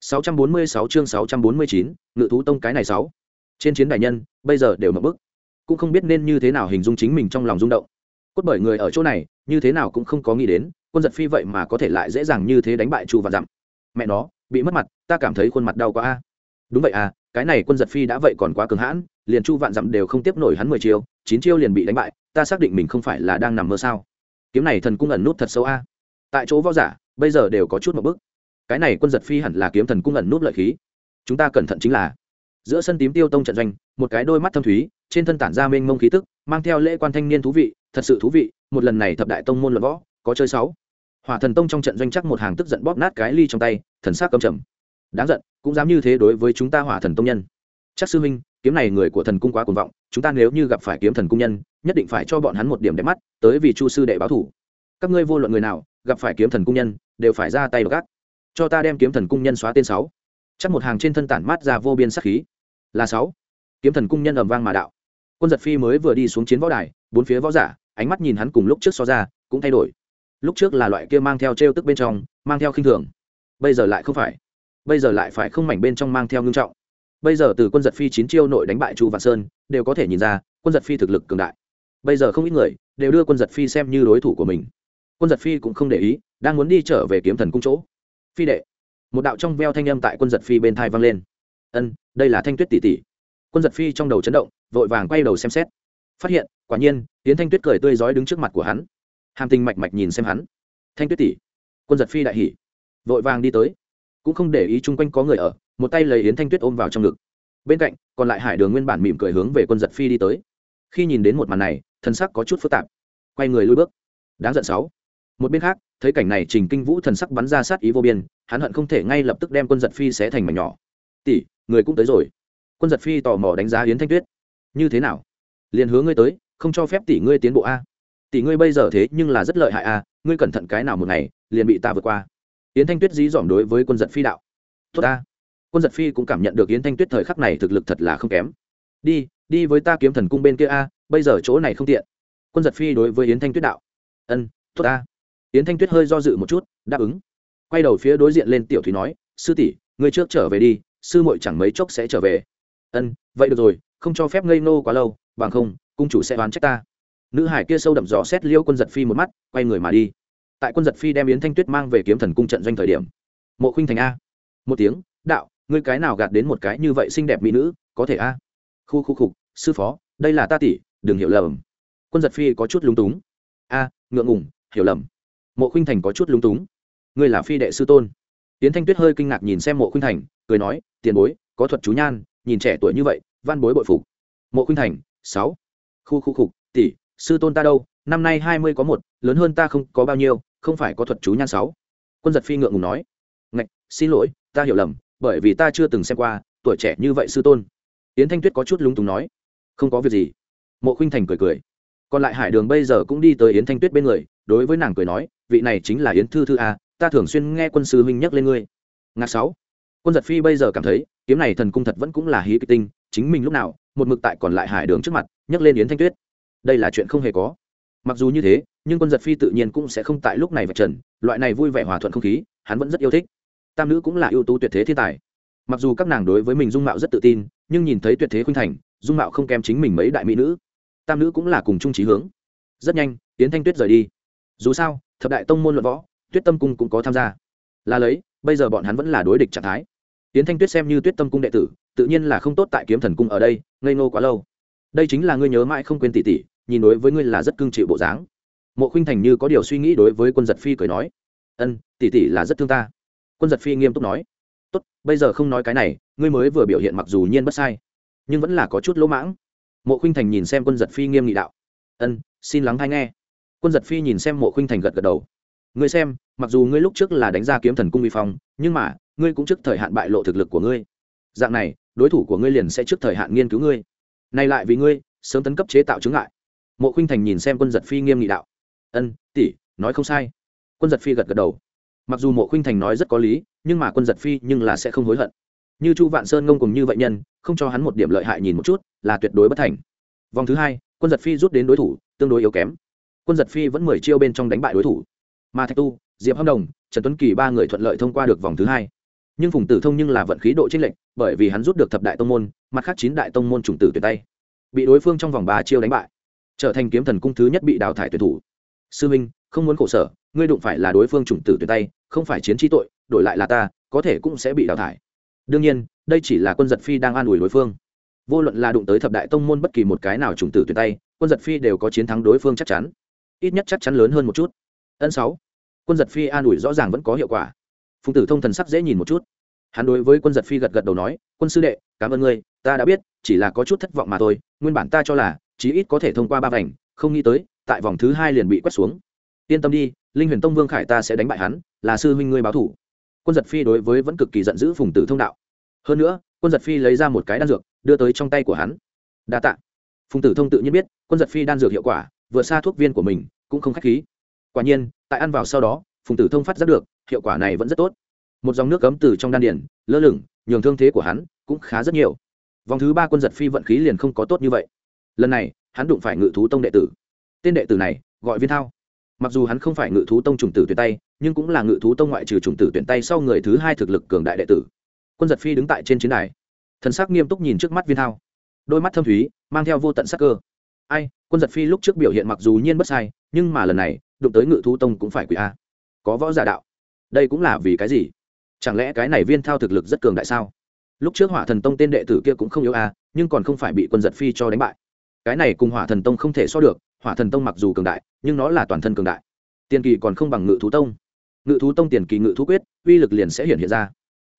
646 chương 649, ngự thú tông cái này 6. Trên chiến đại nhân, bây giờ đều mở bức. Cũng không biết nên như thế nào hình dung chính mình trong lòng rung động. Cốt bởi người ở chỗ này, như thế nào cũng không có nghĩ đến, quân giật phi vậy mà có thể lại dễ dàng như thế đánh bại Chu Vạn Dặm. Mẹ nó, bị mất mặt, ta cảm thấy khuôn mặt đau quá a. Đúng vậy à, cái này quân giật phi đã vậy còn quá cứng hãn, liền Chu Vạn Dặm đều không tiếp nổi hắn 10 chiêu, 9 chiêu liền bị đánh bại, ta xác định mình không phải là đang nằm mơ sao? Kiếm này thần cung ẩn nút thật sâu a. Tại chỗ võ giả, bây giờ đều có chút một bước cái này quân giật phi hẳn là kiếm thần cung ẩn nút lợi khí. Chúng ta cẩn thận chính là. Giữa sân tím tiêu tông trận doanh, một cái đôi mắt thâm thúy, trên thân tản ra mênh mông khí tức, mang theo lễ quan thanh niên thú vị, thật sự thú vị, một lần này thập đại tông môn luận võ, có chơi sáu. Hỏa thần tông trong trận doanh chắc một hàng tức giận bóp nát cái ly trong tay, thần sắc cầm trầm. Đáng giận, cũng dám như thế đối với chúng ta hỏa thần tông nhân. Chắc sư huynh, kiếm này người của thần cung quá cuồng vọng, chúng ta nếu như gặp phải kiếm thần cung nhân, nhất định phải cho bọn hắn một điểm đẹp mắt, tới vì chu sư đệ báo thủ. Các ngươi vô luận người nào, gặp phải kiếm thần cung nhân, đều phải ra tay gác cho ta đem kiếm thần cung nhân xóa tên sáu. Chắc một hàng trên thân tản mát ra vô biên sắc khí. Là sáu. Kiếm thần cung nhân ầm vang mà đạo. Quân giật phi mới vừa đi xuống chiến võ đài, bốn phía võ giả, ánh mắt nhìn hắn cùng lúc trước so ra, cũng thay đổi. Lúc trước là loại kia mang theo t r e o tức bên trong, mang theo khinh thường. Bây giờ lại không phải. Bây giờ lại phải không mảnh bên trong mang theo ngưng trọng. Bây giờ từ quân giật phi chín chiêu nội đánh bại chu vạn sơn, đều có thể nhìn ra, quân giật phi thực lực cường đại. Bây giờ không ít người, đều đưa quân giật phi xem như đối thủ của mình. Quân giật phi cũng không để ý, đang muốn đi trở về kiếm thần cung chỗ phi đệ. Một đạo trong veo thanh âm tại quân giật phi bên thai vang lên. Ân, đây là thanh tuyết tỷ tỷ. Quân giật phi trong đầu chấn động, vội vàng quay đầu xem xét. Phát hiện, quả nhiên tiến thanh tuyết cười tươi rói đứng trước mặt của hắn. Hàm tình mạch mạch nhìn xem hắn. Thanh tuyết tỷ, quân giật phi đại hỉ. Vội vàng đi tới. Cũng không để ý chung quanh có người ở, một tay lấy yến thanh tuyết ôm vào trong ngực. Bên cạnh, còn lại hải đường nguyên bản mỉm cười hướng về quân giật phi đi tới. Khi nhìn đến một màn này thân sắc có chút phức tạp. Quay người lui bước. Đáng giận sáu. Một bên khác thấy cảnh này trình kinh vũ thần sắc bắn ra sát ý vô biên, hắn hận không thể ngay lập tức đem quân giật phi xé thành mảnh nhỏ. Tỷ, người cũng tới rồi. Quân giật phi tò mò đánh giá yến thanh tuyết. Như thế nào? Liền hứa ngươi tới, không cho phép tỷ ngươi tiến bộ a. Tỷ ngươi bây giờ thế nhưng là rất lợi hại a, ngươi cẩn thận cái nào một ngày, liền bị ta vượt qua. Yến thanh tuyết dí dỏm đối với quân giật phi đạo. Tốt ta. Quân giật phi cũng cảm nhận được yến thanh tuyết thời khắc này thực lực thật là không kém. Đi đi với ta kiếm thần cung bên kia a, bây giờ chỗ này không tiện. Quân giật phi đối với yến thanh tuyết đạo. Ân, tốt ta yến thanh tuyết hơi do dự một chút, đáp ứng. Quay đầu phía đối diện lên tiểu thúy nói, sư tỷ người trước trở về đi, sư muội chẳng mấy chốc sẽ trở về. Ân, vậy được rồi, không cho phép ngây nô quá lâu, bằng không, cung chủ sẽ đoán trách ta. Nữ hải kia sâu đậm dò xét liêu quân giật phi một mắt, quay người mà đi. Tại quân giật phi đem yến thanh tuyết mang về kiếm thần cung trận doanh thời điểm, mộ khinh thành a. Một tiếng, đạo, ngươi cái nào gạt đến một cái như vậy xinh đẹp mỹ nữ, có thể a? Khu khu khục sư phó, đây là ta tỷ, đừng hiểu lầm. Quân giật phi có chút lúng túng. A, ngượng ngùng, hiểu lầm mộ khinh thành có chút lúng túng. Ngươi là phi đệ sư tôn. Tiến thanh tuyết hơi kinh ngạc nhìn xem mộ khinh thành, cười nói, tiền bối, có thuật chú nhan, nhìn trẻ tuổi như vậy, văn bối bội phục. Mộ khinh thành, sáu. Khu khu khục tỷ, sư tôn ta đâu? Năm nay hai mươi có một, lớn hơn ta không có bao nhiêu, không phải có thuật chú nhan sáu. Quân giật phi ngượng ngùng nói, ngạch, xin lỗi, ta hiểu lầm, bởi vì ta chưa từng xem qua tuổi trẻ như vậy sư tôn. Yến thanh tuyết có chút lúng túng nói, không có việc gì. Mộ khinh thành cười cười, còn lại hải đường bây giờ cũng đi tới yến thanh tuyết bên người đối với nàng cười nói, vị này chính là yến thư thư a ta thường xuyên nghe quân sư huynh nhắc lên ngươi. Ngạc sáu. Quân giật phi bây giờ cảm thấy, kiếm này thần cung thật vẫn cũng là hí kịch tinh, chính mình lúc nào, một mực tại còn lại hải đường trước mặt, nhắc lên yến thanh tuyết. Đây là chuyện không hề có. Mặc dù như thế, nhưng quân giật phi tự nhiên cũng sẽ không tại lúc này vạch trần, loại này vui vẻ hòa thuận không khí, hắn vẫn rất yêu thích. Tam nữ cũng là ưu tú tuyệt thế thiên tài. Mặc dù các nàng đối với mình dung mạo rất tự tin, nhưng nhìn thấy tuyệt thế khuynh thành, dung mạo không kém chính mình mấy đại mỹ nữ. Tam nữ cũng là cùng chung trí hướng. Rất nhanh tiến thanh tuyết rời đi dù sao, thập đại tông môn luận võ, tuyết tâm cung cũng có tham gia. Là lấy, bây giờ bọn hắn vẫn là đối địch trạng thái. Tiến thanh tuyết xem như tuyết tâm cung đệ tử, tự nhiên là không tốt tại kiếm thần cung ở đây, ngây ngô quá lâu. Đây chính là ngươi nhớ mãi không quên tỷ tỷ, nhìn đối với ngươi là rất cương chịu bộ dáng. Mộ khinh thành như có điều suy nghĩ đối với quân giật phi cười nói. Ân, tỷ tỷ là rất thương ta. Quân giật phi nghiêm túc nói. Tốt, bây giờ không nói cái này, ngươi mới vừa biểu hiện mặc dù nhiên bất sai, nhưng vẫn là có chút lỗ mãng. Mộ khinh thành nhìn xem quân giật phi nghiêm nghị đạo. Ân, xin lắng hay nghe quân giật phi nhìn xem mộ khinh thành gật gật đầu. Ngươi xem, mặc dù ngươi lúc trước là đánh ra kiếm thần cung vi phong, nhưng mà, ngươi cũng trước thời hạn bại lộ thực lực của ngươi. Dạng này, đối thủ của ngươi liền sẽ trước thời hạn nghiên cứu ngươi. Nay lại vì ngươi, sớm tấn cấp chế tạo chứng ngại. Mộ khinh thành nhìn xem quân giật phi nghiêm nghị đạo. Ân, tỷ, nói không sai. Quân giật phi gật gật đầu. Mặc dù mộ khinh thành nói rất có lý, nhưng mà quân giật phi nhưng là sẽ không hối hận. Như chu vạn sơn ngông cùng như vậy nhân, không cho hắn một điểm lợi hại nhìn một chút, là tuyệt đối bất thành. Vòng thứ hai, quân giật phi rút đến đối thủ, tương đối yếu kém quân giật phi vẫn mười chiêu bên trong đánh bại đối thủ. Mà thạch tu, diệp hâm đồng, trần tuấn kỳ ba người thuận lợi thông qua được vòng thứ hai. Nhưng phùng tử thông nhưng là vận khí độ trinh lệnh bởi vì hắn rút được thập đại tông môn, mặt khác chín đại tông môn trùng tử tuyệt tay. Bị đối phương trong vòng ba chiêu đánh bại, trở thành kiếm thần cung thứ nhất bị đào thải tuyển thủ. Sư minh, không muốn khổ sở, ngươi đụng phải là đối phương trùng tử tuyệt tay, không phải chiến trí tội, đổi lại là ta, có thể cũng sẽ bị đào thải. Đương nhiên, đây chỉ là quân giật phi đang an ủi đối phương. Vô luận là đụng tới thập đại tông môn bất kỳ một cái nào trùng tử tuyệt tay, quân giật phi đều có chiến thắng đối phương chắc chắn ít nhất chắc chắn lớn hơn một chút. Ân sáu. Quân giật phi an ủi rõ ràng vẫn có hiệu quả. Phùng tử thông thần sắc dễ nhìn một chút. Hắn đối với quân giật phi gật gật đầu nói, quân sư đệ, cảm ơn ngươi, ta đã biết, chỉ là có chút thất vọng mà thôi, nguyên bản ta cho là, chí ít có thể thông qua ba vành, không nghĩ tới, tại vòng thứ hai liền bị quét xuống. Yên tâm đi, linh huyền tông vương khải ta sẽ đánh bại hắn, là sư huynh ngươi báo thủ. Quân giật phi đối với vẫn cực kỳ giận dữ phùng tử thông đạo. Hơn nữa, quân giật phi lấy ra một cái đan dược, đưa tới trong tay của hắn. Đa t ạ phùng tử thông tự nhiên biết, quân giật phi đan dược hiệu quả vượt xa thuốc viên của mình, cũng không k h á c h khí. Quả nhiên, tại ăn vào sau đó, phùng tử thông phát giác được, hiệu quả này vẫn rất tốt. Một dòng nước cấm từ trong đan điển lơ lửng, nhường thương thế của hắn cũng khá rất nhiều. Vòng thứ ba quân giật phi vận khí liền không có tốt như vậy. Lần này, hắn đụng phải ngự thú tông đệ tử. Tên đệ tử này, gọi viên thao. Mặc dù hắn không phải ngự thú tông trùng tử tuyển tay, nhưng cũng là ngự thú tông ngoại trừ trùng tử tuyển tay sau người thứ hai thực lực cường đại đệ tử. Quân giật phi đứng tại trên chiến đài. Thần sắc nghiêm túc nhìn trước mắt viên thao. Đôi mắt thâm thúy, mang theo vô tận sắc cơ ai, quân giật phi lúc trước biểu hiện mặc dù nhiên bất sai, nhưng mà lần này, đụng tới ngự thú tông cũng phải quỷ a. Có võ giả đạo. Đây cũng là vì cái gì? Chẳng lẽ cái này viên thao thực lực rất cường đại sao? Lúc trước hỏa thần tông tên đệ tử kia cũng không yếu a, nhưng còn không phải bị quân giật phi cho đánh bại. Cái này cùng hỏa thần tông không thể so được, hỏa thần tông mặc dù cường đại, nhưng nó là toàn thân cường đại. Tiền kỳ còn không bằng ngự thú tông. Ngự thú tông tiền kỳ ngự thú quyết, uy lực liền sẽ hiện hiện ra.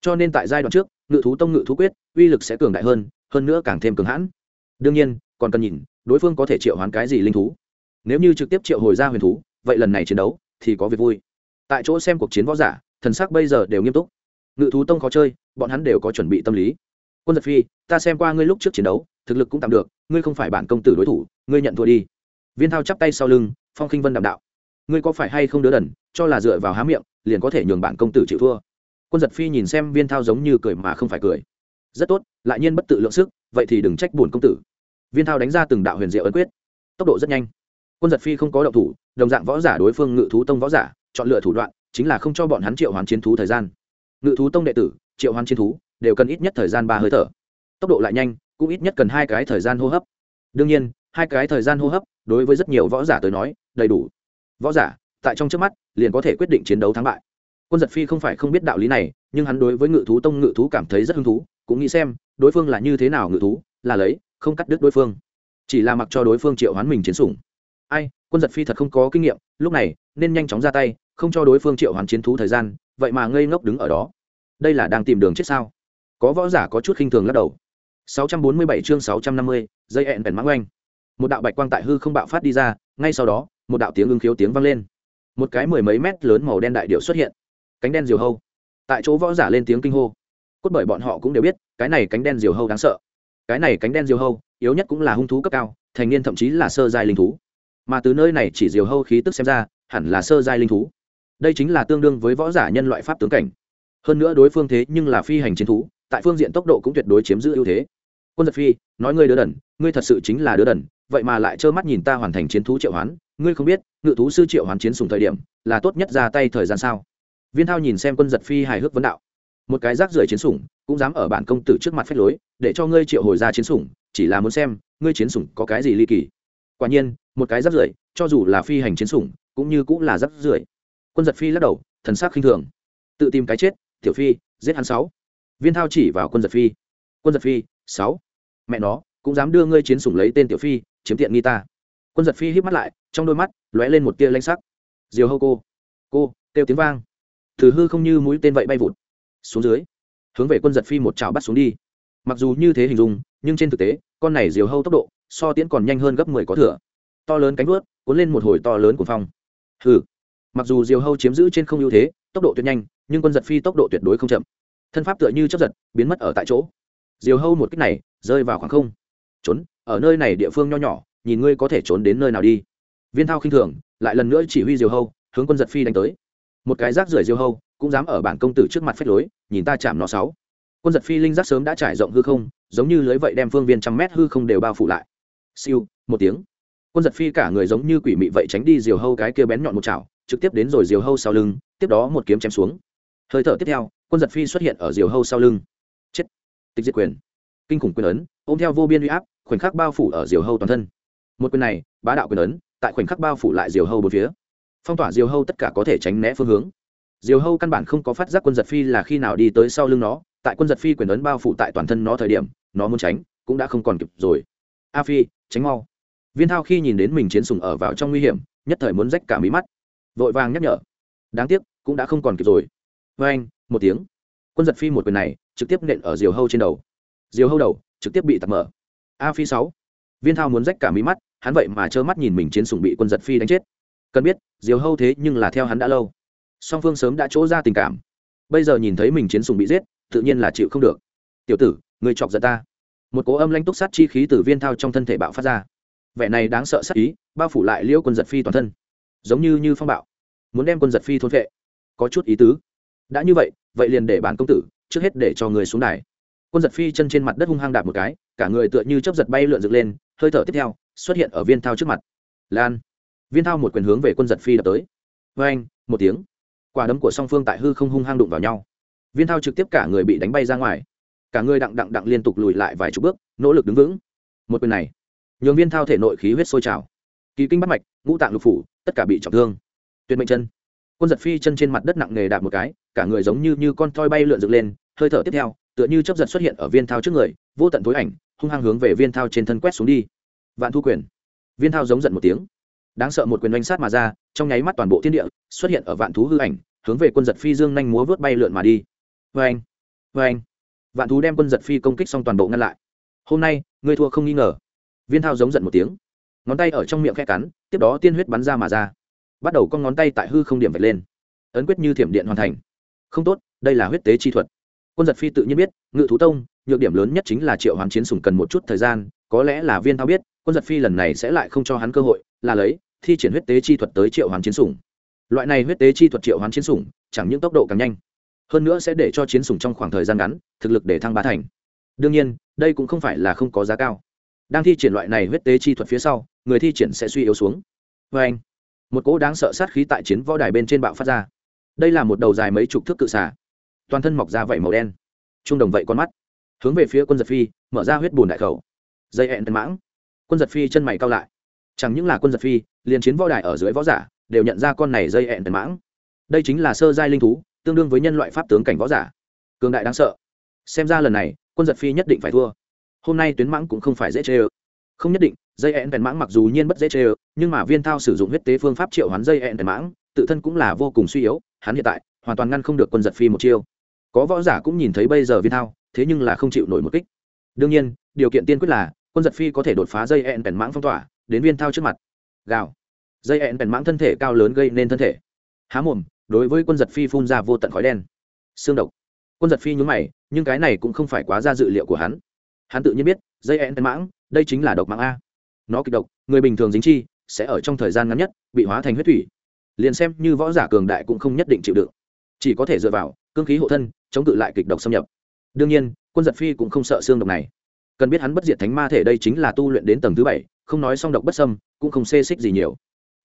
Cho nên tại giai đoạn trước, ngự thú tông ngự thú quyết, uy lực sẽ cường đại hơn hơn nữa càng thêm cường hãn. Đương nhiên, còn cần nhìn đối phương có thể triệu hoán cái gì linh thú? Nếu như trực tiếp triệu hồi ra huyền thú, vậy lần này chiến đấu thì có việc vui. Tại chỗ xem cuộc chiến võ giả, thần sắc bây giờ đều nghiêm túc. Ngự thú tông khó chơi, bọn hắn đều có chuẩn bị tâm lý. Quân giật phi, ta xem qua ngươi lúc trước chiến đấu, thực lực cũng tạm được, ngươi không phải bản công tử đối thủ, ngươi nhận thua đi. Viên thao chắp tay sau lưng, phong khinh vân đạm đạo. Ngươi có phải hay không đứa đần, cho là dựa vào há miệng, liền có thể nhường bản công tử chịu thua? Quân giật phi nhìn xem viên thao giống như cười mà không phải cười. Rất tốt, lại nhiên bất tự lượng sức, vậy thì đừng trách bổn công tử viên thao đánh ra từng đạo huyền diệu ấn quyết. Tốc độ rất nhanh. Quân giật phi không có động thủ, đồng dạng võ giả đối phương ngự thú tông võ giả, chọn lựa thủ đoạn, chính là không cho bọn hắn triệu hoán chiến thú thời gian. Ngự thú tông đệ tử, triệu hoán chiến thú, đều cần ít nhất thời gian ba hơi thở. Tốc độ lại nhanh, cũng ít nhất cần hai cái thời gian hô hấp. Đương nhiên, hai cái thời gian hô hấp, đối với rất nhiều võ giả tới nói, đầy đủ. Võ giả, tại trong trước mắt, liền có thể quyết định chiến đấu thắng bại. Quân giật phi không phải không biết đạo lý này, nhưng hắn đối với ngự thú tông ngự thú cảm thấy rất hứng thú, cũng nghĩ xem, đối phương là như thế nào ngự thú, là lấy không cắt đứt đối phương. Chỉ là mặc cho đối phương triệu hoán mình chiến sủng. Ai quân giật phi thật không có kinh nghiệm lúc này nên nhanh chóng ra tay không cho đối phương triệu hoán chiến thú thời gian vậy mà ngây ngốc đứng ở đó. Đây là đang tìm đường chết sao? Có võ giả có chút khinh thường lắc đầu. 647 chương 650, dây ẹn bèn mãng oanh. Một đạo bạch quang tại hư không bạo phát đi ra ngay sau đó một đạo tiếng ưng khiếu tiếng vang lên. Một cái mười mấy mét lớn màu đen đại điệu xuất hiện. Cánh đen diều hâu. Tại chỗ võ giả lên tiếng kinh hô. Cốt bởi bọn họ cũng đều biết cái này cánh đen diều hâu đáng sợ cái này cánh đen diều hâu, yếu nhất cũng là hung thú cấp cao, thành niên thậm chí là sơ giai linh thú. Mà từ nơi này chỉ diều hâu khí tức xem ra, hẳn là sơ giai linh thú. Đây chính là tương đương với võ giả nhân loại pháp tướng cảnh. Hơn nữa đối phương thế nhưng là phi hành chiến thú, tại phương diện tốc độ cũng tuyệt đối chiếm giữ ưu thế. Quân giật phi, nói ngươi đứa đần, ngươi thật sự chính là đứa đần, vậy mà lại trơ mắt nhìn ta hoàn thành chiến thú triệu hoán, ngươi không biết, ngự thú sư triệu hoán chiến sùng thời điểm, là tốt nhất ra tay thời gian sao? Viên thao nhìn xem quân giật phi hài hước vấn đạo. Một cái rác rưởi chiến sủng, cũng dám ở bản công tử trước mặt phép lối để cho ngươi triệu hồi ra chiến sủng, chỉ là muốn xem, ngươi chiến sủng có cái gì ly kỳ. Quả nhiên, một cái rác rưởi cho dù là phi hành chiến sủng, cũng như cũng là rác rưởi quân giật phi lắc đầu, thần sắc khinh thường. Tự tìm cái chết, tiểu phi, giết hắn sáu. Viên thao chỉ vào quân giật phi. Quân giật phi, sáu. Mẹ nó, cũng dám đưa ngươi chiến sủng lấy tên tiểu phi, chiếm tiện nghi ta. Quân giật phi híp mắt lại, trong đôi mắt lóe lên một tia lanh sắc. Diều hâu cô. Cô, kêu tiếng vang. Từ hư không như mũi tên vậy bay vụt. Xuống dưới. Hướng về quân giật phi một chảo bắt xuống đi mặc dù như thế hình dung, nhưng trên thực tế, con này diều hâu tốc độ, so tiễn còn nhanh hơn gấp mười có thửa to lớn cánh vớt cuốn lên một hồi to lớn của phong. Hừ. Mặc dù diều hâu chiếm giữ trên không ưu thế, tốc độ tuyệt nhanh, nhưng quân giật phi tốc độ tuyệt đối không chậm. Thân pháp tựa như chấp giật, biến mất ở tại chỗ. Diều hâu một cách này, rơi vào khoảng không. Trốn, ở nơi này địa phương nho nhỏ, nhìn ngươi có thể trốn đến nơi nào đi. Viên thao khinh thường, lại lần nữa chỉ huy diều hâu, hướng quân giật phi đánh tới. Một cái rác rưởi diều hâu, cũng dám ở bản công tử trước mặt phép lối, nhìn ta chạm nó sáu quân giật phi linh giác sớm đã trải rộng hư không, giống như lưới vậy đem phương viên trăm mét hư không đều bao phủ lại. Siêu, một tiếng. Quân giật phi cả người giống như quỷ mị vậy tránh đi diều hâu cái kia bén nhọn một chảo, trực tiếp đến rồi diều hâu sau lưng, tiếp đó một kiếm chém xuống. Hơi thở tiếp theo, quân giật phi xuất hiện ở diều hâu sau lưng. Chết. Tịch diệt quyền. Kinh khủng quyền ấn, ôm theo vô biên uy áp, khoảnh khắc bao phủ ở diều hâu toàn thân. Một quyền này, bá đạo quyền ấn, tại khoảnh khắc bao phủ lại diều hâu bốn phía. Phong tỏa diều hâu tất cả có thể tránh né phương hướng. Diều hâu căn bản không có phát giác quân giật phi là khi nào đi tới sau lưng nó tại quân giật phi quyền ấn bao phủ tại toàn thân nó thời điểm, nó muốn tránh, cũng đã không còn kịp rồi. A phi, tránh mau. Viên thao khi nhìn đến mình chiến sùng ở vào trong nguy hiểm, nhất thời muốn rách cả mí mắt. Vội vàng nhắc nhở. Đáng tiếc, cũng đã không còn kịp rồi. Vê anh, một tiếng. Quân giật phi một quyền này, trực tiếp nện ở diều hâu trên đầu. Diều hâu đầu, trực tiếp bị tạt mở. A phi sáu. Viên thao muốn rách cả mí mắt, hắn vậy mà trơ mắt nhìn mình chiến sùng bị quân giật phi đánh chết. Cần biết, diều hâu thế nhưng là theo hắn đã lâu. Song phương sớm đã chỗ ra tình cảm. Bây giờ nhìn thấy mình chiến sùng bị giết tự nhiên là chịu không được. Tiểu tử người chọc giận ta. Một cố âm lanh túc sát chi khí từ viên thao trong thân thể bạo phát ra. Vẻ này đáng sợ sát ý, bao phủ lại liễu quân giật phi toàn thân. Giống như như phong bạo. Muốn đem quân giật phi thôn vệ. Có chút ý tứ. Đã như vậy vậy liền để bản công tử, trước hết để cho người xuống đài. Quân giật phi chân trên mặt đất hung hăng đạp một cái, cả người tựa như chấp giật bay lượn dựng lên, hơi thở tiếp theo, xuất hiện ở viên thao trước mặt. Lan. Viên thao một quyền hướng về quân giật phi đập tới. Vê anh một tiếng. Quả đấm của song phương tại hư không hung hăng đụng vào nhau viên thao trực tiếp cả người bị đánh bay ra ngoài. Cả người đặng đặng đặng liên tục lùi lại vài chục bước, nỗ lực đứng vững. Một quyền này, nhường viên thao thể nội khí huyết sôi trào. Kỳ kinh bắt mạch, ngũ tạng lục phủ, tất cả bị trọng thương. Tuyệt mệnh chân. Quân giật phi chân trên mặt đất nặng nề đạp một cái, cả người giống như như con toi bay lượn dựng lên, hơi thở tiếp theo, tựa như chấp giật xuất hiện ở viên thao trước người, vô tận thối ảnh, hung hăng hướng về viên thao trên thân quét xuống đi. Vạn thu quyền. Viên thao giống giận một tiếng. Đáng sợ một quyền oanh sát mà ra, trong nháy mắt toàn bộ thiên địa xuất hiện ở vạn thú hư ảnh, hướng về quân giật phi dương nhanh múa vớt bay lượn mà đi vê anh vê anh. Vạn thú đem quân giật phi công kích xong toàn bộ ngăn lại. Hôm nay, ngươi thua không nghi ngờ. Viên thao giống giận một tiếng. Ngón tay ở trong miệng khe cắn, tiếp đó tiên huyết bắn ra mà ra. Bắt đầu con ngón tay tại hư không điểm vạch lên. Ấn quyết như thiểm điện hoàn thành. Không tốt, đây là huyết tế chi thuật. Quân giật phi tự nhiên biết, ngự thú tông, nhược điểm lớn nhất chính là triệu hoàn chiến sùng cần một chút thời gian, có lẽ là viên thao biết, quân giật phi lần này sẽ lại không cho hắn cơ hội, là lấy, thi triển huyết tế chi thuật tới triệu hoàn chiến sủng. Loại này huyết tế chi thuật triệu hoán chiến sủng, chẳng những tốc độ càng nhanh hơn nữa sẽ để cho chiến sủng trong khoảng thời gian ngắn, thực lực để thăng ba thành. Đương nhiên, đây cũng không phải là không có giá cao. Đang thi triển loại này huyết tế chi thuật phía sau, người thi triển sẽ suy yếu xuống. Vê anh, một cỗ đáng sợ sát khí tại chiến võ đài bên trên bạo phát ra. Đây là một đầu dài mấy chục thước cự xả toàn thân mọc ra vảy màu đen. Trung đồng vậy con mắt. Hướng về phía quân giật phi, mở ra huyết bùn đại khẩu. Dây hẹn tân mãng. Quân giật phi chân mày cao lại. Chẳng những là quân giật phi, liền chiến võ đài ở dưới võ giả đều nhận ra con này dây hẹn tân mãng. Đây chính là sơ giai linh thú tương đương với nhân loại pháp tướng cảnh võ giả. Cường đại đáng sợ. Xem ra lần này, quân giật phi nhất định phải thua. Hôm nay tuyến mãng cũng không phải dễ chê ơ không nhất định, dây ẹn vẹn mãng mặc dù nhiên bất dễ chê ơ nhưng mà viên thao sử dụng huyết tế phương pháp triệu hoán dây ẹn vẹn mãng, tự thân cũng là vô cùng suy yếu, hắn hiện tại, hoàn toàn ngăn không được quân giật phi một chiêu. Có võ giả cũng nhìn thấy bây giờ viên thao, thế nhưng là không chịu nổi một kích. Đương nhiên, điều kiện tiên quyết là, quân giật phi có thể đột phá dây ẹn vẹn mãng phong tỏa, đến viên thao trước mặt. Gào. Dây ẹn vẹn mãng thân thể cao lớn gây nên thân thể. Há mồm đối với quân giật phi phun ra vô tận khói đen. Xương độc. Quân giật phi nhún mày, nhưng cái này cũng không phải quá ra dự liệu của hắn. Hắn tự nhiên biết, dây en tên mãng, đây chính là độc mạng a. Nó kịch độc, người bình thường dính chi, sẽ ở trong thời gian ngắn nhất, bị hóa thành huyết thủy. Liền xem như võ giả cường đại cũng không nhất định chịu đựng. Chỉ có thể dựa vào, cương khí hộ thân, chống cự lại kịch độc xâm nhập. Đương nhiên, quân giật phi cũng không sợ xương độc này. Cần biết hắn bất diệt thánh ma thể đây chính là tu luyện đến tầng thứ bảy, không nói song độc bất xâm, cũng không xê xích gì nhiều.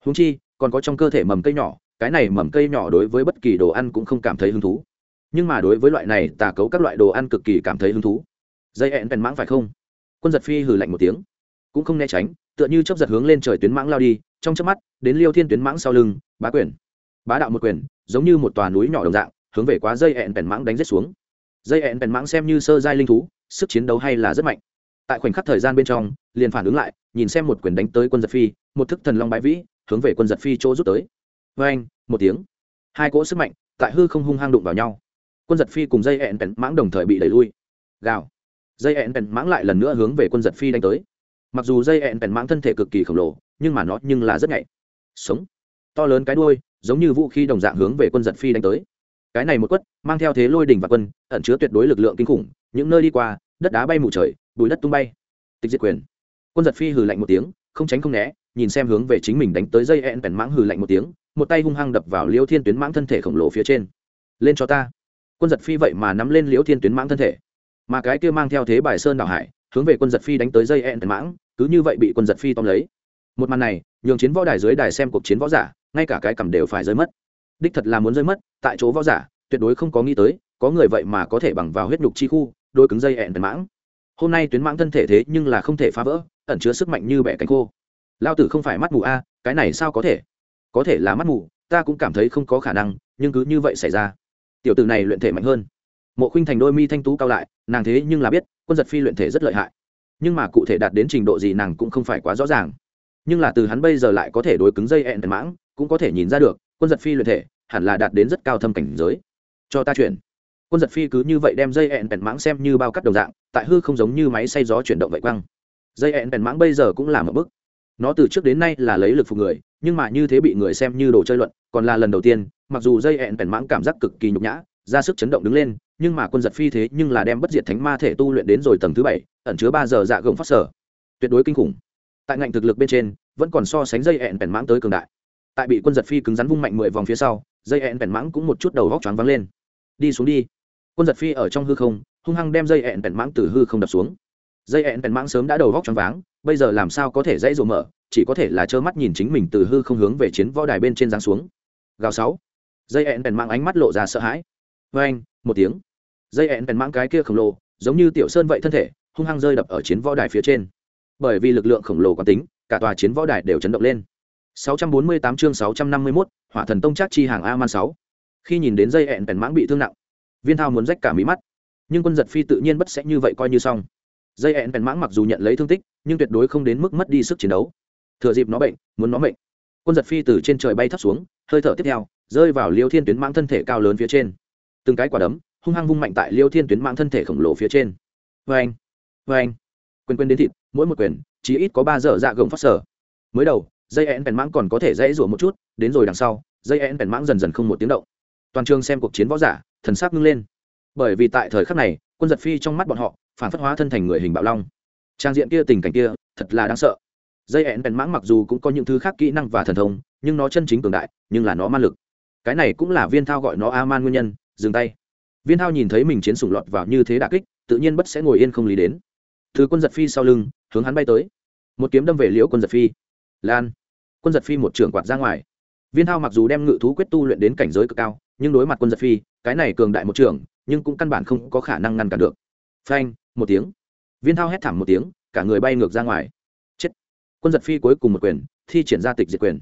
Húng chi, còn có trong cơ thể mầm cây nhỏ cái này mầm cây nhỏ đối với bất kỳ đồ ăn cũng không cảm thấy hứng thú. Nhưng mà đối với loại này tà cấu các loại đồ ăn cực kỳ cảm thấy hứng thú. Dây hẹn bèn mãng phải không? Quân giật phi hừ lạnh một tiếng. Cũng không né tránh, tựa như chấp giật hướng lên trời tuyến mãng lao đi, trong chớp mắt, đến liêu thiên tuyến mãng sau lưng, bá quyền. Bá đạo một quyền, giống như một tòa núi nhỏ đồng dạng, hướng về quá dây hẹn bèn mãng đánh rết xuống. Dây hẹn bèn mãng xem như sơ giai linh thú, sức chiến đấu hay là rất mạnh. Tại khoảnh khắc thời gian bên trong, liền phản ứng lại, nhìn xem một quyền đánh tới quân giật phi, một thức thần long bãi vĩ, hướng về quân giật phi chỗ rút tới vê anh, một tiếng. Hai cỗ sức mạnh tại hư không hung hang đụng vào nhau. Quân giật phi cùng dây ẹn bèn mãng đồng thời bị đẩy lui. Gào. Dây ẹn bèn mãng lại lần nữa hướng về quân giật phi đánh tới. Mặc dù dây ẹn bèn mãng thân thể cực kỳ khổng lồ, nhưng mà nó nhưng là rất nhạy. Sống. To lớn cái đuôi, giống như vũ khí đồng dạng hướng về quân giật phi đánh tới. Cái này một quất, mang theo thế lôi đình và quân, ẩn chứa tuyệt đối lực lượng kinh khủng, những nơi đi qua, đất đá bay mù trời, bùi đất tung bay. Tịch diệt quyền. Quân giật phi hừ lạnh một tiếng, không tránh không né, nhìn xem hướng về chính mình đánh tới dây ẹn bèn mãng hừ lạnh một tiếng một tay hung hăng đập vào liêu thiên tuyến mãng thân thể khổng lồ phía trên. Lên cho ta. Quân giật phi vậy mà nắm lên liễu thiên tuyến mãng thân thể. Mà cái kia mang theo thế bài sơn đảo hải, hướng về quân giật phi đánh tới dây ẹn tuyến mãng, cứ như vậy bị quân giật phi tóm lấy. Một màn này, nhường chiến võ đài dưới đài xem cuộc chiến võ giả, ngay cả cái cầm đều phải rơi mất. Đích thật là muốn rơi mất, tại chỗ võ giả, tuyệt đối không có nghĩ tới, có người vậy mà có thể bằng vào huyết nhục chi khu đôi cứng dây ẹn bèn mãng. Hôm nay tuyến mãng thân thể thế nhưng là không thể phá vỡ, ẩn chứa sức mạnh như bẻ cánh khô. Lao tử không phải mắt mù a, cái này sao có thể? Có thể là mắt mù, ta cũng cảm thấy không có khả năng, nhưng cứ như vậy xảy ra. Tiểu tử này luyện thể mạnh hơn. Mộ khinh thành đôi mi thanh tú cao lại, nàng thế nhưng là biết, quân giật phi luyện thể rất lợi hại. Nhưng mà cụ thể đạt đến trình độ gì nàng cũng không phải quá rõ ràng. Nhưng là từ hắn bây giờ lại có thể đối cứng dây ẹn mãng, cũng có thể nhìn ra được, quân giật phi luyện thể hẳn là đạt đến rất cao thâm cảnh giới. Cho ta chuyển. Quân giật phi cứ như vậy đem dây ẹn mãng xem như bao cắt đầu dạng, tại hư không giống như máy xay gió chuyển động vậy quăng. Dây ẹn mãng bây giờ cũng là một bức nó từ trước đến nay là lấy lực phục người, nhưng mà như thế bị người xem như đồ chơi luận, còn là lần đầu tiên, mặc dù dây hẹn bèn mãng cảm giác cực kỳ nhục nhã, ra sức chấn động đứng lên, nhưng mà quân giật phi thế nhưng là đem bất diệt thánh ma thể tu luyện đến rồi tầng thứ bảy, ẩn chứa ba giờ dạ gồng phát sở. Tuyệt đối kinh khủng. Tại ngạnh thực lực bên trên, vẫn còn so sánh dây hẹn bèn mãng tới cường đại. Tại bị quân giật phi cứng rắn vung mạnh mười vòng phía sau, dây hẹn bèn mãng cũng một chút đầu vóc choáng vắng lên. Đi xuống đi. Quân giật phi ở trong hư không, hung hăng đem dây hẹn bèn mãng từ hư không đập xuống. Dây hẹn bèn mãng sớm đã đầu vóc choáng váng bây giờ làm sao có thể dãy rộ mở chỉ có thể là trơ mắt nhìn chính mình từ hư không hướng về chiến võ đài bên trên giáng xuống. Gào sáu. Dây ẹn bèn mạng ánh mắt lộ ra sợ hãi. Vê anh một tiếng. Dây ẹn bèn mạng cái kia khổng lồ giống như tiểu sơn vậy thân thể hung hăng rơi đập ở chiến võ đài phía trên. Bởi vì lực lượng khổng lồ quán tính cả tòa chiến võ đài đều chấn động lên. 648 chương 651, Hỏa Thần Tông chắc chi hàng A Man 6. Khi nhìn đến dây ẹn bèn mãng bị thương nặng, Viên Thao muốn rách cả mí mắt, nhưng quân giật phi tự nhiên bất sẽ như vậy coi như xong. Dây ẹn bèn mãng mặc dù nhận lấy thương tích, nhưng tuyệt đối không đến mức mất đi sức chiến đấu. Thừa dịp nó bệnh, muốn nó bệnh. Quân giật phi từ trên trời bay thấp xuống, hơi thở tiếp theo, rơi vào Liêu Thiên Tuyến mãng thân thể cao lớn phía trên. Từng cái quả đấm, hung hăng vung mạnh tại Liêu Thiên Tuyến mãng thân thể khổng lồ phía trên. Oeng, oeng. Quyền quyền đến thịt, mỗi một quyền, chỉ ít có ba giờ dạ gồng phát sở. Mới đầu, dây én bèn mãng còn có thể dãy rủa một chút đến rồi đằng sau dây én bèn mãng dần dần không một tiếng động toàn trường xem cuộc chiến võ giả thần sắc ngưng lên bởi vì tại thời khắc này quân giật phi trong mắt bọn họ phản phất hóa thân thành người hình bạo long. Trang diện kia tình cảnh kia thật là đáng sợ. Dây ẹn bèn mãng mặc dù cũng có những thứ khác kỹ năng và thần thông nhưng nó chân chính cường đại nhưng là nó man lực. Cái này cũng là viên thao gọi nó a man nguyên nhân dừng tay. Viên thao nhìn thấy mình chiến sủng lọt vào như thế đà kích tự nhiên bất sẽ ngồi yên không lý đến. Thứ quân giật phi sau lưng hướng hắn bay tới. Một kiếm đâm về liễu quân giật phi. Lan. Quân giật phi một trưởng quạt ra ngoài. Viên thao mặc dù đem ngự thú quyết tu luyện đến cảnh giới cực cao nhưng đối mặt quân giật phi cái này cường đại một trưởng, nhưng cũng căn bản không có khả năng ngăn cản được. Phanh một tiếng. Viên thao hét thảm một tiếng, cả người bay ngược ra ngoài. Chết. Quân giật phi cuối cùng một quyền, thi triển ra tịch diệt quyền.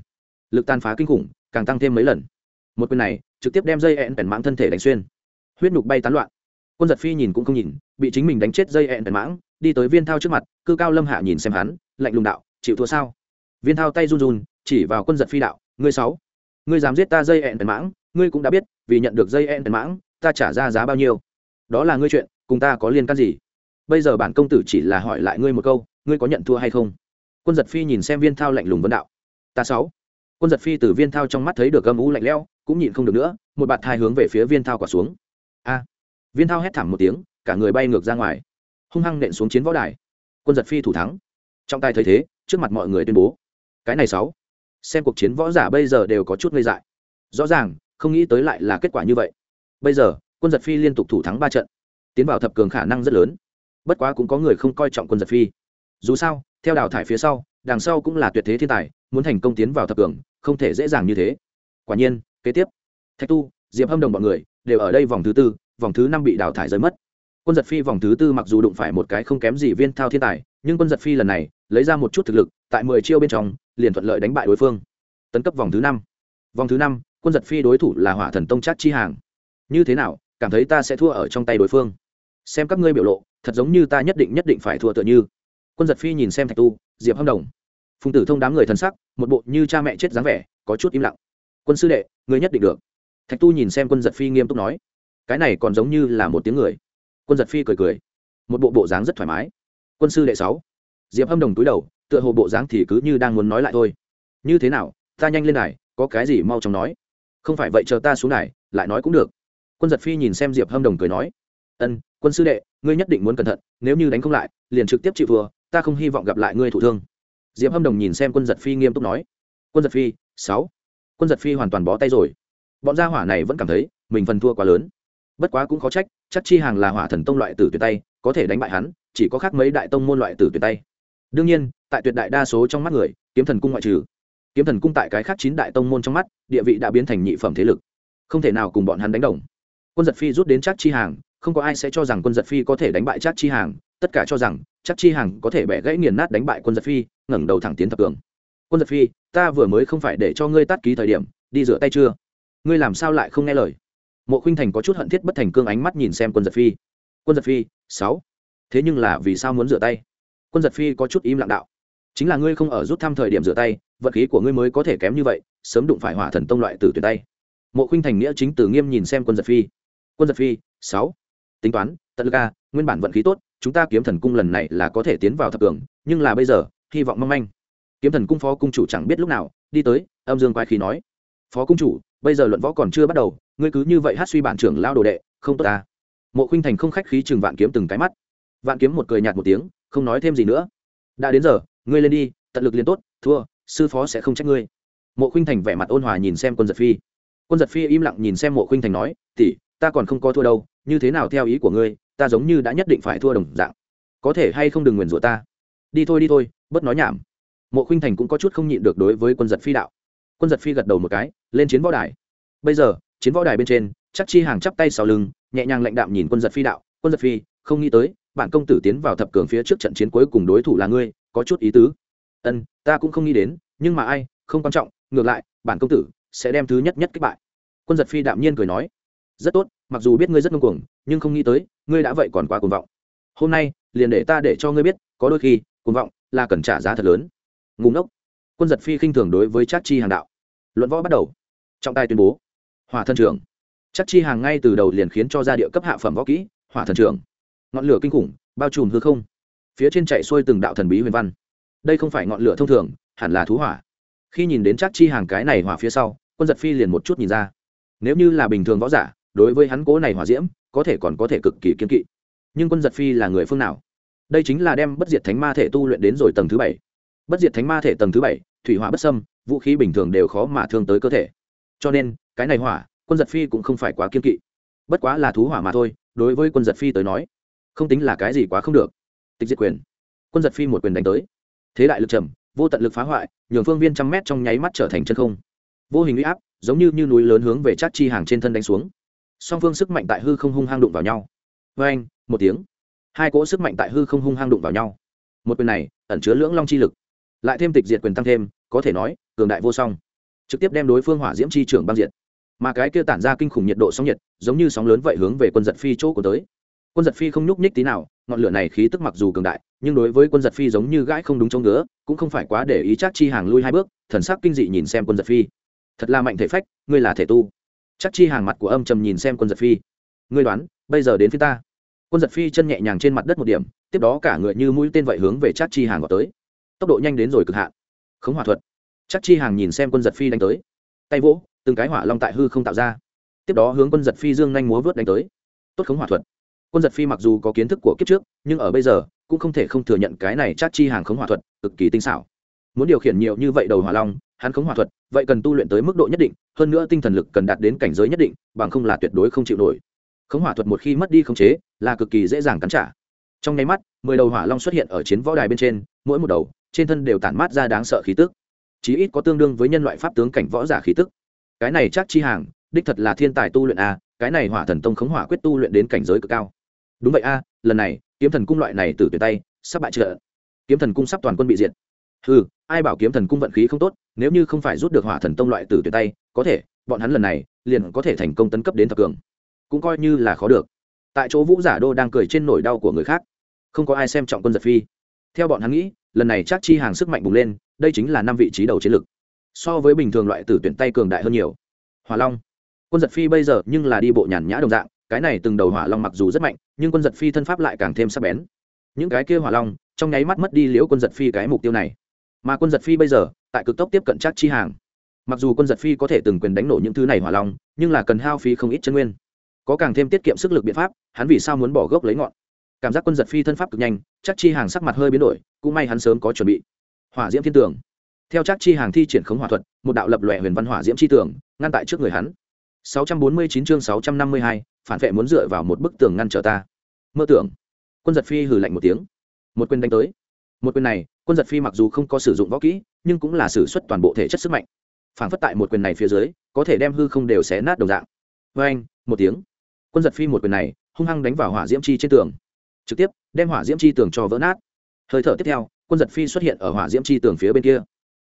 Lực tàn phá kinh khủng, càng tăng thêm mấy lần. Một quyền này, trực tiếp đem dây ẹn bèn mãng thân thể đánh xuyên. Huyết nhục bay tán loạn. Quân giật phi nhìn cũng không nhìn, bị chính mình đánh chết dây ẹn bèn mãng, đi tới viên thao trước mặt, cư cao lâm hạ nhìn xem hắn, lạnh lùng đạo, chịu thua sao? Viên thao tay run run, chỉ vào quân giật phi đạo, ngươi sáu, ngươi dám giết ta dây ẹn bèn mãng, ngươi cũng đã biết, vì nhận được dây ẹn bèn mãng, ta trả ra giá bao nhiêu. Đó là ngươi chuyện, cùng ta có liên can gì? Bây giờ bản công tử chỉ là hỏi lại ngươi một câu, ngươi có nhận thua hay không? Quân giật phi nhìn xem viên thao lạnh lùng vấn đạo. Ta sáu. Quân giật phi từ viên thao trong mắt thấy được âm u lạnh lẽo, cũng nhịn không được nữa, một bạt thai hướng về phía viên thao quả xuống. A. Viên thao hét thảm một tiếng, cả người bay ngược ra ngoài. Hung hăng nện xuống chiến võ đài. Quân giật phi thủ thắng. Trong tay thấy thế, trước mặt mọi người tuyên bố. Cái này sáu. Xem cuộc chiến võ giả bây giờ đều có chút ngây dại. Rõ ràng, không nghĩ tới lại là kết quả như vậy. Bây giờ, quân giật phi liên tục thủ thắng ba trận. Tiến vào thập cường khả năng rất lớn bất quá cũng có người không coi trọng quân giật phi. Dù sao, theo đào thải phía sau, đằng sau cũng là tuyệt thế thiên tài, muốn thành công tiến vào thập cường, không thể dễ dàng như thế. Quả nhiên, kế tiếp, thạch tu, diệp hâm đồng b ọ n người, đều ở đây vòng thứ tư, vòng thứ năm bị đào thải rơi mất. Quân giật phi vòng thứ tư mặc dù đụng phải một cái không kém gì viên thao thiên tài, nhưng quân giật phi lần này, lấy ra một chút thực lực, tại mười chiêu bên trong, liền thuận lợi đánh bại đối phương. Tấn cấp vòng thứ năm. Vòng thứ năm, quân giật phi đối thủ là hỏa thần tông chát chi hàng. Như thế nào, cảm thấy ta sẽ thua ở trong tay đối phương? Xem các ngươi biểu lộ thật giống như ta nhất định nhất định phải thua tựa như. Quân giật phi nhìn xem thạch tu, diệp hâm đồng. Phùng tử thông đám người thân sắc, một bộ như cha mẹ chết dáng vẻ, có chút im lặng. Quân sư đệ, người nhất định được. Thạch tu nhìn xem quân giật phi nghiêm túc nói. Cái này còn giống như là một tiếng người. Quân giật phi cười cười. Một bộ bộ dáng rất thoải mái. Quân sư đệ sáu. Diệp hâm đồng túi đầu, tựa hồ bộ dáng thì cứ như đang muốn nói lại thôi. Như thế nào, ta nhanh lên này, có cái gì mau chóng nói. Không phải vậy chờ ta xuống này, lại nói cũng được. Quân giật phi nhìn xem diệp hâm đồng cười nói. Ân quân sư đệ, ngươi nhất định muốn cẩn thận, nếu như đánh không lại, liền trực tiếp chịu vừa ta không hy vọng gặp lại ngươi thủ thương. Diệp hâm đồng nhìn xem quân giật phi nghiêm túc nói. Quân giật phi, sáu. Quân giật phi hoàn toàn bó tay rồi. Bọn gia hỏa này vẫn cảm thấy, mình phần thua quá lớn. Bất quá cũng khó trách, chắc chi hàng là hỏa thần tông loại tử tuyệt tay, có thể đánh bại hắn, chỉ có khác mấy đại tông môn loại tử tuyệt tay. Đương nhiên, tại tuyệt đại đa số trong mắt người, kiếm thần cung ngoại trừ. Kiếm thần cung tại cái khác chín đại tông môn trong mắt, địa vị đã biến thành nhị phẩm thế lực. Không thể nào cùng bọn hắn đánh đồng. Quân giật phi rút đến chắc chi hàng không có ai sẽ cho rằng quân giật phi có thể đánh bại chắc chi hàng. Tất cả cho rằng chắc chi hàng có thể bẻ gãy nghiền nát đánh bại quân giật phi, ngẩng đầu thẳng tiến thập cường. Quân giật phi, ta vừa mới không phải để cho ngươi tắt ký thời điểm, đi rửa tay chưa? Ngươi làm sao lại không nghe lời? Mộ khinh thành có chút hận thiết bất thành cương ánh mắt nhìn xem quân giật phi. Quân giật phi, sáu. Thế nhưng là vì sao muốn rửa tay? Quân giật phi có chút im lặng đạo. Chính là ngươi không ở rút thăm thời điểm rửa tay vật khí của ngươi mới có thể kém như vậy, sớm đụng phải hỏa thần tông loại từ tuyệt tay. Mộ khinh thành nghĩa chính từ nghiêm nhìn xem quân giật phi. Quân giật phi, sáu tính toán, tận ca nguyên bản vận khí tốt, chúng ta kiếm thần cung lần này là có thể tiến vào thập cường, nhưng là bây giờ, hy vọng mong manh. Kiếm thần cung phó cung chủ chẳng biết lúc nào, đi tới, âm dương quái khí nói. Phó cung chủ, bây giờ luận võ còn chưa bắt đầu, ngươi cứ như vậy hát suy bản trưởng lao đồ đệ, không tốt ta. Mộ khinh thành không khách khí chừng vạn kiếm từng cái mắt. Vạn kiếm một cười nhạt một tiếng, không nói thêm gì nữa. Đã đến giờ, ngươi lên đi, tận lực liền tốt, thua, sư phó sẽ không trách ngươi. Mộ khinh thành vẻ mặt ôn hòa nhìn xem quân giật phi. Quân giật phi im lặng nhìn xem mộ khinh thành nói tỉ ta còn không có thua đâu như thế nào theo ý của ngươi, ta giống như đã nhất định phải thua đồng dạng. Có thể hay không đừng nguyền rủa ta. Đi thôi đi thôi, bớt nói nhảm. Mộ khinh thành cũng có chút không nhịn được đối với quân giật phi đạo. Quân giật phi gật đầu một cái, lên chiến võ đài. Bây giờ, chiến võ đài bên trên, chắc chi hàng chắp tay sau lưng, nhẹ nhàng lãnh đạm nhìn quân giật phi đạo. Quân giật phi, không nghĩ tới bản công tử tiến vào thập cường phía trước trận chiến cuối cùng đối thủ là ngươi, có chút ý tứ. Ân, ta cũng không nghĩ đến, nhưng mà ai, không quan trọng, ngược lại bản công tử sẽ đem thứ nhất nhất kích bại. Quân giật phi đạm nhiên cười nói. Rất tốt mặc dù biết ngươi rất ngông cuồng, nhưng không nghĩ tới, ngươi đã vậy còn quá cuồng vọng. Hôm nay, liền để ta để cho ngươi biết, có đôi khi, cuồng vọng là cần trả giá thật lớn. Ngủ ngốc. Quân giật phi khinh thường đối với trác chi hàng đạo. Luận võ bắt đầu. Trọng tài tuyên bố. Hỏa thân trưởng. Chắc chi hàng ngay từ đầu liền khiến cho ra địa cấp hạ phẩm võ kỹ, hỏa thần trưởng. Ngọn lửa kinh khủng, bao trùm hư không. Phía trên chạy xuôi từng đạo thần bí huyền văn. Đây không phải ngọn lửa thông thường, hẳn là thú hỏa. Khi nhìn đến chắc chi hàng cái này hỏa phía sau, quân giật phi liền một chút nhìn ra. Nếu như là bình thường võ giả đối với hắn cố này hỏa diễm có thể còn có thể cực kỳ kiên kỵ. Nhưng quân giật phi là người phương nào? Đây chính là đem bất diệt thánh ma thể tu luyện đến rồi tầng thứ bảy. Bất diệt thánh ma thể tầng thứ bảy thủy hỏa bất sâm vũ khí bình thường đều khó mà thương tới cơ thể. Cho nên cái này hỏa quân giật phi cũng không phải quá kiên kỵ. Bất quá là thú hỏa mà thôi đối với quân giật phi tới nói không tính là cái gì quá không được. Tịch diệt quyền. Quân giật phi một quyền đánh tới. Thế đại lực trầm vô tận lực phá hoại nhường phương viên trăm mét trong nháy mắt trở thành chân không. Vô hình uy áp giống như, như núi lớn hướng về chắc chi hàng trên thân đánh xuống song phương sức mạnh tại hư không hung hang đụng vào nhau. Vê anh, một tiếng. Hai cỗ sức mạnh tại hư không hung hang đụng vào nhau. Một quyền này, ẩn chứa lưỡng long chi lực. Lại thêm tịch diệt quyền tăng thêm, có thể nói, cường đại vô song. Trực tiếp đem đối phương hỏa diễm chi trưởng băng diệt. Mà cái kia tản ra kinh khủng nhiệt độ sóng nhiệt, giống như sóng lớn vậy hướng về quân giật phi chỗ của tới. Quân giật phi không nhúc nhích tí nào, ngọn lửa này khí tức mặc dù cường đại, nhưng đối với quân giật phi giống như gãi không đúng chỗ nữa cũng không phải quá để ý chắc chi hàng lui hai bước, thần sắc kinh dị nhìn xem quân giật phi. Thật là mạnh thể phách, ngươi là thể tu chắc chi hàng mặt của âm trầm nhìn xem quân giật phi. Ngươi đoán, bây giờ đến phía ta. Quân giật phi chân nhẹ nhàng trên mặt đất một điểm, tiếp đó cả người như mũi tên vậy hướng về chắc chi hàng vào tới. Tốc độ nhanh đến rồi cực hạn. Khống hỏa thuật. Chắc chi hàng nhìn xem quân giật phi đánh tới. Tay vỗ, từng cái hỏa long tại hư không tạo ra. Tiếp đó hướng quân giật phi dương nhanh múa vớt đánh tới. Tốt khống hỏa thuật. Quân giật phi mặc dù có kiến thức của kiếp trước, nhưng ở bây giờ, cũng không thể không thừa nhận cái này chắc chi hàng khống hỏa thuật cực kỳ tinh xảo muốn điều khiển nhiều như vậy đầu hỏa long, hắn khống hỏa thuật, vậy cần tu luyện tới mức độ nhất định, hơn nữa tinh thần lực cần đạt đến cảnh giới nhất định, bằng không là tuyệt đối không chịu nổi. Khống hỏa thuật một khi mất đi khống chế, là cực kỳ dễ dàng cắn trả. Trong nháy mắt, mười đầu hỏa long xuất hiện ở chiến võ đài bên trên, mỗi một đầu, trên thân đều tản mát ra đáng sợ khí tức. Chí ít có tương đương với nhân loại pháp tướng cảnh võ giả khí tức. Cái này chắc chi hàng, đích thật là thiên tài tu luyện a, cái này hỏa thần tông khống hỏa quyết tu luyện đến cảnh giới cực cao. Đúng vậy a, lần này, kiếm thần cung loại này từ tuyệt tay, sắp bại trợ. Kiếm thần cung sắp toàn quân bị diệt ừ ai bảo kiếm thần cung vận khí không tốt, nếu như không phải rút được hỏa thần tông loại từ tuyệt tay, có thể, bọn hắn lần này, liền có thể thành công tấn cấp đến thập cường. Cũng coi như là khó được. Tại chỗ vũ giả đô đang cười trên nỗi đau của người khác. Không có ai xem trọng quân giật phi. Theo bọn hắn nghĩ, lần này chắc chi hàng sức mạnh bùng lên, đây chính là năm vị trí đầu chiến lực. So với bình thường loại tử tuyển tay cường đại hơn nhiều. Hỏa long. Quân giật phi bây giờ nhưng là đi bộ nhàn nhã đồng dạng, cái này từng đầu hỏa long mặc dù rất mạnh, nhưng quân giật phi thân pháp lại càng thêm sắc bén. Những cái kia hỏa long, trong nháy mắt mất đi liễu quân giật phi cái mục tiêu này mà quân giật phi bây giờ tại cực tốc tiếp cận chắc chi hàng. Mặc dù quân giật phi có thể từng quyền đánh nổ những thứ này hỏa long nhưng là cần hao phí không ít chân nguyên. Có càng thêm tiết kiệm sức lực biện pháp hắn vì sao muốn bỏ gốc lấy ngọn? Cảm giác quân giật phi thân pháp cực nhanh chắc chi hàng sắc mặt hơi biến đổi cũng may hắn sớm có chuẩn bị. Hỏa diễm thiên tường. Theo chắc chi hàng thi triển khống hỏa thuật một đạo lập lòe huyền văn hỏa diễm chi tường ngăn tại trước người hắn. 649 chương 652, phản vệ muốn dựa vào một bức tường ngăn trở ta. Mơ tưởng. Quân giật phi hừ lạnh một tiếng. Một quyền đánh tới. Một quyền này quân giật phi mặc dù không có sử dụng võ kỹ, nhưng cũng là sử xuất toàn bộ thể chất sức mạnh. Phản phất tại một quyền này phía dưới, có thể đem hư không đều xé nát đồng dạng. Vê anh, một tiếng. Quân giật phi một quyền này, hung hăng đánh vào hỏa diễm chi trên tường. Trực tiếp, đem hỏa diễm chi tường cho vỡ nát. Hơi thở tiếp theo, quân giật phi xuất hiện ở hỏa diễm chi tường phía bên kia.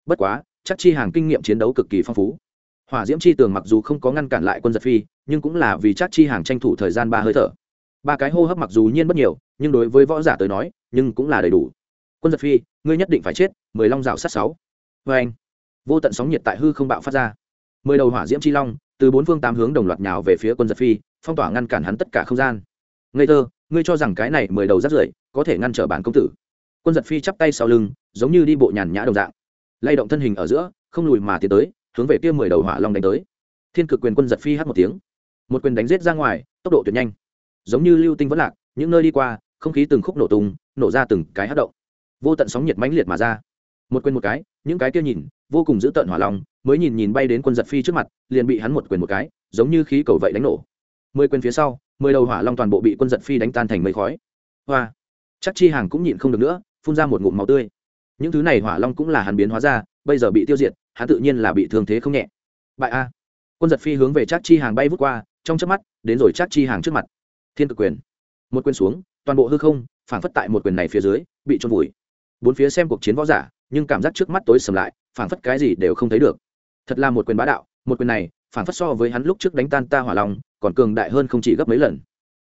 Bất quá, chắc chi hàng kinh nghiệm chiến đấu cực kỳ phong phú. Hỏa diễm chi tường mặc dù không có ngăn cản lại quân giật phi, nhưng cũng là vì chắc chi hàng tranh thủ thời gian ba hơi thở. Ba cái hô hấp mặc dù nhiên bất nhiều, nhưng đối với võ giả tới nói, nhưng cũng là đầy đủ quân giật phi, ngươi nhất định phải chết, mười long rào sát sáu. Vê anh, vô tận sóng nhiệt tại hư không bạo phát ra. Mười đầu hỏa diễm chi long, từ bốn phương tám hướng đồng loạt nhào về phía quân giật phi, phong tỏa ngăn cản hắn tất cả không gian. Ngây thơ, ngươi cho rằng cái này mười đầu rắt rưởi có thể ngăn trở bản công tử. Quân giật phi chắp tay sau lưng, giống như đi bộ nhàn nhã đồng dạng. Lay động thân hình ở giữa, không lùi mà tiến tới, hướng về kia mười đầu hỏa long đánh tới. Thiên cực quyền quân giật phi hát một tiếng. Một quyền đánh rết ra ngoài, tốc độ tuyệt nhanh. Giống như lưu tinh vẫn lạc, những nơi đi qua, không khí từng khúc nổ tung, nổ ra từng cái hát động vô tận sóng nhiệt mãnh liệt mà ra. Một quyền một cái, những cái kia nhìn, vô cùng giữ tận hỏa long, mới nhìn nhìn bay đến quân giật phi trước mặt, liền bị hắn một quyền một cái, giống như khí cầu vậy đánh nổ. Mười quyền phía sau, mười đầu hỏa long toàn bộ bị quân giật phi đánh tan thành mây khói. Hoa! Chắc chi hàng cũng nhịn không được nữa, phun ra một ngụm máu tươi. Những thứ này hỏa long cũng là hắn biến hóa ra, bây giờ bị tiêu diệt, hắn tự nhiên là bị thương thế không nhẹ. Bại a! Quân giật phi hướng về chắc chi hàng bay vút qua, trong chớp mắt, đến rồi chắc chi hàng trước mặt. Thiên cực quyền. Một quyền xuống, toàn bộ hư không phản phất tại một quyền này phía dưới, bị trôn vùi bốn phía xem cuộc chiến võ giả, nhưng cảm giác trước mắt tối sầm lại, phảng phất cái gì đều không thấy được. Thật là một quyền bá đạo, một quyền này, phảng phất so với hắn lúc trước đánh tan ta hỏa long, còn cường đại hơn không chỉ gấp mấy lần.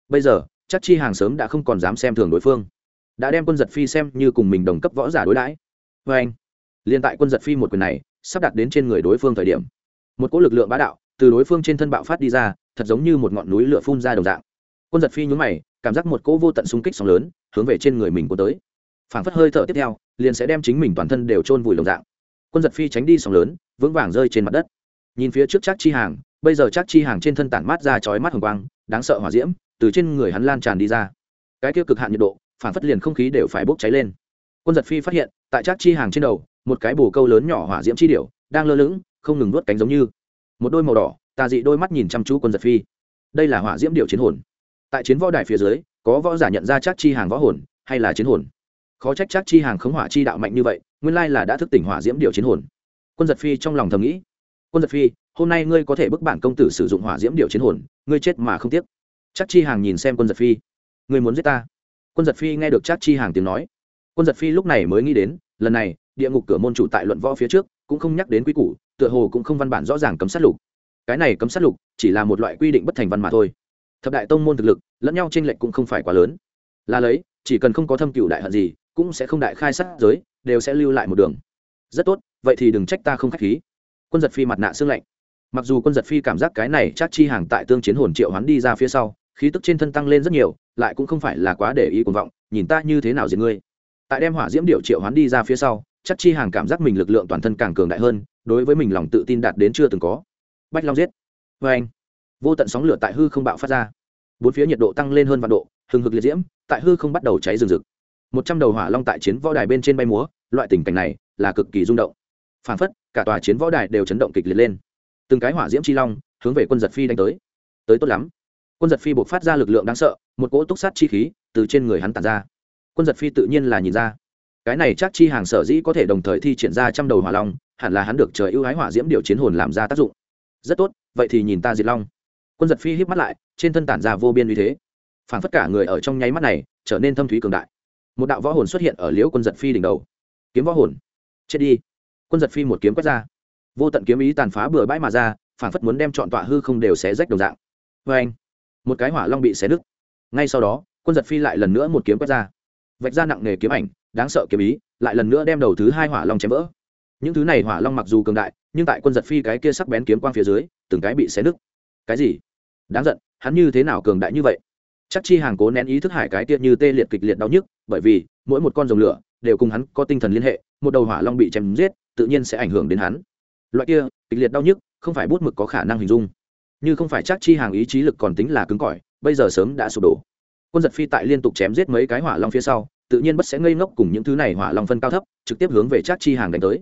Bây giờ, chắc chi hàng sớm đã không còn dám xem thường đối phương. Đã đem quân giật phi xem như cùng mình đồng cấp võ giả đối đãi. Vê anh liên tại quân giật phi một quyền này, sắp đặt đến trên người đối phương thời điểm. Một cỗ lực lượng bá đạo, từ đối phương trên thân bạo phát đi ra, thật giống như một ngọn núi lửa phun ra đồng dạng. Quân giật phi nhún mày, cảm giác một cỗ vô tận xung kích sóng lớn, hướng về trên người mình có tới phảng phất hơi thở tiếp theo, liền sẽ đem chính mình toàn thân đều chôn vùi lồng dạng. Quân giật phi tránh đi sóng lớn, vững vàng rơi trên mặt đất. Nhìn phía trước chắc chi hàng, bây giờ chắc chi hàng trên thân tản mát ra chói mắt hồng quang, đáng sợ hỏa diễm từ trên người hắn lan tràn đi ra. Cái tiêu cực hạn nhiệt độ phản phất liền không khí đều phải bốc cháy lên. Quân giật phi phát hiện, tại chắc chi hàng trên đầu, một cái bồ câu lớn nhỏ hỏa diễm chi điểu, đang lơ lửng, không ngừng nuốt cánh giống như. Một đôi màu đỏ, tà dị đôi mắt nhìn chăm chú quân giật phi. Đây là hỏa diễm điệu chiến hồn. Tại chiến võ đài phía dưới, có võ giả nhận ra chắc chi hàng võ hồn, hay là chiến hồn? Khó trách chắc chi hàng khống hỏa chi đạo mạnh như vậy, nguyên lai là đã thức tỉnh hỏa diễm điều chiến hồn. Quân giật phi trong lòng thầm nghĩ, quân giật phi, hôm nay ngươi có thể bức bản công tử sử dụng hỏa diễm điều chiến hồn, ngươi chết mà không tiếc. Chắc chi hàng nhìn xem quân giật phi, ngươi muốn giết ta? Quân giật phi nghe được chắc chi hàng tiếng nói. Quân giật phi lúc này mới nghĩ đến, lần này, địa ngục cửa môn chủ tại luận võ phía trước, cũng không nhắc đến quy củ, tựa hồ cũng không văn bản rõ ràng cấm sát lục. Cái này cấm sát lục, chỉ là một loại quy định bất thành văn mà thôi. Thập đại tông môn thực lực, lẫn nhau tranh lệch cũng không phải quá lớn. Là lấy, chỉ cần không có thâm cựu đại hận gì cũng sẽ không đại khai sát giới, đều sẽ lưu lại một đường. Rất tốt, vậy thì đừng trách ta không k h á c h khí. Quân giật phi mặt nạ xương lạnh. Mặc dù quân giật phi cảm giác cái này chắc chi hàng tại tương chiến hồn triệu hoán đi ra phía sau, khí tức trên thân tăng lên rất nhiều, lại cũng không phải là quá để ý cuồng vọng, nhìn ta như thế nào diệt ngươi. Tại đem hỏa diễm điệu triệu hoán đi ra phía sau, chắc chi hàng cảm giác mình lực lượng toàn thân càng cường đại hơn, đối với mình lòng tự tin đạt đến chưa từng có. Bách long giết. Vê anh, vô tận sóng lửa tại hư không bạo phát ra. Bốn phía nhiệt độ tăng lên hơn vạn độ, hừng hực liệt diễm, tại hư không bắt đầu cháy rừng rực một trăm đầu hỏa long tại chiến võ đài bên trên bay múa, loại tình cảnh này là cực kỳ rung động. Phản phất, cả tòa chiến võ đài đều chấn động kịch liệt lên. Từng cái hỏa diễm chi long hướng về quân giật phi đánh tới. Tới tốt lắm. Quân giật phi buộc phát ra lực lượng đáng sợ, một cỗ túc sát chi khí từ trên người hắn tàn ra. Quân giật phi tự nhiên là nhìn ra. Cái này chắc chi hàng sở dĩ có thể đồng thời thi triển ra trăm đầu hỏa long, hẳn là hắn được trời ưu ái hỏa diễm điều chiến hồn làm ra tác dụng. Rất tốt, vậy thì nhìn ta diệt long. Quân giật phi híp mắt lại, trên thân tản ra vô biên uy thế. Phản phất cả người ở trong nháy mắt này, trở nên thâm thúy cường đại một đạo võ hồn xuất hiện ở liễu quân giật phi đỉnh đầu. Kiếm võ hồn. Chết đi. Quân giật phi một kiếm quét ra. Vô tận kiếm ý tàn phá bừa bãi mà ra phản phất muốn đem chọn tọa hư không đều xé rách đồng dạng. Vê anh, một cái hỏa long bị xé nứt. Ngay sau đó, quân giật phi lại lần nữa một kiếm quét ra. Vạch ra nặng nề kiếm ảnh, đáng sợ kiếm ý, lại lần nữa đem đầu thứ hai hỏa long chém vỡ. Những thứ này hỏa long mặc dù cường đại, nhưng tại quân giật phi cái kia sắc bén kiếm quang phía dưới, từng cái bị xé nứt. Cái gì? Đáng giận, hắn như thế nào cường đại như vậy? Chắc chi hàng cố nén ý thức hải cái tiện như tê liệt kịch liệt đau nhức, bởi vì mỗi một con rồng lửa đều cùng hắn có tinh thần liên hệ, một đầu hỏa long bị chém giết, tự nhiên sẽ ảnh hưởng đến hắn. Loại kia kịch liệt đau nhức không phải bút mực có khả năng hình dung. Như không phải chắc chi hàng ý chí lực còn tính là cứng cỏi, bây giờ sớm đã sụp đổ. Quân giật phi tại liên tục chém giết mấy cái hỏa long phía sau, tự nhiên bất sẽ ngây ngốc cùng những thứ này hỏa long phân cao thấp, trực tiếp hướng về chắc chi hàng đánh tới.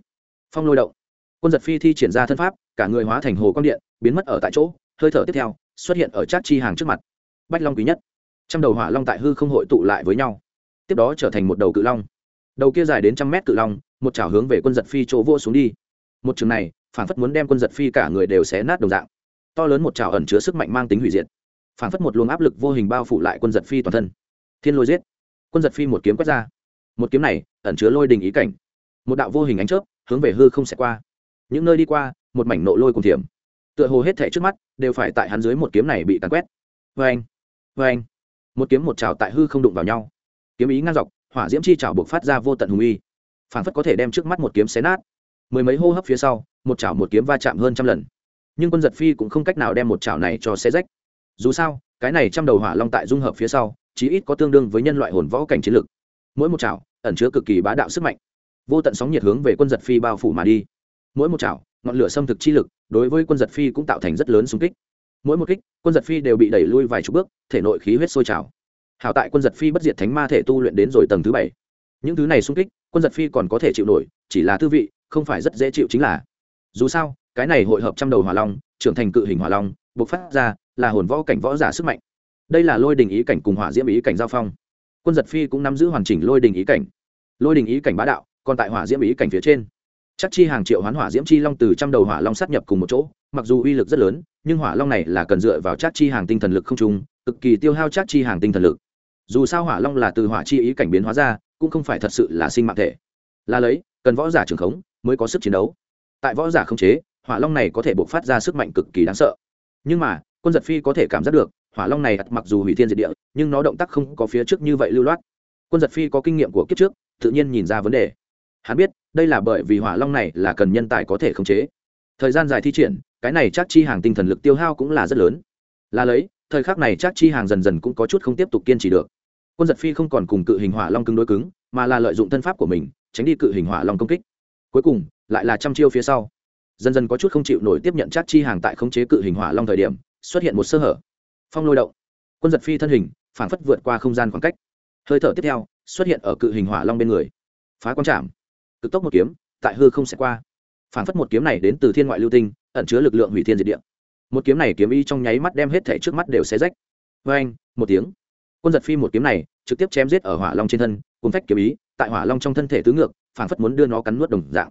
Phong lôi động. Quân giật phi thi triển ra thân pháp, cả người hóa thành hồ quang điện, biến mất ở tại chỗ, hơi thở tiếp theo, xuất hiện ở chắc chi hàng trước mặt. Bách long quý nhất trăm đầu hỏa long tại hư không hội tụ lại với nhau, tiếp đó trở thành một đầu cự long. Đầu kia dài đến trăm mét cự long, một chảo hướng về quân giật phi chỗ vô xuống đi. Một trường này, phản phất muốn đem quân giật phi cả người đều xé nát đồng dạng. To lớn một chảo ẩn chứa sức mạnh mang tính hủy diệt. Phản phất một luồng áp lực vô hình bao phủ lại quân giật phi toàn thân. Thiên lôi giết. Quân giật phi một kiếm quét ra. Một kiếm này, ẩn chứa lôi đình ý cảnh. Một đạo vô hình ánh chớp, hướng về hư không sẽ qua. Những nơi đi qua, một mảnh nộ lôi cùng thiểm. Tựa hồ hết thể trước mắt, đều phải tại hắn dưới một kiếm này bị tàn quét. Vê anh vê anh một kiếm một chảo tại hư không đụng vào nhau. Kiếm ý ngang dọc, hỏa diễm chi chảo buộc phát ra vô tận hùng uy. Phảng phất có thể đem trước mắt một kiếm xé nát. Mười mấy hô hấp phía sau, một chảo một kiếm va chạm hơn trăm lần. Nhưng quân giật phi cũng không cách nào đem một chảo này cho xé rách. Dù sao, cái này trăm đầu hỏa long tại dung hợp phía sau, chí ít có tương đương với nhân loại hồn võ cảnh chiến lực. Mỗi một chảo, ẩn chứa cực kỳ bá đạo sức mạnh. Vô tận sóng nhiệt hướng về quân giật phi bao phủ mà đi. Mỗi một chảo, ngọn lửa xâm thực chi lực, đối với quân giật phi cũng tạo thành rất lớn xung kích mỗi một kích, quân giật phi đều bị đẩy lui vài chục bước, thể nội khí huyết sôi trào. Hảo tại quân giật phi bất diệt thánh ma thể tu luyện đến rồi tầng thứ bảy. Những thứ này xung kích, quân giật phi còn có thể chịu nổi, chỉ là tư vị, không phải rất dễ chịu chính là. Dù sao, cái này hội hợp trăm đầu hỏa long, trưởng thành cự hình hỏa long, bộc phát ra là hồn võ cảnh võ giả sức mạnh. Đây là lôi đình ý cảnh cùng hỏa diễm ý cảnh giao phong. Quân giật phi cũng nắm giữ hoàn chỉnh lôi đình ý cảnh. Lôi đình ý cảnh bá đạo, còn tại hỏa diễm ý cảnh phía trên. Chắc chi hàng triệu hoán hỏa diễm chi long từ trăm đầu hỏa long sát nhập cùng một chỗ mặc dù uy lực rất lớn, nhưng hỏa long này là cần dựa vào chát chi hàng tinh thần lực không trung, cực kỳ tiêu hao chát chi hàng tinh thần lực. Dù sao hỏa long là từ hỏa chi ý cảnh biến hóa ra, cũng không phải thật sự là sinh mạng thể. Là lấy, cần võ giả trường khống mới có sức chiến đấu. Tại võ giả không chế, hỏa long này có thể buộc phát ra sức mạnh cực kỳ đáng sợ. Nhưng mà, quân giật phi có thể cảm giác được, hỏa long này mặc dù hủy thiên diệt địa, nhưng nó động tác không có phía trước như vậy lưu loát. Quân giật phi có kinh nghiệm của kiếp trước, tự nhiên nhìn ra vấn đề. Hắn biết, đây là bởi vì hỏa long này là cần nhân tài có thể khống chế thời gian dài thi triển, cái này chắc chi hàng tinh thần lực tiêu hao cũng là rất lớn. Là lấy, thời khắc này chắc chi hàng dần dần cũng có chút không tiếp tục kiên trì được. Quân giật phi không còn cùng cự hình hỏa long cứng đối cứng, mà là lợi dụng thân pháp của mình, tránh đi cự hình hỏa long công kích. Cuối cùng, lại là trăm chiêu phía sau. Dần dần có chút không chịu nổi tiếp nhận chắc chi hàng tại khống chế cự hình hỏa long thời điểm, xuất hiện một sơ hở. Phong lôi động. Quân giật phi thân hình phản phất vượt qua không gian khoảng cách. Hơi thở tiếp theo, xuất hiện ở cự hình hỏa long bên người. Phá quang chạm. Cực tốc một kiếm, tại hư không sẽ qua phản phất một kiếm này đến từ thiên ngoại lưu tinh, ẩn chứa lực lượng hủy thiên diệt địa. Một kiếm này kiếm y trong nháy mắt đem hết thể trước mắt đều xé rách. Vê anh, một tiếng. Quân giật phi một kiếm này trực tiếp chém giết ở hỏa long trên thân cùng phách kiếm ý, tại hỏa long trong thân thể tứ ngược phản phất muốn đưa nó cắn nuốt đồng dạng.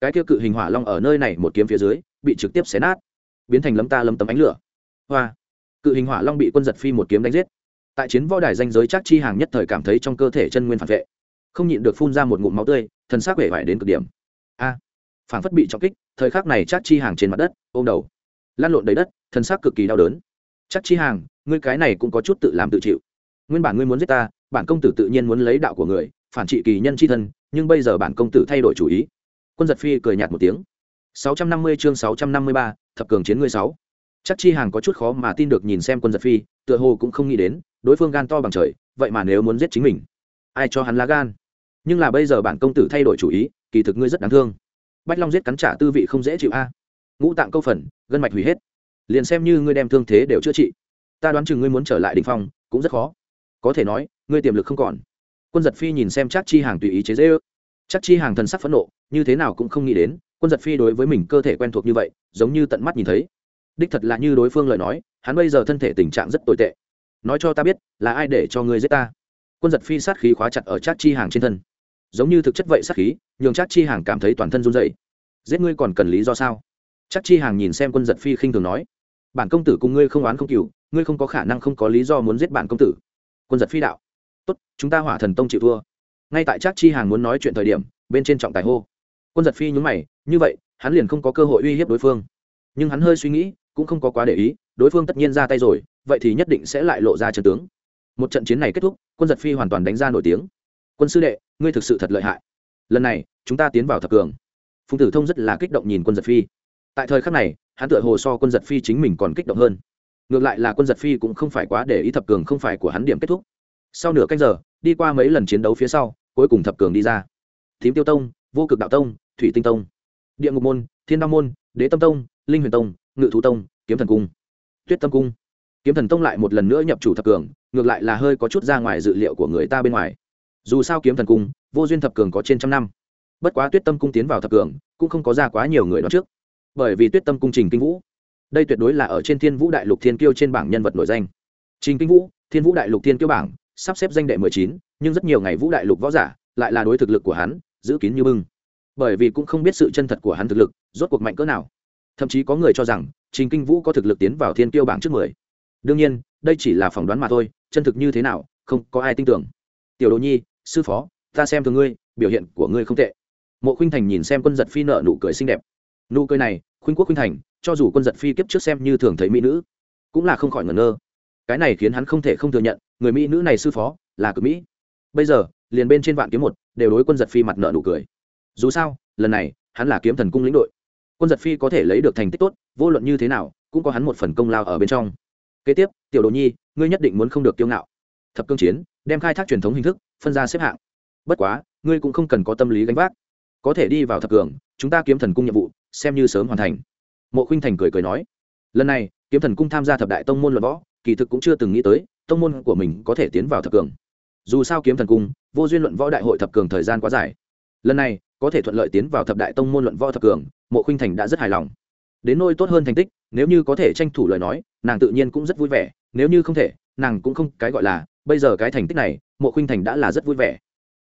Cái kia cự hình hỏa long ở nơi này một kiếm phía dưới, bị trực tiếp xé nát, biến thành lấm ta lấm tấm ánh lửa. Hoa. Cự hình hỏa long bị quân giật phi một kiếm đánh giết. Tại chiến võ đài danh giới chắc chi hàng nhất thời cảm thấy trong cơ thể chân nguyên phản vệ. Không nhịn được phun ra một ngụm máu tươi, thần xác vẻ vải đến cực điểm. A phảng phất bị trọng kích thời khắc này chắc chi hàng trên mặt đất ôm đầu. Lan lộn đầy đất thân xác cực kỳ đau đớn. Chắc chi hàng ngươi cái này cũng có chút tự làm tự chịu. Nguyên bản ngươi muốn giết ta bản công tử tự nhiên muốn lấy đạo của người phản trị kỳ nhân c h i thân nhưng bây giờ bản công tử thay đổi chủ ý. Quân giật phi cười nhạt một tiếng. 650 chương 653, thập cường chiến ngươi sáu. Chắc chi hàng có chút khó mà tin được nhìn xem quân giật phi tựa hồ cũng không nghĩ đến đối phương gan to bằng trời vậy mà nếu muốn giết chính mình ai cho hắn lá gan? Nhưng là bây giờ bản công tử thay đổi chủ ý kỳ thực ngươi rất đáng thương bách long giết cắn trả tư vị không dễ chịu a. Ngũ tạng câu phần, gân mạch hủy hết. Liền xem như ngươi đem thương thế đều chữa trị. Ta đoán chừng ngươi muốn trở lại đình phong, cũng rất khó. Có thể nói, ngươi tiềm lực không còn. Quân giật phi nhìn xem chắc chi hàng tùy ý chế dễ ước. Chắc chi hàng thần sắc phẫn nộ, như thế nào cũng không nghĩ đến, quân giật phi đối với mình cơ thể quen thuộc như vậy, giống như tận mắt nhìn thấy. Đích thật là như đối phương lời nói, hắn bây giờ thân thể tình trạng rất tồi tệ. Nói cho ta biết, là ai để cho ngươi giết ta? Quân giật phi sát khí khóa chặt ở chắc chi hàng trên thân giống như thực chất vậy sát khí, nhường chắc chi hàng cảm thấy toàn thân run dậy giết ngươi còn cần lý do sao? Chắc chi hàng nhìn xem quân giật phi khinh thường nói. Bản công tử cùng ngươi không oán không cừu, ngươi không có khả năng không có lý do muốn giết bản công tử. Quân giật phi đạo. Tốt, chúng ta hỏa thần tông chịu thua. Ngay tại chắc chi hàng muốn nói chuyện thời điểm, bên trên trọng tài hô. Quân giật phi nhúng mày, như vậy, hắn liền không có cơ hội uy hiếp đối phương. Nhưng hắn hơi suy nghĩ, cũng không có quá để ý, đối phương tất nhiên ra tay rồi, vậy thì nhất định sẽ lại lộ ra trận tướng. Một trận chiến này kết thúc, quân giật phi hoàn toàn đánh ra nổi tiếng quân sư đệ, ngươi thực sự thật lợi hại. Lần này, chúng ta tiến vào thập cường. Phùng tử thông rất là kích động nhìn quân giật phi. Tại thời khắc này, hắn tựa hồ so quân giật phi chính mình còn kích động hơn. Ngược lại là quân giật phi cũng không phải quá để ý thập cường không phải của hắn điểm kết thúc. Sau nửa canh giờ, đi qua mấy lần chiến đấu phía sau, cuối cùng thập cường đi ra. Thím tiêu tông, vô cực đạo tông, thủy tinh tông, địa ngục môn, thiên đao môn, đế tâm tông, linh huyền tông, ngự thú tông, kiếm thần cung, tuyết tâm cung. Kiếm thần tông lại một lần nữa nhập chủ thập cường, ngược lại là hơi có chút ra ngoài dự liệu của người ta bên ngoài dù sao kiếm thần cung, vô duyên thập cường có trên trăm năm. Bất quá tuyết tâm cung tiến vào thập cường, cũng không có ra quá nhiều người đó trước. Bởi vì tuyết tâm cung trình kinh vũ, đây tuyệt đối là ở trên thiên vũ đại lục thiên kiêu trên bảng nhân vật nổi danh. Trình kinh vũ, thiên vũ đại lục thiên kiêu bảng, sắp xếp danh đệ mười chín, nhưng rất nhiều ngày vũ đại lục võ giả lại là đối thực lực của hắn giữ kín như bưng. Bởi vì cũng không biết sự chân thật của hắn thực lực, rốt cuộc mạnh cỡ nào. Thậm chí có người cho rằng, trình kinh vũ có thực lực tiến vào thiên kiêu bảng trước mười. Đương nhiên, đây chỉ là phỏng đoán mà thôi, chân thực như thế nào, không có ai tin tưởng. Tiểu đồ nhi sư phó, ta xem thường ngươi, biểu hiện của ngươi không tệ. Mộ khuynh thành nhìn xem quân giật phi nợ nụ cười xinh đẹp. Nụ cười này, khuynh quốc khuynh thành, cho dù quân giật phi kiếp trước xem như thường thấy mỹ nữ, cũng là không khỏi ngẩn ngơ. Cái này khiến hắn không thể không thừa nhận, người mỹ nữ này sư phó, là cực mỹ. Bây giờ, liền bên trên vạn kiếm một, đều đối quân giật phi mặt nợ nụ cười. Dù sao, lần này, hắn là kiếm thần cung lĩnh đội. Quân giật phi có thể lấy được thành tích tốt, vô luận như thế nào, cũng có hắn một phần công lao ở bên trong. Kế tiếp, tiểu đồ nhi, ngươi nhất định muốn không được kiêu ngạo. Thập cương chiến đem khai thác truyền thống hình thức phân ra xếp hạng. Bất quá, ngươi cũng không cần có tâm lý gánh vác. Có thể đi vào thập cường, chúng ta kiếm thần cung nhiệm vụ, xem như sớm hoàn thành. Mộ khinh thành cười cười nói. Lần này, kiếm thần cung tham gia thập đại tông môn luận võ, kỳ thực cũng chưa từng nghĩ tới, tông môn của mình có thể tiến vào thập cường. Dù sao kiếm thần cung, vô duyên luận võ đại hội thập cường thời gian quá dài. Lần này, có thể thuận lợi tiến vào thập đại tông môn luận võ thập cường, mộ khinh thành đã rất hài lòng. Đến nôi tốt hơn thành tích, nếu như có thể tranh thủ lời nói, nàng tự nhiên cũng rất vui vẻ, nếu như không thể nàng cũng không cái gọi là, bây giờ cái thành tích này, mộ khinh thành đã là rất vui vẻ.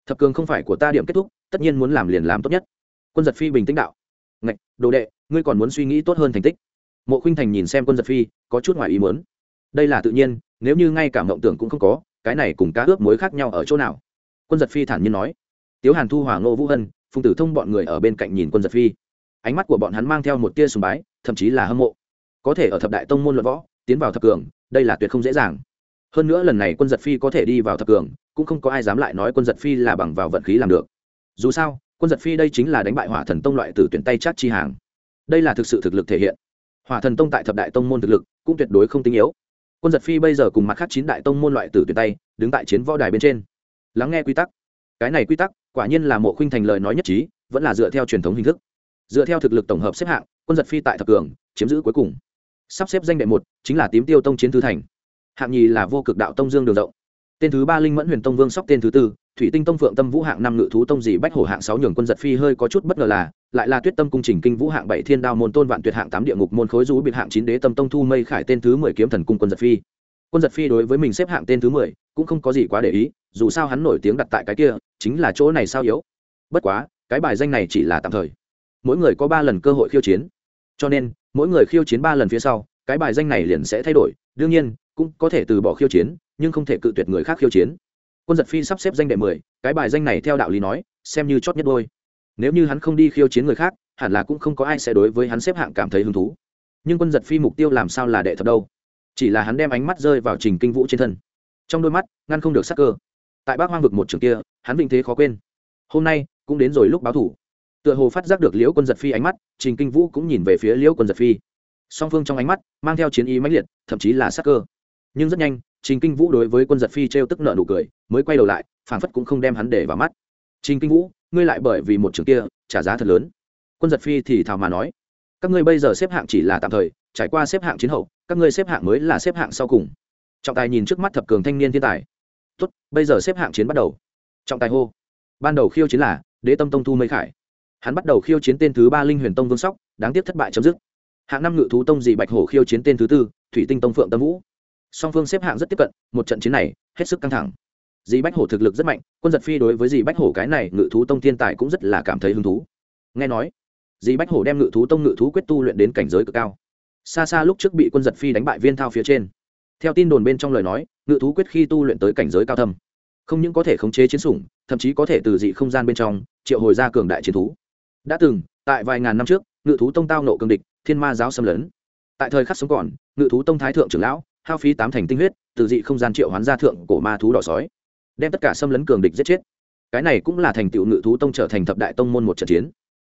Thập cường không phải của ta điểm kết thúc, tất nhiên muốn làm liền làm tốt nhất. Quân giật phi bình tĩnh đạo. Ngạch, đồ đệ, ngươi còn muốn suy nghĩ tốt hơn thành tích. Mộ khinh thành nhìn xem quân giật phi, có chút ngoài ý muốn. Đây là tự nhiên, nếu như ngay cả mộng tưởng cũng không có, cái này cùng cá ướp mối khác nhau ở chỗ nào? Quân giật phi thản nhiên nói. Tiếu hàn thu, hòa ngô vũ hân, phùng tử thông bọn người ở bên cạnh nhìn quân giật phi. Ánh mắt của bọn hắn mang theo một tia sùng bái, thậm chí là hâm mộ. Có thể ở thập đại tông môn luận võ, tiến vào thập cường, đây là tuyệt không dễ dàng hơn nữa lần này quân giật phi có thể đi vào thập cường, cũng không có ai dám lại nói quân giật phi là bằng vào vận khí làm được. Dù sao, quân giật phi đây chính là đánh bại hỏa thần tông loại từ tuyển tay chát chi hàng. Đây là thực sự thực lực thể hiện. Hỏa thần tông tại thập đại tông môn thực lực cũng tuyệt đối không tinh yếu. Quân giật phi bây giờ cùng mặt khác chín đại tông môn loại tử tuyển tay, đứng tại chiến võ đài bên trên. Lắng nghe quy tắc. Cái này quy tắc, quả nhiên là mộ khuynh thành lời nói nhất trí, vẫn là dựa theo truyền thống hình thức. Dựa theo thực lực tổng hợp xếp hạng, quân giật phi tại thập cường, chiếm giữ cuối cùng. Sắp xếp danh đệ một, chính là tím tiêu tông chiến thư thành hạng nhì là vô cực đạo tông dương đường rộng. Tên thứ ba linh mẫn huyền tông vương sóc tên thứ tư, thủy tinh tông phượng tâm vũ hạng năm ngự thú tông dì bách hổ hạng sáu nhường quân giật phi hơi có chút bất ngờ là, lại là tuyết tâm cung trình kinh vũ hạng bảy thiên đao môn tôn vạn tuyệt hạng tám địa ngục môn khối rú biệt hạng chín đế tâm tông thu mây khải tên thứ mười kiếm thần cung quân giật phi. Quân giật phi đối với mình xếp hạng tên thứ mười, cũng không có gì quá để ý, dù sao hắn nổi tiếng đặt tại cái kia, chính là chỗ này sao yếu. Bất quá, cái bài danh này chỉ là tạm thời. Mỗi người có ba lần cơ hội khiêu chiến. Cho nên, mỗi người khiêu chiến ba lần phía sau, cái bài danh này liền sẽ thay đổi. Đương nhiên cũng có thể từ bỏ khiêu chiến, nhưng không thể cự tuyệt người khác khiêu chiến. Quân giật phi sắp xếp danh đệ mười, cái bài danh này theo đạo lý nói, xem như chót nhất đôi. Nếu như hắn không đi khiêu chiến người khác, hẳn là cũng không có ai sẽ đối với hắn xếp hạng cảm thấy hứng thú. Nhưng quân giật phi mục tiêu làm sao là đệ thập đâu? Chỉ là hắn đem ánh mắt rơi vào trình kinh vũ trên thân. Trong đôi mắt, ngăn không được sắc cơ. Tại bác hoang vực một trường kia, hắn vinh thế khó quên. Hôm nay, cũng đến rồi lúc báo thủ. Tựa hồ phát giác được liễu quân giật phi ánh mắt, trình kinh vũ cũng nhìn về phía liễu quân giật phi. Song phương trong ánh mắt, mang theo chiến ý mãnh liệt, thậm chí là sắc cơ nhưng rất nhanh, trình kinh vũ đối với quân giật phi t r e o tức nợ nụ cười, mới quay đầu lại, phảng phất cũng không đem hắn để vào mắt. Trình kinh vũ, ngươi lại bởi vì một trường kia, trả giá thật lớn. Quân giật phi thì thào mà nói, các ngươi bây giờ xếp hạng chỉ là tạm thời, trải qua xếp hạng chiến hậu, các ngươi xếp hạng mới là xếp hạng sau cùng. Trọng tài nhìn trước mắt thập cường thanh niên thiên tài. Tốt, bây giờ xếp hạng chiến bắt đầu. Trọng tài hô. Ban đầu khiêu chiến là đế tâm tông thu mây khải. Hắn bắt đầu khiêu chiến tên thứ ba linh huyền tông vương sóc, đáng tiếc thất bại chấm dứt. Hạng năm ngự thú tông dị bạch hổ khiêu chiến tên thứ tư thủy tinh tông phượng tâm vũ song phương xếp hạng rất tiếp cận, một trận chiến này, hết sức căng thẳng. Dì bách hổ thực lực rất mạnh, quân giật phi đối với dì bách hổ cái này ngự thú tông thiên tài cũng rất là cảm thấy hứng thú. Nghe nói, dì bách hổ đem ngự thú tông ngự thú quyết tu luyện đến cảnh giới cực cao. Xa xa lúc trước bị quân giật phi đánh bại viên thao phía trên. Theo tin đồn bên trong lời nói, ngự thú quyết khi tu luyện tới cảnh giới cao thâm, không những có thể khống chế chiến sủng, thậm chí có thể từ dị không gian bên trong triệu hồi ra cường đại chiến thú. Đã từng, tại vài ngàn năm trước, ngự thú tông tao nộ cường địch, thiên ma giáo xâm lấn. Tại thời khắc sống còn, ngự thú tông thái thượng trưởng lão hao phí tám thành tinh huyết, từ dị không gian triệu hoán ra thượng cổ ma thú đỏ sói, đem tất cả xâm lấn cường địch giết chết. Cái này cũng là thành tựu ngự thú tông trở thành thập đại tông môn một trận chiến.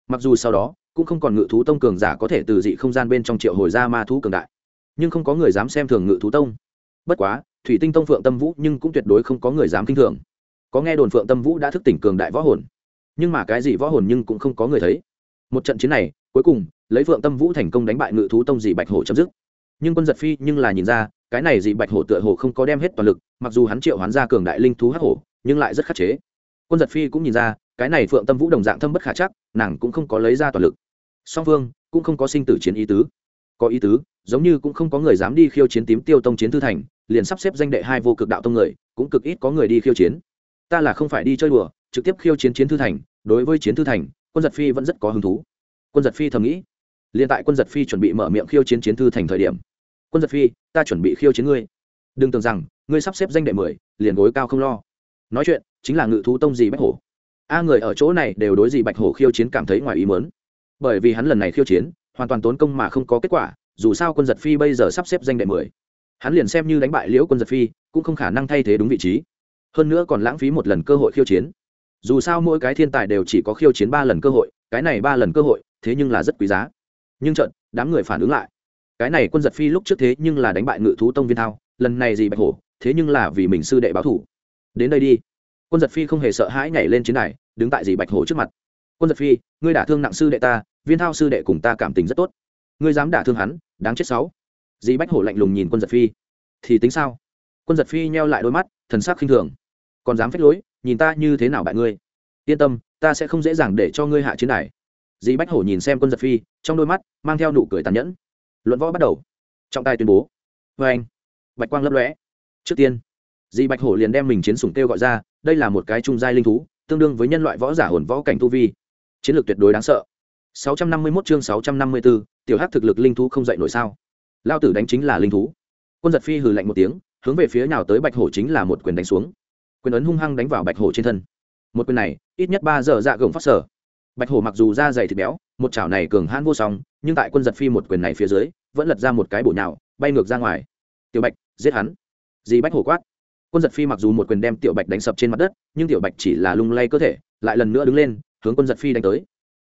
Mặc dù sau đó, cũng không còn ngự thú tông cường giả có thể từ dị không gian bên trong triệu hồi ra ma thú cường đại, nhưng không có người dám xem thường ngự thú tông. Bất quá, thủy tinh tông phượng tâm vũ nhưng cũng tuyệt đối không có người dám k i n h thường. Có nghe đồn phượng tâm vũ đã thức tỉnh cường đại võ hồn, nhưng mà cái gì võ hồn nhưng cũng không có người thấy. Một trận chiến này, cuối cùng, lấy phượng tâm vũ thành công đánh bại ngự thú tông dị bạch hổ chấm dứt nhưng quân giật phi nhưng là nhìn ra, cái này dị bạch hổ tựa hồ không có đem hết toàn lực, mặc dù hắn triệu hoán ra cường đại linh thú hắc hổ, nhưng lại rất khắc chế. Quân giật phi cũng nhìn ra, cái này phượng tâm vũ đồng dạng thâm bất khả chắc, nàng cũng không có lấy ra toàn lực. Song phương cũng không có sinh tử chiến ý tứ. Có ý tứ, giống như cũng không có người dám đi khiêu chiến tím tiêu tông chiến thư thành, liền sắp xếp danh đệ hai vô cực đạo tông người, cũng cực ít có người đi khiêu chiến. Ta là không phải đi chơi đùa, trực tiếp khiêu chiến chiến thư thành, đối với chiến thư thành, quân giật phi vẫn rất có hứng thú. Quân giật phi thầm nghĩ. Liền tại quân giật phi chuẩn bị mở miệng khiêu chiến chiến thư thành thời điểm quân giật phi, ta chuẩn bị khiêu chiến ngươi. Đừng tưởng rằng, ngươi sắp xếp danh đệ mười, liền gối cao không lo. Nói chuyện, chính là ngự thú tông gì bách hổ. A người ở chỗ này đều đối gì bạch hổ khiêu chiến cảm thấy ngoài ý mớn bởi vì hắn lần này khiêu chiến, hoàn toàn tốn công mà không có kết quả, dù sao quân giật phi bây giờ sắp xếp danh đệ mười. Hắn liền xem như đánh bại liễu quân giật phi, cũng không khả năng thay thế đúng vị trí. Hơn nữa còn lãng phí một lần cơ hội khiêu chiến. Dù sao mỗi cái thiên tài đều chỉ có khiêu chiến ba lần cơ hội, cái này ba lần cơ hội, thế nhưng là rất quý giá. Nhưng trận đám người phản ứng lại cái này quân giật phi lúc trước thế nhưng là đánh bại ngự thú tông viên thao, lần này gì bạch hổ, thế nhưng là vì mình sư đệ báo thủ. Đến đây đi. Quân giật phi không hề sợ hãi nhảy lên chiến đài, đứng tại dì bạch hổ trước mặt. Quân giật phi, ngươi đả thương nặng sư đệ ta, viên thao sư đệ cùng ta cảm tình rất tốt. Ngươi dám đả thương hắn, đáng chết sáu. Dì bạch hổ lạnh lùng nhìn quân giật phi. Thì tính sao? Quân giật phi nheo lại đôi mắt, thần sắc khinh thường. Còn dám phách lối, nhìn ta như thế nào bại ngươi? Yên tâm, ta sẽ không dễ dàng để cho ngươi hạ chiến đài. Dì bách hổ nhìn xem quân giật phi, trong đôi mắt mang theo nụ cười tàn nhẫn luận võ bắt đầu. Trọng tài tuyên bố. Vê anh. Bạch quang lấp lóe. Trước tiên dì bạch hổ liền đem mình chiến sủng kêu gọi ra đây là một cái trung giai linh thú tương đương với nhân loại võ giả hồn võ cảnh tu vi. Chiến lược tuyệt đối đáng sợ. 651 chương 654, tiểu hắc thực lực linh thú không dậy nổi sao. Lao tử đánh chính là linh thú. Quân giật phi hừ lạnh một tiếng hướng về phía nào tới bạch hổ chính là một quyền đánh xuống. Quyền ấn hung hăng đánh vào bạch hổ trên thân. Một quyền này ít nhất ba giờ dạ gồng phát sở. Bạch hổ mặc dù da dày thịt béo một chảo này cường hãn vô song nhưng tại quân giật phi một quyền này phía dưới vẫn lật ra một cái bổ nhào, bay ngược ra ngoài. Tiểu bạch, giết hắn. Dì bạch hổ quát. Quân giật phi mặc dù một quyền đem tiểu bạch đánh sập trên mặt đất, nhưng tiểu bạch chỉ là lung lay cơ thể, lại lần nữa đứng lên, hướng quân giật phi đánh tới.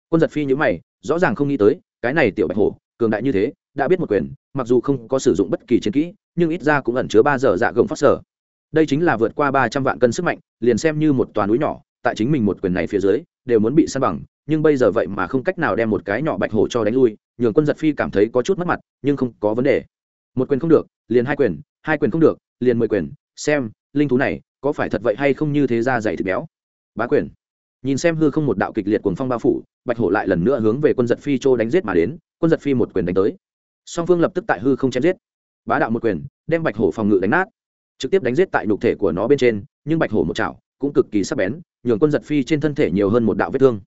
Quân giật phi nhữ mày, rõ ràng không nghĩ tới, cái này tiểu bạch hổ, cường đại như thế, đã biết một quyền, mặc dù không có sử dụng bất kỳ chiến kỹ, nhưng ít ra cũng ẩn chứa ba giờ dạ gồng phát sở. Đây chính là vượt qua ba trăm vạn cân sức mạnh, liền xem như một toàn núi nhỏ, tại chính mình một quyền này phía dưới, đều muốn bị săn bằng, nhưng bây giờ vậy mà không cách nào đem một cái nhỏ bạch hổ cho đánh lui nhường quân giật phi cảm thấy có chút mất mặt, nhưng không có vấn đề. Một quyền không được, liền hai quyền hai quyền không được, liền mười quyền, xem, linh thú này, có phải thật vậy hay không như thế ra dày thịt béo. Bá quyền. Nhìn xem hư không một đạo kịch liệt cuồng phong bao phủ, bạch hổ lại lần nữa hướng về quân giật phi châu đánh giết mà đến, quân giật phi một quyền đánh tới. Song phương lập tức tại hư không chém giết. Bá đạo một quyền, đem bạch hổ phòng ngự đánh nát. Trực tiếp đánh giết tại nhục thể của nó bên trên, nhưng bạch hổ một chảo cũng cực kỳ sắc bén, nhường quân giật phi trên thân thể nhiều hơn một đạo vết thương.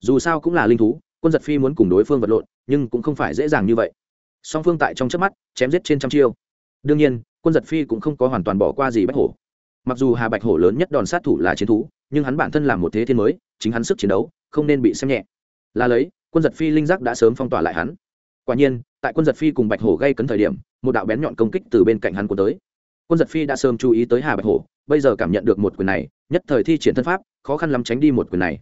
Dù sao cũng là linh thú quân giật phi muốn cùng đối phương vật lộn, nhưng cũng không phải dễ dàng như vậy. Song phương tại trong trước mắt, chém giết trên trăm chiêu. Đương nhiên, quân giật phi cũng không có hoàn toàn bỏ qua gì bạch hổ. Mặc dù hà bạch hổ lớn nhất đòn sát thủ là chiến thú, nhưng hắn bản thân là một thế thiên mới, chính hắn sức chiến đấu, không nên bị xem nhẹ. Là lấy, quân giật phi linh giác đã sớm phong tỏa lại hắn. Quả nhiên, tại quân giật phi cùng bạch hổ gây cấn thời điểm, một đạo bén nhọn công kích từ bên cạnh hắn của tới. Quân giật phi đã sớm chú ý tới hà bạch hổ, bây giờ cảm nhận được một quyền này, nhất thời thi triển thân pháp, khó khăn lắm tránh đi một quyền này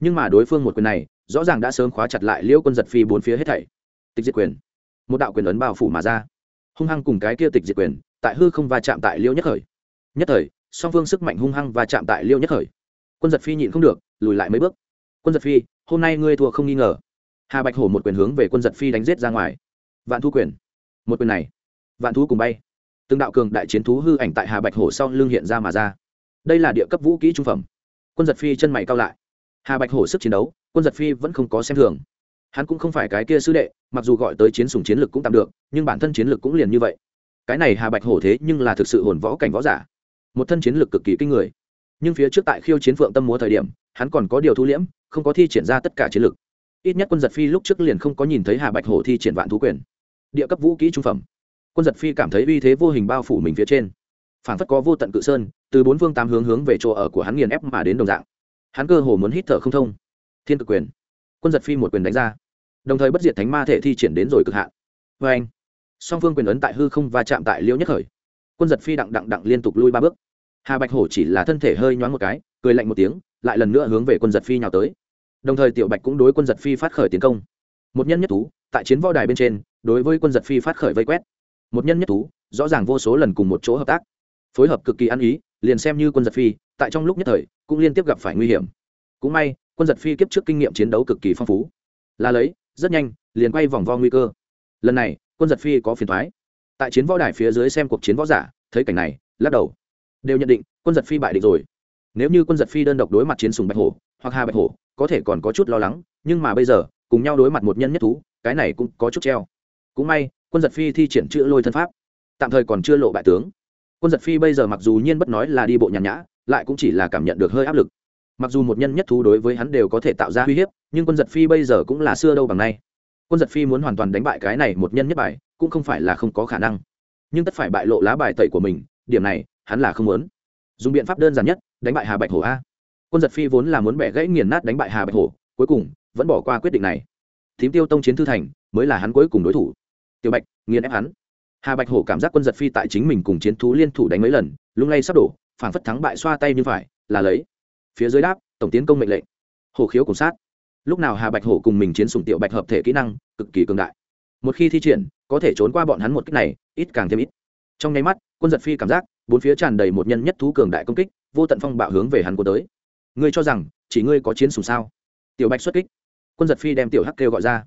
nhưng mà đối phương một quyền này, rõ ràng đã sớm khóa chặt lại liễu quân giật phi bốn phía hết thảy. Tịch diệt quyền. Một đạo quyền ấn bao phủ mà ra. Hung hăng cùng cái kia tịch diệt quyền, tại hư không va chạm tại liễu nhất thời nhất thời song phương sức mạnh hung hăng và chạm tại liễu nhất thời quân giật phi nhịn không được, lùi lại mấy bước. Quân giật phi, hôm nay ngươi thua không nghi ngờ. Hà bạch hổ một quyền hướng về quân giật phi đánh giết ra ngoài. Vạn thu quyền. Một quyền này. Vạn thú cùng bay. Từng đạo cường đại chiến thú hư ảnh tại hà bạch hổ sau lưng hiện ra mà ra. Đây là địa cấp vũ kỹ trung phẩm. Quân giật phi chân mày cao lại hà bạch hổ sức chiến đấu, quân giật phi vẫn không có xem thường. Hắn cũng không phải cái kia sư đệ, mặc dù gọi tới chiến sùng chiến lực cũng tạm được, nhưng bản thân chiến lực cũng liền như vậy. Cái này hà bạch hổ thế nhưng là thực sự hồn võ cảnh võ giả. Một thân chiến lực cực kỳ kinh người. Nhưng phía trước tại khiêu chiến phượng tâm múa thời điểm, hắn còn có điều thu liễm, không có thi triển ra tất cả chiến lực. Ít nhất quân giật phi lúc trước liền không có nhìn thấy hà bạch hổ thi triển vạn thú quyền. Địa cấp vũ kỹ trung phẩm. Quân giật phi cảm thấy uy thế vô hình bao phủ mình phía trên. Phản phất có vô tận cự sơn, từ bốn phương tám hướng hướng về chỗ ở của hắn nghiền ép mà đến đồng dạng hắn cơ hồ muốn hít thở không thông. Thiên cực quyền. Quân giật phi một quyền đánh ra. Đồng thời bất diệt thánh ma thể thi triển đến rồi cực hạn. Vê anh, song phương quyền ấn tại hư không và chạm tại liễu nhất khởi. Quân giật phi đặng đặng đặng liên tục lui ba bước. Hà bạch hổ chỉ là thân thể hơi nhoáng một cái, cười lạnh một tiếng, lại lần nữa hướng về quân giật phi nhào tới. Đồng thời tiểu bạch cũng đối quân giật phi phát khởi tiến công. Một nhân nhất thú, tại chiến võ đài bên trên, đối với quân giật phi phát khởi vây quét. Một nhân nhất thú, rõ ràng vô số lần cùng một chỗ hợp tác. Phối hợp cực kỳ ăn ý liền xem như quân giật phi, tại trong lúc nhất thời, cũng liên tiếp gặp phải nguy hiểm. Cũng may, quân giật phi kiếp trước kinh nghiệm chiến đấu cực kỳ phong phú. Là lấy, rất nhanh, liền quay vòng vo nguy cơ. Lần này, quân giật phi có phiền thoái tại chiến võ đài phía dưới xem cuộc chiến võ giả, thấy cảnh này, lắc đầu. Đều nhận định, quân giật phi bại địch rồi. Nếu như quân giật phi đơn độc đối mặt chiến sùng bạch hổ, hoặc hà bạch hổ, có thể còn có chút lo lắng, nhưng mà bây giờ, cùng nhau đối mặt một nhân nhất thú, cái này cũng có chút treo. Cũng may, quân giật phi thi triển chữ lôi thân pháp. Tạm thời còn chưa lộ bại tướng quân giật phi bây giờ mặc dù nhiên bất nói là đi bộ nhàn nhã, lại cũng chỉ là cảm nhận được hơi áp lực. Mặc dù một nhân nhất thú đối với hắn đều có thể tạo ra uy hiếp, nhưng quân giật phi bây giờ cũng là xưa đâu bằng nay. Quân giật phi muốn hoàn toàn đánh bại cái này một nhân nhất bài, cũng không phải là không có khả năng. Nhưng tất phải bại lộ lá bài tẩy của mình, điểm này, hắn là không muốn. Dùng biện pháp đơn giản nhất, đánh bại hà bạch hổ a. Quân giật phi vốn là muốn bẻ gãy nghiền nát đánh bại hà bạch hổ, cuối cùng, vẫn bỏ qua quyết định này. Thím tiêu tông chiến thư thành, mới là hắn cuối cùng đối thủ. Tiểu bạch, nghiền ép hắn hà bạch hổ cảm giác quân giật phi tại chính mình cùng chiến thú liên thủ đánh mấy lần, lung lay sắp đổ phản phất thắng bại xoa tay như phải, là lấy. Phía dưới đáp, tổng tiến công mệnh lệnh. Hổ khiếu cùng sát. Lúc nào hà bạch hổ cùng mình chiến sùng tiểu bạch hợp thể kỹ năng, cực kỳ cường đại. Một khi thi triển, có thể trốn qua bọn hắn một cách này, ít càng thêm ít. Trong nháy mắt, quân giật phi cảm giác, bốn phía tràn đầy một nhân nhất thú cường đại công kích, vô tận phong bạo hướng về hắn của tới. Ngươi cho rằng, chỉ ngươi có chiến sùng sao? Tiểu bạch xuất kích. Quân giật phi đem tiểu hắc kêu gọi ra.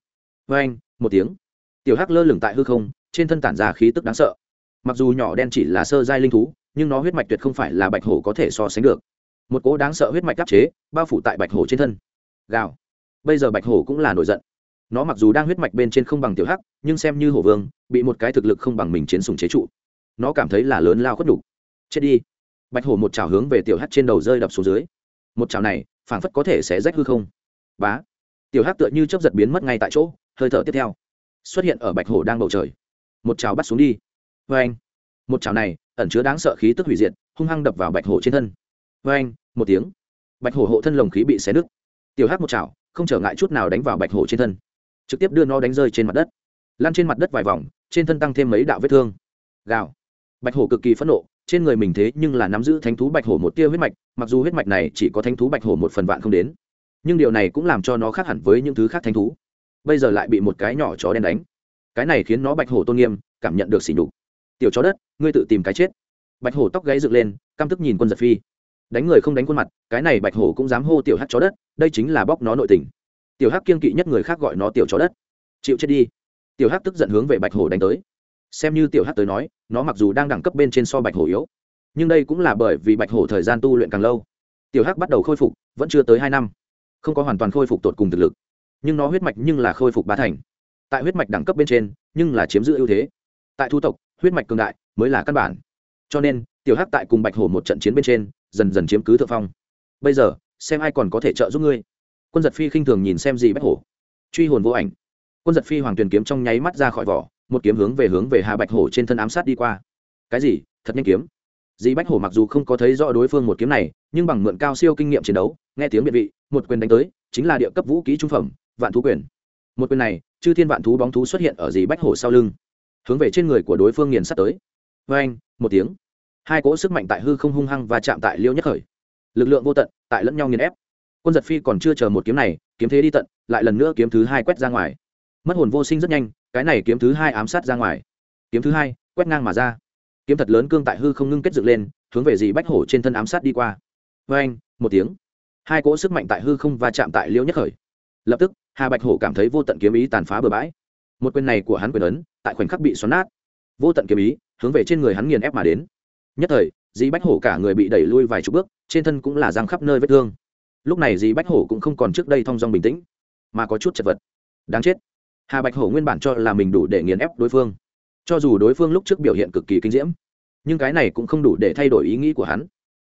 Vê anh một tiếng. Tiểu hắc lơ lửng tại hư không trên thân tản ra khí tức đáng sợ. Mặc dù nhỏ đen chỉ là sơ giai linh thú, nhưng nó huyết mạch tuyệt không phải là bạch hổ có thể so sánh được. Một cố đáng sợ huyết mạch đắp chế, bao phủ tại bạch hổ trên thân. Gào. Bây giờ bạch hổ cũng là nổi giận. Nó mặc dù đang huyết mạch bên trên không bằng tiểu hắc, nhưng xem như hổ vương, bị một cái thực lực không bằng mình chiến sùng chế trụ. Nó cảm thấy là lớn lao khuất đủ. chết đi. Bạch hổ một chảo hướng về tiểu hắc trên đầu rơi đập xuống dưới. Một chảo này, phảng phất có thể sẽ rách hư không. Bá. Tiểu hắc tựa như chớp giật biến mất ngay tại chỗ, hơi thở tiếp theo. Xuất hiện ở bạch hổ đang bầu trời một chảo bắt xuống đi. Vê anh. Một chảo này, ẩn chứa đáng sợ khí tức hủy diệt, hung hăng đập vào bạch hổ trên thân. Vê anh, một tiếng. Bạch hổ hộ thân lồng khí bị xé nứt. Tiểu hắc một chảo, không trở ngại chút nào đánh vào bạch hổ trên thân. Trực tiếp đưa nó đánh rơi trên mặt đất. Lan trên mặt đất vài vòng, trên thân tăng thêm mấy đạo vết thương. Gào. Bạch hổ cực kỳ phẫn nộ, trên người mình thế nhưng là nắm giữ thánh thú bạch hổ một tia huyết mạch, mặc dù huyết mạch này chỉ có thánh thú bạch hổ một phần vạn không đến. Nhưng điều này cũng làm cho nó khác hẳn với những thứ khác thánh thú. Bây giờ lại bị một cái nhỏ chó đen đánh cái này khiến nó bạch hổ tôn nghiêm, cảm nhận được sỉ nhục. Tiểu chó đất, ngươi tự tìm cái chết. Bạch hổ tóc gáy dựng lên, căm tức nhìn quân giật phi. Đánh người không đánh khuôn mặt, cái này bạch hổ cũng dám hô tiểu hát chó đất, đây chính là bóc nó nội tình. Tiểu hắc kiên kỵ nhất người khác gọi nó tiểu chó đất. Chịu chết đi. Tiểu hắc tức giận hướng về bạch hổ đánh tới. Xem như tiểu hắc tới nói, nó mặc dù đang đẳng cấp bên trên so bạch hổ yếu, nhưng đây cũng là bởi vì bạch hổ thời gian tu luyện càng lâu. Tiểu hắc bắt đầu khôi phục, vẫn chưa tới hai năm. Không có hoàn toàn khôi phục tột cùng thực lực. Nhưng nó huyết mạch nhưng là khôi phục ba thành tại huyết mạch đẳng cấp bên trên, nhưng là chiếm giữ ưu thế. Tại thu tộc, huyết mạch cường đại mới là căn bản. Cho nên, tiểu hắc tại cùng bạch hổ một trận chiến bên trên, dần dần chiếm cứ thượng phong. Bây giờ, xem ai còn có thể trợ giúp ngươi. Quân giật phi khinh thường nhìn xem gì Bạch hổ. Truy hồn vô ảnh. Quân giật phi hoàng tuyền kiếm trong nháy mắt ra khỏi vỏ, một kiếm hướng về hướng về hà bạch hổ trên thân ám sát đi qua. Cái gì? Thật nhanh kiếm. Dì bách hổ mặc dù không có thấy rõ đối phương một kiếm này, nhưng bằng mượn cao siêu kinh nghiệm chiến đấu, nghe tiếng biệt vị, một quyền đánh tới, chính là địa cấp vũ ký trung phẩm, vạn thú quyền một quyền này, chư thiên vạn thú bóng thú xuất hiện ở dì bách hổ sau lưng, hướng về trên người của đối phương nghiền sắt tới. Vê anh, một tiếng, hai cỗ sức mạnh tại hư không hung hăng và chạm tại liêu nhất khởi. Lực lượng vô tận, tại lẫn nhau nghiền ép. Quân giật phi còn chưa chờ một kiếm này, kiếm thế đi tận, lại lần nữa kiếm thứ hai quét ra ngoài. Mất hồn vô sinh rất nhanh, cái này kiếm thứ hai ám sát ra ngoài. Kiếm thứ hai, quét ngang mà ra. Kiếm thật lớn cương tại hư không ngưng kết dựng lên, hướng về dì bách hổ trên thân ám sát đi qua. Vê anh, một tiếng, hai cỗ sức mạnh tại hư không và chạm tại liêu nhất khởi. Lập tức hà bạch hổ cảm thấy vô tận kiếm ý tàn phá bừa bãi. Một quyền này của hắn quyền ấn, tại khoảnh khắc bị xoắn nát. Vô tận kiếm ý, hướng về trên người hắn nghiền ép mà đến. Nhất thời dì bách hổ cả người bị đẩy lui vài chục bước, trên thân cũng là răng khắp nơi vết thương. Lúc này dì bách hổ cũng không còn trước đây thong dong bình tĩnh, mà có chút chật vật. Đáng chết. Hà bạch hổ nguyên bản cho là mình đủ để nghiền ép đối phương. Cho dù đối phương lúc trước biểu hiện cực kỳ kinh diễm, nhưng cái này cũng không đủ để thay đổi ý nghĩ của hắn.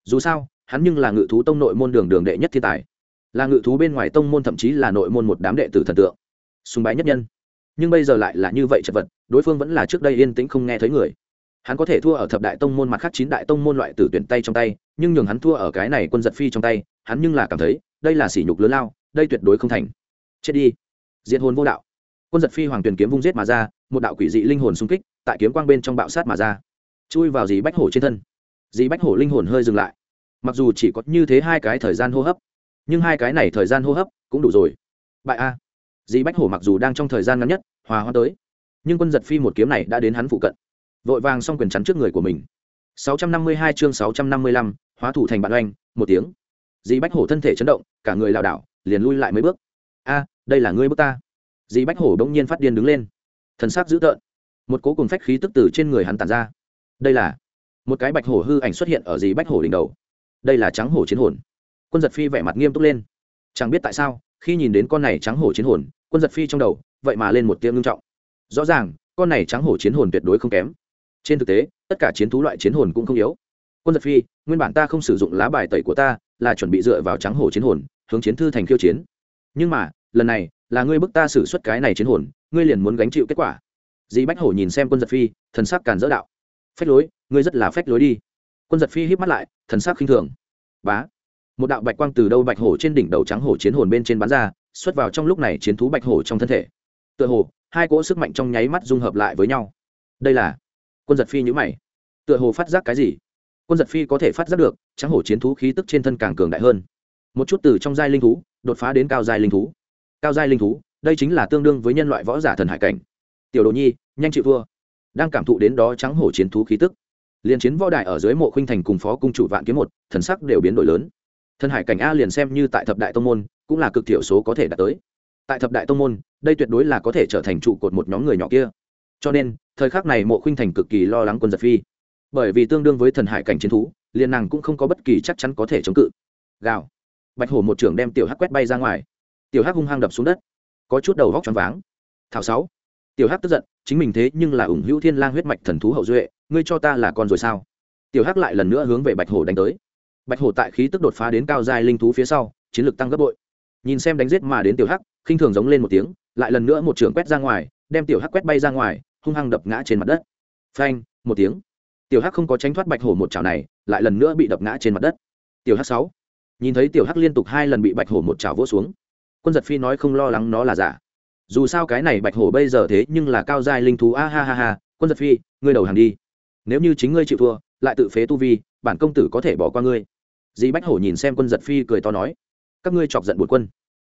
Dù sao, hắn nhưng là ngự thú tông nội môn đường đường đệ nhất thiên tài là ngự thú bên ngoài tông môn, thậm chí là nội môn một đám đệ tử thần tượng, sùng bái nhất nhân. Nhưng bây giờ lại là như vậy chật vật, đối phương vẫn là trước đây yên tĩnh không nghe thấy người. Hắn có thể thua ở thập đại tông môn mặt khác chín đại tông môn loại tử tuyển tay trong tay, nhưng nhường hắn thua ở cái này quân giật phi trong tay, hắn nhưng là cảm thấy, đây là sỉ nhục lớn lao, đây tuyệt đối không thành. Chết đi. Diện hồn vô đạo. Quân giật phi hoàng tuyển kiếm vung giết mà ra, một đạo quỷ dị linh hồn xung kích, tại kiếm quang bên trong bạo sát mà ra. Chui vào dì bách hổ trên thân. Dì bách hổ linh hồn hơi dừng lại. Mặc dù chỉ có như thế hai cái thời gian hô hấp nhưng hai cái này thời gian hô hấp cũng đủ rồi. Bại a. Dì bách hổ mặc dù đang trong thời gian ngắn nhất hòa hoa tới nhưng quân giật phi một kiếm này đã đến hắn phụ cận. Vội vàng xong quyền chắn trước người của mình. 652 chương 655, hóa thủ thành bạn oanh một tiếng. Dì bách hổ thân thể chấn động cả người lảo đảo liền lui lại mấy bước. A đây là ngươi bước ta. Dì bách hổ đông nhiên phát điên đứng lên. Thần sắc dữ tợn. Một cố cùng phách khí tức từ trên người hắn tàn ra. Đây là một cái bạch hổ hư ảnh xuất hiện ở dì bách hổ đỉnh đầu. Đây là trắng hổ chiến hồn quân giật phi vẻ mặt nghiêm túc lên. Chẳng biết tại sao, khi nhìn đến con này trắng hổ chiến hồn, quân giật phi trong đầu, vậy mà lên một tiếng ngưng trọng. Rõ ràng, con này trắng hổ chiến hồn tuyệt đối không kém. Trên thực tế, tất cả chiến thú loại chiến hồn cũng không yếu. Quân giật phi, nguyên bản ta không sử dụng lá bài tẩy của ta, là chuẩn bị dựa vào trắng hổ chiến hồn, hướng chiến thư thành khiêu chiến. Nhưng mà, lần này, là ngươi bức ta xử suất cái này chiến hồn, ngươi liền muốn gánh chịu kết quả. Dì bách hổ nhìn xem quân giật phi, thần sắc càn dỡ đạo. Phách lối, ngươi rất là phách lối đi. Quân giật phi híp mắt lại, thần sắc khinh thường. Bá một đạo bạch quang từ đâu bạch hổ trên đỉnh đầu trắng hổ chiến hồn bên trên bắn ra, xuất vào trong lúc này chiến thú bạch hổ trong thân thể. Tựa hồ, hai cỗ sức mạnh trong nháy mắt dung hợp lại với nhau. Đây là quân giật phi nhữ mày. Tựa hồ phát giác cái gì? Quân giật phi có thể phát giác được, trắng hổ chiến thú khí tức trên thân càng cường đại hơn. Một chút từ trong giai linh thú, đột phá đến cao giai linh thú. Cao giai linh thú, đây chính là tương đương với nhân loại võ giả thần hải cảnh. Tiểu đồ nhi, nhanh chịu thua. Đang cảm thụ đến đó trắng hổ chiến thú khí tức liền chiến võ đại ở dưới mộ khuynh thành cùng phó cung chủ vạn kiếm một, thần sắc đều biến đổi lớn thần hải cảnh a liền xem như tại thập đại tông môn, cũng là cực thiểu số có thể đạt tới. Tại thập đại tông môn, đây tuyệt đối là có thể trở thành trụ cột một nhóm người nhỏ kia. Cho nên, thời khắc này mộ khuynh thành cực kỳ lo lắng quân giật phi. Bởi vì tương đương với thần hải cảnh chiến thú, liền nàng cũng không có bất kỳ chắc chắn có thể chống cự. Gào. Bạch hổ một trưởng đem tiểu hắc quét bay ra ngoài. Tiểu hắc hung hăng đập xuống đất. Có chút đầu vóc choáng váng. Thảo sáu. Tiểu hắc tức giận, chính mình thế nhưng là ủng hữu thiên lang huyết mạch thần thú hậu duệ, ngươi cho ta là con rồi sao? Tiểu hắc lại lần nữa hướng về bạch hổ đánh tới bạch hổ tại khí tức đột phá đến cao dài linh thú phía sau, chiến lược tăng gấp bội. Nhìn xem đánh giết mà đến tiểu hắc, khinh thường giống lên một tiếng, lại lần nữa một trường quét ra ngoài, đem tiểu hắc quét bay ra ngoài, hung hăng đập ngã trên mặt đất. Phanh, một tiếng. Tiểu hắc không có tránh thoát bạch hổ một chảo này, lại lần nữa bị đập ngã trên mặt đất. Tiểu hắc sáu. Nhìn thấy tiểu hắc liên tục hai lần bị bạch hổ một chảo vỗ xuống, quân giật phi nói không lo lắng nó là giả. Dù sao cái này bạch hổ bây giờ thế nhưng là cao giai linh thú, a ha ha ha, quân giật phi, ngươi đầu hàng đi. Nếu như chính ngươi chịu thua, lại tự phế tu vi bản công tử có thể bỏ qua ngươi. Dì bách hổ nhìn xem quân giật phi cười to nói, các ngươi chọc giận bột quân.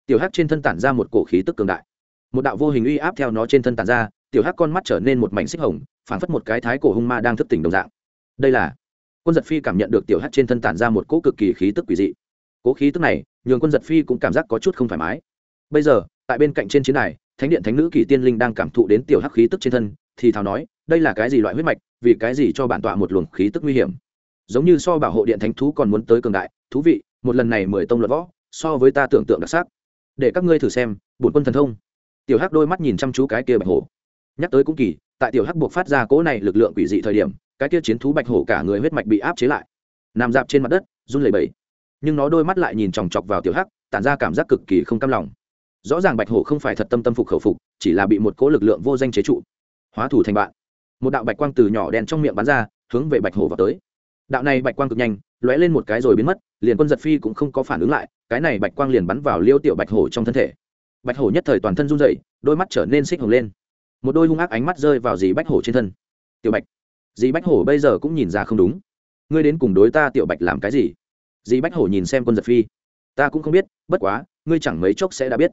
Tiểu hắc trên thân tản ra một cổ khí tức cường đại. Một đạo vô hình uy áp theo nó trên thân tản ra, tiểu hắc con mắt trở nên một mảnh xích hồng, phảng phất một cái thái cổ hung ma đang thức tỉnh đồng dạng. Đây là, quân giật phi cảm nhận được tiểu hắc trên thân tản ra một cỗ cực kỳ khí tức quỷ dị. Cố khí tức này, nhường quân giật phi cũng cảm giác có chút không thoải mái. Bây giờ, tại bên cạnh trên chiến đài, thánh điện thánh nữ kỳ tiên linh đang cảm thụ đến tiểu hắc khí tức trên thân, thì thào nói, đây là cái gì loại huyết mạch, vì cái gì cho bản tọa một luồng khí tức nguy hiểm? Giống như so bảo hộ điện thánh thú còn muốn tới cường đại, thú vị, một lần này mười tông luật võ, so với ta tưởng tượng đặc sắc. Để các ngươi thử xem, bổn quân thần thông. Tiểu hắc đôi mắt nhìn chăm chú cái kia bạch hổ. Nhắc tới cũng kỳ, tại tiểu hắc buộc phát ra cỗ này lực lượng quỷ dị thời điểm, cái kia chiến thú bạch hổ cả người huyết mạch bị áp chế lại. Nằm dạp trên mặt đất, run lẩy bẩy. Nhưng nó đôi mắt lại nhìn chòng chọc vào tiểu hắc, tản ra cảm giác cực kỳ không cam lòng. Rõ ràng bạch hổ không phải thật tâm tâm phục khẩu phục, chỉ là bị một cỗ lực lượng vô danh chế trụ. Hóa thủ thành bạn. Một đạo bạch quang từ nhỏ đen trong miệng bắn ra, hướng về bạch hổ vào tới đạo này bạch quang cực nhanh, lóe lên một cái rồi biến mất, liền quân giật phi cũng không có phản ứng lại, cái này bạch quang liền bắn vào liêu tiểu bạch hổ trong thân thể. Bạch hổ nhất thời toàn thân run dậy đôi mắt trở nên xích hồng lên. Một đôi hung ác ánh mắt rơi vào dì bạch hổ trên thân. Tiểu bạch dì bạch hổ bây giờ cũng nhìn ra không đúng. Ngươi đến cùng đối ta tiểu bạch làm cái gì? Dì bạch hổ nhìn xem quân giật phi. Ta cũng không biết, bất quá, ngươi chẳng mấy chốc sẽ đã biết.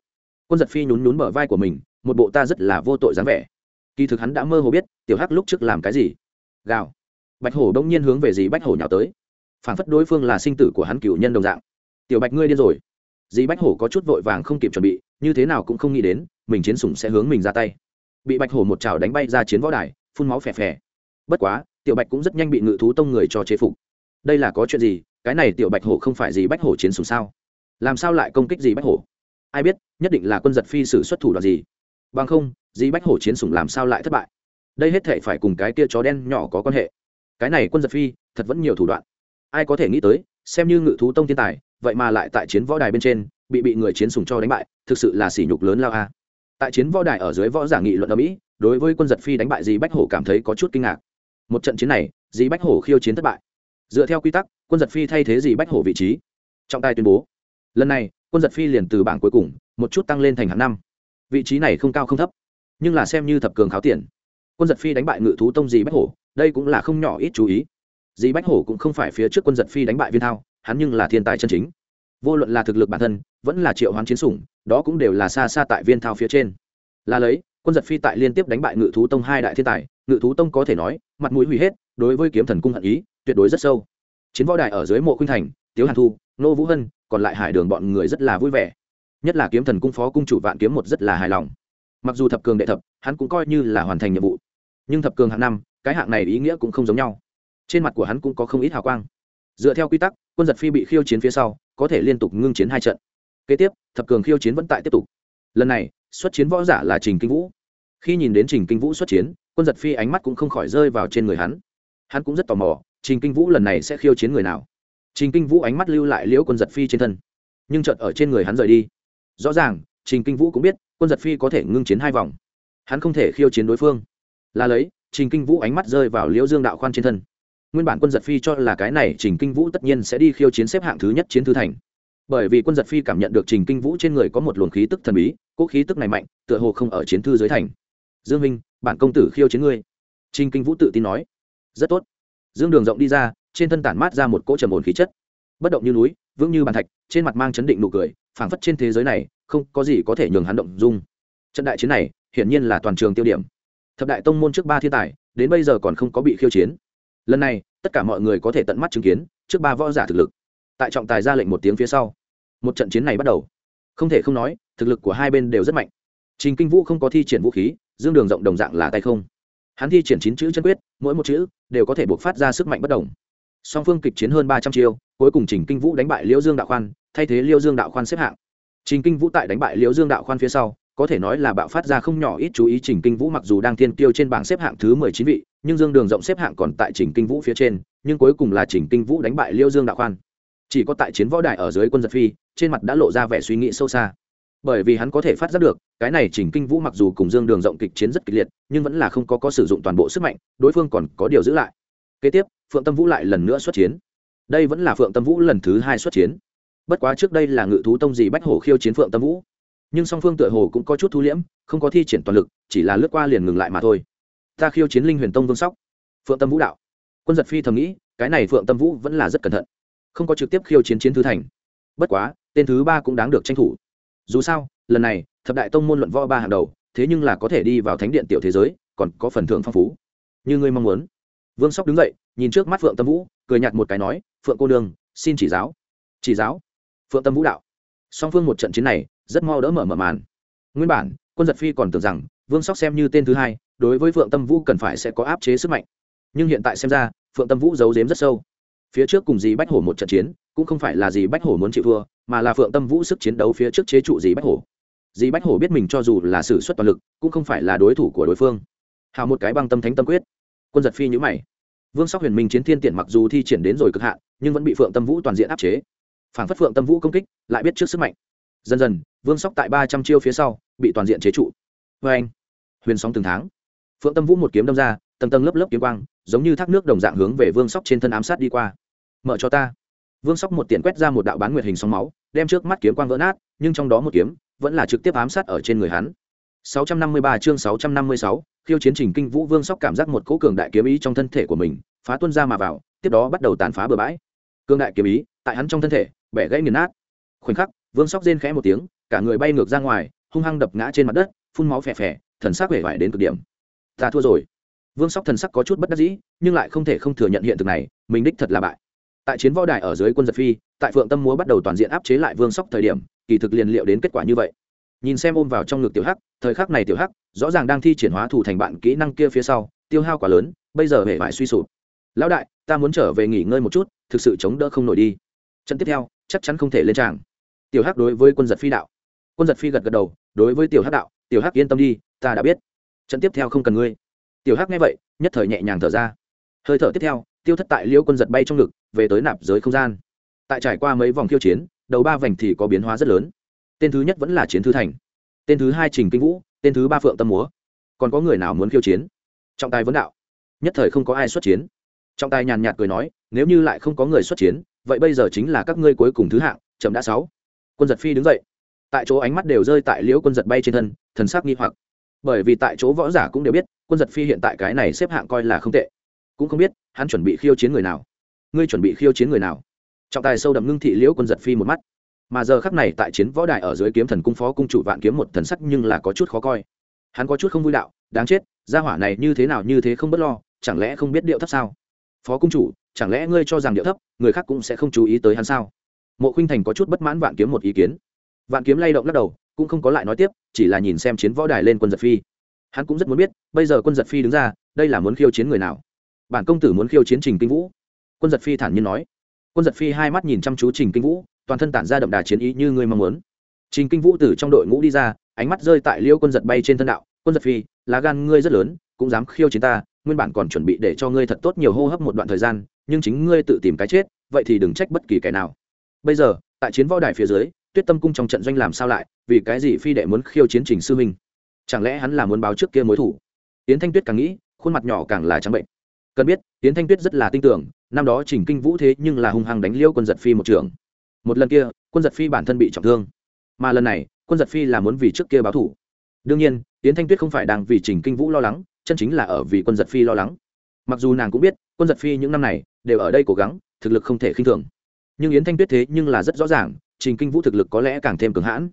Quân giật phi nhún nhún bờ vai của mình, một bộ ta rất là vô tội dáng vẻ. Kỳ thực hắn đã mơ hồ biết, tiểu hắc lúc trước làm cái gì. Gào bạch hổ đông nhiên hướng về dì bạch hổ nhào tới. Phản phất đối phương là sinh tử của hắn cựu nhân đồng dạng. Tiểu bạch ngươi điên rồi. Dì bạch hổ có chút vội vàng không kịp chuẩn bị, như thế nào cũng không nghĩ đến, mình chiến sủng sẽ hướng mình ra tay. Bị bạch hổ một trào đánh bay ra chiến võ đài, phun máu phè phè. Bất quá, tiểu bạch cũng rất nhanh bị ngự thú tông người cho chế phục. Đây là có chuyện gì? Cái này tiểu bạch hổ không phải gì bạch hổ chiến sủng sao? Làm sao lại công kích gì bạch hổ? Ai biết, nhất định là quân giật phi sử xuất thủ đoạn gì. Bằng không dì bách hổ chiến sủng làm sao lại thất bại? Đây hết thể phải cùng cái tia chó đen nhỏ có quan hệ cái này quân giật phi thật vẫn nhiều thủ đoạn. Ai có thể nghĩ tới, xem như ngự thú tông thiên tài, vậy mà lại tại chiến võ đài bên trên, bị bị người chiến sủng cho đánh bại, thực sự là sỉ nhục lớn lao a. Tại chiến võ đài ở dưới võ giả nghị luận ở mỹ, đối với quân giật phi đánh bại dì bách hổ cảm thấy có chút kinh ngạc. Một trận chiến này dì bách hổ khiêu chiến thất bại. Dựa theo quy tắc, quân giật phi thay thế dì bách hổ vị trí. Trọng tài tuyên bố, lần này, quân giật phi liền từ bảng cuối cùng, một chút tăng lên thành hạng năm. Vị trí này không cao không thấp, nhưng là xem như thập cường kháo tiền. Quân giật phi đánh bại ngự thú tông dì bách hổ đây cũng là không nhỏ ít chú ý. Dì bách hổ cũng không phải phía trước quân giật phi đánh bại viên thao, hắn nhưng là thiên tài chân chính. Vô luận là thực lực bản thân, vẫn là triệu hoán chiến sủng, đó cũng đều là xa xa tại viên thao phía trên. Là lấy, quân giật phi tại liên tiếp đánh bại ngự thú tông hai đại thiên tài, ngự thú tông có thể nói, mặt mũi hủy hết, đối với kiếm thần cung hận ý, tuyệt đối rất sâu. Chiến võ đài ở dưới mộ khuynh thành, tiếu hàn thu, nô vũ hân, còn lại hải đường bọn người rất là vui vẻ. Nhất là kiếm thần cung phó cung chủ vạn kiếm một rất là hài lòng. Mặc dù thập cường đệ thập, hắn cũng coi như là hoàn thành nhiệm vụ. Nhưng thập cường hạng năm cái hạng này ý nghĩa cũng không giống nhau. Trên mặt của hắn cũng có không ít hào quang. Dựa theo quy tắc, quân giật phi bị khiêu chiến phía sau, có thể liên tục ngưng chiến hai trận. Kế tiếp, thập cường khiêu chiến vẫn tại tiếp tục. Lần này, xuất chiến võ giả là trình kinh vũ. Khi nhìn đến trình kinh vũ xuất chiến, quân giật phi ánh mắt cũng không khỏi rơi vào trên người hắn. Hắn cũng rất tò mò, trình kinh vũ lần này sẽ khiêu chiến người nào? Trình kinh vũ ánh mắt lưu lại liễu quân giật phi trên thân. Nhưng chợt ở trên người hắn rời đi. Rõ ràng, trình kinh vũ cũng biết, quân giật phi có thể ngưng chiến hai vòng. Hắn không thể khiêu chiến đối phương. Là lấy trình kinh vũ ánh mắt rơi vào liễu dương đạo khoan trên thân. Nguyên bản quân giật phi cho là cái này trình kinh vũ tất nhiên sẽ đi khiêu chiến xếp hạng thứ nhất chiến thư thành. Bởi vì quân giật phi cảm nhận được trình kinh vũ trên người có một luồng khí tức thần bí cỗ khí tức này mạnh, tựa hồ không ở chiến thư dưới thành. Dương minh, bản công tử khiêu chiến ngươi. Trình kinh vũ tự tin nói. Rất tốt. Dương đường rộng đi ra, trên thân tản mát ra một cỗ trầm ổn khí chất. Bất động như núi, vững như bàn thạch, trên mặt mang chấn định nụ cười, phảng phất trên thế giới này, không có gì có thể nhường hắn động dung. Trận đại chiến này, hiển nhiên là toàn trường tiêu điểm thập đại tông môn trước ba thiên tài, đến bây giờ còn không có bị khiêu chiến. Lần này, tất cả mọi người có thể tận mắt chứng kiến, trước ba võ giả thực lực. Tại trọng tài ra lệnh một tiếng phía sau, một trận chiến này bắt đầu. Không thể không nói, thực lực của hai bên đều rất mạnh. Trình kinh vũ không có thi triển vũ khí, dương đường rộng đồng dạng là tay không. Hắn thi triển chín chữ chân quyết, mỗi một chữ đều có thể buộc phát ra sức mạnh bất đồng. Song phương kịch chiến hơn ba trăm chiêu, cuối cùng trình kinh vũ đánh bại liễu dương đạo khoan, thay thế liễu dương đạo khoan xếp hạng. Trình kinh vũ tại đánh bại liễu dương đạo khoan phía sau có thể nói là bạo phát ra không nhỏ ít chú ý trình kinh vũ mặc dù đang thiên tiêu trên bảng xếp hạng thứ mười chín vị, nhưng dương đường rộng xếp hạng còn tại trình kinh vũ phía trên, nhưng cuối cùng là trình kinh vũ đánh bại liêu dương đạo khoan. Chỉ có tại chiến võ đài ở dưới quân giật phi, trên mặt đã lộ ra vẻ suy nghĩ sâu xa. Bởi vì hắn có thể phát giác được, cái này chỉnh kinh vũ mặc dù cùng dương đường rộng kịch chiến rất kịch liệt, nhưng vẫn là không có có sử dụng toàn bộ sức mạnh, đối phương còn có điều giữ lại. Kế tiếp, phượng tâm vũ lại lần nữa xuất chiến. Đây vẫn là phượng tâm vũ lần thứ hai xuất chiến. Bất quá trước đây là ngự thú tông gì bách hổ khiêu chiến phượng tâm vũ nhưng song phương tựa hồ cũng có chút thu liễm không có thi triển toàn lực chỉ là lướt qua liền ngừng lại mà thôi. Ta khiêu chiến linh huyền tông vương sóc. Phượng tâm vũ đạo. Quân giật phi thầm nghĩ cái này phượng tâm vũ vẫn là rất cẩn thận. Không có trực tiếp khiêu chiến chiến thứ thành. Bất quá tên thứ ba cũng đáng được tranh thủ. Dù sao lần này thập đại tông môn luận võ ba hàng đầu thế nhưng là có thể đi vào thánh điện tiểu thế giới còn có phần thưởng phong phú. Như ngươi mong muốn. Vương sóc đứng dậy nhìn trước mắt phượng tâm vũ cười nhạt một cái nói phượng cô đường, xin chỉ giáo. Chỉ giáo? Phượng tâm vũ đạo. Song phương một trận chiến này rất mau đỡ mở mở màn. Nguyên bản, quân giật phi còn tưởng rằng, vương sóc xem như tên thứ hai, đối với phượng tâm vũ cần phải sẽ có áp chế sức mạnh. Nhưng hiện tại xem ra, phượng tâm vũ giấu giếm rất sâu. Phía trước cùng dì bách hổ một trận chiến, cũng không phải là dì bách hổ muốn chịu thua, mà là phượng tâm vũ sức chiến đấu phía trước chế trụ dì bách hổ. Dì bách hổ biết mình cho dù là xử suất toàn lực, cũng không phải là đối thủ của đối phương. Hào một cái băng tâm thánh tâm quyết. Quân giật phi nhữ mày. Vương sóc huyền minh chiến thiên tiện mặc dù thi triển đến rồi cực hạn, nhưng vẫn bị phượng tâm vũ toàn diện áp chế. Phản phất phượng tâm vũ công kích, lại biết trước sức mạnh dần dần vương sóc tại ba trăm chiêu phía sau bị toàn diện chế trụ. Vê anh huyền sóng từng tháng. Phượng tâm vũ một kiếm đâm ra tầng tầng lớp lớp kiếm quang giống như thác nước đồng dạng hướng về vương sóc trên thân ám sát đi qua. Mở cho ta. Vương sóc một tiện quét ra một đạo bán nguyệt hình sóng máu đem trước mắt kiếm quang vỡ nát nhưng trong đó một kiếm vẫn là trực tiếp ám sát ở trên người hắn. 653 chương 656, khiêu chiến trình kinh vũ vương sóc cảm giác một cỗ cường đại kiếm ý trong thân thể của mình phá tuân ra mà vào tiếp đó bắt đầu tàn phá bừa bãi. Cường đại kiếm ý tại hắn trong thân thể bẻ gãy nghiền nát. Khoảnh khắc vương sóc rên khẽ một tiếng, cả người bay ngược ra ngoài, hung hăng đập ngã trên mặt đất, phun máu phè phè, thần sắc vẻ vải đến cực điểm. Ta thua rồi. Vương sóc thần sắc có chút bất đắc dĩ, nhưng lại không thể không thừa nhận hiện thực này, mình đích thật là bại. Tại chiến võ đài ở dưới quân giật phi, tại phượng tâm múa bắt đầu toàn diện áp chế lại vương sóc thời điểm, kỳ thực liền liệu đến kết quả như vậy. Nhìn xem ôm vào trong ngực tiểu hắc, thời khắc này tiểu hắc, rõ ràng đang thi triển hóa thủ thành bạn kỹ năng kia phía sau, tiêu hao quá lớn, bây giờ hệ vải suy sụp. Lão đại, ta muốn trở về nghỉ ngơi một chút, thực sự chống đỡ không nổi đi. Trận tiếp theo, chắc chắn không thể lên tràng tiểu hắc đối với quân giật phi đạo. Quân giật phi gật gật đầu, đối với tiểu hắc đạo, tiểu hắc yên tâm đi, ta đã biết. Trận tiếp theo không cần ngươi. Tiểu hắc nghe vậy, nhất thời nhẹ nhàng thở ra. Hơi thở tiếp theo, tiêu thất tại liễu quân giật bay trong ngực, về tới nạp giới không gian. Tại trải qua mấy vòng khiêu chiến, đầu ba vành thì có biến hóa rất lớn. Tên thứ nhất vẫn là chiến thư thành. Tên thứ hai trình kinh vũ, tên thứ ba phượng tâm múa. Còn có người nào muốn khiêu chiến? Trọng tài vấn đạo. Nhất thời không có ai xuất chiến. Trọng tài nhàn nhạt cười nói, nếu như lại không có người xuất chiến, vậy bây giờ chính là các ngươi cuối cùng thứ hạng, chậm đã sáu quân giật phi đứng dậy. Tại chỗ ánh mắt đều rơi tại liễu quân giật bay trên thân, thần sắc nghi hoặc. Bởi vì tại chỗ võ giả cũng đều biết, quân giật phi hiện tại cái này xếp hạng coi là không tệ. Cũng không biết, hắn chuẩn bị khiêu chiến người nào. Ngươi chuẩn bị khiêu chiến người nào? Trọng tài sâu đậm ngưng thị liễu quân giật phi một mắt. Mà giờ khắc này tại chiến võ đài ở dưới kiếm thần cung phó cung chủ vạn kiếm một thần sắc nhưng là có chút khó coi. Hắn có chút không vui đạo, đáng chết, gia hỏa này như thế nào như thế không b ấ t lo, chẳng lẽ không biết điệu thấp sao? Phó cung chủ, chẳng lẽ ngươi cho rằng điệu thấp, người khác cũng sẽ không chú ý tới hắn sao? Mộ khinh thành có chút bất mãn vạn kiếm một ý kiến. Vạn kiếm lay động lắc đầu, cũng không có lại nói tiếp, chỉ là nhìn xem chiến võ đài lên quân giật phi. Hắn cũng rất muốn biết, bây giờ quân giật phi đứng ra, đây là muốn khiêu chiến người nào? Bản công tử muốn khiêu chiến trình kinh vũ. Quân giật phi thản nhiên nói. Quân giật phi hai mắt nhìn chăm chú trình kinh vũ, toàn thân tản ra đậm đà chiến ý như ngươi mong muốn. Trình kinh vũ từ trong đội ngũ đi ra, ánh mắt rơi tại liêu quân giật bay trên thân đạo. Quân giật phi, lá gan ngươi rất lớn, cũng dám khiêu chiến ta, nguyên bản còn chuẩn bị để cho ngươi thật tốt nhiều hô hấp một đoạn thời gian, nhưng chính ngươi tự tìm cái chết, vậy thì đừng trách bất kỳ kẻ nào bây giờ, tại chiến võ đài phía dưới, tuyết tâm cung trong trận doanh làm sao lại, vì cái gì phi đệ muốn khiêu chiến trình sư minh? Chẳng lẽ hắn là muốn báo trước kia mối thủ? Yến thanh tuyết càng nghĩ, khuôn mặt nhỏ càng là trắng bệnh. Cần biết, yến thanh tuyết rất là tin tưởng, năm đó trình kinh vũ thế nhưng là hung hăng đánh liêu quân giật phi một trường. Một lần kia, quân giật phi bản thân bị trọng thương. Mà lần này, quân giật phi là muốn vì trước kia báo thủ. Đương nhiên, yến thanh tuyết không phải đang vì trình kinh vũ lo lắng, chân chính là ở vì quân giật phi lo lắng. Mặc dù nàng cũng biết, quân giật phi những năm này đều ở đây cố gắng, thực lực không thể khinh thường nhưng yến thanh tuyết thế nhưng là rất rõ ràng, trình kinh vũ thực lực có lẽ càng thêm cường hãn.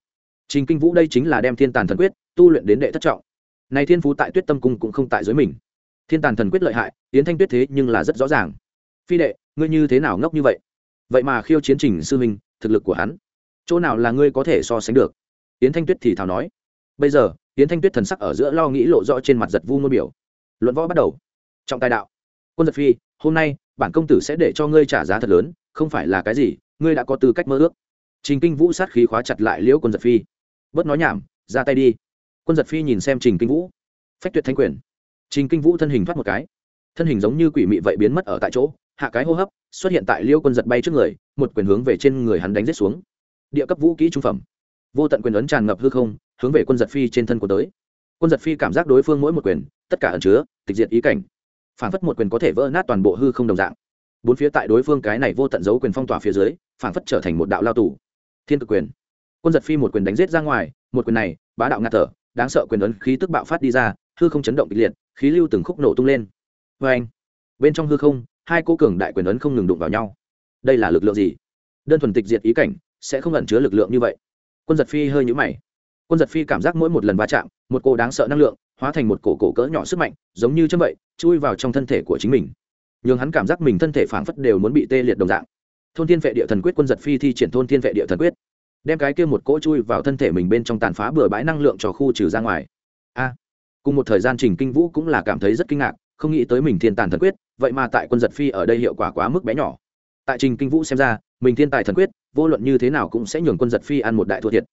Trình kinh vũ đây chính là đem thiên tàn thần quyết tu luyện đến đệ thất trọng. Này thiên phú tại tuyết tâm cung cũng không tại dưới mình. Thiên tàn thần quyết lợi hại, yến thanh tuyết thế nhưng là rất rõ ràng. Phi đệ, ngươi như thế nào ngốc như vậy? Vậy mà khiêu chiến trình sư huynh thực lực của hắn, chỗ nào là ngươi có thể so sánh được? Yến thanh tuyết thì thào nói. Bây giờ, yến thanh tuyết thần sắc ở giữa lo nghĩ lộ rõ trên mặt giật vu ngôn biểu. Luận võ bắt đầu. Trọng tài đạo. Quân giật phi, hôm nay, bản công tử sẽ để cho ngươi trả giá thật lớn không phải là cái gì, ngươi đã có tư cách mơ ước. Trình kinh vũ sát khí khóa chặt lại liễu quân giật phi. Bớt nói nhảm, ra tay đi. Quân giật phi nhìn xem trình kinh vũ. Phách tuyệt thanh quyền. Trình kinh vũ thân hình thoát một cái. Thân hình giống như quỷ mị vậy biến mất ở tại chỗ, hạ cái hô hấp, xuất hiện tại liêu quân giật bay trước người, một quyền hướng về trên người hắn đánh rết xuống. Địa cấp vũ kỹ trung phẩm. Vô tận quyền ấn tràn ngập hư không, hướng về quân giật phi trên thân của tới. Quân giật phi cảm giác đối phương mỗi một quyền, tất cả ẩn chứa, tịch diệt ý cảnh. Phản phất một quyền có thể vỡ nát toàn bộ hư không đồng dạng bốn phía tại đối phương cái này vô tận giấu quyền phong tỏa phía dưới phản phất trở thành một đạo lao tù. Thiên cực quyền. Quân giật phi một quyền đánh giết ra ngoài, một quyền này, bá đạo ngạt thở, đáng sợ quyền ấn khí tức bạo phát đi ra, hư không chấn động kịch liệt, khí lưu từng khúc nổ tung lên. Vê anh bên trong hư không, hai cô cường đại quyền ấn không ngừng đụng vào nhau. Đây là lực lượng gì? Đơn thuần tịch diệt ý cảnh, sẽ không ẩn chứa lực lượng như vậy. Quân giật phi hơi nhũ mày. Quân giật phi cảm giác mỗi một lần va chạm, một cô đáng sợ năng lượng, hóa thành một cổ cổ cỡ nhỏ sức mạnh, giống như chân vậy, chui vào trong thân thể của chính mình nhường hắn cảm giác mình thân thể phảng phất đều muốn bị tê liệt đồng dạng. Thôn thiên vệ địa thần quyết quân giật phi thi triển thôn thiên vệ địa thần quyết, đem cái kia một cỗ chui vào thân thể mình bên trong tàn phá bừa bãi năng lượng cho khu trừ ra ngoài. A, cùng một thời gian trình kinh vũ cũng là cảm thấy rất kinh ngạc, không nghĩ tới mình thiên tàn thần quyết, vậy mà tại quân giật phi ở đây hiệu quả quá mức bé nhỏ. Tại trình kinh vũ xem ra, mình thiên tài thần quyết, vô luận như thế nào cũng sẽ nhường quân giật phi ăn một đại thua thiệt.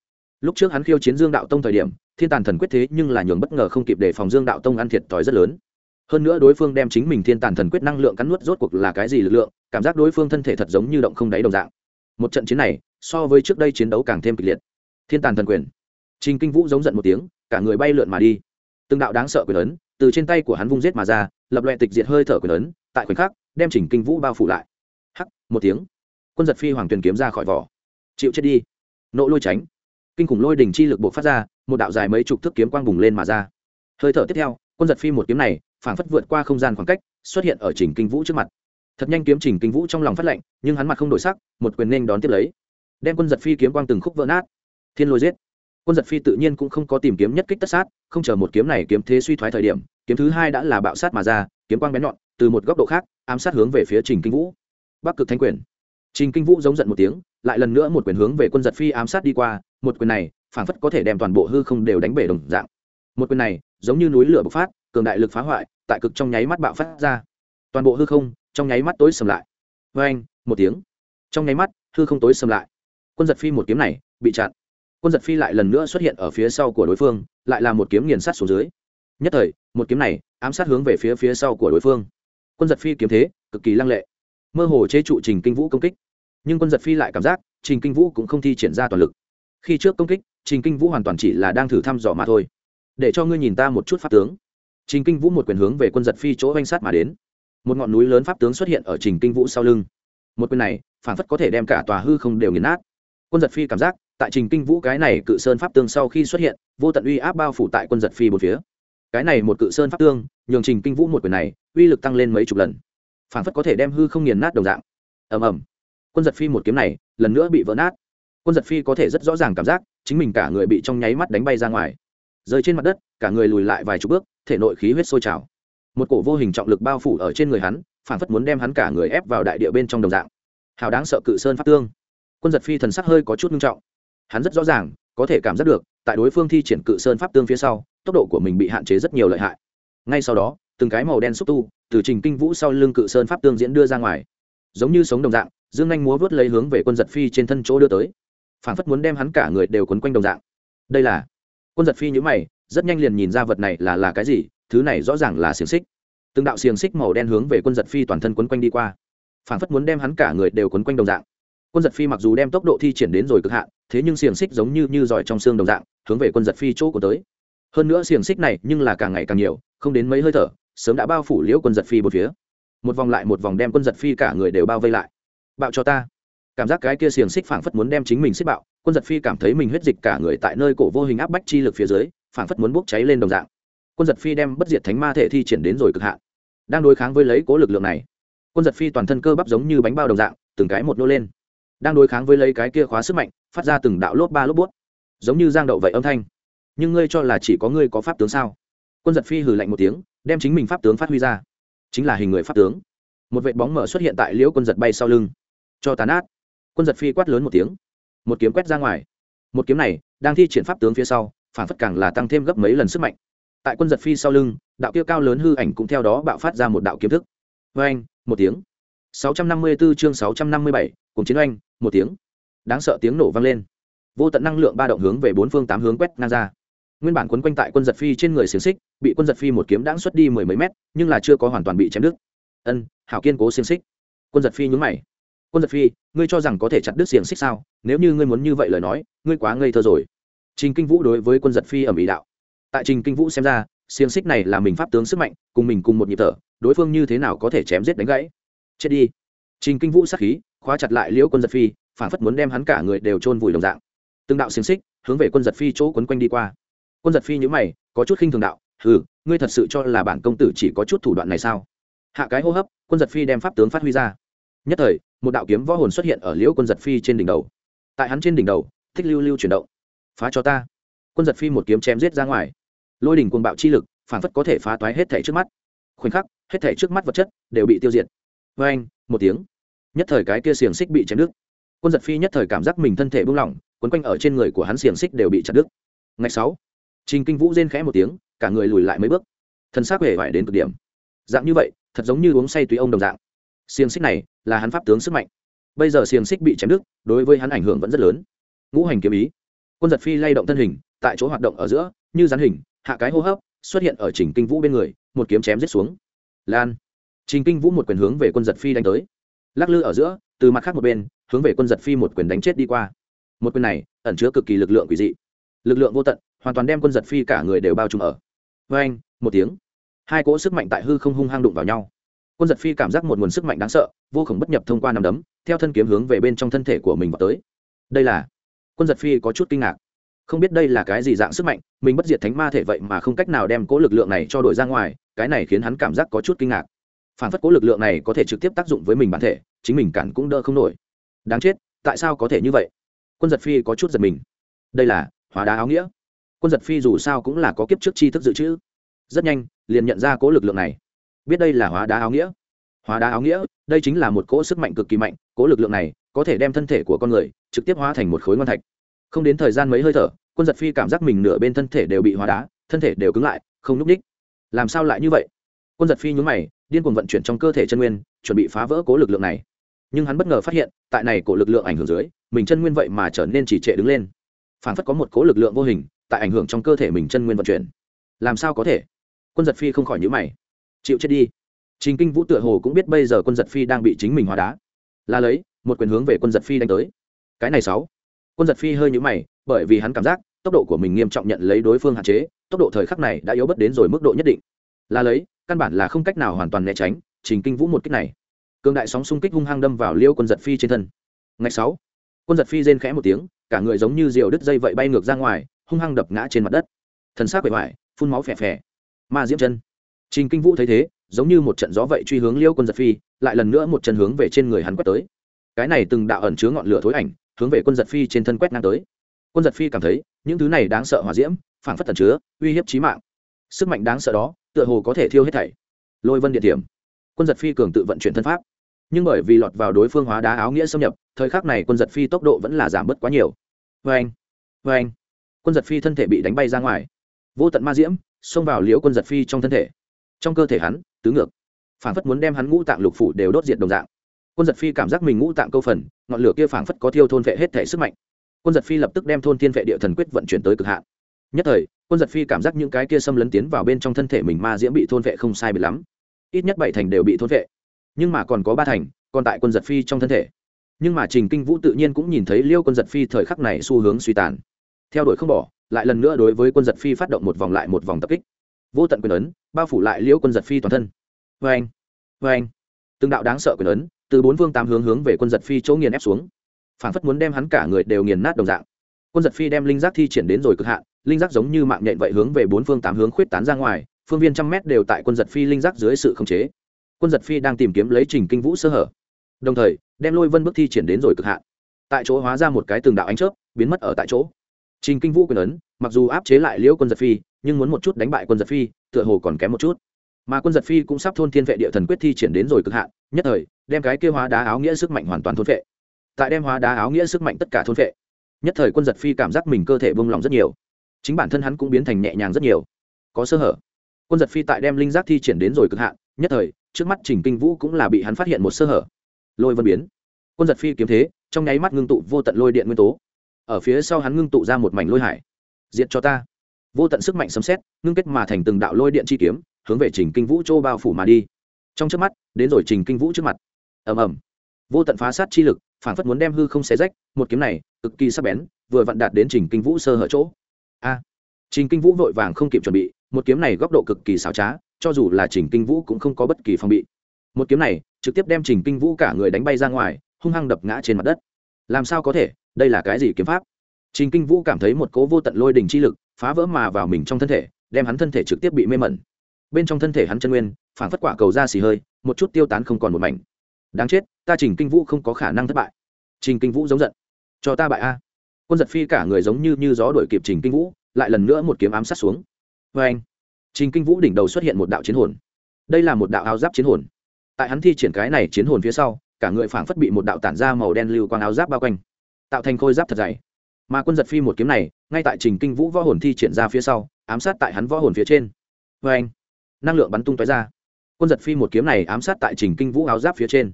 Lúc trước hắn khiêu chiến dương đạo tông thời điểm, thiên tàn thần quyết thế nhưng là nhường bất ngờ không kịp để phòng dương đạo tông ăn thiệt thòi rất lớn hơn nữa đối phương đem chính mình thiên tàn thần quyết năng lượng cắn nuốt rốt cuộc là cái gì lực lượng, cảm giác đối phương thân thể thật giống như động không đáy đồng dạng. Một trận chiến này, so với trước đây chiến đấu càng thêm kịch liệt. Thiên tàn thần quyền. Trình kinh vũ giống giận một tiếng, cả người bay lượn mà đi. Từng đạo đáng sợ quyền ấn, từ trên tay của hắn vung giết mà ra, lập loại tịch diệt hơi thở quyền ấn, tại khoảnh khắc, đem chỉnh kinh vũ bao phủ lại. Hắc, một tiếng. Quân giật phi hoàng tuyền kiếm ra khỏi vỏ. Chịu chết đi. Nộ lôi tránh. Kinh khủng lôi đỉnh chi lực buộc phát ra, một đạo dài mấy chục thước kiếm quang bùng lên mà ra. Hơi thở tiếp theo, quân giật phi một kiếm này phảng phất vượt qua không gian khoảng cách, xuất hiện ở trình kinh vũ trước mặt. Thật nhanh kiếm trình kinh vũ trong lòng phát lệnh, nhưng hắn mặt không đổi sắc, một quyền nên đón tiếp lấy. Đem quân giật phi kiếm quang từng khúc vỡ nát. Thiên lôi giết. Quân giật phi tự nhiên cũng không có tìm kiếm nhất kích tất sát, không chờ một kiếm này kiếm thế suy thoái thời điểm, kiếm thứ hai đã là bạo sát mà ra, kiếm quang bén nhọn, từ một góc độ khác, ám sát hướng về phía trình kinh vũ. Bắc cực thanh quyền. Trình kinh vũ giống giận một tiếng, lại lần nữa một quyền hướng về quân giật phi ám sát đi qua, một quyền này, phảng phất có thể đem toàn bộ hư không đều đánh bể đồng dạng. Một quyền này, giống như núi lửa bộc phát cường đại lực phá hoại, tại cực trong nháy mắt bạo phát ra. Toàn bộ hư không, trong nháy mắt tối sầm lại. Vê anh, một tiếng. Trong nháy mắt, hư không tối sầm lại. Quân giật phi một kiếm này, bị chặn. Quân giật phi lại lần nữa xuất hiện ở phía sau của đối phương, lại là một kiếm nghiền sát xuống dưới. Nhất thời, một kiếm này, ám sát hướng về phía phía sau của đối phương. Quân giật phi kiếm thế, cực kỳ lăng lệ. Mơ hồ chế trụ trình kinh vũ công kích. Nhưng quân giật phi lại cảm giác, trình kinh vũ cũng không thi triển ra toàn lực. Khi trước công kích, trình kinh vũ hoàn toàn chỉ là đang thử thăm dò mà thôi. Để cho ngươi nhìn ta một chút pháp tướng trình kinh vũ một quyền hướng về quân giật phi chỗ oanh sát mà đến. Một ngọn núi lớn pháp tướng xuất hiện ở trình kinh vũ sau lưng. Một quyền này, phản phất có thể đem cả tòa hư không đều nghiền nát. Quân giật phi cảm giác, tại trình kinh vũ cái này cự sơn pháp tương sau khi xuất hiện, vô tận uy áp bao phủ tại quân giật phi một phía. Cái này một cự sơn pháp tương, nhường trình kinh vũ một quyền này, uy lực tăng lên mấy chục lần. Phản phất có thể đem hư không nghiền nát đồng dạng. Ầm ầm. Quân giật phi một kiếm này, lần nữa bị vỡ nát. Quân giật phi có thể rất rõ ràng cảm giác, chính mình cả người bị trong nháy mắt đánh bay ra ngoài. Rơi trên mặt đất, cả người lùi lại vài chục bước thể nội khí huyết sôi trào. Một cổ vô hình trọng lực bao phủ ở trên người hắn phản phất muốn đem hắn cả người ép vào đại địa bên trong đồng dạng. Hào đáng sợ cự sơn pháp tương. Quân giật phi thần sắc hơi có chút nghiêm trọng. Hắn rất rõ ràng, có thể cảm giác được, tại đối phương thi triển cự sơn pháp tương phía sau, tốc độ của mình bị hạn chế rất nhiều lợi hại. Ngay sau đó, từng cái màu đen xúc tu, từ trình kinh vũ sau lưng cự sơn pháp tương diễn đưa ra ngoài. Giống như sống đồng dạng, dương anh múa vớt lấy hướng về quân giật phi trên thân chỗ đưa tới. Phản phất muốn đem hắn cả người đều quấn quanh đồng dạng. Đây là. Quân giật phi nhữ mày rất nhanh liền nhìn ra vật này là là cái gì, thứ này rõ ràng là xiềng xích. Từng đạo xiềng xích màu đen hướng về quân giật phi toàn thân quấn quanh đi qua. Phản phất muốn đem hắn cả người đều quấn quanh đồng dạng. Quân giật phi mặc dù đem tốc độ thi triển đến rồi cực hạn, thế nhưng xiềng xích giống như như giỏi trong xương đồng dạng, hướng về quân giật phi chỗ của tới. Hơn nữa xiềng xích này nhưng là càng ngày càng nhiều, không đến mấy hơi thở, sớm đã bao phủ liễu quân giật phi một phía. Một vòng lại một vòng đem quân giật phi cả người đều bao vây lại. Bạo cho ta. Cảm giác cái kia xiềng xích phảng phất muốn đem chính mình xích bạo, quân giật phi cảm thấy mình huyết dịch cả người tại nơi cổ vô hình áp bách chi lực phía dưới phảng phất muốn bốc cháy lên đồng dạng. Quân giật phi đem bất diệt thánh ma thể thi triển đến rồi cực hạn. Đang đối kháng với lấy cố lực lượng này, quân giật phi toàn thân cơ bắp giống như bánh bao đồng dạng, từng cái một nô lên. Đang đối kháng với lấy cái kia khóa sức mạnh, phát ra từng đạo lốp ba lốp bút. Giống như giang đậu vậy âm thanh. Nhưng ngươi cho là chỉ có ngươi có pháp tướng sao? Quân giật phi hừ lạnh một tiếng, đem chính mình pháp tướng phát huy ra. Chính là hình người pháp tướng. Một vệ bóng mở xuất hiện tại liễu quân giật bay sau lưng. Cho tàn át quân giật phi quát lớn một tiếng. Một kiếm quét ra ngoài. Một kiếm này, đang thi triển pháp tướng phía sau phản phất càng là tăng thêm gấp mấy lần sức mạnh. Tại quân giật phi sau lưng đạo kia cao lớn hư ảnh cũng theo đó bạo phát ra một đạo kiếm thức. Vê anh một tiếng. 654 chương 657, cùng chiến oanh một tiếng. Đáng sợ tiếng nổ vang lên. Vô tận năng lượng ba động hướng về bốn phương tám hướng quét ngang ra. Nguyên bản quấn quanh tại quân giật phi trên người xiềng xích bị quân giật phi một kiếm đãng xuất đi mười mấy mét nhưng là chưa có hoàn toàn bị chém đứt. Ân hảo kiên cố xiềng xích. Quân giật phi nhúng mày. Quân giật phi ngươi cho rằng có thể chặt đứt xiềng xích sao? Nếu như ngươi muốn như vậy lời nói ngươi quá ngây thơ rồi trình kinh vũ đối với quân giật phi ở mỹ đạo. Tại trình kinh vũ xem ra xiềng xích này là mình pháp tướng sức mạnh cùng mình cùng một nhịp thở đối phương như thế nào có thể chém giết đánh gãy. Chết đi. Trình kinh vũ sát khí khóa chặt lại liễu quân giật phi phản phất muốn đem hắn cả người đều chôn vùi đồng dạng. Từng đạo xiềng xích hướng về quân giật phi chỗ quấn quanh đi qua. Quân giật phi nhữ mày có chút khinh thường đạo Hừ, ngươi thật sự cho là bản công tử chỉ có chút thủ đoạn này sao? Hạ cái hô hấp quân giật phi đem pháp tướng phát huy ra. Nhất thời một đạo kiếm võ hồn xuất hiện ở liễu quân giật phi trên đỉnh đầu. Tại hắn trên đỉnh đầu thích lưu lưu chuyển động phá cho ta. Quân giật phi một kiếm chém giết ra ngoài. Lôi đỉnh cuồng bạo chi lực, phản phất có thể phá toái hết thể trước mắt. Khoảnh khắc, hết thể trước mắt vật chất đều bị tiêu diệt. Vê anh một tiếng. Nhất thời cái kia xiềng xích bị chém đứt. Quân giật phi nhất thời cảm giác mình thân thể buông lỏng, quấn quanh ở trên người của hắn xiềng xích đều bị chặt đứt. Ngày sáu, trình kinh vũ rên khẽ một tiếng, cả người lùi lại mấy bước. Thân xác hề vải đến cực điểm. Dạng như vậy, thật giống như uống say tùy ông đồng dạng. Xiềng xích này là hắn pháp tướng sức mạnh. Bây giờ xiềng xích bị chém đứt, đối với hắn ảnh hưởng vẫn rất lớn. Ngũ hành kiếm ý quân giật phi lay động thân hình, tại chỗ hoạt động ở giữa, như rắn hình, hạ cái hô hấp, xuất hiện ở trình kinh vũ bên người, một kiếm chém giết xuống. Lan. Trình kinh vũ một quyền hướng về quân giật phi đánh tới. Lắc lư ở giữa, từ mặt khác một bên, hướng về quân giật phi một quyền đánh chết đi qua. Một quyền này, ẩn chứa cực kỳ lực lượng quỷ dị. Lực lượng vô tận, hoàn toàn đem quân giật phi cả người đều bao trùm ở. Vê anh một tiếng. Hai cỗ sức mạnh tại hư không hung hăng đụng vào nhau. Quân giật phi cảm giác một nguồn sức mạnh đáng sợ, vô khổng bất nhập thông qua nằm đấm, theo thân kiếm hướng về bên trong thân thể của mình vào tới. Đây là quân giật phi có chút kinh ngạc. Không biết đây là cái gì dạng sức mạnh, mình bất diệt thánh ma thể vậy mà không cách nào đem cố lực lượng này cho đổi ra ngoài, cái này khiến hắn cảm giác có chút kinh ngạc. Phản phất cố lực lượng này có thể trực tiếp tác dụng với mình bản thể, chính mình cản cũng đỡ không nổi. Đáng chết, tại sao có thể như vậy? Quân giật phi có chút giật mình. Đây là hóa đá áo nghĩa. Quân giật phi dù sao cũng là có kiếp trước tri thức dự trữ. Rất nhanh, liền nhận ra cố lực lượng này. Biết đây là hóa đá áo nghĩa. Hóa đá áo nghĩa, đây chính là một cỗ sức mạnh cực kỳ mạnh, cố lực lượng này có thể đem thân thể của con người trực tiếp hóa thành một khối ngon thạch. Không đến thời gian mấy hơi thở, quân giật phi cảm giác mình nửa bên thân thể đều bị hóa đá, thân thể đều cứng lại, không n ú c ních làm sao lại như vậy? Quân giật phi nhún mày, điên cuồng vận chuyển trong cơ thể chân nguyên, chuẩn bị phá vỡ cố lực lượng này. Nhưng hắn bất ngờ phát hiện, tại này cổ lực lượng ảnh hưởng dưới, mình chân nguyên vậy mà trở nên chỉ trệ đứng lên. Phản phất có một cố lực lượng vô hình, tại ảnh hưởng trong cơ thể mình chân nguyên vận chuyển. Làm sao có thể? Quân giật phi không khỏi nhữ mày. Chịu chết đi. Trình kinh vũ tựa hồ cũng biết bây giờ quân giật phi đang bị chính mình hóa đá. Là lấy, một quyền hướng về quân giật phi đánh tới cái này sáu. Quân giật phi hơi nhũ mày, bởi vì hắn cảm giác, tốc độ của mình nghiêm trọng nhận lấy đối phương hạn chế, tốc độ thời khắc này đã yếu bất đến rồi mức độ nhất định. Là lấy, căn bản là không cách nào hoàn toàn né tránh, trình kinh vũ một kích này. Cường đại sóng xung kích hung hăng đâm vào liêu quân giật phi trên thân. Ngày sáu. Quân giật phi rên khẽ một tiếng, cả người giống như diều đứt dây vậy bay ngược ra ngoài, hung hăng đập ngã trên mặt đất. Thần xác bề ngoài phun máu phè phè. Ma diễm chân. Trình kinh vũ thấy thế, giống như một trận gió vậy truy hướng liêu quân giật phi, lại lần nữa một chân hướng về trên người hắn quét tới. Cái này từng đạo ẩn chứa ngọn lửa thối ảnh hướng về quân giật phi trên thân quét ngang tới. Quân giật phi cảm thấy, những thứ này đáng sợ hỏa diễm phản phất tần chứa, uy hiếp chí mạng. Sức mạnh đáng sợ đó, tựa hồ có thể thiêu hết thảy. Lôi vân địa điểm quân giật phi cường tự vận chuyển thân pháp. Nhưng bởi vì lọt vào đối phương hóa đá áo nghĩa xâm nhập, thời khắc này quân giật phi tốc độ vẫn là giảm bớt quá nhiều. Vê anh vê anh quân giật phi thân thể bị đánh bay ra ngoài. Vô tận ma diễm, xông vào liễu quân giật phi trong thân thể. Trong cơ thể hắn, tứ ngược. Phản phất muốn đem hắn ngũ tạng lục phủ đều đốt diệt đồng dạng quân giật phi cảm giác mình ngũ tạng câu phần, ngọn lửa kia phảng phất có thiêu thôn vệ hết thể sức mạnh. Quân giật phi lập tức đem thôn thiên vệ địa thần quyết vận chuyển tới cực hạn. Nhất thời, quân giật phi cảm giác những cái kia xâm lấn tiến vào bên trong thân thể mình ma diễm bị thôn vệ không sai bị lắm. Ít nhất bảy thành đều bị thôn vệ. Nhưng mà còn có ba thành, còn tại quân giật phi trong thân thể. Nhưng mà trình kinh vũ tự nhiên cũng nhìn thấy liêu quân giật phi thời khắc này xu hướng suy tàn. Theo đuổi không bỏ, lại lần nữa đối với quân giật phi phát động một vòng lại một vòng tập kích. Vô tận quyền ấn, bao phủ lại liêu quân giật phi toàn thân. Vê anh vê anh từng đạo đáng sợ quyền ấn từ bốn phương tám hướng hướng về quân giật phi chỗ nghiền ép xuống. Phản phất muốn đem hắn cả người đều nghiền nát đồng dạng. Quân giật phi đem linh giác thi triển đến rồi cực hạn, linh giác giống như mạng nhện vậy hướng về bốn phương tám hướng khuyết tán ra ngoài, phương viên trăm mét đều tại quân giật phi linh giác dưới sự khống chế. Quân giật phi đang tìm kiếm lấy trình kinh vũ sơ hở. Đồng thời, đem lôi vân bước thi triển đến rồi cực hạn. Tại chỗ hóa ra một cái tường đạo ánh chớp, biến mất ở tại chỗ. Trình kinh vũ quyền ấn, mặc dù áp chế lại liễu quân giật phi, nhưng muốn một chút đánh bại quân giật phi, tựa hồ còn kém một chút mà quân giật phi cũng sắp thôn thiên vệ địa thần quyết thi triển đến rồi cực hạn, nhất thời, đem cái kêu hóa đá áo nghĩa sức mạnh hoàn toàn thôn vệ. Tại đem hóa đá áo nghĩa sức mạnh tất cả thôn vệ, nhất thời quân giật phi cảm giác mình cơ thể bông lòng rất nhiều. Chính bản thân hắn cũng biến thành nhẹ nhàng rất nhiều. Có sơ hở. Quân giật phi tại đem linh giác thi triển đến rồi cực hạn, nhất thời, trước mắt trình kinh vũ cũng là bị hắn phát hiện một sơ hở. Lôi vân biến. Quân giật phi kiếm thế, trong nháy mắt ngưng tụ vô tận lôi điện nguyên tố. Ở phía sau hắn ngưng tụ ra một mảnh lôi hải. Diện cho ta. Vô tận sức mạnh sấm xét ngưng kết mà thành từng đạo lôi điện chi kiếm hướng về trình kinh vũ châu bao phủ mà đi. Trong trước mắt, đến rồi trình kinh vũ trước mặt. Ầm ầm. Vô tận phá sát chi lực phản phất muốn đem hư không xé rách, một kiếm này, cực kỳ sắc bén, vừa vặn đạt đến trình kinh vũ sơ hở chỗ. A. Trình kinh vũ vội vàng không kịp chuẩn bị, một kiếm này góc độ cực kỳ xảo trá, cho dù là trình kinh vũ cũng không có bất kỳ phòng bị. Một kiếm này, trực tiếp đem trình kinh vũ cả người đánh bay ra ngoài, hung hăng đập ngã trên mặt đất. Làm sao có thể? Đây là cái gì kiếm pháp? Trình kinh vũ cảm thấy một cố vô tận lôi đình chi lực, phá vỡ mà vào mình trong thân thể, đem hắn thân thể trực tiếp bị mê mẩn bên trong thân thể hắn chân nguyên phản phất quả cầu ra xì hơi, một chút tiêu tán không còn một mảnh. Đáng chết, ta trình kinh vũ không có khả năng thất bại. Trình kinh vũ giống giận. Cho ta bại a. Quân giật phi cả người giống như như gió đổi kịp trình kinh vũ, lại lần nữa một kiếm ám sát xuống. Vê anh, trình kinh vũ đỉnh đầu xuất hiện một đạo chiến hồn. Đây là một đạo áo giáp chiến hồn. Tại hắn thi triển cái này chiến hồn phía sau, cả người phảng phất bị một đạo tản ra màu đen lưu quang áo giáp bao quanh, tạo thành khôi giáp thật dày. Mà quân giật phi một kiếm này, ngay tại trình kinh vũ võ hồn thi triển ra phía sau, ám sát tại hắn võ hồn phía trên. Vê anh năng lượng bắn tung tói ra. Quân giật phi một kiếm này ám sát tại trình kinh vũ áo giáp phía trên.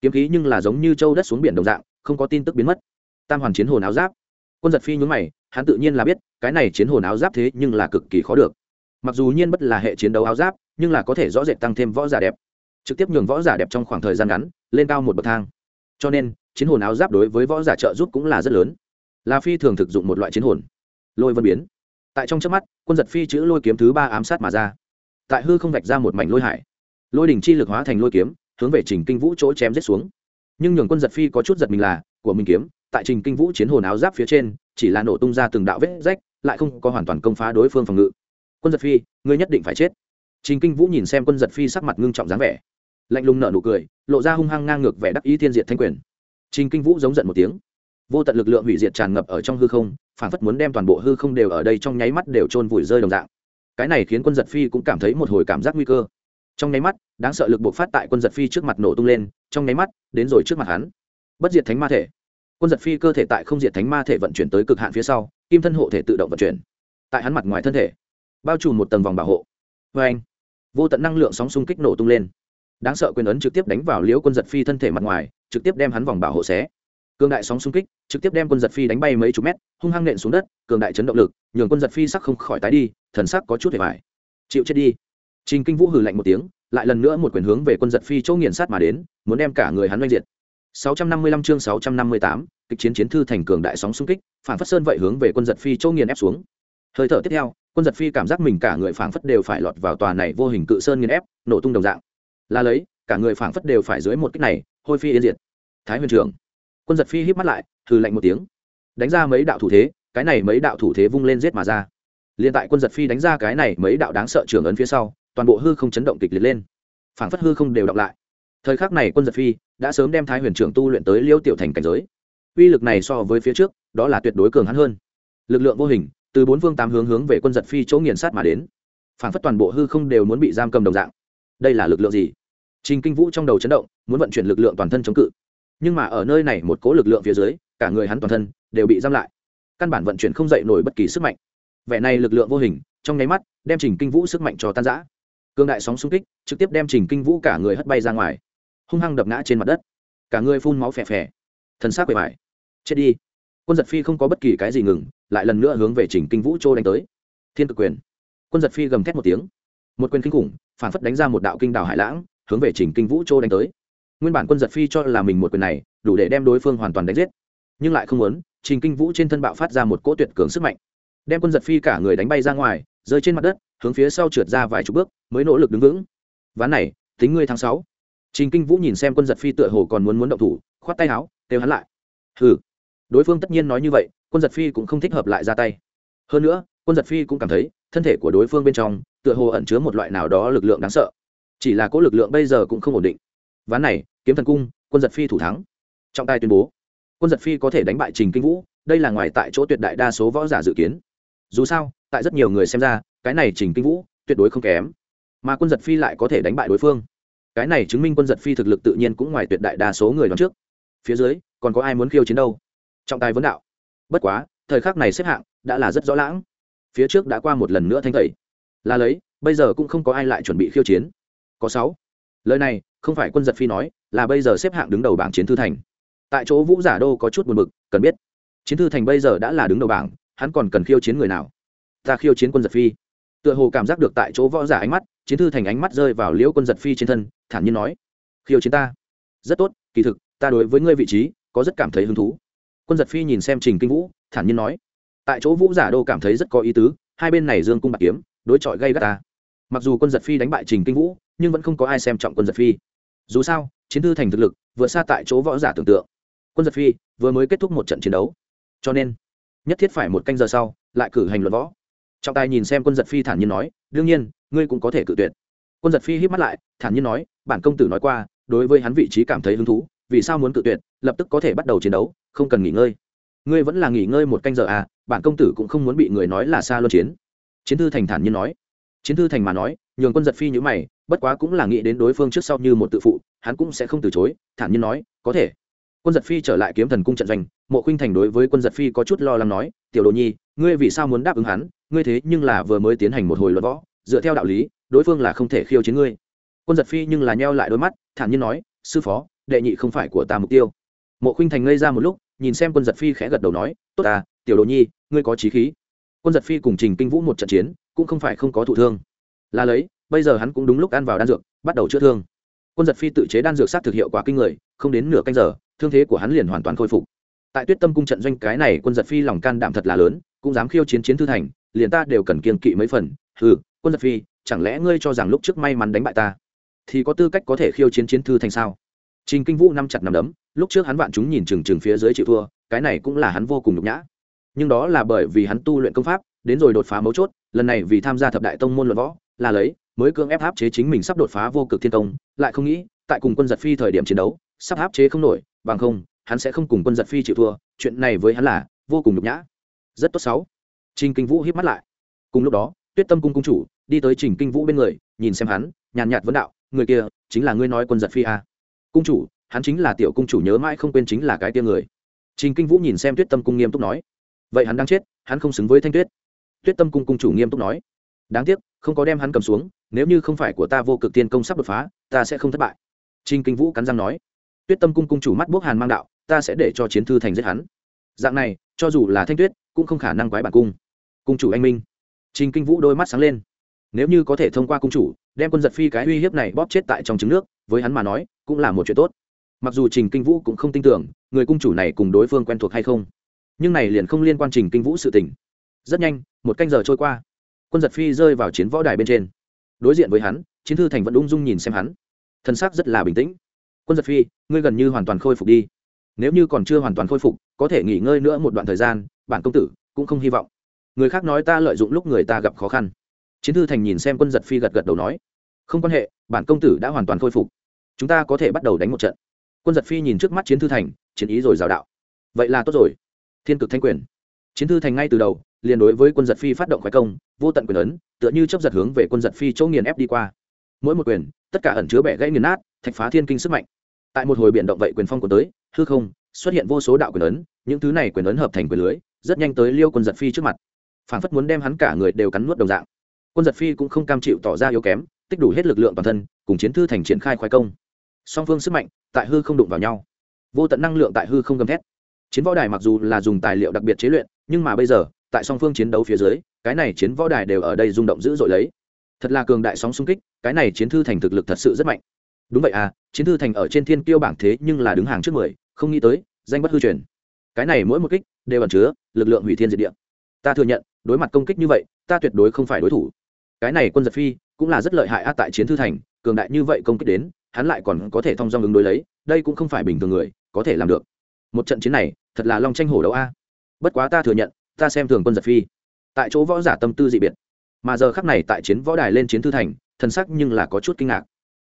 Kiếm khí nhưng là giống như châu đất xuống biển đồng dạng, không có tin tức biến mất. Tam hoàn chiến hồn áo giáp. Quân giật phi nhún mày, hắn tự nhiên là biết, cái này chiến hồn áo giáp thế nhưng là cực kỳ khó được. Mặc dù nhiên bất là hệ chiến đấu áo giáp, nhưng là có thể rõ rệt tăng thêm võ giả đẹp. Trực tiếp nhường võ giả đẹp trong khoảng thời gian ngắn, lên cao một bậc thang. Cho nên, chiến hồn áo giáp đối với võ giả trợ giúp cũng là rất lớn. Là phi thường thực dụng một loại chiến hồn. Lôi vân biến. Tại trong trước mắt, quân giật phi chữ lôi kiếm thứ ba ám sát mà ra tại hư không vạch ra một mảnh lôi hải. Lôi đỉnh chi lực hóa thành lôi kiếm, hướng về trình kinh vũ chỗ chém rết xuống. Nhưng nhường quân giật phi có chút giật mình là, của mình kiếm, tại trình kinh vũ chiến hồn áo giáp phía trên, chỉ là nổ tung ra từng đạo vết rách, lại không có hoàn toàn công phá đối phương phòng ngự. Quân giật phi, ngươi nhất định phải chết. Trình kinh vũ nhìn xem quân giật phi sắc mặt ngưng trọng dáng vẻ, lạnh lùng nở nụ cười, lộ ra hung hăng ngang ngược vẻ đắc ý thiên diệt thanh quyền. Trình kinh vũ giống giận một tiếng. Vô tận lực lượng hủy diệt tràn ngập ở trong hư không, phản phất muốn đem toàn bộ hư không đều ở đây trong nháy mắt đều trôn vùi rơi đồng dạng cái này khiến quân giật phi cũng cảm thấy một hồi cảm giác nguy cơ. Trong nháy mắt, đáng sợ lực bộc phát tại quân giật phi trước mặt nổ tung lên, trong nháy mắt, đến rồi trước mặt hắn. Bất diệt thánh ma thể. Quân giật phi cơ thể tại không diệt thánh ma thể vận chuyển tới cực hạn phía sau, kim thân hộ thể tự động vận chuyển. Tại hắn mặt ngoài thân thể, bao trùm một tầng vòng bảo hộ. Vê anh, vô tận năng lượng sóng xung kích nổ tung lên. Đáng sợ quyền ấn trực tiếp đánh vào liễu quân giật phi thân thể mặt ngoài, trực tiếp đem hắn vòng bảo hộ xé cường đại sóng xung kích trực tiếp đem quân giật phi đánh bay mấy chục mét hung hăng nện xuống đất cường đại chấn động lực nhường quân giật phi sắc không khỏi tái đi thần sắc có chút hề vải chịu chết đi. Trình kinh vũ hừ lạnh một tiếng lại lần nữa một quyền hướng về quân giật phi chỗ nghiền sát mà đến muốn đem cả người hắn oanh diệt. 655 chương 658, kịch chiến chiến thư thành cường đại sóng xung kích phản phất sơn vậy hướng về quân giật phi chỗ nghiền ép xuống. Hơi thở tiếp theo quân giật phi cảm giác mình cả người phản phất đều phải lọt vào tòa này vô hình cự sơn nghiền ép nổ tung đồng dạng. Là lấy cả người phản phất đều phải dưới một kích này hôi phi yên diệt. Thái huyền trưởng quân giật phi híp mắt lại thử lạnh một tiếng. Đánh ra mấy đạo thủ thế, cái này mấy đạo thủ thế vung lên giết mà ra. Liền tại quân giật phi đánh ra cái này mấy đạo đáng sợ trưởng ấn phía sau, toàn bộ hư không chấn động kịch liệt lên. Phảng phất hư không đều đọc lại. Thời khắc này quân giật phi đã sớm đem thái huyền trưởng tu luyện tới liêu tiểu thành cảnh giới. Uy lực này so với phía trước, đó là tuyệt đối cường hắn hơn. Lực lượng vô hình, từ bốn phương tám hướng hướng về quân giật phi chỗ nghiền sát mà đến. Phảng phất toàn bộ hư không đều muốn bị giam cầm đồng dạng. Đây là lực lượng gì? Trình kinh vũ trong đầu chấn động, muốn vận chuyển lực lượng toàn thân chống cự nhưng mà ở nơi này một cố lực lượng phía dưới, cả người hắn toàn thân đều bị giam lại. Căn bản vận chuyển không dậy nổi bất kỳ sức mạnh. Vẻ này lực lượng vô hình, trong nháy mắt, đem trình kinh vũ sức mạnh cho tan giã cương đại sóng xung kích, trực tiếp đem trình kinh vũ cả người hất bay ra ngoài. Hung hăng đập ngã trên mặt đất. Cả người phun máu phè phè. Thần xác bề bài chết đi. Quân giật phi không có bất kỳ cái gì ngừng, lại lần nữa hướng về trình kinh vũ trô đánh tới. Thiên cực quyền. Quân giật phi gầm thét một tiếng. Một quyền kinh khủng, phản phất đánh ra một đạo kinh đào hải lãng, hướng về trình kinh vũ trô đánh tới nguyên bản quân giật phi cho là mình một quyền này, đủ để đem đối phương hoàn toàn đánh giết. Nhưng lại không muốn, trình kinh vũ trên thân bạo phát ra một cỗ tuyệt cường sức mạnh. Đem quân giật phi cả người đánh bay ra ngoài, rơi trên mặt đất, hướng phía sau trượt ra vài chục bước, mới nỗ lực đứng vững. Ván này, tính ngươi tháng sáu. Trình kinh vũ nhìn xem quân giật phi tựa hồ còn muốn muốn động thủ, khoát tay áo, kêu hắn lại. Hừ. Đối phương tất nhiên nói như vậy, quân giật phi cũng không thích hợp lại ra tay. Hơn nữa, quân giật phi cũng cảm thấy, thân thể của đối phương bên trong, tựa hồ ẩn chứa một loại nào đó lực lượng đáng sợ. Chỉ là cỗ lực lượng bây giờ cũng không ổn định ván này, kiếm thần cung, quân giật phi thủ thắng. Trọng tài tuyên bố. Quân giật phi có thể đánh bại trình kinh vũ, đây là ngoài tại chỗ tuyệt đại đa số võ giả dự kiến. Dù sao, tại rất nhiều người xem ra, cái này trình kinh vũ tuyệt đối không kém. Mà quân giật phi lại có thể đánh bại đối phương. Cái này chứng minh quân giật phi thực lực tự nhiên cũng ngoài tuyệt đại đa số người đón trước. Phía dưới, còn có ai muốn khiêu chiến đâu? Trọng tài vấn đạo. Bất quá, thời khắc này xếp hạng đã là rất rõ lãng phía trước đã qua một lần nữa thanh tẩy. Là lấy, bây giờ cũng không có ai lại chuẩn bị khiêu chiến. Có sáu lời này, không phải quân giật phi nói, là bây giờ xếp hạng đứng đầu bảng chiến thư thành. Tại chỗ vũ giả đô có chút buồn bực, cần biết, chiến thư thành bây giờ đã là đứng đầu bảng, hắn còn cần khiêu chiến người nào? Ta khiêu chiến quân giật phi. Tựa hồ cảm giác được tại chỗ võ giả ánh mắt, chiến thư thành ánh mắt rơi vào liễu quân giật phi trên thân, thản nhiên nói, khiêu chiến ta? Rất tốt, kỳ thực, ta đối với ngươi vị trí, có rất cảm thấy hứng thú. Quân giật phi nhìn xem trình kinh vũ, thản nhiên nói, tại chỗ vũ giả đô cảm thấy rất có ý tứ, hai bên này dương cung bạc kiếm, đối chọi gây gắt ta mặc dù quân giật phi đánh bại trình kinh vũ, nhưng vẫn không có ai xem trọng quân giật phi. Dù sao, chiến thư thành thực lực vượt xa tại chỗ võ giả tưởng tượng. Quân giật phi vừa mới kết thúc một trận chiến đấu. Cho nên, nhất thiết phải một canh giờ sau lại cử hành luận võ. Trọng tài nhìn xem quân giật phi thản nhiên nói, đương nhiên, ngươi cũng có thể cự tuyệt. Quân giật phi hít mắt lại, thản nhiên nói, bản công tử nói qua, đối với hắn vị trí cảm thấy hứng thú, vì sao muốn cự tuyệt, lập tức có thể bắt đầu chiến đấu, không cần nghỉ ngơi. Ngươi vẫn là nghỉ ngơi một canh giờ à bản công tử cũng không muốn bị người nói là xa luân chiến. Chiến thư thành thản nhiên nói chiến thư thành mà nói, nhường quân giật phi nhữ mày, bất quá cũng là nghĩ đến đối phương trước sau như một tự phụ, hắn cũng sẽ không từ chối, thản nhiên nói, có thể. Quân giật phi trở lại kiếm thần cung trận doanh, mộ khinh thành đối với quân giật phi có chút lo lắng nói, tiểu đồ nhi, ngươi vì sao muốn đáp ứng hắn? Ngươi thế nhưng là vừa mới tiến hành một hồi luật võ, dựa theo đạo lý, đối phương là không thể khiêu chiến ngươi. Quân giật phi nhưng là nheo lại đôi mắt, thản nhiên nói, sư phó, đệ nhị không phải của ta mục tiêu. Mộ khinh thành ngây ra một lúc, nhìn xem quân giật phi khẽ gật đầu nói, tốt ta, tiểu đồ nhi, ngươi có trí khí. Quân giật phi cùng trình kinh vũ một trận chiến cũng không phải không có thụ thương. Là lấy, bây giờ hắn cũng đúng lúc ăn vào đan dược, bắt đầu chữa thương. Quân giật phi tự chế đan dược sát thực hiệu quả kinh người, không đến nửa canh giờ, thương thế của hắn liền hoàn toàn khôi phục. Tại tuyết tâm cung trận doanh cái này, quân giật phi lòng can đảm thật là lớn, cũng dám khiêu chiến chiến thư thành, liền ta đều cần kiên kỵ mấy phần. Ừ quân giật phi, chẳng lẽ ngươi cho rằng lúc trước may mắn đánh bại ta, thì có tư cách có thể khiêu chiến chiến thư thành sao? Trình kinh vũ năm chặt nằm đấm, lúc trước hắn vạn chúng nhìn chừng chừng phía dưới chịu thua, cái này cũng là hắn vô cùng nhục nhã. Nhưng đó là bởi vì hắn tu luyện công pháp đến rồi đột phá mấu chốt, lần này vì tham gia thập đại tông môn luận võ, là lấy, mới cưỡng ép áp chế chính mình sắp đột phá vô cực thiên công lại không nghĩ, tại cùng quân giật phi thời điểm chiến đấu, sắp áp chế không nổi, bằng không, hắn sẽ không cùng quân giật phi chịu thua, chuyện này với hắn là vô cùng nhục nhã. Rất tốt sáu. Trình kinh vũ hiếp mắt lại. Cùng lúc đó, tuyết tâm cung cung chủ đi tới trình kinh vũ bên người, nhìn xem hắn, nhàn nhạt vấn đạo, người kia chính là ngươi nói quân giật phi à. cung chủ, hắn chính là tiểu cung chủ nhớ mãi không quên chính là cái tia người. Trình kinh vũ nhìn xem tuyết tâm cung nghiêm túc nói. Vậy hắn đang chết, hắn không xứng với thanh tuyết tuyết tâm cung cung chủ nghiêm túc nói. Đáng tiếc, không có đem hắn cầm xuống, nếu như không phải của ta vô cực tiên công sắp đột phá, ta sẽ không thất bại. Trình kinh vũ cắn răng nói. Tuyết tâm cung cung chủ mắt bốc hàn mang đạo, ta sẽ để cho chiến thư thành giết hắn. Dạng này, cho dù là thanh tuyết, cũng không khả năng quái bản cung. Cung chủ anh minh. Trình kinh vũ đôi mắt sáng lên. Nếu như có thể thông qua cung chủ, đem quân giật phi cái uy hiếp này bóp chết tại trong trứng nước, với hắn mà nói, cũng là một chuyện tốt. Mặc dù trình kinh vũ cũng không tin tưởng, người cung chủ này cùng đối phương quen thuộc hay không, nhưng này liền không liên quan trình kinh vũ sự tình rất nhanh, một canh giờ trôi qua. Quân giật phi rơi vào chiến võ đài bên trên. Đối diện với hắn, chiến thư thành vẫn ung dung nhìn xem hắn. Thân xác rất là bình tĩnh. Quân giật phi, ngươi gần như hoàn toàn khôi phục đi. Nếu như còn chưa hoàn toàn khôi phục, có thể nghỉ ngơi nữa một đoạn thời gian, bản công tử cũng không hy vọng. Người khác nói ta lợi dụng lúc người ta gặp khó khăn. Chiến thư thành nhìn xem quân giật phi gật gật đầu nói, không quan hệ, bản công tử đã hoàn toàn khôi phục. Chúng ta có thể bắt đầu đánh một trận. Quân giật phi nhìn trước mắt chiến thư thành, chiến ý rồi rào đạo, vậy là tốt rồi. Thiên cực thanh quyền chiến thư thành ngay từ đầu, liền đối với quân giật phi phát động khoái công, vô tận quyền ấn, tựa như chấp giật hướng về quân giật phi chỗ nghiền ép đi qua. Mỗi một quyền, tất cả ẩn chứa bẻ gãy nghiền nát, thạch phá thiên kinh sức mạnh. Tại một hồi biển động vậy quyền phong của tới, hư không, xuất hiện vô số đạo quyền ấn, những thứ này quyền ấn hợp thành quyền lưới, rất nhanh tới liêu quân giật phi trước mặt. Phản phất muốn đem hắn cả người đều cắn nuốt đồng dạng. Quân giật phi cũng không cam chịu tỏ ra yếu kém, tích đủ hết lực lượng toàn thân, cùng chiến thư thành triển khai khoái công. Song phương sức mạnh tại hư không đụng vào nhau. Vô tận năng lượng tại hư không gầm thét chiến võ đài mặc dù là dùng tài liệu đặc biệt chế luyện, nhưng mà bây giờ, tại song phương chiến đấu phía dưới, cái này chiến võ đài đều ở đây rung động dữ dội lấy. Thật là cường đại sóng xung kích, cái này chiến thư thành thực lực thật sự rất mạnh. Đúng vậy à chiến thư thành ở trên thiên kiêu bảng thế nhưng là đứng hàng trước mười, không nghĩ tới, danh bất hư truyền. Cái này mỗi một kích đều ẩn chứa lực lượng hủy thiên diệt địa. Ta thừa nhận, đối mặt công kích như vậy, ta tuyệt đối không phải đối thủ. Cái này quân giật phi cũng là rất lợi hại a tại chiến thư thành, cường đại như vậy công kích đến, hắn lại còn có thể thông dong ứng đối lấy, đây cũng không phải bình thường người có thể làm được. Một trận chiến này thật là long tranh hổ đấu a. Bất quá ta thừa nhận, ta xem thường quân giật phi. Tại chỗ võ giả tâm tư dị biệt, mà giờ khắc này tại chiến võ đài lên chiến thư thành, thần sắc nhưng là có chút kinh ngạc.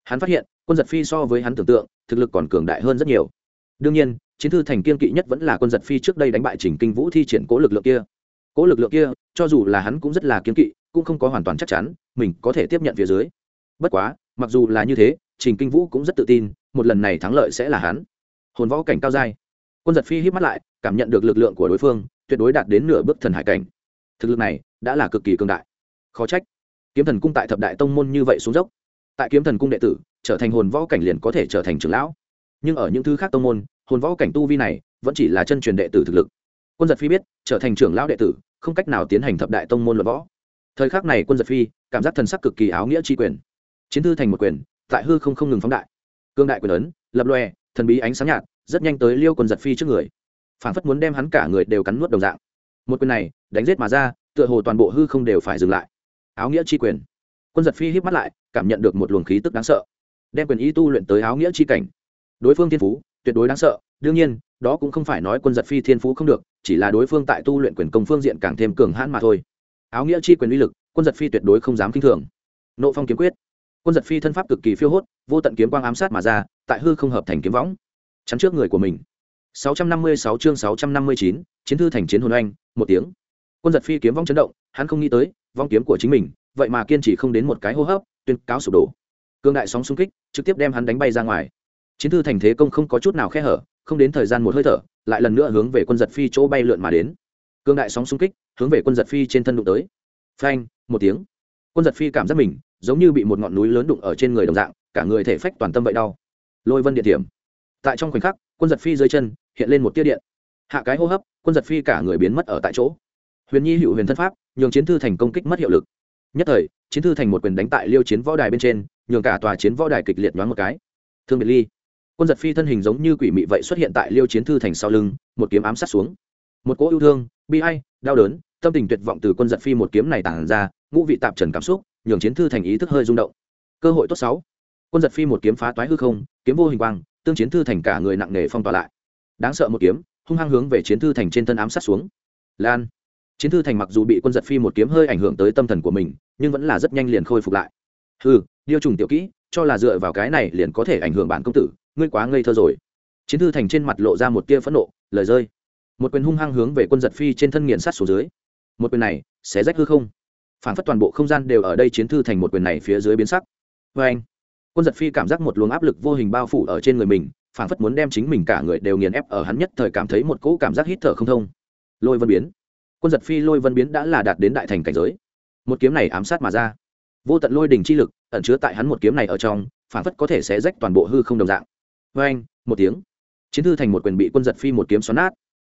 Hắn phát hiện, quân giật phi so với hắn tưởng tượng, thực lực còn cường đại hơn rất nhiều. Đương nhiên, chiến thư thành kiên kỵ nhất vẫn là quân giật phi trước đây đánh bại trình kinh vũ thi triển cố lực lượng kia. Cố lực lượng kia, cho dù là hắn cũng rất là kiên kỵ, cũng không có hoàn toàn chắc chắn, mình có thể tiếp nhận phía dưới. Bất quá, mặc dù là như thế, trình kinh vũ cũng rất tự tin, một lần này thắng lợi sẽ là hắn. Hồn võ cảnh cao dai quân giật phi hít mắt lại, cảm nhận được lực lượng của đối phương, tuyệt đối đạt đến nửa bước thần hải cảnh. Thực lực này đã là cực kỳ cường đại. Khó trách. Kiếm thần cung tại thập đại tông môn như vậy xuống dốc. Tại kiếm thần cung đệ tử, trở thành hồn võ cảnh liền có thể trở thành trưởng lão. Nhưng ở những thứ khác tông môn, hồn võ cảnh tu vi này vẫn chỉ là chân truyền đệ tử thực lực. Quân giật phi biết, trở thành trưởng lão đệ tử không cách nào tiến hành thập đại tông môn luật võ. Thời khắc này quân giật phi cảm giác thần sắc cực kỳ áo nghĩa tri quyền. Chiến thư thành một quyền, tại hư không không ngừng phóng đại. Cương đại quyền ấn lập loè thần bí ánh sáng nhạt rất nhanh tới liêu quân giật phi trước người. Phản phất muốn đem hắn cả người đều cắn nuốt đồng dạng. Một quyền này, đánh giết mà ra, tựa hồ toàn bộ hư không đều phải dừng lại. Áo nghĩa chi quyền. Quân giật phi hít mắt lại, cảm nhận được một luồng khí tức đáng sợ. Đem quyền ý tu luyện tới áo nghĩa chi cảnh. Đối phương thiên phú, tuyệt đối đáng sợ. Đương nhiên, đó cũng không phải nói quân giật phi thiên phú không được, chỉ là đối phương tại tu luyện quyền công phương diện càng thêm cường hãn mà thôi. Áo nghĩa chi quyền uy lực, quân giật phi tuyệt đối không dám k i n h thường. Nộ phong kiếm quyết. Quân giật phi thân pháp cực kỳ phiêu hốt, vô tận kiếm quang ám sát mà ra, tại hư không hợp thành kiếm võng chắn trước người của mình. 656 chương 659, chiến thư thành chiến hồn anh một tiếng. Quân giật phi kiếm vong chấn động hắn không nghĩ tới vong kiếm của chính mình vậy mà kiên trì không đến một cái hô hấp tuyên cáo sụp đổ. Cương đại sóng xung kích trực tiếp đem hắn đánh bay ra ngoài. Chiến thư thành thế công không có chút nào khe hở không đến thời gian một hơi thở lại lần nữa hướng về quân giật phi chỗ bay lượn mà đến. Cương đại sóng xung kích hướng về quân giật phi trên thân đụng tới. Phanh một tiếng. Quân giật phi cảm giác mình giống như bị một ngọn núi lớn đụng ở trên người đồng dạng cả người thể phách toàn tâm vậy đau. Lôi vân địa điểm tại trong khoảnh khắc quân giật phi dưới chân hiện lên một tia điện. Hạ cái hô hấp quân giật phi cả người biến mất ở tại chỗ. Huyền nhi hữu huyền thân pháp nhường chiến thư thành công kích mất hiệu lực. Nhất thời chiến thư thành một quyền đánh tại liêu chiến võ đài bên trên nhường cả tòa chiến võ đài kịch liệt nhoáng một cái. Thương biệt ly. Quân giật phi thân hình giống như quỷ mị vậy xuất hiện tại liêu chiến thư thành sau lưng một kiếm ám sát xuống. Một cỗ yêu thương bi ai, đau đớn tâm tình tuyệt vọng từ quân giật phi một kiếm này tản ra ngũ vị tạp trần cảm xúc nhường chiến thư thành ý thức hơi rung động. Cơ hội tốt sáu. Quân giật phi một kiếm phá toái hư không kiếm vô hình quang tương chiến thư thành cả người nặng nề phong tỏa lại. Đáng sợ một kiếm, hung hăng hướng về chiến thư thành trên thân ám sát xuống. Lan. Chiến thư thành mặc dù bị quân giật phi một kiếm hơi ảnh hưởng tới tâm thần của mình, nhưng vẫn là rất nhanh liền khôi phục lại. Hư điêu trùng tiểu kỹ, cho là dựa vào cái này liền có thể ảnh hưởng bản công tử, ngươi quá ngây thơ rồi. Chiến thư thành trên mặt lộ ra một tia phẫn nộ, lời rơi. Một quyền hung hăng hướng về quân giật phi trên thân nghiền sát xuống dưới. Một quyền này, sẽ rách hư không? Phản phất toàn bộ không gian đều ở đây chiến thư thành một quyền này phía dưới biến sắc. Vê anh quân giật phi cảm giác một luồng áp lực vô hình bao phủ ở trên người mình phản phất muốn đem chính mình cả người đều nghiền ép ở hắn nhất thời cảm thấy một cỗ cảm giác hít thở không thông. Lôi vân biến. Quân giật phi lôi vân biến đã là đạt đến đại thành cảnh giới. Một kiếm này ám sát mà ra. Vô tận lôi đình chi lực ẩn chứa tại hắn một kiếm này ở trong phản phất có thể sẽ rách toàn bộ hư không đồng dạng. Vê anh một tiếng. Chiến thư thành một quyền bị quân giật phi một kiếm xoắn nát.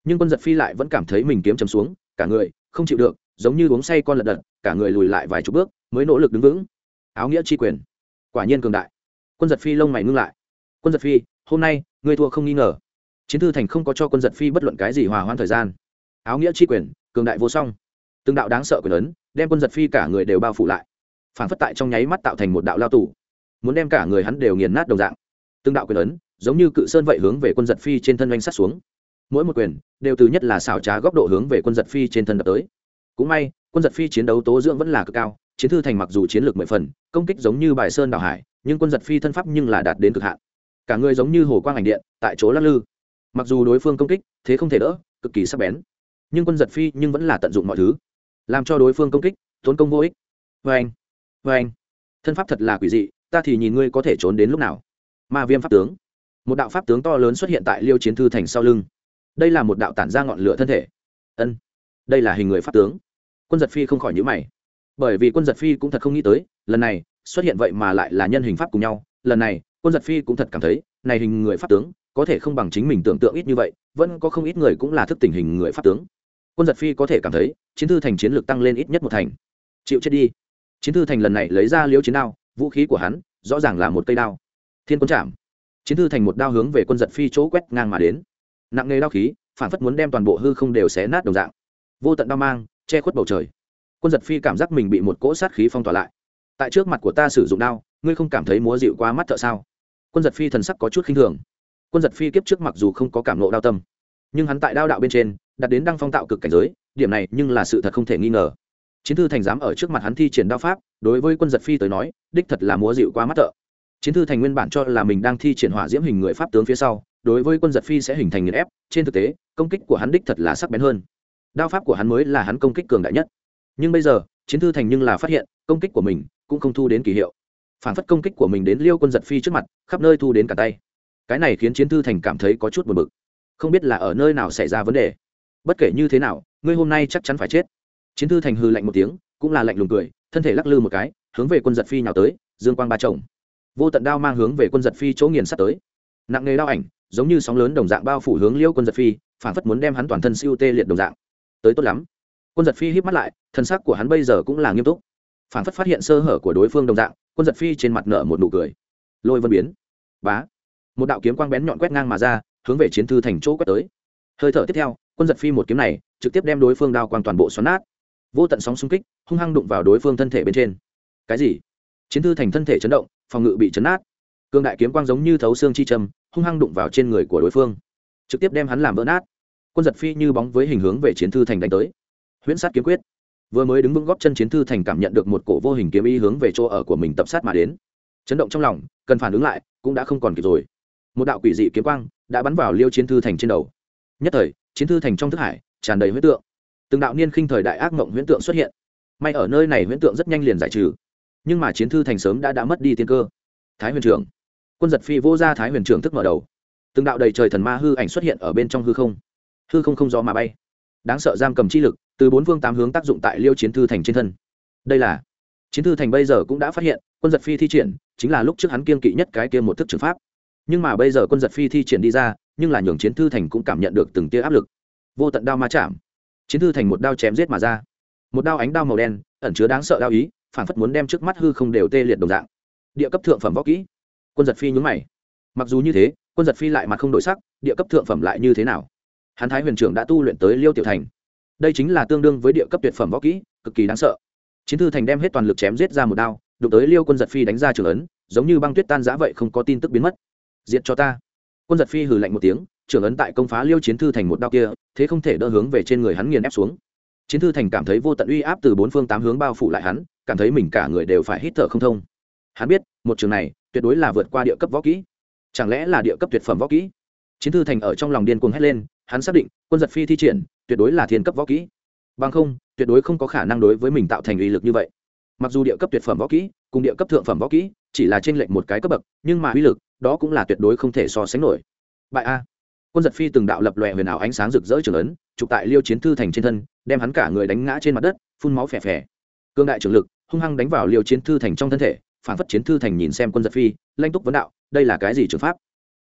Nhưng quân giật phi lại vẫn cảm thấy mình kiếm chấm xuống, cả người không chịu được, giống như uống say con lật đật, cả người lùi lại vài chục bước, mới nỗ lực đứng vững. Áo nghĩa chi quyền quả nhiên cường đại. Quân giật phi lông mày ngưng lại. Quân giật phi, hôm nay, ngươi thua không nghi ngờ. Chiến thư thành không có cho quân giật phi bất luận cái gì hòa hoãn thời gian. Áo nghĩa chi quyền, cường đại vô song. Từng đạo đáng sợ quyền lớn đem quân giật phi cả người đều bao phủ lại. Phản phất tại trong nháy mắt tạo thành một đạo lao tù. Muốn đem cả người hắn đều nghiền nát đồng dạng. Từng đạo quyền lớn giống như cự sơn vậy hướng về quân giật phi trên thân oanh sát xuống. Mỗi một quyền, đều từ nhất là xảo trá góc độ hướng về quân giật phi trên thân đập tới. Cũng may, quân giật phi chiến đấu tố dưỡng vẫn là cực cao chiến thư thành mặc dù chiến lược mười phần, công kích giống như bài sơn đảo hải, nhưng quân giật phi thân pháp nhưng là đạt đến cực hạn. Cả người giống như hồ quang ảnh điện, tại chỗ lắc lư. Mặc dù đối phương công kích, thế không thể đỡ, cực kỳ sắc bén. Nhưng quân giật phi nhưng vẫn là tận dụng mọi thứ. Làm cho đối phương công kích, tốn công vô ích. Vê anh vê anh. Thân pháp thật là quỷ dị, ta thì nhìn ngươi có thể trốn đến lúc nào. Ma viêm pháp tướng. Một đạo pháp tướng to lớn xuất hiện tại liêu chiến thư thành sau lưng. Đây là một đạo tản ra ngọn lửa thân thể. Ân, đây là hình người pháp tướng. Quân giật phi không khỏi nhữ mày bởi vì quân giật phi cũng thật không nghĩ tới, lần này, xuất hiện vậy mà lại là nhân hình pháp cùng nhau. Lần này, quân giật phi cũng thật cảm thấy, này hình người pháp tướng, có thể không bằng chính mình tưởng tượng ít như vậy, vẫn có không ít người cũng là thức tình hình người pháp tướng. Quân giật phi có thể cảm thấy, chiến thư thành chiến lược tăng lên ít nhất một thành. Chịu chết đi. Chiến thư thành lần này lấy ra liễu chiến đao, vũ khí của hắn, rõ ràng là một cây đao. Thiên quân chạm. Chiến thư thành một đao hướng về quân giật phi chỗ quét ngang mà đến. Nặng nề đao khí, phản phất muốn đem toàn bộ hư không đều xé nát đồng dạng. Vô tận đao mang, che khuất bầu trời quân giật phi cảm giác mình bị một cỗ sát khí phong tỏa lại. Tại trước mặt của ta sử dụng đao, ngươi không cảm thấy múa dịu quá mắt thợ sao? Quân giật phi thần sắc có chút khinh thường. Quân giật phi kiếp trước mặc dù không có cảm nộ đao tâm, nhưng hắn tại đao đạo bên trên đặt đến đăng phong tạo cực cảnh giới, điểm này nhưng là sự thật không thể nghi ngờ. Chiến thư thành dám ở trước mặt hắn thi triển đao pháp, đối với quân giật phi tới nói, đích thật là múa dịu quá mắt thợ. Chiến thư thành nguyên bản cho là mình đang thi triển hỏa diễm hình người pháp tướng phía sau, đối với quân giật phi sẽ hình thành nghiền ép, trên thực tế, công kích của hắn đích thật là sắc bén hơn. Đao pháp của hắn mới là hắn công kích cường đại nhất nhưng bây giờ, chiến thư thành nhưng là phát hiện, công kích của mình cũng không thu đến kỳ hiệu. Phản phất công kích của mình đến liêu quân giật phi trước mặt, khắp nơi thu đến cả tay. Cái này khiến chiến thư thành cảm thấy có chút buồn bực. Không biết là ở nơi nào xảy ra vấn đề. Bất kể như thế nào, ngươi hôm nay chắc chắn phải chết. Chiến thư thành hư lạnh một tiếng, cũng là lạnh lùng cười, thân thể lắc lư một cái, hướng về quân giật phi nhào tới, dương quang ba chồng vô tận đao mang hướng về quân giật phi chỗ nghiền sắt tới. Nặng nghề đao ảnh, giống như sóng lớn đồng dạng bao phủ hướng liêu quân giật phi, phản phất muốn đem hắn toàn thân siêu tê liệt đồng dạng. Tới tốt lắm quân giật phi híp mắt lại, thân xác của hắn bây giờ cũng là nghiêm túc. Phản phất phát hiện sơ hở của đối phương đồng dạng, quân giật phi trên mặt nở một nụ cười. Lôi vân biến. Bá. Một đạo kiếm quang bén nhọn quét ngang mà ra, hướng về chiến thư thành chỗ quét tới. Hơi thở tiếp theo, quân giật phi một kiếm này, trực tiếp đem đối phương đao quang toàn bộ xoắn nát. Vô tận sóng xung kích, hung hăng đụng vào đối phương thân thể bên trên. Cái gì? Chiến thư thành thân thể chấn động, phòng ngự bị chấn nát. Cương đại kiếm quang giống như thấu xương chi châm hung hăng đụng vào trên người của đối phương. Trực tiếp đem hắn làm vỡ nát. Quân giật phi như bóng với hình hướng về chiến thư thành đánh tới huyễn sát kiếm quyết. Vừa mới đứng vững góp chân chiến thư thành cảm nhận được một cổ vô hình kiếm ý hướng về chỗ ở của mình tập sát mà đến. Chấn động trong lòng, cần phản ứng lại, cũng đã không còn kịp rồi. Một đạo quỷ dị kiếm quang đã bắn vào liêu chiến thư thành trên đầu. Nhất thời, chiến thư thành trong thức hải tràn đầy huyễn tượng. Từng đạo niên khinh thời đại ác mộng huyễn tượng xuất hiện. May ở nơi này huyễn tượng rất nhanh liền giải trừ. Nhưng mà chiến thư thành sớm đã đã mất đi tiên cơ. Thái huyền trưởng. Quân giật phi vô ra thái huyền trưởng thức mở đầu. Từng đạo đầy trời thần ma hư ảnh xuất hiện ở bên trong hư không. Hư không không gió mà bay. Đáng sợ giam cầm chi lực từ bốn phương tám hướng tác dụng tại liêu chiến thư thành trên thân. Đây là, chiến thư thành bây giờ cũng đã phát hiện, quân giật phi thi triển, chính là lúc trước hắn kiên kỵ nhất cái kia một thức trường pháp. Nhưng mà bây giờ quân giật phi thi triển đi ra, nhưng là nhường chiến thư thành cũng cảm nhận được từng tia áp lực. Vô tận đao ma chạm. Chiến thư thành một đao chém giết mà ra. Một đao ánh đao màu đen, ẩn chứa đáng sợ đao ý, phản phất muốn đem trước mắt hư không đều tê liệt đồng dạng. Địa cấp thượng phẩm võ kỹ. Quân giật phi nhúng mày. Mặc dù như thế, quân giật phi lại mặt không đổi sắc, địa cấp thượng phẩm lại như thế nào? Hắn thái huyền trưởng đã tu luyện tới liêu tiểu thành đây chính là tương đương với địa cấp tuyệt phẩm võ kỹ, cực kỳ đáng sợ. Chiến thư thành đem hết toàn lực chém giết ra một đao, đụng tới liêu quân giật phi đánh ra trường ấn, giống như băng tuyết tan giã vậy không có tin tức biến mất. Diệt cho ta. Quân giật phi hừ lạnh một tiếng trưởng ấn tại công phá liêu chiến thư thành một đao kia, thế không thể đỡ hướng về trên người hắn nghiền ép xuống. Chiến thư thành cảm thấy vô tận uy áp từ bốn phương tám hướng bao phủ lại hắn, cảm thấy mình cả người đều phải hít thở không thông. Hắn biết, một trường này, tuyệt đối là vượt qua địa cấp võ kỹ. Chẳng lẽ là địa cấp tuyệt phẩm võ kỹ? Chiến thư thành ở trong lòng điên cuồng hét lên, hắn xác định, quân giật phi thi triển tuyệt đối là thiên cấp võ kỹ. Bằng không tuyệt đối không có khả năng đối với mình tạo thành uy lực như vậy. Mặc dù địa cấp tuyệt phẩm võ kỹ cùng địa cấp thượng phẩm võ kỹ chỉ là trên lệnh một cái cấp bậc nhưng mà uy lực đó cũng là tuyệt đối không thể so sánh nổi. Bại a. Quân giật phi từng đạo lập lòe huyền ảo ánh sáng rực rỡ trường lớn, chụp tại liêu chiến thư thành trên thân đem hắn cả người đánh ngã trên mặt đất phun máu phè phè. Cương đại trường lực hung hăng đánh vào liêu chiến thư thành trong thân thể phản phất chiến thư thành nhìn xem quân giật phi lanh túc vấn đạo đây là cái gì trường pháp?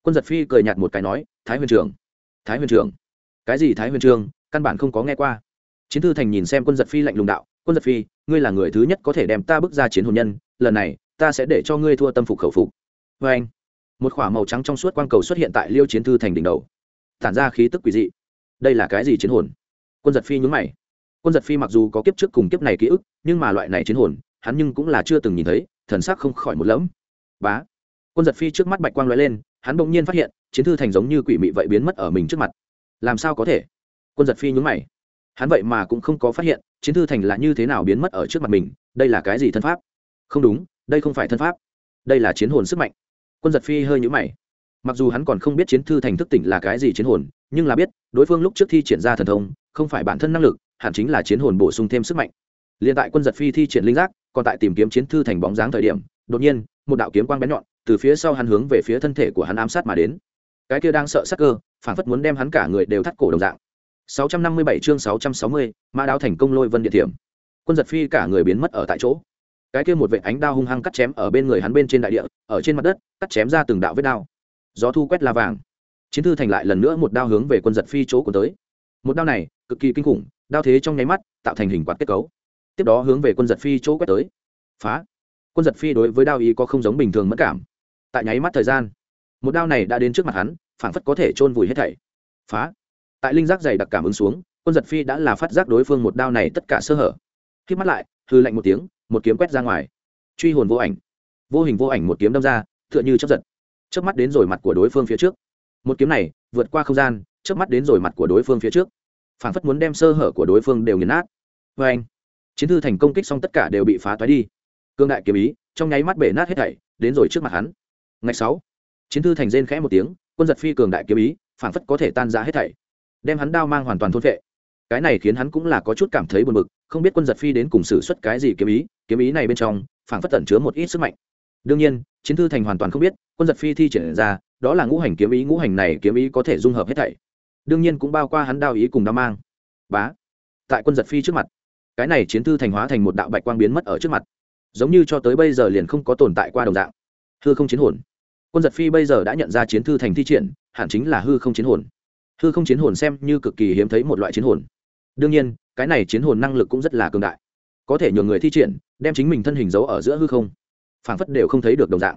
Quân giật phi cười nhạt một cái nói thái huyền trường. Thái huyền trường? Cái gì thái huyền trường? Căn bản không có nghe qua. Chiến thư thành nhìn xem quân giật phi lạnh lùng đạo, quân giật phi, ngươi là người thứ nhất có thể đem ta bước ra chiến hồn nhân, lần này, ta sẽ để cho ngươi thua tâm phục khẩu phục. Vê anh, một k h ỏ a màu trắng trong suốt quang cầu xuất hiện tại liêu chiến thư thành đỉnh đầu. Tản ra khí tức quỷ dị. Đây là cái gì chiến hồn? Quân giật phi nhún mày. Quân giật phi mặc dù có kiếp trước cùng kiếp này ký ức, nhưng mà loại này chiến hồn, hắn nhưng cũng là chưa từng nhìn thấy, thần sắc không khỏi một lẫm. Bá. Quân giật phi trước mắt bạch quang lóe lên, hắn bỗng nhiên phát hiện, chiến thư thành giống như quỷ mị vậy biến mất ở mình trước mặt. Làm sao có thể? Quân giật phi nhúng mày. Hắn vậy mà cũng không có phát hiện, chiến thư thành là như thế nào biến mất ở trước mặt mình, đây là cái gì thân pháp? Không đúng, đây không phải thân pháp. Đây là chiến hồn sức mạnh. Quân giật phi hơi nhũ mày. Mặc dù hắn còn không biết chiến thư thành thức tỉnh là cái gì chiến hồn, nhưng là biết, đối phương lúc trước thi triển ra thần thông, không phải bản thân năng lực, hẳn chính là chiến hồn bổ sung thêm sức mạnh. L i ê n tại quân giật phi thi triển linh giác, còn tại tìm kiếm chiến thư thành bóng dáng thời điểm, đột nhiên, một đạo kiếm quang bén nhọn, từ phía sau hắn hướng về phía thân thể của hắn ám sát mà đến. Cái kia đang sợ sắc cơ phản phất muốn đem hắn cả người đều thắt cổ đồng dạng. 657 chương 660, mã đao thành công lôi vân địa thiểm, quân giật phi cả người biến mất ở tại chỗ. Cái kia một vệ ánh đao hung hăng cắt chém ở bên người hắn bên trên đại địa ở trên mặt đất cắt chém ra từng đạo vết đao. Gió thu quét la vàng. Chiến thư thành lại lần nữa một đao hướng về quân giật phi chỗ của tới. Một đao này cực kỳ kinh khủng đao thế trong nháy mắt tạo thành hình quạt kết cấu. Tiếp đó hướng về quân giật phi chỗ quét tới. Phá. Quân giật phi đối với đao ý có không giống bình thường mất cảm. Tại nháy mắt thời gian một đao này đã đến trước mặt hắn phản phất có thể chôn vùi hết thảy. Phá tại linh giác dày đặc cảm ứng xuống, quân giật phi đã là phát giác đối phương một đao này tất cả sơ hở. Khi mắt lại hư lạnh một tiếng, một kiếm quét ra ngoài. Truy hồn vô ảnh. Vô hình vô ảnh một kiếm đâm ra, tựa như chấp giật. Chớp mắt đến rồi mặt của đối phương phía trước. Một kiếm này, vượt qua không gian, chớp mắt đến rồi mặt của đối phương phía trước. Phản phất muốn đem sơ hở của đối phương đều nghiền nát. Vê anh, chiến thư thành công kích xong tất cả đều bị phá toái đi. Cương đại kiếm ý, trong nháy mắt bể nát hết thảy, đến rồi trước mặt hắn. Ngày sáu, chiến thư thành rên khẽ một tiếng, quân giật phi cường đại kiếm ý, phản phất có thể tan ra hết thảy đem hắn đao mang hoàn toàn thôn vệ cái này khiến hắn cũng là có chút cảm thấy buồn bực, không biết quân giật phi đến cùng xử suất cái gì kiếm ý kiếm ý này bên trong phản phất tẩn chứa một ít sức mạnh. Đương nhiên, chiến thư thành hoàn toàn không biết, quân giật phi thi triển ra, đó là ngũ hành kiếm ý, ngũ hành này kiếm ý có thể dung hợp hết thảy. Đương nhiên cũng bao qua hắn đao ý cùng đao mang. Bá, tại quân giật phi trước mặt, cái này chiến thư thành hóa thành một đạo bạch quang biến mất ở trước mặt. Giống như cho tới bây giờ liền không có tồn tại qua đồng dạng. Hư không chiến hồn. Quân giật phi bây giờ đã nhận ra chiến thư thành thi triển, hẳn chính là hư không chiến hồn hư không chiến hồn xem như cực kỳ hiếm thấy một loại chiến hồn. Đương nhiên, cái này chiến hồn năng lực cũng rất là cường đại. Có thể nhường người thi triển, đem chính mình thân hình giấu ở giữa hư không, phảng phất đều không thấy được đồng dạng.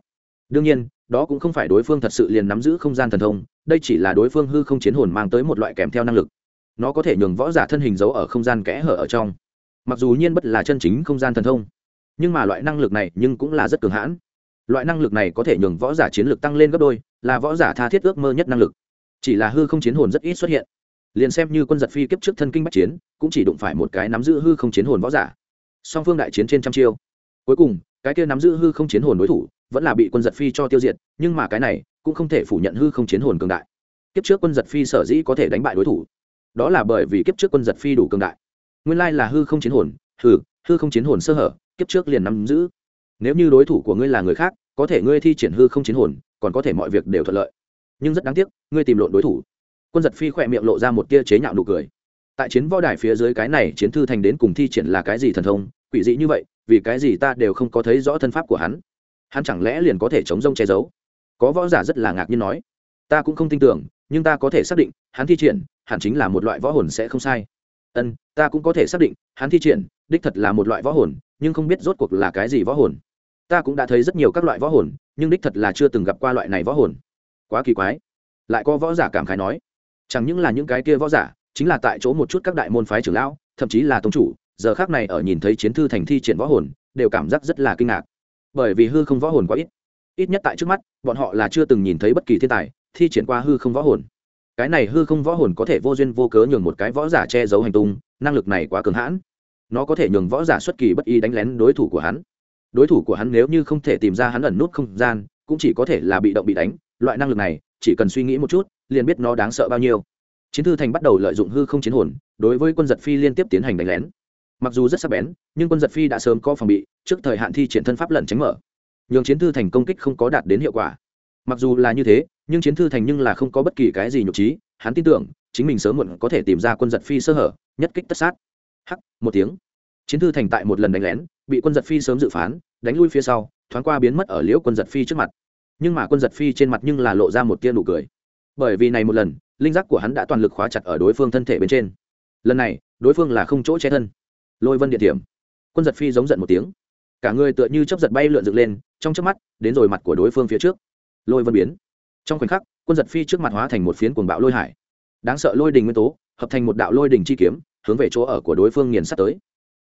Đương nhiên, đó cũng không phải đối phương thật sự liền nắm giữ không gian thần thông, đây chỉ là đối phương hư không chiến hồn mang tới một loại kèm theo năng lực. Nó có thể nhường võ giả thân hình giấu ở không gian kẽ hở ở trong. Mặc dù nhiên bất là chân chính không gian thần thông, nhưng mà loại năng lực này nhưng cũng là rất cường hãn. Loại năng lực này có thể nhường võ giả chiến lược tăng lên gấp đôi, là võ giả tha thiết ước mơ nhất năng lực chỉ là hư không chiến hồn rất ít xuất hiện. Liền xem như quân giật phi kiếp trước thân kinh bắc chiến, cũng chỉ đụng phải một cái nắm giữ hư không chiến hồn võ giả. Song phương đại chiến trên trăm chiêu. Cuối cùng, cái kia nắm giữ hư không chiến hồn đối thủ vẫn là bị quân giật phi cho tiêu diệt, nhưng mà cái này cũng không thể phủ nhận hư không chiến hồn cường đại. Kiếp trước quân giật phi sở dĩ có thể đánh bại đối thủ, đó là bởi vì kiếp trước quân giật phi đủ cường đại. Nguyên lai là hư không chiến hồn hư hư không chiến hồn sơ hở, kiếp trước liền nắm giữ. Nếu như đối thủ của ngươi là người khác, có thể ngươi thi triển hư không chiến hồn, còn có thể mọi việc đều thuận lợi nhưng rất đáng tiếc, ngươi tìm lộn đối thủ. Quân giật phi khỏe miệng lộ ra một tia chế nhạo nụ cười. Tại chiến võ đài phía dưới cái này chiến thư thành đến cùng thi triển là cái gì thần thông, quỷ dị như vậy, vì cái gì ta đều không có thấy rõ thân pháp của hắn. Hắn chẳng lẽ liền có thể chống rông che giấu? Có võ giả rất là ngạc nhiên nói. Ta cũng không tin tưởng, nhưng ta có thể xác định, hắn thi triển, hẳn chính là một loại võ hồn sẽ không sai. Ân, ta cũng có thể xác định, hắn thi triển, đích thật là một loại võ hồn, nhưng không biết rốt cuộc là cái gì võ hồn. Ta cũng đã thấy rất nhiều các loại võ hồn, nhưng đích thật là chưa từng gặp qua loại này võ hồn quá kỳ quái. Lại có võ giả cảm khái nói, chẳng những là những cái kia võ giả, chính là tại chỗ một chút các đại môn phái trưởng lão, thậm chí là tông chủ, giờ khác này ở nhìn thấy chiến thư thành thi triển võ hồn, đều cảm giác rất là kinh ngạc. Bởi vì hư không võ hồn quá ít ít nhất tại trước mắt, bọn họ là chưa từng nhìn thấy bất kỳ thiên tài thi triển qua hư không võ hồn. Cái này hư không võ hồn có thể vô duyên vô cớ nhường một cái võ giả che giấu hành tung, năng lực này quá cường hãn. Nó có thể nhường võ giả xuất kỳ bất y đánh lén đối thủ của hắn. Đối thủ của hắn nếu như không thể tìm ra hắn ẩn nút không gian, cũng chỉ có thể là bị động bị đánh loại năng lực này, chỉ cần suy nghĩ một chút, liền biết nó đáng sợ bao nhiêu. Chiến thư thành bắt đầu lợi dụng hư không chiến hồn, đối với quân giật phi liên tiếp tiến hành đánh lén. Mặc dù rất sắc bén, nhưng quân giật phi đã sớm có phòng bị, trước thời hạn thi triển thân pháp lẩn tránh mở. Nhường chiến thư thành công kích không có đạt đến hiệu quả. Mặc dù là như thế, nhưng chiến thư thành nhưng là không có bất kỳ cái gì nhục trí, hắn tin tưởng, chính mình sớm muộn có thể tìm ra quân giật phi sơ hở, nhất kích tất sát. Hắc, một tiếng. Chiến thư thành tại một lần đánh lén, bị quân giật phi sớm dự phán, đánh lui phía sau, thoáng qua biến mất ở liễu quân giật phi trước mặt nhưng mà quân giật phi trên mặt nhưng là lộ ra một tia nụ cười. Bởi vì này một lần, linh giác của hắn đã toàn lực khóa chặt ở đối phương thân thể bên trên. Lần này, đối phương là không chỗ che thân. Lôi vân địa điểm quân giật phi giống giận một tiếng. Cả người tựa như chấp giật bay lượn dựng lên, trong chớp mắt, đến rồi mặt của đối phương phía trước. Lôi vân biến. Trong khoảnh khắc, quân giật phi trước mặt hóa thành một phiến cuồng bạo lôi hải. Đáng sợ lôi đình nguyên tố, hợp thành một đạo lôi đình chi kiếm, hướng về chỗ ở của đối phương nghiền sắt tới.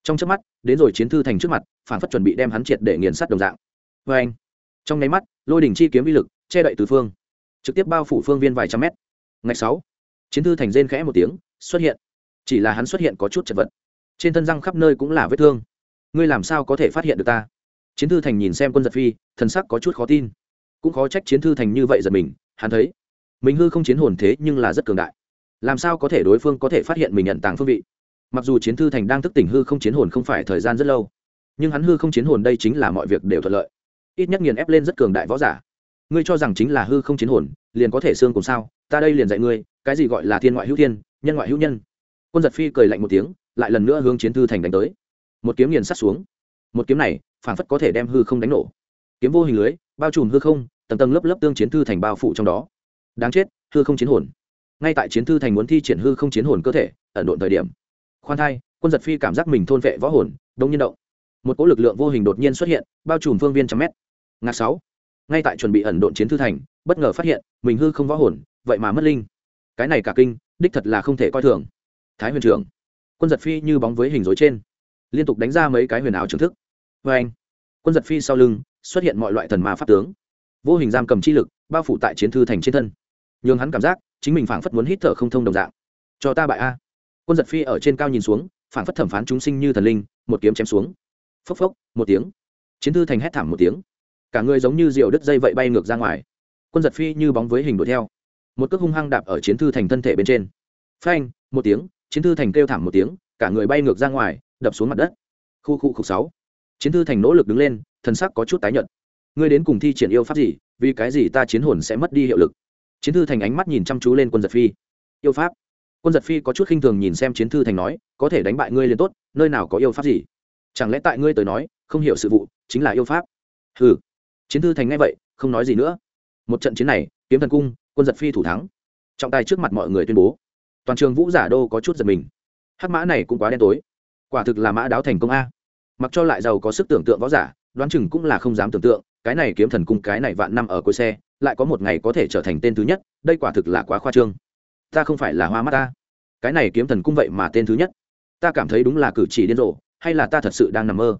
Trong chớp mắt, đến rồi chiến thư thành trước mặt, phản phất chuẩn bị đem hắn triệt để nghiền sắt đồng dạng. Vê anh trong nháy mắt lôi đỉnh chi kiếm uy lực, che đậy tứ phương, trực tiếp bao phủ phương viên vài trăm mét. Ngày sáu, chiến thư thành rên khẽ một tiếng, xuất hiện. Chỉ là hắn xuất hiện có chút chật vật. Trên thân răng khắp nơi cũng là vết thương. Ngươi làm sao có thể phát hiện được ta? Chiến thư thành nhìn xem quân giật phi, thần sắc có chút khó tin. Cũng khó trách chiến thư thành như vậy giật mình, hắn thấy, mình hư không chiến hồn thế nhưng là rất cường đại. Làm sao có thể đối phương có thể phát hiện mình nhận tàng phương vị? Mặc dù chiến thư thành đang thức tỉnh hư không chiến hồn không phải thời gian rất lâu, nhưng hắn hư không chiến hồn đây chính là mọi việc đều thuận lợi ít nhất nghiền ép lên rất cường đại võ giả. Ngươi cho rằng chính là hư không chiến hồn, liền có thể xương cùng sao? Ta đây liền dạy ngươi, cái gì gọi là thiên ngoại hữu thiên, nhân ngoại hữu nhân. Quân giật phi cười lạnh một tiếng, lại lần nữa hướng chiến thư thành đánh tới. Một kiếm nghiền sắt xuống. Một kiếm này, phảng phất có thể đem hư không đánh nổ. Kiếm vô hình lưới, bao trùm hư không, tầng tầng lớp lớp tương chiến thư thành bao phủ trong đó. Đáng chết, hư không chiến hồn. Ngay tại chiến thư thành muốn thi triển hư không chiến hồn cơ thể, ẩn độn thời điểm. Khoan thai, quân giật phi cảm giác mình thôn vệ võ hồn, đông nhiên động. Một cỗ lực lượng vô hình đột nhiên xuất hiện, bao trùm phương viên trăm mét ngã sáu. Ngay tại chuẩn bị ẩn độn chiến thư thành, bất ngờ phát hiện, mình hư không võ hồn, vậy mà mất linh. Cái này cả kinh, đích thật là không thể coi thường. Thái huyền trưởng, quân giật phi như bóng với hình dối trên, liên tục đánh ra mấy cái huyền ảo trưởng thức. Vê anh, quân giật phi sau lưng, xuất hiện mọi loại thần ma pháp tướng. Vô hình giam cầm chi lực, bao phủ tại chiến thư thành trên thân. Nhường hắn cảm giác, chính mình phảng phất muốn hít thở không thông đồng dạng. Cho ta bại a. Quân giật phi ở trên cao nhìn xuống, phảng phất thẩm phán chúng sinh như thần linh, một kiếm chém xuống. Phốc phốc, một tiếng. Chiến thư thành hét thảm một tiếng cả người giống như diều đứt dây vậy bay ngược ra ngoài. Quân giật phi như bóng với hình đuổi theo. Một cước hung hăng đạp ở chiến thư thành thân thể bên trên. Phanh, một tiếng, chiến thư thành kêu thảm một tiếng, cả người bay ngược ra ngoài, đập xuống mặt đất. Khu khu khu sáu. Chiến thư thành nỗ lực đứng lên, thần sắc có chút tái nhợt. Ngươi đến cùng thi triển yêu pháp gì, vì cái gì ta chiến hồn sẽ mất đi hiệu lực? Chiến thư thành ánh mắt nhìn chăm chú lên quân giật phi. Yêu pháp. Quân giật phi có chút khinh thường nhìn xem chiến thư thành nói, có thể đánh bại ngươi liền tốt, nơi nào có yêu pháp gì? Chẳng lẽ tại ngươi tới nói, không hiểu sự vụ, chính là yêu pháp? Ừ chiến thư thành nghe vậy, không nói gì nữa. Một trận chiến này, kiếm thần cung, quân giật phi thủ thắng. Trọng tài trước mặt mọi người tuyên bố. Toàn trường vũ giả đô có chút giật mình. Hắc mã này cũng quá đen tối. Quả thực là mã đáo thành công a. Mặc cho lại giàu có sức tưởng tượng võ giả, đoán chừng cũng là không dám tưởng tượng, cái này kiếm thần cung, cái này vạn năm ở cuối xe, lại có một ngày có thể trở thành tên thứ nhất, đây quả thực là quá khoa trương. Ta không phải là hoa mắt ta. Cái này kiếm thần cung vậy mà tên thứ nhất. Ta cảm thấy đúng là cử chỉ điên rồ, hay là ta thật sự đang nằm mơ.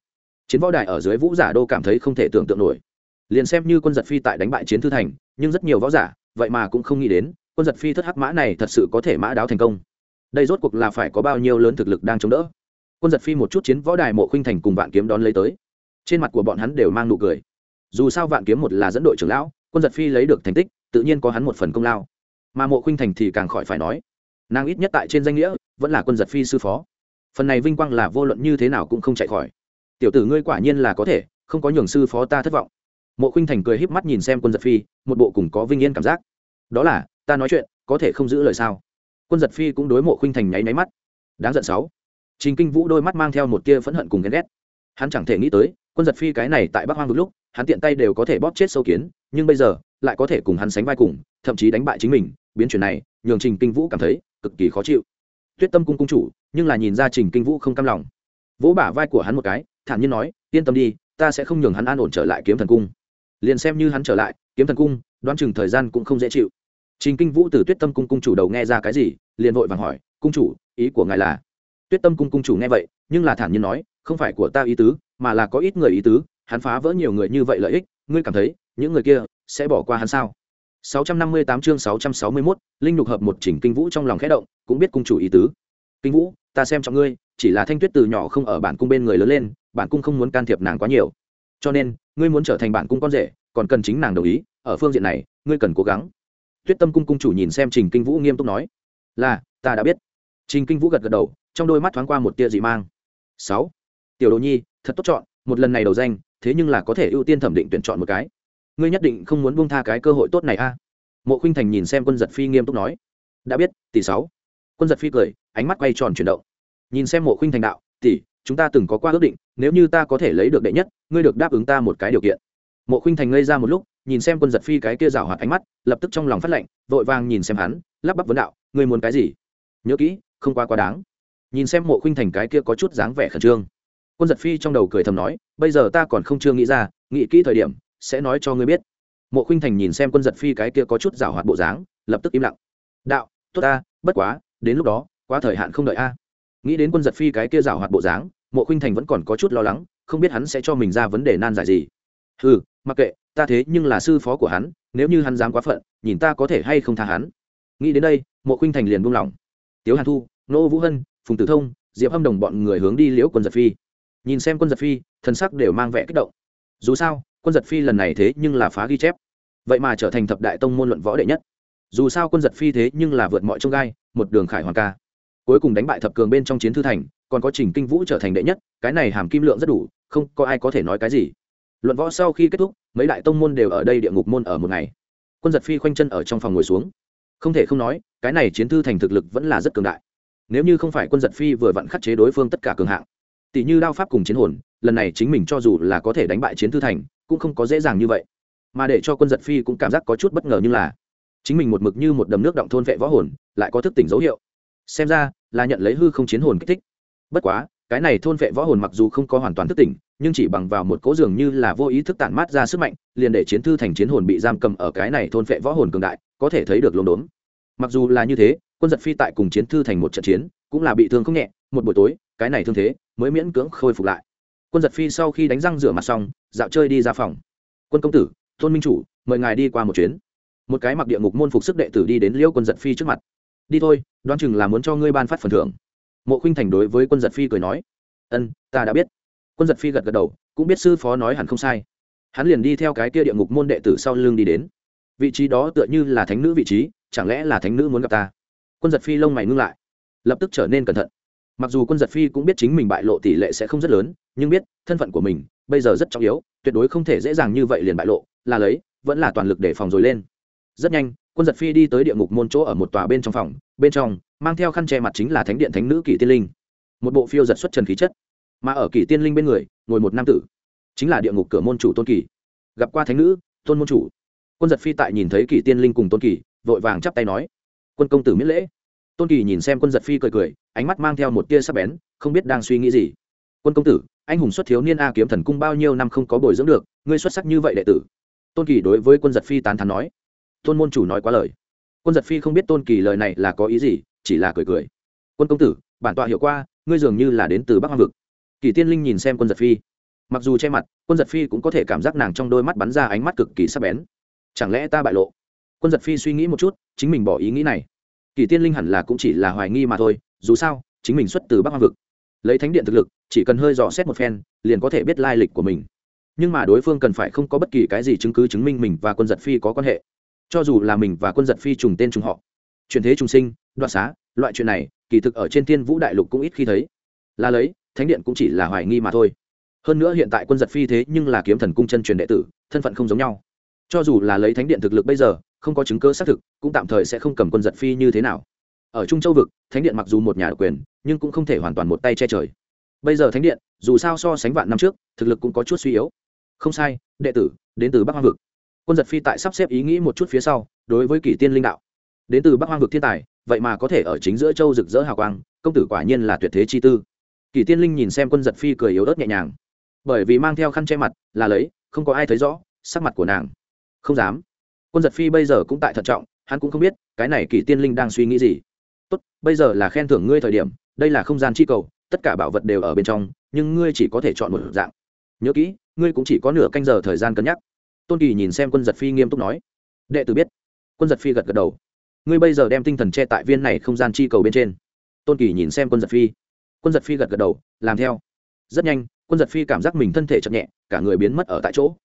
Chiến võ đài ở dưới vũ giả đô cảm thấy không thể tưởng tượng nổi liền xem như quân giật phi tại đánh bại chiến thư thành, nhưng rất nhiều võ giả, vậy mà cũng không nghĩ đến, quân giật phi thất hắc mã này thật sự có thể mã đáo thành công. Đây rốt cuộc là phải có bao nhiêu lớn thực lực đang chống đỡ. Quân giật phi một chút chiến võ đài mộ khinh thành cùng vạn kiếm đón lấy tới. Trên mặt của bọn hắn đều mang nụ cười. Dù sao vạn kiếm một là dẫn đội trưởng lão, quân giật phi lấy được thành tích, tự nhiên có hắn một phần công lao. Mà mộ khinh thành thì càng khỏi phải nói, nàng ít nhất tại trên danh nghĩa, vẫn là quân giật phi sư phó. Phần này vinh quang là vô luận như thế nào cũng không chạy khỏi. Tiểu tử ngươi quả nhiên là có thể, không có nhường sư phó ta thất vọng mộ khinh thành cười híp mắt nhìn xem quân giật phi, một bộ cùng có vinh yên cảm giác. Đó là, ta nói chuyện, có thể không giữ lời sao? Quân giật phi cũng đối mộ khinh thành nháy nháy mắt. Đáng giận sáu. Trình kinh vũ đôi mắt mang theo một tia phẫn hận cùng ghen ghét. Hắn chẳng thể nghĩ tới, quân giật phi cái này tại bắc hoang một lúc, hắn tiện tay đều có thể bóp chết sâu kiến, nhưng bây giờ, lại có thể cùng hắn sánh vai cùng, thậm chí đánh bại chính mình, biến chuyển này, nhường trình kinh vũ cảm thấy cực kỳ khó chịu. Tuyết tâm cung cung chủ, nhưng là nhìn ra trình kinh vũ không cam lòng. Vỗ bả vai của hắn một cái, thản nhiên nói, yên tâm đi, ta sẽ không nhường hắn an ổn trở lại kiếm thần cung liền xem như hắn trở lại kiếm thần cung đoán chừng thời gian cũng không dễ chịu. Trình kinh vũ từ tuyết tâm cung cung chủ đầu nghe ra cái gì liền vội vàng hỏi cung chủ ý của ngài là? Tuyết tâm cung cung chủ nghe vậy nhưng là thản nhiên nói không phải của ta ý tứ mà là có ít người ý tứ hắn phá vỡ nhiều người như vậy lợi ích ngươi cảm thấy những người kia sẽ bỏ qua hắn sao? 658 chương 661, linh nhục hợp một chỉnh kinh vũ trong lòng khẽ động cũng biết cung chủ ý tứ. Kinh vũ ta xem trọng ngươi chỉ là thanh tuyết từ nhỏ không ở bản cung bên người lớn lên bản cung không muốn can thiệp nàng quá nhiều cho nên, ngươi muốn trở thành bản cung con rể, còn cần chính nàng đồng ý, ở phương diện này, ngươi cần cố gắng. Tuyết tâm cung cung chủ nhìn xem trình kinh vũ nghiêm túc nói, là, ta đã biết. Trình kinh vũ gật gật đầu, trong đôi mắt thoáng qua một tia dị mang. Sáu, tiểu đồ nhi, thật tốt chọn, một lần này đầu danh, thế nhưng là có thể ưu tiên thẩm định tuyển chọn một cái. Ngươi nhất định không muốn buông tha cái cơ hội tốt này a. Mộ khinh thành nhìn xem quân giật phi nghiêm túc nói, đã biết, tỷ sáu. Quân giật phi cười, ánh mắt quay tròn chuyển động. Nhìn xem mộ khinh thành đạo, tỷ chúng ta từng có qua ước định, nếu như ta có thể lấy được đệ nhất, ngươi được đáp ứng ta một cái điều kiện. Mộ khinh thành ngây ra một lúc, nhìn xem quân giật phi cái kia rào hoạt ánh mắt, lập tức trong lòng phát lệnh, vội vàng nhìn xem hắn, lắp bắp vấn đạo, ngươi muốn cái gì? Nhớ kỹ, không quá quá đáng. Nhìn xem mộ khinh thành cái kia có chút dáng vẻ khẩn trương. Quân giật phi trong đầu cười thầm nói, bây giờ ta còn không chưa nghĩ ra, nghĩ kỹ thời điểm, sẽ nói cho ngươi biết. Mộ khinh thành nhìn xem quân giật phi cái kia có chút rào hoạt bộ dáng, lập tức im lặng. Đạo, tốt ta, bất quá, đến lúc đó, quá thời hạn không đợi a nghĩ đến quân giật phi cái kia rào hoạt bộ dáng, mộ khinh thành vẫn còn có chút lo lắng, không biết hắn sẽ cho mình ra vấn đề nan giải gì. Ừ mặc kệ, ta thế nhưng là sư phó của hắn, nếu như hắn dám quá phận, nhìn ta có thể hay không tha hắn. Nghĩ đến đây, mộ khinh thành liền buông lỏng. Tiếu hàn thu, nô vũ hân, phùng tử thông, diệp hâm đồng bọn người hướng đi liễu quân giật phi. Nhìn xem quân giật phi thân sắc đều mang vẻ kích động. Dù sao, quân giật phi lần này thế nhưng là phá ghi chép. Vậy mà trở thành thập đại tông môn luận võ đệ nhất. Dù sao quân giật phi thế nhưng là vượt mọi trông gai, một đường khải hoàng ca cuối cùng đánh bại thập cường bên trong chiến thư thành, còn có trình kinh vũ trở thành đệ nhất, cái này hàm kim lượng rất đủ, không có ai có thể nói cái gì. Luận võ sau khi kết thúc, mấy đại tông môn đều ở đây địa ngục môn ở một ngày. Quân giật phi khoanh chân ở trong phòng ngồi xuống. Không thể không nói, cái này chiến thư thành thực lực vẫn là rất cường đại. Nếu như không phải quân giật phi vừa vặn khắc chế đối phương tất cả cường hạng, tỷ như đao pháp cùng chiến hồn, lần này chính mình cho dù là có thể đánh bại chiến thư thành, cũng không có dễ dàng như vậy. Mà để cho quân giật phi cũng cảm giác có chút bất ngờ như là, chính mình một mực như một đầm nước động thôn vệ võ hồn, lại có thức tỉnh dấu hiệu xem ra, là nhận lấy hư không chiến hồn kích thích. Bất quá, cái này thôn vệ võ hồn mặc dù không có hoàn toàn thức tỉnh, nhưng chỉ bằng vào một cố dường như là vô ý thức tản mát ra sức mạnh, liền để chiến thư thành chiến hồn bị giam cầm ở cái này thôn vệ võ hồn cường đại, có thể thấy được lồn đốn mặc dù là như thế, quân giật phi tại cùng chiến thư thành một trận chiến, cũng là bị thương không nhẹ, một buổi tối, cái này thương thế mới miễn cưỡng khôi phục lại. Quân giật phi sau khi đánh răng rửa mặt xong, dạo chơi đi ra phòng. Quân công tử tôn minh chủ, mời ngài đi qua một chuyến. Một cái mặc địa ngục môn phục sức đệ tử đi đến liễu quân giật phi trước mặt đi thôi, đoán chừng là muốn cho ngươi ban phát phần thưởng. Mộ khinh thành đối với quân giật phi cười nói, ân, ta đã biết. Quân giật phi gật gật đầu, cũng biết sư phó nói hẳn không sai. Hắn liền đi theo cái kia địa ngục môn đệ tử sau lưng đi đến. Vị trí đó tựa như là thánh nữ vị trí, chẳng lẽ là thánh nữ muốn gặp ta? Quân giật phi lông mày ngưng lại, lập tức trở nên cẩn thận. Mặc dù quân giật phi cũng biết chính mình bại lộ tỷ lệ sẽ không rất lớn, nhưng biết, thân phận của mình bây giờ rất trọng yếu, tuyệt đối không thể dễ dàng như vậy liền bại lộ, là lấy, vẫn là toàn lực để phòng rồi lên. Rất nhanh quân giật phi đi tới địa ngục môn chỗ ở một tòa bên trong phòng, bên trong, mang theo khăn che mặt chính là thánh điện thánh nữ kỷ tiên linh. Một bộ phiêu giật xuất trần khí chất, mà ở kỷ tiên linh bên người, ngồi một nam tử, chính là địa ngục cửa môn chủ tôn kỳ. Gặp qua thánh nữ, tôn môn chủ. Quân giật phi tại nhìn thấy kỷ tiên linh cùng tôn kỳ, vội vàng chắp tay nói, quân công tử miễn lễ. Tôn kỳ nhìn xem quân giật phi cười cười, ánh mắt mang theo một tia sắc bén, không biết đang suy nghĩ gì. Quân công tử, anh hùng xuất thiếu niên a kiếm thần cung bao nhiêu năm không có bồi dưỡng được, ngươi xuất sắc như vậy đệ tử. Tôn kỳ đối với quân giật phi tán thắn nói tôn môn chủ nói quá lời. Quân giật phi không biết tôn kỳ lời này là có ý gì, chỉ là cười cười. Quân công tử, bản tọa hiểu qua, ngươi dường như là đến từ bắc hoang vực. Kỳ tiên linh nhìn xem quân giật phi. Mặc dù che mặt, quân giật phi cũng có thể cảm giác nàng trong đôi mắt bắn ra ánh mắt cực kỳ sắc bén. Chẳng lẽ ta bại lộ? Quân giật phi suy nghĩ một chút, chính mình bỏ ý nghĩ này. Kỳ tiên linh hẳn là cũng chỉ là hoài nghi mà thôi, dù sao, chính mình xuất từ bắc hoang vực. Lấy thánh điện thực lực, chỉ cần hơi dò xét một phen, liền có thể biết lai lịch của mình. Nhưng mà đối phương cần phải không có bất kỳ cái gì chứng cứ chứng minh mình và quân giật phi có quan hệ cho dù là mình và quân giật phi trùng tên trùng họ, chuyển thế trùng sinh, đoạt xá, loại chuyện này, kỳ thực ở trên thiên vũ đại lục cũng ít khi thấy. Là lấy, thánh điện cũng chỉ là hoài nghi mà thôi. Hơn nữa hiện tại quân giật phi thế nhưng là kiếm thần cung chân truyền đệ tử, thân phận không giống nhau. Cho dù là lấy thánh điện thực lực bây giờ, không có chứng cơ xác thực, cũng tạm thời sẽ không cầm quân giật phi như thế nào. Ở trung châu vực, thánh điện mặc dù một nhà độc quyền, nhưng cũng không thể hoàn toàn một tay che trời. Bây giờ thánh điện, dù sao so sánh vạn năm trước, thực lực cũng có chút suy yếu. Không sai, đệ tử, đến từ bắc hoa vực quân giật phi tại sắp xếp ý nghĩ một chút phía sau, đối với kỷ tiên linh đạo. Đến từ bắc hoang vực thiên tài, vậy mà có thể ở chính giữa châu rực rỡ hào quang, công tử quả nhiên là tuyệt thế chi tư. Kỷ tiên linh nhìn xem quân giật phi cười yếu ớt nhẹ nhàng. Bởi vì mang theo khăn che mặt, là lấy, không có ai thấy rõ, sắc mặt của nàng. Không dám. Quân giật phi bây giờ cũng tại thận trọng, hắn cũng không biết, cái này kỷ tiên linh đang suy nghĩ gì. Tốt, bây giờ là khen thưởng ngươi thời điểm, đây là không gian chi cầu, tất cả bảo vật đều ở bên trong, nhưng ngươi chỉ có thể chọn một dạng. Nhớ kỹ, ngươi cũng chỉ có nửa canh giờ thời gian cân nhắc tôn kỳ nhìn xem quân giật phi nghiêm túc nói, đệ tử biết. Quân giật phi gật gật đầu. Ngươi bây giờ đem tinh thần che tại viên này không gian chi cầu bên trên. Tôn kỳ nhìn xem quân giật phi. Quân giật phi gật gật đầu, làm theo. Rất nhanh, quân giật phi cảm giác mình thân thể chậm nhẹ, cả người biến mất ở tại chỗ.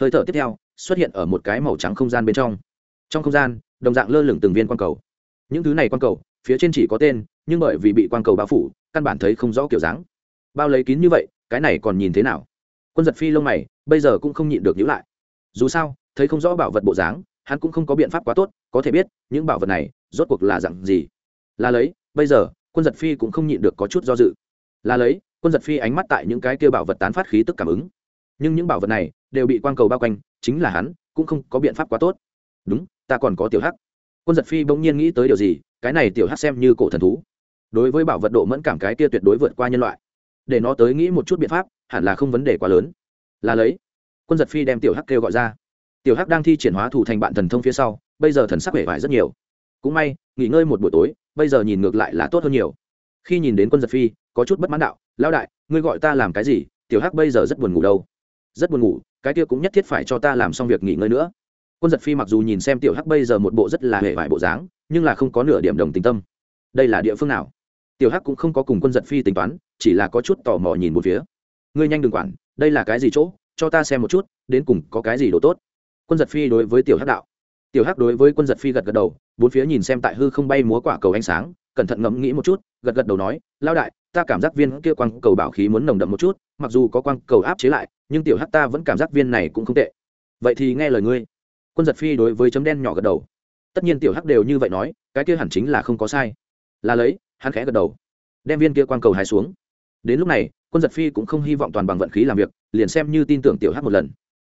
Hơi thở tiếp theo, xuất hiện ở một cái màu trắng không gian bên trong. Trong không gian, đồng dạng lơ lửng từng viên quang cầu. Những thứ này quang cầu, phía trên chỉ có tên, nhưng bởi vì bị quang cầu bao phủ, căn bản thấy không rõ kiểu dáng. Bao lấy kín như vậy, cái này còn nhìn thế nào? Quân giật phi lông mày, bây giờ cũng không nhịn được nhữ lại dù sao, thấy không rõ bảo vật bộ dáng, hắn cũng không có biện pháp quá tốt, có thể biết, những bảo vật này rốt cuộc là dặn gì. Là lấy, bây giờ, quân giật phi cũng không nhịn được có chút do dự. Là lấy, quân giật phi ánh mắt tại những cái kia bảo vật tán phát khí tức cảm ứng. Nhưng những bảo vật này đều bị quang cầu bao quanh, chính là hắn, cũng không có biện pháp quá tốt. Đúng, ta còn có tiểu hắc. Quân giật phi bỗng nhiên nghĩ tới điều gì, cái này tiểu hắc xem như cổ thần thú. Đối với bảo vật độ mẫn cảm cái kia tuyệt đối vượt qua nhân loại. Để nó tới nghĩ một chút biện pháp, hẳn là không vấn đề quá lớn. Là lấy quân giật phi đem tiểu hắc kêu gọi ra. Tiểu hắc đang thi triển hóa thủ thành bạn thần thông phía sau, bây giờ thần sắc vẻ vải rất nhiều. Cũng may, nghỉ ngơi một buổi tối, bây giờ nhìn ngược lại là tốt hơn nhiều. Khi nhìn đến quân giật phi, có chút bất mãn đạo, lão đại, ngươi gọi ta làm cái gì? Tiểu hắc bây giờ rất buồn ngủ đâu? Rất buồn ngủ, cái kia cũng nhất thiết phải cho ta làm xong việc nghỉ ngơi nữa. Quân giật phi mặc dù nhìn xem tiểu hắc bây giờ một bộ rất là hề vải bộ dáng, nhưng là không có nửa điểm đồng tình tâm. Đây là địa phương nào? Tiểu hắc cũng không có cùng quân giật phi tính toán, chỉ là có chút tò mò nhìn một phía. Ngươi nhanh đừng quản, đây là cái gì chỗ? Cho ta xem một chút, đến cùng có cái gì đồ tốt. Quân giật phi đối với tiểu hắc đạo. Tiểu hắc đối với quân giật phi gật gật đầu, bốn phía nhìn xem tại hư không bay múa quả cầu ánh sáng, cẩn thận ngẫm nghĩ một chút, gật gật đầu nói lao đại, ta cảm giác viên kia quang cầu bảo khí muốn nồng đậm một chút, mặc dù có quang cầu áp chế lại, nhưng tiểu hắc ta vẫn cảm giác viên này cũng không tệ. Vậy thì nghe lời ngươi. Quân giật phi đối với chấm đen nhỏ gật đầu. Tất nhiên tiểu hắc đều như vậy nói, cái kia hẳn chính là không có sai. Là lấy, hắn khẽ gật đầu, đem viên kia quang cầu hài xuống đến lúc này, quân giật phi cũng không hy vọng toàn bằng vận khí làm việc, liền xem như tin tưởng tiểu hắc một lần.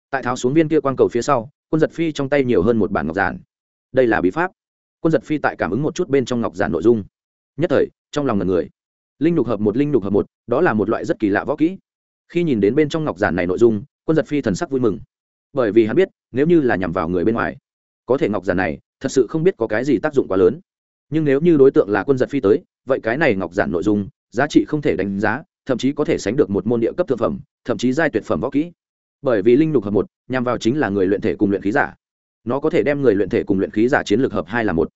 Tại tháo xuống viên kia quang cầu phía sau, quân giật phi trong tay nhiều hơn một bản ngọc giản. Đây là bí pháp. Quân giật phi tại cảm ứng một chút bên trong ngọc giản nội dung. Nhất thời, trong lòng ngần người. Linh nhục hợp một, linh nhục hợp một, đó là một loại rất kỳ lạ võ kỹ. Khi nhìn đến bên trong ngọc giản này nội dung, quân giật phi thần sắc vui mừng. Bởi vì hắn biết, nếu như là nhằm vào người bên ngoài, có thể ngọc giản này thật sự không biết có cái gì tác dụng quá lớn. Nhưng nếu như đối tượng là quân giật phi tới, vậy cái này ngọc giản nội dung giá trị không thể đánh giá, thậm chí có thể sánh được một môn địa cấp thực phẩm, thậm chí giai tuyệt phẩm võ kỹ. Bởi vì linh lục hợp một, nhằm vào chính là người luyện thể cùng luyện khí giả. Nó có thể đem người luyện thể cùng luyện khí giả chiến lược hợp hai là một.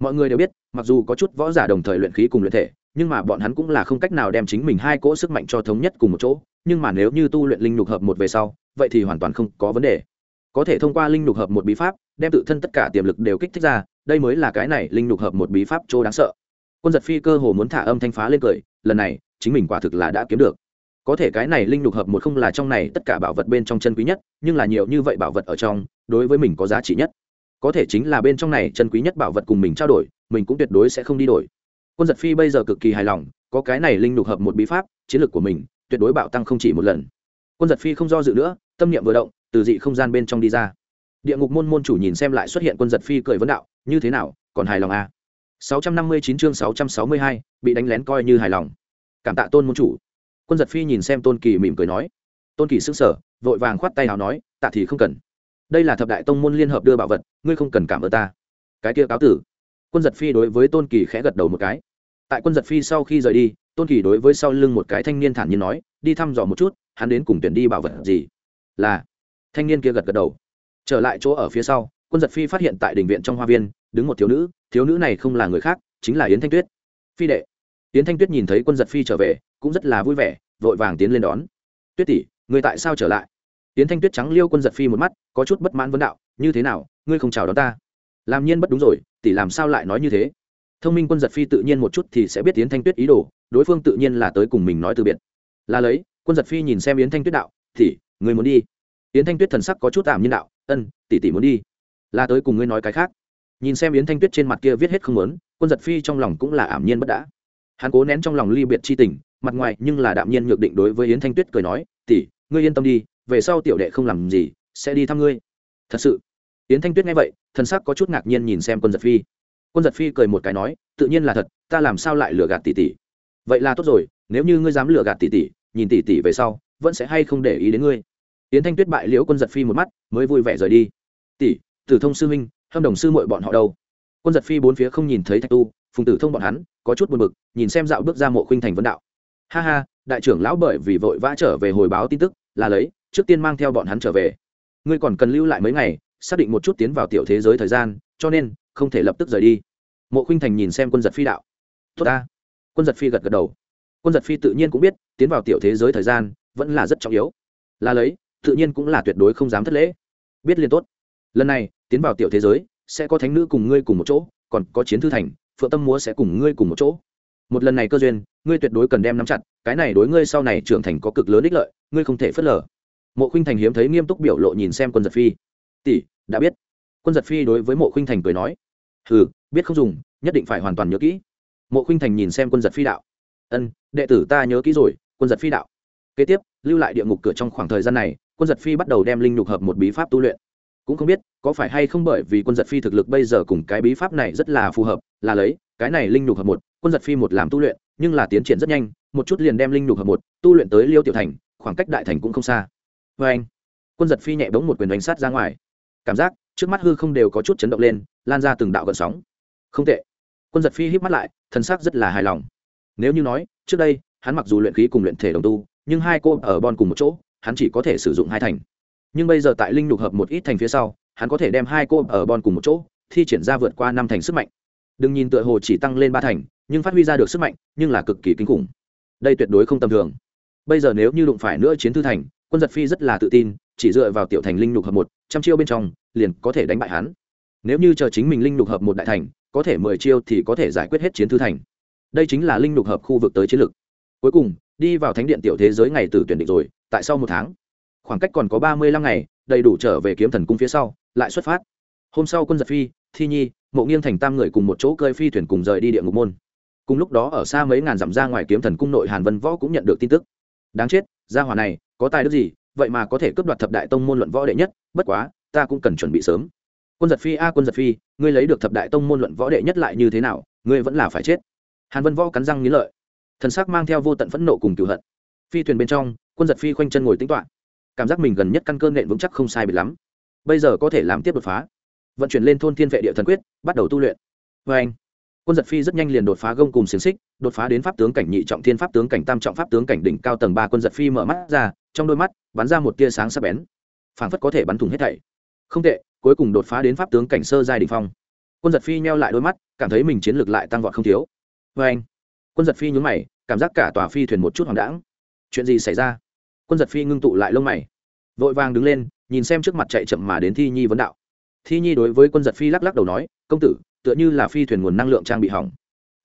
Mọi người đều biết, mặc dù có chút võ giả đồng thời luyện khí cùng luyện thể, nhưng mà bọn hắn cũng là không cách nào đem chính mình hai cỗ sức mạnh cho thống nhất cùng một chỗ. Nhưng mà nếu như tu luyện linh lục hợp một về sau, vậy thì hoàn toàn không có vấn đề. Có thể thông qua linh lục hợp một bí pháp, đem tự thân tất cả tiềm lực đều kích thích ra, đây mới là cái này linh lục hợp một bí pháp chỗ đáng sợ quân giật phi cơ hồ muốn thả âm thanh phá lên cười, lần này, chính mình quả thực là đã kiếm được. Có thể cái này linh lục hợp một không là trong này tất cả bảo vật bên trong chân quý nhất, nhưng là nhiều như vậy bảo vật ở trong, đối với mình có giá trị nhất. Có thể chính là bên trong này chân quý nhất bảo vật cùng mình trao đổi, mình cũng tuyệt đối sẽ không đi đổi. Quân giật phi bây giờ cực kỳ hài lòng, có cái này linh lục hợp một bí pháp, chiến lược của mình, tuyệt đối bạo tăng không chỉ một lần. Quân giật phi không do dự nữa, tâm niệm vừa động, từ dị không gian bên trong đi ra. Địa ngục môn môn chủ nhìn xem lại xuất hiện quân giật phi cười vấn đạo, như thế nào, còn hài lòng à? 659 chương 662, bị đánh lén coi như hài lòng. Cảm tạ tôn môn chủ. Quân giật phi nhìn xem tôn kỳ mỉm cười nói. Tôn kỳ sững sờ vội vàng khoát tay áo nói tạ thì không cần. Đây là thập đại tông môn liên hợp đưa bảo vật ngươi không cần cảm ơn ta. Cái kia cáo tử. Quân giật phi đối với tôn kỳ khẽ gật đầu một cái. Tại quân giật phi sau khi rời đi tôn kỳ đối với sau lưng một cái thanh niên thản nhiên nói đi thăm dò một chút hắn đến cùng tuyển đi bảo vật gì? Là thanh niên kia gật gật đầu. Trở lại chỗ ở phía sau quân giật phi phát hiện tại đình viện trong hoa viên đứng một thiếu nữ thiếu nữ này không là người khác, chính là yến thanh tuyết. Phi đệ. Yến thanh tuyết nhìn thấy quân giật phi trở về, cũng rất là vui vẻ, vội vàng tiến lên đón. Tuyết tỷ, người tại sao trở lại? Yến thanh tuyết trắng liêu quân giật phi một mắt, có chút bất mãn vấn đạo, như thế nào, ngươi không chào đón ta? Làm nhiên bất đúng rồi, tỷ làm sao lại nói như thế? Thông minh quân giật phi tự nhiên một chút thì sẽ biết yến thanh tuyết ý đồ, đối phương tự nhiên là tới cùng mình nói từ biệt. Là lấy, quân giật phi nhìn xem yến thanh tuyết đạo, tỷ, người muốn đi. Yến thanh tuyết thần sắc có chút tạm nhiên đạo, ân, tỷ tỷ muốn đi. Là tới cùng ngươi nói cái khác nhìn xem yến thanh tuyết trên mặt kia viết hết không muốn, quân giật phi trong lòng cũng là ảm nhiên bất đã. Hắn cố nén trong lòng ly biệt chi tình, mặt ngoài nhưng là đạm nhiên nhược định đối với yến thanh tuyết cười nói, tỷ, ngươi yên tâm đi, về sau tiểu đệ không làm gì, sẽ đi thăm ngươi. Thật sự? Yến thanh tuyết nghe vậy, thần sắc có chút ngạc nhiên nhìn xem quân giật phi. Quân giật phi cười một cái nói, tự nhiên là thật, ta làm sao lại lừa gạt tỷ tỷ? Vậy là tốt rồi, nếu như ngươi dám lừa gạt tỷ tỷ, nhìn tỷ tỷ về sau, vẫn sẽ hay không để ý đến ngươi? Yến thanh tuyết bại liễu quân giật phi một mắt, mới vui vẻ rời đi. Tỷ, tử thông sư huynh hâm đồng sư mội bọn họ đâu. Quân giật phi bốn phía không nhìn thấy thạch tu, phùng tử thông bọn hắn có chút buồn bực, nhìn xem dạo bước ra mộ khuynh thành vấn đạo. Ha ha, đại trưởng lão bởi vì vội vã trở về hồi báo tin tức, là lấy, trước tiên mang theo bọn hắn trở về. Ngươi còn cần lưu lại mấy ngày, xác định một chút tiến vào tiểu thế giới thời gian, cho nên, không thể lập tức rời đi. Mộ khuynh thành nhìn xem quân giật phi đạo. Tốt ta. Quân giật phi gật gật đầu. Quân giật phi tự nhiên cũng biết, tiến vào tiểu thế giới thời gian, vẫn là rất trọng yếu. Là lấy, tự nhiên cũng là tuyệt đối không dám thất lễ. Biết liên tốt lần này, tiến vào tiểu thế giới, sẽ có thánh nữ cùng ngươi cùng một chỗ, còn có chiến thư thành, phượng tâm múa sẽ cùng ngươi cùng một chỗ. Một lần này cơ duyên, ngươi tuyệt đối cần đem nắm chặt, cái này đối ngươi sau này trưởng thành có cực lớn ích lợi, ngươi không thể phớt lờ. Mộ khinh thành hiếm thấy nghiêm túc biểu lộ nhìn xem quân giật phi. Tỷ, đã biết. Quân giật phi đối với mộ khinh thành cười nói. Ừ biết không dùng, nhất định phải hoàn toàn nhớ kỹ. Mộ khinh thành nhìn xem quân giật phi đạo. Ân, đệ tử ta nhớ kỹ rồi, quân giật phi đạo. Kế tiếp, lưu lại địa ngục cửa trong khoảng thời gian này, quân giật phi bắt đầu đem linh nhục hợp một bí pháp tu luyện cũng không biết có phải hay không bởi vì quân giật phi thực lực bây giờ cùng cái bí pháp này rất là phù hợp, là lấy, cái này linh nhục hợp một, quân giật phi một làm tu luyện, nhưng là tiến triển rất nhanh, một chút liền đem linh nhục hợp một, tu luyện tới liêu tiểu thành, khoảng cách đại thành cũng không xa. Vê anh, quân giật phi nhẹ bóng một quyền đánh sát ra ngoài. Cảm giác, trước mắt hư không đều có chút chấn động lên, lan ra từng đạo gợn sóng. Không tệ. Quân giật phi híp mắt lại thân xác rất là hài lòng. Nếu như nói, trước đây, hắn mặc dù luyện khí cùng luyện thể đồng tu, nhưng hai cô ở bon cùng một chỗ, hắn chỉ có thể sử dụng hai thành nhưng bây giờ tại linh lục hợp một ít thành phía sau, hắn có thể đem hai cô ở bon cùng một chỗ, thi triển ra vượt qua năm thành sức mạnh. Đừng nhìn tựa hồ chỉ tăng lên ba thành, nhưng phát huy ra được sức mạnh, nhưng là cực kỳ kinh khủng. Đây tuyệt đối không tầm thường. Bây giờ nếu như đụng phải nữa chiến thư thành, quân giật phi rất là tự tin, chỉ dựa vào tiểu thành linh lục hợp một, trăm chiêu bên trong, liền có thể đánh bại hắn. Nếu như chờ chính mình linh lục hợp một đại thành, có thể mười chiêu thì có thể giải quyết hết chiến thư thành. Đây chính là linh lục hợp khu vực tới chiến lược. Cuối cùng, đi vào thánh điện tiểu thế giới ngày từ tuyển định rồi, tại sau một tháng khoảng cách còn có ba mươi lăm ngày, đầy đủ trở về kiếm thần cung phía sau, lại xuất phát. Hôm sau quân giật phi, thi nhi, mộ nghiêng thành tam người cùng một chỗ cơi phi thuyền cùng rời đi địa ngục môn. Cùng lúc đó ở xa mấy ngàn dặm ra ngoài kiếm thần cung nội hàn vân võ cũng nhận được tin tức. Đáng chết, gia hỏa này, có tài đức gì, vậy mà có thể cướp đoạt thập đại tông môn luận võ đệ nhất, bất quá, ta cũng cần chuẩn bị sớm. Quân giật phi, a, quân giật phi, ngươi lấy được thập đại tông môn luận võ đệ nhất lại như thế nào, ngươi vẫn là phải chết. Hàn vân võ cắn răng nghĩ lợi. Thần sắc mang theo vô tận phẫn nộ cùng cựu hận. Phi thuyền bên trong, quân giật phi khoanh chân ngồi tính toạ cảm giác mình gần nhất căn cơ nện vững chắc không sai biệt lắm. Bây giờ có thể làm tiếp đột phá. Vận chuyển lên thôn thiên vệ địa thần quyết, bắt đầu tu luyện. Vê anh, quân giật phi rất nhanh liền đột phá gông cùng xiềng xích, đột phá đến pháp tướng cảnh nhị trọng thiên, pháp tướng cảnh tam trọng, pháp tướng cảnh đỉnh cao tầng ba, quân giật phi mở mắt ra, trong đôi mắt bắn ra một tia sáng sắc bén. Phảng phất có thể bắn thủng hết thảy. Không tệ, cuối cùng đột phá đến pháp tướng cảnh sơ giai đình phong. Quân giật phi nheo lại đôi mắt, cảm thấy mình chiến lược lại tăng vọt không thiếu. Vê anh, quân giật phi nhún mày, cảm giác cả tòa phi thuyền một chút hoàng đãng. Chuyện gì xảy ra? Quân giật phi ngưng tụ lại lông mày. Vội vàng đứng lên, nhìn xem trước mặt chạy chậm mà đến thi nhi vấn đạo. Thi nhi đối với quân giật phi lắc lắc đầu nói, công tử, tựa như là phi thuyền nguồn năng lượng trang bị hỏng.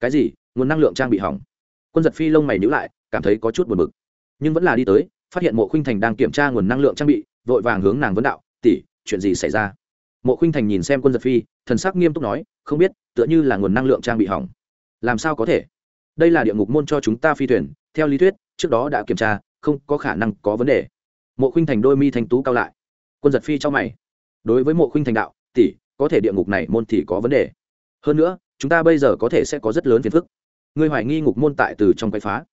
Cái gì? Nguồn năng lượng trang bị hỏng? Quân giật phi lông mày nhữ lại, cảm thấy có chút buồn bực. Nhưng vẫn là đi tới, phát hiện mộ khuynh thành đang kiểm tra nguồn năng lượng trang bị, vội vàng hướng nàng vấn đạo, tỷ, chuyện gì xảy ra? Mộ khuynh thành nhìn xem quân giật phi, thần sắc nghiêm túc nói, không biết, tựa như là nguồn năng lượng trang bị hỏng. Làm sao có thể? Đây là địa ngục môn cho chúng ta phi thuyền, theo lý thuyết, trước đó đã kiểm tra không có khả năng có vấn đề. Mộ khuynh thành đôi mi thanh tú cao lại. Quân giật phi cho mày. Đối với mộ khuynh thành đạo, tỷ, có thể địa ngục này môn thì có vấn đề. Hơn nữa, chúng ta bây giờ có thể sẽ có rất lớn phiền phức. Ngươi hoài nghi ngục môn tại từ trong quay phá.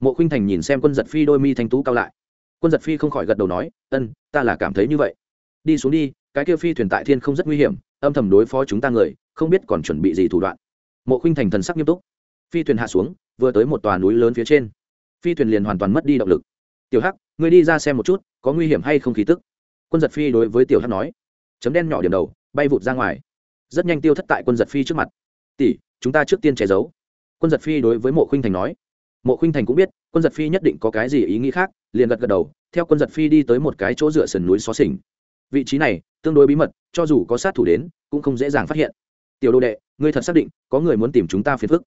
Mộ khuynh thành nhìn xem quân giật phi đôi mi thanh tú cao lại. Quân giật phi không khỏi gật đầu nói, ân, ta là cảm thấy như vậy. Đi xuống đi, cái kia phi thuyền tại thiên không rất nguy hiểm, âm thầm đối phó chúng ta người, không biết còn chuẩn bị gì thủ đoạn. Mộ khuynh thành thần sắc nghiêm túc. Phi thuyền hạ xuống, vừa tới một tòa núi lớn phía trên. Phi thuyền liền hoàn toàn mất đi động lực tiểu hắc, ngươi đi ra xem một chút, có nguy hiểm hay không khí tức? Quân giật phi đối với tiểu hắc nói. Chấm đen nhỏ điểm đầu, bay vụt ra ngoài. Rất nhanh tiêu thất tại quân giật phi trước mặt. Tỷ, chúng ta trước tiên che giấu. Quân giật phi đối với mộ khinh thành nói. Mộ khinh thành cũng biết, quân giật phi nhất định có cái gì ý nghĩ khác, liền gật gật đầu, theo quân giật phi đi tới một cái chỗ dựa sườn núi xó xỉnh. Vị trí này, tương đối bí mật, cho dù có sát thủ đến, cũng không dễ dàng phát hiện. Tiểu đô đệ, ngươi thật xác định, có người muốn tìm chúng ta phiền phức.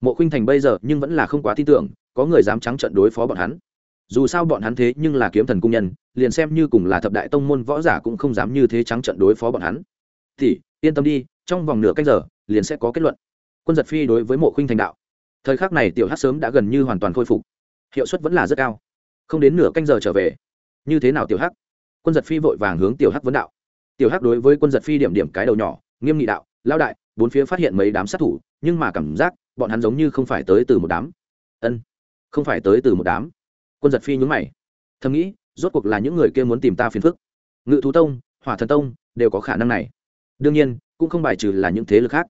Mộ khinh thành bây giờ nhưng vẫn là không quá tin tưởng, có người dám trắng trận đối phó bọn hắn dù sao bọn hắn thế nhưng là kiếm thần cung nhân, liền xem như cùng là thập đại tông môn võ giả cũng không dám như thế trắng trận đối phó bọn hắn. Thì, yên tâm đi, trong vòng nửa canh giờ, liền sẽ có kết luận. Quân giật phi đối với mộ khinh thành đạo. Thời khắc này tiểu hát sớm đã gần như hoàn toàn khôi phục. Hiệu suất vẫn là rất cao. Không đến nửa canh giờ trở về. Như thế nào tiểu hắc? Quân giật phi vội vàng hướng tiểu hắc vấn đạo. Tiểu hắc đối với quân giật phi điểm điểm cái đầu nhỏ, nghiêm nghị đạo lao đại, bốn phía phát hiện mấy đám sát thủ, nhưng mà cảm giác, bọn hắn giống như không phải tới từ một đám. Ân, không phải tới từ một đám quân giật phi nhún mày. Thầm nghĩ, rốt cuộc là những người kia muốn tìm ta phiền phức. Ngự thú tông, hỏa thần tông, đều có khả năng này. Đương nhiên, cũng không bài trừ là những thế lực khác.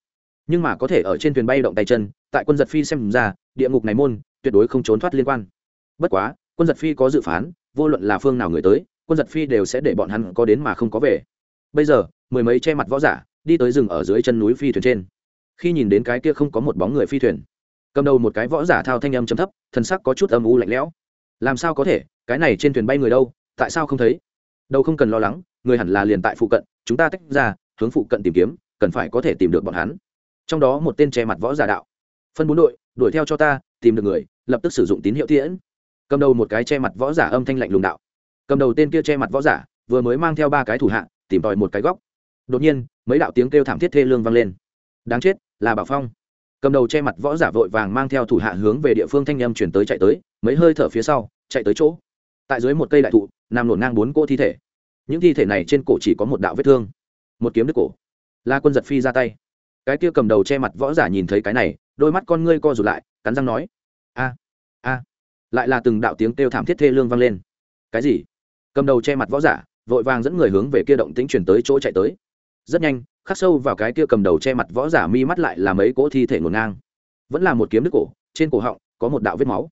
Nhưng mà có thể ở trên thuyền bay động tay chân, tại quân giật phi xem ra, địa ngục này môn, tuyệt đối không trốn thoát liên quan. Bất quá, quân giật phi có dự phán, vô luận là phương nào người tới, quân giật phi đều sẽ để bọn hắn có đến mà không có về. Bây giờ, mười mấy che mặt võ giả, đi tới rừng ở dưới chân núi phi thuyền trên. Khi nhìn đến cái kia không có một bóng người phi thuyền, cầm đầu một cái võ giả thao thanh âm chấm thấp thân sắc có chút âm u lạnh lẽo làm sao có thể? Cái này trên thuyền bay người đâu? Tại sao không thấy? Đâu không cần lo lắng, người hẳn là liền tại phụ cận, chúng ta tách ra, hướng phụ cận tìm kiếm, cần phải có thể tìm được bọn hắn. Trong đó một tên che mặt võ giả đạo. Phân bốn đội, đuổi theo cho ta, tìm được người, lập tức sử dụng tín hiệu tiễn. Cầm đầu một cái che mặt võ giả âm thanh lạnh lùng đạo. Cầm đầu tên kia che mặt võ giả, vừa mới mang theo ba cái thủ hạ, tìm tòi một cái góc. Đột nhiên, mấy đạo tiếng kêu thảm thiết thê lương vang lên. Đáng chết, là bảo phong. Cầm đầu che mặt võ giả vội vàng mang theo thủ hạ hướng về địa phương thanh â m chuyển tới chạy tới mấy hơi thở phía sau, chạy tới chỗ. Tại dưới một cây đại thụ nằm nổn ngang bốn cỗ thi thể. Những thi thể này trên cổ chỉ có một đạo vết thương, một kiếm đứt cổ. La quân giật phi ra tay. Cái kia cầm đầu che mặt võ giả nhìn thấy cái này, đôi mắt con ngươi co rụt lại, cắn răng nói, a a. Lại là từng đạo tiếng kêu thảm thiết thê lương vang lên. Cái gì? Cầm đầu che mặt võ giả, vội vàng dẫn người hướng về kia động tính chuyển tới chỗ chạy tới. Rất nhanh, khắc sâu vào cái kia cầm đầu che mặt võ giả mi mắt lại là mấy cỗ thi thể ngổn ngang. Vẫn là một kiếm đứt cổ, trên cổ họng có một đạo vết máu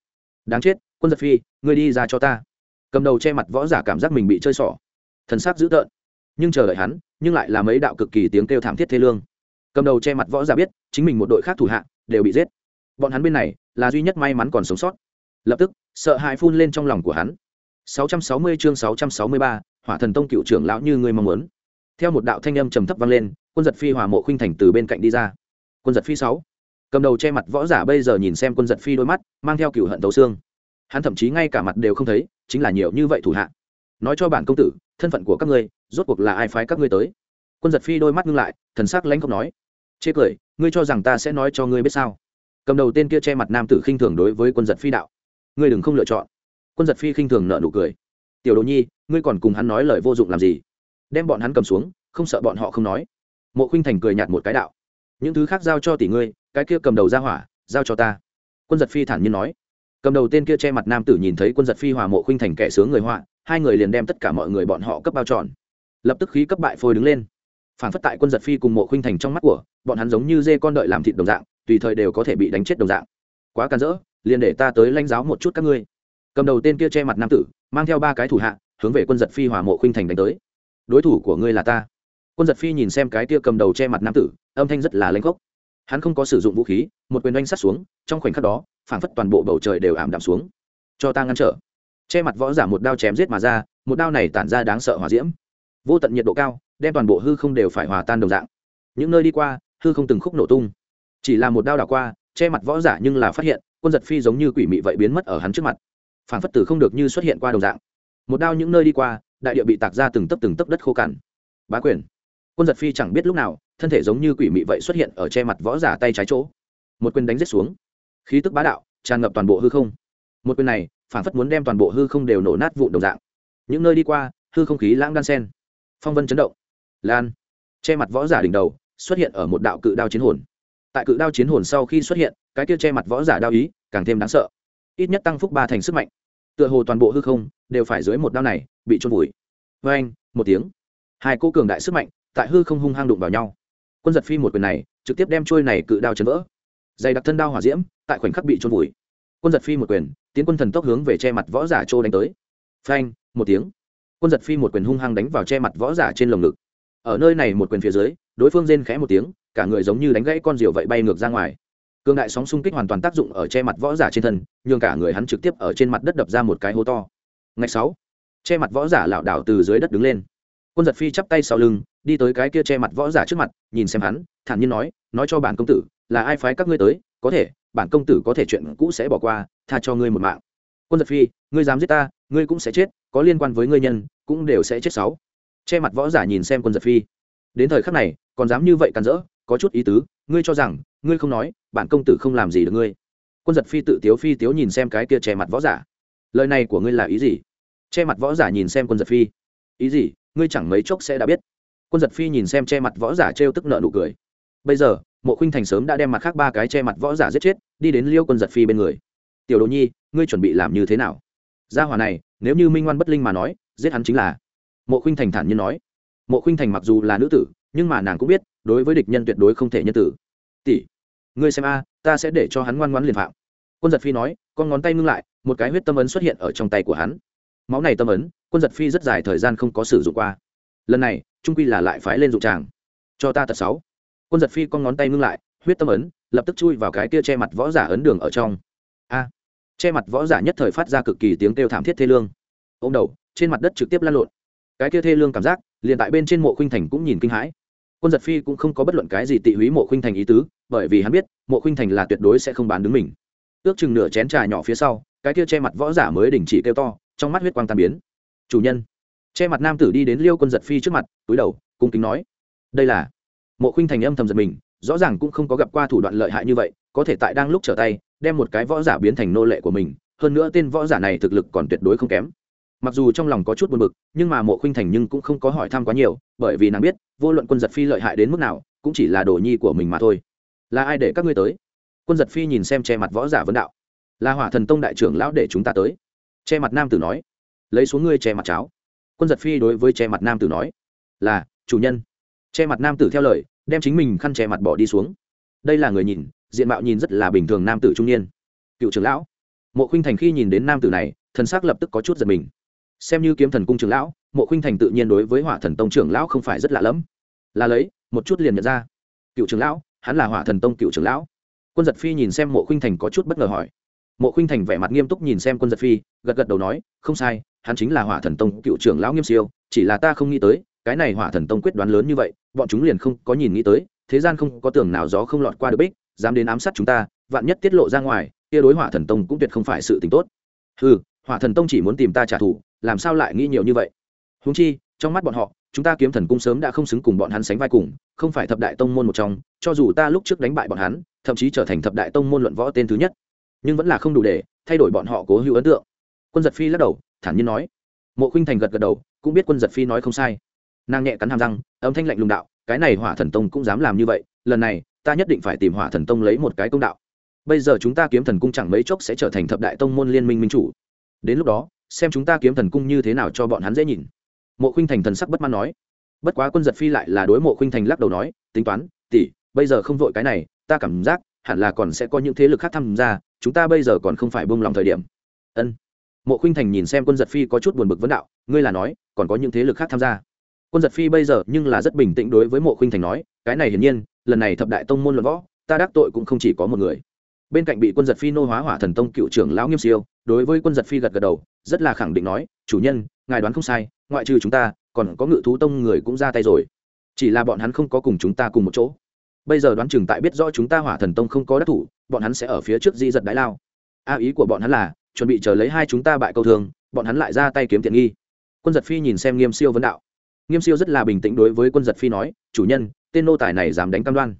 đáng chết quân giật phi ngươi đi ra cho ta. Cầm đầu che mặt võ giả cảm giác mình bị chơi xỏ. Thần sắc dữ tợn. Nhưng chờ đợi hắn nhưng lại là mấy đạo cực kỳ tiếng kêu thảm thiết thê lương. Cầm đầu che mặt võ giả biết chính mình một đội khác thủ hạ đều bị giết. Bọn hắn bên này là duy nhất may mắn còn sống sót. Lập tức sợ hãi phun lên trong lòng của hắn. 660 chương 663, hỏa thần tông cựu trưởng lão như người mong muốn. Theo một đạo thanh âm trầm thấp vang lên quân giật phi hòa mộ khuynh thành từ bên cạnh đi ra. Quân giật phi sáu cầm đầu che mặt võ giả bây giờ nhìn xem quân giật phi đôi mắt, mang theo cựu hận tấu xương. Hắn thậm chí ngay cả mặt đều không thấy, chính là nhiều như vậy thủ hạ. Nói cho bản công tử, thân phận của các ngươi, rốt cuộc là ai phái các ngươi tới? Quân giật phi đôi mắt ngưng lại, thần sắc lãnh không nói. Chê cười, ngươi cho rằng ta sẽ nói cho ngươi biết sao? Cầm đầu tên kia che mặt nam tử khinh thường đối với quân giật phi đạo. Ngươi đừng không lựa chọn. Quân giật phi khinh thường nợ nụ cười. Tiểu đồ nhi, ngươi còn cùng hắn nói lời vô dụng làm gì? Đem bọn hắn cầm xuống, không sợ bọn họ không nói. Mộ khinh thành cười nhạt một cái đạo những thứ khác giao cho tỷ ngươi, cái kia cầm đầu ra hỏa, giao cho ta. Quân giật phi thản nhiên nói. Cầm đầu tên kia che mặt nam tử nhìn thấy quân giật phi hòa mộ khinh thành kẻ sướng người họa, hai người liền đem tất cả mọi người bọn họ cấp bao tròn lập tức khí cấp bại phôi đứng lên. Phản phất tại quân giật phi cùng mộ khinh thành trong mắt của, bọn hắn giống như dê con đợi làm thịt đồng dạng, tùy thời đều có thể bị đánh chết đồng dạng. Quá càn dỡ liền để ta tới lãnh giáo một chút các ngươi. Cầm đầu tên kia che mặt nam tử, mang theo ba cái thủ hạ, hướng về quân giật phi hòa mộ khinh thành đánh tới. Đối thủ của ngươi là ta quân giật phi nhìn xem cái tia cầm đầu che mặt nam tử, âm thanh rất là lanh gốc hắn không có sử dụng vũ khí, một quyền oanh sát xuống, trong khoảnh khắc đó, phảng phất toàn bộ bầu trời đều ảm đạm xuống. Cho ta ngăn trở. Che mặt võ giả một đao chém giết mà ra, một đao này tản ra đáng sợ hỏa diễm. Vô tận nhiệt độ cao, đem toàn bộ hư không đều phải hòa tan đồng dạng. Những nơi đi qua, hư không từng khúc nổ tung. Chỉ là một đao đảo qua, che mặt võ giả nhưng là phát hiện, quân giật phi giống như quỷ mị vậy biến mất ở hắn trước mặt. Phản phất tử không được như xuất hiện qua đồng dạng. Một đao những nơi đi qua, đại địa bị tạc ra từng tấc từng tấc đất khô cằn. Bá quyền quân giật phi chẳng biết lúc nào, thân thể giống như quỷ mị vậy xuất hiện ở che mặt võ giả tay trái chỗ. Một quyền đánh rết xuống. Khí tức bá đạo, tràn ngập toàn bộ hư không. Một quyền này, phản phất muốn đem toàn bộ hư không đều nổ nát vụn đồng dạng. Những nơi đi qua, hư không khí lãng đan sen. Phong vân chấn động. Lan. Che mặt võ giả đỉnh đầu, xuất hiện ở một đạo cự đao chiến hồn. Tại cự đao chiến hồn sau khi xuất hiện, cái kia che mặt võ giả đao ý, càng thêm đáng sợ. Ít nhất tăng phúc ba thành sức mạnh. Tựa hồ toàn bộ hư không, đều phải dưới một đao này, bị trôn vùi. Vê anh một tiếng. Hai cô cường đại sức mạnh tại hư không hung hăng đụng vào nhau. Quân giật phi một quyền này, trực tiếp đem trôi này cự đao chấn vỡ. Dày đặc thân đao hỏa diễm, tại khoảnh khắc bị trôn vùi. Quân giật phi một quyền, tiến quân thần tốc hướng về che mặt võ giả trô đánh tới. Phanh, một tiếng. Quân giật phi một quyền hung hăng đánh vào che mặt võ giả trên lồng ngực. Ở nơi này một quyền phía dưới, đối phương rên khẽ một tiếng, cả người giống như đánh gãy con diều vậy bay ngược ra ngoài. Cương đại sóng xung kích hoàn toàn tác dụng ở che mặt võ giả trên thân, nhường cả người hắn trực tiếp ở trên mặt đất đập ra một cái hố to. Ngày sáu. Che mặt võ giả lảo đảo từ dưới đất đứng lên. Quân giật phi chắp tay sau lưng đi tới cái kia che mặt võ giả trước mặt, nhìn xem hắn, thản nhiên nói nói cho bản công tử, là ai phái các ngươi tới, có thể, bản công tử có thể chuyện cũ sẽ bỏ qua, tha cho ngươi một mạng. Quân giật phi, ngươi dám giết ta, ngươi cũng sẽ chết, có liên quan với ngươi nhân, cũng đều sẽ chết sáu. Che mặt võ giả nhìn xem quân giật phi. Đến thời khắc này, còn dám như vậy càn rỡ, có chút ý tứ, ngươi cho rằng, ngươi không nói, bản công tử không làm gì được ngươi. Quân giật phi tự tiếu phi tiếu nhìn xem cái kia che mặt võ giả. Lời này của ngươi là ý gì? Che mặt võ giả nhìn xem quân giật phi. Ý gì? Ngươi chẳng mấy chốc sẽ đã biết quân giật phi nhìn xem che mặt võ giả trêu tức nợ nụ cười. Bây giờ, mộ khinh thành sớm đã đem mặt khác ba cái che mặt võ giả giết chết, đi đến liêu quân giật phi bên người. Tiểu đồ nhi, ngươi chuẩn bị làm như thế nào? Gia hòa này, nếu như minh ngoan bất linh mà nói, giết hắn chính là. Mộ khinh thành thản nhiên nói. Mộ khinh thành mặc dù là nữ tử, nhưng mà nàng cũng biết, đối với địch nhân tuyệt đối không thể nhân tử. Tỷ, ngươi xem a, ta sẽ để cho hắn ngoan ngoan liền phạm. Quân giật phi nói, con ngón tay ngưng lại, một cái huyết tâm ấn xuất hiện ở trong tay của hắn. Máu này tâm ấn, quân giật phi rất dài thời gian không có sử dụng qua. Lần này trung quy là lại phái lên dụng tràng. Cho ta tật sáu. Quân giật phi con ngón tay ngưng lại, huyết tâm ấn, lập tức chui vào cái kia che mặt võ giả ấn đường ở trong. A. Che mặt võ giả nhất thời phát ra cực kỳ tiếng kêu thảm thiết thê lương. Ô m đầu, trên mặt đất trực tiếp lăn lộn. Cái kia thê lương cảm giác, liền tại bên trên mộ khuynh thành cũng nhìn kinh hãi. Quân giật phi cũng không có bất luận cái gì tị húy mộ khuynh thành ý tứ, bởi vì hắn biết, mộ khuynh thành là tuyệt đối sẽ không bán đứng mình. Ước chừng nửa chén trà nhỏ phía sau, cái kia che mặt võ giả mới đình chỉ kêu to, trong mắt huyết quang tàn biến. Chủ nhân che mặt nam tử đi đến liêu quân giật phi trước mặt, túi đầu, cung kính nói, đây là mộ khinh thành âm thầm giật mình, rõ ràng cũng không có gặp qua thủ đoạn lợi hại như vậy, có thể tại đang lúc trở tay, đem một cái võ giả biến thành nô lệ của mình, hơn nữa tên võ giả này thực lực còn tuyệt đối không kém. Mặc dù trong lòng có chút buồn bực, nhưng mà mộ khinh thành nhưng cũng không có hỏi thăm quá nhiều, bởi vì nàng biết, vô luận quân giật phi lợi hại đến mức nào, cũng chỉ là đồ nhi của mình mà thôi. Là ai để các ngươi tới? Quân giật phi nhìn xem che mặt võ giả vấn đạo. Là hỏa thần tông đại trưởng lão để chúng ta tới. Che mặt nam tử nói, lấy xuống ngươi che mặt cháo quân giật phi đối với che mặt nam tử nói, là, chủ nhân. Che mặt nam tử theo lời, đem chính mình khăn che mặt bỏ đi xuống. Đây là người nhìn, diện mạo nhìn rất là bình thường nam tử trung niên. Cựu trưởng lão. Mộ khinh thành khi nhìn đến nam tử này, thần s ắ c lập tức có chút giật mình. Xem như kiếm thần cung trưởng lão, mộ khinh thành tự nhiên đối với hỏa thần tông trưởng lão không phải rất lạ lẫm. Là lấy, một chút liền nhận ra. Cựu trưởng lão, hắn là hỏa thần tông cựu trưởng lão. Quân giật phi nhìn xem mộ khinh thành có chút bất ngờ hỏi. Mộ khinh thành vẻ mặt nghiêm túc nhìn xem quân giật phi, gật gật đầu nói, không sai hắn chính là hỏa thần tông cựu trưởng lão nghiêm siêu, chỉ là ta không nghĩ tới, cái này hỏa thần tông quyết đoán lớn như vậy, bọn chúng liền không có nhìn nghĩ tới, thế gian không có tưởng nào gió không lọt qua được bích, dám đến ám sát chúng ta, vạn nhất tiết lộ ra ngoài, kia đối hỏa thần tông cũng tuyệt không phải sự tình tốt. Ừ hỏa thần tông chỉ muốn tìm ta trả thù, làm sao lại nghĩ nhiều như vậy? Húng chi, trong mắt bọn họ, chúng ta kiếm thần cung sớm đã không xứng cùng bọn hắn sánh vai cùng, không phải thập đại tông môn một trong, cho dù ta lúc trước đánh bại bọn hắn, thậm chí trở thành thập đại tông môn luận võ tên thứ nhất, nhưng vẫn là không đủ để thay đổi bọn họ cố hữu ấn tượng. Quân giật phi lắc đầu thản nhiên nói. Mộ khinh thành gật gật đầu, cũng biết quân giật phi nói không sai. Nàng nhẹ cắn hàm răng, âm thanh lạnh lùng đạo, cái này hỏa thần tông cũng dám làm như vậy, lần này, ta nhất định phải tìm hỏa thần tông lấy một cái công đạo. Bây giờ chúng ta kiếm thần cung chẳng mấy chốc sẽ trở thành thập đại tông môn liên minh minh chủ. Đến lúc đó, xem chúng ta kiếm thần cung như thế nào cho bọn hắn dễ nhìn. Mộ khinh thành thần sắc bất mãn nói. Bất quá quân giật phi lại là đối mộ khinh thành lắc đầu nói, tính toán, tỷ, bây giờ không vội cái này, ta cảm giác hẳn là còn sẽ có những thế lực khác tham gia, chúng ta bây giờ còn không phải bông lòng thời điểm. Ân mộ khinh thành nhìn xem quân giật phi có chút buồn bực vấn đạo, ngươi là nói, còn có những thế lực khác tham gia. Quân giật phi bây giờ nhưng là rất bình tĩnh đối với mộ khuynh thành nói, cái này hiển nhiên, lần này thập đại tông môn luận võ, ta đắc tội cũng không chỉ có một người. Bên cạnh bị quân giật phi nô hóa hỏa thần tông cựu trưởng lão nghiêm siêu, đối với quân giật phi gật gật đầu, rất là khẳng định nói, chủ nhân, ngài đoán không sai, ngoại trừ chúng ta, còn có ngự thú tông người cũng ra tay rồi. Chỉ là bọn hắn không có cùng chúng ta cùng một chỗ. Bây giờ đoán chừng tại biết rõ chúng ta hỏa thần tông không có đắc thủ, bọn hắn sẽ ở phía trước di giật đái lao. A ý của bọn hắn là chuẩn bị chờ lấy hai chúng ta bại câu thường bọn hắn lại ra tay kiếm tiện nghi. Quân giật phi nhìn xem nghiêm siêu vấn đạo. Nghiêm siêu rất là bình tĩnh đối với quân giật phi nói, chủ nhân, tên nô tài này dám đánh cam đoan.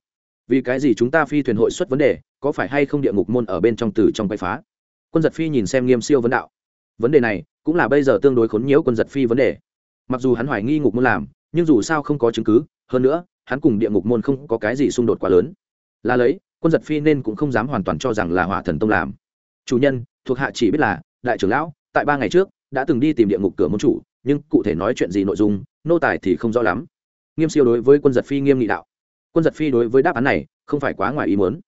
Vì cái gì chúng ta phi thuyền hội xuất vấn đề, có phải hay không địa ngục môn ở bên trong từ trong quay phá? Quân giật phi nhìn xem nghiêm siêu vấn đạo. Vấn đề này cũng là bây giờ tương đối khốn nhiễu quân giật phi vấn đề. Mặc dù hắn hoài nghi ngục môn làm, nhưng dù sao không có chứng cứ, hơn nữa, hắn cùng địa ngục môn không có cái gì xung đột quá lớn. Là lấy, quân giật phi nên cũng không dám hoàn toàn cho rằng là hỏa thần tông làm. Chủ nhân thuộc hạ chỉ biết là, đại trưởng lão, tại ba ngày trước, đã từng đi tìm địa ngục cửa môn chủ, nhưng cụ thể nói chuyện gì nội dung, nô tài thì không rõ lắm. Nghiêm siêu đối với quân giật phi nghiêm nghị đạo. Quân giật phi đối với đáp án này, không phải quá ngoài ý muốn.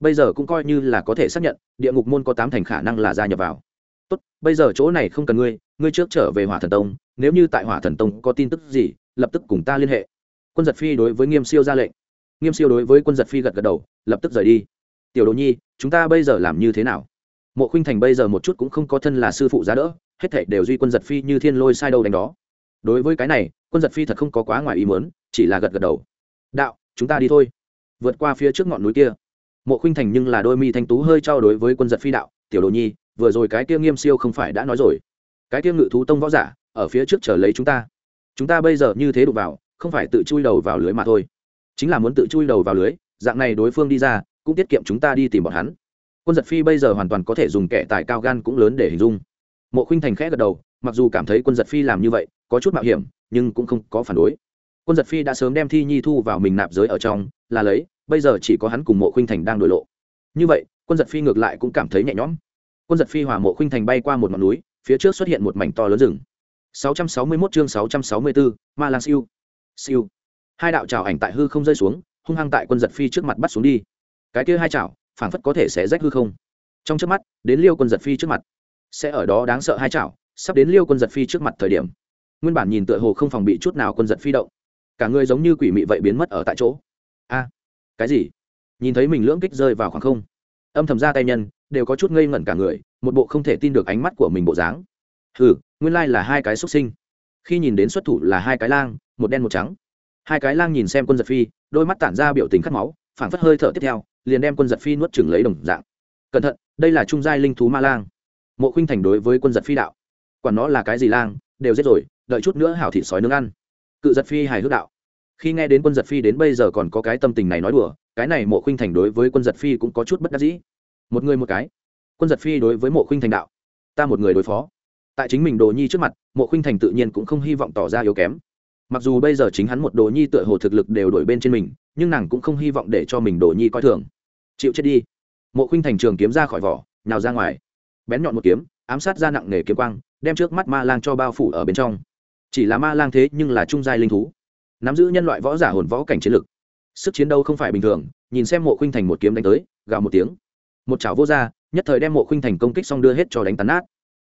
Bây giờ cũng coi như là có thể xác nhận, địa ngục môn có tám thành khả năng là gia nhập vào. Tốt, bây giờ chỗ này không cần ngươi ngươi trước trở về hỏa thần tông, nếu như tại hỏa thần tông có tin tức gì, lập tức cùng ta liên hệ. Quân giật phi đối với nghiêm siêu ra lệnh. Nghiêm siêu đối với quân giật phi gật gật đầu, lập tức rời đi. Tiểu đồ nhi, chúng ta bây giờ làm như thế nào? Mộ khuynh thành bây giờ một chút cũng không có thân là sư phụ giá đỡ, hết thảy đều duy quân giật phi như thiên lôi sai đâu đánh đó. Đối với cái này, quân giật phi thật không có quá ngoài ý muốn, chỉ là gật gật đầu. Đạo, chúng ta đi thôi. Vượt qua phía trước ngọn núi kia. Mộ khuynh thành nhưng là đôi mi thanh tú hơi trao đối với quân giật phi đạo, tiểu đồ nhi, vừa rồi cái kia nghiêm siêu không phải đã nói rồi. Cái kia ngự thú tông võ giả, ở phía trước chờ lấy chúng ta. Chúng ta bây giờ như thế đụng vào, không phải tự chui đầu vào lưới mà thôi. Chính là muốn tự chui đầu vào lưới, dạng này đối phương đi ra, cũng tiết kiệm chúng ta đi tìm bọn hắn quân giật phi bây giờ hoàn toàn có thể dùng kẻ tài cao gan cũng lớn để hình dung. Mộ khinh thành khẽ gật đầu mặc dù cảm thấy quân giật phi làm như vậy có chút mạo hiểm nhưng cũng không có phản đối. Quân giật phi đã sớm đem thi nhi thu vào mình nạp giới ở trong là lấy bây giờ chỉ có hắn cùng mộ khinh thành đang đổi lộ. Như vậy quân giật phi ngược lại cũng cảm thấy nhẹ nhõm. Quân giật phi hòa mộ khinh thành bay qua một ngọn núi phía trước xuất hiện một mảnh to lớn rừng. 661 chương 664, ma lang siêu. Siêu. Hai đạo trào ảnh tại hư không rơi xuống hung hăng tại quân giật phi trước mặt bắt xuống đi. Cái kia hai chảo phảng phất có thể sẽ rách hư không. Trong trước mắt, đến liêu quân giật phi trước mặt. Sẽ ở đó đáng sợ hai chảo, sắp đến liêu quân giật phi trước mặt thời điểm. Nguyên bản nhìn tựa hồ không phòng bị chút nào quân giật phi động. Cả người giống như quỷ mị vậy biến mất ở tại chỗ. A, cái gì? Nhìn thấy mình lưỡng kích rơi vào khoảng không. Âm thầm ra tay nhân, đều có chút ngây ngẩn cả người, một bộ không thể tin được ánh mắt của mình bộ dáng. Ừ nguyên lai là hai cái xuất sinh. Khi nhìn đến xuất thủ là hai cái lang, một đen một trắng. Hai cái lang nhìn xem quân giật phi, đôi mắt tản ra biểu tình cắt máu, phảng phất hơi thở tiếp theo liền đem quân giật phi nuốt chừng lấy đồng dạng. Cẩn thận, đây là trung giai linh thú ma lang. Mộ khinh thành đối với quân giật phi đạo, quản nó là cái gì lang, đều giết rồi, đợi chút nữa hảo thị sói nướng ăn. Cự giật phi hài hước đạo, khi nghe đến quân giật phi đến bây giờ còn có cái tâm tình này nói đùa, cái này mộ khinh thành đối với quân giật phi cũng có chút bất đắc dĩ. Một người một cái, quân giật phi đối với mộ khinh thành đạo, ta một người đối phó. Tại chính mình đồ nhi trước mặt, mộ khinh thành tự nhiên cũng không hy vọng tỏ ra yếu kém mặc dù bây giờ chính hắn một đồ nhi tựa hồ thực lực đều đổi bên trên mình, nhưng nàng cũng không hy vọng để cho mình đồ nhi coi thường. Chịu chết đi. Mộ khinh thành trường kiếm ra khỏi vỏ, nhào ra ngoài. Bén nhọn một kiếm, ám sát ra nặng nề kiếm quang, đem trước mắt ma lang cho bao phủ ở bên trong. Chỉ là ma lang thế nhưng là trung giai linh thú. Nắm giữ nhân loại võ giả hồn võ cảnh chiến lực. Sức chiến đấu không phải bình thường, nhìn xem mộ khinh thành một kiếm đánh tới, gào một tiếng. Một chảo vô r nhất thời đem mộ khinh thành công kích xong đưa hết cho đánh tàn nát.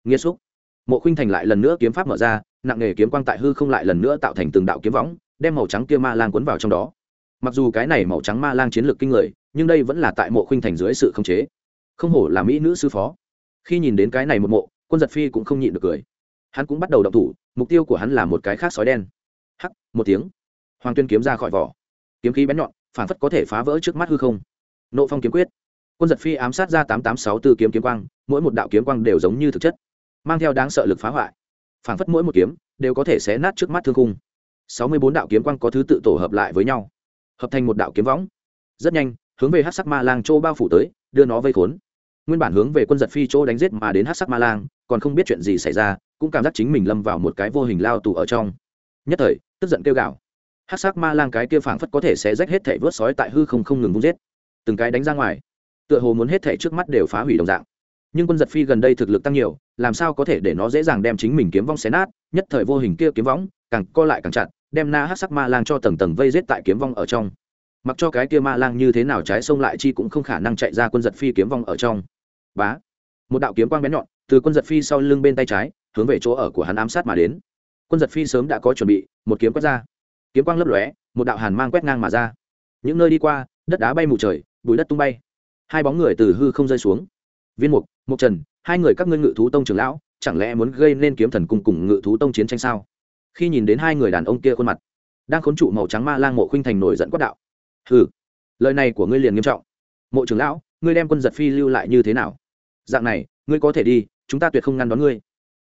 Nghĩa xúc mộ khinh thành lại lần nữa kiếm pháp mở ra, nặng nề kiếm quang tại hư không lại lần nữa tạo thành từng đạo kiếm võng, đem màu trắng kia ma lang cuốn vào trong đó. Mặc dù cái này màu trắng ma lang chiến lược kinh người, nhưng đây vẫn là tại mộ khinh thành dưới sự khống chế. Không hổ là mỹ nữ sư phó. Khi nhìn đến cái này một mộ, quân giật phi cũng không nhịn được cười. Hắn cũng bắt đầu động thủ, mục tiêu của hắn là một cái khác sói đen. Hắc, một tiếng. Hoàng tuyên kiếm ra khỏi vỏ. Kiếm khí bén nhọn, phản phất có thể phá vỡ trước mắt hư không. Nộ phong kiếm quyết. Quân giật phi ám sát ra tám tám sáu tư kiếm kiếm quang, mỗi một đạo kiếm quang đều giống như thực chất mang theo đáng sợ lực phá hoại. Phảng phất mỗi một kiếm đều có thể xé nát trước mắt thương khung. Sáu mươi bốn đạo kiếm quang có thứ tự tổ hợp lại với nhau, hợp thành một đạo kiếm võng. Rất nhanh, hướng về hát sắc ma lang châu bao phủ tới, đưa nó vây khốn. Nguyên bản hướng về quân giật phi chỗ đánh giết mà đến hát sắc ma lang, còn không biết chuyện gì xảy ra, cũng cảm giác chính mình lâm vào một cái vô hình lao tù ở trong. Nhất thời, tức giận kêu gào. Hát sắc ma lang cái kia phảng phất có thể sẽ rách hết thể vớt sói tại hư không không ngừng vung giết. Từng cái đánh ra ngoài, tựa hồ muốn hết thể trước mắt đều phá hủy đồng dạng nhưng quân giật phi gần đây thực lực tăng nhiều, làm sao có thể để nó dễ dàng đem chính mình kiếm vong xé nát, nhất thời vô hình kia kiếm võng càng co lại càng chặt, đem na hát sắc ma lang cho tầng tầng vây rết tại kiếm vong ở trong. Mặc cho cái kia ma lang như thế nào trái sông lại chi cũng không khả năng chạy ra quân giật phi kiếm vong ở trong. Bá! Một đạo kiếm quang bén nhọn, từ quân giật phi sau lưng bên tay trái, hướng về chỗ ở của hắn ám sát mà đến. Quân giật phi sớm đã có chuẩn bị, một kiếm quét ra. Kiếm quang lấp lóe, một đạo hàn mang quét ngang mà ra. Những nơi đi qua, đất đá bay mù trời, bụi đất tung bay. Hai bóng người từ hư không rơi xuống viên mục mục trần hai người các ngươi ngự thú tông trưởng lão chẳng lẽ muốn gây nên kiếm thần cung cùng ngự thú tông chiến tranh sao? Khi nhìn đến hai người đàn ông kia khuôn mặt đang khốn trụ màu trắng ma lang mộ khuynh thành nổi dẫn quát đạo. Hừ, lời này của ngươi liền nghiêm trọng. Mộ trưởng lão ngươi đem quân giật phi lưu lại như thế nào? Dạng này ngươi có thể đi chúng ta tuyệt không ngăn đón ngươi.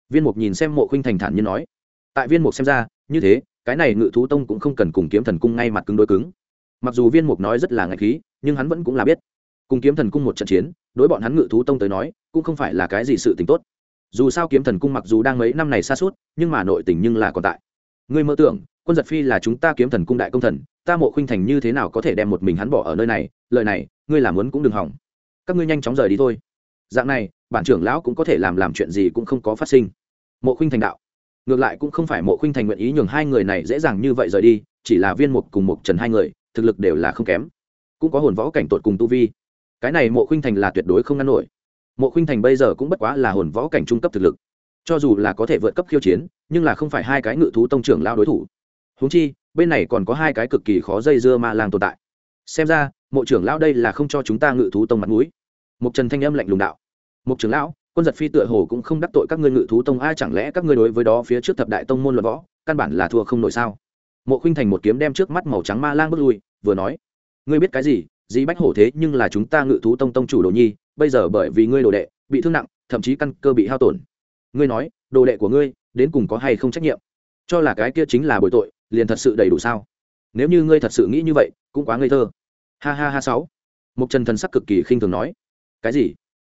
Viên mục nhìn xem mộ khuynh thành thản nhiên nói. Tại viên mục xem ra như thế cái này ngự thú tông cũng không cần cùng kiếm thần cung ngay mặt cứng đối cứng. Mặc dù viên mục nói rất là ngạch khí nhưng hắn vẫn cũng là biết cùng kiếm thần cung một trận chiến, đối bọn hắn ngự thú tông tới nói, cũng không phải là cái gì sự t ì n h tốt. Dù sao kiếm thần cung mặc dù đang mấy năm này xa suốt, nhưng mà nội tình nhưng là còn tại. Ngươi mơ tưởng, quân giật phi là chúng ta kiếm thần cung đại công thần, ta mộ khuynh thành như thế nào có thể đem một mình hắn bỏ ở nơi này? Lời này, ngươi làm muốn cũng đừng hỏng. Các ngươi nhanh chóng rời đi thôi. Dạng này, bản trưởng lão cũng có thể làm làm chuyện gì cũng không có phát sinh. Mộ khuynh thành đạo. Ngược lại cũng không phải mộ khuynh thành nguyện ý nhường hai người này dễ dàng như vậy rời đi, chỉ là viên mục cùng mục trần hai người, thực lực đều là không kém. Cũng có hồn võ cảnh tột cùng tu vi cái này mộ khuynh thành là tuyệt đối không ngăn nổi. Mộ khuynh thành bây giờ cũng bất quá là hồn võ cảnh trung cấp thực lực. Cho dù là có thể vượt cấp khiêu chiến, nhưng là không phải hai cái ngự thú tông trưởng lao đối thủ. Húng chi, bên này còn có hai cái cực kỳ khó dây dưa ma lang tồn tại. Xem ra, mộ trưởng lão đây là không cho chúng ta ngự thú tông mặt mũi. Mục trần thanh âm lạnh lùng đạo. Mục trưởng lão, quân giật phi tựa hồ cũng không đắc tội các ngươi ngự thú tông, ai chẳng lẽ các ngươi đối với đó phía trước thập đại tông môn luật võ, căn bản là thua không nổi sao? Mộ khuynh thành một kiếm đem trước mắt màu trắng ma lang bước lui, vừa nói, ngươi biết cái gì? Dĩ bách hổ thế nhưng là chúng ta ngự thú tông tông chủ đồ nhi, bây giờ bởi vì ngươi đồ đệ bị thương nặng, thậm chí căn cơ bị hao tổn. Ngươi nói, đồ đệ của ngươi đến cùng có hay không trách nhiệm? Cho là cái kia chính là bội tội, liền thật sự đầy đủ sao? Nếu như ngươi thật sự nghĩ như vậy, cũng quá ngây thơ. Ha ha ha sáu. Một trần thần sắc cực kỳ khinh thường nói. Cái gì?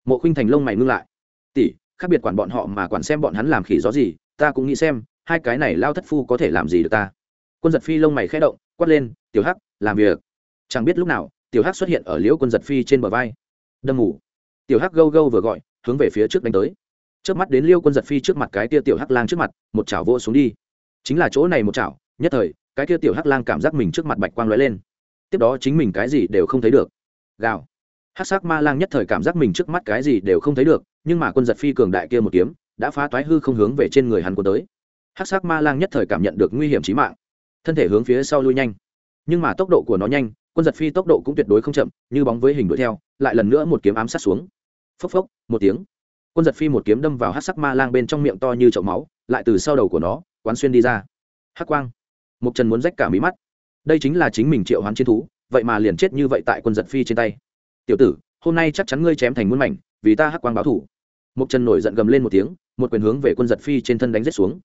Mộ khinh thành lông mày ngưng lại. Tỷ, khác biệt quản bọn họ mà quản xem bọn hắn làm khỉ gió gì, ta cũng nghĩ xem, hai cái này lao thất phu có thể làm gì được ta? Quân giật phi lông mày khẽ động, quát lên, tiểu hắc, làm việc. Chẳng biết lúc nào tiểu hắc xuất hiện ở liễu quân giật phi trên bờ vai. Đâm ngủ tiểu hắc gâu gâu vừa gọi, hướng về phía trước đánh tới. Trước mắt đến liêu quân giật phi trước mặt cái tia tiểu hắc lang trước mặt, một chảo vô xuống đi. Chính là chỗ này một chảo, nhất thời, cái tia tiểu hắc lang cảm giác mình trước mặt bạch quang lóe lên. Tiếp đó chính mình cái gì đều không thấy được. Gào. Hắc sắc ma lang nhất thời cảm giác mình trước mắt cái gì đều không thấy được, nhưng mà quân giật phi cường đại kia một kiếm, đã phá toái hư không hướng về trên người hắn quân tới. Hắc sắc ma lang nhất thời cảm nhận được nguy hiểm chí mạng. Thân thể hướng phía sau lui nhanh. Nhưng mà tốc độ của nó nhanh quân giật phi tốc độ cũng tuyệt đối không chậm, như bóng với hình đuổi theo, lại lần nữa một kiếm ám sát xuống. Phốc phốc, một tiếng. Quân giật phi một kiếm đâm vào hát sắc ma lang bên trong miệng to như chậu máu, lại từ sau đầu của nó, quán xuyên đi ra. Hắc quang. Mục trần muốn rách cả mí mắt. Đây chính là chính mình triệu hoán chiến thú, vậy mà liền chết như vậy tại quân giật phi trên tay. Tiểu tử, hôm nay chắc chắn ngươi chém thành muôn mảnh, vì ta hắc quang báo thủ. Mục trần nổi giận gầm lên một tiếng, một quyền hướng về quân giật phi trên thân đánh rết xuống.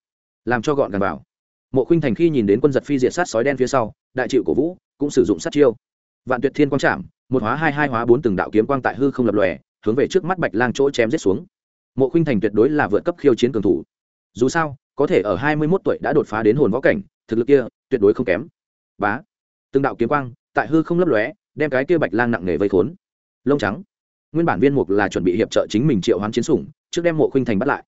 Làm cho gọn gàng vào. Mộ khinh thành khi nhìn đến quân giật phi diệt sát sói đen phía sau, đại chịu cổ vũ cũng sử dụng sát chiêu. Vạn tuyệt thiên quang trảm một hóa hai hai hóa bốn từng đạo kiếm quang tại hư không lập lòe, hướng về trước mắt bạch lang chỗ chém giết xuống. Mộ khuynh thành tuyệt đối là vượt cấp khiêu chiến cường thủ. Dù sao, có thể ở hai mươi mốt tuổi đã đột phá đến hồn võ cảnh, thực lực kia tuyệt đối không kém. Bá. Từng đạo kiếm quang tại hư không lấp lóe, đem cái kia bạch lang nặng nề vây khốn. Lông trắng. Nguyên bản viên mục là chuẩn bị hiệp trợ chính mình triệu hoán chiến sủng, trước đem mộ khuynh thành bắt lại.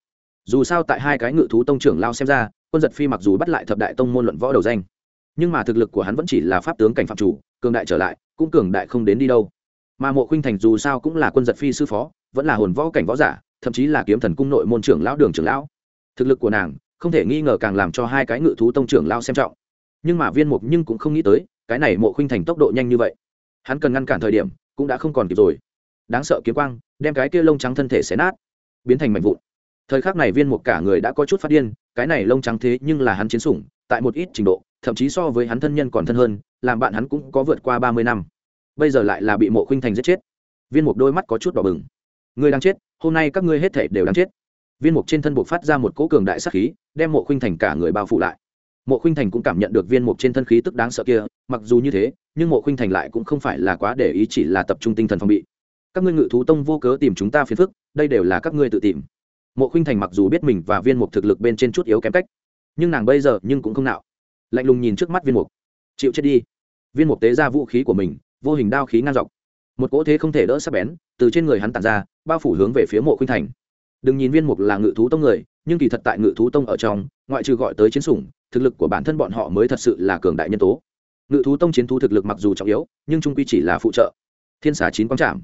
Dù sao tại hai cái ngự thú tông trưởng lao xem ra, quân giật phi mặc dù bắt lại thập đại tông môn luận võ đầu danh nhưng mà thực lực của hắn vẫn chỉ là pháp tướng cảnh phạm chủ, cường đại trở lại, cũng cường đại không đến đi đâu. Mà mộ khuynh thành dù sao cũng là quân giật phi sư phó, vẫn là hồn võ cảnh võ giả, thậm chí là kiếm thần cung nội môn trưởng lão đường trưởng lão. Thực lực của nàng, không thể nghi ngờ càng làm cho hai cái ngự thú tông trưởng lao xem trọng. Nhưng mà viên mục nhưng cũng không nghĩ tới, cái này mộ khuynh thành tốc độ nhanh như vậy. Hắn cần ngăn cản thời điểm, cũng đã không còn kịp rồi. Đáng sợ kiếm quang, đem cái kia lông trắng thân thể xé nát, biến thành mảnh vụn. Thời khắc này viên mục cả người đã có chút phát điên, cái này lông trắng thế nhưng là hắn chiến sủng, tại một ít trình độ thậm chí so với hắn thân nhân còn thân hơn, làm bạn hắn cũng có vượt qua ba mươi năm. Bây giờ lại là bị mộ Khinh thành giết chết. Viên mục đôi mắt có chút đỏ bừng. Người đang chết, hôm nay các ngươi hết thể đều đang chết. Viên mục trên thân buộc phát ra một cỗ cường đại sắc khí, đem mộ Khinh thành cả người bao phủ lại. Mộ Khinh thành cũng cảm nhận được viên mục trên thân khí tức đáng sợ kia, mặc dù như thế, nhưng mộ Khinh thành lại cũng không phải là quá để ý chỉ là tập trung tinh thần phòng bị. Các ngươi ngự thú tông vô cớ tìm chúng ta phiền phức, đây đều là các ngươi tự tìm. Mộ Khinh thành mặc dù biết mình và viên mục thực lực bên trên chút yếu kém cách, nhưng nàng bây giờ nhưng cũng không nạo lạnh lùng nhìn trước mắt viên mục. Chịu chết đi. Viên mục tế ra vũ khí của mình, vô hình đao khí ngang dọc. Một cỗ thế không thể đỡ sắp bén, từ trên người hắn tàn ra, bao phủ hướng về phía mộ khuynh thành. Đừng nhìn viên mục là ngự thú tông người, nhưng kỳ thật tại ngự thú tông ở trong, ngoại trừ gọi tới chiến sủng, thực lực của bản thân bọn họ mới thật sự là cường đại nhân tố. Ngự thú tông chiến thú thực lực mặc dù trọng yếu, nhưng trung quy chỉ là phụ trợ. Thiên xà chín quang trạm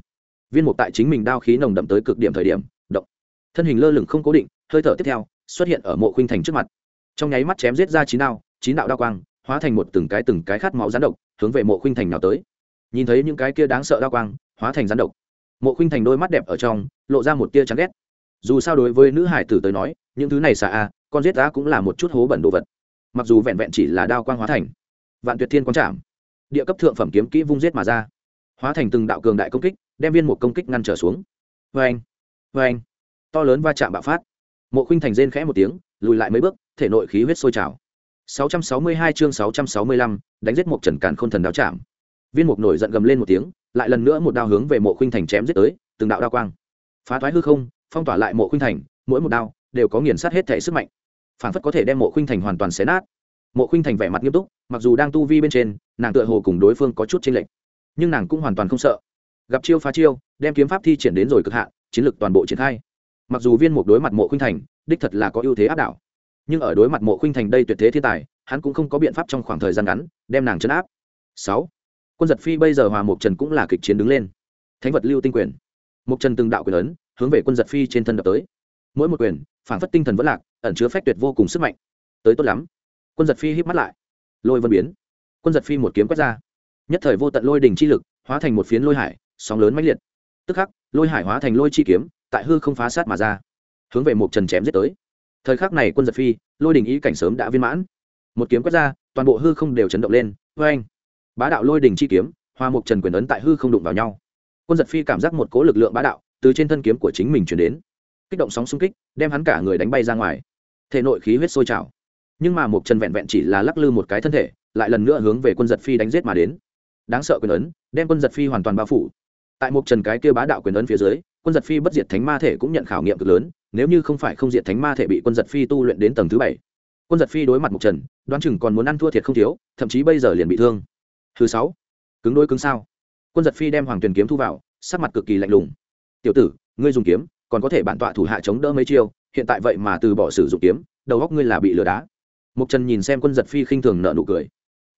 viên mục tại chính mình đao khí nồng đậm tới cực điểm thời điểm, động. Thân hình lơ lửng không cố định, hơi thở tiếp theo, xuất hiện ở mộ khuynh thành trước mặt. Trong nháy mắt chém giết ra chín đao chín đạo đao quang, hóa thành một từng cái từng cái khát máu rắn độc, hướng về mộ khuynh thành nào tới. Nhìn thấy những cái kia đáng sợ đao quang, hóa thành rắn độc. Mộ khuynh thành đôi mắt đẹp ở trong, lộ ra một tia chán ghét. Dù sao đối với nữ hải tử tới nói, những thứ này xả a, con giết ta cũng là một chút hố bẩn đồ vật. Mặc dù vẹn vẹn chỉ là đao quang hóa thành, vạn tuyệt thiên quang trảm địa cấp thượng phẩm kiếm kỹ vung giết mà ra, hóa thành từng đạo cường đại công kích, đem viên một công kích ngăn trở xuống. Vê anh vê anh to lớn va chạm bạo phát. Mộ khinh thành rên khẽ một tiếng, lùi lại mấy bước, thể nội khí huyết sôi trào. 662 chương 665, đánh giết một trần càn khôn thần đao chạm. Viên mục nổi giận gầm lên một tiếng lại lần nữa một đao hướng về mộ khuynh thành chém giết tới từng đạo đao quang. Phá thoái hư không phong tỏa lại mộ khuynh thành mỗi một đao đều có nghiền sát hết thể sức mạnh. Phản phất có thể đem mộ khuynh thành hoàn toàn xé nát. Mộ khuynh thành vẻ mặt nghiêm túc mặc dù đang tu vi bên trên nàng tựa hồ cùng đối phương có chút chênh lệch nhưng nàng cũng hoàn toàn không sợ. Gặp chiêu phá chiêu đem kiếm pháp thi triển đến rồi cực hạn chiến lực toàn bộ triển khai. Mặc dù viên mục đối mặt mộ khuynh thành đích thật là có ưu thế áp đảo nhưng ở đối mặt mộ khuynh thành đây tuyệt thế thiên tài, hắn cũng không có biện pháp trong khoảng thời gian ngắn đem nàng chấn áp. Sáu, quân giật phi bây giờ hòa mộc trần cũng là kịch chiến đứng lên. Thánh vật lưu tinh quyền. Mộc trần từng đạo quyền ấn, hướng về quân giật phi trên thân đập tới. Mỗi một quyền, phản phất tinh thần vẫn lạc, ẩn chứa phách tuyệt vô cùng sức mạnh. Tới tốt lắm. Quân giật phi híp mắt lại. Lôi vân biến. Quân giật phi một kiếm quét ra. Nhất thời vô tận lôi đình chi lực, hóa thành một phiến lôi hải, sóng lớn mãnh liệt. Tức khắc, lôi hải hóa thành lôi chi kiếm, tại hư không phá sát mà ra. Hướng về mộc trần chém giết tới thời khắc này quân giật phi, lôi đình ý cảnh sớm đã viên mãn. Một kiếm quét ra, toàn bộ hư không đều chấn động lên. Vê anh bá đạo lôi đình chi kiếm, hoa mục trần quyền ấn tại hư không đụng vào nhau. Quân giật phi cảm giác một cố lực lượng bá đạo từ trên thân kiếm của chính mình chuyển đến. Kích động sóng xung kích, đem hắn cả người đánh bay ra ngoài. Thể nội khí huyết sôi trào. Nhưng mà mục trần vẹn vẹn chỉ là lắc lư một cái thân thể, lại lần nữa hướng về quân giật phi đánh giết mà đến. Đáng sợ quyền ấn, đem quân giật phi hoàn toàn bao phủ. Tại mục trần cái kia bá đạo quyền ấn phía dưới quân giật phi bất diệt thánh ma thể cũng nhận khảo nghiệm cực lớn, nếu như không phải không diệt thánh ma thể bị quân giật phi tu luyện đến tầng thứ bảy. Quân giật phi đối mặt Mục trần đoán chừng còn muốn ăn thua thiệt không thiếu, thậm chí bây giờ liền bị thương. Thứ sáu, cứng đôi cứng sao? Quân giật phi đem hoàng tuyền kiếm thu vào, sắc mặt cực kỳ lạnh lùng. Tiểu tử, ngươi dùng kiếm, còn có thể bản tọa thủ hạ chống đỡ mấy chiêu, hiện tại vậy mà từ bỏ sử dụng kiếm, đầu góc ngươi là bị lừa đá. Mục trần nhìn xem quân giật phi khinh thường nợ nụ cười.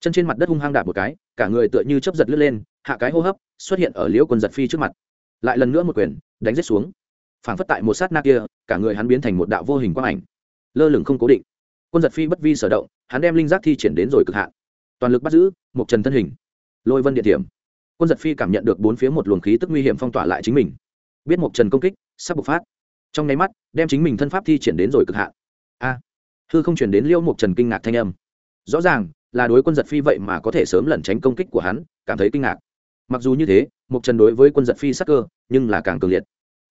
Chân trên mặt đất hung hăng đạp một cái, cả người tựa như chấp giật lướt lên, hạ cái hô hấp, xuất hiện ở liễu quân giật phi trước mặt lại lần nữa một quyền, đánh rết xuống. Phảng phất tại một sát na kia, cả người hắn biến thành một đạo vô hình quang ảnh. Lơ lửng không cố định. Quân giật phi bất vi sở động, hắn đem linh giác thi triển đến rồi cực hạn. Toàn lực bắt giữ, một trần thân hình. Lôi vân địa điểm. Quân giật phi cảm nhận được bốn phía một luồng khí tức nguy hiểm phong tỏa lại chính mình. Biết một trần công kích, sắp bộc phát. Trong nháy mắt, đem chính mình thân pháp thi triển đến rồi cực hạn. A! Hư không chuyển đến liêu một trần kinh ngạc thanh âm. Rõ ràng, là đối quân giật phi vậy mà có thể sớm lẩn tránh công kích của hắn, cảm thấy kinh ngạc mặc dù như thế mục trần đối với quân giật phi sắc cơ, nhưng là càng cường liệt.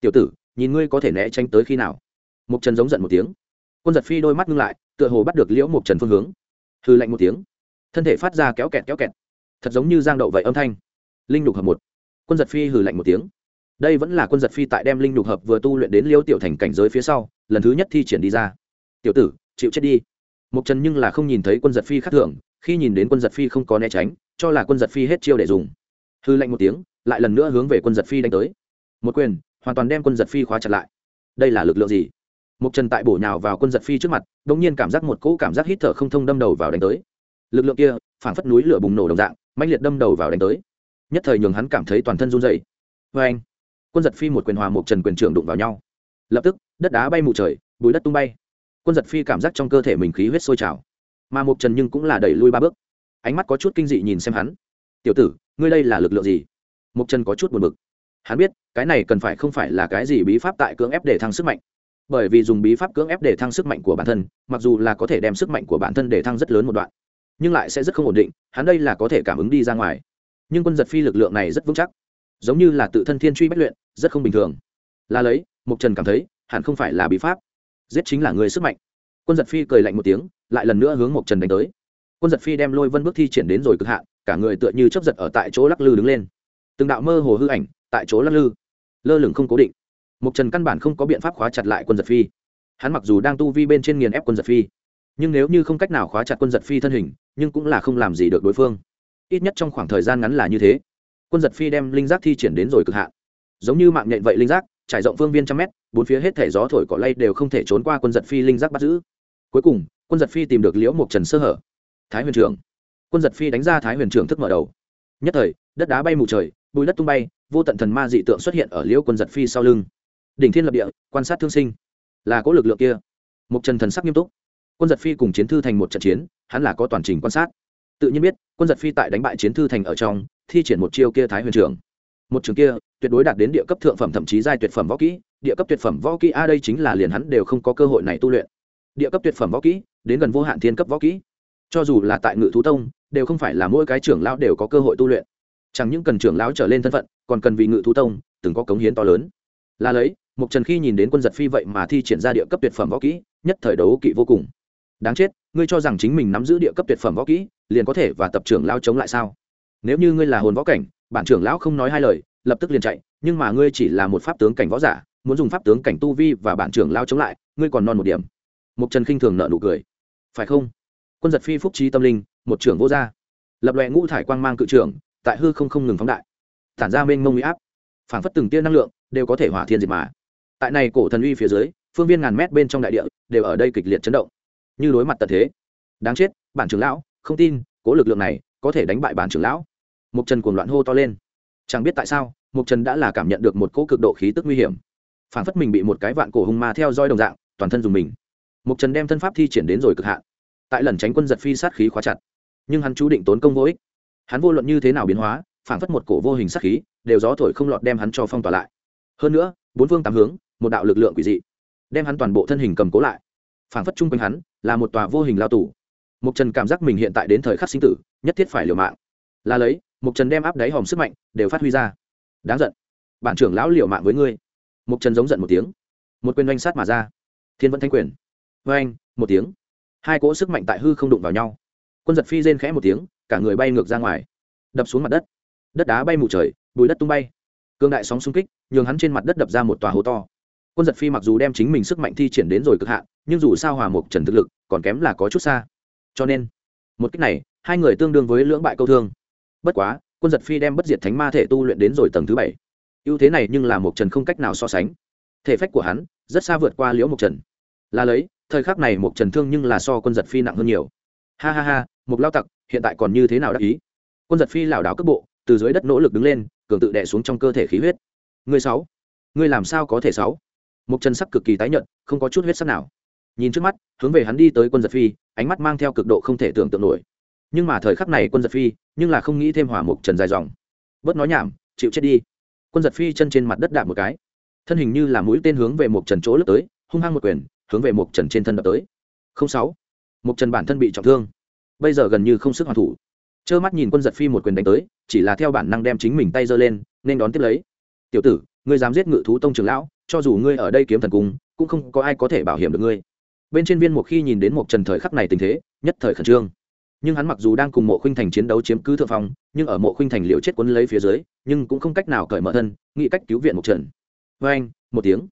Tiểu tử, nhìn ngươi có thể né tránh tới khi nào? Mục trần giống giận một tiếng. Quân giật phi đôi mắt ngưng lại, tựa hồ bắt được liễu mục trần phương hướng. Hư lạnh một tiếng. Thân thể phát ra kéo kẹt kéo kẹt. Thật giống như giang đậu vậy âm thanh. Linh nhục hợp một. Quân giật phi hừ lạnh một tiếng. Đây vẫn là quân giật phi tại đem linh nhục hợp vừa tu luyện đến liêu tiểu thành cảnh giới phía sau, lần thứ nhất thi triển đi ra. Tiểu tử, chịu chết đi. Mục trần nhưng là không nhìn thấy quân giật phi khác thường, khi nhìn đến quân giật phi không có né tránh, cho là quân giật phi hết chiêu để dùng hư lạnh một tiếng, lại lần nữa hướng về quân giật phi đánh tới. Một quyền, hoàn toàn đem quân giật phi khóa chặt lại. Đây là lực lượng gì? Một trần tại bổ nhào vào quân giật phi trước mặt đ ỗ n g nhiên cảm giác một cỗ cảm giác hít thở không thông đâm đầu vào đánh tới. Lực lượng kia, phảng phất núi lửa bùng nổ đồng dạng mạnh liệt đâm đầu vào đánh tới. Nhất thời nhường hắn cảm thấy toàn thân run dày vê anh quân giật phi một quyền hòa một trần quyền trưởng đụng vào nhau. Lập tức, đất đá bay mù trời, bùi đất tung bay. Quân giật phi cảm giác trong cơ thể mình khí huyết sôi trào. Mà một trần nhưng cũng là đẩy lui ba bước. Ánh mắt có chút kinh dị nhìn xem hắn. Tiểu tử ngươi đây là lực lượng gì? Mộc trần có chút buồn bực. Hắn biết, cái này cần phải không phải là cái gì bí pháp tại cưỡng ép để thăng sức mạnh. Bởi vì dùng bí pháp cưỡng ép để thăng sức mạnh của bản thân, mặc dù là có thể đem sức mạnh của bản thân để thăng rất lớn một đoạn, nhưng lại sẽ rất không ổn định, hắn đây là có thể cảm ứng đi ra ngoài. Nhưng quân giật phi lực lượng này rất vững chắc, giống như là tự thân thiên truy bất luyện, rất không bình thường. Là lấy mục trần cảm thấy, hẳn không phải là bí pháp, giết chính là người sức mạnh. Quân giật phi cười lạnh một tiếng, lại lần nữa hướng mộc trần đánh tới. Quân giật phi đem lôi vân bước thi triển đến rồi cực hạn cả người tựa như chấp giật ở tại chỗ lắc lư đứng lên. Từng đạo mơ hồ hư ảnh tại chỗ lắc lư, lơ lửng không cố định. Mục trần căn bản không có biện pháp khóa chặt lại quân giật phi. Hắn mặc dù đang tu vi bên trên nghiền ép quân giật phi, nhưng nếu như không cách nào khóa chặt quân giật phi thân hình, nhưng cũng là không làm gì được đối phương. Ít nhất trong khoảng thời gian ngắn là như thế. Quân giật phi đem linh giác thi triển đến rồi cực hạn. Giống như mạng nhện vậy linh giác, trải rộng phương viên trăm mét, bốn phía hết thể gió thổi cỏ lay đều không thể trốn qua quân giật phi linh giác bắt giữ. Cuối cùng, quân giật phi tìm được liễu mộc trần sơ hở. Thái huyền trưởng quân giật phi đánh ra thái huyền trưởng thức mở đầu. Nhất thời, đất đá bay mù trời, bùi đất tung bay, vô tận thần ma dị tượng xuất hiện ở liễu quân giật phi sau lưng. Đỉnh thiên lập địa, quan sát thương sinh. Là cỗ lực lượng kia. Mục trần thần sắc nghiêm túc. Quân giật phi cùng chiến thư thành một trận chiến, hắn là có toàn trình quan sát. Tự nhiên biết, quân giật phi tại đánh bại chiến thư thành ở trong, thi triển một chiêu kia thái huyền trưởng. Một trường kia, tuyệt đối đạt đến địa cấp thượng phẩm thậm chí giai tuyệt phẩm võ kỹ. Địa cấp tuyệt phẩm võ kỹ, a, đây chính là liền hắn đều không có cơ hội này tu luyện. Địa cấp tuyệt phẩm võ kỹ, đến gần vô hạn thiên cấp võ kỹ cho dù là tại ngự thú tông, đều không phải là mỗi cái trưởng lão đều có cơ hội tu luyện. Chẳng những cần trưởng lão trở lên thân phận, còn cần vì ngự thú tông, từng có cống hiến to lớn. Là lấy mục trần khi nhìn đến quân giật phi vậy mà thi triển ra địa cấp tuyệt phẩm võ kỹ, nhất thời đấu kỵ vô cùng. Đáng chết, ngươi cho rằng chính mình nắm giữ địa cấp tuyệt phẩm võ kỹ, liền có thể và tập trưởng lao chống lại sao? Nếu như ngươi là hồn võ cảnh, bản trưởng lão không nói hai lời, lập tức liền chạy, nhưng mà ngươi chỉ là một pháp tướng cảnh võ giả, muốn dùng pháp tướng cảnh tu vi và bản trưởng lao chống lại, ngươi còn non một điểm. Mục trần khinh thường nợ nụ cười. Phải không? Quân giật phi phúc trí tâm linh, một trưởng vô gia. Lập loẹ ngũ thải quang mang cự trưởng, tại hư không không ngừng phóng đại. Tản ra mênh mông uy áp. Phảng phất từng tia năng lượng, đều có thể hỏa thiên diệt mà. Tại này cổ thần uy phía dưới, phương viên ngàn mét bên trong đại địa, đều ở đây kịch liệt chấn động. Như đối mặt tật thế. Đáng chết, bản trưởng lão, không tin, cố lực lượng này, có thể đánh bại bản trưởng lão. Mục trần cuồng loạn hô to lên. Chẳng biết tại sao, mục trần đã là cảm nhận được một cỗ cực độ khí tức nguy hiểm. Phảng phất mình bị một cái vạn cổ hung ma theo dõi đồng dạng, toàn thân dùng mình. Mục trần đem thân pháp thi triển đến rồi cực hạn tại lần tránh quân giật phi sát khí khóa chặt. Nhưng hắn chú định tốn công vô ích. Hắn vô luận như thế nào biến hóa, phảng phất một cổ vô hình sát khí, đều gió thổi không lọt đem hắn cho phong tỏa lại. Hơn nữa, bốn phương tám hướng, một đạo lực lượng quỷ dị, đem hắn toàn bộ thân hình cầm cố lại. Phảng phất chung quanh hắn, là một tòa vô hình lao tù. Mục trần cảm giác mình hiện tại đến thời khắc sinh tử, nhất thiết phải liều mạng. Là lấy, mục trần đem áp đáy hòm sức mạnh đều phát huy ra. Đáng giận. Bản trưởng lão liều mạng với ngươi. Mục trần giống giận một tiếng. Một quyền oanh sát mà ra. Thiên vẫn thanh quyền. Anh một tiếng hai cỗ sức mạnh tại hư không đụng vào nhau. Quân giật phi rên khẽ một tiếng, cả người bay ngược ra ngoài, đập xuống mặt đất. Đất đá bay mù trời, bùi đất tung bay. Cương đại sóng xung kích, nhường hắn trên mặt đất đập ra một tòa hố to. Quân giật phi mặc dù đem chính mình sức mạnh thi triển đến rồi cực hạn, nhưng dù sao hòa mục trần thực lực, còn kém là có chút xa. Cho nên, một cách này, hai người tương đương với lưỡng bại câu thương. Bất quá, quân giật phi đem bất diệt thánh ma thể tu luyện đến rồi tầng thứ bảy. Ưu thế này nhưng là mục trần không cách nào so sánh. Thể phách của hắn rất xa vượt qua liễu mục trần là lấy, thời khắc này mục trần thương nhưng là so quân giật phi nặng hơn nhiều. Ha ha ha mục lao tặc, hiện tại còn như thế nào đắc ý? Quân giật phi lảo đảo cước bộ, từ dưới đất nỗ lực đứng lên, cường tự đẻ xuống trong cơ thể khí huyết. Người sáu, người làm sao có thể sáu? Mục trần sắc cực kỳ tái nhợt, không có chút huyết sắc nào. Nhìn trước mắt, hướng về hắn đi tới quân giật phi, ánh mắt mang theo cực độ không thể tưởng tượng nổi. Nhưng mà thời khắc này quân giật phi, nhưng là không nghĩ thêm hỏa mục trần dài dòng. Bớt nói nhảm, chịu chết đi. Quân giật phi chân trên mặt đất đạp một cái. Thân hình như là mũi tên hướng về một trần chỗ lướt tới, hung hăng một quyền hướng về một trần trên thân đập tới. Không sáu. Một trần bản thân bị trọng thương. Bây giờ gần như không sức hoàn thủ. Trơ mắt nhìn quân giật phi một quyền đánh tới, chỉ là theo bản năng đem chính mình tay giơ lên, nên đón tiếp lấy. Tiểu tử, ngươi dám giết ngự thú tông trường lão, cho dù ngươi ở đây kiếm thần cung cũng không có ai có thể bảo hiểm được ngươi. Bên trên viên một khi nhìn đến một trần thời khắc này tình thế, nhất thời khẩn trương. Nhưng hắn mặc dù đang cùng mộ khuynh thành chiến đấu chiếm cứ thượng phong, nhưng ở mộ khuynh thành liều chết quấn lấy phía dưới, nhưng cũng không cách nào cởi mở thân, nghĩ cách cứu viện một trần. Vê anh một tiếng.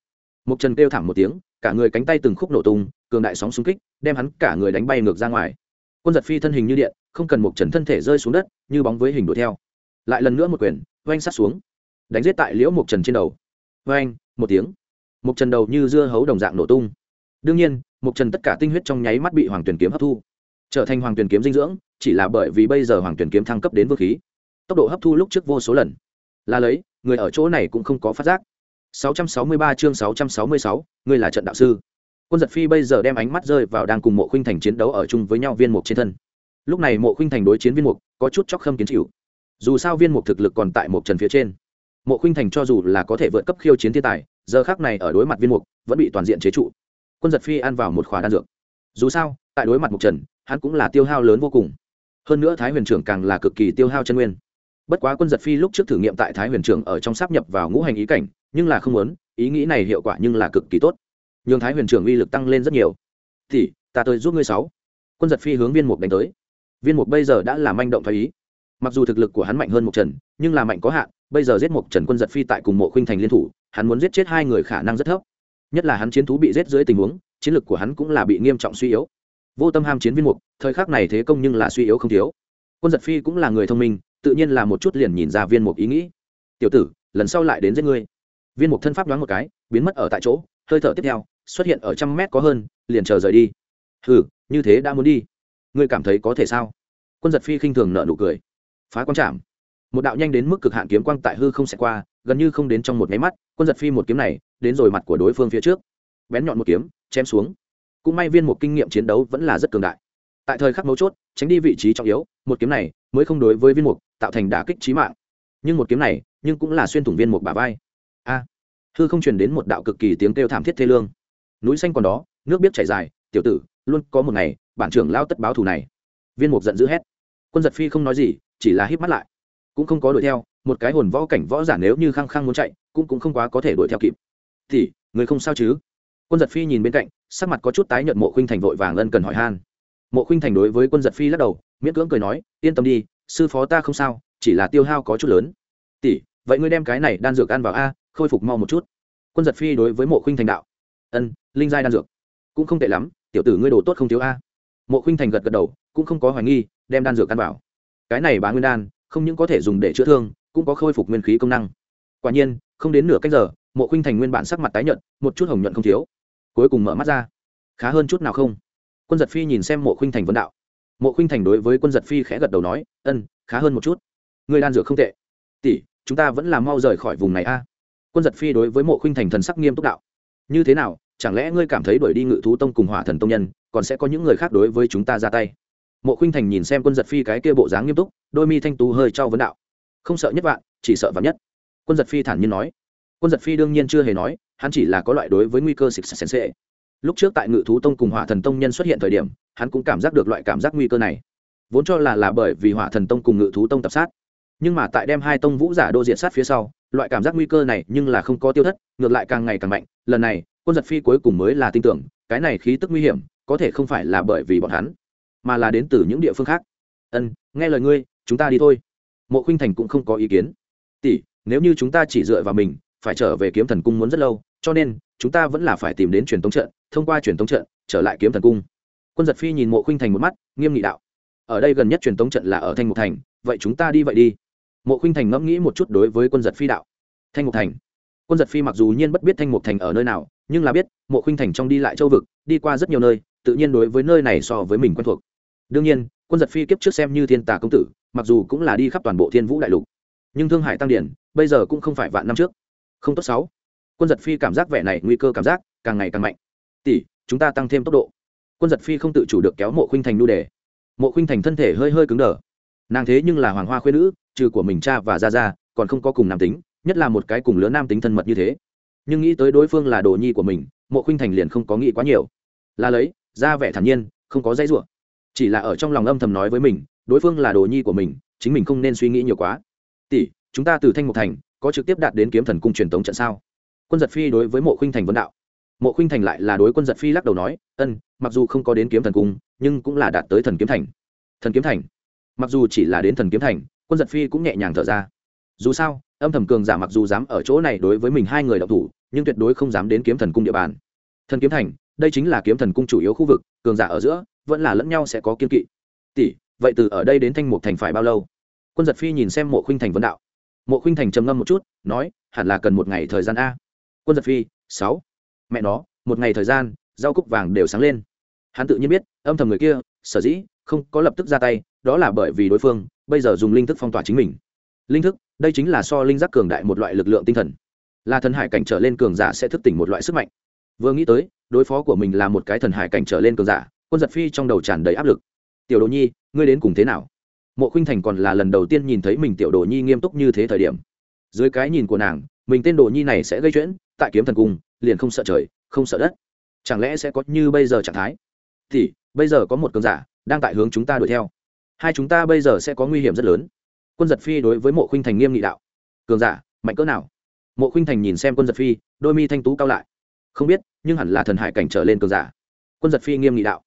Một trần kêu thẳng một tiếng cả người cánh tay từng khúc nổ tung, cường đại sóng xung kích, đem hắn cả người đánh bay ngược ra ngoài. Quân giật phi thân hình như điện, không cần một trần thân thể rơi xuống đất, như bóng với hình đuổi theo. Lại lần nữa một quyền, oanh sát xuống. Đánh giết tại liễu một trần trên đầu. Oanh, một tiếng. Một trần đầu như dưa hấu đồng dạng nổ tung. Đương nhiên một trần tất cả tinh huyết trong nháy mắt bị hoàng tuyển kiếm hấp thu. Trở thành hoàng tuyển kiếm dinh dưỡng, chỉ là bởi vì bây giờ hoàng tuyển kiếm thăng cấp đến vũ khí. Tốc độ hấp thu lúc trước vô số lần. Là lấy, người ở chỗ này cũng không có phát giác. 663 chương 666, ngươi là trận đạo sư. Quân giật phi bây giờ đem ánh mắt rơi vào đang cùng mộ khuynh thành chiến đấu ở chung với nhau viên mục trên thân. Lúc này mộ khuynh thành đối chiến viên mục có chút chóc khâm kiến chịu. Dù sao viên mục thực lực còn tại một trần phía trên. Mộ khuynh thành cho dù là có thể vượt cấp khiêu chiến thiên tài giờ khắc này ở đối mặt viên mục vẫn bị toàn diện chế trụ. Quân giật phi ăn vào một khóa đan dược. Dù sao tại đối mặt mục trần hắn cũng là tiêu hao lớn vô cùng. Hơn nữa thái huyền trưởng càng là cực kỳ tiêu hao chân nguyên. Bất quá quân giật phi lúc trước thử nghiệm tại thái huyền trưởng ở trong sáp nhập vào ngũ hành ý cảnh nhưng là không muốn, ý nghĩ này hiệu quả nhưng là cực kỳ tốt. Nhường thái huyền trưởng uy lực tăng lên rất nhiều. Thì ta tới giúp ngươi sáu. Quân giật phi hướng viên mục đánh tới. Viên mục bây giờ đã làm manh động thái ý. Mặc dù thực lực của hắn mạnh hơn một trần nhưng là mạnh có hạn, bây giờ giết một trần quân giật phi tại cùng mộ khuynh thành liên thủ, hắn muốn giết chết hai người khả năng rất thấp. Nhất là hắn chiến thú bị giết dưới tình huống, chiến lực của hắn cũng là bị nghiêm trọng suy yếu. Vô tâm ham chiến viên mục, thời khắc này thế công nhưng là suy yếu không thiếu. Quân giật phi cũng là người thông minh, tự nhiên là một chút liền nhìn ra viên mục ý nghĩ. Tiểu tử, lần sau lại đến giết ngươi viên mục thân pháp đoán một cái, biến mất ở tại chỗ, hơi thở tiếp theo, xuất hiện ở trăm mét có hơn, liền chờ rời đi. Hừ, như thế đã muốn đi. Ngươi cảm thấy có thể sao? Quân giật phi khinh thường nợ nụ cười. Phá quang trảm. Một đạo nhanh đến mức cực hạn kiếm quang tại hư không xẹt qua, gần như không đến trong một máy mắt, quân giật phi một kiếm này, đến rồi mặt của đối phương phía trước. Bén nhọn một kiếm, chém xuống. Cũng may viên một kinh nghiệm chiến đấu vẫn là rất cường đại. Tại thời khắc mấu chốt, tránh đi vị trí trọng yếu, một kiếm này mới không đối với viên mục tạo thành đả kích trí mạng. Nhưng một kiếm này, nhưng cũng là xuyên thủng viên Mục bả vai a. Hư không truyền đến một đạo cực kỳ tiếng kêu thảm thiết thê lương. Núi xanh còn đó, nước biết chảy dài, tiểu tử, luôn có một ngày, bản trưởng lao tất báo thù này. Viên mục giận dữ hét. Quân giật phi không nói gì, chỉ là híp mắt lại. Cũng không có đuổi theo, một cái hồn võ cảnh võ giả nếu như khăng khăng muốn chạy, cũng cũng không quá có thể đuổi theo kịp. Thì, người không sao chứ? Quân giật phi nhìn bên cạnh, sắc mặt có chút tái nhợt mộ khuynh thành vội vàng ân cần hỏi han. Mộ khuynh thành đối với quân giật phi lắc đầu, miễn cưỡng cười nói, yên tâm đi, sư phó ta không sao, chỉ là tiêu hao có chút lớn. Tỷ, vậy ngươi đem cái này đan dược ăn vào a khôi phục mau một chút. Quân giật phi đối với mộ khuynh thành đạo. Ân, linh giai đan dược. Cũng không tệ lắm, tiểu tử ngươi đồ tốt không thiếu a. Mộ khuynh thành gật gật đầu, cũng không có hoài nghi, đem đan dược ăn vào. Cái này bá nguyên đan, không những có thể dùng để chữa thương, cũng có khôi phục nguyên khí công năng. Quả nhiên, không đến nửa cách giờ, mộ khuynh thành nguyên bản sắc mặt tái nhợt, một chút hồng nhuận không thiếu. Cuối cùng mở mắt ra. Khá hơn chút nào không? Quân giật phi nhìn xem mộ khuynh thành vấn đạo. Mộ khuynh thành đối với quân giật phi khẽ gật đầu nói, ân, khá hơn một chút. Người đan dược không tệ. Tỷ, chúng ta vẫn là mau rời khỏi vùng này a quân giật phi đối với mộ khuynh thành thần sắc nghiêm túc đạo. Như thế nào, chẳng lẽ ngươi cảm thấy đuổi đi ngự thú tông cùng hỏa thần tông nhân, còn sẽ có những người khác đối với chúng ta ra tay? Mộ khuynh thành nhìn xem quân giật phi cái kia bộ dáng nghiêm túc, đôi mi thanh tú hơi trao vấn đạo. Không sợ nhất vạn, chỉ sợ vạn nhất. Quân giật phi thản nhiên nói. Quân giật phi đương nhiên chưa hề nói, hắn chỉ là có loại đối với nguy cơ xịt xèn xệ. Lúc trước tại ngự thú tông cùng hỏa thần tông nhân xuất hiện thời điểm, hắn cũng cảm giác được loại cảm giác nguy cơ này. Vốn cho là là bởi vì hỏa thần tông cùng ngự thú tông tập sát nhưng mà tại đem hai tông vũ giả đô diện sát phía sau, loại cảm giác nguy cơ này nhưng là không có tiêu thất, ngược lại càng ngày càng mạnh, lần này, quân giật phi cuối cùng mới là tin tưởng, cái này khí tức nguy hiểm, có thể không phải là bởi vì bọn hắn, mà là đến từ những địa phương khác. Ân, nghe lời ngươi, chúng ta đi thôi. Mộ khinh thành cũng không có ý kiến. Tỷ, nếu như chúng ta chỉ dựa vào mình, phải trở về kiếm thần cung muốn rất lâu, cho nên, chúng ta vẫn là phải tìm đến truyền thống trận, thông qua truyền thống trận, trở lại kiếm thần cung. Quân giật phi nhìn mộ khinh thành một mắt, nghiêm nghị đạo. Ở đây gần nhất truyền thống trận là ở thanh mục thành, vậy chúng ta đi vậy đi mộ khinh thành ngẫm nghĩ một chút đối với quân giật phi đạo. Thanh mục thành. Quân giật phi mặc dù nhiên bất biết thanh mục thành ở nơi nào, nhưng là biết, mộ khinh thành trong đi lại châu vực, đi qua rất nhiều nơi, tự nhiên đối với nơi này so với mình quen thuộc. Đương nhiên, quân giật phi kiếp trước xem như thiên tà công tử, mặc dù cũng là đi khắp toàn bộ thiên vũ đại lục. Nhưng thương hải tăng điển, bây giờ cũng không phải vạn năm trước. Không tốt sáu. Quân giật phi cảm giác vẻ này nguy cơ cảm giác càng ngày càng mạnh. Tỷ, chúng ta tăng thêm tốc độ. Quân giật phi không tự chủ được kéo mộ khinh thành nu đề. Mộ khinh thành thân thể hơi hơi cứng đờ nàng thế nhưng là hoàng hoa khuyên nữ, trừ của mình cha và gia gia, còn không có cùng nam tính, nhất là một cái cùng lứa nam tính thân mật như thế. Nhưng nghĩ tới đối phương là đồ nhi của mình, mộ khuynh thành liền không có nghĩ quá nhiều. Là lấy, ra vẻ thản nhiên, không có dãy rủa. Chỉ là ở trong lòng âm thầm nói với mình, đối phương là đồ nhi của mình, chính mình không nên suy nghĩ nhiều quá. Tỷ, chúng ta từ thanh mục thành, có trực tiếp đạt đến kiếm thần cung truyền tống trận sao? Quân giật phi đối với mộ khuynh thành vấn đạo. Mộ khuynh thành lại là đối quân giật phi lắc đầu nói, ân, mặc dù không có đến kiếm thần cung, nhưng cũng là đạt tới thần kiếm thành. Thần kiếm thành? Mặc dù chỉ là đến thần kiếm thành, quân giật phi cũng nhẹ nhàng thở ra. Dù sao, âm thầm cường giả mặc dù dám ở chỗ này đối với mình hai người đọc thủ, nhưng tuyệt đối không dám đến kiếm thần cung địa bàn. Thần kiếm thành, đây chính là kiếm thần cung chủ yếu khu vực, cường giả ở giữa, vẫn là lẫn nhau sẽ có kiên kỵ. Tỷ, vậy từ ở đây đến thanh mục thành phải bao lâu? Quân giật phi nhìn xem mộ khuynh thành vấn đạo. Mộ khuynh thành trầm ngâm một chút, nói, hẳn là cần một ngày thời gian a. Quân giật phi, sáu. Mẹ nó, một ngày thời gian, rau cúc vàng đều sáng lên. Hắn tự nhiên biết, âm thầm người kia, sở dĩ, không có lập tức ra tay đó là bởi vì đối phương bây giờ dùng linh thức phong tỏa chính mình. Linh thức, đây chính là so linh giác cường đại một loại lực lượng tinh thần. Là thần hải cảnh trở lên cường giả sẽ thức tỉnh một loại sức mạnh. Vừa nghĩ tới, đối phó của mình là một cái thần hải cảnh trở lên cường giả, quân giật phi trong đầu tràn đầy áp lực. Tiểu đồ nhi, ngươi đến cùng thế nào? Mộ khinh thành còn là lần đầu tiên nhìn thấy mình tiểu đồ nhi nghiêm túc như thế thời điểm. Dưới cái nhìn của nàng, mình tên đồ nhi này sẽ gây chuyện, tại kiếm thần cung, liền không sợ trời, không sợ đất. Chẳng lẽ sẽ có như bây giờ trạng thái? Thì, bây giờ có một cường giả đang tại hướng chúng ta đuổi theo hai chúng ta bây giờ sẽ có nguy hiểm rất lớn. Quân giật phi đối với mộ khuynh thành nghiêm nghị đạo. Cường giả, mạnh cỡ nào? Mộ khuynh thành nhìn xem quân giật phi, đôi mi thanh tú cao lại. Không biết, nhưng hẳn là thần hải cảnh trở lên cường giả. Quân giật phi nghiêm nghị đạo.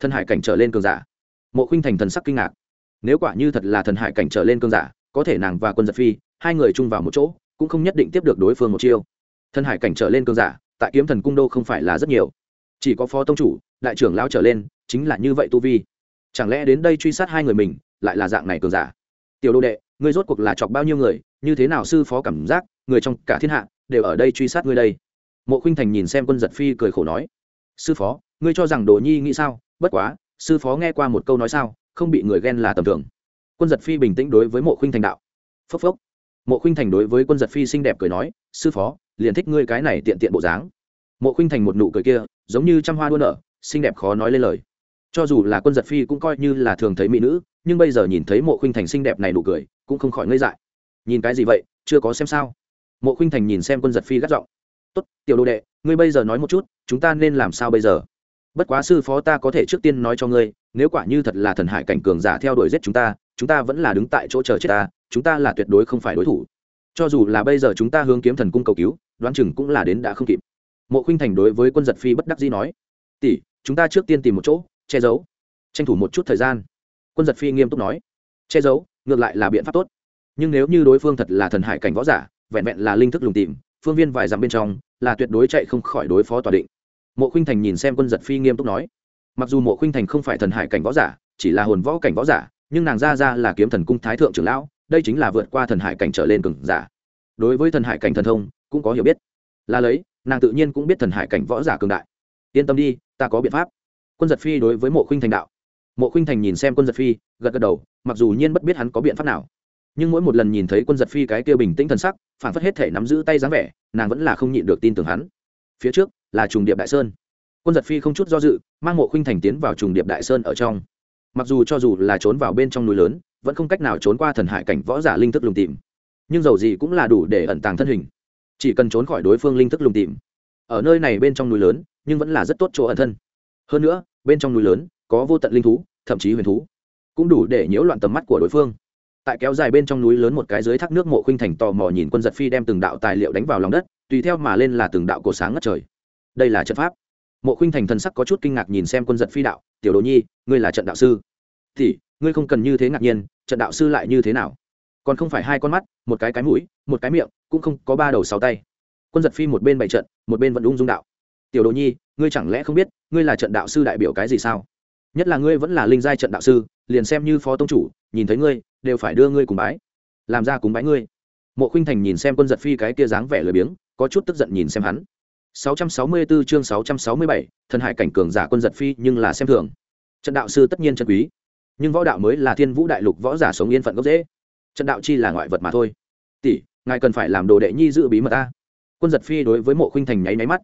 Thần hải cảnh trở lên cường giả. Mộ khuynh thành thần sắc kinh ngạc. Nếu quả như thật là thần hải cảnh trở lên cường giả, có thể nàng và quân giật phi, hai người chung vào một chỗ, cũng không nhất định tiếp được đối phương một chiêu. Thần hải cảnh trở lên cường giả, tại kiếm thần cung đô không phải là rất nhiều. Chỉ có phó tông chủ, đại trưởng lao trở lên, chính là như vậy tu vi chẳng lẽ đến đây truy sát hai người mình, lại là dạng này cường giả? Tiểu đô đệ, ngươi rốt cuộc là chọc bao nhiêu người, như thế nào sư phó cảm giác, người trong cả thiên hạ đều ở đây truy sát ngươi đây? Mộ khinh thành nhìn xem quân giật phi cười khổ nói, sư phó, ngươi cho rằng đồ nhi nghĩ sao? Bất quá, sư phó nghe qua một câu nói sao, không bị người ghen là tầm thường. Quân giật phi bình tĩnh đối với mộ khinh thành đạo, phốc phốc. Mộ khinh thành đối với quân giật phi xinh đẹp cười nói, sư phó, liền thích ngươi cái này tiện tiện bộ dáng. Mộ khinh thành một nụ cười kia, giống như trăm hoa đua nở, xinh đẹp khó nói lên lời cho dù là quân giật phi cũng coi như là thường thấy mỹ nữ, nhưng bây giờ nhìn thấy mộ khuynh thành xinh đẹp này nụ cười, cũng không khỏi ngây dại. Nhìn cái gì vậy, chưa có xem sao? Mộ khuynh thành nhìn xem quân giật phi gắt giọng. Tốt, tiểu đồ đệ, ngươi bây giờ nói một chút, chúng ta nên làm sao bây giờ? Bất quá sư phó ta có thể trước tiên nói cho ngươi, nếu quả như thật là thần hải cảnh cường giả theo đuổi giết chúng ta chúng ta vẫn là đứng tại chỗ chờ chết ta, chúng ta là tuyệt đối không phải đối thủ. Cho dù là bây giờ chúng ta hướng kiếm thần cung cầu cứu, đoán chừng cũng là đến đã không kịp. Mộ khinh thành đối với quân giật phi bất đắc dĩ nói, tỷ, chúng ta trước tiên tìm một chỗ che giấu. Tranh thủ một chút thời gian. Quân giật phi nghiêm túc nói, che giấu, ngược lại là biện pháp tốt. Nhưng nếu như đối phương thật là thần hải cảnh võ giả, vẹn vẹn là linh thức lùng tìm, phương viên vài dặm bên trong, là tuyệt đối chạy không khỏi đối phó tòa định. Mộ khinh thành nhìn xem quân giật phi nghiêm túc nói, mặc dù mộ khinh thành không phải thần hải cảnh võ giả, chỉ là hồn võ cảnh võ giả, nhưng nàng ra ra là kiếm thần cung thái thượng trưởng lão, đây chính là vượt qua thần hải cảnh trở lên cường giả. Đối với thần hải cảnh thần thông, cũng có hiểu biết. Là lấy, nàng tự nhiên cũng biết thần hải cảnh võ giả cường đại. Yên tâm đi, ta có biện pháp quân giật phi đối với mộ khinh thành đạo. Mộ khinh thành nhìn xem quân giật phi, gật gật đầu, mặc dù nhiên bất biết hắn có biện pháp nào. Nhưng mỗi một lần nhìn thấy quân giật phi cái kia bình tĩnh thần sắc, phản phất hết thể nắm giữ tay dáng vẻ, nàng vẫn là không nhịn được tin tưởng hắn. Phía trước, là trùng điệp đại sơn. Quân giật phi không chút do dự, mang mộ khinh thành tiến vào trùng điệp đại sơn ở trong. Mặc dù cho dù là trốn vào bên trong núi lớn, vẫn không cách nào trốn qua thần hải cảnh võ giả linh thức lùng tìm. Nhưng dầu gì cũng là đủ để ẩn tàng thân hình. Chỉ cần trốn khỏi đối phương linh thức lùng tìm. Ở nơi này bên trong núi lớn, nhưng vẫn là rất tốt chỗ ẩn thân. Hơn nữa bên trong núi lớn, có vô tận linh thú, thậm chí huyền thú. Cũng đủ để nhiễu loạn tầm mắt của đối phương. Tại kéo dài bên trong núi lớn một cái dưới thác nước mộ khinh thành tò mò nhìn quân giật phi đem từng đạo tài liệu đánh vào lòng đất, tùy theo mà lên là từng đạo cổ sáng ngất trời. Đây là trận pháp. Mộ khinh thành thần sắc có chút kinh ngạc nhìn xem quân giật phi đạo, tiểu đồ nhi, ngươi là trận đạo sư? Thì, ngươi không cần như thế ngạc nhiên, trận đạo sư lại như thế nào? Còn không phải hai con mắt, một cái cái mũi, một cái miệng, cũng không có ba đầu sáu tay. Quân giật phi một bên bày trận, một bên vẫn ung dung đạo, tiểu đồ nhi, ngươi chẳng lẽ không biết ngươi là trận đạo sư đại biểu cái gì sao? Nhất là ngươi vẫn là linh giai trận đạo sư liền xem như phó tông chủ nhìn thấy ngươi đều phải đưa ngươi cùng bái. Làm ra cùng bái ngươi. Mộ khinh thành nhìn xem quân giật phi cái kia dáng vẻ lười biếng có chút tức giận nhìn xem hắn. 664 chương 667, thần hải cảnh cường giả quân giật phi nhưng là xem thường. Trận đạo sư tất nhiên chân quý nhưng võ đạo mới là thiên vũ đại lục võ giả sống yên phận gốc dễ trận đạo chi là ngoại vật mà thôi. Tỷ ngài cần phải làm đồ đệ nhi giữ bí mật ta. Quân giật phi đối với mộ khinh thành nháy máy mắt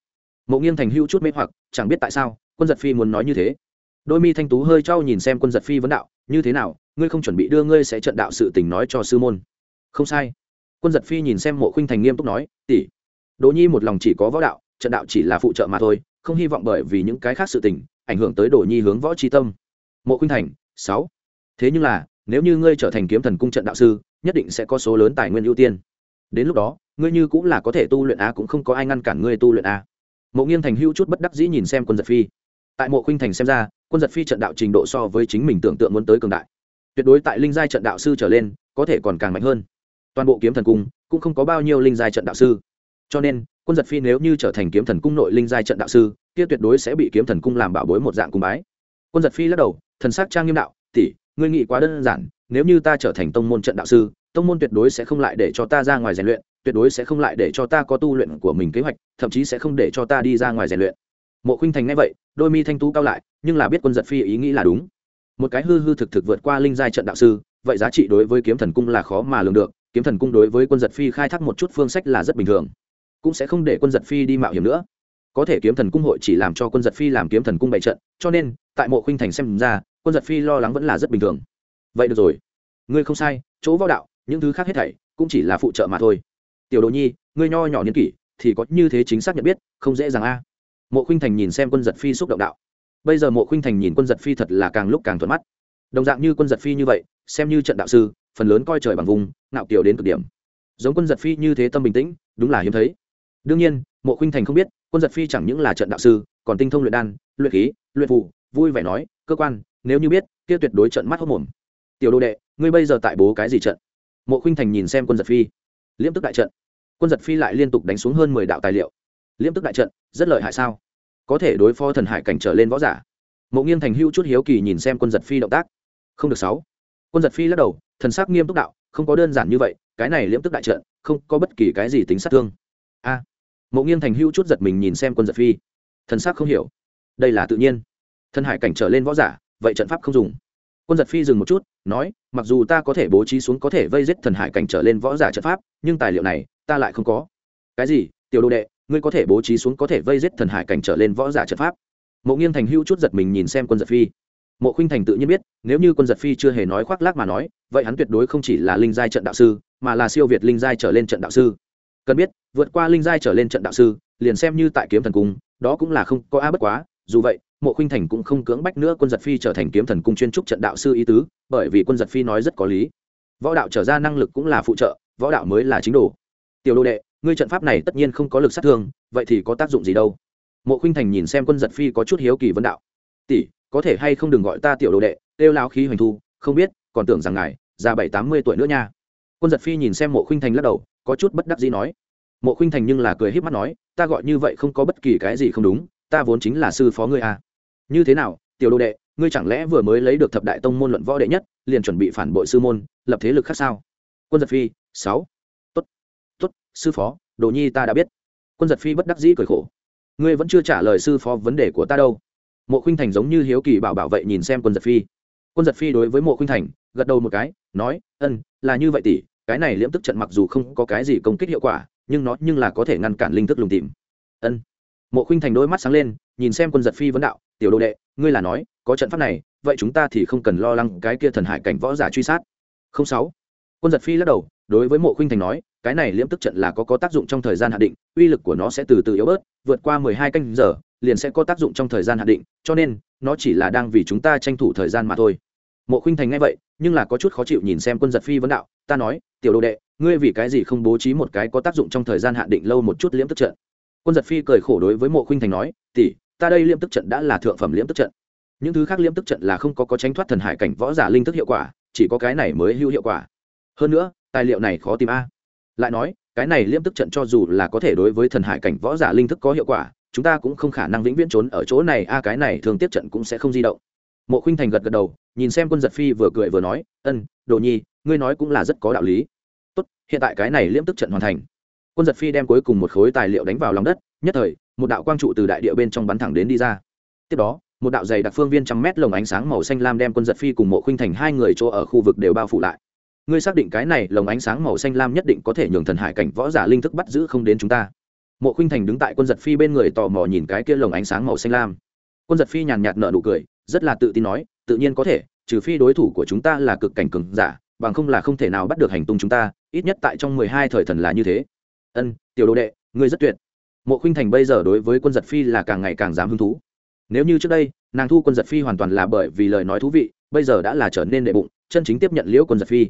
mộ nghiêng thành hưu chút mê hoặc, chẳng biết tại sao, quân giật phi muốn nói như thế. Đôi mi thanh tú hơi trao nhìn xem quân giật phi vấn đạo, như thế nào, ngươi không chuẩn bị đưa ngươi sẽ trận đạo sự tình nói cho sư môn? Không sai. Quân giật phi nhìn xem mộ khuynh thành nghiêm túc nói, tỷ. Đỗ nhi một lòng chỉ có võ đạo, trận đạo chỉ là phụ trợ mà thôi, không hy vọng bởi vì những cái khác sự tình, ảnh hưởng tới đỗ nhi hướng võ tri tâm. Mộ khuynh thành, sáu. Thế nhưng là, nếu như ngươi trở thành kiếm thần cung trận đạo sư, nhất định sẽ có số lớn tài nguyên ưu tiên. Đến lúc đó, ngươi như cũng là có thể tu luyện a cũng không có ai ngăn cản ngươi tu luyện a mộ nghiêng thành hữu chút bất đắc dĩ nhìn xem quân giật phi. Tại mộ khinh thành xem ra, quân giật phi trận đạo trình độ so với chính mình tưởng tượng muốn tới cường đại. Tuyệt đối tại linh giai trận đạo sư trở lên, có thể còn càng mạnh hơn. Toàn bộ kiếm thần cung cũng không có bao nhiêu linh giai trận đạo sư. Cho nên, quân giật phi nếu như trở thành kiếm thần cung nội linh giai trận đạo sư, kia tuyệt đối sẽ bị kiếm thần cung làm bảo bối một dạng cung bái. Quân giật phi lắc đầu, thần sắc trang nghiêm đạo, tỷ, ngươi nghĩ quá đơn giản, nếu như ta trở thành tông môn trận đạo sư, tông môn tuyệt đối sẽ không lại để cho ta ra ngoài rèn luyện tuyệt đối sẽ không lại để cho ta có tu luyện của mình kế hoạch, thậm chí sẽ không để cho ta đi ra ngoài rèn luyện. Mộ khinh thành nghe vậy, đôi mi thanh tú cao lại, nhưng là biết quân giật phi ý nghĩ là đúng. Một cái hư hư thực thực vượt qua linh giai trận đạo sư, vậy giá trị đối với kiếm thần cung là khó mà lường được, kiếm thần cung đối với quân giật phi khai thác một chút phương sách là rất bình thường. Cũng sẽ không để quân giật phi đi mạo hiểm nữa. Có thể kiếm thần cung hội chỉ làm cho quân giật phi làm kiếm thần cung bày trận, cho nên, tại mộ khinh thành xem ra, quân giật phi lo lắng vẫn là rất bình thường. Vậy được rồi. Ngươi không sai, chỗ võ đạo, những thứ khác hết thảy cũng chỉ là phụ trợ mà thôi tiểu đồ nhi, ngươi nho nhỏ niên kỷ, thì có như thế chính xác nhận biết, không dễ dàng a. Mộ khinh thành nhìn xem quân giật phi xúc động đạo. Bây giờ mộ khinh thành nhìn quân giật phi thật là càng lúc càng thuận mắt. Đồng dạng như quân giật phi như vậy, xem như trận đạo sư, phần lớn coi trời bằng vùng nạo kiểu đến cực điểm. Giống quân giật phi như thế tâm bình tĩnh, đúng là hiếm thấy. Đương nhiên, mộ khinh thành không biết, quân giật phi chẳng những là trận đạo sư, còn tinh thông luyện đan, luyện khí, luyện phụ vui vẻ nói, cơ quan, nếu như biết, kia tuyệt đối trận mắt hốc mồm. Tiểu đồ đệ, ngươi bây giờ tại bố cái gì trận? Mộ khinh thành nhìn xem quân giật phi liễm tức đại trận. Quân giật phi lại liên tục đánh xuống hơn mười đạo tài liệu. Liễm tức đại trận rất lợi hại sao? Có thể đối phó thần hải cảnh trở lên võ giả. Mộ nghiêng thành hưu chút hiếu kỳ nhìn xem quân giật phi động tác. Không được sáu. Quân giật phi lắc đầu thần sắc nghiêm túc đạo không có đơn giản như vậy cái này liễm tức đại trận không có bất kỳ cái gì tính sát thương. A. À, mộ nghiêng thành hưu chút giật mình nhìn xem quân giật phi. Thần sắc không hiểu. Đây là tự nhiên. Thần hải cảnh trở lên võ giả vậy trận pháp không dùng quân giật phi dừng một chút, nói, mặc dù ta có thể bố trí xuống có thể vây giết thần hải cảnh trở lên võ giả trận pháp, nhưng tài liệu này, ta lại không có. Cái gì? Tiểu đồ đệ, ngươi có thể bố trí xuống có thể vây giết thần hải cảnh trở lên võ giả trận pháp? Mộ nghiêng thành hữu chút giật mình nhìn xem quân giật phi. Mộ khinh thành tự nhiên biết, nếu như quân giật phi chưa hề nói khoác lác mà nói, vậy hắn tuyệt đối không chỉ là linh giai trận đạo sư, mà là siêu việt linh giai trở lên trận đạo sư. Cần biết, vượt qua linh giai trở lên trận đạo sư, liền xem như tại kiếm thần cung, đó cũng là không có a bất quá, dù vậy mộ khuynh thành cũng không cưỡng bách nữa quân giật phi trở thành kiếm thần cung chuyên trúc trận đạo sư ý tứ, bởi vì quân giật phi nói rất có lý. Võ đạo trở ra năng lực cũng là phụ trợ, võ đạo mới là chính đồ. Tiểu đô đệ, ngươi trận pháp này tất nhiên không có lực sát thương, vậy thì có tác dụng gì đâu? Mộ khuynh thành nhìn xem quân giật phi có chút hiếu kỳ vấn đạo. Tỷ, có thể hay không đừng gọi ta tiểu đồ đệ, kêu lao khí hoành thu, không biết, còn tưởng rằng ngài, già bảy tám mươi tuổi nữa nha. Quân giật phi nhìn xem mộ khuynh thành lắc đầu, có chút bất đắc dĩ nói. Mộ khuynh thành nhưng là cười h í p mắt nói, ta gọi như vậy không có bất kỳ cái gì không đúng, ta vốn chính là sư phó ngươi à như thế nào, tiểu đồ đệ, ngươi chẳng lẽ vừa mới lấy được thập đại tông môn luận võ đệ nhất, liền chuẩn bị phản bội sư môn, lập thế lực khác sao? Quân giật phi, sáu. Tốt tốt, sư phó, đồ nhi ta đã biết. Quân giật phi bất đắc dĩ cười khổ. Ngươi vẫn chưa trả lời sư phó vấn đề của ta đâu. Mộ khinh thành giống như hiếu kỳ bảo bảo vậy nhìn xem quân giật phi. Quân giật phi đối với mộ khinh thành, gật đầu một cái, nói ân là như vậy tỷ, cái này liễm tức trận mặc dù không có cái gì công kích hiệu quả, nhưng nó nhưng là có thể ngăn cản linh thức lùng tìm. Ân mộ khinh thành đôi mắt sáng lên, nhìn xem quân giật phi vấn đạo tiểu đồ đệ, ngươi là nói, có trận pháp này, vậy chúng ta thì không cần lo lắng cái kia thần hải cảnh võ giả truy sát. Không sáu. Quân giật phi lắc đầu, đối với mộ khinh thành nói, cái này liễm tức trận là có có tác dụng trong thời gian hạn định, uy lực của nó sẽ từ từ yếu bớt, vượt qua mười hai canh giờ, liền sẽ có tác dụng trong thời gian hạn định, cho nên, nó chỉ là đang vì chúng ta tranh thủ thời gian mà thôi. Mộ khinh thành nghe vậy, nhưng là có chút khó chịu nhìn xem quân giật phi vấn đạo, ta nói, tiểu đồ đệ, ngươi vì cái gì không bố trí một cái có tác dụng trong thời gian hạn định lâu một chút liễm tức trận? Quân giật phi cười khổ đối với mộ khinh thành nói, tỷ ta đây liêm tức trận đã là thượng phẩm liêm tức trận. Những thứ khác liêm tức trận là không có có tránh thoát thần hải cảnh võ giả linh thức hiệu quả, chỉ có cái này mới hữu hiệu quả. Hơn nữa, tài liệu này khó tìm a. Lại nói, cái này liêm tức trận cho dù là có thể đối với thần hải cảnh võ giả linh thức có hiệu quả, chúng ta cũng không khả năng vĩnh viễn trốn ở chỗ này a, cái này thường tiếp trận cũng sẽ không di động. Mộ khinh thành gật gật đầu, nhìn xem quân giật phi vừa cười vừa nói, ân, đồ nhi, ngươi nói cũng là rất có đạo lý. Tốt, hiện tại cái này liêm tức trận hoàn thành quân giật phi đem cuối cùng một khối tài liệu đánh vào lòng đất, nhất thời, một đạo quang trụ từ đại địa bên trong bắn thẳng đến đi ra. Tiếp đó, một đạo dày đặc phương viên trăm mét lồng ánh sáng màu xanh lam đem quân giật phi cùng mộ khinh thành hai người chỗ ở khu vực đều bao phủ lại. Ngươi xác định cái này lồng ánh sáng màu xanh lam nhất định có thể nhường thần hải cảnh võ giả linh thức bắt giữ không đến chúng ta. Mộ khinh thành đứng tại quân giật phi bên người tò mò nhìn cái kia lồng ánh sáng màu xanh lam. Quân giật phi nhàn nhạt nợ nụ cười, rất là tự tin nói, tự nhiên có thể, trừ phi đối thủ của chúng ta là cực cảnh cường giả, bằng không là không thể nào bắt được hành tung chúng ta, ít nhất tại trong mười hai thời thần là như thế ân, tiểu đồ đệ, ngươi rất tuyệt. Mộ khinh thành bây giờ đối với quân giật phi là càng ngày càng dám hứng thú. Nếu như trước đây, nàng thu quân giật phi hoàn toàn là bởi vì lời nói thú vị, bây giờ đã là trở nên đệ bụng, chân chính tiếp nhận liễu quân giật phi.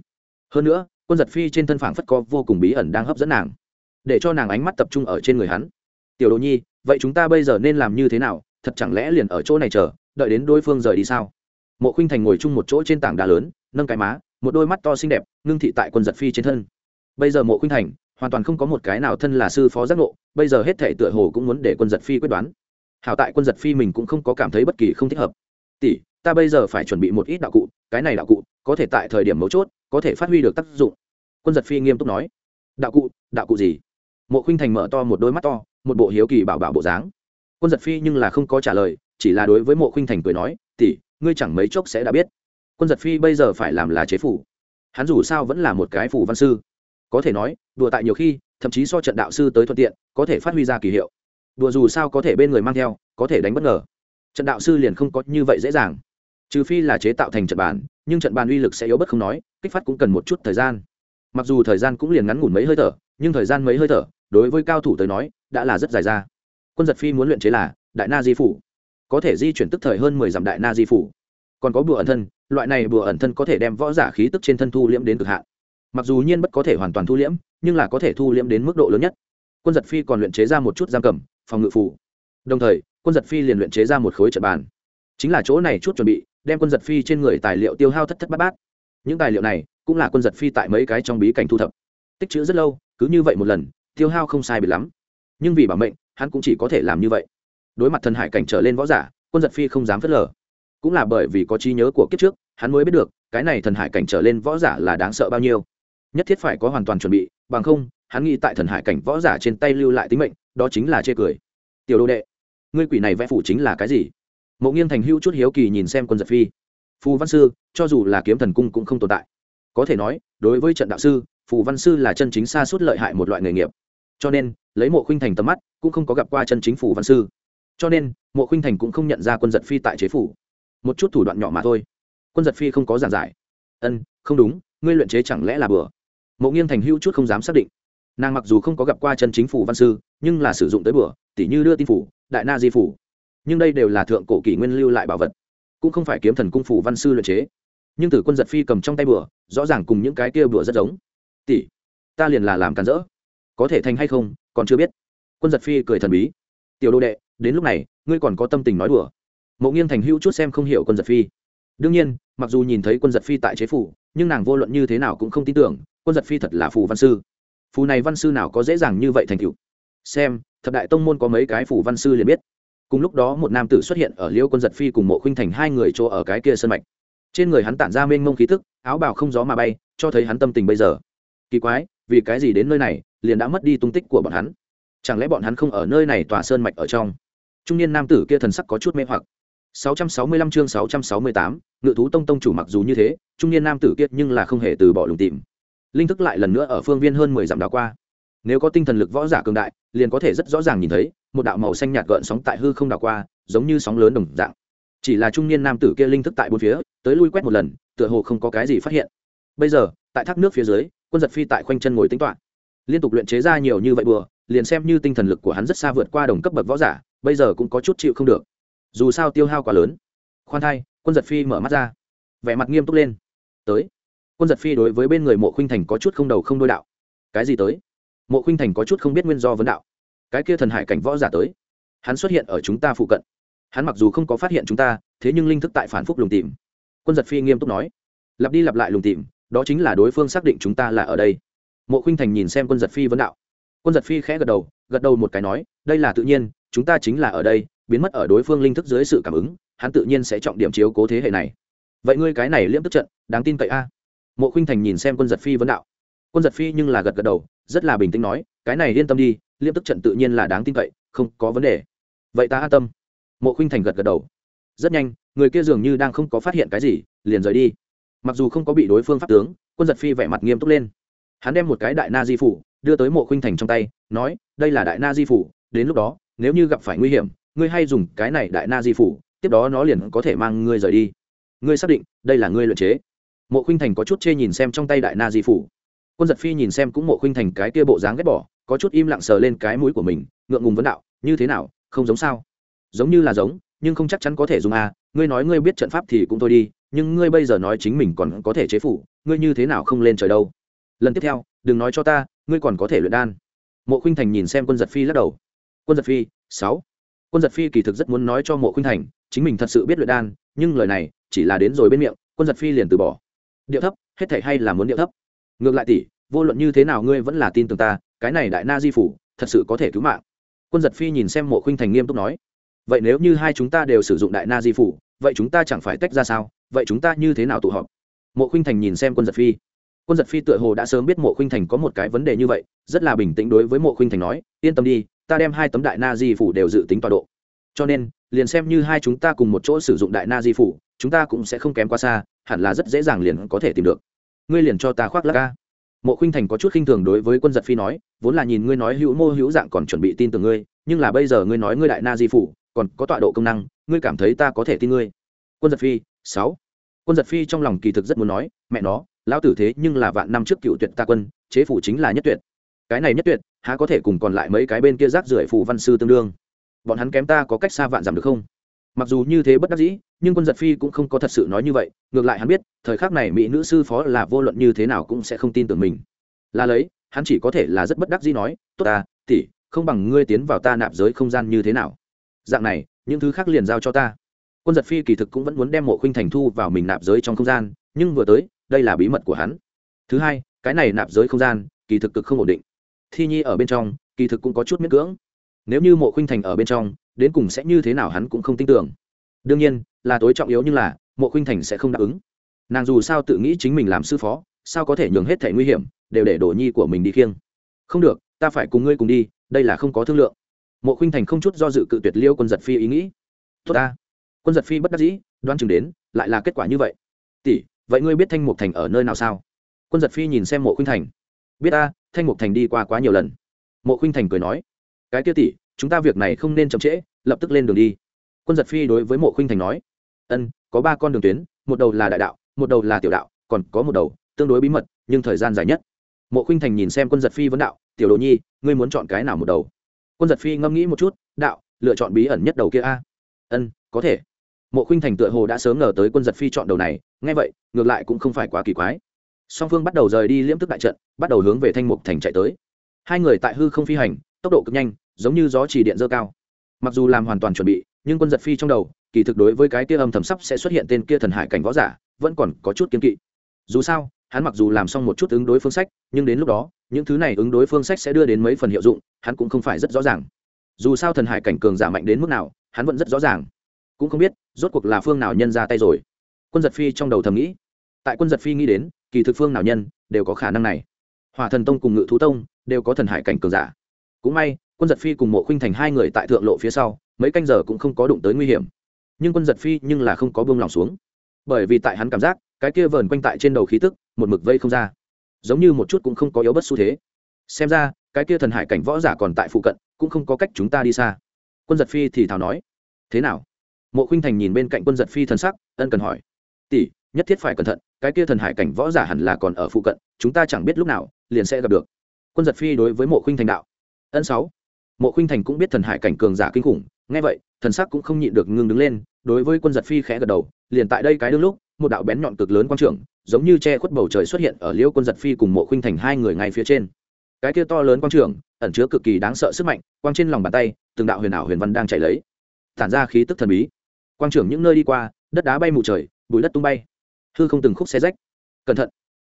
Hơn nữa, quân giật phi trên thân phảng phất có vô cùng bí ẩn đang hấp dẫn nàng, để cho nàng ánh mắt tập trung ở trên người hắn. Tiểu đồ nhi, vậy chúng ta bây giờ nên làm như thế nào? Thật chẳng lẽ liền ở chỗ này chờ, đợi đến đối phương rời đi sao? Mộ khinh thành ngồi chung một chỗ trên tảng đá lớn, nâng cái má, một đôi mắt to xinh đẹp, ngưng thị tại quân giật phi trên thân. Bây giờ mộ khinh thành hoàn toàn không có một cái nào thân là sư phó giác ngộ bây giờ hết thể tựa hồ cũng muốn để quân giật phi quyết đoán. Hảo tại quân giật phi mình cũng không có cảm thấy bất kỳ không thích hợp. Tỷ ta bây giờ phải chuẩn bị một ít đạo cụ cái này đạo cụ có thể tại thời điểm mấu chốt có thể phát huy được tác dụng. Quân giật phi nghiêm túc nói. Đạo cụ đạo cụ gì? Mộ khinh thành mở to một đôi mắt to một bộ hiếu kỳ bảo bảo bộ dáng. Quân giật phi nhưng là không có trả lời chỉ là đối với mộ khinh thành cười nói Tỷ, ngươi chẳng mấy chốc sẽ đã biết. Quân giật phi bây giờ phải làm là chế phủ. Hắn dù sao vẫn là một cái phủ văn sư có thể nói, đùa tại nhiều khi, thậm chí so trận đạo sư tới thuận tiện, có thể phát huy ra kỳ hiệu. Đùa dù sao có thể bên người mang theo, có thể đánh bất ngờ. Trận đạo sư liền không có như vậy dễ dàng. Trừ phi là chế tạo thành trận bàn, nhưng trận bàn uy lực sẽ yếu bất không nói, kích phát cũng cần một chút thời gian. Mặc dù thời gian cũng liền ngắn ngủn mấy hơi thở, nhưng thời gian mấy hơi thở, đối với cao thủ tới nói, đã là rất dài ra. Quân giật phi muốn luyện chế là đại na di phủ. Có thể di chuyển tức thời hơn mười dặm đại na di phủ. Còn có bùa ẩn thân, loại này bùa ẩn thân có thể đem võ giả khí tức trên thân thu liễm đến cực hạn mặc dù nhiên bất có thể hoàn toàn thu liễm, nhưng là có thể thu liễm đến mức độ lớn nhất. Quân giật phi còn luyện chế ra một chút giam cầm, phòng ngự phủ đồng thời, quân giật phi liền luyện chế ra một khối trận bàn. Chính là chỗ này chút chuẩn bị, đem quân giật phi trên người tài liệu tiêu hao thất thất bát bát. Những tài liệu này, cũng là quân giật phi tại mấy cái trong bí cảnh thu thập. Tích chữ rất lâu, cứ như vậy một lần, tiêu hao không sai bị lắm. Nhưng vì bảo mệnh, hắn cũng chỉ có thể làm như vậy. Đối mặt thần hải cảnh trở lên võ giả, quân giật phi không dám phớt lờ. Cũng là bởi vì có trí nhớ của kiếp trước, hắn mới biết được, cái này thần hải cảnh trở lên võ giả là đáng sợ bao nhiêu nhất thiết phải có hoàn toàn chuẩn bị, bằng không, hắn nghĩ tại thần hải cảnh võ giả trên tay lưu lại tính mệnh, đó chính là chê cười. Tiểu đô đệ, ngươi quỷ này vẽ phủ chính là cái gì? Mộ nghiêng thành hữu chút hiếu kỳ nhìn xem quân giật phi. Phù văn sư, cho dù là kiếm thần cung cũng không tồn tại. Có thể nói, đối với trận đạo sư, phù văn sư là chân chính xa suốt lợi hại một loại nghề nghiệp. Cho nên, lấy mộ khuynh thành tầm mắt, cũng không có gặp qua chân chính phù văn sư. Cho nên, mộ khuynh thành cũng không nhận ra quân giật phi tại chế phủ. Một chút thủ đoạn nhỏ mà thôi. Quân giật phi không có giảng giải. Ân, không đúng, ngươi luyện chế chẳng lẽ là bừa? Mộ nghiêng thành hữu chút không dám xác định. Nàng mặc dù không có gặp qua chân chính phủ văn sư, nhưng là sử dụng tới bừa tỉ như đưa tin phủ, đại na di phủ. Nhưng đây đều là thượng cổ kỷ nguyên lưu lại bảo vật, cũng không phải kiếm thần cung phủ văn sư luyện chế. Nhưng tử quân giật phi cầm trong tay bừa rõ ràng cùng những cái kia bừa rất giống. Tỷ, ta liền là làm cản rỡ. Có thể thành hay không, còn chưa biết. Quân giật phi cười thần bí. Tiểu đô đệ, đến lúc này, ngươi còn có tâm tình nói đùa. Mộ nghiêng thành hữu chút xem không hiểu quân giật phi. Đương nhiên, mặc dù nhìn thấy quân giật phi tại chế phủ, nhưng nàng vô luận như thế nào cũng không tin tưởng quân giật phi thật là phù văn sư. Phù này văn sư nào có dễ dàng như vậy thành cựu xem thập đại tông môn có mấy cái phù văn sư liền biết. Cùng lúc đó một nam tử xuất hiện ở liêu quân giật phi cùng mộ khuynh thành hai người chỗ ở cái kia sân mạch. Trên người hắn tản ra mênh mông khí thức áo bào không gió mà bay cho thấy hắn tâm tình bây giờ. Kỳ quái vì cái gì đến nơi này liền đã mất đi tung tích của bọn hắn? Chẳng lẽ bọn hắn không ở nơi này tòa sơn mạch ở trong? Trung niên nam tử kia thần sắc có chút mê hoặc. 665 chương 668, ngự thú tông tông chủ mặc dù như thế trung niên nam tử kia nhưng là không hề từ bỏ lùng tìm linh thức lại lần nữa ở phương viên hơn mười dặm đảo qua. Nếu có tinh thần lực võ giả cường đại, liền có thể rất rõ ràng nhìn thấy, một đạo màu xanh nhạt gợn sóng tại hư không đảo qua, giống như sóng lớn đồng dạng. Chỉ là trung niên nam tử kia linh thức tại bốn phía, tới lui quét một lần, tựa hồ không có cái gì phát hiện. Bây giờ, tại thác nước phía dưới, quân giật phi tại khoanh chân ngồi tính toán. Liên tục luyện chế ra nhiều như vậy bừa liền xem như tinh thần lực của hắn rất xa vượt qua đồng cấp bậc võ giả, bây giờ cũng có chút chịu không được. Dù sao tiêu hao quá lớn. Khoan thai, quân giật phi mở mắt ra. Vẻ mặt nghiêm túc lên. Tới quân giật phi đối với bên người mộ khuynh thành có chút không đầu không đôi đạo. Cái gì tới? Mộ khuynh thành có chút không biết nguyên do vấn đạo. Cái kia thần hải cảnh võ giả tới. Hắn xuất hiện ở chúng ta phụ cận. Hắn mặc dù không có phát hiện chúng ta, thế nhưng linh thức tại phản phúc lùng tìm. Quân giật phi nghiêm túc nói. Lặp đi lặp lại lùng tìm, đó chính là đối phương xác định chúng ta là ở đây. Mộ khuynh thành nhìn xem quân giật phi vấn đạo. Quân giật phi khẽ gật đầu gật đầu một cái nói, đây là tự nhiên, chúng ta chính là ở đây, biến mất ở đối phương linh thức dưới sự cảm ứng, hắn tự nhiên sẽ trọng điểm chiếu cố thế hệ này. Vậy ngươi cái này liễm tức trận, đáng tin cậy a mộ khinh thành nhìn xem quân giật phi vấn đạo. Quân giật phi nhưng là gật gật đầu, rất là bình tĩnh nói, cái này yên tâm đi, liêm tức trận tự nhiên là đáng tin cậy, không có vấn đề. Vậy ta an tâm. Mộ khinh thành gật gật đầu. Rất nhanh, người kia dường như đang không có phát hiện cái gì, liền rời đi. Mặc dù không có bị đối phương pháp tướng, quân giật phi vẻ mặt nghiêm túc lên. Hắn đem một cái đại na di phủ đưa tới mộ khinh thành trong tay, nói, đây là đại na di phủ, đến lúc đó, nếu như gặp phải nguy hiểm, ngươi hay dùng cái này đại na di phủ, tiếp đó nó liền có thể mang ngươi rời đi. Ngươi xác định, đây là ngươi luyện chế mộ khuynh thành có chút chê nhìn xem trong tay đại na di phủ. Quân giật phi nhìn xem cũng mộ khuynh thành cái kia bộ dáng ghét bỏ, có chút im lặng sờ lên cái mũi của mình, ngượng ngùng vấn đạo, như thế nào, không giống sao? Giống như là giống, nhưng không chắc chắn có thể dùng a à. ngươi nói ngươi biết trận pháp thì cũng thôi đi, nhưng ngươi bây giờ nói chính mình còn có thể chế phủ, ngươi như thế nào không lên trời đâu? Lần tiếp theo, đừng nói cho ta, ngươi còn có thể luyện đan. Mộ khuynh thành nhìn xem quân giật phi lắc đầu. Quân giật phi, sáu. Quân giật phi kỳ thực rất muốn nói cho mộ khuynh thành, chính mình thật sự biết luyện đan, nhưng lời này chỉ là đến rồi bên miệng, quân giật phi liền từ bỏ điệu thấp, hết thể hay là muốn điệu thấp. Ngược lại tỷ, vô luận như thế nào ngươi vẫn là tin tưởng ta, cái này đại na di phủ, thật sự có thể cứu mạng. Quân giật phi nhìn xem mộ khuynh thành nghiêm túc nói, vậy nếu như hai chúng ta đều sử dụng đại na di phủ, vậy chúng ta chẳng phải tách ra sao? Vậy chúng ta như thế nào tụ họp? Mộ khuynh thành nhìn xem quân giật phi. Quân giật phi tựa hồ đã sớm biết mộ khuynh thành có một cái vấn đề như vậy, rất là bình tĩnh đối với mộ khuynh thành nói, yên tâm đi, ta đem hai tấm đại na di phủ đều dự tính tọa độ. Cho nên, liền xem như hai chúng ta cùng một chỗ sử dụng đại na di phủ, chúng ta cũng sẽ không kém quá xa hẳn là rất dễ dàng liền có thể tìm được. Ngươi liền cho ta khoác lắc ca mộ khuynh thành có chút khinh thường đối với quân giật phi nói, vốn là nhìn ngươi nói hữu mô hữu dạng còn chuẩn bị tin tưởng ngươi, nhưng là bây giờ ngươi nói ngươi đại na di phủ, còn có tọa độ công năng, ngươi cảm thấy ta có thể tin ngươi. Quân giật phi, sáu. Quân giật phi trong lòng kỳ thực rất muốn nói, mẹ nó, lão tử thế nhưng là vạn năm trước cựu tuyệt ta quân, chế phủ chính là nhất tuyệt. Cái này nhất tuyệt, há có thể cùng còn lại mấy cái bên kia rác rưởi phủ văn sư tương đương? Bọn hắn kém ta có cách xa vạn giảm được không? Mặc dù như thế bất đắc dĩ nhưng quân giật phi cũng không có thật sự nói như vậy, ngược lại hắn biết, thời khắc này mỹ nữ sư phó là vô luận như thế nào cũng sẽ không tin tưởng mình. Là lấy, hắn chỉ có thể là rất bất đắc dĩ nói, tốt ta tỉ không bằng ngươi tiến vào ta nạp giới không gian như thế nào. Dạng này, những thứ khác liền giao cho ta. Quân giật phi kỳ thực cũng vẫn muốn đem mộ khuynh thành thu vào mình nạp giới trong không gian, nhưng vừa tới, đây là bí mật của hắn. Thứ hai, cái này nạp giới không gian, kỳ thực cực không ổn định. Thi nhi ở bên trong, kỳ thực cũng có chút miễn cưỡng. Nếu như mộ khuynh thành ở bên trong, đến cùng sẽ như thế nào hắn cũng không tin tưởng đương nhiên, là tối trọng yếu nhưng là, mộ khuynh thành sẽ không đáp ứng. Nàng dù sao tự nghĩ chính mình làm sư phó, sao có thể nhường hết thẻ nguy hiểm, đều để đồ nhi của mình đi khiêng. Không được, ta phải cùng ngươi cùng đi, đây là không có thương lượng. Mộ khuynh thành không chút do dự cự tuyệt liêu quân giật phi ý nghĩ. Tốt ta. Quân giật phi bất đắc dĩ đoan chừng đến, lại là kết quả như vậy. Tỷ, vậy ngươi biết thanh mục thành ở nơi nào sao? Quân giật phi nhìn xem mộ khuynh thành. Biết ta, thanh mục thành đi qua quá nhiều lần. Mộ khuynh thành cười nói. Cái kia tỷ, chúng ta việc này không nên chậm trễ, lập tức lên đường đi quân giật phi đối với mộ khuynh thành nói, ân, có ba con đường tuyến, một đầu là đại đạo, một đầu là tiểu đạo, còn có một đầu tương đối bí mật, nhưng thời gian dài nhất. Mộ khuynh thành nhìn xem quân giật phi vấn đạo, tiểu đồ nhi, ngươi muốn chọn cái nào một đầu? Quân giật phi ngẫm nghĩ một chút, đạo, lựa chọn bí ẩn nhất đầu kia a. Ân, có thể. Mộ khuynh thành tựa hồ đã sớm ngờ tới quân giật phi chọn đầu này, nghe vậy, ngược lại cũng không phải quá kỳ quái. Song phương bắt đầu rời đi liễm tức đại trận, bắt đầu hướng về thanh mục thành chạy tới. Hai người tại hư không phi hành, tốc độ cực nhanh, giống như gió chỉ điện dơ cao. Mặc dù làm hoàn toàn chuẩn bị nhưng quân giật phi trong đầu, kỳ thực đối với cái kia âm thầm sắp sẽ xuất hiện tên kia thần hải cảnh võ giả, vẫn còn có chút kiên kỵ. Dù sao, hắn mặc dù làm xong một chút ứng đối phương sách, nhưng đến lúc đó, những thứ này ứng đối phương sách sẽ đưa đến mấy phần hiệu dụng, hắn cũng không phải rất rõ ràng. Dù sao thần hải cảnh cường giả mạnh đến mức nào, hắn vẫn rất rõ ràng. Cũng không biết, rốt cuộc là phương nào nhân ra tay rồi. Quân giật phi trong đầu thầm nghĩ. Tại quân giật phi nghĩ đến, kỳ thực phương nào nhân, đều có khả năng này. Hòa thần tông cùng ngự thú tông, đều có thần hải cảnh cường giả. Cũng may quân giật phi cùng mộ khinh thành hai người tại thượng lộ phía sau, mấy canh giờ cũng không có đụng tới nguy hiểm. Nhưng quân giật phi nhưng là không có buông lòng xuống. Bởi vì tại hắn cảm giác, cái kia vờn quanh tại trên đầu khí tức, một mực vây không ra. Giống như một chút cũng không có yếu bất xu thế. Xem ra, cái kia thần hải cảnh võ giả còn tại phụ cận, cũng không có cách chúng ta đi xa. Quân giật phi thì thào nói, thế nào? Mộ khinh thành nhìn bên cạnh quân giật phi thần sắc, ân cần hỏi, tỷ, nhất thiết phải cẩn thận, cái kia thần hải cảnh võ giả hẳn là còn ở phụ cận, chúng ta chẳng biết lúc nào liền sẽ gặp được. Quân giật phi đối với mộ khinh thành đạo, ân sáu mộ khinh thành cũng biết thần hải cảnh cường giả kinh khủng, nghe vậy, thần sắc cũng không nhịn được ngưng đứng lên, đối với quân giật phi khẽ gật đầu, liền tại đây cái đương lúc, một đạo bén nhọn cực lớn quang trưởng, giống như che khuất bầu trời xuất hiện ở liễu quân giật phi cùng mộ khinh thành hai người ngay phía trên. Cái kia to lớn quang trưởng, ẩn chứa cực kỳ đáng sợ sức mạnh, quang trên lòng bàn tay, từng đạo huyền ảo huyền văn đang chạy lấy, tản ra khí tức thần bí. Quang trưởng những nơi đi qua, đất đá bay mù trời, bụi đất tung bay, hư không từng khúc xe rách. Cẩn thận!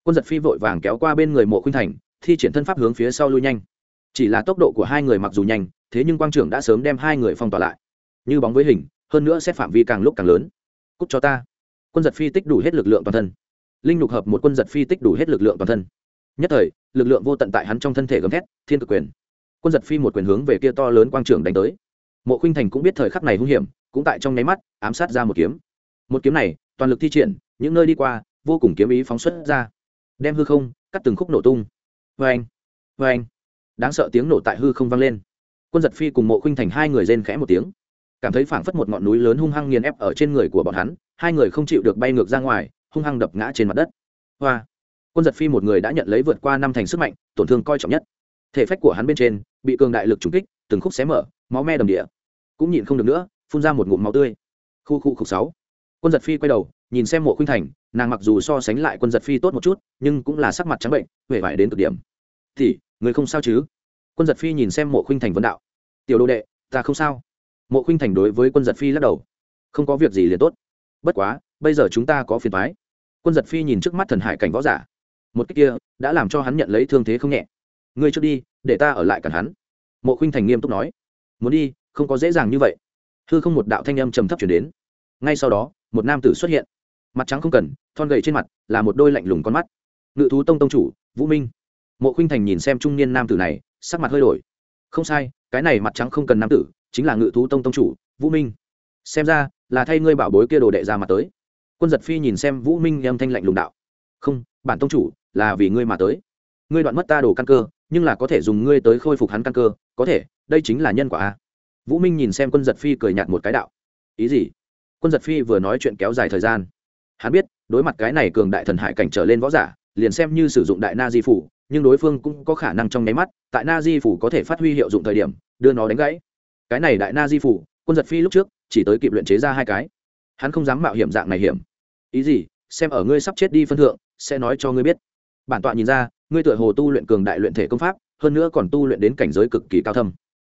Quân giật phi vội vàng kéo qua bên người mộ khinh thành, thi triển thân pháp hướng phía sau lui nhanh chỉ là tốc độ của hai người mặc dù nhanh, thế nhưng quang trưởng đã sớm đem hai người phong tỏa lại. Như bóng với hình, hơn nữa xét phạm vi càng lúc càng lớn. Cúc cho ta. Quân giật phi tích đủ hết lực lượng toàn thân. Linh lục hợp một quân giật phi tích đủ hết lực lượng toàn thân. Nhất thời, lực lượng vô tận tại hắn trong thân thể gầm thét, thiên cực quyền. Quân giật phi một quyền hướng về kia to lớn quang trưởng đánh tới. Mộ khuynh thành cũng biết thời khắc này hung hiểm, cũng tại trong nháy mắt, ám sát ra một kiếm. Một kiếm này, toàn lực thi triển, những nơi đi qua, vô cùng kiếm ý phóng xuất ra. Đem hư không, cắt từng khúc nổ tung. Vê anh vê anh đáng sợ tiếng nổ tại hư không vang lên. Quân giật phi cùng mộ khinh thành hai người rên khẽ một tiếng. Cảm thấy phảng phất một ngọn núi lớn hung hăng nghiền ép ở trên người của bọn hắn, hai người không chịu được bay ngược ra ngoài, hung hăng đập ngã trên mặt đất. Hoa! Quân giật phi một người đã nhận lấy vượt qua năm thành sức mạnh, tổn thương coi trọng nhất. Thể phách của hắn bên trên, bị cường đại lực trúng kích, từng khúc xé mở, máu me đầm địa. Cũng nhịn không được nữa, phun ra một ngụm máu tươi. Khu khu khục sáu. Quân giật phi quay đầu, nhìn xem mộ khuynh thành, nàng mặc dù so sánh lại quân giật phi tốt một chút, nhưng cũng là sắc mặt trắng bệnh huệ vải đến cực điểm. Thì người không sao chứ? Quân giật phi nhìn xem mộ khuynh thành vấn đạo. Tiểu đồ đệ, ta không sao. Mộ khuynh thành đối với quân giật phi lắc đầu. Không có việc gì liền tốt. Bất quá, bây giờ chúng ta có phiền thoái quân giật phi nhìn trước mắt thần hải cảnh võ giả. Một cách kia, đã làm cho hắn nhận lấy thương thế không nhẹ. Ngươi trước đi, để ta ở lại cản hắn. Mộ khuynh thành nghiêm túc nói. Muốn đi, không có dễ dàng như vậy. Hư không một đạo thanh âm trầm thấp chuyển đến. Ngay sau đó, một nam tử xuất hiện. Mặt trắng không cần, thon gầy trên mặt, là một đôi lạnh lùng con mắt. Ngự thú tông tông chủ, vũ minh mộ khuynh thành nhìn xem trung niên nam tử này, sắc mặt hơi đổi. Không sai, cái này mặt trắng không cần nam tử, chính là ngự thú tông tông chủ, vũ minh. Xem ra, là thay ngươi bảo bối kia đồ đệ ra mặt tới. Quân giật phi nhìn xem vũ minh em thanh lạnh lùng đạo. Không, bản tông chủ, là vì ngươi mà tới. Ngươi đoạn mất ta đồ căn cơ, nhưng là có thể dùng ngươi tới khôi phục hắn căn cơ, có thể, đây chính là nhân quả a. Vũ minh nhìn xem quân giật phi cười nhạt một cái đạo. Ý gì? Quân giật phi vừa nói chuyện kéo dài thời gian. Hắn biết, đối mặt cái này cường đại thần hải cảnh trở lên võ giả, liền xem như sử dụng đại na di phủ nhưng đối phương cũng có khả năng trong nháy mắt, tại na di phủ có thể phát huy hiệu dụng thời điểm, đưa nó đánh gãy. Cái này đại na di phủ, quân giật phi lúc trước, chỉ tới kịp luyện chế ra hai cái. Hắn không dám mạo hiểm dạng này hiểm. Ý gì? Xem ở ngươi sắp chết đi phân thượng, sẽ nói cho ngươi biết. Bản tọa nhìn ra, ngươi tựa hồ tu luyện cường đại luyện thể công pháp, hơn nữa còn tu luyện đến cảnh giới cực kỳ cao thâm.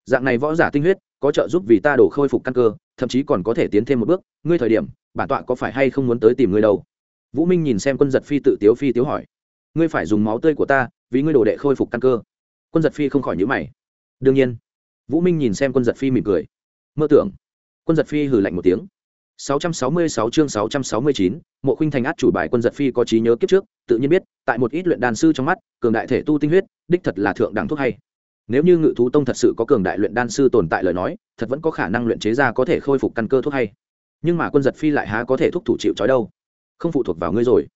Dạng này võ giả tinh huyết, có trợ giúp vì ta đổ khôi phục căn cơ, thậm chí còn có thể tiến thêm một bước. Ngươi thời điểm, bản tọa có phải hay không muốn tới tìm ngươi đâu? Vũ minh nhìn xem quân giật phi tự tiếu phi tiếu hỏi ngươi phải dùng máu tươi của ta vì ngươi đồ đệ khôi phục căn cơ quân giật phi không khỏi nhữ mày đương nhiên vũ minh nhìn xem quân giật phi mỉm cười mơ tưởng quân giật phi hừ lạnh một tiếng 666 chương 669, Mộ Khuynh Thành át chủ bài quân giật phi có trí nhớ kiếp trước, tự nhiên biết, tại một ít luyện đan sư trong mắt, cường đại thể tu tinh huyết, đích thật là thượng đẳng thuốc hay. Nếu như Ngự thú tông thật sự có cường đại luyện đan sư tồn tại lời nói, thật vẫn có khả năng luyện chế ra có thể khôi phục căn cơ thuốc hay. Nhưng mà quân giật phi lại há có thể thúc thủ chịu trói đâu? Không phụ thuộc vào ngươi rồi.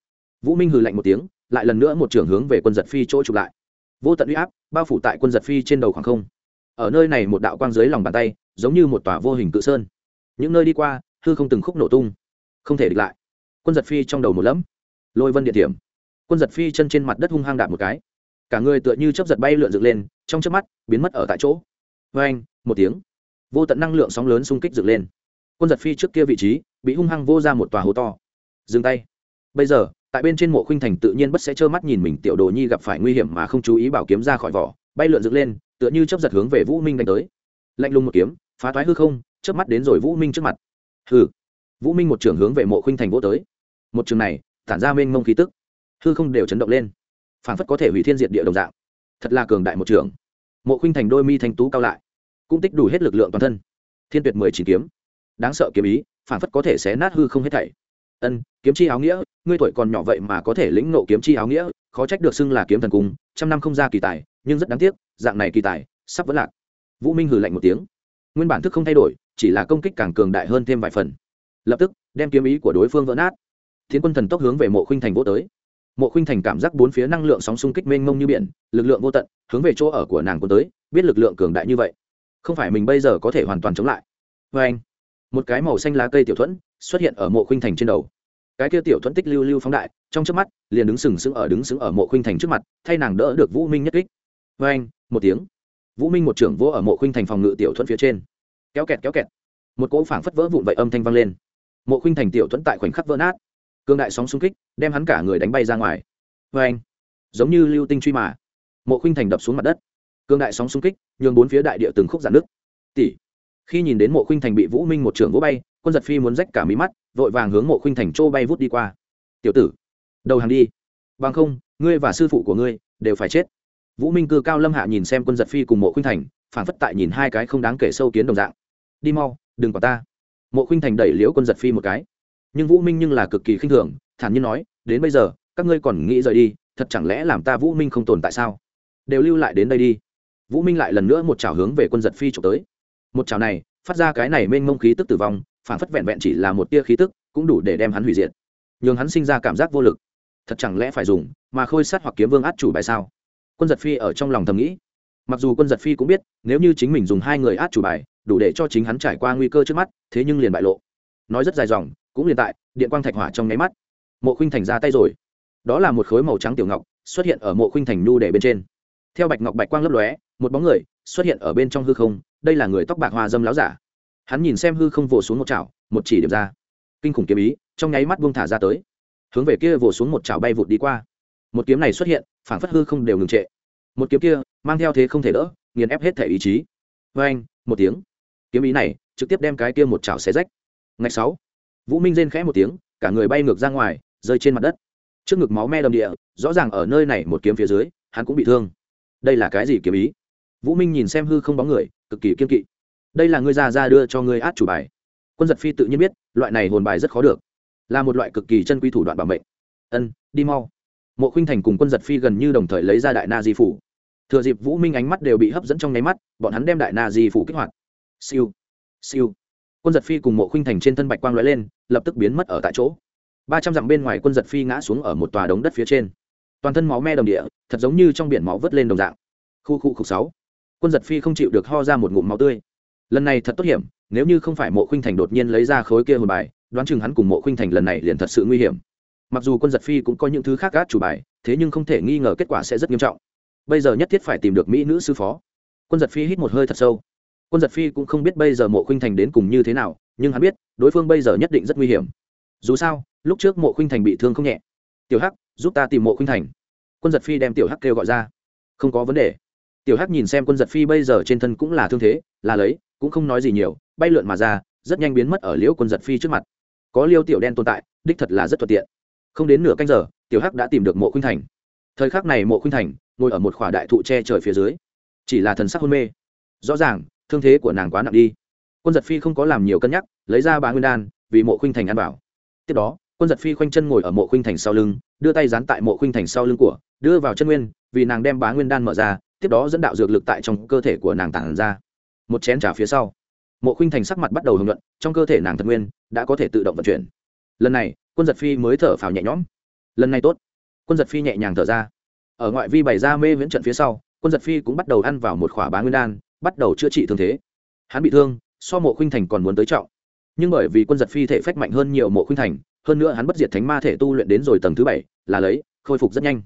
Vũ Minh hừ lạnh một tiếng, lại lần nữa một trưởng hướng về quân giật phi chỗ chụp lại. Vô tận uy áp bao phủ tại quân giật phi trên đầu khoảng không. ở nơi này một đạo quang dưới lòng bàn tay, giống như một tòa vô hình cự sơn. Những nơi đi qua, hư không từng khúc nổ tung, không thể địch lại. Quân giật phi trong đầu một lẫm. Lôi vân địa điểm. Quân giật phi chân trên mặt đất hung hăng đạp một cái. Cả người tựa như chấp giật bay lượn dựng lên, trong chớp mắt, biến mất ở tại chỗ. Vê anh, một tiếng. Vô tận năng lượng sóng lớn xung kích dựng lên. Quân giật phi trước kia vị trí, bị hung hăng vô ra một tòa hố to. Dừng tay. Bây giờ tại bên trên mộ khuynh thành tự nhiên bất sẽ trơ mắt nhìn mình tiểu đồ nhi gặp phải nguy hiểm mà không chú ý bảo kiếm ra khỏi vỏ, bay lượn dựng lên, tựa như chấp giật hướng về vũ minh đánh tới. Lạnh lùng một kiếm, phá thoái hư không, chớp mắt đến rồi vũ minh trước mặt. Hư vũ minh một trường hướng về mộ khuynh thành vỗ tới. Một trường này, tản ra mênh mông khí tức. Hư không đều chấn động lên. Phản phất có thể hủy thiên diệt địa đồng dạng. Thật là cường đại một trường mộ khuynh thành đôi mi thanh tú cao lại. Cũng tích đủ hết lực lượng toàn thân. Thiên tuyệt mười chín kiếm. Đáng sợ kiếm ý phản phất có thể xé nát hư không hết thảy ân, kiếm chi áo nghĩa, ngươi tuổi còn nhỏ vậy mà có thể lĩnh nộ kiếm chi áo nghĩa, khó trách được xưng là kiếm thần cung, trăm năm không ra kỳ tài, nhưng rất đáng tiếc, dạng này kỳ tài, sắp vẫn lạc. Vũ minh hừ lạnh một tiếng. Nguyên bản thức không thay đổi, chỉ là công kích càng cường đại hơn thêm vài phần. Lập tức, đem kiếm ý của đối phương vỡ nát. Thiên quân thần tốc hướng về mộ khuynh thành vô tới. Mộ khuynh thành cảm giác bốn phía năng lượng sóng xung kích mênh mông như biển, lực lượng vô tận, hướng về chỗ ở của nàng quân tới, biết lực lượng cường đại như vậy. Không phải mình bây giờ có thể hoàn toàn chống lại. Vê anh một cái màu xanh lá cây tiểu thuẫn xuất hiện ở mộ khuynh thành trên đầu. Cái kia tiểu thuẫn tích lưu lưu phóng đại, trong trước mắt, liền đứng sừng sững ở, đứng sững ở mộ khuynh thành trước mặt, thay nàng đỡ được vũ minh nhất kích. Vê anh một tiếng. Vũ minh một trưởng vỗ ở mộ khuynh thành phòng ngự tiểu thuẫn phía trên. Kéo kẹt kéo kẹt. Một cỗ phảng phất vỡ vụn vậy âm thanh vang lên. Mộ khuynh thành tiểu thuẫn tại khoảnh khắc vỡ nát. Cương đại sóng xung kích, đem hắn cả người đánh bay ra ngoài. Vê anh giống như lưu tinh truy mà. Mộ khuynh thành đập xuống mặt đất. Cương đại sóng xung kích, nhường bốn phía đại địa từng khúc giãn nước tỷ khi nhìn đến mộ khuynh thành bị vũ minh một trưởng vỗ bay, quân giật phi muốn rách cả mí mắt, vội vàng hướng mộ khuynh thành trô bay vút đi qua. Tiểu tử, đầu hàng đi. Bằng không, ngươi và sư phụ của ngươi đều phải chết. Vũ minh cư cao lâm hạ nhìn xem quân giật phi cùng mộ khuynh thành phản phất tại nhìn hai cái không đáng kể sâu kiến đồng dạng. Đi mau, đừng vào ta. Mộ khuynh thành đẩy liễu quân giật phi một cái. Nhưng vũ minh nhưng là cực kỳ khinh thường, thản nhiên nói, đến bây giờ, các ngươi còn nghĩ rời đi, thật chẳng lẽ làm ta vũ minh không tồn tại sao? Đều lưu lại đến đây đi. Vũ minh lại lần nữa một chảo hướng về quân giật phi trộm tới một chảo này, phát ra cái này mênh mông khí tức tử vong, phản phất vẹn vẹn chỉ là một tia khí tức, cũng đủ để đem hắn hủy diệt. Nhường hắn sinh ra cảm giác vô lực. Thật chẳng lẽ phải dùng mà khôi sát hoặc kiếm vương át chủ bài sao? Quân giật phi ở trong lòng thầm nghĩ. Mặc dù quân giật phi cũng biết, nếu như chính mình dùng hai người át chủ bài, đủ để cho chính hắn trải qua nguy cơ trước mắt, thế nhưng liền bại lộ. Nói rất dài dòng, cũng liền tại, điện quang thạch hỏa trong nháy mắt, mộ khinh thành ra tay rồi. Đó là một khối màu trắng tiểu ngọc, xuất hiện ở mộ khinh thành nhu để bên trên. Theo bạch ngọc bạch quang lấp lóe, một bóng người xuất hiện ở bên trong hư không đây là người tóc bạc hoa dâm láo giả. Hắn nhìn xem hư không vồ xuống một chảo, một chỉ điểm ra. Kinh khủng kiếm ý, trong nháy mắt buông thả ra tới. Hướng về kia vồ xuống một chảo bay vụt đi qua. Một kiếm này xuất hiện phản phất hư không đều ngừng trệ. Một kiếm kia, mang theo thế không thể đỡ, nghiền ép hết thể ý chí. Vê anh một tiếng. Kiếm ý này, trực tiếp đem cái kia một chảo xé rách. Ngày sáu. Vũ minh rên khẽ một tiếng, cả người bay ngược ra ngoài, rơi trên mặt đất. Trước ngực máu me đầm địa, rõ ràng ở nơi này một kiếm phía dưới, hắn cũng bị thương. Đây là cái gì kiếm ý? Vũ minh nhìn xem hư không bóng người cực kỳ kiên kỵ. Đây là ngươi già ra đưa cho ngươi át chủ bài. Quân giật phi tự nhiên biết, loại này hồn bài rất khó được. Là một loại cực kỳ chân quý thủ đoạn bảo mệnh. Ân, đi mau. Mộ khinh thành cùng quân giật phi gần như đồng thời lấy ra đại na di phủ. Thừa dịp vũ minh ánh mắt đều bị hấp dẫn trong nháy mắt, bọn hắn đem đại na di phủ kích hoạt. Siêu siêu. Quân giật phi cùng mộ khinh thành trên thân bạch quang l ó e lên, lập tức biến mất ở tại chỗ. Ba trăm dặm bên ngoài quân giật phi ngã xuống ở một tòa đống đất phía trên. Toàn thân máu me đồng địa, thật giống như trong biển máu vớt lên đồng dạng. Khu khu khục sáu quân giật phi không chịu được ho ra một ngụm máu tươi. Lần này thật tốt hiểm, nếu như không phải mộ khinh thành đột nhiên lấy ra khối kia hồn bài, đoán chừng hắn cùng mộ khinh thành lần này liền thật sự nguy hiểm. Mặc dù quân giật phi cũng có những thứ khác gác chủ bài, thế nhưng không thể nghi ngờ kết quả sẽ rất nghiêm trọng. Bây giờ nhất thiết phải tìm được mỹ nữ sư phó. Quân giật phi hít một hơi thật sâu. Quân giật phi cũng không biết bây giờ mộ khinh thành đến cùng như thế nào, nhưng hắn biết, đối phương bây giờ nhất định rất nguy hiểm. Dù sao, lúc trước mộ khinh thành bị thương không nhẹ. Tiểu hắc, giúp ta tìm mộ khinh thành. Quân giật phi đem tiểu hắc kêu gọi ra. Không có vấn đề tiểu hắc nhìn xem quân giật phi bây giờ trên thân cũng là thương thế, là lấy, cũng không nói gì nhiều, bay lượn mà ra, rất nhanh biến mất ở liễu quân giật phi trước mặt. Có liêu tiểu đen tồn tại, đích thật là rất thuận tiện. Không đến nửa canh giờ, tiểu hắc đã tìm được mộ khuynh thành. Thời khắc này mộ khuynh thành ngồi ở một khỏa đại thụ tre trời phía dưới. Chỉ là thần sắc hôn mê. Rõ ràng, thương thế của nàng quá nặng đi. Quân giật phi không có làm nhiều cân nhắc, lấy ra bá nguyên đan, vì mộ khuynh thành ăn bảo. Tiếp đó, quân giật phi khoanh chân ngồi ở mộ khuynh thành sau lưng, đưa tay dán tại mộ khuynh thành sau lưng của, đưa vào chân nguyên, vì nàng đem bá nguyên đan mở ra tiếp đó dẫn đạo dược lực tại trong cơ thể của nàng tản ra. Một chén trà phía sau, mộ khuynh thành sắc mặt bắt đầu hưởng luận trong cơ thể nàng thật nguyên đã có thể tự động vận chuyển. Lần này, quân giật phi mới thở phào nhẹ nhõm. Lần này tốt. Quân giật phi nhẹ nhàng thở ra. Ở ngoại vi bày ra mê viễn trận phía sau, quân giật phi cũng bắt đầu ăn vào một khỏa bá nguyên đan, bắt đầu chữa trị thương thế. Hắn bị thương, so mộ khuynh thành còn muốn tới trọng. Nhưng bởi vì quân giật phi thể phách mạnh hơn nhiều mộ khuynh thành, hơn nữa hắn bất diệt thánh ma thể tu luyện đến rồi tầng thứ bảy, là lấy, khôi phục rất nhanh.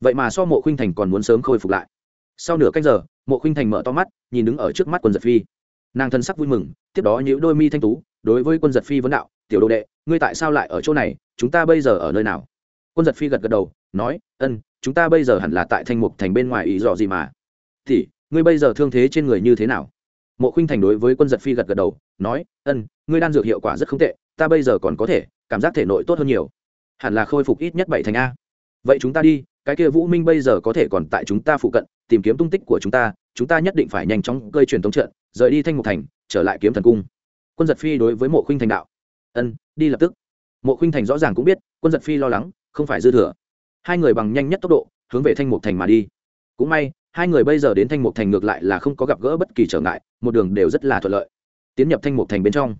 Vậy mà so mộ khuynh thành còn muốn sớm khôi phục lại sau nửa cách giờ, mộ khinh thành mở to mắt, nhìn đứng ở trước mắt quân giật phi. Nàng thân sắc vui mừng, tiếp đó nhữ đôi mi thanh tú, đối với quân giật phi vấn đạo, tiểu đồ đệ, ngươi tại sao lại ở chỗ này? Chúng ta bây giờ ở nơi nào? Quân giật phi gật gật đầu, nói, ân, chúng ta bây giờ hẳn là tại thanh mục thành bên ngoài ý dọ gì mà? Thì ngươi bây giờ thương thế trên người như thế nào? Mộ khinh thành đối với quân giật phi gật gật đầu, nói, ân, ngươi đan dược hiệu quả rất không tệ, ta bây giờ còn có thể, cảm giác thể nội tốt hơn nhiều. Hẳn là khôi phục ít nhất bảy thành a. Vậy chúng ta đi cái kia vũ minh bây giờ có thể còn tại chúng ta phụ cận, tìm kiếm tung tích của chúng ta chúng ta nhất định phải nhanh chóng gây truyền thống trận, rời đi thanh mục thành, trở lại kiếm thần cung. Quân giật phi đối với mộ khinh thành đạo. Ân, đi lập tức. Mộ khinh thành rõ ràng cũng biết, quân giật phi lo lắng, không phải dư thừa. Hai người bằng nhanh nhất tốc độ, hướng về thanh mục thành mà đi. Cũng may, hai người bây giờ đến thanh mục thành ngược lại là không có gặp gỡ bất kỳ trở ngại, một đường đều rất là thuận lợi. Tiến nhập thanh mục thành bên trong.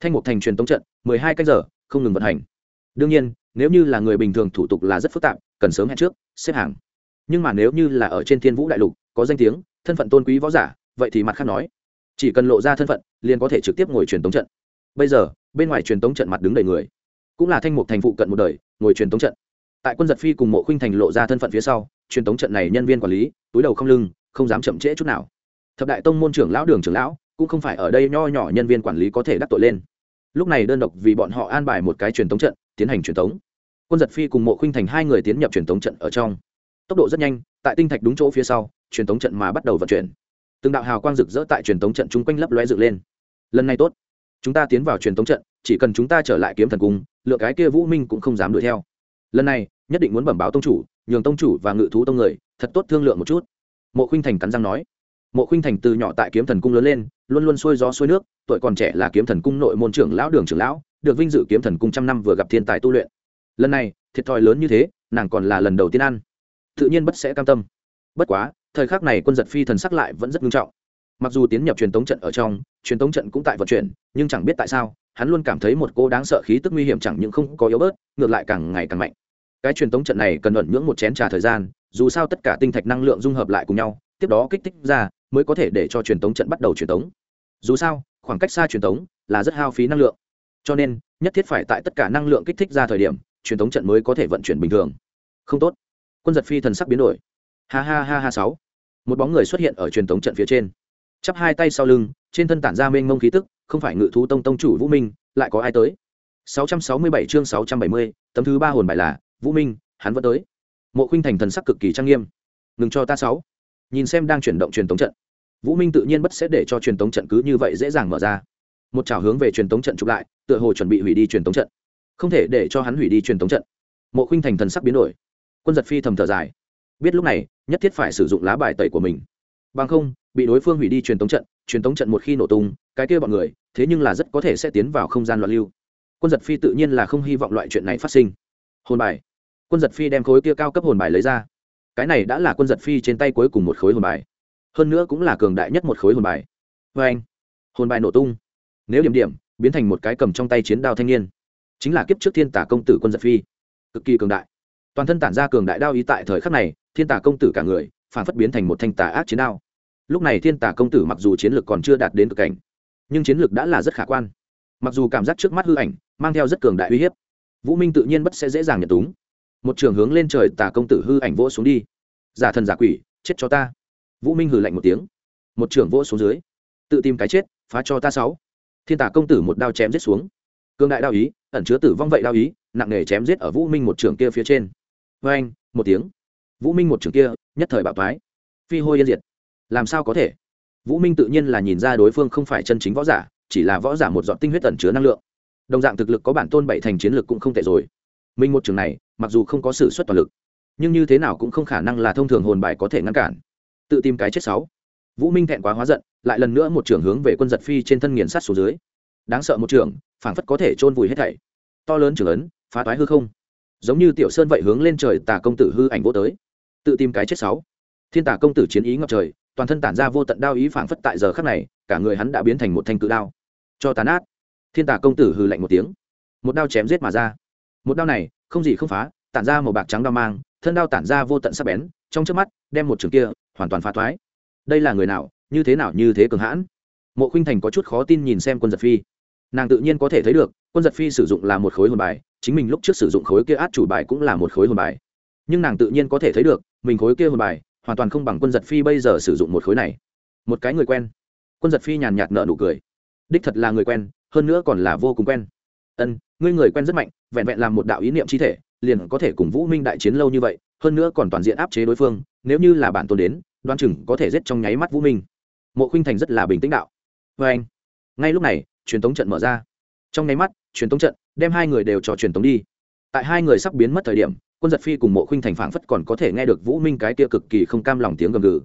Thanh mục thành truyền tống trận, mười hai cách giờ, không ngừng vận hành. Đương nhiên, nếu như là người bình thường thủ tục là rất phức tạp, cần sớm hẹn trước xếp hàng. Nhưng mà nếu như là ở trên thiên vũ đại lục, có danh tiếng, thân phận tôn quý võ giả, vậy thì mặt khác nói. Chỉ cần lộ ra thân phận, liền có thể trực tiếp ngồi truyền tống trận. Bây giờ, bên ngoài truyền tống trận mặt đứng đầy người. Cũng là thanh mục thành phụ cận một đời, ngồi truyền tống trận. Tại quân giật phi cùng mộ Khinh thành lộ ra thân phận phía sau, truyền tống trận này nhân viên quản lý, túi đầu không lưng, không dám chậm trễ chút nào. Thập đại tông môn trưởng lão, đường trưởng lão, cũng không phải ở đây nho nhỏ nhân viên quản lý có thể đắc tội lên. Lúc này đơn độc vì bọn họ an bài một cái truyền tống trận, tiến hành truyền tống quân giật phi cùng mộ khinh thành hai người tiến nhập truyền tống trận ở trong. Tốc độ rất nhanh, tại tinh thạch đúng chỗ phía sau, truyền tống trận mà bắt đầu vận chuyển. Từng đạo hào quang rực rỡ tại truyền tống trận chung quanh lấp loe dựng lên. Lần này tốt. Chúng ta tiến vào truyền tống trận, chỉ cần chúng ta trở lại kiếm thần cung lượng cái kia vũ minh cũng không dám đuổi theo. Lần này, nhất định muốn bẩm báo tông chủ, nhường tông chủ và ngự thú tông người, thật tốt thương lượng một chút. Mộ khinh thành cắn răng nói. Mộ khinh thành từ nhỏ tại kiếm thần cung lớn lên, luôn luôn xuôi gió xuôi nước, tuổi còn trẻ là kiếm thần cung nội môn trưởng lão, đường trưởng lão, được vinh dự kiếm thần cung trăm năm vừa gặp thiên tài tu luyện lần này, thiệt thòi lớn như thế, nàng còn là lần đầu tiên ăn. Tự nhiên bất sẽ cam tâm. Bất quá, thời khắc này quân giật phi thần sắc lại vẫn rất nghiêm trọng. Mặc dù tiến nhập truyền tống trận ở trong, truyền tống trận cũng tại vận chuyển, nhưng chẳng biết tại sao, hắn luôn cảm thấy một cô đáng sợ khí tức nguy hiểm chẳng những không có yếu bớt, ngược lại càng ngày càng mạnh. Cái truyền tống trận này cần ẩn nhưỡng một chén trà thời gian, dù sao tất cả tinh thạch năng lượng dung hợp lại cùng nhau, tiếp đó kích thích ra, mới có thể để cho truyền tống trận bắt đầu truyền tống. Dù sao, khoảng cách xa truyền tống là rất hao phí năng lượng. Cho nên, nhất thiết phải tại tất cả năng lượng kích thích ra thời điểm truyền thống trận mới có thể vận chuyển bình thường. Không tốt. Quân giật phi thần sắc biến đổi. Ha ha ha ha sáu. Một bóng người xuất hiện ở truyền thống trận phía trên. Chắp hai tay sau lưng trên thân tản ra mênh mông khí tức không phải ngự thú tông tông chủ vũ minh lại có ai tới? 667 chương 670, tấm thứ ba hồn bài là vũ minh hắn vẫn tới. Mộ khuynh thành thần sắc cực kỳ trang nghiêm. Ngừng cho ta sáu. Nhìn xem đang chuyển động truyền thống trận vũ minh tự nhiên bất sẽ để cho truyền thống trận cứ như vậy dễ dàng mở ra. Một trào hướng về truyền thống trận chụp lại tựa hồ chuẩn bị hủy đi truyền thống trận không thể để cho hắn hủy đi truyền thống trận. Mộ khuynh thành thần sắc biến đổi. Quân giật phi thầm thở dài. Biết lúc này, nhất thiết phải sử dụng lá bài tẩy của mình. Bằng không, bị đối phương hủy đi truyền thống trận, truyền thống trận một khi nổ tung, cái kia bọn người, thế nhưng là rất có thể sẽ tiến vào không gian loạn lưu. Quân giật phi tự nhiên là không hy vọng loại chuyện này phát sinh. Hồn bài. Quân giật phi đem khối kia cao cấp hồn bài lấy ra. Cái này đã là quân giật phi trên tay cuối cùng một khối hồn bài. Hơn nữa cũng là cường đại nhất một khối hồn bài. Vê anh hồn bài nổ tung. Nếu điểm điểm, biến thành một cái cầm trong tay chiến đao thanh niên chính là kiếp trước thiên tả công tử quân giật phi. Cực kỳ cường đại. Toàn thân tản ra cường đại đao ý tại thời khắc này, thiên tả công tử cả người, phản phất biến thành một thanh tà ác chiến đao. Lúc này thiên tả công tử mặc dù chiến lược còn chưa đạt đến cực cảnh, nhưng chiến lược đã là rất khả quan. Mặc dù cảm giác trước mắt hư ảnh, mang theo rất cường đại uy hiếp, vũ minh tự nhiên bất sẽ dễ dàng nhận túng. Một trường hướng lên trời tả công tử hư ảnh vỗ xuống đi. Giả thần giả quỷ, chết cho ta. Vũ minh hừ lạnh một tiếng. Một trường vỗ xuống dưới. Tự tìm cái chết, phá cho ta sáu. Thiên tả công tử một đao chém giết xuống. Cương đại đao ý ẩn chứa tử vong vậy đao ý, nặng nề chém giết ở vũ minh một trường kia phía trên. Vê anh, một tiếng. Vũ minh một trường kia, nhất thời bạo thoái. Phi hôi yên diệt. Làm sao có thể? Vũ minh tự nhiên là nhìn ra đối phương không phải chân chính võ giả, chỉ là võ giả một dọn tinh huyết ẩn chứa năng lượng. Đồng dạng thực lực có bản tôn bảy thành chiến lực cũng không tệ rồi. Minh một trường này, mặc dù không có sự xuất toàn lực, nhưng như thế nào cũng không khả năng là thông thường hồn bài có thể ngăn cản. Tự tìm cái chết sáu. Vũ minh thẹn quá hóa giận, lại lần nữa một trường hướng về quân giật phi trên thân nghiền sát xuống dưới. Đáng sợ một trường phảng phất có thể chôn vùi hết thảy. To lớn trường ấn, phá toái hư không. Giống như tiểu sơn vậy hướng lên trời tà công tử hư ảnh vô tới. Tự tìm cái chết sáu. Thiên tà công tử chiến ý ngập trời, toàn thân tản ra vô tận đao ý phảng phất tại giờ khắc này, cả người hắn đã biến thành một thanh cự đao. Cho tàn át thiên tà công tử hư lạnh một tiếng. Một đao chém giết mà ra. Một đao này, không gì không phá, tản ra màu bạc trắng đao mang, thân đao tản ra vô tận sắc bén, trong trước mắt, đem một trường kia, hoàn toàn phá thoái đây là người nào, như thế nào như thế cường hãn? Mộ khuynh thành có chút khó tin nhìn xem quân giật phi nàng tự nhiên có thể thấy được, quân giật phi sử dụng là một khối hồn bài, chính mình lúc trước sử dụng khối kia át chủ bài cũng là một khối hồn bài. Nhưng nàng tự nhiên có thể thấy được, mình khối kia hồn bài, hoàn toàn không bằng quân giật phi bây giờ sử dụng một khối này. Một cái người quen. Quân giật phi nhàn nhạt nợ nụ cười. Đích thật là người quen, hơn nữa còn là vô cùng quen. Ân, ngươi người quen rất mạnh, vẹn vẹn làm một đạo ý niệm chi thể, liền có thể cùng vũ minh đại chiến lâu như vậy, hơn nữa còn toàn diện áp chế đối phương, nếu như là bản tôn đến đoan chừng có thể giết trong nháy mắt vũ minh. Mộ khinh thành rất là bình tĩnh đạo. Vê anh ngay lúc này truyền tống trận mở ra. Trong nháy mắt, truyền tống trận đem hai người đều cho truyền tống đi. Tại hai người sắp biến mất thời điểm, quân giật phi cùng mộ khinh thành phảng phất còn có thể nghe được vũ minh cái kia cực kỳ không cam lòng tiếng gầm gừ.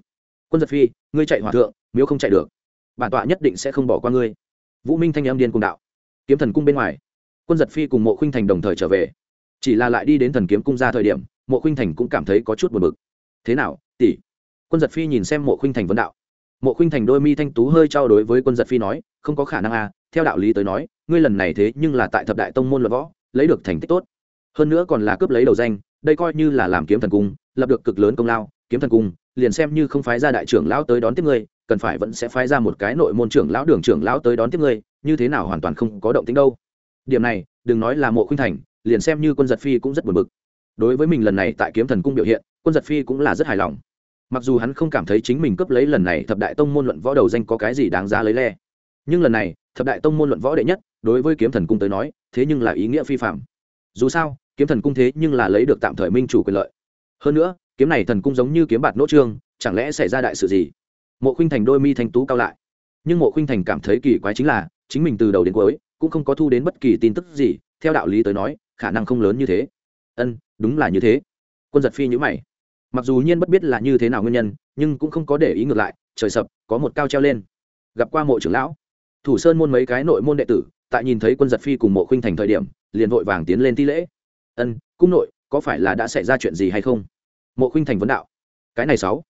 Quân giật phi, ngươi chạy hòa thượng, miếu không chạy được. Bản tọa nhất định sẽ không bỏ qua ngươi. Vũ minh thanh âm điên cùng đạo. Kiếm thần cung bên ngoài. Quân giật phi cùng mộ khinh thành đồng thời trở về. Chỉ là lại đi đến thần kiếm cung ra thời điểm, mộ khinh thành cũng cảm thấy có chút buồn bực. Thế nào, tỷ? Quân giật phi nhìn xem mộ khinh thành vấn đạo. Mộ khinh thành đôi mi thanh tú hơi trao đối với quân giật phi nói không có khả năng à theo đạo lý tới nói, ngươi lần này thế nhưng là tại thập đại tông môn luận võ, lấy được thành tích tốt. Hơn nữa còn là cướp lấy đầu danh, đây coi như là làm kiếm thần cung, lập được cực lớn công lao, kiếm thần cung, liền xem như không phái ra đại trưởng lão tới đón tiếp ngươi, cần phải vẫn sẽ phái ra một cái nội môn trưởng lão, đường trưởng lão tới đón tiếp ngươi, như thế nào hoàn toàn không có động tính đâu. Điểm này, đừng nói là mộ khuynh thành, liền xem như quân giật phi cũng rất buồn bực. Đối với mình lần này tại kiếm thần cung biểu hiện, quân giật phi cũng là rất hài lòng. Mặc dù hắn không cảm thấy chính mình cấp lấy lần này thập đại tông môn luận võ đầu danh có cái gì đáng giá lấy le nhưng lần này, thập đại tông môn luận võ đệ nhất, đối với kiếm thần cung tới nói, thế nhưng là ý nghĩa phi phạm. Dù sao, kiếm thần cung thế nhưng là lấy được tạm thời minh chủ quyền lợi. Hơn nữa, kiếm này thần cung giống như kiếm bạt nỗ trương, chẳng lẽ xảy ra đại sự gì? Mộ khinh thành đôi mi thanh tú cao lại. Nhưng mộ khinh thành cảm thấy kỳ quái chính là, chính mình từ đầu đến cuối, cũng không có thu đến bất kỳ tin tức gì, theo đạo lý tới nói, khả năng không lớn như thế. Ân, đúng là như thế. Quân giật phi nhữ mày. Mặc dù nhiên bất biết là như thế nào nguyên nhân, nhưng cũng không có để ý ngược lại, trời sập, có một cao treo lên. Gặp qua mộ trưởng lão thủ sơn môn mấy cái nội môn đệ tử, tại nhìn thấy quân giật phi cùng mộ khinh thành thời điểm, liền vội vàng tiến lên thi lễ. Ân, cung nội, có phải là đã xảy ra chuyện gì hay không? Mộ khinh thành vấn đạo. Cái này sáu.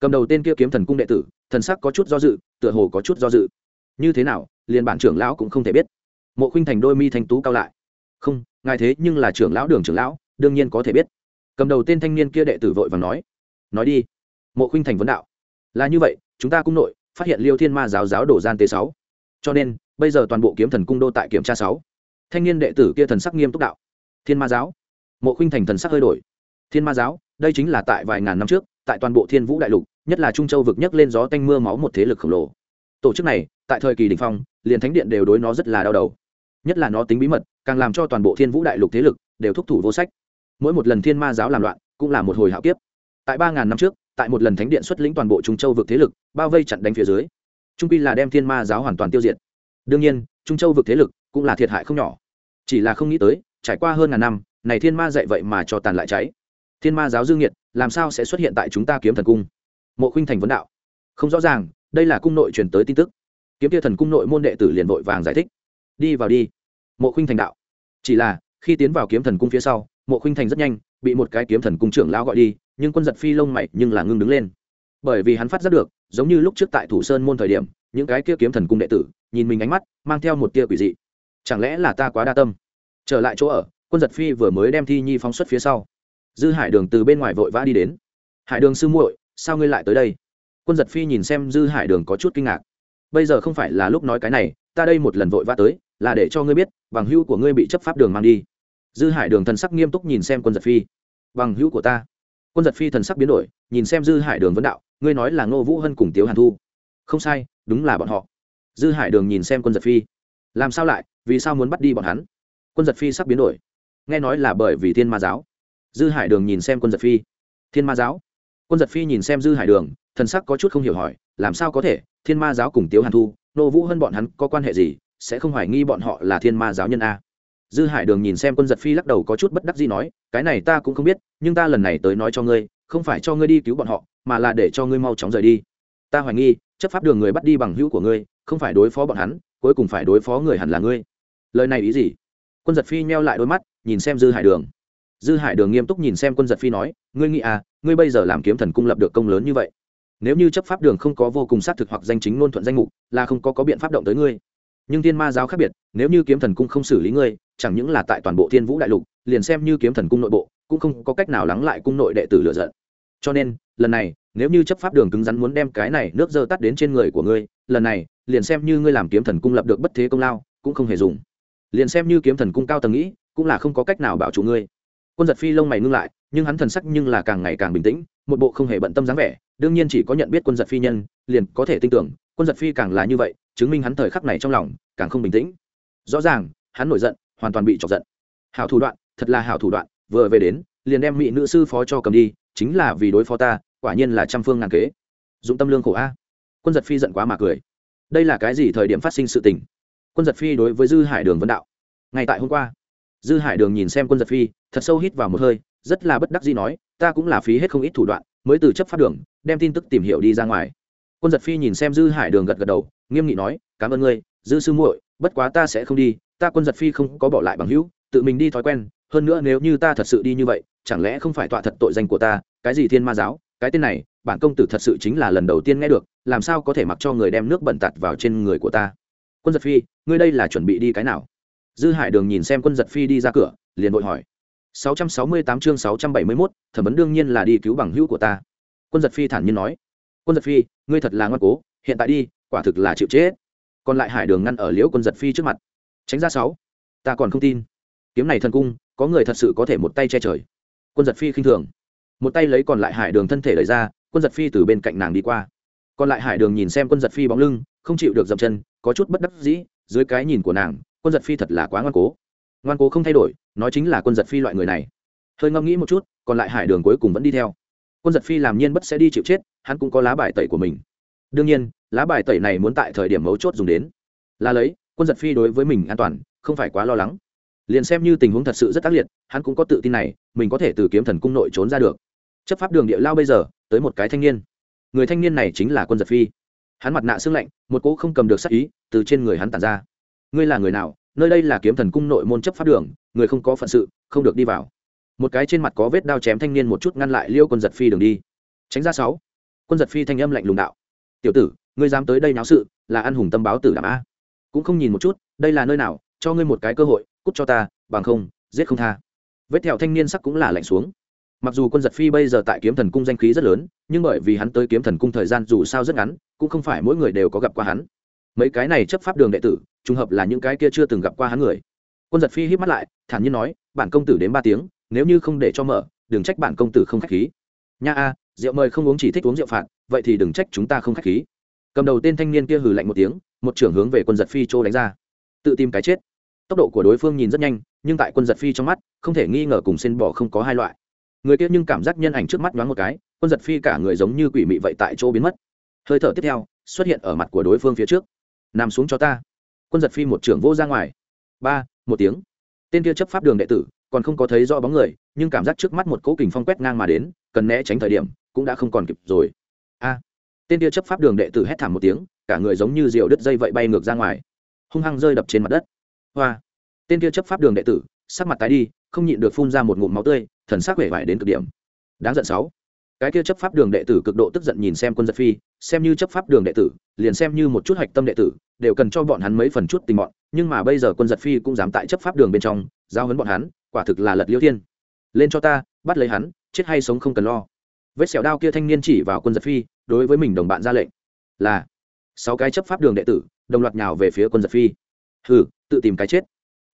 Cầm đầu tên kia kiếm thần cung đệ tử, thần sắc có chút do dự, tựa hồ có chút do dự. Như thế nào, liền bản trưởng lão cũng không thể biết. Mộ khinh thành đôi mi thanh tú cao lại. Không, ngài thế nhưng là trưởng lão đường trưởng lão, đương nhiên có thể biết. Cầm đầu tên thanh niên kia đệ tử vội và nói. Nói đi. Mộ khinh thành vấn đạo. Là như vậy, chúng ta cung nội, phát hiện liêu thiên ma giáo giáo đổ gian tế sáu cho nên, bây giờ toàn bộ kiếm thần cung đô tại kiểm tra sáu. Thanh niên đệ tử kia thần sắc nghiêm túc đạo. Thiên ma giáo. Mộ khinh thành thần sắc hơi đổi. Thiên ma giáo, đây chính là tại vài ngàn năm trước, tại toàn bộ thiên vũ đại lục, nhất là trung châu vực nhấc lên gió tanh mưa máu một thế lực khổng lồ. Tổ chức này, tại thời kỳ đình phong, liền thánh điện đều đối nó rất là đau đầu. Nhất là nó tính bí mật, càng làm cho toàn bộ thiên vũ đại lục thế lực đều thúc thủ vô sách. Mỗi một lần thiên ma giáo làm loạn, cũng là một hồi hạo kiếp. Tại ba ngàn năm trước, tại một lần thánh điện xuất lĩnh toàn bộ trung châu vực thế lực, bao vây chặn đánh phía dưới trung pi là đem thiên ma giáo hoàn toàn tiêu diệt. Đương nhiên, trung châu vực thế lực cũng là thiệt hại không nhỏ. Chỉ là không nghĩ tới, trải qua hơn ngàn năm, này thiên ma dạy vậy mà cho tàn lại cháy. Thiên ma giáo dương nhiệt làm sao sẽ xuất hiện tại chúng ta kiếm thần cung? Mộ khinh thành vấn đạo. Không rõ ràng, đây là cung nội truyền tới tin tức. Kiếm kia thần cung nội môn đệ tử liền vội vàng giải thích. Đi vào đi. Mộ khinh thành đạo. Chỉ là, khi tiến vào kiếm thần cung phía sau, mộ khinh thành rất nhanh, bị một cái kiếm thần cung trưởng lão gọi đi, nhưng quân giật phi lông mày nhưng là ngưng đứng lên bởi vì hắn phát giác được, giống như lúc trước tại thủ sơn môn thời điểm, những cái kia kiếm thần cung đệ tử, nhìn mình ánh mắt, mang theo một tia quỷ dị. Chẳng lẽ là ta quá đa tâm? Trở lại chỗ ở, quân giật phi vừa mới đem thi nhi phóng xuất phía sau. Dư hải đường từ bên ngoài vội vã đi đến. Hải đường sư muội, sao ngươi lại tới đây? Quân giật phi nhìn xem dư hải đường có chút kinh ngạc. Bây giờ không phải là lúc nói cái này, ta đây một lần vội vã tới, là để cho ngươi biết, bằng hữu của ngươi bị chấp pháp đường mang đi. Dư hải đường thần sắc nghiêm túc nhìn xem quân giật phi. Bằng hữu của ta. Quân giật phi thần sắc biến đổi, nhìn xem dư hải đường vấn đạo ngươi nói là ngô vũ hân cùng tiếu hàn thu. Không sai, đúng là bọn họ. Dư hải đường nhìn xem quân giật phi. Làm sao lại, vì sao muốn bắt đi bọn hắn? Quân giật phi sắp biến đổi. Nghe nói là bởi vì thiên ma giáo. Dư hải đường nhìn xem quân giật phi. Thiên ma giáo? Quân giật phi nhìn xem dư hải đường, thần sắc có chút không hiểu hỏi, làm sao có thể, thiên ma giáo cùng tiếu hàn thu nô vũ hơn bọn hắn có quan hệ gì, sẽ không hoài nghi bọn họ là thiên ma giáo nhân a? Dư hải đường nhìn xem quân giật phi lắc đầu có chút bất đắc gì nói, cái này ta cũng không biết, nhưng ta lần này tới nói cho ngươi, không phải cho ngươi đi cứu bọn họ mà là để cho ngươi mau chóng rời đi. Ta hoài nghi, chấp pháp đường người bắt đi bằng hữu của ngươi, không phải đối phó bọn hắn, cuối cùng phải đối phó người hẳn là ngươi. Lời này ý gì? Quân giật phi nheo lại đôi mắt, nhìn xem dư hải đường. Dư hải đường nghiêm túc nhìn xem quân giật phi nói, ngươi nghĩ à ngươi bây giờ làm kiếm thần cung lập được công lớn như vậy? Nếu như chấp pháp đường không có vô cùng xác thực hoặc danh chính ngôn thuận danh mục, là không có có biện pháp động tới ngươi. Nhưng thiên ma giáo khác biệt, nếu như kiếm thần cung không xử lý ngươi, chẳng những là tại toàn bộ thiên vũ đại lục, liền xem như kiếm thần cung nội bộ, cũng không có cách nào lắng lại cung nội đệ tử lựa giận. Cho nên, lần này nếu như chấp pháp đường cứng rắn muốn đem cái này nước dơ tắt đến trên người của ngươi, lần này, liền xem như ngươi làm kiếm thần cung lập được bất thế công lao, cũng không hề dùng. Liền xem như kiếm thần cung cao tầng nghĩ, cũng là không có cách nào bảo chủ ngươi. Quân giật phi lông mày ngưng lại, nhưng hắn thần sắc nhưng là càng ngày càng bình tĩnh, một bộ không hề bận tâm dáng vẻ, đương nhiên chỉ có nhận biết quân giật phi nhân, liền có thể tin tưởng, quân giật phi càng là như vậy, chứng minh hắn thời khắc này trong lòng, càng không bình tĩnh. Rõ ràng, hắn nổi giận, hoàn toàn bị chọc giận. Hảo thủ đoạn, thật là hảo thủ đoạn, vừa về đến, liền đem mỹ nữ sư phó cho cầm đi, chính là vì đối phó ta quả nhiên là trăm phương ngàn kế. Dụng tâm lương khổ a. Quân giật phi giận quá mà cười. Đây là cái gì thời điểm phát sinh sự tình? Quân giật phi đối với dư hải đường vấn đạo. Ngay tại hôm qua, dư hải đường nhìn xem quân giật phi, thật sâu hít vào một hơi, rất là bất đắc gì nói, ta cũng là phí hết không ít thủ đoạn, mới từ chấp pháp đường, đem tin tức tìm hiểu đi ra ngoài. Quân giật phi nhìn xem dư hải đường gật gật đầu, nghiêm nghị nói, cảm ơn ngươi, dư sư muội, bất quá ta sẽ không đi, ta quân giật phi không có bỏ lại bằng hữu, tự mình đi thói quen, hơn nữa nếu như ta thật sự đi như vậy, chẳng lẽ không phải tọa thật tội danh của ta, cái gì thiên ma giáo? Cái tên này bản công tử thật sự chính là lần đầu tiên nghe được làm sao có thể mặc cho người đem nước bẩn tạt vào trên người của ta? Quân giật phi ngươi đây là chuẩn bị đi cái nào? Dư hải đường nhìn xem quân giật phi đi ra cửa liền vội hỏi. 668 chương 671, thẩm vấn đương nhiên là đi cứu bằng hữu của ta. Quân giật phi thản nhiên nói. Quân giật phi ngươi thật là ngoan cố hiện tại đi quả thực là chịu chết. Còn lại hải đường ngăn ở liễu quân giật phi trước mặt. Tránh ra sáu. Ta còn không tin. Kiếm này thần cung có người thật sự có thể một tay che trời. Quân giật phi khinh thường một tay lấy còn lại hải đường thân thể lấy ra, quân giật phi từ bên cạnh nàng đi qua. Còn lại hải đường nhìn xem quân giật phi bóng lưng, không chịu được dậm chân, có chút bất đắc dĩ, dưới cái nhìn của nàng, quân giật phi thật là quá ngoan cố. Ngoan cố không thay đổi, nói chính là quân giật phi loại người này. Hơi ngẫm nghĩ một chút, còn lại hải đường cuối cùng vẫn đi theo. Quân giật phi làm nhiên bất sẽ đi chịu chết, hắn cũng có lá bài tẩy của mình. Đương nhiên, lá bài tẩy này muốn tại thời điểm mấu chốt dùng đến. Là lấy, quân giật phi đối với mình an toàn, không phải quá lo lắng. Liền xem như tình huống thật sự rất tác liệt, hắn cũng có tự tin này, mình có thể từ kiếm thần cung nội trốn ra được chấp pháp đường địa lao bây giờ, tới một cái thanh niên. Người thanh niên này chính là quân giật phi. Hắn mặt nạ xương lạnh, một cỗ không cầm được sắc ý từ trên người hắn tàn ra. Ngươi là người nào? Nơi đây là kiếm thần cung nội môn chấp pháp đường, người không có phận sự, không được đi vào. Một cái trên mặt có vết đao chém thanh niên một chút ngăn lại liêu quân giật phi đường đi. Tránh ra sáu. Quân giật phi thanh âm lạnh lùng đạo. Tiểu tử, ngươi dám tới đây náo sự, là ăn hùng tâm báo tử đảm a. Cũng không nhìn một chút, đây là nơi nào, cho ngươi một cái cơ hội, cút cho ta, bằng không, giết không tha. Vết thẹo thanh niên sắc cũng là lạnh xuống mặc dù quân giật phi bây giờ tại kiếm thần cung danh khí rất lớn, nhưng bởi vì hắn tới kiếm thần cung thời gian dù sao rất ngắn, cũng không phải mỗi người đều có gặp qua hắn. Mấy cái này chấp pháp đường đệ tử, trùng hợp là những cái kia chưa từng gặp qua hắn người. Quân giật phi hít mắt lại, thản nhiên nói, bản công tử đến ba tiếng, nếu như không để cho mở, đừng trách bản công tử không khách khí. Nha a, rượu mời không uống chỉ thích uống rượu phạt, vậy thì đừng trách chúng ta không khách khí. Cầm đầu tên thanh niên kia hừ lạnh một tiếng, một trưởng hướng về quân giật phi trô đánh ra. Tự tìm cái chết. Tốc độ của đối phương nhìn rất nhanh, nhưng tại quân giật phi trong mắt, không thể nghi ngờ cùng sen bỏ không có hai loại người kia nhưng cảm giác nhân ảnh trước mắt nhoáng một cái, quân giật phi cả người giống như quỷ mị vậy tại chỗ biến mất. Hơi thở tiếp theo, xuất hiện ở mặt của đối phương phía trước. Nằm xuống cho ta. Quân giật phi một trưởng vô ra ngoài. Ba, một tiếng. Tên kia chấp pháp đường đệ tử, còn không có thấy rõ bóng người, nhưng cảm giác trước mắt một cỗ kình phong quét ngang mà đến, cần né tránh thời điểm, cũng đã không còn kịp rồi. A. Tên kia chấp pháp đường đệ tử hét thảm một tiếng, cả người giống như rượu đứt dây vậy bay ngược ra ngoài. Hung hăng rơi đập trên mặt đất. Hoa. Tên kia chấp pháp đường đệ tử, sắc mặt tái đi, không nhịn được phun ra một ngụm máu tươi thần sắc vẻ vải đến cực điểm. Đáng giận sáu. Cái kia chấp pháp đường đệ tử cực độ tức giận nhìn xem quân giật phi, xem như chấp pháp đường đệ tử, liền xem như một chút hạch tâm đệ tử, đều cần cho bọn hắn mấy phần chút tình bọn nhưng mà bây giờ quân giật phi cũng dám tại chấp pháp đường bên trong, giao hấn bọn hắn, quả thực là lật liêu thiên. Lên cho ta, bắt lấy hắn, chết hay sống không cần lo. Vết sẹo đao kia thanh niên chỉ vào quân giật phi, đối với mình đồng bạn ra lệnh. Là, sáu cái chấp pháp đường đệ tử, đồng loạt nhào về phía quân giật phi. Hừ, tự tìm cái chết.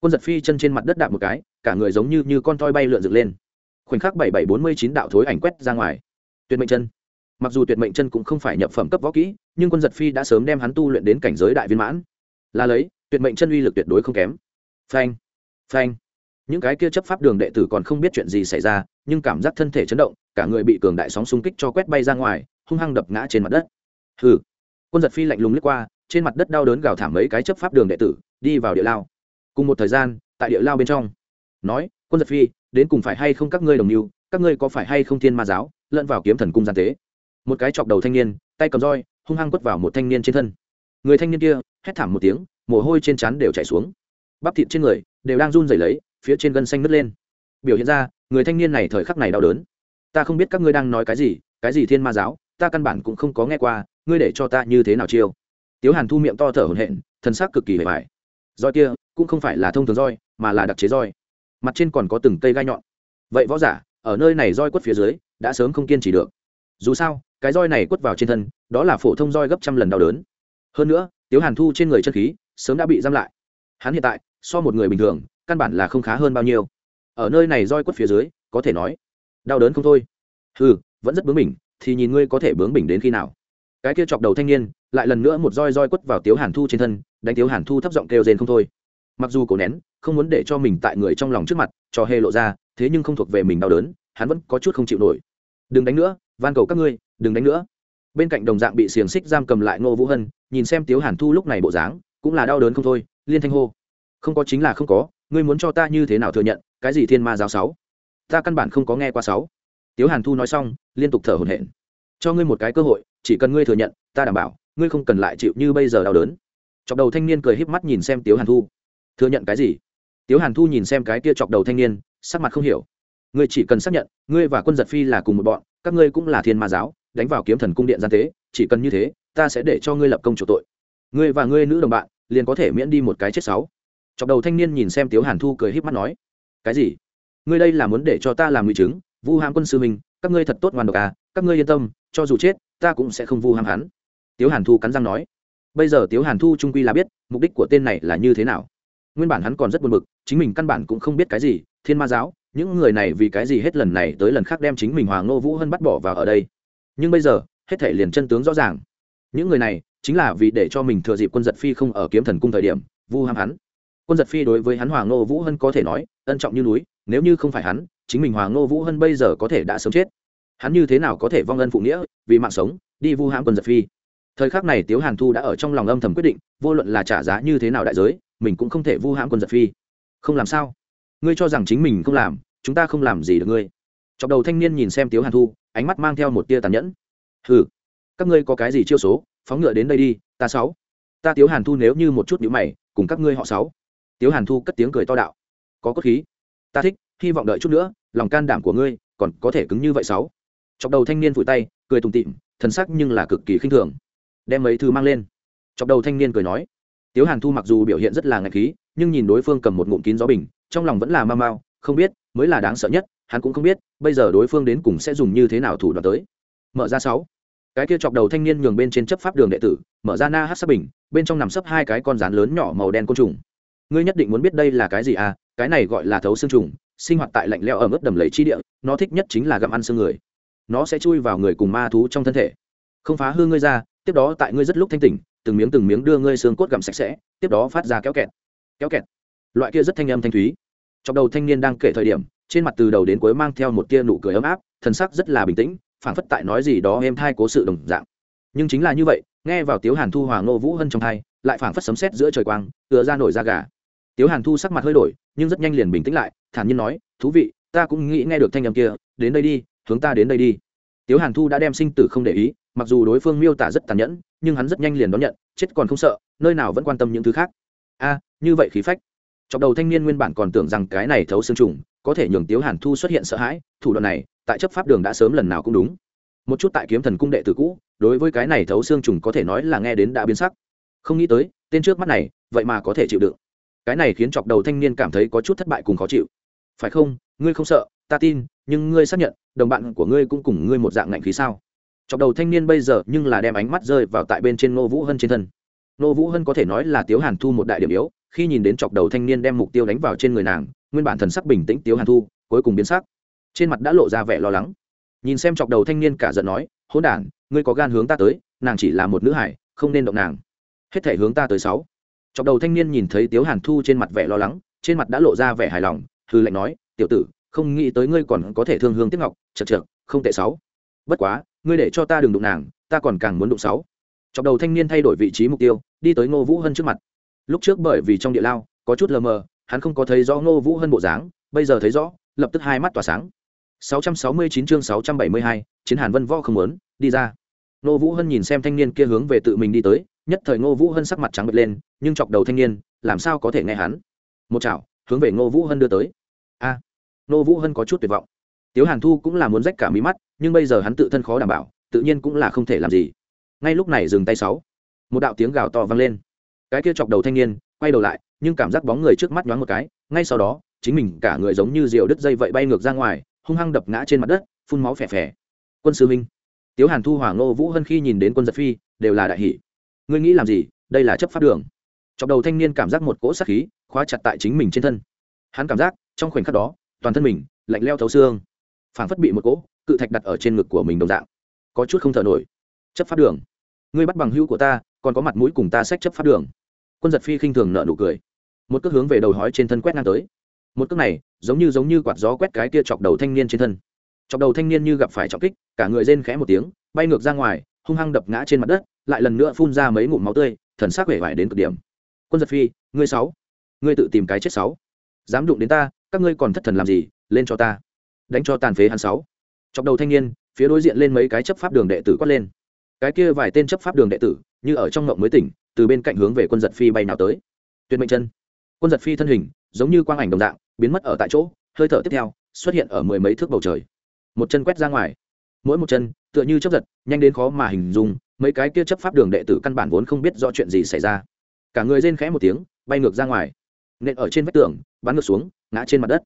Quân giật phi chân trên mặt đất đạp một cái, cả người giống như như con toi bay lượn dựng lên khoảnh khắc bảy bảy bốn mươi chín đạo thối ảnh quét ra ngoài. Tuyệt mệnh chân. Mặc dù tuyệt mệnh chân cũng không phải nhập phẩm cấp võ kỹ, nhưng quân giật phi đã sớm đem hắn tu luyện đến cảnh giới đại viên mãn. Là lấy, tuyệt mệnh chân uy lực tuyệt đối không kém. Phanh phanh. Những cái kia chấp pháp đường đệ tử còn không biết chuyện gì xảy ra, nhưng cảm giác thân thể chấn động, cả người bị cường đại sóng xung kích cho quét bay ra ngoài, hung hăng đập ngã trên mặt đất. Hừ. Quân giật phi lạnh lùng lướt qua, trên mặt đất đau đớn gào thảm mấy cái chấp pháp đường đệ tử, đi vào địa lao. Cùng một thời gian, tại địa lao bên trong, nói, quân giật phi đến cùng phải hay không các ngươi đồng mưu, các ngươi có phải hay không thiên ma giáo, lẫn vào kiếm thần cung gian tế? Một cái chọc đầu thanh niên, tay cầm roi, hung hăng quất vào một thanh niên trên thân. Người thanh niên kia, hét thảm một tiếng, mồ hôi trên trán đều chảy xuống. Bắp thịt trên người đều đang run rẩy lấy, phía trên gân xanh nứt lên. Biểu hiện ra, người thanh niên này thời khắc này đau đớn. Ta không biết các ngươi đang nói cái gì cái gì thiên ma giáo, ta căn bản cũng không có nghe qua, ngươi để cho ta như thế nào chiêu? Tiếu hàn thu miệng to thở hổn hển thân xác cực kỳ hề vải roi kia cũng không phải là thông thường roi, mà là đặc chế roi mặt trên còn có từng cây gai nhọn. Vậy võ giả, ở nơi này roi quất phía dưới, đã sớm không kiên trì được. Dù sao, cái roi này quất vào trên thân, đó là phổ thông roi gấp trăm lần đau đớn. Hơn nữa, tiếu hàn thu trên người chân khí, sớm đã bị giam lại. Hắn hiện tại, so một người bình thường, căn bản là không khá hơn bao nhiêu. Ở nơi này roi quất phía dưới, có thể nói, đau đớn không thôi. Ừ vẫn rất bướng bỉnh, thì nhìn ngươi có thể bướng bỉnh đến khi nào. Cái kia chọc đầu thanh niên, lại lần nữa một roi roi quất vào tiếu hàn thu trên thân, đánh tiếu hàn thu thấp giọng kêu rên không thôi mặc dù cổ nén, không muốn để cho mình tại người trong lòng trước mặt, cho hê lộ ra, thế nhưng không thuộc về mình đau đớn, hắn vẫn có chút không chịu nổi. Đừng đánh nữa, van cầu các ngươi, đừng đánh nữa. Bên cạnh đồng dạng bị xiềng xích giam cầm lại ngô vũ hân, nhìn xem tiếu hàn thu lúc này bộ dáng, cũng là đau đớn không thôi, liên thanh hô. Không có chính là không có, ngươi muốn cho ta như thế nào thừa nhận, cái gì thiên ma giáo sáu? Ta căn bản không có nghe qua sáu. Tiếu hàn thu nói xong, liên tục thở hổn hển. Cho ngươi một cái cơ hội, chỉ cần ngươi thừa nhận, ta đảm bảo, ngươi không cần lại chịu như bây giờ đau đớn. Chọc đầu thanh niên cười híp mắt nhìn xem tiếu hàn thu thừa nhận cái gì? Tiếu hàn thu nhìn xem cái kia chọc đầu thanh niên, sắc mặt không hiểu. Ngươi chỉ cần xác nhận, ngươi và quân giật phi là cùng một bọn, các ngươi cũng là thiên ma giáo, đánh vào kiếm thần cung điện gian tế, chỉ cần như thế, ta sẽ để cho ngươi lập công chủ tội. Ngươi và ngươi nữ đồng bạn, liền có thể miễn đi một cái chết sáu. Chọc đầu thanh niên nhìn xem tiếu hàn thu cười híp mắt nói, cái gì? Ngươi đây là muốn để cho ta làm nguy chứng, vu ham quân sư mình các ngươi thật tốt ngoan độc à các ngươi yên tâm, cho dù chết, ta cũng sẽ không vu ham hắn. Tiếu hàn thu cắn răng nói, bây giờ tiếu hàn thu trung quy là biết, mục đích của tên này là như thế nào? Nguyên bản hắn còn rất buồn bực, chính mình căn bản cũng không biết cái gì, thiên ma giáo, những người này vì cái gì hết lần này tới lần khác đem chính mình hoàng ngô vũ hân bắt bỏ vào ở đây. Nhưng bây giờ, hết thể liền chân tướng rõ ràng. Những người này, chính là vì để cho mình thừa dịp quân giật phi không ở kiếm thần cung thời điểm, vu ham hắn. Quân giật phi đối với hắn hoàng ngô vũ hân có thể nói, ân trọng như núi, nếu như không phải hắn, chính mình hoàng ngô vũ hân bây giờ có thể đã sớm chết. Hắn như thế nào có thể vong ân phụ nghĩa, vì mạng sống, đi vu hãm quân giật phi? Thời khắc này tiếu hàn thu đã ở trong lòng âm thầm quyết định, vô luận là trả giá như thế nào đại giới, mình cũng không thể vu hãm quân giật phi. Không làm sao? Ngươi cho rằng chính mình không làm, chúng ta không làm gì được ngươi. Chọc đầu thanh niên nhìn xem tiếu hàn thu, ánh mắt mang theo một tia tàn nhẫn. Hừ, các ngươi có cái gì chiêu số, phóng ngựa đến đây đi, ta sáu. Ta tiếu hàn thu nếu như một chút nhữ mày, cùng các ngươi họ sáu. Tiếu hàn thu cất tiếng cười to đạo. Có cốt khí. Ta thích, hy vọng đợi chút nữa, lòng can đảm của ngươi còn có thể cứng như vậy sáu. Chọc đầu thanh niên vùi tay, cười tùng tịm thần sắc nhưng là cực kỳ khinh thường đem mấy thứ mang lên. Chọc đầu thanh niên cười nói, tiếu hàn thu mặc dù biểu hiện rất là ngạc khí, nhưng nhìn đối phương cầm một ngụm kín gió bình, trong lòng vẫn là mau mau, không biết, mới là đáng sợ nhất, hắn cũng không biết, bây giờ đối phương đến cùng sẽ dùng như thế nào thủ đoạn tới. Mở ra sáu. Cái kia chọc đầu thanh niên nhường bên trên chấp pháp đường đệ tử, mở ra na hát sắc bình, bên trong nằm sấp hai cái con rán lớn nhỏ màu đen côn trùng. Ngươi nhất định muốn biết đây là cái gì à? Cái này gọi là thấu xương trùng, sinh hoạt tại lạnh leo ở mức đầm lầy chi địa, nó thích nhất chính là gặm ăn xương người. Nó sẽ chui vào người cùng ma thú trong thân thể. Không phá hư ngươi ra tiếp đó tại ngươi rất lúc thanh tỉnh, từng miếng từng miếng đưa ngươi xương cốt gặm sạch sẽ, tiếp đó phát ra kéo kẹt kéo kẹt. Loại kia rất thanh âm thanh thúy. Trong đầu thanh niên đang kể thời điểm, trên mặt từ đầu đến cuối mang theo một tia nụ cười ấm áp, thần sắc rất là bình tĩnh, phảng phất tại nói gì đó em thai cố sự đồng dạng. Nhưng chính là như vậy, nghe vào tiếu hàn thu hòa ngô vũ hân trong thai, lại phảng phất sấm sét giữa trời quang, tựa ra nổi da gà. Tiếu hàn thu sắc mặt hơi đổi, nhưng rất nhanh liền bình tĩnh lại, thản nhiên nói, thú vị, ta cũng nghĩ nghe được thanh âm kia, đến đây đi, hướng ta đến đây đi tiếu hàn thu đã đem sinh tử không để ý, mặc dù đối phương miêu tả rất tàn nhẫn, nhưng hắn rất nhanh liền đón nhận, chết còn không sợ, nơi nào vẫn quan tâm những thứ khác. A, như vậy khí phách. Chọc đầu thanh niên nguyên bản còn tưởng rằng cái này thấu xương trùng, có thể nhường tiếu hàn thu xuất hiện sợ hãi, thủ đoạn này, tại chấp pháp đường đã sớm lần nào cũng đúng. Một chút tại kiếm thần cung đệ tử cũ, đối với cái này thấu xương trùng có thể nói là nghe đến đã biến sắc. Không nghĩ tới, tên trước mắt này, vậy mà có thể chịu đựng. Cái này khiến chọc đầu thanh niên cảm thấy có chút thất bại cùng khó chịu. Phải không, ngươi không sợ, ta tin, nhưng ngươi xác nhận đồng bạn của ngươi cũng cùng ngươi một dạng ngạnh khí sao? Chọc đầu thanh niên bây giờ nhưng là đem ánh mắt rơi vào tại bên trên ngô vũ hân trên thân. Ngô vũ hân có thể nói là tiếu hàn thu một đại điểm yếu, khi nhìn đến chọc đầu thanh niên đem mục tiêu đánh vào trên người nàng, nguyên bản thần sắc bình tĩnh tiếu hàn thu, cuối cùng biến sắc. Trên mặt đã lộ ra vẻ lo lắng. Nhìn xem chọc đầu thanh niên cả giận nói, hỗn đản, ngươi có gan hướng ta tới, nàng chỉ là một nữ hải, không nên động nàng. Hết thể hướng ta tới sáu. Chọc đầu thanh niên nhìn thấy tiếu hàn thu trên mặt vẻ lo lắng, trên mặt đã lộ ra vẻ hài lòng hư lệnh nói, tiểu tử không nghĩ tới ngươi còn có thể thương hương tiếp ngọc chật chật không tệ sáu. Bất quá ngươi để cho ta đừng đụng nàng ta còn càng muốn đụng sáu. Chọc đầu thanh niên thay đổi vị trí mục tiêu đi tới ngô vũ hân trước mặt. Lúc trước bởi vì trong địa lao có chút lờ mờ hắn không có thấy rõ ngô vũ hân bộ dáng bây giờ thấy rõ lập tức hai mắt tỏa sáng. 669 chương 672, chiến hàn vân võ không muốn đi ra. Ngô vũ hân nhìn xem thanh niên kia hướng về tự mình đi tới nhất thời ngô vũ hân sắc mặt trắng bật lên nhưng chọc đầu thanh niên làm sao có thể nghe hắn? Một chảo hướng về ngô vũ hân đưa tới. A! Nô vũ hân có chút tuyệt vọng. Tiếu hàn thu cũng là muốn rách cả mí mắt, nhưng bây giờ hắn tự thân khó đảm bảo, tự nhiên cũng là không thể làm gì. Ngay lúc này dừng tay sáu. Một đạo tiếng gào to vang lên. Cái kia chọc đầu thanh niên quay đầu lại, nhưng cảm giác bóng người trước mắt nhoáng một cái, ngay sau đó, chính mình cả người giống như diều đứt dây vậy bay ngược ra ngoài, hung hăng đập ngã trên mặt đất, phun máu phè phè. Quân sư minh tiếu hàn thu hỏa ngô vũ hân khi nhìn đến quân giật phi, đều là đại hỷ ngươi nghĩ làm gì? Đây là chấp pháp đường. Chọc đầu thanh niên cảm giác một cỗ sát khí, khóa chặt tại chính mình trên thân. Hắn cảm giác, trong khoảnh khắc đó toàn thân mình, lạnh leo thấu xương. Phảng phất bị một cỗ cự thạch đặt ở trên ngực của mình đồng dạng. Có chút không thở nổi. Chấp pháp đường. Ngươi bắt bằng hữu của ta, còn có mặt mũi cùng ta sách chấp pháp đường. Quân giật phi khinh thường nợ nụ cười. Một cước hướng về đầu hói trên thân quét ngang tới. Một cước này, giống như giống như quạt gió quét cái kia chọc đầu thanh niên trên thân. Chọc đầu thanh niên như gặp phải trọng kích, cả người rên khẽ một tiếng, bay ngược ra ngoài, hung hăng đập ngã trên mặt đất, lại lần nữa phun ra mấy ngụm máu tươi, thần sắc vẻ vải đến cực điểm. Quân giật phi, ngươi sáu. Ngươi tự tìm cái chết sáu. Dám đụng đến ta các ngươi còn thất thần làm gì, lên cho ta. Đánh cho tàn phế hắn sáu. Chọc đầu thanh niên, phía đối diện lên mấy cái chấp pháp đường đệ tử quát lên. Cái kia vài tên chấp pháp đường đệ tử, như ở trong ngộng mới tỉnh, từ bên cạnh hướng về quân giật phi bay nào tới. Tuyệt mệnh chân. Quân giật phi thân hình, giống như quang ảnh đồng dạng, biến mất ở tại chỗ, hơi thở tiếp theo, xuất hiện ở mười mấy thước bầu trời. Một chân quét ra ngoài. Mỗi một chân, tựa như chấp giật, nhanh đến khó mà hình dung, mấy cái kia chấp pháp đường đệ tử căn bản vốn không biết do chuyện gì xảy ra. Cả người rên khẽ một tiếng, bay ngược ra ngoài. Nện ở trên vách tường bắn ngược xuống, ngã trên mặt đất.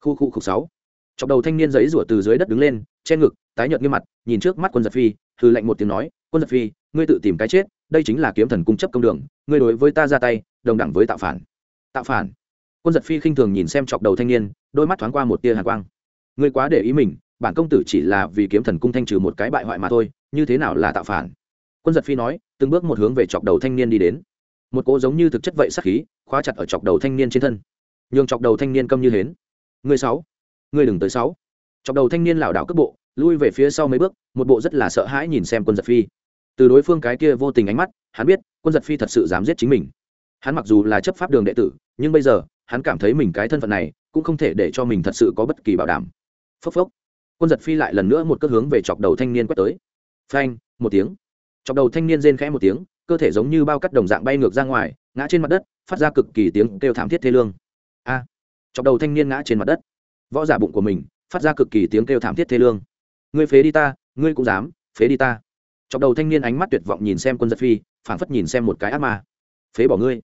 Khu khu khục sáu. Chọc đầu thanh niên giấy rủa từ dưới đất đứng lên, che ngực, tái nhợt nghiêm mặt, nhìn trước mắt quân giật phi hư lệnh một tiếng nói, quân giật phi, ngươi tự tìm cái chết, đây chính là kiếm thần cung chấp công đường, ngươi đối với ta ra tay, đồng đẳng với tạo phản. Tạo phản. Quân giật phi khinh thường nhìn xem chọc đầu thanh niên, đôi mắt thoáng qua một tia hàn quang. Ngươi quá để ý mình, bản công tử chỉ là vì kiếm thần cung thanh trừ một cái bại hoại mà thôi, như thế nào là tạo phản? Quân giật phi nói, từng bước một hướng về chọc đầu thanh niên đi đến. Một cỗ giống như thực chất vậy sắc khí, khóa chặt ở chọc đầu thanh niên trên thân nhường chọc đầu thanh niên câm như hến. Người sáu, người đừng tới sáu. Chọc đầu thanh niên lảo đảo cước bộ, lui về phía sau mấy bước, một bộ rất là sợ hãi nhìn xem quân giật phi. Từ đối phương cái kia vô tình ánh mắt, hắn biết, quân giật phi thật sự dám giết chính mình. Hắn mặc dù là chấp pháp đường đệ tử, nhưng bây giờ, hắn cảm thấy mình cái thân phận này, cũng không thể để cho mình thật sự có bất kỳ bảo đảm. Phốc phốc. Quân giật phi lại lần nữa một cước hướng về chọc đầu thanh niên quét tới. Phanh, một tiếng. Chọc đầu thanh niên rên khẽ một tiếng, cơ thể giống như bao cắt đồng dạng bay ngược ra ngoài, ngã trên mặt đất, phát ra cực kỳ tiếng kêu thảm thiết thê lương a. Chọc đầu thanh niên ngã trên mặt đất. Võ giả bụng của mình, phát ra cực kỳ tiếng kêu thảm thiết thê lương. Ngươi phế đi ta, ngươi cũng dám phế đi ta. Chọc đầu thanh niên ánh mắt tuyệt vọng nhìn xem quân giật phi, phảng phất nhìn xem một cái ác ma. Phế bỏ ngươi.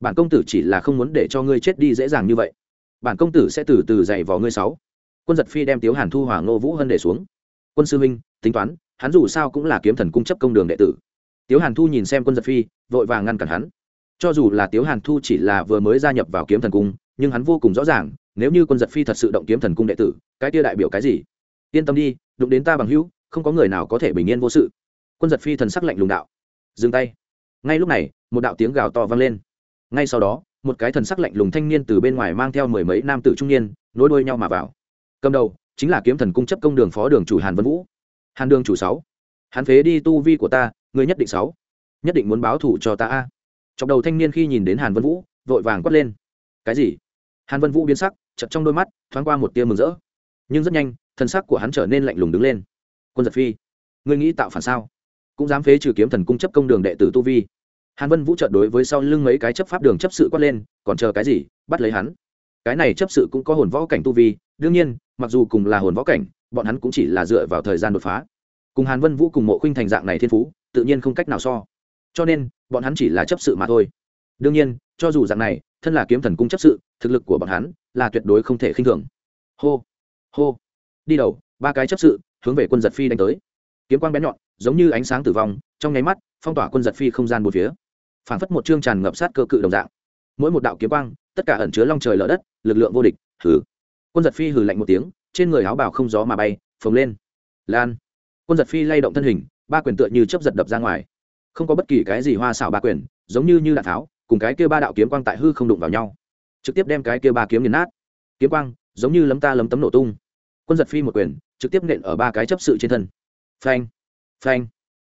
Bản công tử chỉ là không muốn để cho ngươi chết đi dễ dàng như vậy. Bản công tử sẽ từ từ dạy vào ngươi sáu. Quân giật phi đem tiếu hàn thu hỏa ngô vũ hân để xuống. Quân sư minh tính toán, hắn dù sao cũng là kiếm thần cung chấp công đường đệ tử. Tiếu hàn thu nhìn xem quân giật phi, vội vàng ngăn cản hắn. Cho dù là tiếu hàn thu chỉ là vừa mới gia nhập vào kiếm thần cung nhưng hắn vô cùng rõ ràng, nếu như quân giật phi thật sự động kiếm thần cung đệ tử, cái tia đại biểu cái gì? Yên tâm đi, đụng đến ta bằng hữu, không có người nào có thể bình yên vô sự. Quân giật phi thần sắc lạnh lùng đạo. Dừng tay. Ngay lúc này, một đạo tiếng gào to vang lên. Ngay sau đó, một cái thần sắc lạnh lùng thanh niên từ bên ngoài mang theo mười mấy nam tử trung niên, nối đuôi nhau mà vào. Cầm đầu, chính là kiếm thần cung chấp công đường phó đường chủ hàn vân vũ. Hàn đường chủ sáu. Hắn phế đi tu vi của ta, ngươi nhất định sáu. Nhất định muốn báo thủ cho ta a. Chọc đầu thanh niên khi nhìn đến hàn vân vũ, vội vàng quát lên cái gì? Hàn vân vũ biến sắc chật trong đôi mắt thoáng qua một tia mừng rỡ. Nhưng rất nhanh thân sắc của hắn trở nên lạnh lùng đứng lên. Quân giật phi, ngươi nghĩ tạo phản sao? Cũng dám phế trừ kiếm thần cung chấp công đường đệ tử tu vi. Hàn vân vũ trợt đối với sau lưng mấy cái chấp pháp đường chấp sự quát lên, còn chờ cái gì? Bắt lấy hắn. Cái này chấp sự cũng có hồn võ cảnh tu vi, đương nhiên, mặc dù cùng là hồn võ cảnh, bọn hắn cũng chỉ là dựa vào thời gian đột phá. Cùng hàn vân vũ cùng mộ khuynh thành dạng này thiên phú, tự nhiên không cách nào so. Cho nên, bọn hắn chỉ là chấp sự mà thôi. Đương nhiên, cho dù dạng này thân là kiếm thần cung chấp sự, thực lực của bọn hắn là tuyệt đối không thể khinh thường. Hô hô. Đi đầu, ba cái chấp sự hướng về quân giật phi đánh tới. Kiếm quang bén nhọn, giống như ánh sáng tử vong, trong nháy mắt, phong tỏa quân giật phi không gian một phía. Phảng phất một chương tràn ngập sát cơ cự đồng dạng. Mỗi một đạo kiếm quang, tất cả ẩn chứa long trời lở đất, lực lượng vô địch, hừ. Quân giật phi hừ lạnh một tiếng, trên người áo bào không gió mà bay, phồng lên. Lan. Quân giật phi lay động thân hình, ba quyền tựa như chấp giật đập ra ngoài. Không có bất kỳ cái gì hoa xảo ba quyền, giống như như đạn tháo cùng cái kia ba đạo kiếm quang tại hư không đụng vào nhau, trực tiếp đem cái kia ba kiếm nghiền nát. Kiếm quang giống như lấm ta lấm tấm nổ tung. Quân giật phi một quyền, trực tiếp nện ở ba cái chấp sự trên thân. Phanh phanh.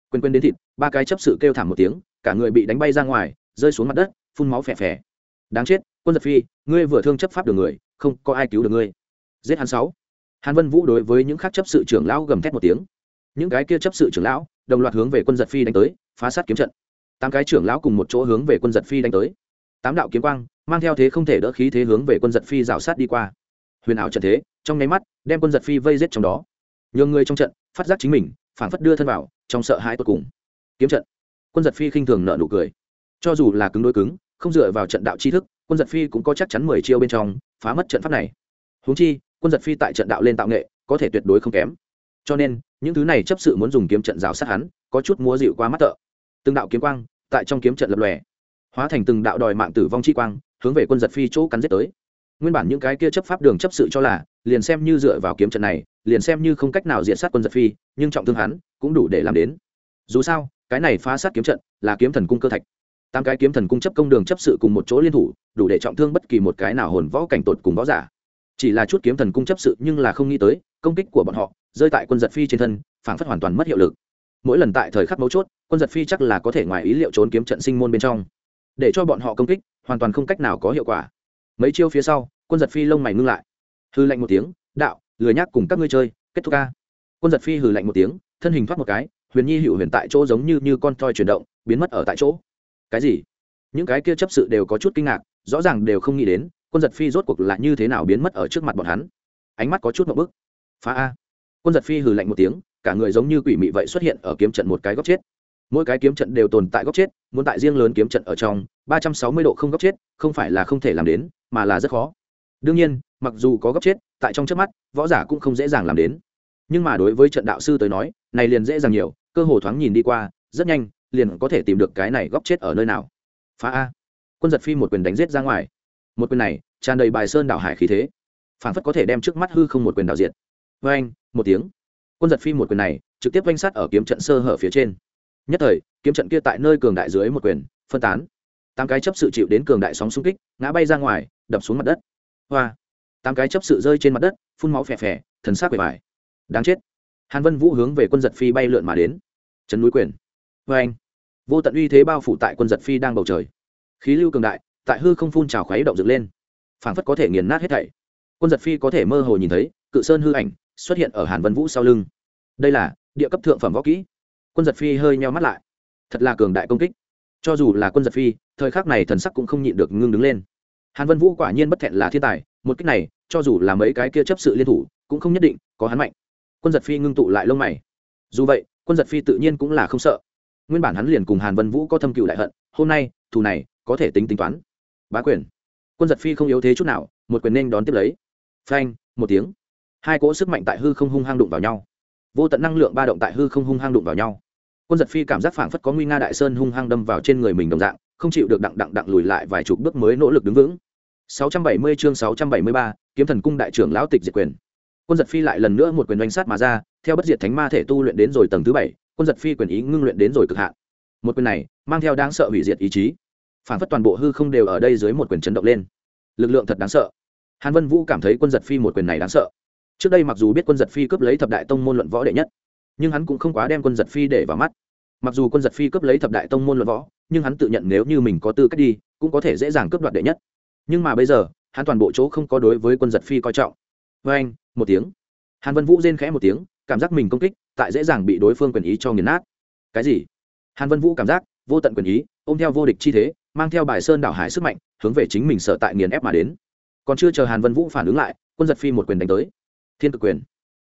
Quên quên đến thịt, ba cái chấp sự kêu thảm một tiếng, cả người bị đánh bay ra ngoài, rơi xuống mặt đất, phun máu phè phè. Đáng chết, quân giật phi, ngươi vừa thương chấp pháp được người, không có ai cứu được ngươi. Giết hắn sáu. Hàn vân vũ đối với những khác chấp sự trưởng lão gầm thét một tiếng. Những cái kia chấp sự trưởng lão, đồng loạt hướng về quân giật phi đánh tới, phá sát kiếm trận tám cái trưởng lão cùng một chỗ hướng về quân giật phi đánh tới. Tám đạo kiếm quang, mang theo thế không thể đỡ khí thế hướng về quân giật phi rào sát đi qua. Huyền ảo trận thế, trong nháy mắt, đem quân giật phi vây giết trong đó. Nhường người trong trận, phát giác chính mình phản phất đưa thân vào, trong sợ hãi tột cùng. Kiếm trận. Quân giật phi khinh thường nợ nụ cười. Cho dù là cứng đôi cứng, không dựa vào trận đạo tri thức, quân giật phi cũng có chắc chắn mười chiêu bên trong, phá mất trận pháp này. Húng chi, quân giật phi tại trận đạo lên tạo nghệ, có thể tuyệt đối không kém. Cho nên, những thứ này chấp sự muốn dùng kiếm trận rào sát hắn, có chút múa dịu qua mắt thợ từng đạo kiếm quang tại trong kiếm trận lập lòe, hóa thành từng đạo đòi mạng tử vong chi quang, hướng về quân giật phi chỗ cắn giết tới. Nguyên bản những cái kia chấp pháp đường chấp sự cho là, liền xem như dựa vào kiếm trận này, liền xem như không cách nào diện sát quân giật phi, nhưng trọng thương hắn cũng đủ để làm đến. Dù sao, cái này phá sát kiếm trận là kiếm thần cung cơ thạch. Tám cái kiếm thần cung chấp công đường chấp sự cùng một chỗ liên thủ, đủ để trọng thương bất kỳ một cái nào hồn võ cảnh tột cùng võ giả. Chỉ là chút kiếm thần cung chấp sự nhưng là không nghĩ tới, công kích của bọn họ, rơi tại quân giật phi trên thân, phảng phất hoàn toàn mất hiệu lực. Mỗi lần tại thời khắc mấu chốt quân giật phi chắc là có thể ngoài ý liệu trốn kiếm trận sinh môn bên trong. Để cho bọn họ công kích, hoàn toàn không cách nào có hiệu quả. Mấy chiêu phía sau, quân giật phi lông mày ngưng lại. Hư lạnh một tiếng, đạo, lười nhác cùng các ngươi chơi, kết thúc ca quân giật phi hừ lạnh một tiếng, thân hình thoát một cái, huyền nhi hữu huyền tại chỗ giống như như con toi chuyển động, biến mất ở tại chỗ. Cái gì? Những cái kia chấp sự đều có chút kinh ngạc, rõ ràng đều không nghĩ đến, quân giật phi rốt cuộc là như thế nào biến mất ở trước mặt bọn hắn. Ánh mắt có chút một bức. Phá a. Quân giật phi hừ lạnh một tiếng, cả người giống như quỷ mị vậy xuất hiện ở kiếm trận một cái góc chết mỗi cái kiếm trận đều tồn tại góc chết, muốn tại riêng lớn kiếm trận ở trong, ba trăm sáu mươi độ không góc chết, không phải là không thể làm đến, mà là rất khó. Đương nhiên, mặc dù có góc chết, tại trong trước mắt, võ giả cũng không dễ dàng làm đến. Nhưng mà đối với trận đạo sư tới nói, này liền dễ dàng nhiều, cơ hồ thoáng nhìn đi qua, rất nhanh, liền có thể tìm được cái này góc chết ở nơi nào. Phá a. Quân giật phi một quyền đánh giết ra ngoài. Một quyền này, tràn đầy bài sơn đảo hải khí thế. Phản phất có thể đem trước mắt hư không một quyền đảo diện vê anh một tiếng. Quân giật phi một quyền này, trực tiếp oanh sát ở kiếm trận sơ hở phía trên nhất thời, kiếm trận kia tại nơi cường đại dưới một quyền, phân tán. Tám cái chấp sự chịu đến cường đại sóng xung kích, ngã bay ra ngoài, đập xuống mặt đất. Hoa. Tám cái chấp sự rơi trên mặt đất, phun máu phè phè, thần sắc bề bài đáng chết. Hàn vân vũ hướng về quân giật phi bay lượn mà đến. Trấn núi quyền. Vê anh. Vô tận uy thế bao phủ tại quân giật phi đang bầu trời. Khí lưu cường đại, tại hư không phun trào khuấy động dựng lên. Phảng phất có thể nghiền nát hết thảy. Quân giật phi có thể mơ hồ nhìn thấy, cự sơn hư ảnh xuất hiện ở hàn vân vũ sau lưng. Đây là địa cấp thượng phẩm võ kỹ quân giật phi hơi nheo mắt lại. Thật là cường đại công kích. Cho dù là quân giật phi, thời khắc này thần sắc cũng không nhịn được ngưng đứng lên. Hàn vân vũ quả nhiên bất thẹn là thiên tài, một cách này, cho dù là mấy cái kia chấp sự liên thủ, cũng không nhất định có hắn mạnh. Quân giật phi ngưng tụ lại lông mày. Dù vậy, quân giật phi tự nhiên cũng là không sợ. Nguyên bản hắn liền cùng hàn vân vũ có thâm cựu đại hận, hôm nay, thù này, có thể tính tính toán. Bá quyền. Quân giật phi không yếu thế chút nào, một quyền nên đón tiếp lấy. Phanh, một tiếng. Hai cỗ sức mạnh tại hư không hung hang đụng vào nhau. Vô tận năng lượng ba động tại hư không hung hang đụng vào nhau quân giật phi cảm giác phảng phất có nguy nga đại sơn hung hăng đâm vào trên người mình đồng dạng không chịu được đặng đặng đặng lùi lại vài chục bước mới nỗ lực đứng vững. 670 chương 673, kiếm thần cung đại trưởng lão tịch diệt quyền. Quân giật phi lại lần nữa một quyền đánh sát mà ra theo bất diệt thánh ma thể tu luyện đến rồi tầng thứ bảy quân giật phi quyền ý ngưng luyện đến rồi cực hạn. Một quyền này mang theo đáng sợ hủy diệt ý chí. Phản phất toàn bộ hư không đều ở đây dưới một quyền chấn động lên. Lực lượng thật đáng sợ. Hàn vân vũ cảm thấy quân giật phi một quyền này đáng sợ. Trước đây mặc dù biết quân giật phi cướp lấy thập đại tông môn luận võ đệ nhất nhưng hắn cũng không quá đem quân giật phi để vào mắt. Mặc dù quân giật phi cướp lấy thập đại tông môn luận võ, nhưng hắn tự nhận nếu như mình có tư cách đi, cũng có thể dễ dàng cướp đoạt đệ nhất. Nhưng mà bây giờ, hắn toàn bộ chỗ không có đối với quân giật phi coi trọng. Vê anh, một tiếng. Hàn vân vũ rên khẽ một tiếng, cảm giác mình công kích, tại dễ dàng bị đối phương quyền ý cho nghiền nát. Cái gì? Hàn vân vũ cảm giác, vô tận quyền ý, ôm theo vô địch chi thế, mang theo bài sơn đảo hải sức mạnh, hướng về chính mình sợ tại nghiền ép mà đến. Còn chưa chờ hàn vân vũ phản ứng lại, quân giật phi một quyền đánh tới. Thiên cực quyền.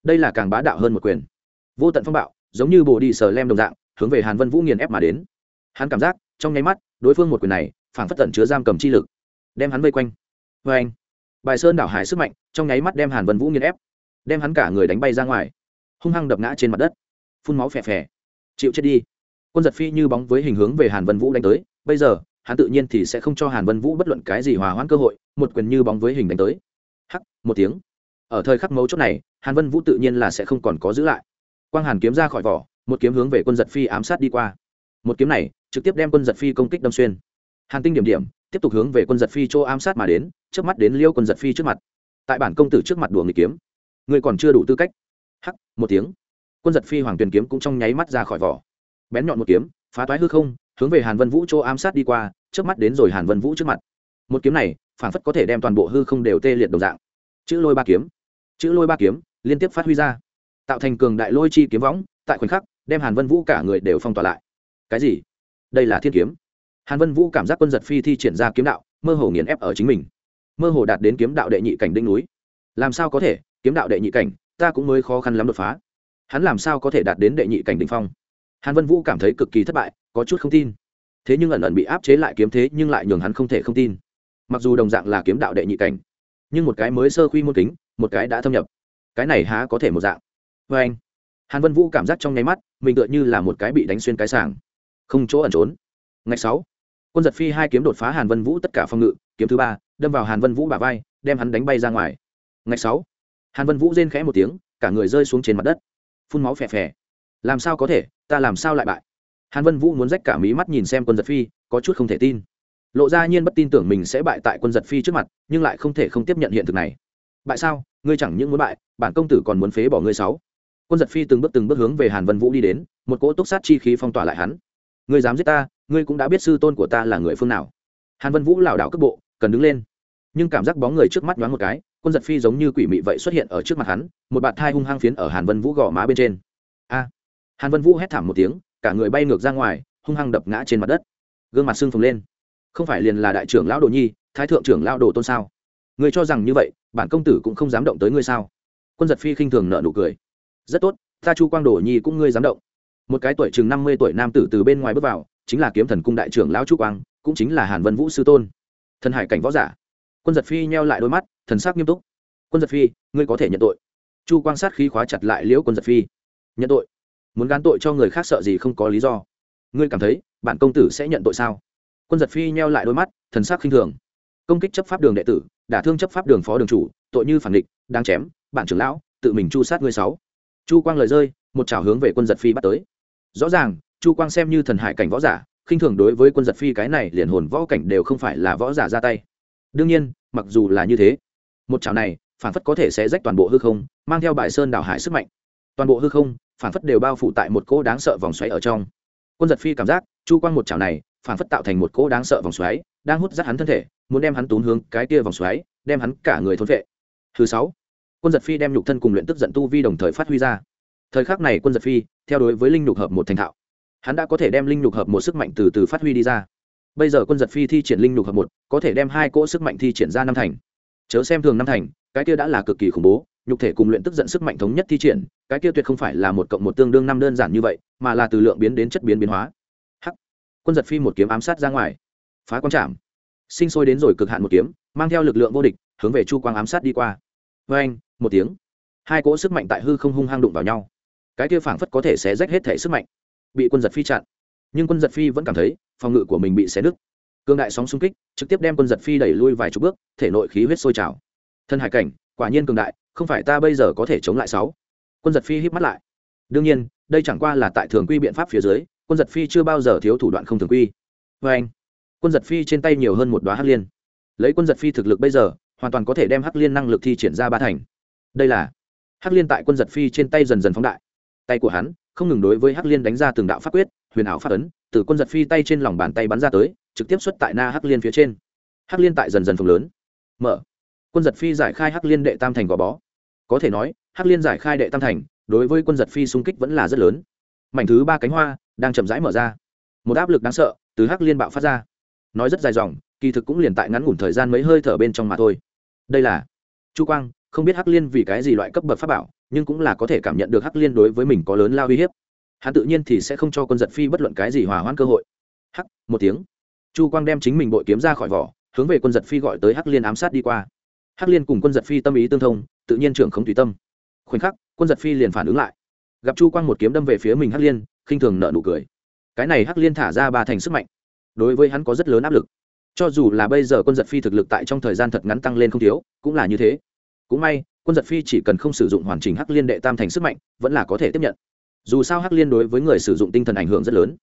Đây là càng bá đạo hơn một quyền vô tận phong bạo, giống như bồ đi sờ lem đồng dạng, hướng về hàn vân vũ nghiền ép mà đến. Hắn cảm giác, trong nháy mắt, đối phương một quyền này phản phất tận chứa giam cầm chi lực, đem hắn vây quanh. Vây. anh, bài sơn đảo hải sức mạnh, trong nháy mắt đem hàn vân vũ nghiền ép, đem hắn cả người đánh bay ra ngoài, hung hăng đập ngã trên mặt đất, phun máu phè phè, chịu chết đi. Quân giật phi như bóng với hình hướng về hàn vân vũ đánh tới, bây giờ, hắn tự nhiên thì sẽ không cho hàn vân vũ bất luận cái gì hòa hoãn cơ hội, một quyền như bóng với hình đánh tới. Hắc, một tiếng. Ở thời khắc mấu chốt này, hàn vân vũ tự nhiên là sẽ không còn có giữ lại quang hàn kiếm ra khỏi vỏ, một kiếm hướng về quân giật phi ám sát đi qua. Một kiếm này, trực tiếp đem quân giật phi công kích đâm xuyên. Hàn tinh điểm điểm, tiếp tục hướng về quân giật phi chỗ ám sát mà đến trước mắt đến liêu quân giật phi trước mặt. Tại bản công tử trước mặt đùa người kiếm. Người còn chưa đủ tư cách. Hắc, một tiếng. Quân giật phi hoàng tuyền kiếm cũng trong nháy mắt ra khỏi vỏ. Bén nhọn một kiếm, phá toái hư không, hướng về hàn vân vũ chỗ ám sát đi qua trước mắt đến rồi hàn vân vũ trước mặt. Một kiếm này, phản phất có thể đem toàn bộ hư không đều tê liệt đồng dạng. Chữ lôi ba kiếm. Chữ lôi ba kiếm, liên tiếp phát huy ra tạo thành cường đại lôi chi kiếm võng, tại khoảnh khắc, đem hàn vân vũ cả người đều phong tỏa lại. Cái gì? Đây là thiên kiếm. Hàn vân vũ cảm giác quân giật phi thi triển ra kiếm đạo, mơ hồ nghiền ép ở chính mình. Mơ hồ đạt đến kiếm đạo đệ nhị cảnh đỉnh núi. Làm sao có thể? Kiếm đạo đệ nhị cảnh, ta cũng mới khó khăn lắm đột phá. Hắn làm sao có thể đạt đến đệ nhị cảnh đ ỉ n h phong? Hàn vân vũ cảm thấy cực kỳ thất bại, có chút không tin. Thế nhưng ẩn ẩn bị áp chế lại kiếm thế, nhưng lại nhường hắn không thể không tin. Mặc dù đồng dạng là kiếm đạo đệ nhị cảnh, nhưng một cái mới sơ quy môn kính, một cái đã thâm nhập. Cái này há có thể một dạng? Vê anh, hàn vân vũ cảm giác trong nháy mắt, mình tựa như là một cái bị đánh xuyên cái sàng. Không chỗ ẩn trốn. Ngày sáu, quân giật phi hai kiếm đột phá hàn vân vũ tất cả phòng ngự, kiếm thứ ba, đâm vào hàn vân vũ bả vai, đem hắn đánh bay ra ngoài. Ngày sáu, hàn vân vũ rên khẽ một tiếng, cả người rơi xuống trên mặt đất. Phun máu phè phè. Làm sao có thể, ta làm sao lại bại? Hàn vân vũ muốn rách cả mí mắt nhìn xem quân giật phi, có chút không thể tin. Lộ ra nhiên bất tin tưởng mình sẽ bại tại quân giật phi trước mặt, nhưng lại không thể không tiếp nhận hiện thực này. Bại sao? Ngươi chẳng những muốn bại, bản công tử còn muốn phế bỏ ngươi sáu quân giật phi từng bước từng bước hướng về hàn vân vũ đi đến, một cỗ túc sát chi khí phong tỏa lại hắn. Ngươi dám giết ta, ngươi cũng đã biết sư tôn của ta là người phương nào. Hàn vân vũ lảo đảo cước bộ, cần đứng lên. Nhưng cảm giác bóng người trước mắt nhoáng một cái, quân giật phi giống như quỷ mị vậy xuất hiện ở trước mặt hắn, một bạt thai hung hăng phiến ở hàn vân vũ gò má bên trên. A! Hàn vân vũ hét thảm một tiếng, cả người bay ngược ra ngoài, hung hăng đập ngã trên mặt đất. Gương mặt sưng phồng lên. Không phải liền là đại trưởng lão đồ nhi, thái thượng trưởng lão đồ tôn sao? Người cho rằng như vậy, bản công tử cũng không dám động tới ngươi sao? Quân giật phi khinh thường nợ nụ cười rất tốt, ta chu quang đồ nhi cũng ngươi dám động. Một cái tuổi chừng năm mươi tuổi nam tử từ bên ngoài bước vào, chính là kiếm thần cung đại trưởng lão chu quang, cũng chính là hàn vân vũ sư tôn. Thần hải cảnh võ giả. Quân giật phi nheo lại đôi mắt, thần sắc nghiêm túc. Quân giật phi, ngươi có thể nhận tội. Chu quang sát khí khóa chặt lại liễu quân giật phi. Nhận tội. Muốn gán tội cho người khác sợ gì không có lý do. Ngươi cảm thấy, bản công tử sẽ nhận tội sao? Quân giật phi nheo lại đôi mắt, thần sắc khinh thường. Công kích chấp pháp đường đệ tử, đả thương chấp pháp đường phó đường chủ, tội như phản địch đang chém, bản trưởng lão, tự mình chu sát ngươi sáu chu quang lời rơi, một chảo hướng về quân giật phi bắt tới. Rõ ràng, chu quang xem như thần hải cảnh võ giả, khinh thường đối với quân giật phi cái này liền hồn võ cảnh đều không phải là võ giả ra tay. Đương nhiên, mặc dù là như thế, một chảo này, phản phất có thể sẽ rách toàn bộ hư không, mang theo bại sơn đảo hải sức mạnh. Toàn bộ hư không, phản phất đều bao phủ tại một cỗ đáng sợ vòng xoáy ở trong. Quân giật phi cảm giác, chu quang một chảo này, phản phất tạo thành một cỗ đáng sợ vòng xoáy, đang hút dắt hắn thân thể, muốn đem hắn tốn hướng cái kia vòng xoáy, đem hắn cả người thốn vệ thứ sáu quân giật phi đem nhục thân cùng luyện tức giận tu vi đồng thời phát huy ra. Thời khắc này quân giật phi, theo đối với linh nhục hợp một thành thạo, hắn đã có thể đem linh nhục hợp một sức mạnh từ từ phát huy đi ra. Bây giờ quân giật phi thi triển linh nhục hợp một, có thể đem hai cỗ sức mạnh thi triển ra năm thành. Chớ xem thường năm thành, cái kia đã là cực kỳ khủng bố, nhục thể cùng luyện tức giận sức mạnh thống nhất thi triển, cái kia tuyệt không phải là một cộng một tương đương năm đơn giản như vậy, mà là từ lượng biến đến chất biến biến hóa. H quân giật phi một kiếm ám sát ra ngoài. Phá quang trảm sinh sôi đến rồi cực hạn một kiếm, mang theo lực lượng vô địch, hướng về chu quang ám sát đi qua vê anh, một tiếng. Hai cỗ sức mạnh tại hư không hung hăng đụng vào nhau. Cái kia phảng phất có thể xé rách hết thể sức mạnh. Bị quân giật phi chặn. Nhưng quân giật phi vẫn cảm thấy, phòng ngự của mình bị xé nứt. Cương đại sóng xung kích, trực tiếp đem quân giật phi đẩy lui vài chục bước, thể nội khí huyết sôi trào. Thân hải cảnh, quả nhiên cường đại, không phải ta bây giờ có thể chống lại sáu. Quân giật phi híp mắt lại. Đương nhiên, đây chẳng qua là tại thường quy biện pháp phía dưới, quân giật phi chưa bao giờ thiếu thủ đoạn không thường quy. Vê anh, quân giật phi trên tay nhiều hơn một đoá hắc liên. Lấy quân giật phi thực lực bây giờ hoàn toàn có thể đem hắc liên năng lực thi triển ra ba thành. Đây là, hắc liên tại quân giật phi trên tay dần dần phóng đại. Tay của hắn không ngừng đối với hắc liên đánh ra từng đạo pháp quyết, huyền ảo pháp ấn, từ quân giật phi tay trên lòng bàn tay bắn ra tới, trực tiếp xuất tại na hắc liên phía trên. Hắc liên tại dần dần phồng lớn. Mở. Quân giật phi giải khai hắc liên đệ tam thành gò bó. Có thể nói, hắc liên giải khai đệ tam thành, đối với quân giật phi xung kích vẫn là rất lớn. Mảnh thứ ba cánh hoa đang chậm rãi mở ra. Một áp lực đáng sợ từ hắc liên bạo phát ra. Nói rất dài dòng, kỳ thực cũng liền tại ngắn ngủn thời gian mấy hơi thở bên trong mà thôi đây là chu quang không biết hắc liên vì cái gì loại cấp bậc pháp bảo nhưng cũng là có thể cảm nhận được hắc liên đối với mình có lớn lao uy hiếp hắn tự nhiên thì sẽ không cho quân giật phi bất luận cái gì hòa hoãn cơ hội hắc một tiếng chu quang đem chính mình bội kiếm ra khỏi vỏ hướng về quân giật phi gọi tới hắc liên ám sát đi qua hắc liên cùng quân giật phi tâm ý tương thông tự nhiên trưởng không tùy tâm khoảnh khắc quân giật phi liền phản ứng lại gặp chu quang một kiếm đâm về phía mình hắc liên khinh thường nợ nụ cười cái này hắc liên thả ra ba thành sức mạnh đối với hắn có rất lớn áp lực cho dù là bây giờ quân giật phi thực lực tại trong thời gian thật ngắn tăng lên không thiếu, cũng là như thế. Cũng may, quân giật phi chỉ cần không sử dụng hoàn chỉnh hắc liên đệ tam thành sức mạnh, vẫn là có thể tiếp nhận. Dù sao hắc liên đối với người sử dụng tinh thần ảnh hưởng rất lớn.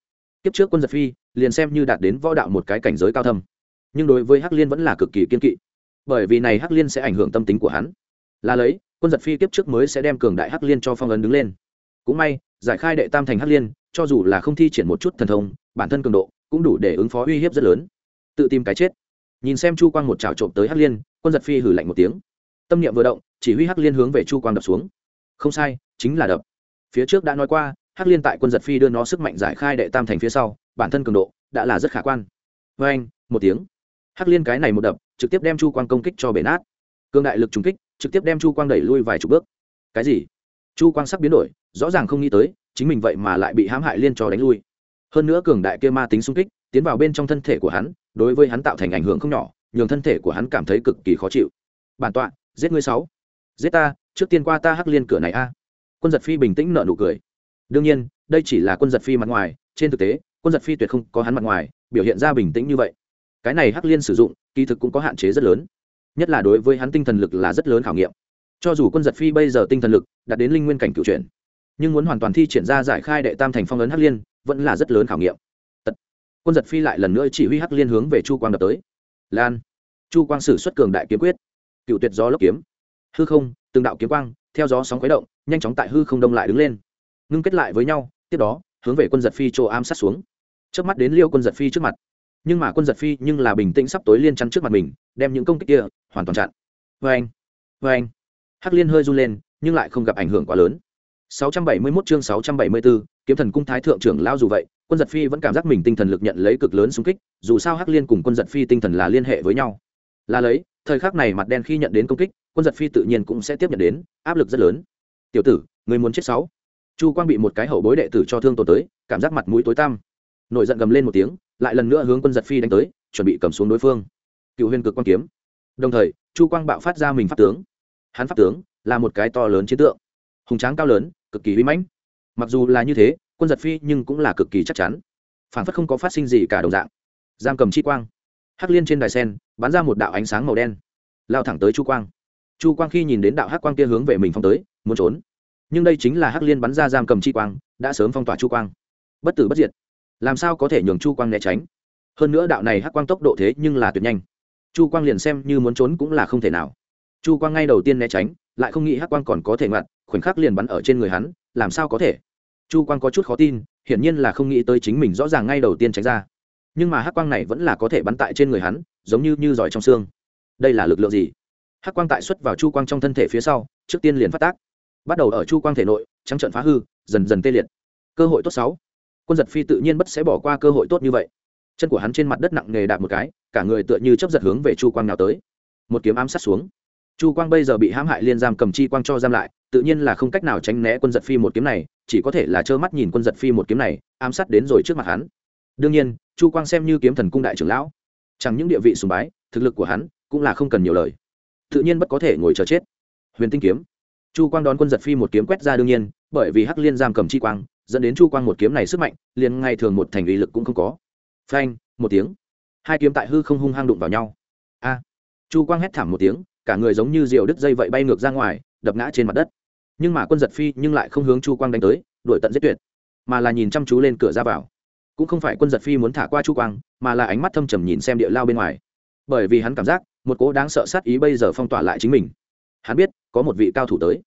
Kiếp trước quân giật phi, liền xem như đạt đến võ đạo một cái cảnh giới cao thâm. Nhưng đối với hắc liên vẫn là cực kỳ kiên kỵ. Bởi vì này hắc liên sẽ ảnh hưởng tâm tính của hắn. Là lấy, quân giật phi kiếp trước mới sẽ đem cường đại hắc liên cho phong ấn đứng lên. Cũng may, giải khai đệ tam thành hắc liên, cho dù là không thi triển một chút thần thông, bản thân cường độ cũng đủ để ứng phó uy hiếp rất lớn tự tìm cái chết. Nhìn xem chu quang một trào trộm tới hắc liên, quân giật phi hử lạnh một tiếng. Tâm niệm vừa động, chỉ huy hắc liên hướng về chu quang đập xuống. Không sai, chính là đập. Phía trước đã nói qua, hắc liên tại quân giật phi đưa nó sức mạnh giải khai đệ tam thành phía sau, bản thân cường độ đã là rất khả quan. Vê anh, một tiếng. Hắc liên cái này một đập, trực tiếp đem chu quang công kích cho bể nát. Cương đại lực trùng kích, trực tiếp đem chu quang đẩy lui vài chục bước. Cái gì? Chu quang sắc biến đổi, rõ ràng không nghĩ tới, chính mình vậy mà lại bị hãm hại liên cho đánh lui. Hơn nữa cường đại kia ma tính xung kích tiến vào bên trong thân thể của hắn, đối với hắn tạo thành ảnh hưởng không nhỏ, nhường thân thể của hắn cảm thấy cực kỳ khó chịu. Bản tọa, giết ngươi sáu. Giết ta, trước tiên qua ta hắc liên cửa này a. Quân giật phi bình tĩnh nợ nụ cười. Đương nhiên, đây chỉ là quân giật phi mặt ngoài, trên thực tế, quân giật phi tuyệt không có hắn mặt ngoài, biểu hiện ra bình tĩnh như vậy. Cái này hắc liên sử dụng, kỳ thực cũng có hạn chế rất lớn. Nhất là đối với hắn tinh thần lực là rất lớn khảo nghiệm. Cho dù quân giật phi bây giờ tinh thần lực đạt đến linh nguyên cảnh cựu chuyển, nhưng muốn hoàn toàn thi triển ra giải khai đệ tam thành phong ấn hắc liên, vẫn là rất lớn khảo nghiệm quân giật phi lại lần nữa chỉ huy hắc liên hướng về chu quang đập tới. Lan. Chu quang sử xuất cường đại kiếm quyết. Cựu tuyệt gió lốc kiếm. Hư không, từng đạo kiếm quang, theo gió sóng khuấy động, nhanh chóng tại hư không đông lại đứng lên. Ngưng kết lại với nhau, tiếp đó, hướng về quân giật phi chỗ am sát xuống. Trước mắt đến liêu quân giật phi trước mặt. Nhưng mà quân giật phi nhưng là bình tĩnh sắp tối liên chắn trước mặt mình, đem những công kích kia hoàn toàn chặn. Vê anh vê anh hắc liên hơi run lên, nhưng lại không gặp ảnh hưởng quá lớn. 671 chương 674, kiếm thần cung thái thượng trưởng lao dù vậy quân giật phi vẫn cảm giác mình tinh thần lực nhận lấy cực lớn xung kích dù sao hắc liên cùng quân giật phi tinh thần là liên hệ với nhau. Là lấy thời khắc này mặt đen khi nhận đến công kích quân giật phi tự nhiên cũng sẽ tiếp nhận đến áp lực rất lớn. Tiểu tử người muốn chết sáu. Chu quang bị một cái hậu bối đệ tử cho thương tổn tới cảm giác mặt mũi tối tăm. Nổi giận gầm lên một tiếng lại lần nữa hướng quân giật phi đánh tới chuẩn bị cầm xuống đối phương. Cựu huyền cực quang kiếm. Đồng thời chu quang bạo phát ra mình pháp tướng. Hắn pháp tướng là một cái to lớn chiến tượng hùng tráng cao lớn, cực kỳ uy mãnh. Mặc dù là như thế, quân giật phi nhưng cũng là cực kỳ chắc chắn. Phản phất không có phát sinh gì cả đồng dạng. Giam cầm chi quang. Hắc liên trên đài sen, bắn ra một đạo ánh sáng màu đen. Lao thẳng tới chu quang. Chu quang khi nhìn đến đạo hắc quang kia hướng về mình phong tới, muốn trốn. Nhưng đây chính là hắc liên bắn ra giam cầm chi quang, đã sớm phong tỏa chu quang. Bất tử bất diệt. Làm sao có thể nhường chu quang né tránh? Hơn nữa đạo này hắc quang tốc độ thế nhưng là tuyệt nhanh. Chu quang liền xem như muốn trốn cũng là không thể nào. Chu quang ngay đầu tiên né tránh lại không nghĩ hắc quang còn có thể ngặt khoảnh khắc liền bắn ở trên người hắn, làm sao có thể? Chu quang có chút khó tin, hiển nhiên là không nghĩ tới chính mình rõ ràng ngay đầu tiên tránh ra. Nhưng mà hắc quang này vẫn là có thể bắn tại trên người hắn, giống như như giỏi trong xương. Đây là lực lượng gì? Hắc quang tại xuất vào chu quang trong thân thể phía sau, trước tiên liền phát tác. Bắt đầu ở chu quang thể nội, trắng trận phá hư, dần dần tê liệt. Cơ hội tốt sáu. Quân giật phi tự nhiên bất sẽ bỏ qua cơ hội tốt như vậy. Chân của hắn trên mặt đất nặng nề đạp một cái, cả người tựa như chấp giật hướng về chu quang nào tới. Một kiếm ám sát xuống chu quang bây giờ bị hãm hại liên giam cầm chi quang cho giam lại, tự nhiên là không cách nào tránh né quân giật phi một kiếm này, chỉ có thể là trơ mắt nhìn quân giật phi một kiếm này, ám sát đến rồi trước mặt hắn. Đương nhiên, chu quang xem như kiếm thần cung đại trưởng lão. Chẳng những địa vị sùng bái, thực lực của hắn cũng là không cần nhiều lời. Tự nhiên bất có thể ngồi chờ chết. Huyền tinh kiếm. Chu quang đón quân giật phi một kiếm quét ra đương nhiên, bởi vì hắc liên giam cầm chi quang, dẫn đến chu quang một kiếm này sức mạnh, liền ngay thường một thành uy lực cũng không có. Phanh, một tiếng. Hai kiếm tại hư không hung hăng đụng vào nhau. A. Chu quang hét thảm một tiếng cả người giống như diều đứt dây vậy bay ngược ra ngoài, đập ngã trên mặt đất. Nhưng mà quân giật phi nhưng lại không hướng chu quang đánh tới, đuổi tận giết tuyệt, mà là nhìn chăm chú lên cửa ra vào. Cũng không phải quân giật phi muốn thả qua chu quang, mà là ánh mắt thâm trầm nhìn xem địa lao bên ngoài. Bởi vì hắn cảm giác, một cố đáng sợ sát ý bây giờ phong tỏa lại chính mình. Hắn biết, có một vị cao thủ tới.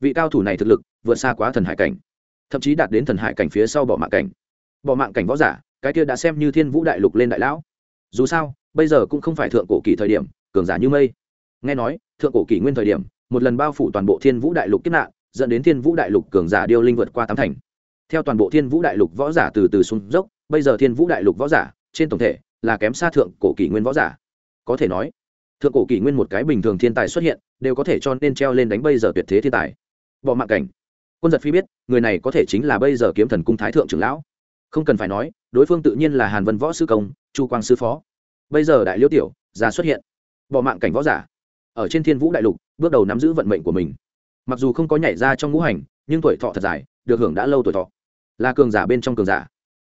Vị cao thủ này thực lực, vượt xa quá thần hải cảnh, thậm chí đạt đến thần hải cảnh phía sau bỏ mạng cảnh. Bỏ mạng cảnh võ giả, cái kia đã xem như thiên vũ đại lục lên đại lão. Dù sao, bây giờ cũng không phải thượng cổ kỳ thời điểm, cường giả như mây nghe nói, thượng cổ kỷ nguyên thời điểm, một lần bao phủ toàn bộ thiên vũ đại lục kiếp nạn, dẫn đến thiên vũ đại lục cường giả điêu linh vượt qua tám thành. Theo toàn bộ thiên vũ đại lục võ giả từ từ xuống dốc, bây giờ thiên vũ đại lục võ giả, trên tổng thể, là kém xa thượng cổ kỷ nguyên võ giả. Có thể nói, thượng cổ kỷ nguyên một cái bình thường thiên tài xuất hiện, đều có thể cho nên treo lên đánh bây giờ tuyệt thế thiên tài. Bỏ mạng cảnh. Quân giật phi biết, người này có thể chính là bây giờ kiếm thần cung thái thượng trưởng lão. Không cần phải nói, đối phương tự nhiên là hàn vân võ sư công, chu quang sư phó. Bây giờ đại liêu tiểu, già xuất hiện. Bỏ mạng cảnh võ giả ở trên thiên vũ đại lục, bước đầu nắm giữ vận mệnh của mình. Mặc dù không có nhảy ra trong ngũ hành, nhưng tuổi thọ thật dài, được hưởng đã lâu tuổi thọ. Là cường giả bên trong cường giả.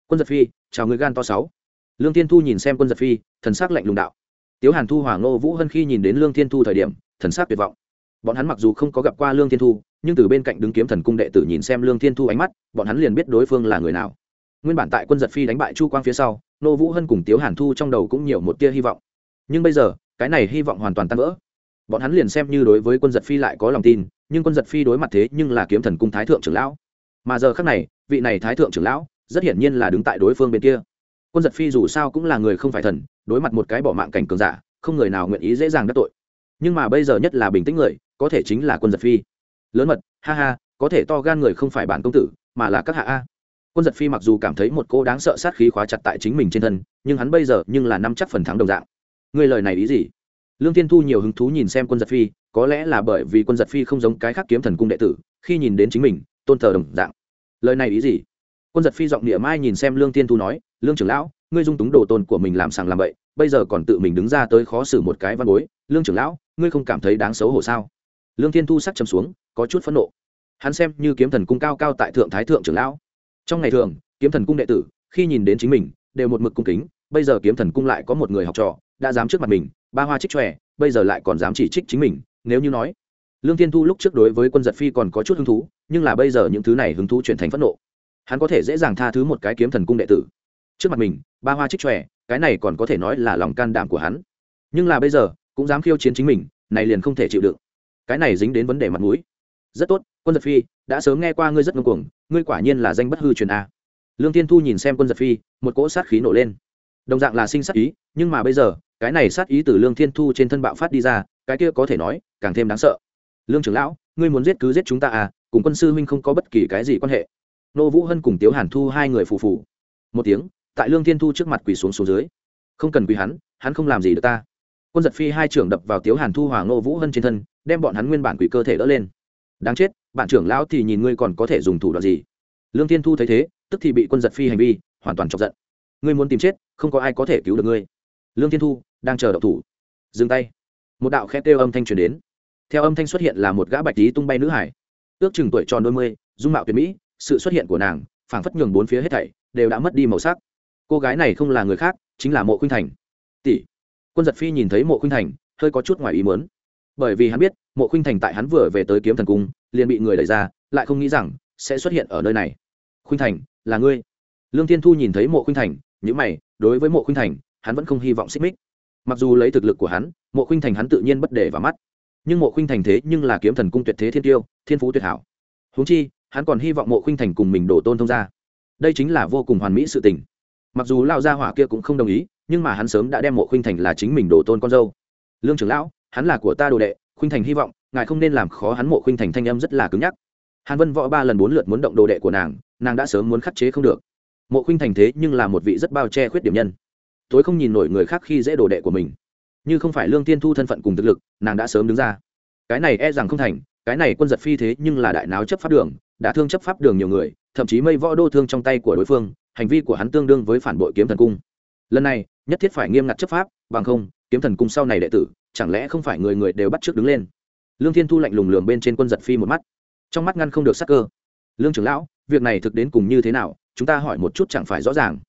Quân giật phi, chào người gan to sáu. Lương thiên thu nhìn xem quân giật phi, thần s ắ c lạnh lùng đạo. Tiếu hàn thu, hỏa ngô vũ hân khi nhìn đến lương thiên thu thời điểm, thần s ắ c tuyệt vọng. Bọn hắn mặc dù không có gặp qua lương thiên thu, nhưng từ bên cạnh đứng kiếm thần cung đệ tử nhìn xem lương thiên thu ánh mắt, bọn hắn liền biết đối phương là người nào. Nguyên bản tại quân giật phi đánh bại chu quang phía sau nô vũ hân cùng tiếu hàn thu trong đầu cũng nhiều một tia hy vọng. Nhưng bây giờ, cái này hy vọng hoàn toàn tan vỡ bọn hắn liền xem như đối với quân giật phi lại có lòng tin, nhưng quân giật phi đối mặt thế nhưng là kiếm thần cung thái thượng trưởng lão. Mà giờ khác này, vị này thái thượng trưởng lão rất hiển nhiên là đứng tại đối phương bên kia. Quân giật phi dù sao cũng là người không phải thần, đối mặt một cái bỏ mạng cảnh cường giả, không người nào nguyện ý dễ dàng đắc tội. Nhưng mà bây giờ nhất là bình tĩnh người, có thể chính là quân giật phi. Lớn mật, ha ha, có thể to gan người không phải bản công tử, mà là các hạ a. Quân giật phi mặc dù cảm thấy một cô đáng sợ sát khí khóa chặt tại chính mình trên thân, nhưng hắn bây giờ nhưng là năm chắc phần thắng đồng dạng. Người lời này ý gì? Lương thiên thu nhiều hứng thú nhìn xem quân giật phi, có lẽ là bởi vì quân giật phi không giống cái khác kiếm thần cung đệ tử, khi nhìn đến chính mình, tôn thờ đồng dạng. Lời này ý gì? Quân giật phi giọng địa mai nhìn xem lương thiên thu nói, lương trưởng lão, ngươi dung túng đồ tôn của mình làm sàng làm bậy, bây giờ còn tự mình đứng ra tới khó xử một cái văn bối. Lương trưởng lão, ngươi không cảm thấy đáng xấu hổ sao? Lương thiên thu sắc chầm xuống, có chút phẫn nộ. Hắn xem như kiếm thần cung cao cao tại thượng thái thượng trưởng lão. Trong ngày thường, kiếm thần cung đệ tử, khi nhìn đến chính mình, đều một mực cung kính. Bây giờ kiếm thần cung lại có một người học trò, đã dám trước mặt mình ba hoa trích tròe bây giờ lại còn dám chỉ trích chính mình, nếu như nói. Lương tiên thu lúc trước đối với quân giật phi còn có chút hứng thú, nhưng là bây giờ những thứ này hứng thú chuyển thành phẫn nộ. Hắn có thể dễ dàng tha thứ một cái kiếm thần cung đệ tử. Trước mặt mình, ba hoa trích tròe cái này còn có thể nói là lòng can đảm của hắn. Nhưng là bây giờ, cũng dám khiêu chiến chính mình, này liền không thể chịu đựng. Cái này dính đến vấn đề mặt mũi. Rất tốt, quân giật phi, đã sớm nghe qua ngươi rất ngông cuồng, ngươi quả nhiên là danh bất hư truyền a. Lương tiên thu nhìn xem quân giật phi, một cỗ sát khí nổ lên. Đồng dạng là sinh sát ý, nhưng mà bây giờ cái này sát ý từ lương thiên thu trên thân bạo phát đi ra, cái kia có thể nói, càng thêm đáng sợ. Lương trưởng lão, ngươi muốn giết cứ giết chúng ta à cùng quân sư huynh không có bất kỳ cái gì quan hệ. Nô vũ hân cùng tiếu hàn thu hai người phù phù. Một tiếng, tại lương thiên thu trước mặt quỳ xuống xuống dưới. Không cần quỳ hắn hắn không làm gì được ta. Quân giật phi hai trưởng đập vào tiếu hàn thu hoàng nô vũ hân trên thân, đem bọn hắn nguyên bản quỷ cơ thể đỡ lên. Đáng chết, bạn trưởng lão thì nhìn ngươi còn có thể dùng thủ đoạn gì. Lương thiên thu thấy thế, tức thì bị quân giật phi hành vi, hoàn toàn chọc giận. Ngươi muốn tìm chết, không có ai có thể cứu được ngươi. Lương thiên thu đang chờ đậu thủ. Dừng tay. Một đạo khe kêu âm thanh truyền đến. Theo âm thanh xuất hiện là một gã bạch tí tung bay nữ hải. Ước chừng tuổi tròn đôi mươi, dung mạo tuyệt mỹ, sự xuất hiện của nàng, phảng phất nhường bốn phía hết thảy đều đã mất đi màu sắc. Cô gái này không là người khác, chính là mộ khuynh thành. Tỷ. Quân giật phi nhìn thấy mộ khuynh thành, hơi có chút ngoài ý muốn. Bởi vì hắn biết, mộ khuynh thành tại hắn vừa về tới kiếm thần cung, liền bị người đẩy ra, lại không nghĩ rằng sẽ xuất hiện ở nơi này. Khuynh thành, là ngươi. Lương thiên thu nhìn thấy mộ khuynh thành những mày, đối với mộ khuynh thành, hắn vẫn không hy vọng xích mích mặc dù lấy thực lực của hắn, mộ khuynh thành hắn tự nhiên bất để vào mắt. Nhưng mộ khuynh thành thế nhưng là kiếm thần cung tuyệt thế thiên tiêu, thiên phú tuyệt hảo. Húng chi, hắn còn hy vọng mộ khuynh thành cùng mình đổ tôn thông ra đây chính là vô cùng hoàn mỹ sự tình. Mặc dù lao gia hỏa kia cũng không đồng ý, nhưng mà hắn sớm đã đem mộ khuynh thành là chính mình đổ tôn con dâu. Lương trưởng lão, hắn là của ta đồ đệ, khuynh thành hy vọng, ngài không nên làm khó hắn, mộ khuynh thành thanh âm rất là cứng nhắc. Hàn vân võ ba lần bốn lượt muốn động đồ đệ của nàng nàng đã sớm muốn khắc chế không được. Mộ khuynh thành thế nhưng là một vị rất bao che khuyết điểm nhân tối không nhìn nổi người khác khi dễ đồ đệ của mình. Như không phải lương tiên thu thân phận cùng thực lực, nàng đã sớm đứng ra. Cái này e rằng không thành, cái này quân giật phi thế nhưng là đại náo chấp pháp đường, đã thương chấp pháp đường nhiều người, thậm chí mây võ đô thương trong tay của đối phương, hành vi của hắn tương đương với phản bội kiếm thần cung. Lần này, nhất thiết phải nghiêm ngặt chấp pháp, bằng không, kiếm thần cung sau này đệ tử, chẳng lẽ không phải người người đều bắt trước đứng lên? Lương thiên thu lạnh lùng lường bên trên quân giật phi một mắt. Trong mắt ngăn không được sắc cơ. Lương trưởng lão, việc này thực đến cùng như thế nào? Chúng ta hỏi một chút chẳng phải rõ ràng.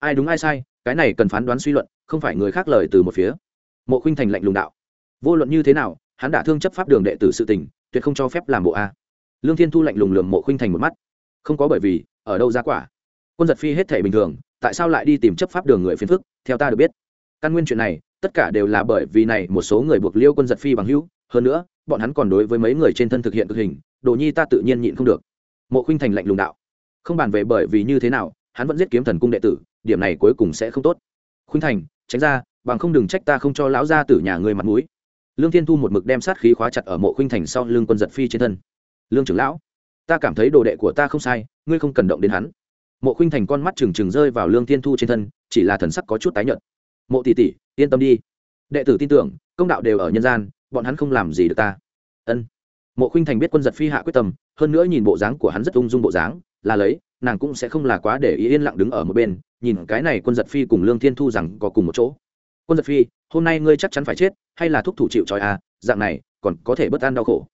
Ai đúng ai sai? Cái này cần phán đoán suy luận, không phải người khác lời từ một phía. Mộ khinh thành lạnh lùng đạo. Vô luận như thế nào, hắn đã thương chấp pháp đường đệ tử sự tình, tuyệt không cho phép làm bộ a. Lương thiên thu lạnh lùng lường mộ khinh thành một mắt. Không có bởi vì, ở đâu ra quả. Quân giật phi hết thể bình thường, tại sao lại đi tìm chấp pháp đường người phiền phức, theo ta được biết. Căn nguyên chuyện này, tất cả đều là bởi vì này một số người buộc liêu quân giật phi bằng hữu, hơn nữa, bọn hắn còn đối với mấy người trên thân thực hiện cực hình, đồ nhi ta tự nhiên nhịn không được. Mộ khinh thành lạnh lùng đạo. Không bàn về bởi vì như thế nào, hắn vẫn giết kiếm thần cung đệ tử điểm này cuối cùng sẽ không tốt. Khuynh thành, tránh ra, bằng không đừng trách ta không cho lão gia tử nhà ngươi mặt mũi. Lương thiên thu một mực đem sát khí khóa chặt ở mộ khuynh thành sau lưng quân giật phi trên thân. Lương trưởng lão, ta cảm thấy đồ đệ của ta không sai, ngươi không cần động đến hắn. Mộ khuynh thành con mắt trừng trừng rơi vào lương thiên thu trên thân, chỉ là thần sắc có chút tái nhợt. Mộ tỷ tỷ, yên tâm đi. Đệ tử tin tưởng, công đạo đều ở nhân gian, bọn hắn không làm gì được ta. Ân. Mộ khuynh thành biết quân giật phi hạ quyết tâm, hơn nữa nhìn bộ dáng của hắn rất ung dung bộ dáng, là lấy, nàng cũng sẽ không là quá để ý yên lặng đứng ở một bên nhìn cái này quân giật phi cùng lương thiên thu rằng có cùng một chỗ. Quân giật phi hôm nay ngươi chắc chắn phải chết hay là thúc thủ chịu trói à dạng này còn có thể bất an đau khổ.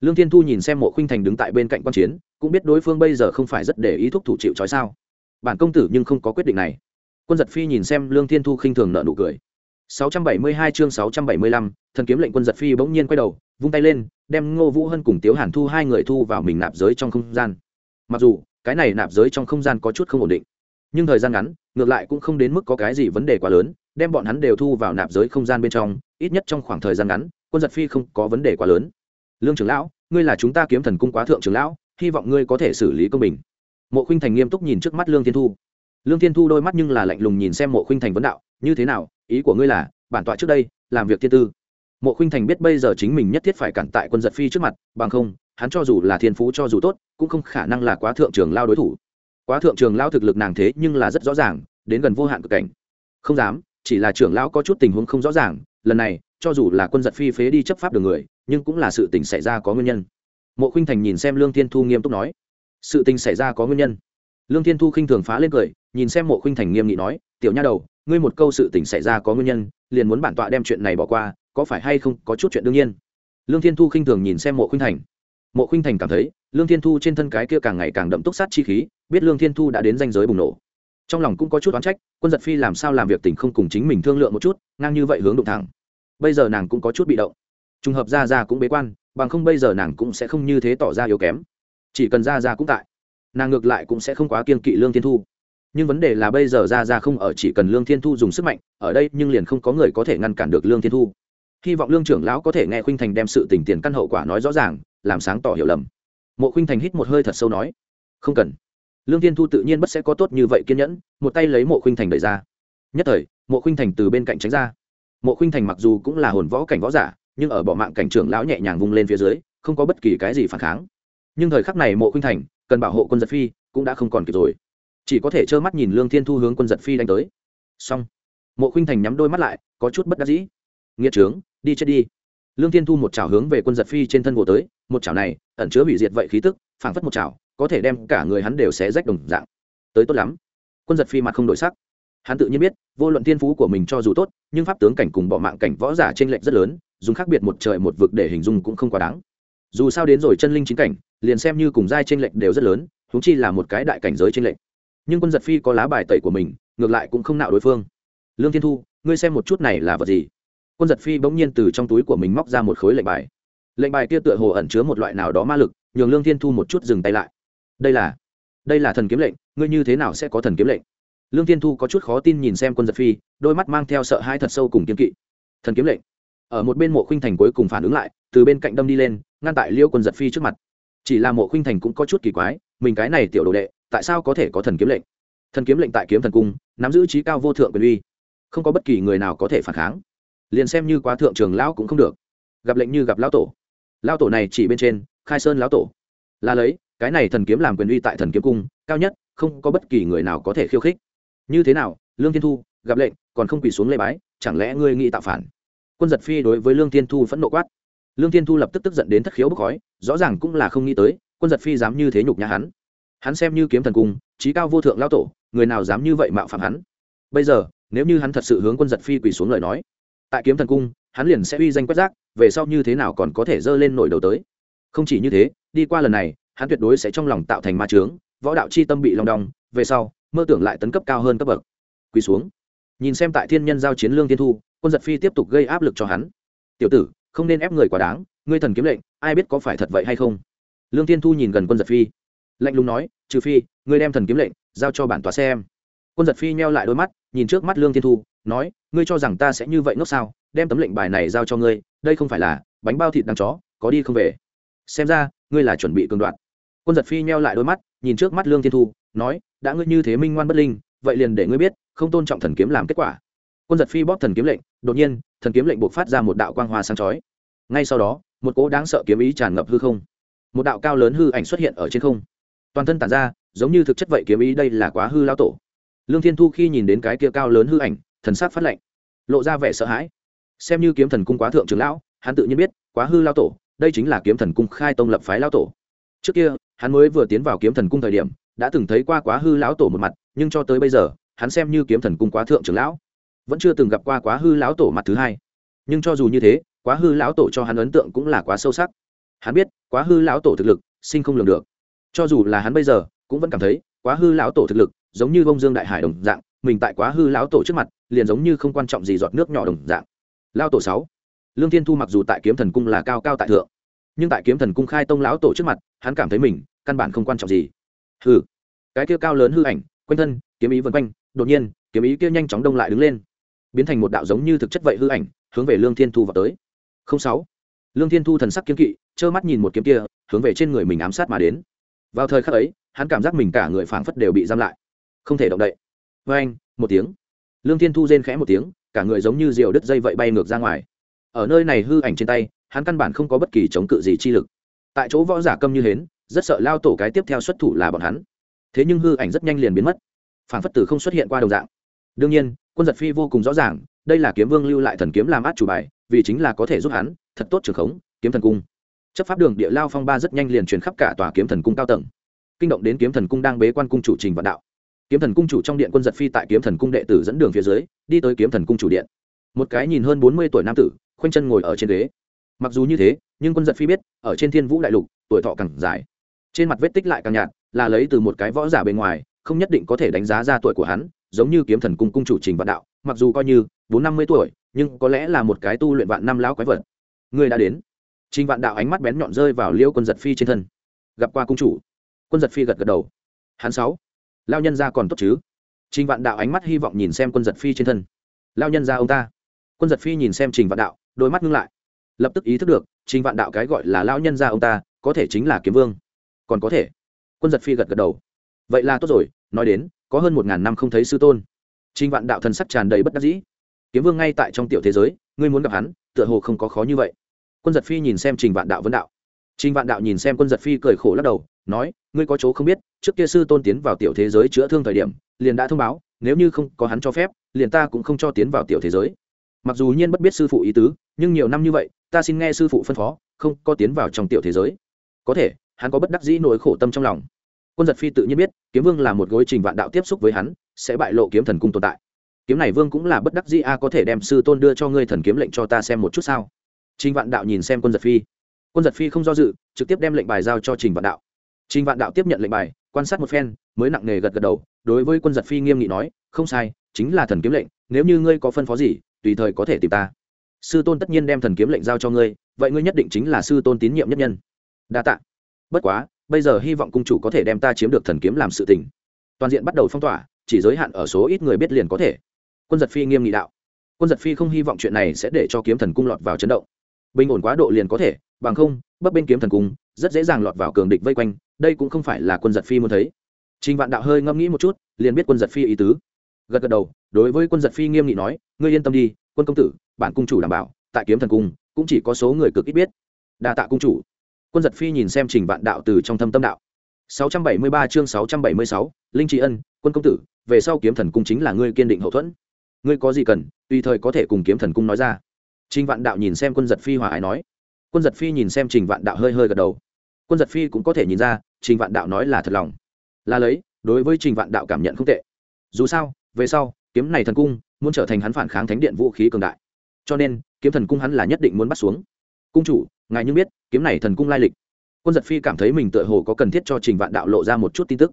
Lương thiên thu nhìn xem mộ khuynh thành đứng tại bên cạnh quan chiến cũng biết đối phương bây giờ không phải rất để ý thúc thủ chịu trói sao. Bản công tử nhưng không có quyết định này. Quân giật phi nhìn xem lương thiên thu khinh thường nợ nụ cười. 672 chương 675, thần kiếm lệnh quân giật phi bỗng nhiên quay đầu vung tay lên đem ngô vũ hân cùng tiếu hàn thu hai người thu vào mình nạp giới trong không gian. Mặc dù cái này nạp giới trong không gian có chút không ổn định nhưng thời gian ngắn, ngược lại cũng không đến mức có cái gì vấn đề quá lớn, đem bọn hắn đều thu vào nạp giới không gian bên trong, ít nhất trong khoảng thời gian ngắn, quân giật phi không có vấn đề quá lớn. Lương trưởng lão, ngươi là chúng ta kiếm thần cung quá thượng trưởng lão, hy vọng ngươi có thể xử lý công bình. Mộ khinh thành nghiêm túc nhìn trước mắt lương thiên thu. Lương thiên thu đôi mắt nhưng là lạnh lùng nhìn xem mộ khinh thành vấn đạo, như thế nào? Ý của ngươi là, bản tọa trước đây, làm việc thiên tư. Mộ khinh thành biết bây giờ chính mình nhất thiết phải cản tại quân giật phi trước mặt, bằng không, hắn cho dù là thiên phú cho dù tốt, cũng không khả năng là quá thượng trưởng lao đối thủ quá thượng trường lao thực lực nàng thế nhưng là rất rõ ràng, đến gần vô hạn cực cảnh. Không dám, chỉ là trưởng lão có chút tình huống không rõ ràng, lần này, cho dù là quân giật phi phế đi chấp pháp đường người, nhưng cũng là sự tình xảy ra có nguyên nhân. Mộ khinh thành nhìn xem lương thiên thu nghiêm túc nói, sự tình xảy ra có nguyên nhân. Lương thiên thu khinh thường phá lên cười, nhìn xem mộ khinh thành nghiêm nghị nói, tiểu nha đầu, ngươi một câu sự tình xảy ra có nguyên nhân, liền muốn bản tọa đem chuyện này bỏ qua, có phải hay không có chút chuyện đương nhiên? Lương thiên thu khinh thường nhìn xem mộ khinh thành. Mộ khinh thành cảm thấy lương thiên thu trên thân cái kia càng ngày càng đậm túc sát chi khí, biết lương thiên thu đã đến danh giới bùng nổ. Trong lòng cũng có chút oán trách, quân giật phi làm sao làm việc tình không cùng chính mình thương lượng một chút, ngang như vậy hướng đụng thẳng. Bây giờ nàng cũng có chút bị động. Trùng hợp ra ra cũng bế quan, bằng không bây giờ nàng cũng sẽ không như thế tỏ ra yếu kém. Chỉ cần ra ra cũng tại, nàng ngược lại cũng sẽ không quá kiên kỵ lương thiên thu. Nhưng vấn đề là bây giờ ra ra không ở, chỉ cần lương thiên thu dùng sức mạnh, ở đây nhưng liền không có người có thể ngăn cản được lương thiên thu. Hy vọng lương trưởng lão có thể nghe khuynh thành đem sự tình tiền căn hậu quả nói rõ ràng, làm sáng tỏ hiểu lầm mộ khuynh thành hít một hơi thật sâu nói, không cần. Lương thiên thu tự nhiên bất sẽ có tốt như vậy kiên nhẫn, một tay lấy mộ khuynh thành đẩy ra. Nhất thời, mộ khuynh thành từ bên cạnh tránh ra. Mộ khuynh thành mặc dù cũng là hồn võ cảnh võ giả, nhưng ở bỏ mạng cảnh trưởng lão nhẹ nhàng vung lên phía dưới, không có bất kỳ cái gì phản kháng. Nhưng thời khắc này mộ khuynh thành cần bảo hộ quân giật phi cũng đã không còn kịp rồi. Chỉ có thể trơ mắt nhìn lương thiên thu hướng quân giật phi đánh tới. Xong, mộ khuynh thành nhắm đôi mắt lại, có chút bất đắc dĩ. Nghĩa trướng, đi chết đi lương thiên thu một chảo hướng về quân giật phi trên thân vô tới, một chảo này, ẩn chứa hủy diệt vậy khí tức, phảng phất một chảo, có thể đem cả người hắn đều xé rách đồng dạng. Tới tốt lắm. Quân giật phi mặt không đổi sắc. Hắn tự nhiên biết, vô luận tiên phú của mình cho dù tốt, nhưng pháp tướng cảnh cùng bỏ mạng cảnh võ giả t r ê n lệch rất lớn, dùng khác biệt một trời một vực để hình dung cũng không quá đáng. Dù sao đến rồi chân linh chính cảnh, liền xem như cùng giai t r ê n lệch đều rất lớn húng chi là một cái đại cảnh giới t r ê n lệch. Nhưng quân giật phi có lá bài tẩy của mình, ngược lại cũng không nạo đối phương. Lương thiên thu, ngươi xem một chút này là vật gì? Quân giật phi bỗng nhiên từ trong túi của mình móc ra một khối lệnh bài. Lệnh bài kia tựa hồ ẩn chứa một loại nào đó ma lực, nhường lương thiên thu một chút dừng tay lại. Đây là đây là thần kiếm lệnh, ngươi như thế nào sẽ có thần kiếm lệnh? Lương thiên thu có chút khó tin nhìn xem quân giật phi, đôi mắt mang theo sợ hai thật sâu cùng kiếm kỵ. Thần kiếm lệnh. Ở một bên mộ khinh thành cuối cùng phản ứng lại, từ bên cạnh đâm đi lên, ngăn tại liêu quân giật phi trước mặt. Chỉ là mộ khinh thành cũng có chút kỳ quái, mình cái này tiểu đồ đệ, tại sao có thể có thần kiếm lệnh? Thần kiếm lệnh tại kiếm thần cung, nắm giữ trí cao vô thượng quyền uy, không có bất kỳ người nào có thể phản kháng liền xem như quá thượng trường lão cũng không được. Gặp lệnh như gặp lão tổ. Lão tổ này chỉ bên trên, khai sơn lão tổ. Là lấy, cái này thần kiếm làm quyền uy tại thần kiếm cung, cao nhất, không có bất kỳ người nào có thể khiêu khích. Như thế nào, lương thiên thu, gặp lệnh, còn không quỳ xuống lê bái, chẳng lẽ ngươi nghĩ tạo phản? Quân giật phi đối với lương thiên thu phẫn nộ quát. Lương thiên thu lập tức tức giận đến thất khiếu bốc khói, rõ ràng cũng là không nghĩ tới, quân giật phi dám như thế nhục nhã hắn. Hắn xem như kiếm thần cung trí cao vô thượng lao tổ, người nào dám như vậy mạo phạm hắn? Bây giờ, nếu như hắn thật sự hướng quân giật phi quỳ xuống lời nói tại kiếm thần cung, hắn liền sẽ uy danh quét rác, về sau như thế nào còn có thể dơ lên nổi đầu tới. Không chỉ như thế, đi qua lần này, hắn tuyệt đối sẽ trong lòng tạo thành ma trướng võ đạo c h i tâm bị lòng đong, về sau, mơ tưởng lại tấn cấp cao hơn cấp bậc. Quỳ xuống. Nhìn xem tại thiên nhân giao chiến lương thiên thu, quân giật phi tiếp tục gây áp lực cho hắn. Tiểu tử, không nên ép người quá đáng, ngươi thần kiếm lệnh, ai biết có phải thật vậy hay không? Lương thiên thu nhìn gần quân giật phi, lạnh lùng nói, trừ phi, ngươi đem thần kiếm lệnh giao cho bản tòa xem quân giật phi nheo lại đôi mắt, nhìn trước mắt lương thiên thu, nói, ngươi cho rằng ta sẽ như vậy ngốc sao? Đem tấm lệnh bài này giao cho ngươi, đây không phải là bánh bao thịt đằng chó, có đi không về? Xem ra, ngươi là chuẩn bị cường đoạn quân giật phi nheo lại đôi mắt, nhìn trước mắt lương thiên thu, nói, đã ngươi như thế minh ngoan bất linh, vậy liền để ngươi biết, không tôn trọng thần kiếm làm kết quả. Quân giật phi bóp thần kiếm lệnh, đột nhiên, thần kiếm lệnh buộc phát ra một đạo quang hoa sáng chói. Ngay sau đó, một cỗ đáng sợ kiếm ý tràn ngập hư không. Một đạo cao lớn hư ảnh xuất hiện ở trên không. Toàn thân tản ra, giống như thực chất vậy kiếm ý đây là quá hư lao tổ lương thiên thu khi nhìn đến cái kia cao lớn hư ảnh, thần sát phát lệnh lộ ra vẻ sợ hãi. Xem như kiếm thần cung quá thượng trưởng lão, hắn tự nhiên biết, quá hư lao tổ, đây chính là kiếm thần cung khai tông lập phái lao tổ. Trước kia, hắn mới vừa tiến vào kiếm thần cung thời điểm, đã từng thấy qua quá hư lão tổ một mặt, nhưng cho tới bây giờ, hắn xem như kiếm thần cung quá thượng trưởng lão, vẫn chưa từng gặp qua quá hư lão tổ mặt thứ hai. Nhưng cho dù như thế, quá hư lão tổ cho hắn ấn tượng cũng là quá sâu sắc. Hắn biết, quá hư lão tổ thực lực, sinh không lường được. Cho dù là hắn bây giờ, cũng vẫn cảm thấy, quá hư lão tổ thực lực giống như bông dương đại hải đồng dạng, mình tại quá hư lão tổ trước mặt, liền giống như không quan trọng gì giọt nước nhỏ đồng dạng. Lao tổ sáu, lương thiên thu mặc dù tại kiếm thần cung là cao cao tại thượng, nhưng tại kiếm thần cung khai tông lão tổ trước mặt, hắn cảm thấy mình căn bản không quan trọng gì. Hừ, cái kia cao lớn hư ảnh, quanh thân, kiếm ý vân quanh, đột nhiên, kiếm ý kia nhanh chóng đông lại đứng lên, biến thành một đạo giống như thực chất vậy hư ảnh, hướng về lương thiên thu vào tới. Không sáu, lương thiên thu thần sắc kiếm kỵ, trơ mắt nhìn một kiếm kia, hướng về trên người mình ám sát mà đến. Vào thời khắc ấy, hắn cảm giác mình cả người phảng phất đều bị giam lại không thể động đậy. Vê anh, một tiếng. Lương thiên thu rên khẽ một tiếng, cả người giống như diều đứt dây vậy bay ngược ra ngoài. Ở nơi này hư ảnh trên tay, hắn căn bản không có bất kỳ chống cự gì chi lực. Tại chỗ võ giả câm như hến, rất sợ lao tổ cái tiếp theo xuất thủ là bọn hắn. Thế nhưng hư ảnh rất nhanh liền biến mất. Phản phất tử không xuất hiện qua đồng dạng. Đương nhiên, quân giật phi vô cùng rõ ràng, đây là kiếm vương lưu lại thần kiếm làm át chủ bài, vì chính là có thể giúp hắn, thật tốt trường khống, kiếm thần cung. Chấp pháp đường địa lao phong ba rất nhanh liền truyền khắp cả tòa kiếm thần cung cao tầng. Kinh động đến kiếm thần cung đang bế quan cung chủ trình vạn đạo kiếm thần cung chủ trong điện quân giật phi tại kiếm thần cung đệ tử dẫn đường phía dưới, đi tới kiếm thần cung chủ điện. Một cái nhìn hơn bốn mươi tuổi nam tử, khoanh chân ngồi ở trên ghế. Mặc dù như thế, nhưng quân giật phi biết, ở trên thiên vũ đại lục, tuổi thọ càng dài. Trên mặt vết tích lại càng nhạt, là lấy từ một cái võ giả bên ngoài, không nhất định có thể đánh giá ra tuổi của hắn, giống như kiếm thần cung cung chủ trình vạn đạo, mặc dù coi như bốn năm mươi tuổi, nhưng có lẽ là một cái tu luyện vạn năm lão quái vật. Người đã đến. Trình vạn đạo ánh mắt bén nhọn rơi vào liêu quân giật phi trên thân. Gặp qua cung chủ. Quân giật phi gật gật đầu. Hắn sáu lao nhân ra còn tốt chứ? Trình vạn đạo ánh mắt hy vọng nhìn xem quân giật phi trên thân. Lao nhân ra ông ta. Quân giật phi nhìn xem trình vạn đạo, đôi mắt ngưng lại. Lập tức ý thức được, trình vạn đạo cái gọi là lao nhân ra ông ta, có thể chính là kiếm vương. Còn có thể. Quân giật phi gật gật đầu. Vậy là tốt rồi, nói đến, có hơn một ngàn năm không thấy sư tôn. Trình vạn đạo thần sắc tràn đầy bất đắc dĩ. Kiếm vương ngay tại trong tiểu thế giới, ngươi muốn gặp hắn, tựa hồ không có khó như vậy. Quân giật phi nhìn xem trình vạn đạo vấn đạo. Trình vạn đạo nhìn xem quân giật phi cười khổ lắc đầu, nói, ngươi có chỗ không biết trước kia sư tôn tiến vào tiểu thế giới chữa thương thời điểm, liền đã thông báo, nếu như không có hắn cho phép, liền ta cũng không cho tiến vào tiểu thế giới. Mặc dù nhiên bất biết sư phụ ý tứ, nhưng nhiều năm như vậy, ta xin nghe sư phụ phân phó, không có tiến vào trong tiểu thế giới. Có thể, hắn có bất đắc dĩ nỗi khổ tâm trong lòng. Quân giật phi tự nhiên biết, kiếm vương là một gối trình vạn đạo tiếp xúc với hắn, sẽ bại lộ kiếm thần cung tồn tại. Kiếm này vương cũng là bất đắc dĩ, a, có thể đem sư tôn đưa cho ngươi thần kiếm lệnh cho ta xem một chút sao? Trình vạn đạo nhìn xem quân giật phi. Quân giật phi không do dự, trực tiếp đem lệnh bài giao cho trình vạn đạo. Trình vạn đạo tiếp nhận lệnh bài quan sát một phen, mới nặng nề gật gật đầu, đối với quân giật phi nghiêm nghị nói, không sai, chính là thần kiếm lệnh, nếu như ngươi có phân phó gì, tùy thời có thể tìm ta. Sư tôn tất nhiên đem thần kiếm lệnh giao cho ngươi, vậy ngươi nhất định chính là sư tôn tín nhiệm nhất nhân. Đa t ạ bất quá, bây giờ hy vọng cung chủ có thể đem ta chiếm được thần kiếm làm sự tình. Toàn diện bắt đầu phong tỏa, chỉ giới hạn ở số ít người biết liền có thể. Quân giật phi nghiêm nghị đạo. Quân giật phi không hy vọng chuyện này sẽ để cho kiếm thần cung lọt vào chấn động bình ổn quá độ liền có thể bằng không bấp bên kiếm thần cung rất dễ dàng lọt vào cường địch vây quanh đây cũng không phải là quân giật phi muốn thấy. Trình vạn đạo hơi ngẫm nghĩ một chút liền biết quân giật phi ý tứ. Gật gật đầu đối với quân giật phi nghiêm nghị nói ngươi yên tâm đi quân công tử bản cung chủ đảm bảo tại kiếm thần cung cũng chỉ có số người cực ít biết. Đa tạ cung chủ. Quân giật phi nhìn xem trình vạn đạo từ trong thâm tâm đạo. 673 chương 676, linh trí ân quân công tử về sau kiếm thần cung chính là ngươi kiên định hậu thuẫn. Ngươi có gì cần tùy thời có thể cùng kiếm thần cung nói ra trình vạn đạo nhìn xem quân giật phi hòa ái nói. Quân giật phi nhìn xem trình vạn đạo hơi hơi gật đầu. Quân giật phi cũng có thể nhìn ra, trình vạn đạo nói là thật lòng. Là lấy, đối với trình vạn đạo cảm nhận không tệ. Dù sao, về sau, kiếm này thần cung, muốn trở thành hắn phản kháng thánh điện vũ khí cường đại. Cho nên, kiếm thần cung hắn là nhất định muốn bắt xuống. Cung chủ, ngài nhưng biết, kiếm này thần cung lai lịch. Quân giật phi cảm thấy mình tựa hồ có cần thiết cho trình vạn đạo lộ ra một chút tin tức.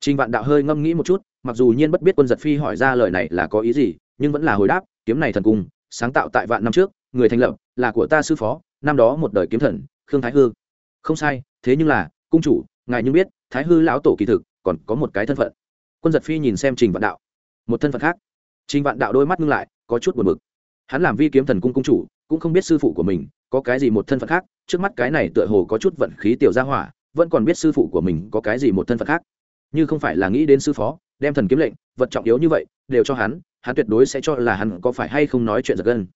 Trình vạn đạo hơi ngâm nghĩ một chút, mặc dù nhiên bất biết quân giật phi hỏi ra lời này là có ý gì, nhưng vẫn là hồi đáp, kiếm này thần cung, sáng tạo tại vạn năm trước người thành lập là của ta sư phó, năm đó một đời kiếm thần, khương thái hư. Không sai, thế nhưng là, cung chủ, ngài như biết, thái hư lão tổ kỳ thực, còn có một cái thân phận. Quân giật phi nhìn xem trình vạn đạo. Một thân phận khác. Trình vạn đạo đôi mắt ngưng lại, có chút buồn bực. Hắn làm vi kiếm thần cung cung chủ, cũng không biết sư phụ của mình có cái gì một thân phận khác, trước mắt cái này tựa hồ có chút vận khí tiểu gia hỏa, vẫn còn biết sư phụ của mình có cái gì một thân phận khác. Như không phải là nghĩ đến sư phó, đem thần kiếm lệnh, vật trọng yếu như vậy, đều cho hắn hắn tuyệt đối sẽ cho là hắn có phải hay không nói chuyện giật gân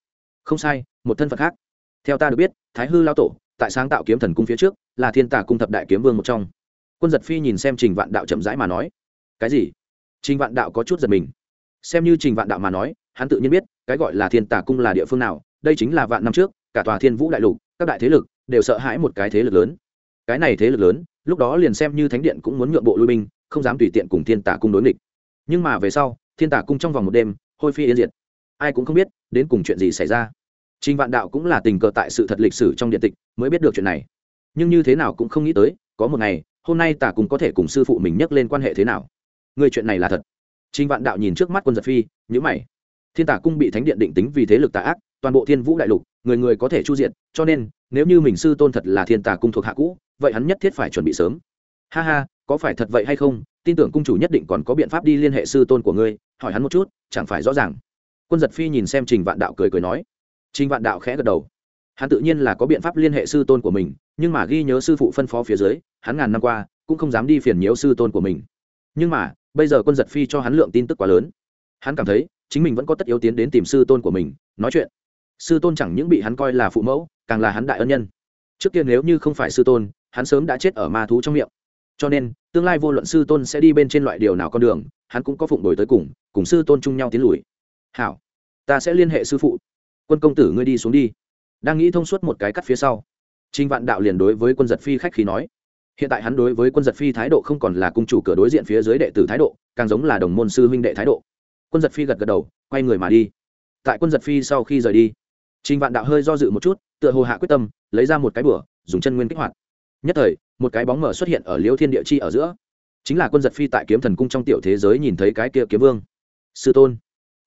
không sai, một thân phận khác. Theo ta được biết, thái hư lao tổ tại sáng tạo kiếm thần cung phía trước là thiên Tả cung thập đại kiếm vương một trong. Quân giật phi nhìn xem trình vạn đạo chậm rãi mà nói, cái gì? Trình vạn đạo có chút giật mình. Xem như trình vạn đạo mà nói, hắn tự nhiên biết cái gọi là thiên Tả cung là địa phương nào, đây chính là vạn năm trước, cả tòa thiên vũ đại lục, các đại thế lực đều sợ hãi một cái thế lực lớn. Cái này thế lực lớn, lúc đó liền xem như thánh điện cũng muốn nhượng bộ lui binh, không dám tùy tiện cùng thiên Tả cung đối nghịch. Nhưng mà về sau, thiên Tả cung trong vòng một đêm, hôi phi yên diệt ai cũng không biết đến cùng chuyện gì xảy ra. Trình vạn đạo cũng là tình cờ tại sự thật lịch sử trong điện tịch mới biết được chuyện này. Nhưng như thế nào cũng không nghĩ tới, có một ngày, hôm nay Tả cung có thể cùng sư phụ mình nhắc lên quan hệ thế nào. Người chuyện này là thật. Trình vạn đạo nhìn trước mắt quân giật phi nhữ mày. Thiên Tả cung bị thánh điện định tính vì thế lực tà ác, toàn bộ thiên vũ đại lục, người người có thể chu diện cho nên, nếu như mình sư tôn thật là thiên tà cung thuộc hạ cũ, vậy hắn nhất thiết phải chuẩn bị sớm. Ha ha, có phải thật vậy hay không? Tin tưởng cung chủ nhất định còn có biện pháp đi liên hệ sư tôn của ngươi, hỏi hắn một chút, chẳng phải rõ ràng quân giật phi nhìn xem trình vạn đạo cười cười nói. Trình vạn đạo khẽ gật đầu. Hắn tự nhiên là có biện pháp liên hệ sư tôn của mình, nhưng mà ghi nhớ sư phụ phân phó phía dưới, hắn ngàn năm qua cũng không dám đi phiền nhiễu sư tôn của mình. Nhưng mà, bây giờ quân giật phi cho hắn lượng tin tức quá lớn. Hắn cảm thấy, chính mình vẫn có tất yếu tiến đến tìm sư tôn của mình, nói chuyện. Sư tôn chẳng những bị hắn coi là phụ mẫu, càng là hắn đại ân nhân. Trước kia nếu như không phải sư tôn, hắn sớm đã chết ở ma thú trong miệng. Cho nên, tương lai vô luận sư tôn sẽ đi bên trên loại điều nào con đường, hắn cũng có phụng đổi tới cùng cùng sư tôn chung nhau tiến lùi hảo, ta sẽ liên hệ sư phụ. Quân công tử ngươi đi xuống đi. Đang nghĩ thông suốt một cái cắt phía sau trinh vạn đạo liền đối với quân giật phi khách khí nói. Hiện tại hắn đối với quân giật phi thái độ không còn là cung chủ cửa đối diện phía dưới đệ tử thái độ, càng giống là đồng môn sư huynh đệ thái độ. Quân giật phi gật gật đầu, quay người mà đi. Tại quân giật phi sau khi rời đi, trình vạn đạo hơi do dự một chút, tựa hồ hạ quyết tâm, lấy ra một cái bửa, dùng chân nguyên kích hoạt. Nhất thời, một cái bóng mở xuất hiện ở liêu thiên địa chi ở giữa. Chính là quân giật phi tại kiếm thần cung trong tiểu thế giới nhìn thấy cái kia kiếm vương. Sư tôn.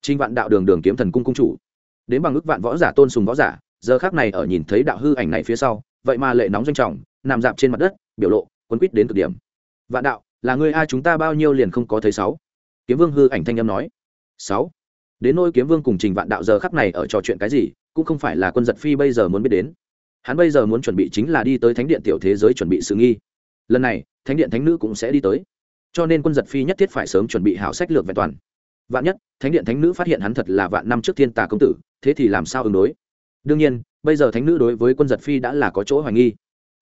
Trình vạn đạo đường đường kiếm thần cung cung chủ. Đến bằng ước vạn võ giả, tôn sùng võ giả, giờ khắc này ở nhìn thấy đạo hư ảnh này phía sau, vậy mà lệ nóng doanh trọng, nằm dạp trên mặt đất, biểu lộ quân quýt đến cực điểm. Vạn đạo, là người ai chúng ta bao nhiêu liền không có thấy sáu. Kiếm vương hư ảnh thanh âm nói. Sáu. Đến nơi kiếm vương cùng trình vạn đạo giờ khắc này ở trò chuyện cái gì, cũng không phải là quân giật phi bây giờ muốn biết đến. Hắn bây giờ muốn chuẩn bị chính là đi tới thánh điện tiểu thế giới chuẩn bị sự nghi. Lần này, thánh điện thánh nữ cũng sẽ đi tới. Cho nên quân giật phi nhất thiết phải sớm chuẩn bị hảo sách lược vẹn toàn vạn nhất, thánh điện thánh nữ phát hiện hắn thật là vạn năm trước thiên tà công tử, thế thì làm sao ứng đối? Đương nhiên, bây giờ thánh nữ đối với quân giật phi đã là có chỗ hoài nghi.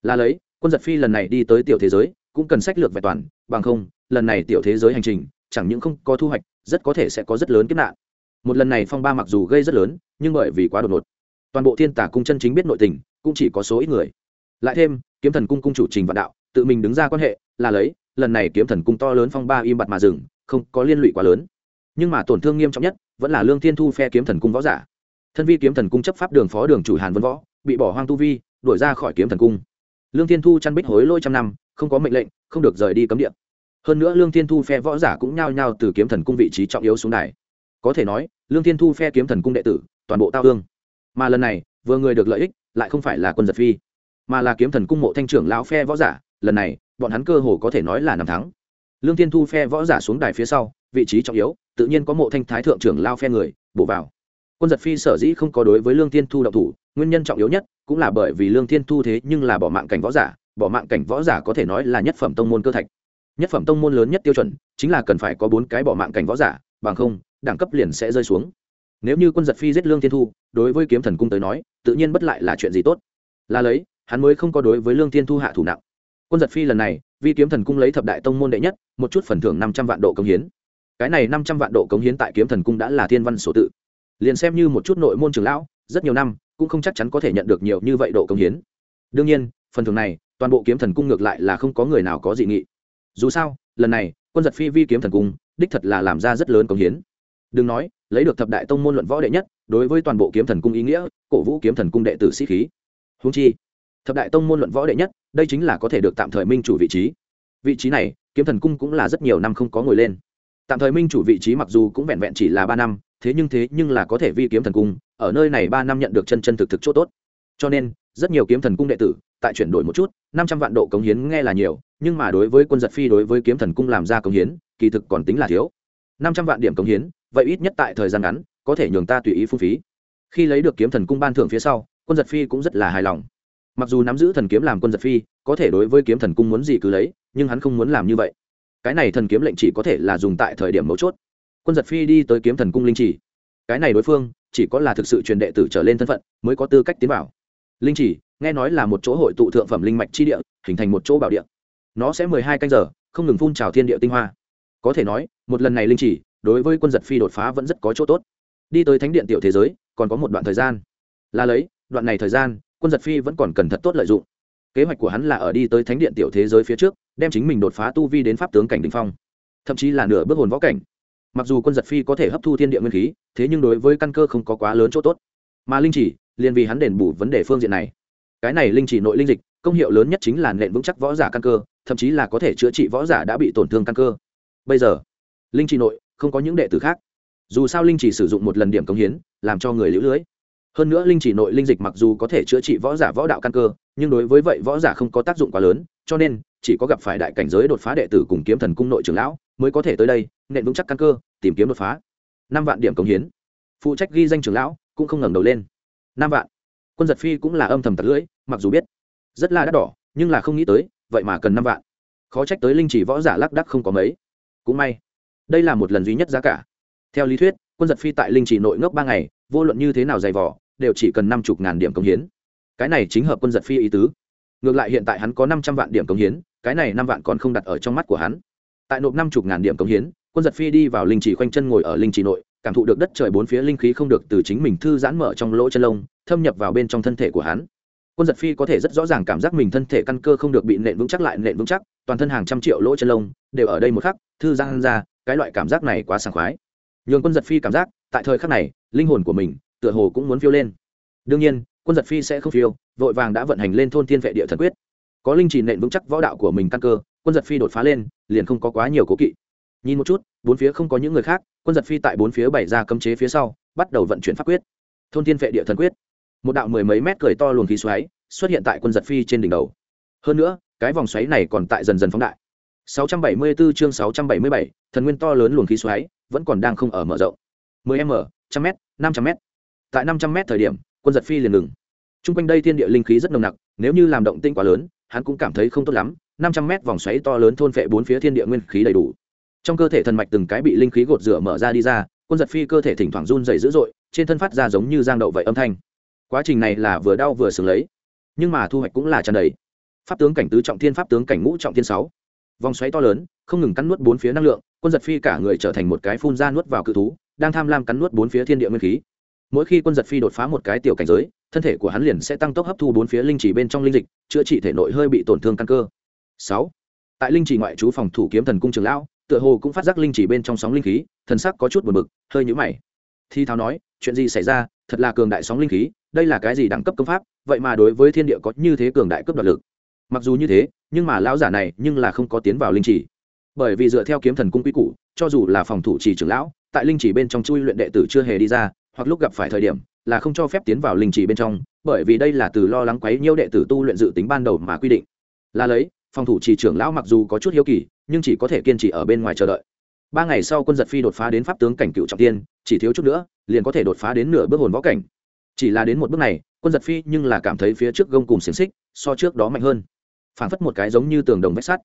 Là lấy, quân giật phi lần này đi tới tiểu thế giới, cũng cần sách lược vẹn toàn, bằng không, lần này tiểu thế giới hành trình, chẳng những không có thu hoạch, rất có thể sẽ có rất lớn kiếp nạn. Một lần này phong ba mặc dù gây rất lớn, nhưng bởi vì quá đột ngột. Toàn bộ thiên tả cung chân chính biết nội tình, cũng chỉ có số ít người. Lại thêm, kiếm thần cung cung chủ trình vạn đạo, tự mình đứng ra quan hệ, là lấy, lần này kiếm thần cung to lớn phong ba im bặt mà dừng, không có liên lụy quá lớn nhưng mà tổn thương nghiêm trọng nhất vẫn là lương thiên thu phe kiếm thần cung võ giả. Thân vi kiếm thần cung chấp pháp đường phó đường chủ hàn vân võ, bị bỏ hoang tu vi, đuổi ra khỏi kiếm thần cung. Lương thiên thu chăn bích hối lôi trăm năm, không có mệnh lệnh, không được rời đi cấm địa. Hơn nữa lương thiên thu phe võ giả cũng nhao nhao từ kiếm thần cung vị trí trọng yếu xuống đài. Có thể nói, lương thiên thu phe kiếm thần cung đệ tử, toàn bộ tao hương mà lần này, vừa người được lợi ích, lại không phải là quân giật phi, mà là kiếm thần cung mộ thanh trưởng lão phe võ giả, lần này, bọn hắn cơ hồ có thể nói là nằm thắng. Lương thiên thu phe võ giả xuống đài phía sau, vị trí trọng yếu tự nhiên có mộ thanh thái thượng trưởng lao phe người, bổ vào. Quân giật phi sở dĩ không có đối với lương thiên thu động thủ, nguyên nhân trọng yếu nhất cũng là bởi vì lương thiên thu thế nhưng là bỏ mạng cảnh võ giả, bỏ mạng cảnh võ giả có thể nói là nhất phẩm tông môn cơ thạch. Nhất phẩm tông môn lớn nhất tiêu chuẩn chính là cần phải có bốn cái bỏ mạng cảnh võ giả, bằng không, đẳng cấp liền sẽ rơi xuống. Nếu như quân giật phi giết lương thiên thu, đối với kiếm thần cung tới nói, tự nhiên bất lại là chuyện gì tốt. Là lấy, hắn mới không có đối với lương thiên thu hạ thủ nặng. Quân giật phi lần này, vì kiếm thần cung lấy thập đại tông môn đệ nhất, một chút phần thưởng năm trăm vạn độ công hiến cái này năm trăm vạn độ công hiến tại kiếm thần cung đã là thiên văn sổ tự. Liền xem như một chút nội môn trường lão, rất nhiều năm, cũng không chắc chắn có thể nhận được nhiều như vậy độ công hiến. Đương nhiên, phần thưởng này, toàn bộ kiếm thần cung ngược lại là không có người nào có dị nghị. Dù sao, lần này, quân giật phi vi kiếm thần cung, đích thật là làm ra rất lớn công hiến. Đừng nói, lấy được thập đại tông môn luận võ đệ nhất, đối với toàn bộ kiếm thần cung ý nghĩa, cổ vũ kiếm thần cung đệ tử sĩ khí. Húng chi, thập đại tông môn luận võ đệ nhất, đây chính là có thể được tạm thời minh chủ vị trí. Vị trí này, kiếm thần cung cũng là rất nhiều năm không có ngồi lên tạm thời minh chủ vị trí mặc dù cũng vẹn vẹn chỉ là ba năm, thế nhưng thế nhưng là có thể vi kiếm thần cung, ở nơi này ba năm nhận được chân chân thực thực chỗ tốt. Cho nên, rất nhiều kiếm thần cung đệ tử, tại chuyển đổi một chút, năm trăm vạn độ cống hiến nghe là nhiều, nhưng mà đối với quân giật phi đối với kiếm thần cung làm ra cống hiến, kỳ thực còn tính là thiếu. Năm trăm vạn điểm cống hiến, vậy ít nhất tại thời gian ngắn, có thể nhường ta tùy ý phung phí. Khi lấy được kiếm thần cung ban thưởng phía sau, quân giật phi cũng rất là hài lòng. Mặc dù nắm giữ thần kiếm làm quân giật phi, có thể đối với kiếm thần cung muốn gì cứ lấy, nhưng hắn không muốn làm như vậy cái này thần kiếm lệnh chỉ có thể là dùng tại thời điểm mấu chốt. Quân giật phi đi tới kiếm thần cung linh chỉ cái này đối phương, chỉ có là thực sự truyền đệ tử trở lên thân phận, mới có tư cách tiến vào. Linh chỉ nghe nói là một chỗ hội tụ thượng phẩm linh mạch chi địa, hình thành một chỗ bảo địa. Nó sẽ mười hai canh giờ, không ngừng phun trào thiên địa tinh hoa. Có thể nói, một lần này linh chỉ đối với quân giật phi đột phá vẫn rất có chỗ tốt. Đi tới thánh điện tiểu thế giới, còn có một đoạn thời gian. Là lấy, đoạn này thời gian, quân giật phi vẫn còn cần thật tốt lợi dụng. Kế hoạch của hắn là ở đi tới thánh điện tiểu thế giới phía trước đem chính mình đột phá tu vi đến pháp tướng cảnh đ ỉ n h phong, thậm chí là nửa bước hồn võ cảnh. Mặc dù quân giật phi có thể hấp thu thiên địa nguyên khí, thế nhưng đối với căn cơ không có quá lớn chỗ tốt. Mà linh chỉ, liền vì hắn đền bù vấn đề phương diện này. Cái này linh chỉ nội linh dịch, công hiệu lớn nhất chính là nện vững chắc võ giả căn cơ, thậm chí là có thể chữa trị võ giả đã bị tổn thương căn cơ. Bây giờ, linh chỉ nội không có những đệ tử khác. Dù sao linh chỉ sử dụng một lần điểm công hiến, làm cho người lũ lưới. Hơn nữa linh chỉ nội linh dịch mặc dù có thể chữa trị võ giả võ đạo căn cơ, nhưng đối với vậy võ giả không có tác dụng quá lớn, cho nên chỉ có gặp phải đại cảnh giới đột phá đệ tử cùng kiếm thần cung nội trưởng lão mới có thể tới đây, nện vững chắc căn cơ, tìm kiếm đột phá. Năm vạn điểm công hiến. Phụ trách ghi danh trưởng lão cũng không ngẩng đầu lên. Năm vạn. Quân giật phi cũng là âm thầm tật lưỡi, mặc dù biết, rất là đắt đỏ, nhưng là không nghĩ tới, vậy mà cần năm vạn. Khó trách tới linh chỉ võ giả lác đắc không có mấy. Cũng may, đây là một lần duy nhất giá cả. Theo lý thuyết, quân giật phi tại linh chỉ nội ngốc ba ngày, vô luận như thế nào dày vỏ đều chỉ cần năm chục ngàn điểm công hiến. Cái này chính hợp quân giật phi ý tứ. Ngược lại hiện tại hắn có năm trăm vạn điểm công hiến cái này năm vạn còn không đặt ở trong mắt của hắn. Tại nộp năm chục ngàn điểm công hiến, quân giật phi đi vào linh trì khoanh chân ngồi ở linh trì nội, cảm thụ được đất trời bốn phía linh khí không được từ chính mình thư giãn mở trong lỗ chân lông, thâm nhập vào bên trong thân thể của hắn. Quân giật phi có thể rất rõ ràng cảm giác mình thân thể căn cơ không được bị nện vững chắc lại nện vững chắc, toàn thân hàng trăm triệu lỗ chân lông đều ở đây một khắc, thư giãn ra, cái loại cảm giác này quá sảng khoái. Nhường quân giật phi cảm giác, tại thời khắc này, linh hồn của mình tựa hồ cũng muốn phiêu lên. Đương nhiên, quân giật phi sẽ không phiêu, vội vàng đã vận hành lên thôn thiên vệ địa thần quyết có linh chỉ nện vững chắc võ đạo của mình căn cơ quân giật phi đột phá lên liền không có quá nhiều cố kỵ. Nhìn một chút bốn phía không có những người khác quân giật phi tại bốn phía bày ra cấm chế phía sau bắt đầu vận chuyển pháp quyết. Thôn thiên vệ địa thần quyết. Một đạo mười mấy mét cười to luồng khí xoáy xuất hiện tại quân giật phi trên đỉnh đầu. Hơn nữa cái vòng xoáy này còn tại dần dần phóng đại. 674 chương 677, thần nguyên to lớn luồng khí xoáy vẫn còn đang không ở mở rộng. 10 m 100 m 500 m tại 500 m thời điểm quân giật phi liền ngừng. T r u n g quanh đây thiên địa linh khí rất nồng nặc nếu như làm động tinh quá lớn hắn cũng cảm thấy không tốt lắm 500 m vòng xoáy to lớn thôn phệ bốn phía thiên địa nguyên khí đầy đủ. Trong cơ thể thần mạch từng cái bị linh khí gột rửa mở ra đi ra, quân giật phi cơ thể thỉnh thoảng run dày dữ dội, trên thân phát ra giống như giang đậu vậy âm thanh. Quá trình này là vừa đau vừa sướng lấy, nhưng mà thu hoạch cũng là tràn đầy. Pháp tướng cảnh tứ trọng thiên, pháp tướng cảnh ngũ trọng thiên sáu. Vòng xoáy to lớn, không ngừng cắn nuốt bốn phía năng lượng, quân giật phi cả người trở thành một cái phun ra nuốt vào cự thú, đang tham lam cắn nuốt bốn phía thiên địa nguyên khí. Mỗi khi quân giật phi đột phá một cái tiểu cảnh giới thân thể của hắn liền sẽ tăng tốc hấp thu bốn phía linh chỉ bên trong linh dịch, chữa trị thể nội hơi bị tổn thương căn cơ. Sáu, tại linh chỉ ngoại trú phòng thủ kiếm thần cung trường lão, tựa hồ cũng phát giác linh chỉ bên trong sóng linh khí, thần sắc có chút buồn bực, hơi nhũ mày. Thi tháo nói, chuyện gì xảy ra? Thật là cường đại sóng linh khí, đây là cái gì đẳng cấp công pháp? Vậy mà đối với thiên địa có như thế cường đại cấp đoạt lực. Mặc dù như thế, nhưng mà lão giả này nhưng là không có tiến vào linh chỉ bởi vì dựa theo kiếm thần cung quy củ, cho dù là phòng thủ chỉ trưởng lão, tại linh chỉ bên trong chui luyện đệ tử chưa hề đi ra, hoặc lúc gặp phải thời điểm là không cho phép tiến vào linh chỉ bên trong, bởi vì đây là từ lo lắng quấy nhiêu đệ tử tu luyện dự tính ban đầu mà quy định. Là lấy, phòng thủ chỉ trưởng lão mặc dù có chút hiếu kỳ, nhưng chỉ có thể kiên trì ở bên ngoài chờ đợi. Ba ngày sau quân giật phi đột phá đến pháp tướng cảnh cựu trọng tiên, chỉ thiếu chút nữa, liền có thể đột phá đến nửa bước hồn võ cảnh. Chỉ là đến một bước này, quân giật phi nhưng là cảm thấy phía trước gông cùng xiềng xích, so trước đó mạnh hơn. Phảng phất một cái giống như tường đồng vách sắt.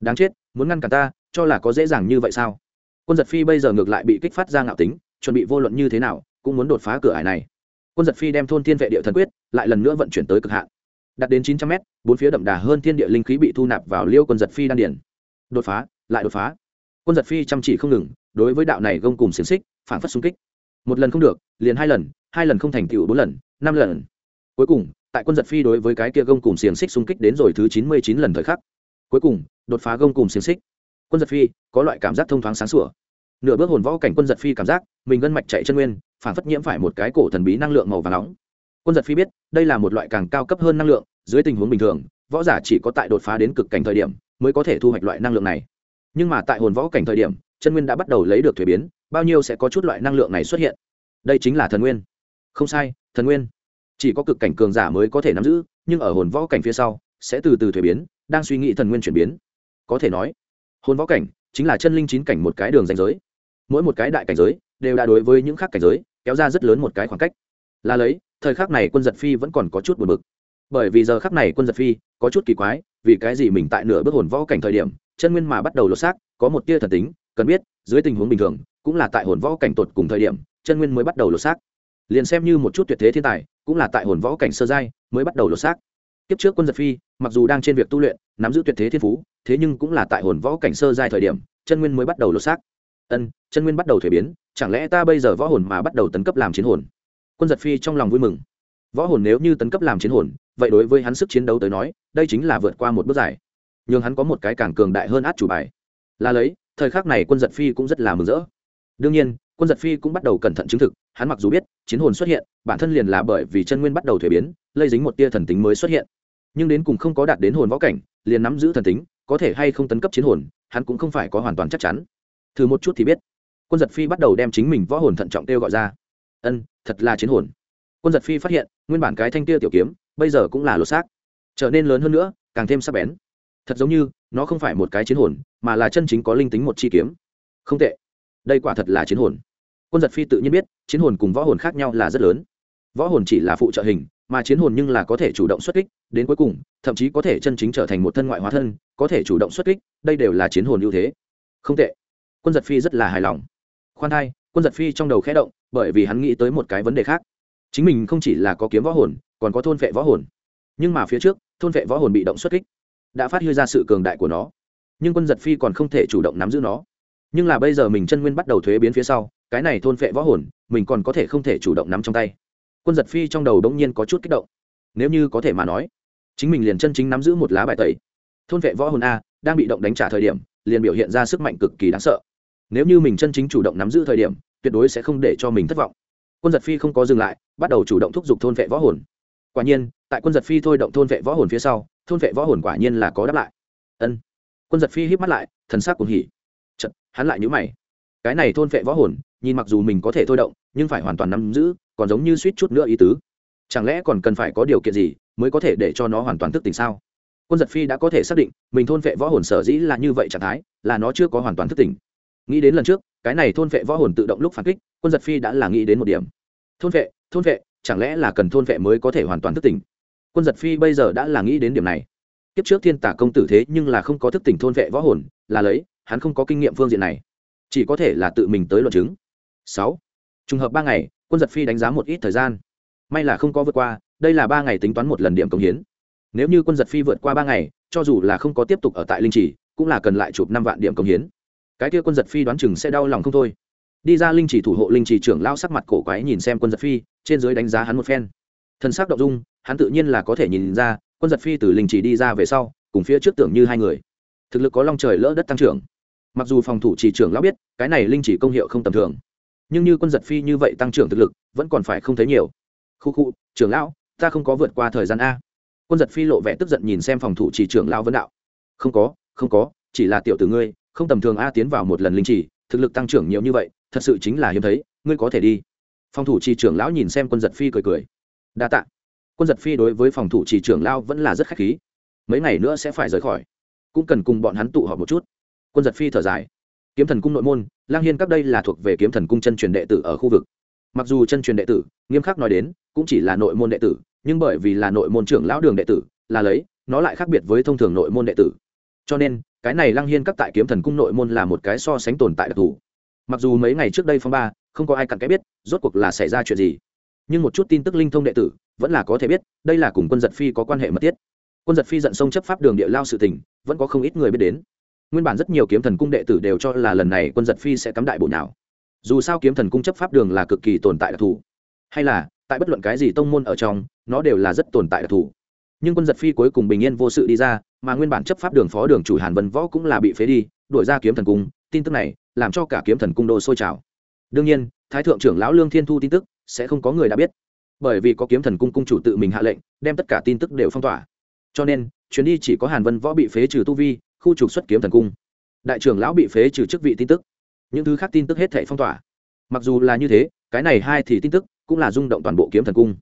Đáng chết, muốn ngăn cản ta, cho là có dễ dàng như vậy sao? Quân giật phi bây giờ ngược lại bị kích phát ra ngạo tính, chuẩn bị vô luận như thế nào, cũng muốn đột phá cửa ải này quân giật phi đem thôn thiên vệ địa thần quyết, lại lần nữa vận chuyển tới cực hạn. Đạt đến chín trăm mét, bốn phía đậm đà hơn thiên địa linh khí bị thu nạp vào liêu quân giật phi đan điển đột phá, lại đột phá. Quân giật phi chăm chỉ không ngừng, đối với đạo này gông cùng xiềng xích, phản phát xung kích. Một lần không được, liền hai lần hai lần không thành tựu bốn lần, năm lần. Cuối cùng, tại quân giật phi đối với cái kia gông cùng xiềng xích xung kích đến rồi thứ chín mươi chín lần thời khắc. Cuối cùng, đột phá gông cùng xiềng xích. Quân giật phi có loại cảm giác thông thoáng sáng sủa nửa bước hồn võ cảnh quân giật phi cảm giác, mình gân mạch chạy chân nguyên phản phất nhiễm phải một cái cổ thần bí năng lượng màu và nóng. Quân giật phi biết, đây là một loại càng cao cấp hơn năng lượng, dưới tình huống bình thường, võ giả chỉ có tại đột phá đến cực cảnh thời điểm, mới có thể thu hoạch loại năng lượng này. Nhưng mà tại hồn võ cảnh thời điểm, chân nguyên đã bắt đầu lấy được thuế biến, bao nhiêu sẽ có chút loại năng lượng này xuất hiện. Đây chính là thần nguyên. Không sai, thần nguyên. Chỉ có cực cảnh cường giả mới có thể nắm giữ, nhưng ở hồn võ cảnh phía sau, sẽ từ từ thuế biến, đang suy nghĩ thần nguyên chuyển biến. Có thể nói, hồn võ cảnh chính là chân linh chín cảnh một cái đường danh giới mỗi một cái đại cảnh giới đều đã đối với những khác cảnh giới kéo ra rất lớn một cái khoảng cách. Là lấy, thời khắc này quân giật phi vẫn còn có chút buồn bực. Bởi vì giờ khắc này quân giật phi có chút kỳ quái, vì cái gì mình tại nửa bước hồn võ cảnh thời điểm, chân nguyên mà bắt đầu lột xác, có một tia thần tính, cần biết, dưới tình huống bình thường, cũng là tại hồn võ cảnh tột cùng thời điểm, chân nguyên mới bắt đầu lột xác. Liền xem như một chút tuyệt thế thiên tài, cũng là tại hồn võ cảnh sơ giai mới bắt đầu lột xác. Kiếp trước quân giật phi, mặc dù đang trên việc tu luyện, nắm giữ tuyệt thế thiên phú, thế nhưng cũng là tại hồn võ cảnh sơ giai thời điểm, chân nguyên mới bắt đầu lột xác ân, chân nguyên bắt đầu thuế biến, chẳng lẽ ta bây giờ võ hồn mà bắt đầu tấn cấp làm chiến hồn? Quân giật phi trong lòng vui mừng. Võ hồn nếu như tấn cấp làm chiến hồn, vậy đối với hắn sức chiến đấu tới nói, đây chính là vượt qua một bước giải nhưng hắn có một cái càng cường đại hơn át chủ bài. Là lấy, thời khắc này quân giật phi cũng rất là mừng rỡ. Đương nhiên, quân giật phi cũng bắt đầu cẩn thận chứng thực, hắn mặc dù biết, chiến hồn xuất hiện, bản thân liền là bởi vì chân nguyên bắt đầu thuế biến, lây dính một tia thần tính mới xuất hiện. Nhưng đến cùng không có đạt đến hồn võ cảnh, liền nắm giữ thần tính, có thể hay không tấn cấp chiến hồn, hắn cũng không phải có hoàn toàn chắc chắn thử một chút thì biết. Quân giật phi bắt đầu đem chính mình võ hồn thận trọng kêu gọi ra. Ân, thật là chiến hồn. Quân giật phi phát hiện, nguyên bản cái thanh tia tiểu kiếm, bây giờ cũng là lột xác. Trở nên lớn hơn nữa, càng thêm sắc bén. Thật giống như, nó không phải một cái chiến hồn, mà là chân chính có linh tính một chi kiếm. Không tệ. Đây quả thật là chiến hồn. Quân giật phi tự nhiên biết, chiến hồn cùng võ hồn khác nhau là rất lớn. Võ hồn chỉ là phụ trợ hình, mà chiến hồn nhưng là có thể chủ động xuất kích, đến cuối cùng, thậm chí có thể chân chính trở thành một thân ngoại hóa thân, có thể chủ động xuất kích, đây đều là chiến hồn ưu thế. Không tệ quân giật phi rất là hài lòng. Khoan thai, quân giật phi trong đầu khẽ động, bởi vì hắn nghĩ tới một cái vấn đề khác. Chính mình không chỉ là có kiếm võ hồn, còn có thôn vệ võ hồn. Nhưng mà phía trước, thôn vệ võ hồn bị động xuất kích, đã phát huy ra sự cường đại của nó. Nhưng quân giật phi còn không thể chủ động nắm giữ nó. Nhưng là bây giờ mình chân nguyên bắt đầu thuế biến phía sau, cái này thôn vệ võ hồn, mình còn có thể không thể chủ động nắm trong tay. Quân giật phi trong đầu đống nhiên có chút kích động. Nếu như có thể mà nói, chính mình liền chân chính nắm giữ một lá bài tẩy. Thôn vệ võ hồn a, đang bị động đánh trả thời điểm, liền biểu hiện ra sức mạnh cực kỳ đáng sợ nếu như mình chân chính chủ động nắm giữ thời điểm, tuyệt đối sẽ không để cho mình thất vọng. Quân giật phi không có dừng lại, bắt đầu chủ động thúc giục thôn vệ võ hồn. Quả nhiên, tại quân giật phi thôi động thôn vệ võ hồn phía sau, thôn vệ võ hồn quả nhiên là có đáp lại. Ân. Quân giật phi híp mắt lại, thần sắc cùng hỉ. Chật hắn lại nhữ mày. Cái này thôn vệ võ hồn, nhìn mặc dù mình có thể thôi động, nhưng phải hoàn toàn nắm giữ, còn giống như suýt chút nữa ý tứ. Chẳng lẽ còn cần phải có điều kiện gì mới có thể để cho nó hoàn toàn thức tỉnh sao? Quân giật phi đã có thể xác định, mình thôn vệ võ hồn sở dĩ là như vậy trạng thái, là nó chưa có hoàn toàn thức tỉnh nghĩ đến lần trước, cái này thôn vệ võ hồn tự động lúc phản kích, quân giật phi đã là nghĩ đến một điểm. Thôn vệ thôn vệ, chẳng lẽ là cần thôn vệ mới có thể hoàn toàn thức tỉnh? Quân giật phi bây giờ đã là nghĩ đến điểm này. Kiếp trước thiên tả công tử thế nhưng là không có thức tỉnh thôn vệ võ hồn, là lấy, hắn không có kinh nghiệm phương diện này. Chỉ có thể là tự mình tới luận chứng. Sáu. Trùng hợp ba ngày, quân giật phi đánh giá một ít thời gian. May là không có vượt qua, đây là ba ngày tính toán một lần điểm công hiến. Nếu như quân giật phi vượt qua ba ngày, cho dù là không có tiếp tục ở tại linh trì, cũng là cần lại chụp năm vạn điểm công hiến cái kia quân giật phi đoán chừng sẽ đau lòng không thôi. Đi ra linh chỉ thủ hộ linh chỉ trưởng lao sắc mặt cổ quái nhìn xem quân giật phi, trên dưới đánh giá hắn một phen. Thân xác động dung, hắn tự nhiên là có thể nhìn ra, quân giật phi từ linh chỉ đi ra về sau, cùng phía trước tưởng như hai người. Thực lực có long trời lỡ đất tăng trưởng. Mặc dù phòng thủ chỉ trưởng lão biết, cái này linh chỉ công hiệu không tầm thường. Nhưng như quân giật phi như vậy tăng trưởng thực lực, vẫn còn phải không thấy nhiều. Khu khu, trưởng lão, ta không có vượt qua thời gian a. Quân giật phi lộ vẻ tức giận nhìn xem phòng thủ chỉ trưởng lão vấn đạo. Không có không có, chỉ là tiểu tử ngươi không tầm thường a tiến vào một lần linh chỉ thực lực tăng trưởng nhiều như vậy, thật sự chính là hiếm thấy, ngươi có thể đi. Phòng thủ trì trưởng lão nhìn xem quân giật phi cười cười. Đa tạ. Quân giật phi đối với phòng thủ trì trưởng lão vẫn là rất khách khí. Mấy ngày nữa sẽ phải rời khỏi. Cũng cần cùng bọn hắn tụ họp một chút. Quân giật phi thở dài. Kiếm thần cung nội môn, lang hiên các đây là thuộc về kiếm thần cung chân truyền đệ tử ở khu vực. Mặc dù chân truyền đệ tử, nghiêm khắc nói đến, cũng chỉ là nội môn đệ tử, nhưng bởi vì là nội môn trưởng lão đường đệ tử, là lấy, nó lại khác biệt với thông thường nội môn đệ tử cho nên, cái này lăng hiên các tại kiếm thần cung nội môn là một cái so sánh tồn tại đặc thù. Mặc dù mấy ngày trước đây phong ba, không có ai cặn cái biết rốt cuộc là xảy ra chuyện gì. Nhưng một chút tin tức linh thông đệ tử vẫn là có thể biết, đây là cùng quân giật phi có quan hệ mật thiết. Quân giật phi giận sông chấp pháp đường địa lao sự tình, vẫn có không ít người biết đến. Nguyên bản rất nhiều kiếm thần cung đệ tử đều cho là lần này quân giật phi sẽ cắm đại bộ nào. Dù sao kiếm thần cung chấp pháp đường là cực kỳ tồn tại đặc thù. Hay là, tại bất luận cái gì tông môn ở trong, nó đều là rất tồn tại đặc thù nhưng quân giật phi cuối cùng bình yên vô sự đi ra, mà nguyên bản chấp pháp đường phó đường chủ hàn vân võ cũng là bị phế đi, đuổi ra kiếm thần cung, tin tức này làm cho cả kiếm thần cung đô sôi trào. Đương nhiên, thái thượng trưởng lão lương thiên thu tin tức sẽ không có người đã biết, bởi vì có kiếm thần cung cung chủ tự mình hạ lệnh, đem tất cả tin tức đều phong tỏa. Cho nên, chuyến đi chỉ có hàn vân võ bị phế trừ tu vi, khu trục xuất kiếm thần cung. Đại trưởng lão bị phế trừ chức vị tin tức. Những thứ khác tin tức hết thể phong tỏa. Mặc dù là như thế, cái này hai thì tin tức cũng là rung động toàn bộ kiếm thần cung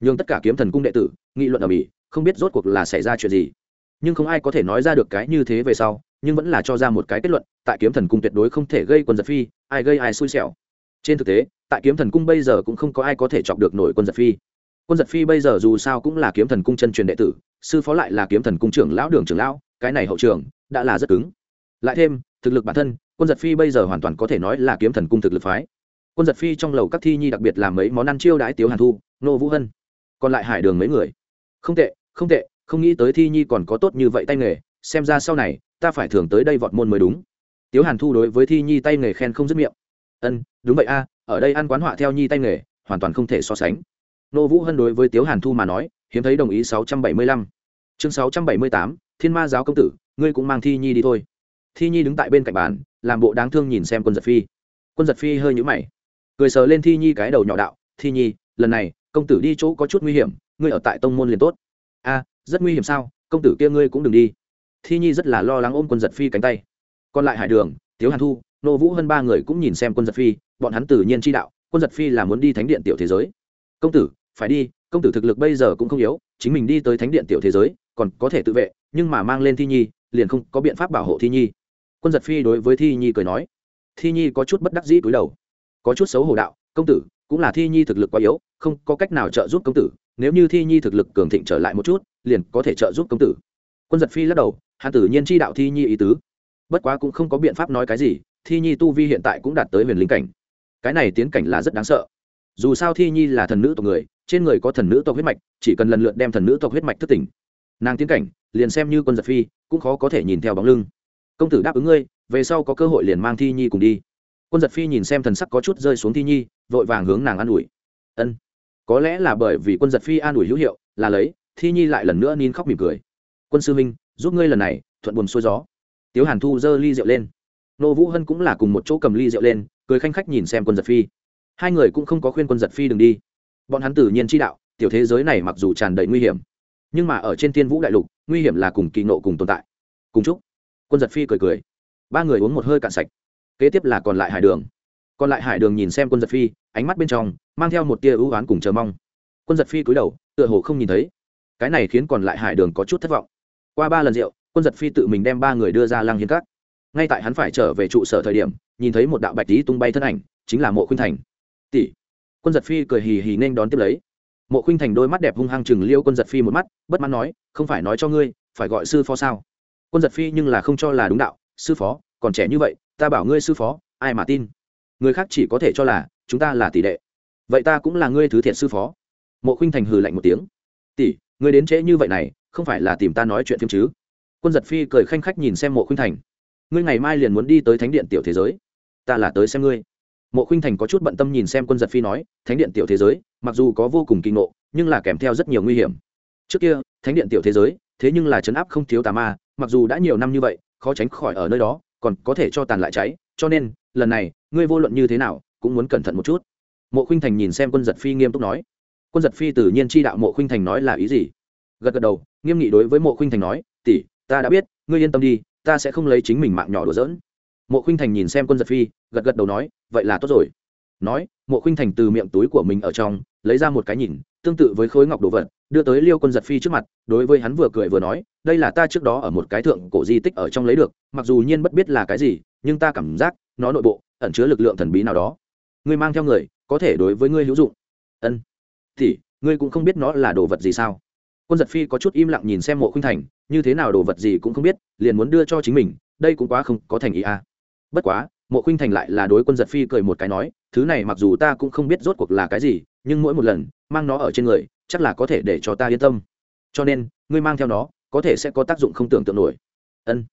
nhưng tất cả kiếm thần cung đệ tử, nghị luận ở mỹ, không biết rốt cuộc là xảy ra chuyện gì. Nhưng không ai có thể nói ra được cái như thế về sau, nhưng vẫn là cho ra một cái kết luận, tại kiếm thần cung tuyệt đối không thể gây quân giật phi, ai gây ai xui xẻo. Trên thực tế, tại kiếm thần cung bây giờ cũng không có ai có thể chọc được nổi quân giật phi. Quân giật phi bây giờ dù sao cũng là kiếm thần cung chân truyền đệ tử, sư phó lại là kiếm thần cung trưởng lão đường trưởng lão, cái này hậu trường đã là rất cứng. Lại thêm, thực lực bản thân, quân giật phi bây giờ hoàn toàn có thể nói là kiếm thần cung thực lực phái. Quân giật phi trong lầu các thi nhi đặc biệt làm mấy món ăn chiêu đãi tiếu hàn thu, nô vũ hân còn lại hải đường mấy người. Không tệ không tệ, không nghĩ tới thi nhi còn có tốt như vậy tay nghề, xem ra sau này, ta phải thường tới đây vọt môn mới đúng. Tiếu hàn thu đối với thi nhi tay nghề khen không dứt miệng. Ân, đúng vậy a, ở đây ăn quán họa theo nhi tay nghề, hoàn toàn không thể so sánh. Nô vũ hân đối với tiếu hàn thu mà nói, hiếm thấy đồng ý sáu trăm bảy mươi lăm. Chương sáu trăm bảy mươi tám, thiên ma giáo công tử, ngươi cũng mang thi nhi đi thôi. Thi nhi đứng tại bên cạnh bàn, làm bộ đáng thương nhìn xem quân giật phi. Quân giật phi hơi nhũ mày, cười sờ lên thi nhi cái đầu nhỏ đạo, thi nhi, lần này công tử đi chỗ có chút nguy hiểm, ngươi ở tại tông môn liền tốt. A, rất nguy hiểm sao? Công tử kia ngươi cũng đừng đi. Thi nhi rất là lo lắng ôm quân giật phi cánh tay. Còn lại hải đường, tiếu hàn thu, nô vũ hơn ba người cũng nhìn xem quân giật phi, bọn hắn tự nhiên chi đạo, quân giật phi là muốn đi thánh điện tiểu thế giới. Công tử, phải đi, công tử thực lực bây giờ cũng không yếu, chính mình đi tới thánh điện tiểu thế giới, còn có thể tự vệ, nhưng mà mang lên thi nhi, liền không có biện pháp bảo hộ thi nhi. Quân giật phi đối với thi nhi cười nói. Thi nhi có chút bất đắc dĩ cúi đầu. Có chút xấu hổ đạo, công tử cũng là thi nhi thực lực quá yếu, không có cách nào trợ giúp công tử, nếu như thi nhi thực lực cường thịnh trở lại một chút, liền có thể trợ giúp công tử. Quân giật phi lắc đầu hạ tử nhiên chi đạo thi nhi ý tứ. Bất quá cũng không có biện pháp nói cái gì, thi nhi tu vi hiện tại cũng đạt tới huyền linh cảnh. Cái này tiến cảnh là rất đáng sợ. Dù sao thi nhi là thần nữ tộc người, trên người có thần nữ tộc huyết mạch, chỉ cần lần lượt đem thần nữ tộc huyết mạch thức tỉnh. Nàng tiến cảnh, liền xem như quân giật phi, cũng khó có thể nhìn theo bóng lưng. Công tử đáp ứng ngươi, về sau có cơ hội liền mang thi nhi cùng đi. Quân giật phi nhìn xem thần sắc có chút rơi xuống thi nhi vội vàng hướng nàng an ủi. Ân, có lẽ là bởi vì quân giật phi an ủi hữu hiệu, là lấy, thi nhi lại lần nữa nín khóc mỉm cười. Quân sư minh giúp ngươi lần này, thuận buồn xuôi gió. Tiếu hàn thu giơ ly rượu lên. Nô vũ hân cũng là cùng một chỗ cầm ly rượu lên, cười khanh khách nhìn xem quân giật phi. Hai người cũng không có khuyên quân giật phi đừng đi. Bọn hắn tự nhiên chi đạo, tiểu thế giới này mặc dù tràn đầy nguy hiểm, nhưng mà ở trên thiên vũ đại lục, nguy hiểm là cùng kỳ nộ cùng tồn tại. Cùng chúc, quân giật phi cười cười. Ba người uống một hơi cạn sạch, kế tiếp là còn lại hải đường còn lại hải đường nhìn xem quân giật phi, ánh mắt bên trong mang theo một tia ưu oán cùng chờ mong. Quân giật phi cúi đầu, tựa hồ không nhìn thấy. Cái này khiến còn lại hải đường có chút thất vọng. Qua ba lần rượu, quân giật phi tự mình đem ba người đưa ra lăng hiến cát ngay tại hắn phải trở về trụ sở thời điểm, nhìn thấy một đạo bạch tí tung bay thân ảnh, chính là mộ khuynh thành. Tỷ. Quân giật phi cười hì hì nên đón tiếp lấy. Mộ khuynh thành đôi mắt đẹp hung hăng chừng liêu quân giật phi một mắt, bất mãn nói, không phải nói cho ngươi, phải gọi sư phó sao? Quân giật phi nhưng là không cho là đúng đạo, sư phó, còn trẻ như vậy, ta bảo ngươi sư phó, ai mà tin? Người khác chỉ có thể cho là chúng ta là tỷ đệ. Vậy ta cũng là ngươi thứ thiệt sư phó. Mộ khinh thành hừ lạnh một tiếng. Tỷ người đến trễ như vậy này, không phải là tìm ta nói chuyện phim chứ? Quân giật phi cười khanh khách nhìn xem mộ khinh thành. Ngươi ngày mai liền muốn đi tới thánh điện tiểu thế giới. Ta là tới xem ngươi. Mộ khinh thành có chút bận tâm nhìn xem quân giật phi nói, thánh điện tiểu thế giới, mặc dù có vô cùng kinh ngộ, nhưng là kèm theo rất nhiều nguy hiểm. Trước kia, thánh điện tiểu thế giới, thế nhưng là chấn áp không thiếu tà ma, mặc dù đã nhiều năm như vậy, khó tránh khỏi ở nơi đó, còn có thể cho tàn lại cháy cho nên, lần này, ngươi vô luận như thế nào, cũng muốn cẩn thận một chút. Mộ khinh thành nhìn xem quân giật phi nghiêm túc nói. Quân giật phi tự nhiên chi đạo mộ khinh thành nói là ý gì? Gật gật đầu, nghiêm nghị đối với mộ khinh thành nói, tỷ, ta đã biết, ngươi yên tâm đi, ta sẽ không lấy chính mình mạng nhỏ đùa giỡn. Mộ khinh thành nhìn xem quân giật phi, gật gật đầu nói, vậy là tốt rồi. Nói, mộ khinh thành từ miệng túi của mình ở trong, lấy ra một cái nhìn, tương tự với khối ngọc đồ vật, đưa tới liêu quân giật phi trước mặt, đối với hắn vừa cười vừa nói, đây là ta trước đó ở một cái thượng cổ di tích ở trong lấy được, mặc dù nhiên bất biết là cái gì nhưng ta cảm giác nó nội bộ ẩn chứa lực lượng thần bí nào đó. Ngươi mang theo người, có thể đối với ngươi hữu dụng. Ân. Thì, ngươi cũng không biết nó là đồ vật gì sao? Quân giật phi có chút im lặng nhìn xem mộ khuynh thành, như thế nào đồ vật gì cũng không biết, liền muốn đưa cho chính mình, đây cũng quá không có thành ý à. bất quá, mộ khuynh thành lại là đối quân giật phi cười một cái nói, thứ này mặc dù ta cũng không biết rốt cuộc là cái gì, nhưng mỗi một lần, mang nó ở trên người, chắc là có thể để cho ta yên tâm. Cho nên, ngươi mang theo nó, có thể sẽ có tác dụng không tưởng tượng nổi. Ân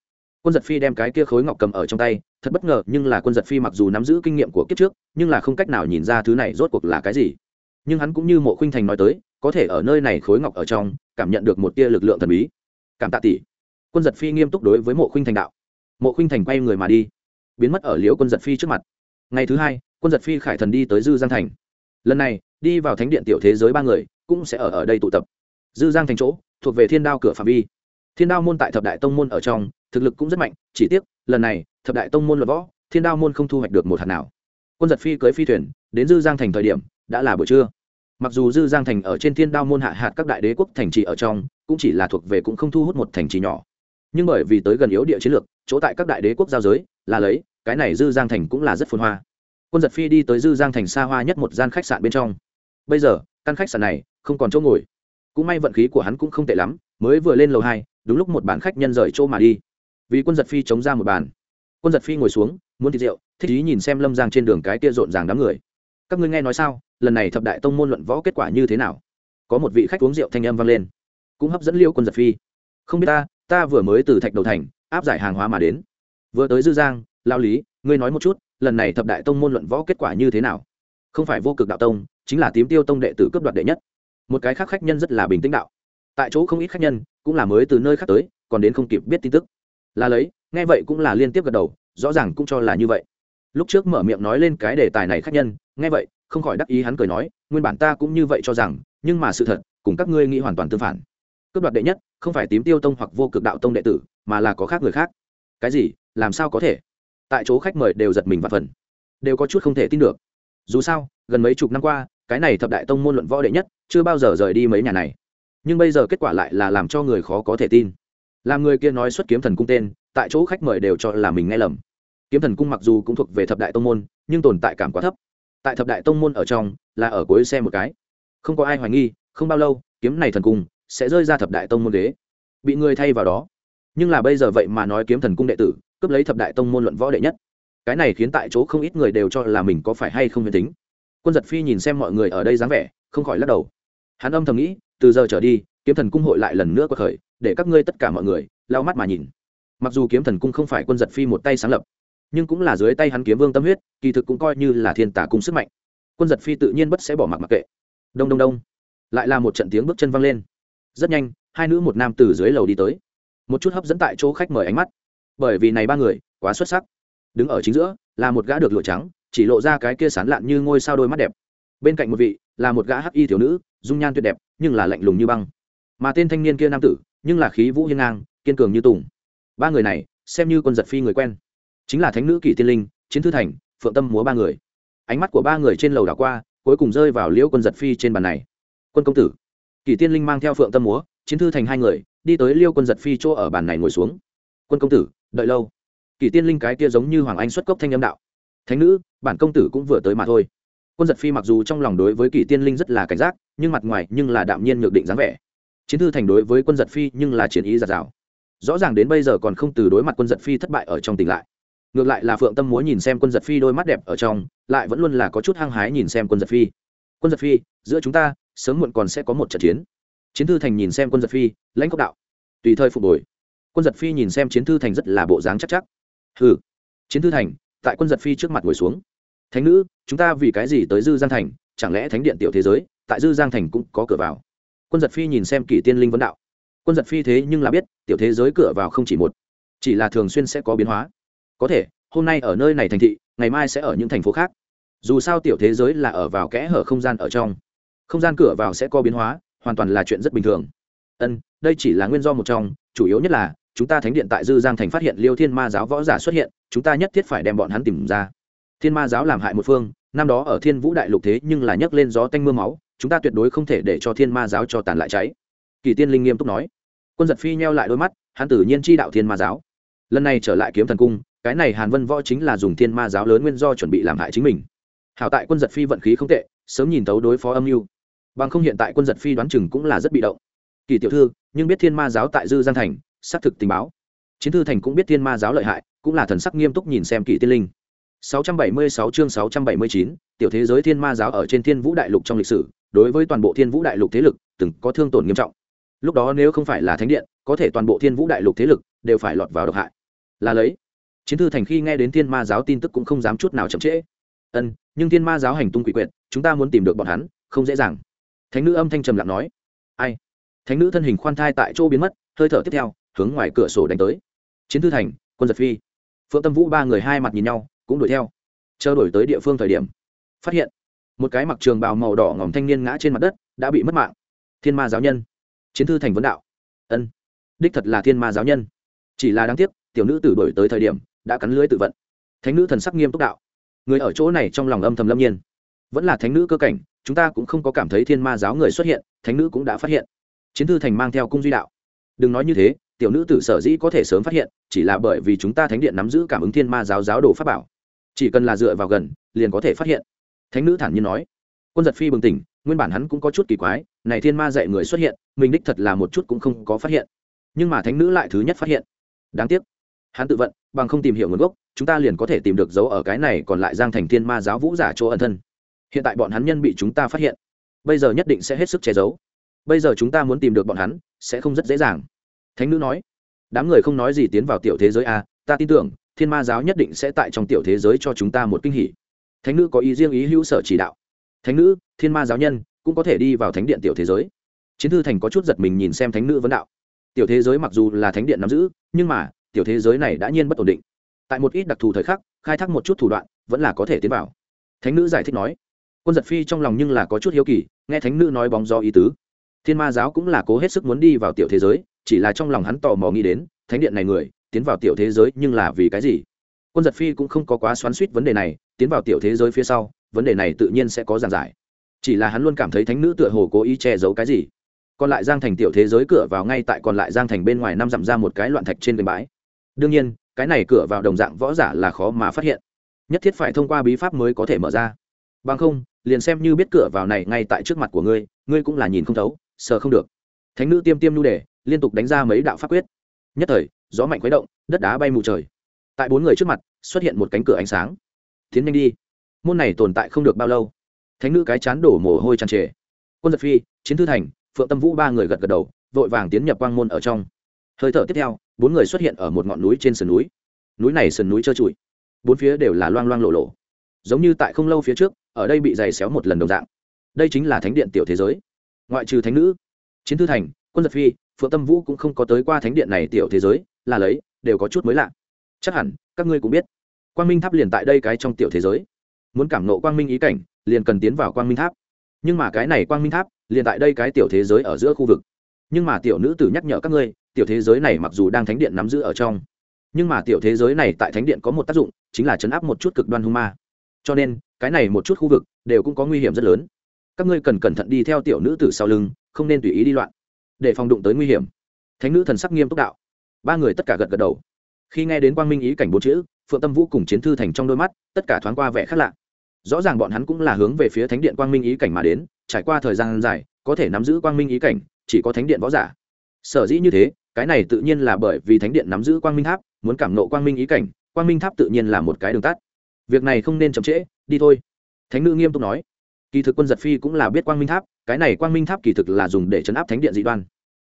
quân giật phi đem cái kia khối ngọc cầm ở trong tay, thật bất ngờ, nhưng là quân giật phi mặc dù nắm giữ kinh nghiệm của kiếp trước, nhưng là không cách nào nhìn ra thứ này rốt cuộc là cái gì. Nhưng hắn cũng như mộ khuynh thành nói tới, có thể ở nơi này khối ngọc ở trong, cảm nhận được một tia lực lượng thần bí. Cảm tạ tỷ. Quân giật phi nghiêm túc đối với mộ khuynh thành đạo. Mộ khuynh thành quay người mà đi, biến mất ở liễu quân giật phi trước mặt. Ngày thứ hai, quân giật phi khải thần đi tới dư giang thành. Lần này, đi vào thánh điện tiểu thế giới ba người, cũng sẽ ở ở đây tụ tập. Dư giang thành chỗ, thuộc về thiên đao cửa phạm vi thiên đao môn tại thập đại tông môn ở trong, thực lực cũng rất mạnh, chỉ tiếc, lần này, thập đại tông môn luật võ, thiên đao môn không thu hoạch được một hạt nào. Quân giật phi cưới phi thuyền, đến dư giang thành thời điểm, đã là buổi trưa. Mặc dù dư giang thành ở trên thiên đao môn hạ hạt các đại đế quốc thành trì ở trong, cũng chỉ là thuộc về cũng không thu hút một thành trì nhỏ. Nhưng bởi vì tới gần yếu địa chiến lược, chỗ tại các đại đế quốc giao giới, là lấy, cái này dư giang thành cũng là rất phồn hoa. Quân giật phi đi tới dư giang thành xa hoa nhất một gian khách sạn bên trong. Bây giờ, căn khách sạn này, không còn chỗ ngồi. Cũng may vận khí của hắn cũng không tệ lắm, mới vừa lên lầu hai đúng lúc một bàn khách nhân rời chỗ mà đi. Vì quân giật phi chống ra một bàn. Quân giật phi ngồi xuống, muốn thịt rượu, thích ý nhìn xem lâm giang trên đường cái kia rộn ràng đám người. Các ngươi nghe nói sao, lần này thập đại tông môn luận võ kết quả như thế nào? Có một vị khách uống rượu thanh âm vang lên. Cũng hấp dẫn liêu quân giật phi. Không biết ta ta vừa mới từ thạch đầu thành, áp giải hàng hóa mà đến. Vừa tới dư giang, lao lý, ngươi nói một chút, lần này thập đại tông môn luận võ kết quả như thế nào? Không phải vô cực đạo tông, chính là tím tiêu tông đệ tử cấp đoạt đệ nhất. Một cái khác khách nhân rất là bình tĩnh đạo tại chỗ không ít khách nhân cũng là mới từ nơi khác tới, còn đến không kịp biết tin tức. Là lấy, nghe vậy cũng là liên tiếp gật đầu, rõ ràng cũng cho là như vậy. Lúc trước mở miệng nói lên cái đề tài này khách nhân, nghe vậy, không khỏi đắc ý hắn cười nói, nguyên bản ta cũng như vậy cho rằng, nhưng mà sự thật, cùng các ngươi nghĩ hoàn toàn tương phản. Cướp đoạt đệ nhất, không phải tím tiêu tông hoặc vô cực đạo tông đệ tử, mà là có khác người khác. Cái gì? Làm sao có thể? Tại chỗ khách mời đều giật mình và phần. Đều có chút không thể tin được. Dù sao, gần mấy chục năm qua, cái này thập đại tông môn luận võ đệ nhất, chưa bao giờ rời đi mấy nhà này nhưng bây giờ kết quả lại là làm cho người khó có thể tin. Làm người kia nói xuất kiếm thần cung tên, tại chỗ khách mời đều cho là mình nghe lầm. Kiếm thần cung mặc dù cũng thuộc về thập đại tông môn, nhưng tồn tại cảm quá thấp. Tại thập đại tông môn ở trong, là ở cuối xe một cái. Không có ai hoài nghi, không bao lâu, kiếm này thần cung sẽ rơi ra thập đại tông môn đế. Bị người thay vào đó. Nhưng là bây giờ vậy mà nói kiếm thần cung đệ tử, cướp lấy thập đại tông môn luận võ đệ nhất. Cái này khiến tại chỗ không ít người đều cho là mình có phải hay không huyền tính. Quân giật phi nhìn xem mọi người ở đây dáng vẻ, không khỏi lắc đầu. Hắn âm thầm nghĩ từ giờ trở đi, kiếm thần cung hội lại lần nữa có khởi, để các ngươi tất cả mọi người lao mắt mà nhìn. Mặc dù kiếm thần cung không phải quân giật phi một tay sáng lập, nhưng cũng là dưới tay hắn kiếm vương tâm huyết, kỳ thực cũng coi như là thiên tả cung sức mạnh. Quân giật phi tự nhiên bất sẽ bỏ mặc mặc kệ. Đông đông đông. Lại là một trận tiếng bước chân văng lên. Rất nhanh, hai nữ một nam từ dưới lầu đi tới. Một chút hấp dẫn tại chỗ khách mời ánh mắt. Bởi vì này ba người, quá xuất sắc. Đứng ở chính giữa, là một gã được lụa trắng, chỉ lộ ra cái kia sán lạn như ngôi sao đôi mắt đẹp bên cạnh một vị là một gã hắc y thiếu nữ, dung nhan tuyệt đẹp, nhưng là lạnh lùng như băng. Mà tên thanh niên kia nam tử, nhưng là khí vũ hiên ngang, kiên cường như tùng. Ba người này, xem như quân giật phi người quen. Chính là thánh nữ kỷ tiên linh, chiến thư thành, phượng tâm múa ba người. Ánh mắt của ba người trên lầu đảo qua, cuối cùng rơi vào liễu quân giật phi trên bàn này. Quân công tử. Kỷ tiên linh mang theo phượng tâm múa, chiến thư thành hai người, đi tới liêu quân giật phi chỗ ở bàn này ngồi xuống. Quân công tử, đợi lâu. Kỷ tiên linh cái kia giống như hoàng anh xuất cốc thanh âm đạo. Thánh nữ, bản công tử cũng vừa tới mà thôi quân giật phi mặc dù trong lòng đối với kỷ tiên linh rất là cảnh giác, nhưng mặt ngoài nhưng là đạm nhiên nhược định dáng vẻ. Chiến thư thành đối với quân giật phi nhưng là chiến ý giạt rào. Rõ ràng đến bây giờ còn không từ đối mặt quân giật phi thất bại ở trong tỉnh lại. Ngược lại là phượng tâm múa nhìn xem quân giật phi đôi mắt đẹp ở trong, lại vẫn luôn là có chút hăng hái nhìn xem quân giật phi. Quân giật phi, giữa chúng ta sớm muộn còn sẽ có một trận chiến. Chiến thư thành nhìn xem quân giật phi, lãnh cốc đạo. Tùy thời phục hồi. Quân giật phi nhìn xem chiến thư thành rất là bộ dáng chắc chắc. Hừ. Chiến thư thành, tại quân giật phi trước mặt ngồi xuống thánh nữ, chúng ta vì cái gì tới dư giang thành? Chẳng lẽ thánh điện tiểu thế giới, tại dư giang thành cũng có cửa vào? Quân giật phi nhìn xem kỷ tiên linh vấn đạo. Quân giật phi thế nhưng là biết, tiểu thế giới cửa vào không chỉ một, chỉ là thường xuyên sẽ có biến hóa. Có thể, hôm nay ở nơi này thành thị, ngày mai sẽ ở những thành phố khác. Dù sao tiểu thế giới là ở vào kẽ hở không gian ở trong. Không gian cửa vào sẽ có biến hóa, hoàn toàn là chuyện rất bình thường. Ân, đây chỉ là nguyên do một trong, chủ yếu nhất là, chúng ta thánh điện tại dư giang thành phát hiện liêu thiên ma giáo võ giả xuất hiện, chúng ta nhất thiết phải đem bọn hắn tìm ra thiên ma giáo làm hại một phương, năm đó ở thiên vũ đại lục thế nhưng là nhấc lên gió tanh m ư a máu, chúng ta tuyệt đối không thể để cho thiên ma giáo cho tàn lại cháy. Kỳ tiên linh nghiêm túc nói. Quân giật phi nheo lại đôi mắt, hắn tự nhiên chi đạo thiên ma giáo. Lần này trở lại kiếm thần cung, cái này hàn vân võ chính là dùng thiên ma giáo lớn nguyên do chuẩn bị làm hại chính mình. Hảo tại quân giật phi vận khí không tệ, sớm nhìn tấu đối phó âm mưu. Bằng không hiện tại quân giật phi đoán chừng cũng là rất bị động. Kỳ tiểu thư, nhưng biết thiên ma giáo tại dư giang thành, xác thực tình báo. Chiến thư thành cũng biết thiên ma giáo lợi hại, cũng là thần sắc nghiêm túc nhìn xem kỳ tiên linh. 676 chương 679, tiểu thế giới thiên ma giáo ở trên thiên vũ đại lục trong lịch sử đối với toàn bộ thiên vũ đại lục thế lực từng có thương tổn nghiêm trọng. Lúc đó nếu không phải là thánh điện có thể toàn bộ thiên vũ đại lục thế lực đều phải lọt vào độc hại. Là lấy chiến thư thành khi nghe đến thiên ma giáo tin tức cũng không dám chút nào chậm trễ. Ân nhưng thiên ma giáo hành tung quỷ quyệt chúng ta muốn tìm được bọn hắn không dễ dàng. Thánh nữ âm thanh trầm lặng nói. Ai? Thánh nữ thân hình khoan thai tại chỗ biến mất hơi thở tiếp theo hướng ngoài cửa sổ đánh tới. Chiến thư thành quân giật phi. Phượng tâm vũ ba người hai mặt nhìn nhau cũng đuổi theo. Chờ đổi tới địa phương thời điểm, phát hiện, một cái mặc trường bào màu đỏ ngỏm thanh niên ngã trên mặt đất, đã bị mất mạng. Thiên ma giáo nhân. Chiến thư thành vấn đạo. Ân, đích thật là thiên ma giáo nhân. Chỉ là đáng tiếc, tiểu nữ tử đổi tới thời điểm, đã cắn lưới tự vận. Thánh nữ thần sắc nghiêm túc đạo. Người ở chỗ này trong lòng âm thầm lâm nhiên. Vẫn là thánh nữ cơ cảnh, chúng ta cũng không có cảm thấy thiên ma giáo người xuất hiện, thánh nữ cũng đã phát hiện. Chiến thư thành mang theo cung duy đạo. Đừng nói như thế, tiểu nữ tử sở dĩ có thể sớm phát hiện, chỉ là bởi vì chúng ta thánh điện nắm giữ cảm ứng thiên ma giáo giáo đồ pháp bảo chỉ cần là dựa vào gần liền có thể phát hiện. Thánh nữ thản nhiên nói. Quân giật phi bừng tỉnh nguyên bản hắn cũng có chút kỳ quái này thiên ma dạy người xuất hiện mình đích thật là một chút cũng không có phát hiện. Nhưng mà thánh nữ lại thứ nhất phát hiện. Đáng tiếc. Hắn tự vận bằng không tìm hiểu nguồn gốc chúng ta liền có thể tìm được dấu ở cái này còn lại giang thành thiên ma giáo vũ giả chỗ ẩn thân. Hiện tại bọn hắn nhân bị chúng ta phát hiện. Bây giờ nhất định sẽ hết sức che giấu. Bây giờ chúng ta muốn tìm được bọn hắn sẽ không rất dễ dàng. Thánh nữ nói. Đám người không nói gì tiến vào tiểu thế giới a à, ta tin tưởng thiên ma giáo nhất định sẽ tại trong tiểu thế giới cho chúng ta một kinh hỉ. Thánh nữ có ý riêng ý hữu sở chỉ đạo. Thánh nữ, thiên ma giáo nhân, cũng có thể đi vào thánh điện tiểu thế giới. Chiến thư thành có chút giật mình nhìn xem thánh nữ vấn đạo. Tiểu thế giới mặc dù là thánh điện nắm giữ, nhưng mà, tiểu thế giới này đã nhiên bất ổn định. Tại một ít đặc thù thời khắc, khai thác một chút thủ đoạn, vẫn là có thể tiến vào. Thánh nữ giải thích nói. Quân giật phi trong lòng nhưng là có chút hiếu kỳ, nghe thánh nữ nói bóng do ý tứ. Thiên ma giáo cũng là cố hết sức muốn đi vào tiểu thế giới, chỉ là trong lòng hắn tò mò nghĩ đến, thánh điện này người tiến vào tiểu thế giới nhưng là vì cái gì? Quân giật phi cũng không có quá xoắn suýt vấn đề này, tiến vào tiểu thế giới phía sau, vấn đề này tự nhiên sẽ có giàn giải. Chỉ là hắn luôn cảm thấy thánh nữ tựa hồ cố ý che giấu cái gì. Còn lại giang thành tiểu thế giới cửa vào ngay tại còn lại giang thành bên ngoài năm dặm ra một cái loạn thạch trên bến bãi. Đương nhiên, cái này cửa vào đồng dạng võ giả là khó mà phát hiện. Nhất thiết phải thông qua bí pháp mới có thể mở ra. Bằng không, liền xem như biết cửa vào này ngay tại trước mặt của ngươi ngươi cũng là nhìn không thấu sờ không được. Thánh nữ tiêm tiêm nhu đề, liên tục đánh ra mấy đạo pháp quyết. Nhất thời gió mạnh khuấy động, đất đá bay mù trời. Tại bốn người trước mặt, xuất hiện một cánh cửa ánh sáng. Tiến nhanh đi. Môn này tồn tại không được bao lâu. Thánh nữ cái chán đổ mồ hôi tràn trề. Quân giật phi, chiến thư thành, phượng tâm vũ ba người gật gật đầu, vội vàng tiến nhập quang môn ở trong. Hơi thở tiếp theo, bốn người xuất hiện ở một ngọn núi trên sườn núi. Núi này sườn núi trơ trụi. Bốn phía đều là loang loang lộ lộ. Giống như tại không lâu phía trước, ở đây bị dày xéo một lần đồng dạng. Đây chính là thánh điện tiểu thế giới. Ngoại trừ thánh nữ, chiến thư thành, quân giật phi, phượng tâm vũ cũng không có tới qua thánh điện này tiểu thế giới là lấy, đều có chút mới lạ. Chắc hẳn, các ngươi cũng biết. Quang minh tháp liền tại đây cái trong tiểu thế giới. Muốn cảm nộ quang minh ý cảnh, liền cần tiến vào quang minh tháp. Nhưng mà cái này quang minh tháp, liền tại đây cái tiểu thế giới ở giữa khu vực. Nhưng mà tiểu nữ tử nhắc nhở các ngươi, tiểu thế giới này mặc dù đang thánh điện nắm giữ ở trong, nhưng mà tiểu thế giới này tại thánh điện có một tác dụng, chính là chấn áp một chút cực đoan hung ma. Cho nên, cái này một chút khu vực đều cũng có nguy hiểm rất lớn. Các ngươi cần cẩn thận đi theo tiểu nữ tử sau lưng, không nên tùy ý đi loạn, để phòng đụng tới nguy hiểm. Thánh nữ thần sắc nghiêm túc đạo ba người tất cả gật gật đầu. Khi nghe đến quang minh ý cảnh bốn chữ, phượng tâm vũ cùng chiến thư thành trong đôi mắt, tất cả thoáng qua vẻ khác lạ. Rõ ràng bọn hắn cũng là hướng về phía thánh điện quang minh ý cảnh mà đến, trải qua thời gian dài, có thể nắm giữ quang minh ý cảnh, chỉ có thánh điện võ giả. Sở dĩ như thế, cái này tự nhiên là bởi vì thánh điện nắm giữ quang minh tháp, muốn cảm nộ quang minh ý cảnh, quang minh tháp tự nhiên là một cái đường tắt. Việc này không nên chậm trễ, đi thôi. Thánh nữ nghiêm túc nói. Kỳ thực quân giật phi cũng là biết quang minh tháp, cái này quang minh tháp kỳ thực là dùng để chấn áp thánh điện dị đoan.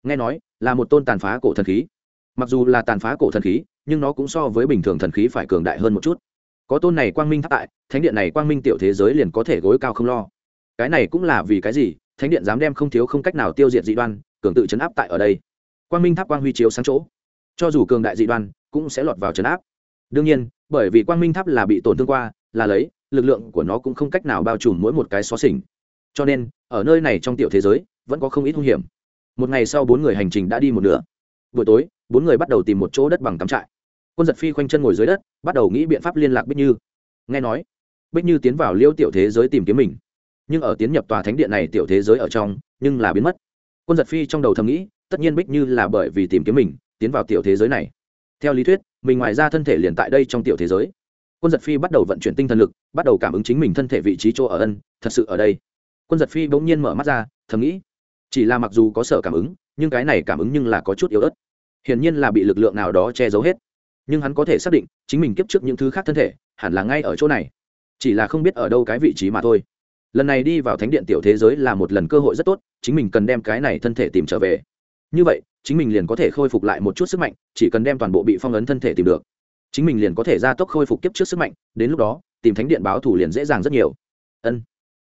Nghe nói, là một tôn tàn phá cổ thần khí mặc dù là tàn phá cổ thần khí, nhưng nó cũng so với bình thường thần khí phải cường đại hơn một chút. Có tôn này quang minh tháp tại, thánh điện này quang minh tiểu thế giới liền có thể gối cao không lo. Cái này cũng là vì cái gì? Thánh điện dám đem không thiếu không cách nào tiêu diệt dị đoan, cường tự chấn áp tại ở đây. Quang minh tháp quang huy chiếu sáng chỗ. Cho dù cường đại dị đoan, cũng sẽ lọt vào chấn áp. Đương nhiên, bởi vì quang minh tháp là bị tổn thương qua, là lấy, lực lượng của nó cũng không cách nào bao trùm mỗi một cái xó xỉnh. Cho nên, ở nơi này trong tiểu thế giới, vẫn có không ít hung hiểm. Một ngày sau bốn người hành trình đã đi một nửa buổi tối, bốn người bắt đầu tìm một chỗ đất bằng cắm trại. Quân giật phi khoanh chân ngồi dưới đất, bắt đầu nghĩ biện pháp liên lạc bích như. Nghe nói, bích như tiến vào liêu tiểu thế giới tìm kiếm mình. Nhưng ở tiến nhập tòa thánh điện này tiểu thế giới ở trong, nhưng là biến mất. Quân giật phi trong đầu thầm nghĩ, tất nhiên bích như là bởi vì tìm kiếm mình, tiến vào tiểu thế giới này. Theo lý thuyết, mình ngoài ra thân thể liền tại đây trong tiểu thế giới. Quân giật phi bắt đầu vận chuyển tinh thần lực, bắt đầu cảm ứng chính mình thân thể vị trí chỗ ở ân, thật sự ở đây. Quân giật phi bỗng nhiên mở mắt ra, thầm nghĩ, chỉ là mặc dù có sở cảm ứng, nhưng cái này cảm ứng nhưng là có chút yếu ớt hiển nhiên là bị lực lượng nào đó che giấu hết. Nhưng hắn có thể xác định, chính mình kiếp trước những thứ khác thân thể, hẳn là ngay ở chỗ này. Chỉ là không biết ở đâu cái vị trí mà thôi. Lần này đi vào thánh điện tiểu thế giới là một lần cơ hội rất tốt, chính mình cần đem cái này thân thể tìm trở về. Như vậy, chính mình liền có thể khôi phục lại một chút sức mạnh, chỉ cần đem toàn bộ bị phong ấn thân thể tìm được. Chính mình liền có thể gia tốc khôi phục kiếp trước sức mạnh, đến lúc đó, tìm thánh điện báo thủ liền dễ dàng rất nhiều. Ân.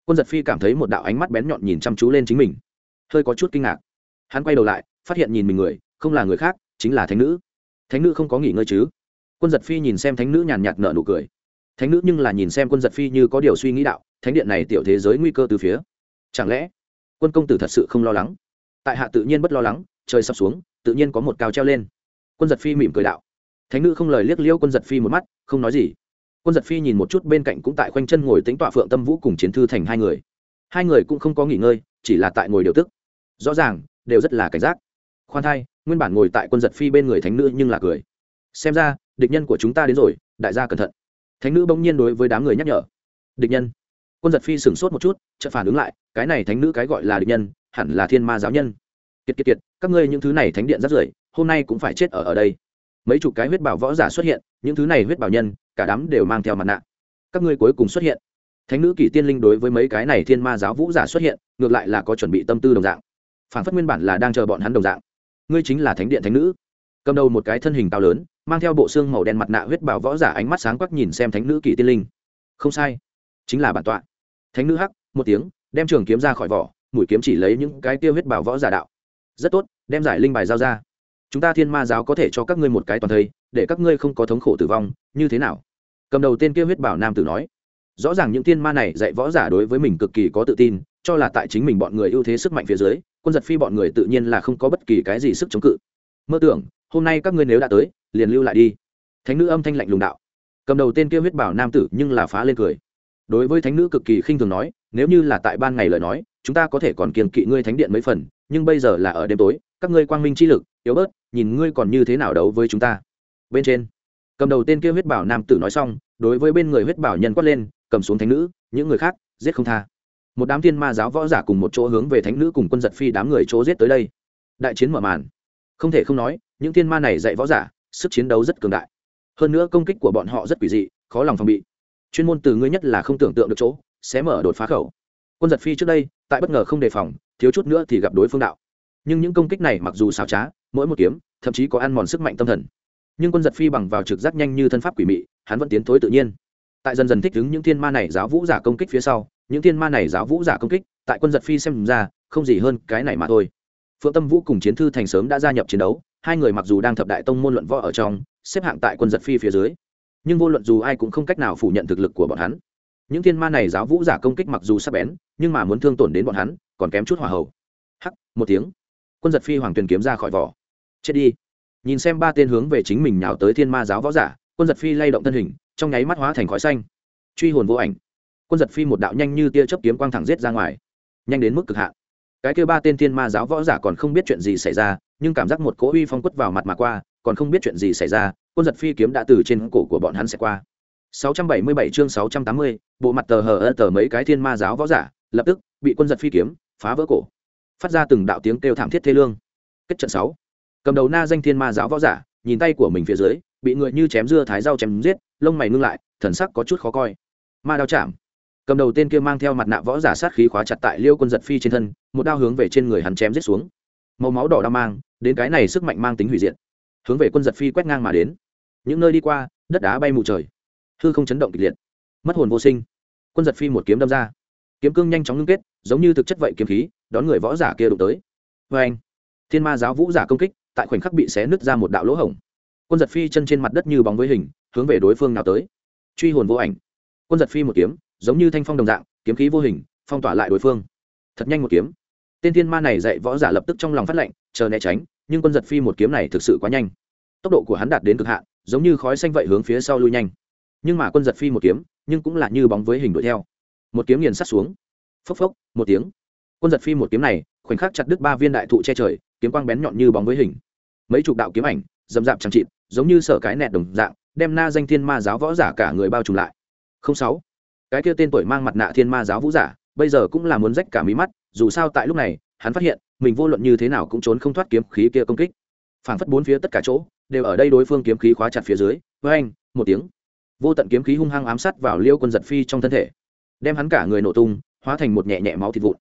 Quân giật phi cảm thấy một đạo ánh mắt bén nhọn nhìn chăm chú lên chính mình. Hơi có chút kinh ngạc. Hắn quay đầu lại, phát hiện nhìn mình người, không là người khác chính là thánh nữ. Thánh nữ không có nghỉ ngơi chứ? Quân giật phi nhìn xem thánh nữ nhàn nhạt nở nụ cười. Thánh nữ nhưng là nhìn xem quân giật phi như có điều suy nghĩ đạo, thánh điện này tiểu thế giới nguy cơ từ phía. Chẳng lẽ, quân công tử thật sự không lo lắng? Tại hạ tự nhiên bất lo lắng, trời sắp xuống, tự nhiên có một cao treo lên. Quân giật phi mỉm cười đạo. Thánh nữ không lời liếc liêu quân giật phi một mắt, không nói gì. Quân giật phi nhìn một chút bên cạnh cũng tại khoanh chân ngồi tính tọa phượng tâm vũ cùng chiến thư thành hai người. Hai người cũng không có nghỉ ngơi, chỉ là tại ngồi điều tức. Rõ ràng, đều rất là cảnh giác. Khoan thai nguyên bản ngồi tại quân giật phi bên người thánh nữ nhưng là cười. Xem ra, địch nhân của chúng ta đến rồi, đại gia cẩn thận. Thánh nữ bỗng nhiên đối với đám người nhắc nhở. Địch nhân. Quân giật phi sửng sốt một chút, chợt phản ứng lại, cái này thánh nữ cái gọi là địch nhân, hẳn là thiên ma giáo nhân. Kiệt kiệt kiệt, các ngươi những thứ này thánh điện rất rưởi, hôm nay cũng phải chết ở ở đây. Mấy chục cái huyết bảo võ giả xuất hiện, những thứ này huyết bảo nhân, cả đám đều mang theo mặt nạ. Các ngươi cuối cùng xuất hiện. Thánh nữ kỷ tiên linh đối với mấy cái này thiên ma giáo vũ giả xuất hiện, ngược lại là có chuẩn bị tâm tư đồng dạng. Phản phất nguyên bản là đang chờ bọn hắn đồng dạng ngươi chính là thánh điện thánh nữ. Cầm đầu một cái thân hình cao lớn, mang theo bộ xương màu đen mặt nạ huyết bảo võ giả ánh mắt sáng quắc nhìn xem thánh nữ kỷ tiên linh. Không sai, chính là bản tọa. Thánh nữ hắc, một tiếng, đem trường kiếm ra khỏi vỏ, mũi kiếm chỉ lấy những cái tiêu huyết bảo võ giả đạo. Rất tốt, đem giải linh bài giao ra. Chúng ta thiên ma giáo có thể cho các ngươi một cái toàn thây, để các ngươi không có thống khổ tử vong, như thế nào? Cầm đầu tên kia huyết bảo nam tử nói. Rõ ràng những thiên ma này dạy võ giả đối với mình cực kỳ có tự tin, cho là tại chính mình bọn người ưu thế sức mạnh phía dưới quân giật phi bọn người tự nhiên là không có bất kỳ cái gì sức chống cự. Mơ tưởng, hôm nay các ngươi nếu đã tới, liền lưu lại đi. Thánh nữ âm thanh lạnh lùng đạo. Cầm đầu tên kia huyết bảo nam tử nhưng là phá lên cười. Đối với thánh nữ cực kỳ khinh thường nói, nếu như là tại ban ngày lời nói, chúng ta có thể còn kiềm kỵ ngươi thánh điện mấy phần, nhưng bây giờ là ở đêm tối, các ngươi quang minh chi lực, yếu bớt, nhìn ngươi còn như thế nào đấu với chúng ta. Bên trên, cầm đầu tên kia huyết bảo nam tử nói xong, đối với bên người huyết bảo nhân quát lên, cầm xuống thánh nữ, những người khác, giết không tha một đám thiên ma giáo võ giả cùng một chỗ hướng về thánh nữ cùng quân giật phi đám người chỗ giết tới đây. Đại chiến mở màn. Không thể không nói, những thiên ma này dạy võ giả, sức chiến đấu rất cường đại. Hơn nữa công kích của bọn họ rất quỷ dị, khó lòng phòng bị. Chuyên môn từ ngươi nhất là không tưởng tượng được chỗ, sẽ mở đột phá khẩu. Quân giật phi trước đây, tại bất ngờ không đề phòng, thiếu chút nữa thì gặp đối phương đạo. Nhưng những công kích này mặc dù xào trá, mỗi một kiếm, thậm chí có ăn mòn sức mạnh tâm thần. Nhưng quân giật phi bằng vào trực giác nhanh như thân pháp quỷ mị, hắn vẫn tiến thối tự nhiên tại dần dần thích ứng những thiên ma này giáo vũ giả công kích phía sau, những thiên ma này giáo vũ giả công kích, tại quân giật phi xem ra, không gì hơn cái này mà thôi. Phượng tâm vũ cùng chiến thư thành sớm đã gia nhập chiến đấu, hai người mặc dù đang thập đại tông môn luận võ ở trong, xếp hạng tại quân giật phi phía dưới, nhưng vô luận dù ai cũng không cách nào phủ nhận thực lực của bọn hắn. Những thiên ma này giáo vũ giả công kích mặc dù sắp bén, nhưng mà muốn thương tổn đến bọn hắn, còn kém chút hỏa hậu hắc, một tiếng. Quân giật phi hoàng tuyền kiếm ra khỏi vỏ. Chết đi. Nhìn xem ba tên hướng về chính mình nhào tới thiên ma giáo võ giả, quân giật phi lay động thân hình trong nháy mắt hóa thành khói xanh. Truy hồn vô ảnh. Quân giật phi một đạo nhanh như tia chớp kiếm quang thẳng giết ra ngoài. Nhanh đến mức cực hạn. Cái kêu ba tên thiên ma giáo võ giả còn không biết chuyện gì xảy ra nhưng cảm giác một cỗ uy phong quất vào mặt mà qua còn không biết chuyện gì xảy ra quân giật phi kiếm đã từ trên cổ của bọn hắn sẽ qua. 677 chương 680, bộ mặt tờ hờ ơ tờ mấy cái thiên ma giáo võ giả lập tức bị quân giật phi kiếm phá vỡ cổ. Phát ra từng đạo tiếng kêu thảm thiết thê lương. Kết trận sáu. Cầm đầu na danh thiên ma giáo võ giả nhìn tay của mình phía dưới bị người như chém dưa thái rau chém giết lông mày ngưng lại, thần sắc có chút khó coi. Ma đao chạm. Cầm đầu tên kia mang theo mặt nạ võ giả sát khí khóa chặt tại liêu quân giật phi trên thân, một đao hướng về trên người hắn chém giết xuống. Màu máu đỏ đao mang, đến cái này sức mạnh mang tính hủy diệt. Hướng về quân giật phi quét ngang mà đến. Những nơi đi qua, đất đá bay mù trời. Hư không chấn động kịch liệt. Mất hồn vô sinh. Quân giật phi một kiếm đâm ra. Kiếm cương nhanh chóng ngưng kết, giống như thực chất vậy kiếm khí, đón người võ giả kia đụng tới. Vê anh thiên ma giáo vũ giả công kích, tại khoảnh khắc bị xé nứt ra một đạo lỗ hổng quân giật phi chân trên mặt đất như bóng với hình, hướng về đối phương nào tới. Truy hồn vô ảnh. Quân giật phi một kiếm, giống như thanh phong đồng dạng, kiếm khí vô hình, phong tỏa lại đối phương. Thật nhanh một kiếm. Tên thiên ma này dạy võ giả lập tức trong lòng phát lệnh, chờ né tránh, nhưng quân giật phi một kiếm này thực sự quá nhanh. Tốc độ của hắn đạt đến cực hạn, giống như khói xanh vậy hướng phía sau lui nhanh. Nhưng mà quân giật phi một kiếm, nhưng cũng là như bóng với hình đuổi theo. Một kiếm nghiền sắt xuống. Phốc phốc, một tiếng. Quân giật phi một kiếm này, khoảnh khắc chặt đứt ba viên đại thụ che trời, kiếm quang bén nhọn như bóng với hình. Mấy chục đạo kiếm ảnh dầm dạp chẳng chịt giống như sở cái nẹt đồng dạng, đem na danh thiên ma giáo võ giả cả người bao trùm lại. Không sáu. Cái kia tên tuổi mang mặt nạ thiên ma giáo vũ giả, bây giờ cũng là muốn rách cả mí mắt, dù sao tại lúc này, hắn phát hiện, mình vô luận như thế nào cũng trốn không thoát kiếm khí kia công kích. Phảng phất bốn phía tất cả chỗ, đều ở đây đối phương kiếm khí khóa chặt phía dưới với anh một tiếng. Vô tận kiếm khí hung hăng ám sát vào liêu quân giật phi trong thân thể, đem hắn cả người nổ tung, hóa thành một nhẹ nhẹ máu thịt vụn.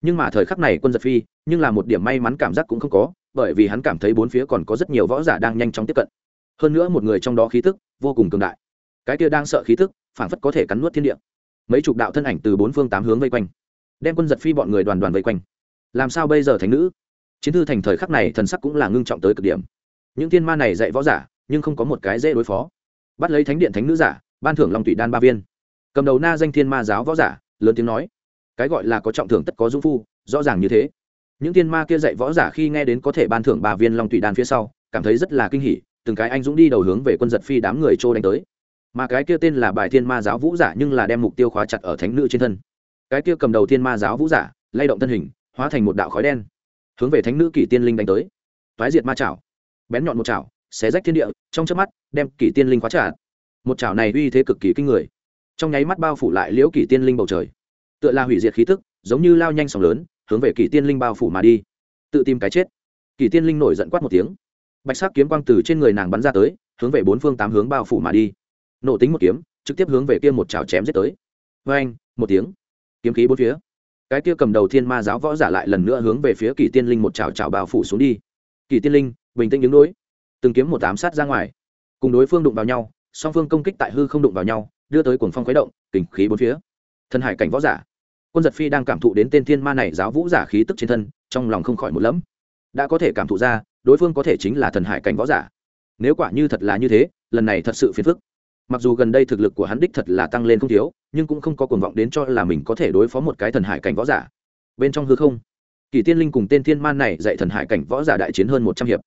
Nhưng mà thời khắc này quân giật phi, nhưng là một điểm may mắn cảm giác cũng không có, bởi vì hắn cảm thấy bốn phía còn có rất nhiều võ giả đang nhanh chóng tiếp cận hơn nữa một người trong đó khí tức vô cùng cường đại. Cái kia đang sợ khí tức, phảng phất có thể cắn nuốt thiên địa. Mấy chục đạo thân ảnh từ bốn phương tám hướng vây quanh, đem quân giật phi bọn người đoàn đoàn vây quanh. Làm sao bây giờ thành nữ? Chiến thư thành thời khắc này thần sắc cũng là ngưng trọng tới cực điểm. Những thiên ma này dạy võ giả, nhưng không có một cái dễ đối phó. Bắt lấy thánh điện thánh nữ giả, ban thưởng long tụy đan ba viên. Cầm đầu na danh thiên ma giáo võ giả, lớn tiếng nói, cái gọi là có trọng thưởng tất có dung phu, rõ ràng như thế. Những thiên ma kia dạy võ giả khi nghe đến có thể ban thưởng ba viên long tụy đan phía sau, cảm thấy rất là kinh hỉ từng cái anh dũng đi đầu hướng về quân giật phi đám người trô đánh tới. Mà cái kia tên là bài thiên ma giáo vũ giả nhưng là đem mục tiêu khóa chặt ở thánh nữ trên thân. Cái kia cầm đầu thiên ma giáo vũ giả, lay động thân hình, hóa thành một đạo khói đen, hướng về thánh nữ kỷ tiên linh đánh tới. Toái diệt ma chảo. Bén nhọn một chảo, xé rách thiên địa, trong chớp mắt, đem kỷ tiên linh khóa trả một chảo này uy thế cực kỳ kinh người. Trong nháy mắt bao phủ lại liễu kỷ tiên linh bầu trời. Tựa là hủy diệt khí tức, giống như lao nhanh sóng lớn, hướng về kỷ tiên linh bao phủ mà đi. Tự tìm cái chết. Kỷ tiên linh nổi giận quát một tiếng bạch sắc kiếm quang từ trên người nàng bắn ra tới, hướng về bốn phương tám hướng bao phủ mà đi. Nổ tính một kiếm, trực tiếp hướng về kia một chảo chém giết tới. Vê anh, một tiếng. Kiếm khí bốn phía. Cái kia cầm đầu thiên ma giáo võ giả lại lần nữa hướng về phía kỳ tiên linh một chảo chảo bao phủ xuống đi. Kỳ tiên linh, bình tĩnh đứng đối. Từng kiếm một tám sát ra ngoài. Cùng đối phương đụng vào nhau, song phương công kích tại hư không đụng vào nhau, đưa tới cuồng phong khuấy động, kình khí bốn phía. Thân hải cảnh võ giả. Quân giật phi đang cảm thụ đến tên thiên ma này giáo vũ giả khí tức trên thân, trong lòng không khỏi một lẫm. Đã có thể cảm thụ ra đối phương có thể chính là thần hải cảnh võ giả. Nếu quả như thật là như thế, lần này thật sự phiền phức. Mặc dù gần đây thực lực của hắn đích thật là tăng lên không thiếu, nhưng cũng không có cuồng vọng đến cho là mình có thể đối phó một cái thần hải cảnh võ giả. Bên trong hư không, kỳ tiên linh cùng tên thiên man này dạy thần hải cảnh võ giả đại chiến hơn một trăm hiệp.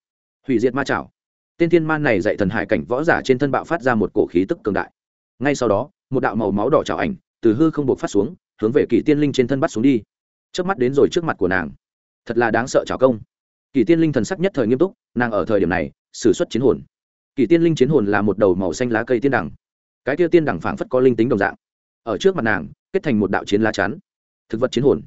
Hủy diệt ma chảo. tên thiên man này dạy thần hải cảnh võ giả trên thân bạo phát ra một cổ khí tức cường đại. Ngay sau đó, một đạo màu máu đỏ chảo ảnh từ hư không buộc phát xuống, hướng về kỳ tiên linh trên thân bắt xuống đi. Trước mắt đến rồi trước mặt của nàng. Thật là đáng sợ chảo công kỳ tiên linh thần sắc nhất thời nghiêm túc, nàng ở thời điểm này xử suất chiến hồn. Kỳ tiên linh chiến hồn là một đầu màu xanh lá cây tiên đẳng cái kia tiên đẳng phảng phất có linh tính đồng dạng. Ở trước mặt nàng, kết thành một đạo chiến lá chắn. Thực vật chiến hồn.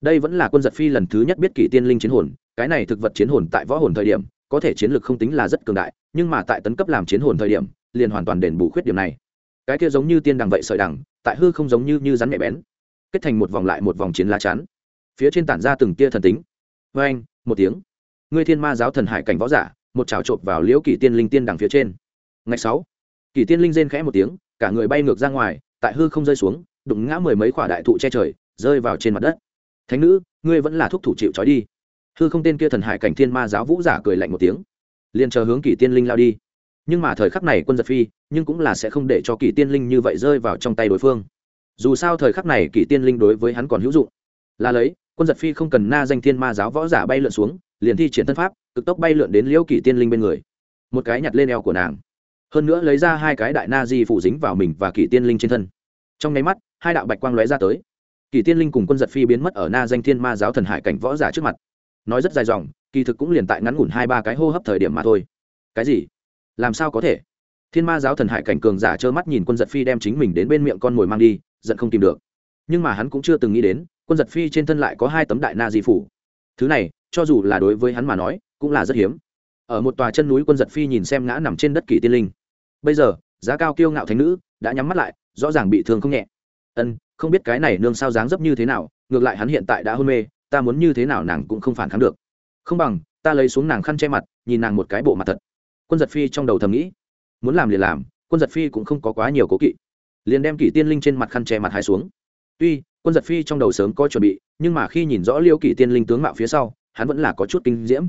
Đây vẫn là quân giật phi lần thứ nhất biết kỷ tiên linh chiến hồn, cái này thực vật chiến hồn tại võ hồn thời điểm, có thể chiến lược không tính là rất cường đại, nhưng mà tại tấn cấp làm chiến hồn thời điểm, liền hoàn toàn đền bù khuyết điểm này. Cái kia giống như tiên đằng vậy sợi đằng, tại hư không giống như như rắn mẹ bén, kết thành một vòng lại một vòng chiến lá chắn. Phía trên tản ra từng tia thần tính. Vê anh một tiếng ngươi thiên ma giáo thần hải cảnh võ giả, một trào trộn vào liễu kỷ tiên linh tiên đằng phía trên. Ngày sáu, kỷ tiên linh rên khẽ một tiếng, cả người bay ngược ra ngoài, tại hư không rơi xuống, đụng ngã mười mấy quả đại thụ che trời, rơi vào trên mặt đất. Thánh nữ, ngươi vẫn là thúc thủ chịu trói đi. Hư không tên kia thần hải cảnh thiên ma giáo vũ giả cười lạnh một tiếng. Liền chờ hướng kỷ tiên linh lao đi. Nhưng mà thời khắc này quân giật phi, nhưng cũng là sẽ không để cho kỷ tiên linh như vậy rơi vào trong tay đối phương. Dù sao thời khắc này kỷ tiên linh đối với hắn còn hữu dụng. Là lấy, quân giật phi không cần na danh thiên ma giáo võ giả bay lượn xuống liền thi triển thân pháp, cực tốc bay lượn đến liễu kỷ tiên linh bên người. Một cái nhặt lên eo của nàng. Hơn nữa lấy ra hai cái đại na di phủ dính vào mình và kỷ tiên linh trên thân. Trong nháy mắt, hai đạo bạch quang lóe ra tới. Kỷ tiên linh cùng quân giật phi biến mất ở na danh thiên ma giáo thần hải cảnh võ giả trước mặt. Nói rất dài dòng, kỳ thực cũng liền tại ngắn ngủn hai ba cái hô hấp thời điểm mà thôi. Cái gì? Làm sao có thể? Thiên ma giáo thần hải cảnh cường giả trơ mắt nhìn quân giật phi đem chính mình đến bên miệng con mồi mang đi, giận không tìm được. Nhưng mà hắn cũng chưa từng nghĩ đến, quân giật phi trên thân lại có hai tấm đại na di phủ thứ này, cho dù là đối với hắn mà nói, cũng là rất hiếm. Ở một tòa chân núi quân giật phi nhìn xem ngã nằm trên đất kỷ tiên linh. Bây giờ, giá cao kiêu ngạo thánh nữ đã nhắm mắt lại, rõ ràng bị thương không nhẹ. Ân, không biết cái này nương sao dáng dấp như thế nào, ngược lại hắn hiện tại đã hôn mê, ta muốn như thế nào nàng cũng không phản kháng được. Không bằng, ta lấy xuống nàng khăn che mặt, nhìn nàng một cái bộ mặt thật. Quân giật phi trong đầu thầm nghĩ, muốn làm liền làm, quân giật phi cũng không có quá nhiều cố kỵ. Liền đem kỷ tiên linh trên mặt khăn che mặt hai xuống. Tuy, quân giật phi trong đầu sớm có chuẩn bị nhưng mà khi nhìn rõ liêu kỷ tiên linh tướng mạo phía sau, hắn vẫn là có chút kinh diễm.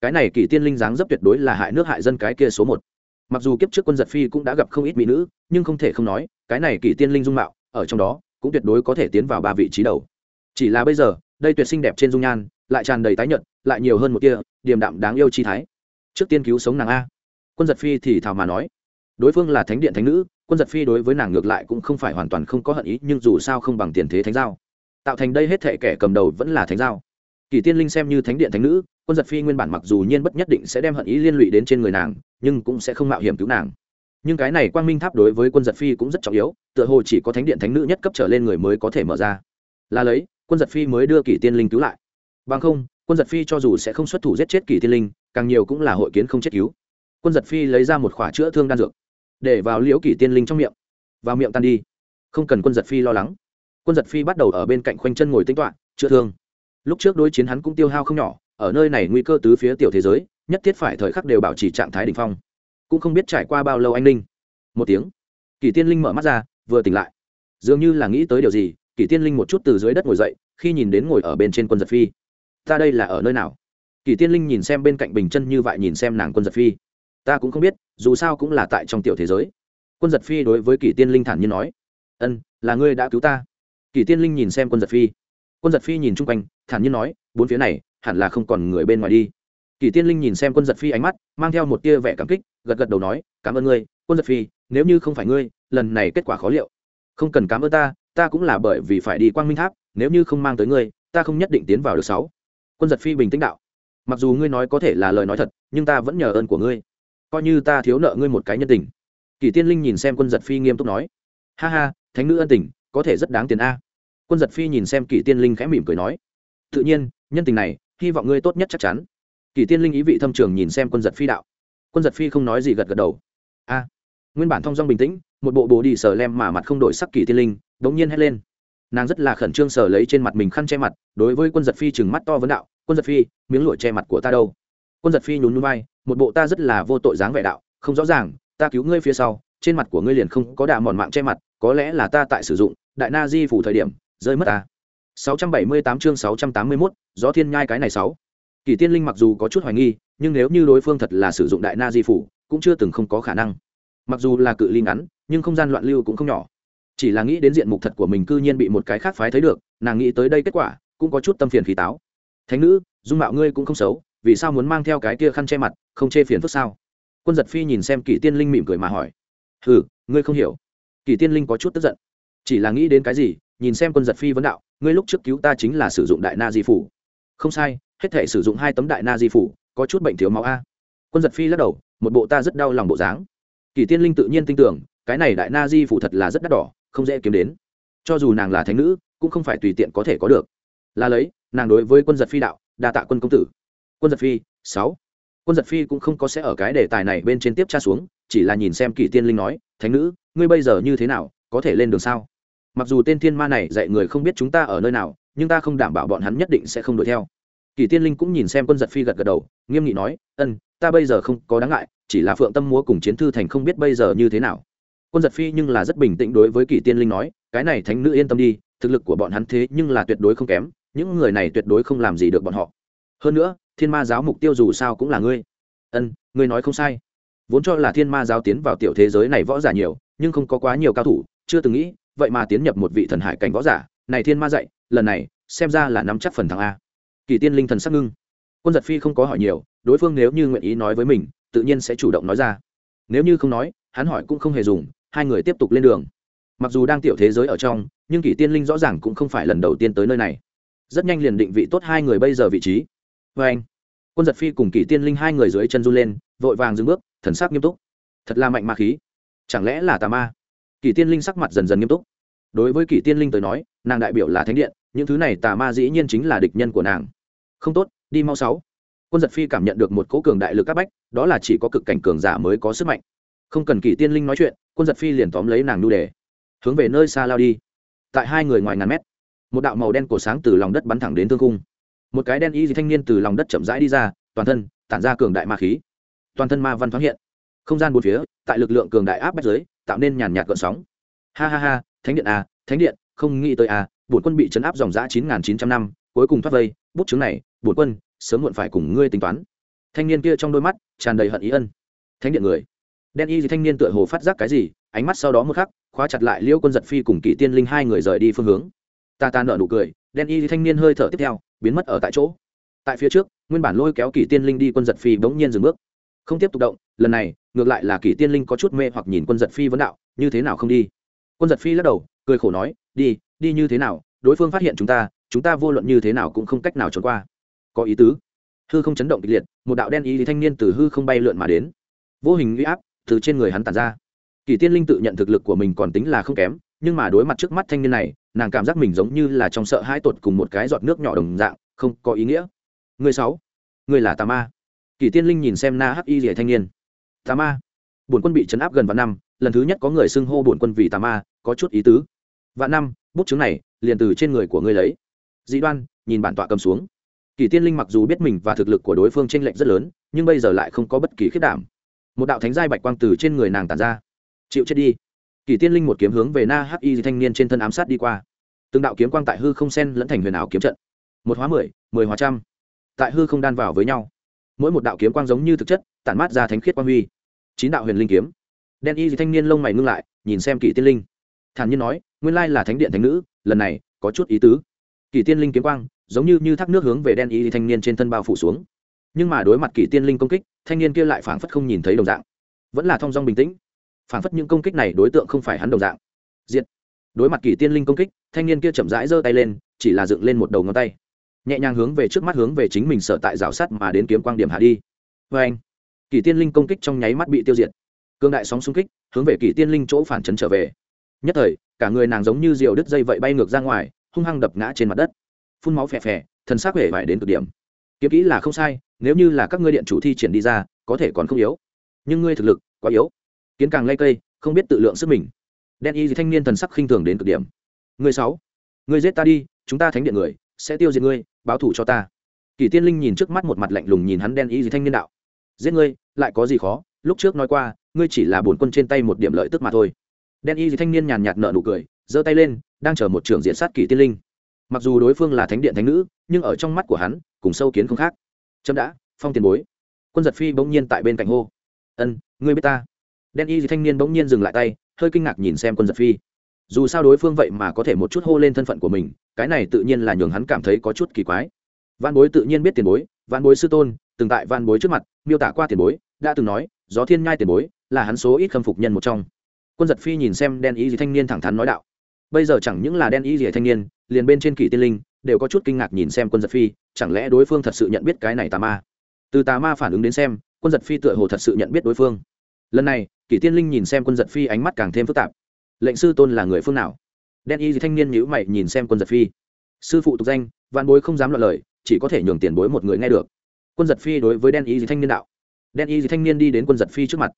Cái này kỷ tiên linh dáng dấp tuyệt đối là hại nước hại dân cái kia số một. Mặc dù kiếp trước quân giật phi cũng đã gặp không ít mỹ nữ, nhưng không thể không nói, cái này kỷ tiên linh dung mạo, ở trong đó, cũng tuyệt đối có thể tiến vào ba vị trí đầu. Chỉ là bây giờ, đây tuyệt sinh đẹp trên dung nhan, lại tràn đầy tái nhợt, lại nhiều hơn một kia điềm đạm đáng yêu chi thái. Trước tiên cứu sống nàng a. Quân giật phi thì thào mà nói, đối phương là thánh điện thánh nữ, quân giật phi đối với nàng ngược lại cũng không phải hoàn toàn không có hận ý, nhưng dù sao không bằng tiền thế thánh giao tạo thành đây hết thệ kẻ cầm đầu vẫn là thánh giao. Kỳ tiên linh xem như thánh điện thánh nữ, quân giật phi nguyên bản mặc dù nhiên bất nhất định sẽ đem hận ý liên lụy đến trên người nàng, nhưng cũng sẽ không mạo hiểm cứu nàng. Nhưng cái này quang minh tháp đối với quân giật phi cũng rất trọng yếu, tựa hồ chỉ có thánh điện thánh nữ nhất cấp trở lên người mới có thể mở ra. Là lấy, quân giật phi mới đưa kỷ tiên linh cứu lại. Bằng không, quân giật phi cho dù sẽ không xuất thủ giết chết kỷ tiên linh, càng nhiều cũng là hội kiến không chết cứu. Quân giật phi lấy ra một khỏa chữa thương đan dược, để vào liễu kỷ tiên linh trong miệng. Vào miệng tan đi. Không cần quân giật phi lo lắng quân giật phi bắt đầu ở bên cạnh khoanh chân ngồi tính toạ chữa thương. Lúc trước đối chiến hắn cũng tiêu hao không nhỏ, ở nơi này nguy cơ tứ phía tiểu thế giới, nhất thiết phải thời khắc đều bảo trì trạng thái đ ỉ n h phong. Cũng không biết trải qua bao lâu anh Linh. một tiếng, kỷ tiên linh mở mắt ra, vừa tỉnh lại. Dường như là nghĩ tới điều gì, kỷ tiên linh một chút từ dưới đất ngồi dậy, khi nhìn đến ngồi ở bên trên quân giật phi. Ta đây là ở nơi nào? Kỷ tiên linh nhìn xem bên cạnh bình chân như vậy nhìn xem nàng quân giật phi. Ta cũng không biết, dù sao cũng là tại trong tiểu thế giới. Quân giật phi đối với kỷ tiên linh thản nhiên nói. Ân, là ngươi đã cứu ta. Kỳ tiên linh nhìn xem quân giật phi. Quân giật phi nhìn chung quanh, thản nhiên nói, bốn phía này, hẳn là không còn người bên ngoài đi. Kỳ tiên linh nhìn xem quân giật phi ánh mắt, mang theo một tia vẻ cảm kích, gật gật đầu nói, cảm ơn ngươi, quân giật phi, nếu như không phải ngươi, lần này kết quả khó liệu. Không cần cảm ơn ta ta cũng là bởi vì phải đi quang minh tháp, nếu như không mang tới ngươi, ta không nhất định tiến vào được sáu. Quân giật phi bình tĩnh đạo, mặc dù ngươi nói có thể là lời nói thật, nhưng ta vẫn nhờ ơn của ngươi. Coi như ta thiếu nợ ngươi một cái nhân tình. Kỳ tiên linh nhìn xem quân giật phi nghiêm túc nói, ha ha, thánh nữ ân tình có thể rất đáng tiền a. Quân giật phi nhìn xem kỷ tiên linh khẽ mỉm cười nói, tự nhiên, nhân tình này, hy vọng ngươi tốt nhất chắc chắn. Kỷ tiên linh ý vị thâm trường nhìn xem quân giật phi đạo. Quân giật phi không nói gì gật gật đầu. A, nguyên bản thong dong bình tĩnh, một bộ bồ đi sờ lem mà mặt không đổi sắc kỷ tiên linh đ ỗ n g nhiên hét lên. Nàng rất là khẩn trương sờ lấy trên mặt mình khăn che mặt, đối với quân giật phi chừng mắt to vấn đạo, quân giật phi, miếng lụa che mặt của ta đâu? Quân giật phi nhún núi bay một bộ ta rất là vô tội dáng vẻ đạo, không rõ ràng, ta cứu ngươi phía sau, trên mặt của ngươi liền không có đà mòn mạng che mặt, có lẽ là ta tại sử dụng đại na di phủ thời điểm rơi mất à? 678 chương 681, gió thiên nhai cái này sáu. Kỳ tiên linh mặc dù có chút hoài nghi nhưng nếu như đối phương thật là sử dụng đại na di phủ cũng chưa từng không có khả năng. Mặc dù là cự ly ngắn nhưng không gian loạn lưu cũng không nhỏ. Chỉ là nghĩ đến diện mục thật của mình cư nhiên bị một cái khác phái thấy được nàng nghĩ tới đây kết quả cũng có chút tâm phiền khí táo. Thánh nữ dung mạo ngươi cũng không xấu vì sao muốn mang theo cái kia khăn che mặt không chê phiền phức sao? Quân giật phi nhìn xem kỷ tiên linh mỉm cười mà hỏi. Ừ ngươi không hiểu. Kỷ tiên linh có chút tức giận chỉ là nghĩ đến cái gì, nhìn xem quân giật phi vấn đạo, ngươi lúc trước cứu ta chính là sử dụng đại na di phủ. Không sai, hết thể sử dụng hai tấm đại na di phủ, có chút bệnh thiếu máu a. Quân giật phi lắc đầu, một bộ ta rất đau lòng bộ dáng. Kỷ tiên linh tự nhiên tin tưởng, cái này đại na di phủ thật là rất đắt đỏ, không dễ kiếm đến. Cho dù nàng là thánh nữ, cũng không phải tùy tiện có thể có được. Là lấy, nàng đối với quân giật phi đạo, đa tạ quân công tử. Quân giật phi, sáu. Quân giật phi cũng không có sẽ ở cái đề tài này bên trên tiếp tra xuống, chỉ là nhìn xem kỷ tiên linh nói, thánh nữ, ngươi bây giờ như thế nào, có thể lên đường sao? Mặc dù tên thiên ma này dạy người không biết chúng ta ở nơi nào, nhưng ta không đảm bảo bọn hắn nhất định sẽ không đuổi theo. Kỳ tiên linh cũng nhìn xem quân giật phi gật gật đầu, nghiêm nghị nói, ân, ta bây giờ không có đáng ngại, chỉ là phượng tâm múa cùng chiến thư thành không biết bây giờ như thế nào. Quân giật phi nhưng là rất bình tĩnh đối với kỳ tiên linh nói, cái này thánh nữ yên tâm đi, thực lực của bọn hắn thế nhưng là tuyệt đối không kém, những người này tuyệt đối không làm gì được bọn họ. Hơn nữa, thiên ma giáo mục tiêu dù sao cũng là ngươi. Ân, ngươi nói không sai. Vốn cho là thiên ma giáo tiến vào tiểu thế giới này võ giả nhiều, nhưng không có quá nhiều cao thủ, chưa từng nghĩ vậy mà tiến nhập một vị thần hải cảnh võ giả, này thiên ma dạy, lần này, xem ra là nắm chắc phần thắng a. Kỳ tiên linh thần sắc ngưng. Quân giật phi không có hỏi nhiều, đối phương nếu như nguyện ý nói với mình, tự nhiên sẽ chủ động nói ra. Nếu như không nói, hắn hỏi cũng không hề dùng, hai người tiếp tục lên đường. Mặc dù đang tiểu thế giới ở trong, nhưng kỷ tiên linh rõ ràng cũng không phải lần đầu tiên tới nơi này. Rất nhanh liền định vị tốt hai người bây giờ vị trí. Vê anh, quân giật phi cùng kỷ tiên linh hai người dưới chân run lên, vội vàng dừng bước, thần sắc nghiêm túc. Thật là mạnh ma khí. Chẳng lẽ là tà ma? Kỷ tiên linh sắc mặt dần dần nghiêm túc. Đối với kỷ tiên linh tới nói, nàng đại biểu là thánh điện, những thứ này tà ma dĩ nhiên chính là địch nhân của nàng. Không tốt, đi mau sáu. Quân giật phi cảm nhận được một cỗ cường đại lực các bách, đó là chỉ có cực cảnh cường giả mới có sức mạnh. Không cần kỷ tiên linh nói chuyện, quân giật phi liền tóm lấy nàng nu đề. Hướng về nơi xa lao đi. Tại hai người ngoài ngàn mét, một đạo màu đen cổ sáng từ lòng đất bắn thẳng đến thương cung một cái đen y gì thanh niên từ lòng đất chậm rãi đi ra, toàn thân tản ra cường đại ma khí. Toàn thân ma văn thoáng hiện. Không gian bốn phía, tại lực lượng cường đại áp bách giới tạo nên nhàn nhạt gợn sóng. Ha ha ha, thánh điện à thánh điện, không nghĩ tới à bổn quân bị chấn áp dòng dã chín nghìn chín trăm năm, cuối cùng thoát vây, bút chứng này, bổn quân, sớm muộn phải cùng ngươi tính toán. Thanh niên kia trong đôi mắt tràn đầy hận ý ân. Thánh điện người. Đen y gì thanh niên tựa hồ phát giác cái gì, ánh mắt sau đó một khắc, khóa chặt lại liêu quân giật phi cùng kỷ tiên linh hai người rời đi phương hướng. Ta ta nợ nụ cười, đen y thanh niên hơi thở tiếp theo, biến mất ở tại chỗ. Tại phía trước, nguyên bản lôi kéo kỷ tiên linh đi quân giật phi bỗng nhiên dừng bước không tiếp tục động, lần này, ngược lại là kỷ tiên linh có chút mê hoặc nhìn quân giật phi vấn đạo, như thế nào không đi? Quân giật phi lắc đầu, cười khổ nói, đi đi như thế nào, đối phương phát hiện chúng ta chúng ta vô luận như thế nào cũng không cách nào trốn qua. Có ý tứ. Hư không chấn động kịch liệt, một đạo đen y thanh niên từ hư không bay lượn mà đến. Vô hình uy áp từ trên người hắn tàn ra. Kỳ tiên linh tự nhận thực lực của mình còn tính là không kém, nhưng mà đối mặt trước mắt thanh niên này, nàng cảm giác mình giống như là trong sợ hãi tột cùng một cái giọt nước nhỏ đồng dạng, không có ý nghĩa. Người sáu, người là tà ma kỳ tiên linh nhìn xem na hắc y rỉa thanh niên. Tà ma. Bổn quân bị chấn áp gần vạn năm, lần thứ nhất có người xưng hô bổn quân vì tà ma, có chút ý tứ. Vạn năm, bút chứng này, liền từ trên người của ngươi lấy. Dĩ đoan, nhìn bản tọa cầm xuống. Kỳ tiên linh mặc dù biết mình và thực lực của đối phương tranh lệch rất lớn, nhưng bây giờ lại không có bất kỳ khiết đảm. Một đạo thánh giai bạch quang từ trên người nàng tàn ra. Chịu chết đi. Kỳ tiên linh một kiếm hướng về na hắc y thanh niên trên thân ám sát đi qua. Từng đạo kiếm quang tại hư không sen lẫn thành huyền ảo kiếm trận. Một hóa mười mười hóa trăm. Tại hư không đan vào với nhau mỗi một đạo kiếm quang giống như thực chất, tản mát ra thánh khiết quang huy. Chín đạo huyền linh kiếm. Đen y thanh niên lông mày ngưng lại, nhìn xem kỷ tiên linh. Thản nhiên nói, nguyên lai là thánh điện thánh nữ, lần này có chút ý tứ. Kỷ tiên linh kiếm quang giống như như thác nước hướng về đen y thanh niên trên thân bao phủ xuống. Nhưng mà đối mặt kỷ tiên linh công kích, thanh niên kia lại phảng phất không nhìn thấy đồng dạng. Vẫn là thong dong bình tĩnh. Phảng phất những công kích này đối tượng không phải hắn đồng dạng. Diện đối mặt kỷ tiên linh công kích, thanh niên kia chậm rãi giơ tay lên, chỉ là dựng lên một đầu ngón tay nhẹ nhàng hướng về trước mắt hướng về chính mình sở tại rào sắt mà đến kiếm quang điểm hạ đi. Vê anh, kỷ tiên linh công kích trong nháy mắt bị tiêu diệt. Cương đại sóng xung kích, hướng về kỷ tiên linh chỗ phản chấn trở về. Nhất thời, cả người nàng giống như diều đứt dây vậy bay ngược ra ngoài, hung hăng đập ngã trên mặt đất. Phun máu phè phè, thần xác hể vải đến cực điểm. Kiếm kỹ là không sai, nếu như là các ngươi điện chủ thi triển đi ra, có thể còn không yếu. Nhưng ngươi thực lực quá yếu. Kiến càng lây cây, không biết tự lượng sức mình. Đen y thanh niên thần sắc khinh thường đến cực điểm. Người sáu, người giết ta đi, chúng ta thánh điện người sẽ tiêu diệt ngươi, báo thủ cho ta. Kỳ tiên linh nhìn trước mắt một mặt lạnh lùng nhìn hắn đen y thanh niên đạo. Giết ngươi, lại có gì khó? Lúc trước nói qua, ngươi chỉ là bổn quân trên tay một điểm lợi tức mà thôi. Đen y thanh niên nhàn nhạt nợ nụ cười, giơ tay lên, đang chờ một trưởng diện sát kỳ tiên linh. Mặc dù đối phương là thánh điện thánh nữ, nhưng ở trong mắt của hắn, cùng sâu kiến không khác. Chấm đã, phong tiền bối. Quân giật phi bỗng nhiên tại bên cạnh hô. Ân, ngươi biết ta? Đen y thanh niên bỗng nhiên dừng lại tay, hơi kinh ngạc nhìn xem quân giật phi dù sao đối phương vậy mà có thể một chút hô lên thân phận của mình, cái này tự nhiên là nhường hắn cảm thấy có chút kỳ quái. Văn bối tự nhiên biết tiền bối văn bối sư tôn, từng tại văn bối trước mặt, miêu tả qua tiền bối, đã từng nói, gió thiên nhai tiền bối, là hắn số ít khâm phục nhân một trong. Quân giật phi nhìn xem đen y gì thanh niên thẳng thắn nói đạo. Bây giờ chẳng những là đen y gì thanh niên, liền bên trên kỷ tiên linh, đều có chút kinh ngạc nhìn xem quân giật phi, chẳng lẽ đối phương thật sự nhận biết cái này tà ma? Từ tà ma phản ứng đến xem, quân giật phi tựa hồ thật sự nhận biết đối phương. Lần này, kỷ tiên linh nhìn xem quân giật phi ánh mắt càng thêm phức tạp lệnh sư tôn là người phương nào? Đen y gì thanh niên nhữ mày nhìn xem quân giật phi. Sư phụ tục danh văn bối không dám loạn lời, chỉ có thể nhường tiền bối một người nghe được. Quân giật phi đối với đen y gì thanh niên đạo. Đen y gì thanh niên đi đến quân giật phi trước mặt.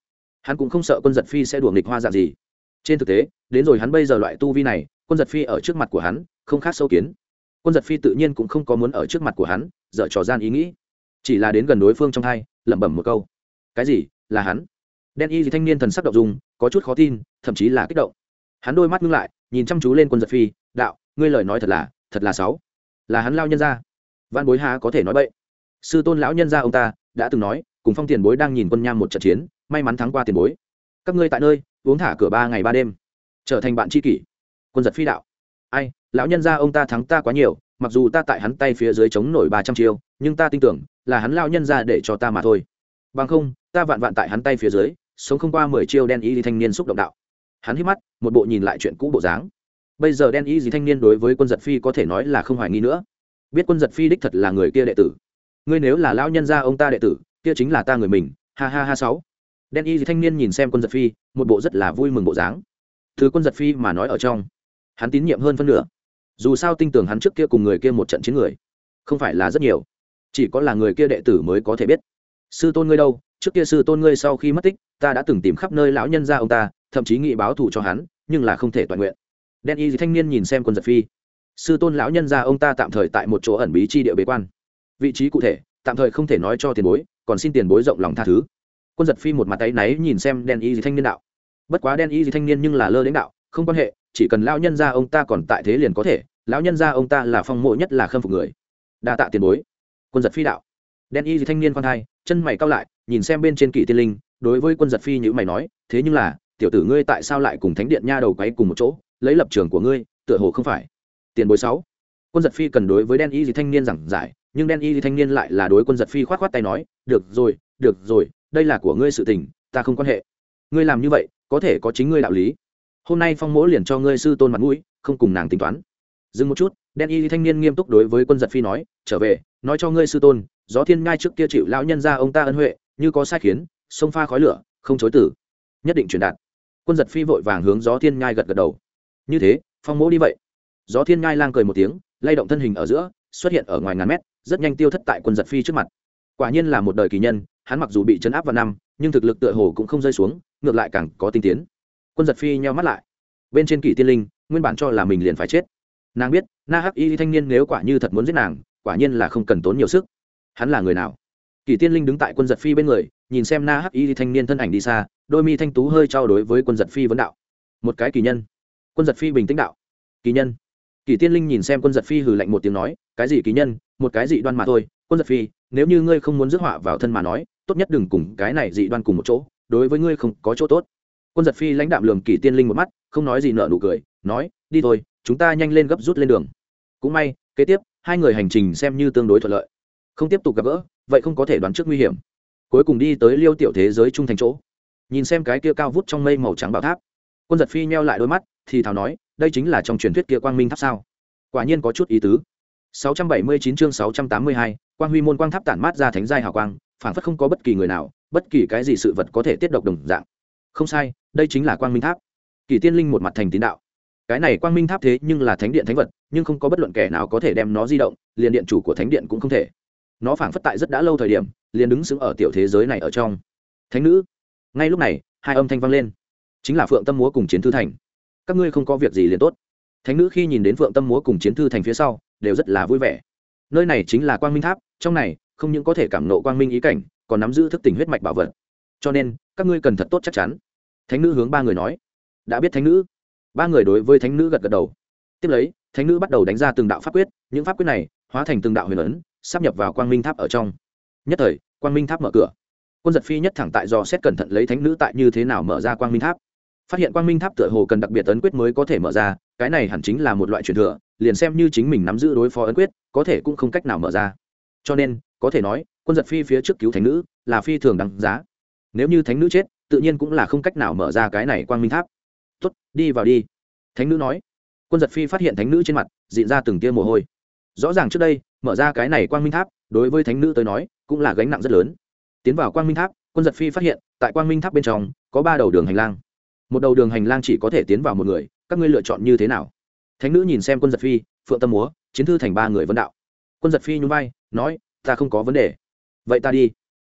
Hắn cũng không sợ quân giật phi sẽ đuổi nghịch hoa dạng gì. Trên thực tế, đến rồi hắn bây giờ loại tu vi này, quân giật phi ở trước mặt của hắn, không khác sâu kiến. Quân giật phi tự nhiên cũng không có muốn ở trước mặt của hắn, dở trò gian ý nghĩ. Chỉ là đến gần đối phương trong hai, lẩm bẩm một câu. Cái gì? Là hắn? Đen y gì thanh niên thần sắc động dùng có chút khó tin, thậm chí là kích động hắn đôi mắt ngưng lại, nhìn chăm chú lên quân giật phi, đạo, ngươi lời nói thật là thật là sáu. Là hắn lao nhân ra văn bối há có thể nói bậy. Sư tôn lão nhân gia ông ta đã từng nói, cùng phong tiền bối đang nhìn quân nham một trận chiến, may mắn thắng qua tiền bối. Các ngươi tại nơi, uống thả cửa ba ngày ba đêm, trở thành bạn tri kỷ. Quân giật phi đạo. Ai, lão nhân gia ông ta thắng ta quá nhiều, mặc dù ta tại hắn tay phía dưới chống nổi ba trăm chiêu, nhưng ta tin tưởng là hắn lao nhân ra để cho ta mà thôi. Bằng không, ta vạn vạn tại hắn tay phía dưới, sống không qua mười chiêu đen y thanh niên xúc động đạo hắn hít mắt, một bộ nhìn lại chuyện cũ bộ dáng. Bây giờ đen y gì thanh niên đối với quân giật phi có thể nói là không hoài nghi nữa. Biết quân giật phi đích thật là người kia đệ tử. Ngươi nếu là lão nhân gia ông ta đệ tử, kia chính là ta người mình. Ha ha ha sáu. Đen y gì thanh niên nhìn xem quân giật phi, một bộ rất là vui mừng bộ dáng. Thứ quân giật phi mà nói ở trong, hắn tín nhiệm hơn phân nửa. Dù sao tin tưởng hắn trước kia cùng người kia một trận chiến người, không phải là rất nhiều. Chỉ có là người kia đệ tử mới có thể biết. Sư tôn ngươi đâu? Trước kia sư tôn ngươi sau khi mất tích, ta đã từng tìm khắp nơi lão nhân gia ông ta thậm chí nghị báo thù cho hắn, nhưng là không thể toàn nguyện. Đen y thanh niên nhìn xem quân giật phi. Sư tôn lão nhân gia ông ta tạm thời tại một chỗ ẩn bí chi địa bế quan. Vị trí cụ thể, tạm thời không thể nói cho tiền bối, còn xin tiền bối rộng lòng tha thứ. Quân giật phi một mặt tay náy nhìn xem đen y thanh niên đạo. Bất quá đen y thanh niên nhưng là lơ đến đạo, không quan hệ, chỉ cần lão nhân gia ông ta còn tại thế liền có thể, lão nhân gia ông ta là phong mộ nhất là khâm phục người. Đa tạ tiền bối. Quân giật phi đạo. Đen y thanh niên khoan thai, chân mày cao lại, nhìn xem bên trên kỷ tiên linh, đối với quân giật phi như mày nói, thế nhưng là tiểu tử ngươi tại sao lại cùng thánh điện nha đầu quấy cùng một chỗ, lấy lập trường của ngươi, tựa hồ không phải. Tiền bối sáu. Quân giật phi cần đối với đen y thì thanh niên giảng giải, nhưng đen y thì thanh niên lại là đối quân giật phi khoát khoát tay nói, được rồi được rồi, đây là của ngươi sự tình, ta không quan hệ. Ngươi làm như vậy, có thể có chính ngươi đạo lý. Hôm nay phong mỗ liền cho ngươi sư tôn mặt mũi, không cùng nàng tính toán. Dừng một chút, đen y thanh niên nghiêm túc đối với quân giật phi nói, trở về, nói cho ngươi sư tôn, gió thiên ngai trước kia chịu lão nhân ra ông ta ân huệ, như có sai khiến, sông pha khói lửa, không chối tử. Nhất định truyền đạt quân giật phi vội vàng hướng gió thiên Nhai gật gật đầu. Như thế, phong mỗ đi vậy. Gió thiên Nhai lang cười một tiếng, lay động thân hình ở giữa, xuất hiện ở ngoài ngàn mét, rất nhanh tiêu thất tại quân giật phi trước mặt. Quả nhiên là một đời kỳ nhân, hắn mặc dù bị chấn áp vào năm, nhưng thực lực tựa hồ cũng không rơi xuống, ngược lại càng có tinh tiến. Quân giật phi nheo mắt lại. Bên trên kỷ tiên linh, nguyên bản cho là mình liền phải chết. Nàng biết, na hắc y thanh niên nếu quả như thật muốn giết nàng, quả nhiên là không cần tốn nhiều sức. Hắn là người nào? Kỳ tiên linh đứng tại quân giật phi bên người, nhìn xem na hắc y thanh niên thân ảnh đi xa, đôi mi thanh tú hơi trao đối với quân giật phi vấn đạo. Một cái kỳ nhân. Quân giật phi bình tĩnh đạo. Kỳ nhân. Kỳ tiên linh nhìn xem quân giật phi hừ lạnh một tiếng nói, cái gì kỳ nhân, một cái dị đoan mà thôi, quân giật phi, nếu như ngươi không muốn rước họa vào thân mà nói, tốt nhất đừng cùng cái này dị đoan cùng một chỗ, đối với ngươi không có chỗ tốt. Quân giật phi lãnh đạm lường kỳ tiên linh một mắt, không nói gì nợ nụ cười, nói, đi thôi, chúng ta nhanh lên gấp rút lên đường. Cũng may, kế tiếp, hai người hành trình xem như tương đối thuận lợi không tiếp tục gặp gỡ vậy không có thể đoán trước nguy hiểm. Cuối cùng đi tới liêu tiểu thế giới trung thành chỗ. Nhìn xem cái kia cao vút trong mây màu trắng bảo tháp. Quân giật phi meo lại đôi mắt thì thào nói đây chính là trong truyền thuyết kia quang minh tháp sao? Quả nhiên có chút ý tứ. 679 chương 682, quang huy môn quang tháp tản mát ra thánh giai hào quang phản phất không có bất kỳ người nào bất kỳ cái gì sự vật có thể tiết độc đồng dạng. Không sai đây chính là quang minh tháp. Kỳ tiên linh một mặt thành tín đạo. Cái này quang minh tháp thế nhưng là thánh điện thánh vật nhưng không có bất luận kẻ nào có thể đem nó di động liền điện chủ của thánh điện cũng không thể nó phảng phất tại rất đã lâu thời điểm, liền đứng xứng ở tiểu thế giới này ở trong. Thánh nữ, ngay lúc này, hai âm thanh vang lên. Chính là phượng tâm múa cùng chiến thư thành. Các ngươi không có việc gì liền tốt. Thánh nữ khi nhìn đến phượng tâm múa cùng chiến thư thành phía sau, đều rất là vui vẻ. Nơi này chính là quang minh tháp, trong này, không những có thể cảm nộ quang minh ý cảnh, còn nắm giữ thức tỉnh huyết mạch bảo vật. Cho nên, các ngươi cần thật tốt chắc chắn. Thánh nữ hướng ba người nói. Đã biết thánh nữ. Ba người đối với thánh nữ gật gật đầu. Tiếp lấy, thánh nữ bắt đầu đánh ra từng đạo pháp quyết. Những pháp quyết này, hóa thành từng đạo huyền ấn sắp nhập vào quang minh tháp ở trong. Nhất thời, quang minh tháp mở cửa. Quân giật phi nhất thẳng tại do xét cẩn thận lấy thánh nữ tại như thế nào mở ra quang minh tháp. Phát hiện quang minh tháp tựa hồ cần đặc biệt ấn quyết mới có thể mở ra, cái này hẳn chính là một loại truyền thừa, liền xem như chính mình nắm giữ đối phó ấn quyết, có thể cũng không cách nào mở ra. Cho nên, có thể nói, quân giật phi phía trước cứu thánh nữ là phi thường đáng giá. Nếu như thánh nữ chết, tự nhiên cũng là không cách nào mở ra cái này quang minh tháp. Tuất đi vào đi. Thánh nữ nói. Quân giật phi phát hiện thánh nữ trên mặt diện ra từng tia mồ hôi rõ ràng trước đây, mở ra cái này quang minh tháp, đối với thánh nữ tới nói, cũng là gánh nặng rất lớn. Tiến vào quang minh tháp, quân giật phi phát hiện, tại quang minh tháp bên trong, có ba đầu đường hành lang. Một đầu đường hành lang chỉ có thể tiến vào một người, các ngươi lựa chọn như thế nào? Thánh nữ nhìn xem quân giật phi, phượng tâm múa, chiến thư thành ba người vân đạo. Quân giật phi nhún vai, nói, ta không có vấn đề. Vậy ta đi.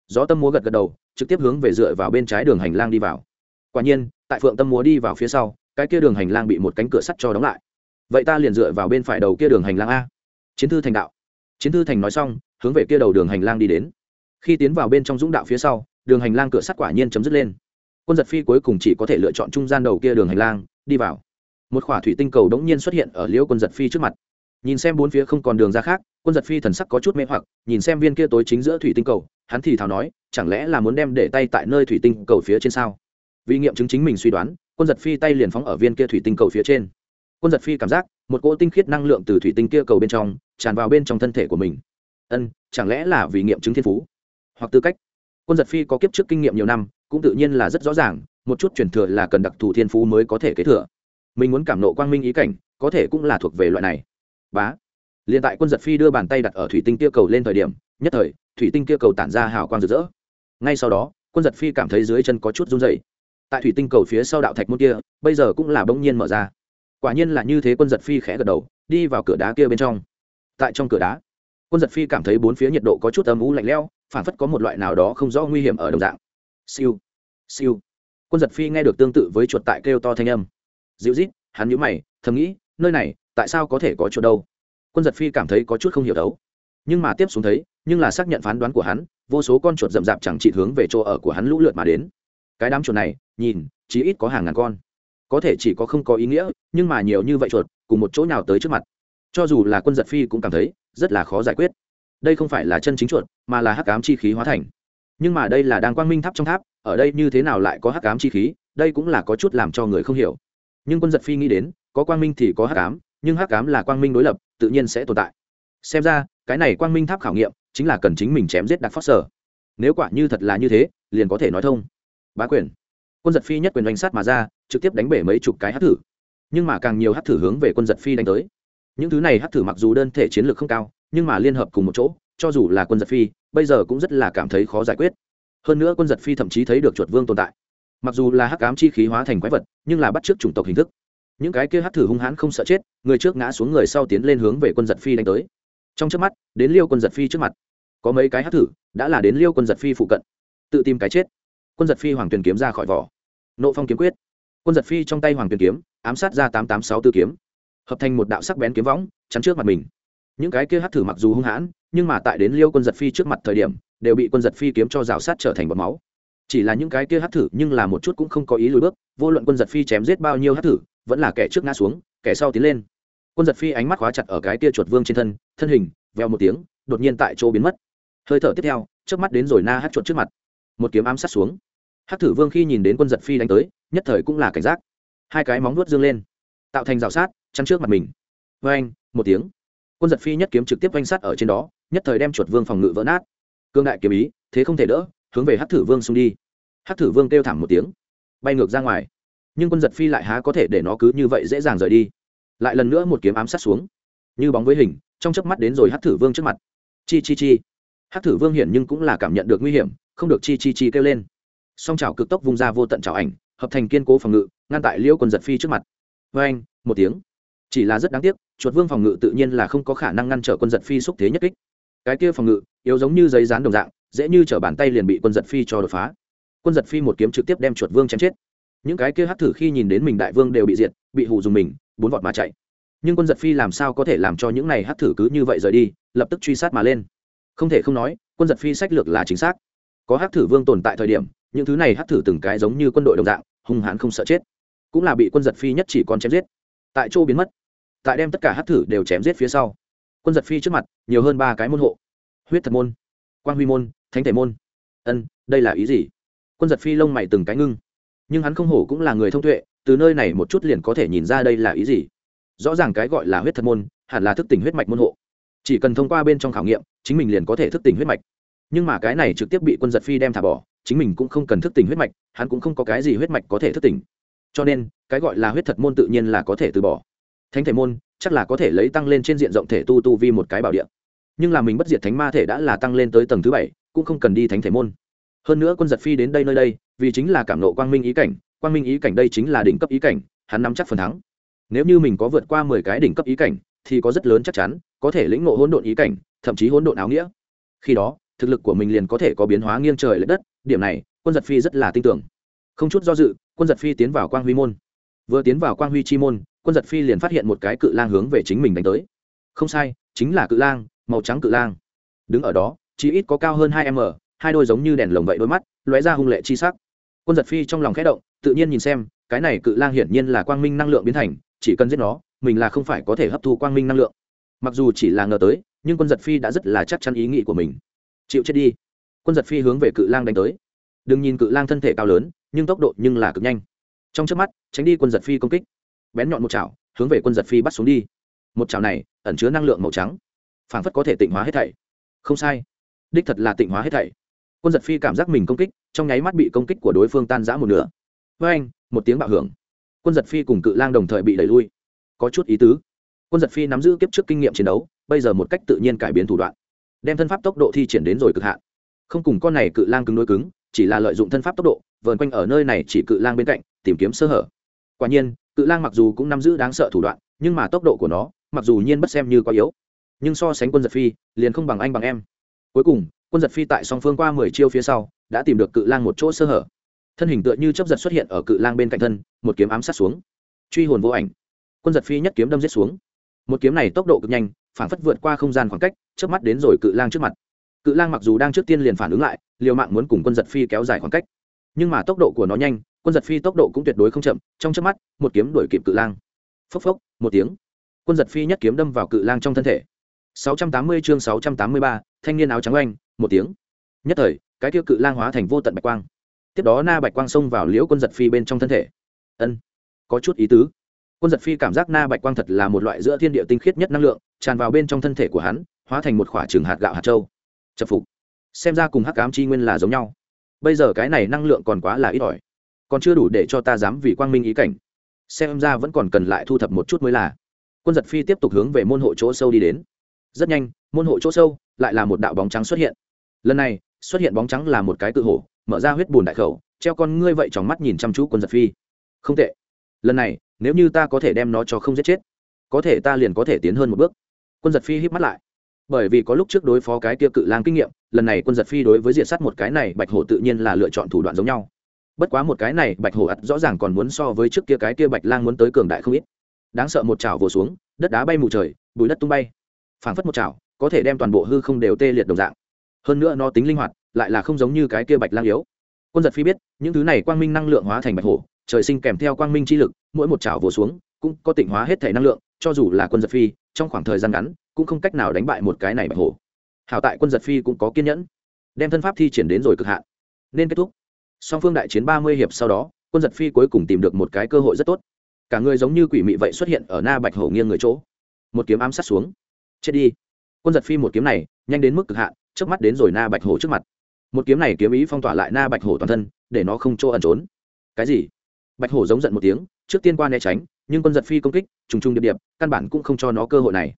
Gió tâm múa gật gật đầu, trực tiếp hướng về dựa vào bên trái đường hành lang đi vào. Quả nhiên, tại phượng tâm múa đi vào phía sau, cái kia đường hành lang bị một cánh cửa sắt cho đóng lại. Vậy ta liền dựa vào bên phải đầu kia đường hành lang a chiến thư thành đạo. Chiến thư thành nói xong, hướng về kia đầu đường hành lang đi đến. Khi tiến vào bên trong dũng đạo phía sau, đường hành lang cửa sắt quả nhiên chấm dứt lên. Quân giật phi cuối cùng chỉ có thể lựa chọn trung gian đầu kia đường hành lang, đi vào. Một khỏa thủy tinh cầu đống nhiên xuất hiện ở liễu quân giật phi trước mặt. Nhìn xem bốn phía không còn đường ra khác, quân giật phi thần sắc có chút mê hoặc, nhìn xem viên kia tối chính giữa thủy tinh cầu, hắn thì thào nói, chẳng lẽ là muốn đem để tay tại nơi thủy tinh cầu phía trên sao? Vì nghiệm chứng chính mình suy đoán, quân giật phi tay liền phóng ở viên kia thủy tinh cầu phía trên quân giật phi cảm giác một cỗ tinh khiết năng lượng từ thủy tinh kia cầu bên trong tràn vào bên trong thân thể của mình. Ân, chẳng lẽ là vì nghiệm chứng thiên phú? Hoặc tư cách? Quân giật phi có kiếp trước kinh nghiệm nhiều năm, cũng tự nhiên là rất rõ ràng, một chút truyền thừa là cần đặc thù thiên phú mới có thể kế thừa. Mình muốn cảm nộ quang minh ý cảnh, có thể cũng là thuộc về loại này. Bá. Liền tại quân giật phi đưa bàn tay đặt ở thủy tinh kia cầu lên thời điểm, nhất thời, thủy tinh kia cầu tản ra hào quang rực rỡ. Ngay sau đó, quân giật phi cảm thấy dưới chân có chút run dày tại thủy tinh cầu phía sau đạo thạch môn kia, bây giờ cũng là bỗng nhiên mở ra quả nhiên là như thế quân giật phi khẽ gật đầu, đi vào cửa đá kia bên trong. Tại trong cửa đá, quân giật phi cảm thấy bốn phía nhiệt độ có chút âm u lạnh lẽo phản phất có một loại nào đó không rõ nguy hiểm ở đồng dạng. Siêu siêu. Quân giật phi nghe được tương tự với chuột tại kêu to thanh âm. Dịu rít hắn nhũ mày, thầm nghĩ, nơi này, tại sao có thể có chuột đâu? Quân giật phi cảm thấy có chút không hiểu đấu. Nhưng mà tiếp xuống thấy, nhưng là xác nhận phán đoán của hắn, vô số con chuột rậm rạp chẳng chỉ hướng về chỗ ở của hắn lũ lượt mà đến. Cái đám chuột này, nhìn, chí ít có hàng ngàn con có thể chỉ có không có ý nghĩa, nhưng mà nhiều như vậy chuột, cùng một chỗ nào tới trước mặt. Cho dù là quân giật phi cũng cảm thấy, rất là khó giải quyết. Đây không phải là chân chính chuột, mà là hắc ám chi khí hóa thành. Nhưng mà đây là đang quang minh tháp trong tháp, ở đây như thế nào lại có hắc ám chi khí, đây cũng là có chút làm cho người không hiểu. Nhưng quân giật phi nghĩ đến, có quang minh thì có hắc ám, nhưng hắc ám là quang minh đối lập, tự nhiên sẽ tồn tại. Xem ra, cái này quang minh tháp khảo nghiệm, chính là cần chính mình chém giết đặc phát sở. Nếu quả như thật là như thế, liền có thể nói thông. Bá quyền quân giật phi nhất quyền đánh sát mà ra, trực tiếp đánh bể mấy chục cái hát thử. Nhưng mà càng nhiều hát thử hướng về quân giật phi đánh tới. Những thứ này hát thử mặc dù đơn thể chiến lược không cao, nhưng mà liên hợp cùng một chỗ, cho dù là quân giật phi, bây giờ cũng rất là cảm thấy khó giải quyết. Hơn nữa quân giật phi thậm chí thấy được chuột vương tồn tại. Mặc dù là hắc ám chi khí hóa thành quái vật, nhưng là bắt t r ư ớ c chủng tộc hình thức. Những cái kia hát thử hung hãn không sợ chết, người trước ngã xuống người sau tiến lên hướng về quân giật phi đánh tới. Trong trước mắt, đến liêu quân giật phi trước mặt. Có mấy cái hát thử, đã là đến liêu quân giật phi phụ cận. Tự tìm cái chết. Quân giật phi hoàng tuyền kiếm ra khỏi vỏ nộ phong kiếm quyết. Quân giật phi trong tay hoàng tuyền kiếm, ám sát ra tám tám sáu tư kiếm. Hợp thành một đạo sắc bén kiếm võng, chắn trước mặt mình. Những cái kia hát thử mặc dù hung hãn, nhưng mà tại đến liêu quân giật phi trước mặt thời điểm, đều bị quân giật phi kiếm cho rào sát trở thành bọt máu. Chỉ là những cái kia hát thử nhưng là một chút cũng không có ý lùi bước, vô luận quân giật phi chém giết bao nhiêu hát thử, vẫn là kẻ trước ngã xuống, kẻ sau tiến lên. Quân giật phi ánh mắt khóa chặt ở cái kia chuột vương trên thân thân hình veo một tiếng, đột nhiên tại chỗ biến mất. Hơi thở tiếp theo trước mắt đến rồi na hát chuột trước mặt. Một kiếm ám sát xuống hát thử vương khi nhìn đến quân giật phi đánh tới, nhất thời cũng là cảnh giác. Hai cái móng nuốt dương lên, tạo thành rào sát, chắn trước mặt mình. Vê anh một tiếng. Quân giật phi nhất kiếm trực tiếp oanh sát ở trên đó, nhất thời đem chuột vương phòng ngự vỡ nát. Cương đại kiếm ý, thế không thể đỡ, hướng về hát thử vương xung đi. Hát thử vương kêu thảm một tiếng, bay ngược ra ngoài. Nhưng quân giật phi lại há có thể để nó cứ như vậy dễ dàng rời đi. Lại lần nữa một kiếm ám sát xuống. Như bóng với hình, trong chớp mắt đến rồi hát thử vương trước mặt. Chi chi chi. Hát thử vương hiển nhưng cũng là cảm nhận được nguy hiểm, không được chi chi chi kêu lên song trào cực tốc vung ra vô tận trào ảnh, hợp thành kiên cố phòng ngự, ngăn tại liễu quân giật phi trước mặt. Vê anh, một tiếng. Chỉ là rất đáng tiếc, chuột vương phòng ngự tự nhiên là không có khả năng ngăn trở quân giật phi xúc thế nhất kích. Cái kia phòng ngự, yếu giống như giấy dán đồng dạng, dễ như t bàn tay liền bị quân giật phi cho đột phá. Quân giật phi một kiếm trực tiếp đem chuột vương chém chết. Những cái kia hắt thử khi nhìn đến mình đại vương đều bị diệt, bị hù dùng mình, bốn vọt mà chạy. Nhưng quân giật phi làm sao có thể làm cho những này hắt thử cứ như vậy rời đi, lập tức truy sát mà lên. Không thể không nói, quân giật phi sách lược là chính xác. Có hắc thử vương tồn tại thời điểm những thứ này hắc thử từng cái giống như quân đội đồng dạng, hung hãn không sợ chết. Cũng là bị quân giật phi nhất chỉ còn chém giết. Tại chỗ biến mất. Tại đem tất cả hắc thử đều chém giết phía sau. Quân giật phi trước mặt, nhiều hơn ba cái môn hộ. Huyết thật môn quan huy môn, thánh thể môn. Ân, đây là ý gì? Quân giật phi lông mày từng cái ngưng. Nhưng hắn không hổ cũng là người thông tuệ, từ nơi này một chút liền có thể nhìn ra đây là ý gì. Rõ ràng cái gọi là huyết thật môn, hẳn là thức tỉnh huyết mạch môn hộ. Chỉ cần thông qua bên trong khảo nghiệm, chính mình liền có thể thức tỉnh huyết mạch. Nhưng mà cái này trực tiếp bị quân giật phi đem thả bỏ chính mình cũng không cần thức tỉnh huyết mạch, hắn cũng không có cái gì huyết mạch có thể thức tỉnh. Cho nên, cái gọi là huyết thật môn tự nhiên là có thể từ bỏ. Thánh thể môn, chắc là có thể lấy tăng lên trên diện rộng thể tu tu vi một cái bảo địa. Nhưng là mình bất diệt thánh ma thể đã là tăng lên tới tầng thứ bảy, cũng không cần đi thánh thể môn. Hơn nữa quân giật phi đến đây nơi đây, vì chính là cảm nộ quang minh ý cảnh, quang minh ý cảnh đây chính là đỉnh cấp ý cảnh, hắn nắm chắc phần thắng. Nếu như mình có vượt qua mười cái đỉnh cấp ý cảnh, thì có rất lớn chắc chắn, có thể lĩnh ngộ hỗn độn ý cảnh, thậm chí hỗn độn áo nghĩa. Khi đó thực lực của mình liền có thể có biến hóa nghiêng trời l ệ đất, điểm này, quân giật phi rất là tin tưởng. Không chút do dự, quân giật phi tiến vào quang huy môn. Vừa tiến vào quang huy chi môn, quân giật phi liền phát hiện một cái cự lang hướng về chính mình đánh tới. Không sai, chính là cự lang, màu trắng cự lang. Đứng ở đó, chỉ ít có cao hơn hai m, hai đôi giống như đèn lồng vậy đôi mắt, lóe ra hung lệ chi sắc. Quân giật phi trong lòng khẽ động, tự nhiên nhìn xem, cái này cự lang hiển nhiên là quang minh năng lượng biến thành, chỉ cần giết nó, mình là không phải có thể hấp thu quang minh năng lượng. Mặc dù chỉ là ngờ tới, nhưng quân giật phi đã rất là chắc chắn ý nghĩ của mình chịu chết đi. Quân giật phi hướng về cự lang đánh tới. Đừng nhìn cự lang thân thể cao lớn, nhưng tốc độ nhưng là cực nhanh. Trong trước mắt, tránh đi quân giật phi công kích. Bén nhọn một chảo, hướng về quân giật phi bắt xuống đi. Một chảo này, ẩn chứa năng lượng màu trắng. Phảng phất có thể tịnh hóa hết thảy. Không sai. Đích thật là tịnh hóa hết thảy. Quân giật phi cảm giác mình công kích, trong nháy mắt bị công kích của đối phương tan rã một nửa. Với anh, một tiếng bạo hưởng. Quân giật phi cùng cự lang đồng thời bị đẩy lui. Có chút ý tứ. Quân giật phi nắm giữ kiếp trước kinh nghiệm chiến đấu, bây giờ một cách tự nhiên cải biến thủ đoạn đem thân pháp tốc độ thi triển đến rồi cực hạn. Không cùng con này cự lang cứng đối cứng, chỉ là lợi dụng thân pháp tốc độ, vờn quanh ở nơi này chỉ cự lang bên cạnh, tìm kiếm sơ hở. Quả nhiên, cự lang mặc dù cũng nắm giữ đáng sợ thủ đoạn, nhưng mà tốc độ của nó, mặc dù nhiên bất xem như quá yếu, nhưng so sánh quân giật phi, liền không bằng anh bằng em. Cuối cùng, quân giật phi tại song phương qua mười chiêu phía sau, đã tìm được cự lang một chỗ sơ hở. Thân hình tựa như chấp giật xuất hiện ở cự lang bên cạnh thân, một kiếm ám sát xuống. Truy hồn vô ảnh. Quân giật phi nhất kiếm đâm giết xuống. Một kiếm này tốc độ cực nhanh phản phất vượt qua không gian khoảng cách trước mắt đến rồi cự lang trước mặt. Cự lang mặc dù đang trước tiên liền phản ứng lại liều mạng muốn cùng quân giật phi kéo dài khoảng cách. Nhưng mà tốc độ của nó nhanh quân giật phi tốc độ cũng tuyệt đối không chậm trong trước mắt một kiếm đuổi kịp cự lang. Phốc phốc một tiếng. Quân giật phi nhất kiếm đâm vào cự lang trong thân thể. 680 chương 683, thanh niên áo trắng oanh một tiếng. Nhất thời cái tiêu cự lang hóa thành vô tận bạch quang. Tiếp đó na bạch quang xông vào liễu quân giật phi bên trong thân thể. Ân có chút ý tứ. Quân giật phi cảm giác na bạch quang thật là một loại giữa thiên địa tinh khiết nhất năng lượng tràn vào bên trong thân thể của hắn, hóa thành một khoả trường hạt gạo hạt châu. Chập phục. Xem ra cùng hắc ám chi nguyên là giống nhau. Bây giờ cái này năng lượng còn quá là ít ỏi. Còn chưa đủ để cho ta dám vì quang minh ý cảnh. Xem ra vẫn còn cần lại thu thập một chút mới là. Quân giật phi tiếp tục hướng về môn hộ chỗ sâu đi đến. Rất nhanh, môn hộ chỗ sâu lại là một đạo bóng trắng xuất hiện. Lần này, xuất hiện bóng trắng là một cái tự hổ, mở ra huyết bùn đại khẩu, treo con ngươi vậy trong mắt nhìn chăm chú quân giật phi. Không tệ. Lần này, nếu như ta có thể đem nó cho không giết chết, có thể ta liền có thể tiến hơn một bước quân giật phi hít mắt lại. Bởi vì có lúc trước đối phó cái kia cự lang kinh nghiệm, lần này quân giật phi đối với diện Sát một cái này bạch hổ tự nhiên là lựa chọn thủ đoạn giống nhau. Bất quá một cái này bạch hổ ắt rõ ràng còn muốn so với trước kia cái kia bạch lang muốn tới cường đại không ít. Đáng sợ một chảo vồ xuống, đất đá bay mù trời bùi đất tung bay. Phảng phất một chảo, có thể đem toàn bộ hư không đều tê liệt đồng dạng. Hơn nữa nó tính linh hoạt, lại là không giống như cái kia bạch lang yếu. Quân giật phi biết, những thứ này quang minh năng lượng hóa thành bạch hổ, trời sinh kèm theo quang minh chi lực, mỗi một chảo vồ xuống, cũng có tịnh hóa hết thể năng lượng, cho dù là quân giật phi trong khoảng thời gian ngắn, cũng không cách nào đánh bại một cái này bạch hổ. Hảo tại quân giật phi cũng có kiên nhẫn, đem thân pháp thi triển đến rồi cực hạn. Nên kết thúc. Song phương đại chiến ba mươi hiệp sau đó, quân giật phi cuối cùng tìm được một cái cơ hội rất tốt. Cả người giống như quỷ mị vậy xuất hiện ở na bạch hổ nghiêng người chỗ. Một kiếm ám sát xuống. Chết đi. Quân giật phi một kiếm này, nhanh đến mức cực hạn trước mắt đến rồi na bạch hổ trước mặt. Một kiếm này kiếm ý phong tỏa lại na bạch hổ toàn thân, để nó không chỗ ẩn trốn. Cái gì? Bạch hổ giống giận một tiếng trước tiên qua né tránh, nhưng quân giật phi công kích, trùng trùng điệp điệp, căn bản cũng không cho nó cơ hội này.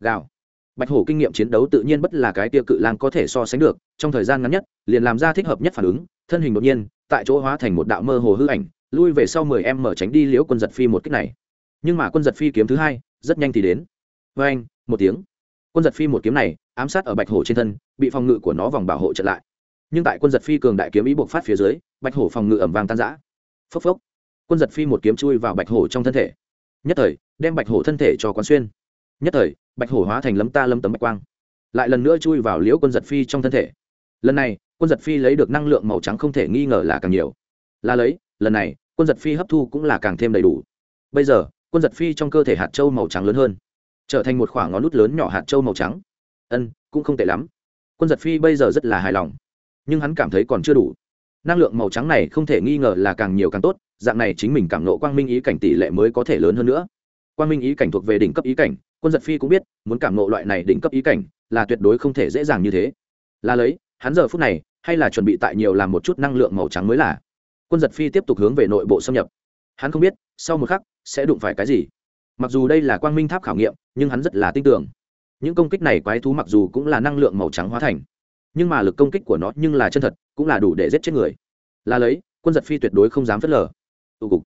Gào. Bạch hổ kinh nghiệm chiến đấu tự nhiên bất là cái tia cự lang có thể so sánh được, trong thời gian ngắn nhất, liền làm ra thích hợp nhất phản ứng, thân hình đột nhiên, tại chỗ hóa thành một đạo mơ hồ hư ảnh, lui về sau mười em mở tránh đi liễu quân giật phi một cách này. Nhưng mà quân giật phi kiếm thứ hai, rất nhanh thì đến. Vê anh một tiếng. Quân giật phi một kiếm này, ám sát ở bạch hổ trên thân, bị phòng ngự của nó vòng bảo hộ trận lại. Nhưng tại quân giật phi cường đại kiếm ý buộc phát phía dưới, bạch hổ phòng ngự ẩm vàng tan giã phốc phốc quân giật phi một kiếm chui vào bạch hổ trong thân thể. Nhất thời, đem bạch hổ thân thể cho quán xuyên. Nhất thời, bạch hổ hóa thành lấm ta lâm tấm bạch quang. Lại lần nữa chui vào liễu quân giật phi trong thân thể. Lần này, quân giật phi lấy được năng lượng màu trắng không thể nghi ngờ là càng nhiều. Là lấy, lần này, quân giật phi hấp thu cũng là càng thêm đầy đủ. Bây giờ, quân giật phi trong cơ thể hạt trâu màu trắng lớn hơn. Trở thành một khoảng ngón nút lớn nhỏ hạt trâu màu trắng. Ân, cũng không tệ lắm. Quân giật phi bây giờ rất là hài lòng. Nhưng hắn cảm thấy còn chưa đủ. Năng lượng màu trắng này không thể nghi ngờ là càng nhiều càng tốt dạng này chính mình cảm nộ quang minh ý cảnh tỷ lệ mới có thể lớn hơn nữa. Quang minh ý cảnh thuộc về đỉnh cấp ý cảnh, quân giật phi cũng biết, muốn cảm nộ loại này đỉnh cấp ý cảnh là tuyệt đối không thể dễ dàng như thế. Là lấy, hắn giờ phút này, hay là chuẩn bị tại nhiều làm một chút năng lượng màu trắng mới là. Quân giật phi tiếp tục hướng về nội bộ xâm nhập. Hắn không biết, sau một khắc, sẽ đụng phải cái gì. Mặc dù đây là quang minh tháp khảo nghiệm, nhưng hắn rất là tin tưởng. Những công kích này quái thú mặc dù cũng là năng lượng màu trắng hóa thành, nhưng mà lực công kích của nó nhưng là chân thật, cũng là đủ để giết chết người. Là lấy, quân giật phi tuyệt đối không dám phớt lờ tụ cục.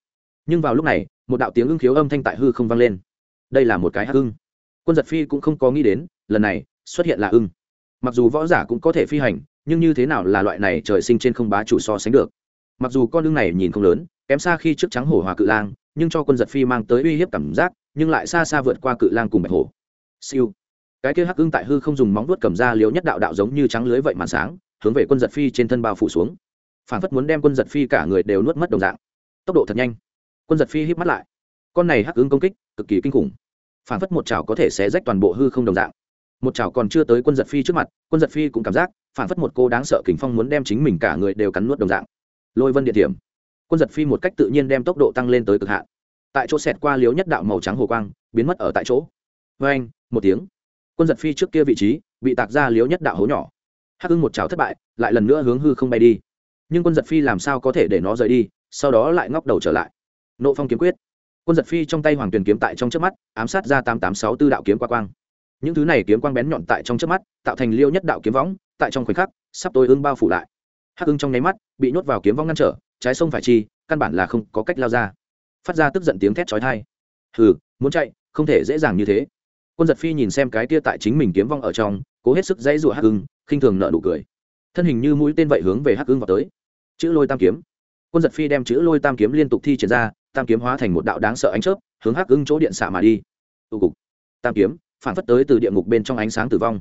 Nhưng vào lúc này, một đạo tiếng ưng khiếu âm thanh tại hư không vang lên. Đây là một cái hắc ưng. Quân giật phi cũng không có nghĩ đến, lần này, xuất hiện là ưng. Mặc dù võ giả cũng có thể phi hành, nhưng như thế nào là loại này trời sinh trên không bá chủ so sánh được. Mặc dù con ưng này nhìn không lớn, kém xa khi trước trắng hổ hòa cự lang, nhưng cho quân giật phi mang tới uy hiếp cảm giác, nhưng lại xa xa vượt qua cự lang cùng bạch hổ. Siêu. Cái kia hắc ưng tại hư không dùng móng vuốt cầm ra liếu nhất đạo đạo giống như trắng lưới vậy màn sáng, hướng về quân giật phi trên thân bao phủ xuống. Phản phất muốn đem quân giật phi cả người đều nuốt mất đồng dạng tốc độ thật nhanh. Quân giật phi híp mắt lại. Con này hắc ứng công kích, cực kỳ kinh khủng. Phản phất một chảo có thể xé rách toàn bộ hư không đồng dạng. Một chảo còn chưa tới quân giật phi trước mặt, quân giật phi cũng cảm giác phản phất một cô đáng sợ kình phong muốn đem chính mình cả người đều cắn nuốt đồng dạng. Lôi vân địa điểm. Quân giật phi một cách tự nhiên đem tốc độ tăng lên tới cực hạn. Tại chỗ xẹt qua liếu nhất đạo màu trắng hồ quang, biến mất ở tại chỗ. Vê anh một tiếng. Quân giật phi trước kia vị trí, bị tạc ra liếu nhất đạo hố nhỏ. Hắc ưng một chảo thất bại, lại lần nữa hướng hư không bay đi. Nhưng quân giật phi làm sao có thể để nó rời đi? Sau đó lại ngóc đầu trở lại. Nộ phong kiếm quyết. Quân giật phi trong tay hoàng tuyền kiếm tại trong trước mắt, ám sát ra tám tám sáu tư đạo kiếm qua quang. Những thứ này kiếm quang bén nhọn tại trong trước mắt, tạo thành liêu nhất đạo kiếm võng, tại trong khoảnh khắc, sắp tôi ưng bao phủ lại. Hắc ưng trong nháy mắt, bị nhốt vào kiếm võng ngăn trở, trái sông phải chi, căn bản là không có cách lao ra. Phát ra tức giận tiếng thét chói tai. Hừ, muốn chạy, không thể dễ dàng như thế. Quân giật phi nhìn xem cái kia tại chính mình kiếm vong ở trong, cố hết sức dãy rủa hắc ưng, khinh thường nợ nụ cười. Thân hình như mũi tên vậy hướng về hắc ưng vào tới. Chữ lôi tam kiếm quân giật phi đem chữ lôi tam kiếm liên tục thi triển ra, tam kiếm hóa thành một đạo đáng sợ ánh chớp, hướng hắc ưng chỗ điện xạ mà đi. Tụ cục. Tam kiếm, phản phất tới từ địa ngục bên trong ánh sáng tử vong.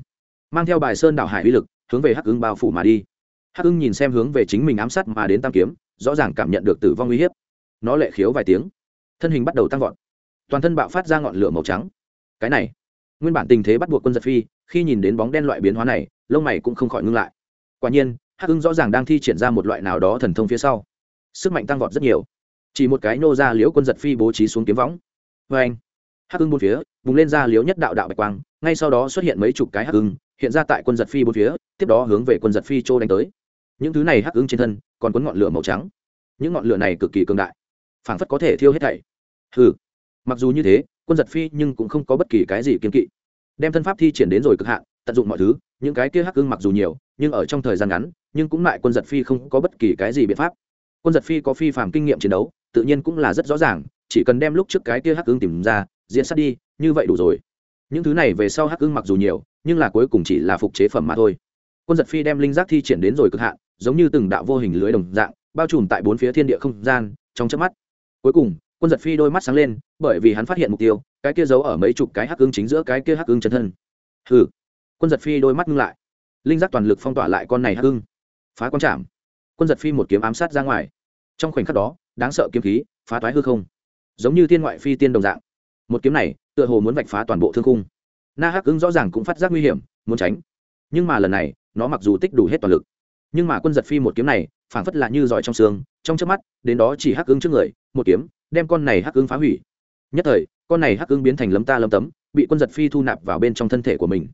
Mang theo bài sơn đảo hải uy lực, hướng về hắc ưng bao phủ mà đi. Hắc ưng nhìn xem hướng về chính mình ám sát mà đến tam kiếm, rõ ràng cảm nhận được tử vong uy hiếp. Nó lệ khiếu vài tiếng. Thân hình bắt đầu tăng vọt. Toàn thân bạo phát ra ngọn lửa màu trắng. Cái này, nguyên bản tình thế bắt buộc quân giật phi, khi nhìn đến bóng đen loại biến hóa này, lông mày cũng không khỏi ngưng lại. Quả nhiên, hắc ưng rõ ràng đang thi triển ra một loại nào đó thần thông phía sau sức mạnh tăng vọt rất nhiều. Chỉ một cái nô ra liễu quân giật phi bố trí xuống kiếm võng. Vê anh, hắc hưng bốn phía, bùng lên ra liễu nhất đạo đạo bạch quang, ngay sau đó xuất hiện mấy chục cái hắc hưng hiện ra tại quân giật phi bốn phía, tiếp đó hướng về quân giật phi trô đánh tới. Những thứ này hắc hưng trên thân, còn cuốn ngọn lửa màu trắng. Những ngọn lửa này cực kỳ cường đại, phảng phất có thể thiêu hết thảy. Hừ, mặc dù như thế, quân giật phi nhưng cũng không có bất kỳ cái gì kiên kỵ. Đem thân pháp thi triển đến rồi cực hạn, tận dụng mọi thứ, những cái kia hắc hưng mặc dù nhiều, nhưng ở trong thời gian ngắn, nhưng cũng lại quân giật phi không có bất kỳ cái gì biện pháp quân giật phi có phi phạm kinh nghiệm chiến đấu, tự nhiên cũng là rất rõ ràng, chỉ cần đem lúc trước cái kia hắc ưng tìm ra diễn sát đi, như vậy đủ rồi. Những thứ này về sau hắc ưng mặc dù nhiều, nhưng là cuối cùng chỉ là phục chế phẩm mà thôi. Quân giật phi đem linh giác thi triển đến rồi cực hạn, giống như từng đạo vô hình lưới đồng dạng, bao trùm tại bốn phía thiên địa không gian, trong chớp mắt. Cuối cùng, quân giật phi đôi mắt sáng lên, bởi vì hắn phát hiện mục tiêu, cái kia giấu ở mấy chục cái hắc ưng chính giữa cái kia hắc ưng chân thân. Hừ. Quân giật phi đôi mắt ngưng lại. Linh giác toàn lực phong tỏa lại con này hắc ưng. Phá con chạm. Quân giật phi một kiếm ám sát ra ngoài trong khoảnh khắc đó, đáng sợ kiếm khí, phá toái hư không. Giống như thiên ngoại phi tiên đồng dạng. Một kiếm này, tựa hồ muốn vạch phá toàn bộ thương khung. Na hắc ứng rõ ràng cũng phát giác nguy hiểm, muốn tránh. Nhưng mà lần này, nó mặc dù tích đủ hết toàn lực. Nhưng mà quân giật phi một kiếm này, phảng phất là như giỏi trong xương, trong trước mắt, đến đó chỉ hắc ứng trước người, một kiếm, đem con này hắc ứng phá hủy. Nhất thời, con này hắc ứng biến thành lấm ta lấm tấm, bị quân giật phi thu nạp vào bên trong thân thể của mình.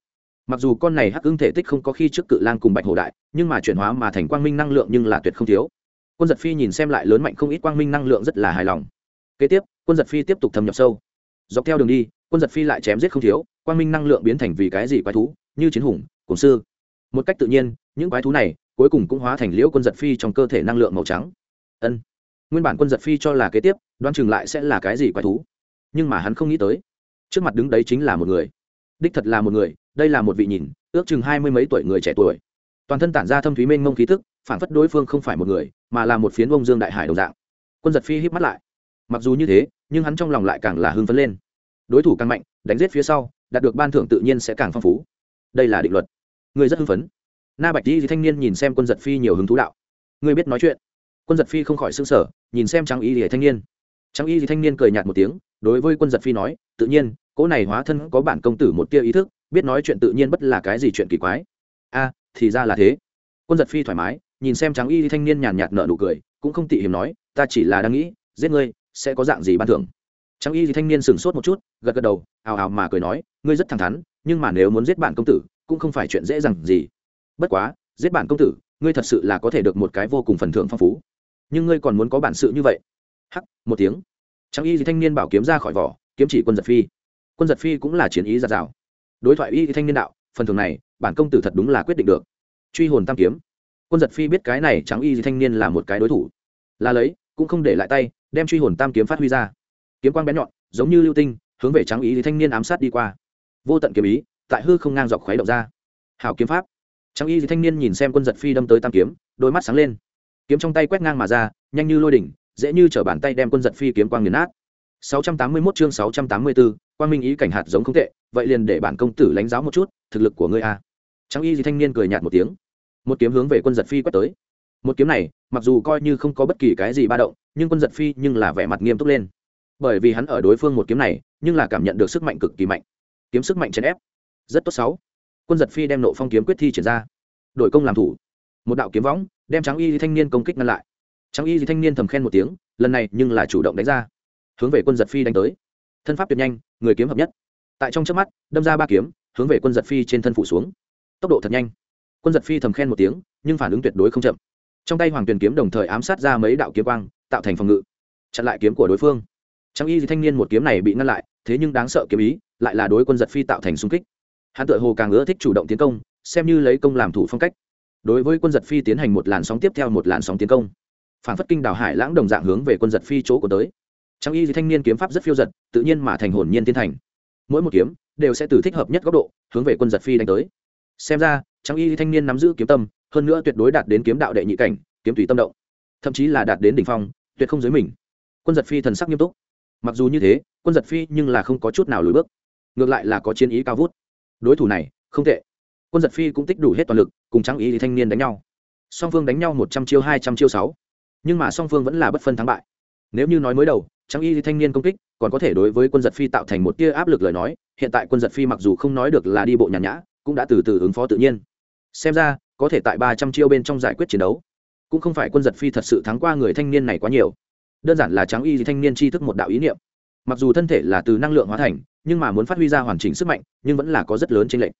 Mặc dù con này hắc ứng thể tích không có khi trước cự lang cùng bạch hổ đại, nhưng mà chuyển hóa mà thành quang minh năng lượng nhưng là tuyệt không thiếu quân giật phi nhìn xem lại lớn mạnh không ít quang minh năng lượng rất là hài lòng. Kế tiếp, quân giật phi tiếp tục thâm nhập sâu. Dọc theo đường đi, quân giật phi lại chém giết không thiếu, quang minh năng lượng biến thành vì cái gì quái thú? Như chiến hùng cổng sư. Một cách tự nhiên, những quái thú này cuối cùng cũng hóa thành liễu quân giật phi trong cơ thể năng lượng màu trắng. Ân. Nguyên bản quân giật phi cho là kế tiếp Đoan chừng lại sẽ là cái gì quái thú. Nhưng mà hắn không nghĩ tới. Trước mặt đứng đấy chính là một người. Đích thật là một người, đây là một vị nhìn, ước chừng hai mươi mấy tuổi người trẻ tuổi. Toàn thân tản ra thâm thúy mênh mông khí thức phản phất đối phương không phải một người, mà là một phiến bông dương đại hải đồng dạng. Quân giật phi híp mắt lại. Mặc dù như thế, nhưng hắn trong lòng lại càng là hưng phấn lên. Đối thủ càng mạnh, đánh giết phía sau, đạt được ban thưởng tự nhiên sẽ càng phong phú. Đây là định luật. Người rất hưng phấn. Na bạch di thanh niên nhìn xem quân giật phi nhiều hứng thú đạo. Người biết nói chuyện. Quân giật phi không khỏi s ư n g sở nhìn xem trang y thì thanh niên. Trang y thì thanh niên cười nhạt một tiếng, đối với quân giật phi nói, tự nhiên, cỗ này hóa thân có bản công tử một tia ý thức, biết nói chuyện tự nhiên bất là cái gì chuyện kỳ quái. A, thì ra là thế. Quân giật phi thoải mái nhìn xem trắng y thanh niên nhàn nhạt nở nụ cười, cũng không tị hiểm nói, ta chỉ là đang nghĩ, giết ngươi, sẽ có dạng gì ban thưởng? Trắng y thanh niên sửng sốt một chút, gật gật đầu, ào ào mà cười nói, ngươi rất thẳng thắn, nhưng mà nếu muốn giết bản công tử, cũng không phải chuyện dễ dàng gì. Bất quá, giết bản công tử, ngươi thật sự là có thể được một cái vô cùng phần thưởng phong phú. Nhưng ngươi còn muốn có bản sự như vậy? Hắc, một tiếng. Trắng y thanh niên bảo kiếm ra khỏi vỏ, kiếm chỉ quân giật phi. Quân giật phi cũng là chiến ý giạt rào. Đối thoại y thanh niên đạo, phần thưởng này, bản công tử thật đúng là quyết định được. Truy hồn tam kiếm quân giật phi biết cái này trắng y thì thanh niên là một cái đối thủ. Là lấy cũng không để lại tay đem truy hồn tam kiếm phát huy ra. Kiếm quang bén nhọn giống như lưu tinh hướng về trắng y thì thanh niên ám sát đi qua. Vô tận kiếm ý tại hư không ngang dọc khuấy động ra. Hảo kiếm pháp. Trắng y thanh niên nhìn xem quân giật phi đâm tới tam kiếm đôi mắt sáng lên. Kiếm trong tay quét ngang mà ra nhanh như lôi đỉnh dễ như t bàn tay đem quân giật phi kiếm quang nghiền nát. 681 chương 684, quang minh ý cảnh hạt giống không tệ vậy liền để bản công tử lãnh giáo một chút thực lực của ngươi a. Tráng y thanh niên cười nhạt một tiếng một kiếm hướng về quân giật phi quét tới. Một kiếm này, mặc dù coi như không có bất kỳ cái gì ba động, nhưng quân giật phi nhưng là vẻ mặt nghiêm túc lên. Bởi vì hắn ở đối phương một kiếm này, nhưng là cảm nhận được sức mạnh cực kỳ mạnh. Kiếm sức mạnh chèn ép. Rất tốt sáu. Quân giật phi đem nộ phong kiếm quyết thi triển ra. Đội công làm thủ. Một đạo kiếm võng, đem trắng y thanh niên công kích ngăn lại. Trắng y thanh niên thầm khen một tiếng, lần này nhưng là chủ động đánh ra. Hướng về quân giật phi đánh tới. Thân pháp tuyệt nhanh, người kiếm hợp nhất. Tại trong trước mắt, đâm ra ba kiếm, hướng về quân giật phi trên thân phủ xuống. Tốc độ thật nhanh quân giật phi thầm khen một tiếng, nhưng phản ứng tuyệt đối không chậm. Trong tay hoàng tuyền kiếm đồng thời ám sát ra mấy đạo kiếm quang, tạo thành phòng ngự. Chặn lại kiếm của đối phương. Trang y thanh niên một kiếm này bị ngăn lại, thế nhưng đáng sợ kiếm ý lại là đối quân giật phi tạo thành xung kích. Hắn tự hồ càng ưa thích chủ động tiến công, xem như lấy công làm thủ phong cách. Đối với quân giật phi tiến hành một làn sóng tiếp theo một làn sóng tiến công. Phản phất kinh đảo hải lãng đồng dạng hướng về quân giật phi chỗ của tới. Trang y thanh niên kiếm pháp rất phiêu giật, tự nhiên mà thành hồn nhiên tiến thành. Mỗi một kiếm đều sẽ từ thích hợp nhất góc độ hướng về quân giật phi đánh tới xem ra trang y thanh niên nắm giữ kiếm tâm, hơn nữa tuyệt đối đạt đến kiếm đạo đệ nhị cảnh, kiếm tùy tâm động. Thậm chí là đạt đến đỉnh phong, tuyệt không dưới mình. Quân giật phi thần sắc nghiêm túc. Mặc dù như thế, quân giật phi nhưng là không có chút nào lùi bước. Ngược lại là có chiến ý cao vút. Đối thủ này, không tệ. Quân giật phi cũng tích đủ hết toàn lực, cùng trang y thanh niên đánh nhau. Song phương đánh nhau một trăm chiêu, hai trăm chiêu sáu. Nhưng mà song phương vẫn là bất phân thắng bại. Nếu như nói mới đầu trang y thanh niên công kích, còn có thể đối với quân giật phi tạo thành một tia áp lực lời nói, hiện tại quân giật phi mặc dù không nói được là đi bộ nhàn nhã cũng đã từ từ ứng phó tự nhiên. Xem ra, có thể tại ba trăm chiêu bên trong giải quyết chiến đấu, cũng không phải quân giật phi thật sự thắng qua người thanh niên này quá nhiều. Đơn giản là trắng y thanh niên tri thức một đạo ý niệm. Mặc dù thân thể là từ năng lượng hóa thành, nhưng mà muốn phát huy ra hoàn chỉnh sức mạnh, nhưng vẫn là có rất lớn tranh lệnh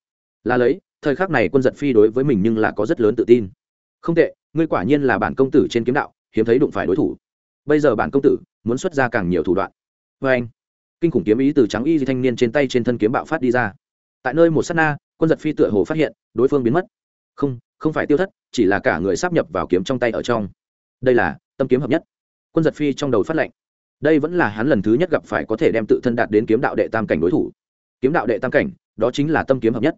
là lấy, thời khắc này quân giật phi đối với mình nhưng là có rất lớn tự tin. Không tệ, ngươi quả nhiên là bản công tử trên kiếm đạo, hiếm thấy đụng phải đối thủ. Bây giờ bản công tử muốn xuất ra càng nhiều thủ đoạn. Vê anh. Kinh khủng kiếm ý từ trắng y thanh niên trên tay trên thân kiếm bạo phát đi ra tại nơi một s á t na, quân giật phi tựa hồ phát hiện, đối phương biến mất. Không không phải tiêu thất, chỉ là cả người sắp nhập vào kiếm trong tay ở trong. Đây là tâm kiếm hợp nhất. Quân giật phi trong đầu phát lệnh. Đây vẫn là hắn lần thứ nhất gặp phải có thể đem tự thân đạt đến kiếm đạo đệ tam cảnh đối thủ. Kiếm đạo đệ tam cảnh, đó chính là tâm kiếm hợp nhất.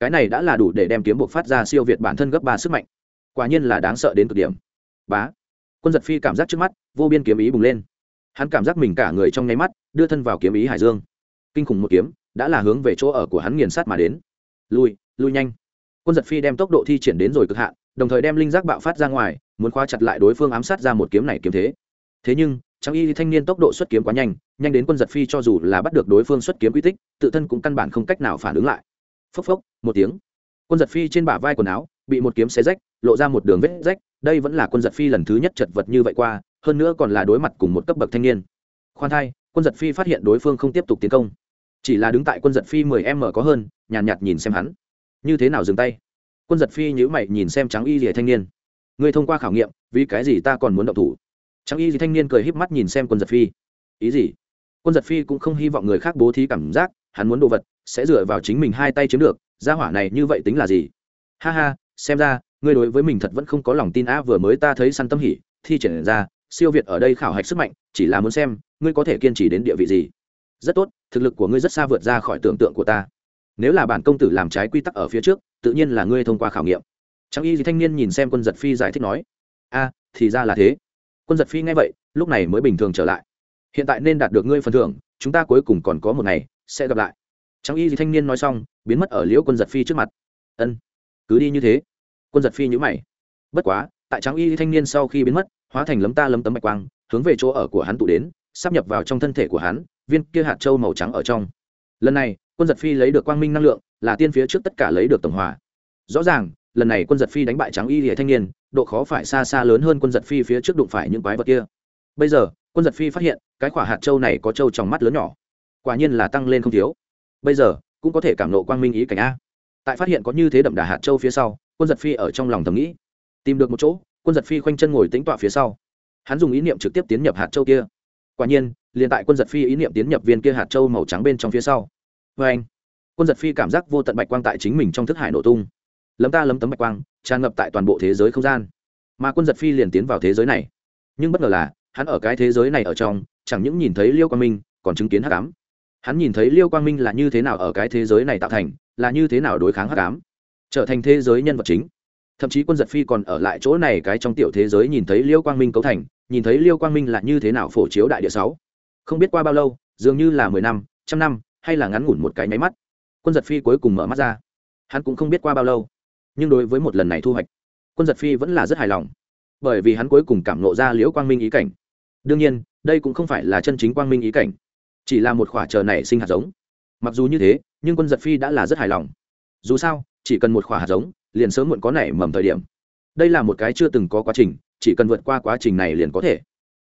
Cái này đã là đủ để đem kiếm buộc phát ra siêu việt bản thân gấp ba sức mạnh. Quả nhiên là đáng sợ đến cực điểm. Bá. Quân giật phi cảm giác trước mắt, vô biên kiếm ý bùng lên. Hắn cảm giác mình cả người trong nháy mắt, đưa thân vào kiếm ý hải dương. Kinh khủng một kiếm đã là hướng về chỗ ở của hắn nghiền sát mà đến. Lui lui nhanh. Quân giật phi đem tốc độ thi triển đến rồi cực hạn, đồng thời đem linh giác bạo phát ra ngoài, muốn khóa chặt lại đối phương ám sát ra một kiếm này kiếm thế. Thế nhưng trang y thanh niên tốc độ xuất kiếm quá nhanh nhanh đến quân giật phi cho dù là bắt được đối phương xuất kiếm quy tích, tự thân cũng căn bản không cách nào phản ứng lại. Phốc phốc, một tiếng. Quân giật phi trên bả vai quần áo, bị một kiếm xé rách, lộ ra một đường vết rách, đây vẫn là quân giật phi lần thứ nhất chật vật như vậy qua, hơn nữa còn là đối mặt cùng một cấp bậc thanh niên. Khoan thai, quân giật phi phát hiện đối phương không tiếp tục tiến công chỉ là đứng tại quân giật phi mười m có hơn nhàn nhạt, nhạt nhìn xem hắn. Như thế nào dừng tay? Quân giật phi nhữ mày nhìn xem trắng y rỉa thanh niên. Người thông qua khảo nghiệm vì cái gì ta còn muốn động thủ? Trắng y gì thanh niên cười híp mắt nhìn xem quân giật phi. Ý gì? Quân giật phi cũng không hy vọng người khác bố thí cảm giác hắn muốn đồ vật sẽ dựa vào chính mình hai tay chiếm được gia hỏa này như vậy tính là gì? Ha ha xem ra ngươi đối với mình thật vẫn không có lòng tin á vừa mới ta thấy săn tâm hỉ thi triển ra siêu việt ở đây khảo hạch sức mạnh chỉ là muốn xem ngươi có thể kiên trì đến địa vị gì? Rất tốt, thực lực của ngươi rất xa vượt ra khỏi tưởng tượng của ta. Nếu là bản công tử làm trái quy tắc ở phía trước, tự nhiên là ngươi thông qua khảo nghiệm. Trang y gì thanh niên nhìn xem quân giật phi giải thích nói, a, thì ra là thế. Quân giật phi nghe vậy, lúc này mới bình thường trở lại. Hiện tại nên đạt được ngươi phần thưởng, chúng ta cuối cùng còn có một ngày, sẽ gặp lại. Trang y gì thanh niên nói xong, biến mất ở liễu quân giật phi trước mặt. Ân, cứ đi như thế. Quân giật phi nhữ mày. Bất quá, tại trang y thanh niên sau khi biến mất, hóa thành lấm ta lấm tấm bạch quang, hướng về chỗ ở của hắn tụ đến, sắp nhập vào trong thân thể của hắn viên kia hạt châu màu trắng ở trong. Lần này, quân giật phi lấy được quang minh năng lượng, là tiên phía trước tất cả lấy được tổng hòa. Rõ ràng, lần này quân giật phi đánh bại trắng y hệ thanh niên, độ khó phải xa xa lớn hơn quân giật phi phía trước đụng phải những quái vật kia. Bây giờ, quân giật phi phát hiện, cái quả hạt châu này có châu trong mắt lớn nhỏ. Quả nhiên là tăng lên không thiếu. Bây giờ, cũng có thể cảm nộ quang minh ý cảnh a. Tại phát hiện có như thế đậm đà hạt châu phía sau, quân giật phi ở trong lòng thầm nghĩ. Tìm được một chỗ, quân giật phi khoanh chân ngồi tính tọa phía sau. Hắn dùng ý niệm trực tiếp tiến nhập hạt châu kia. Quả nhiên liền tại quân giật phi ý niệm tiến nhập viên kia hạt châu màu trắng bên trong phía sau. Vê anh, quân giật phi cảm giác vô tận bạch quang tại chính mình trong thức hải nổ tung. Lấm ta lấm tấm bạch quang, tràn ngập tại toàn bộ thế giới không gian. Mà quân giật phi liền tiến vào thế giới này. Nhưng bất ngờ là, hắn ở cái thế giới này ở trong, chẳng những nhìn thấy liêu quang minh, còn chứng kiến hắc ám. Hắn nhìn thấy liêu quang minh là như thế nào ở cái thế giới này tạo thành, là như thế nào đối kháng hắc ám. Trở thành thế giới nhân vật chính. Thậm chí quân giật phi còn ở lại chỗ này cái trong tiểu thế giới nhìn thấy liêu quang minh cấu thành, nhìn thấy liêu quang minh là như thế nào phổ chiếu đại địa sáu không biết qua bao lâu, dường như là mười năm, trăm năm, hay là ngắn ngủn một cái nháy mắt. Quân giật phi cuối cùng mở mắt ra. Hắn cũng không biết qua bao lâu, nhưng đối với một lần này thu hoạch, quân giật phi vẫn là rất hài lòng, bởi vì hắn cuối cùng cảm nộ ra liễu quang minh ý cảnh. Đương nhiên, đây cũng không phải là chân chính quang minh ý cảnh, chỉ là một khỏa chờ nảy sinh hạt giống. Mặc dù như thế, nhưng quân giật phi đã là rất hài lòng. Dù sao, chỉ cần một khỏa hạt giống, liền sớm muộn có nảy mầm thời điểm. Đây là một cái chưa từng có quá trình, chỉ cần vượt qua quá trình này liền có thể.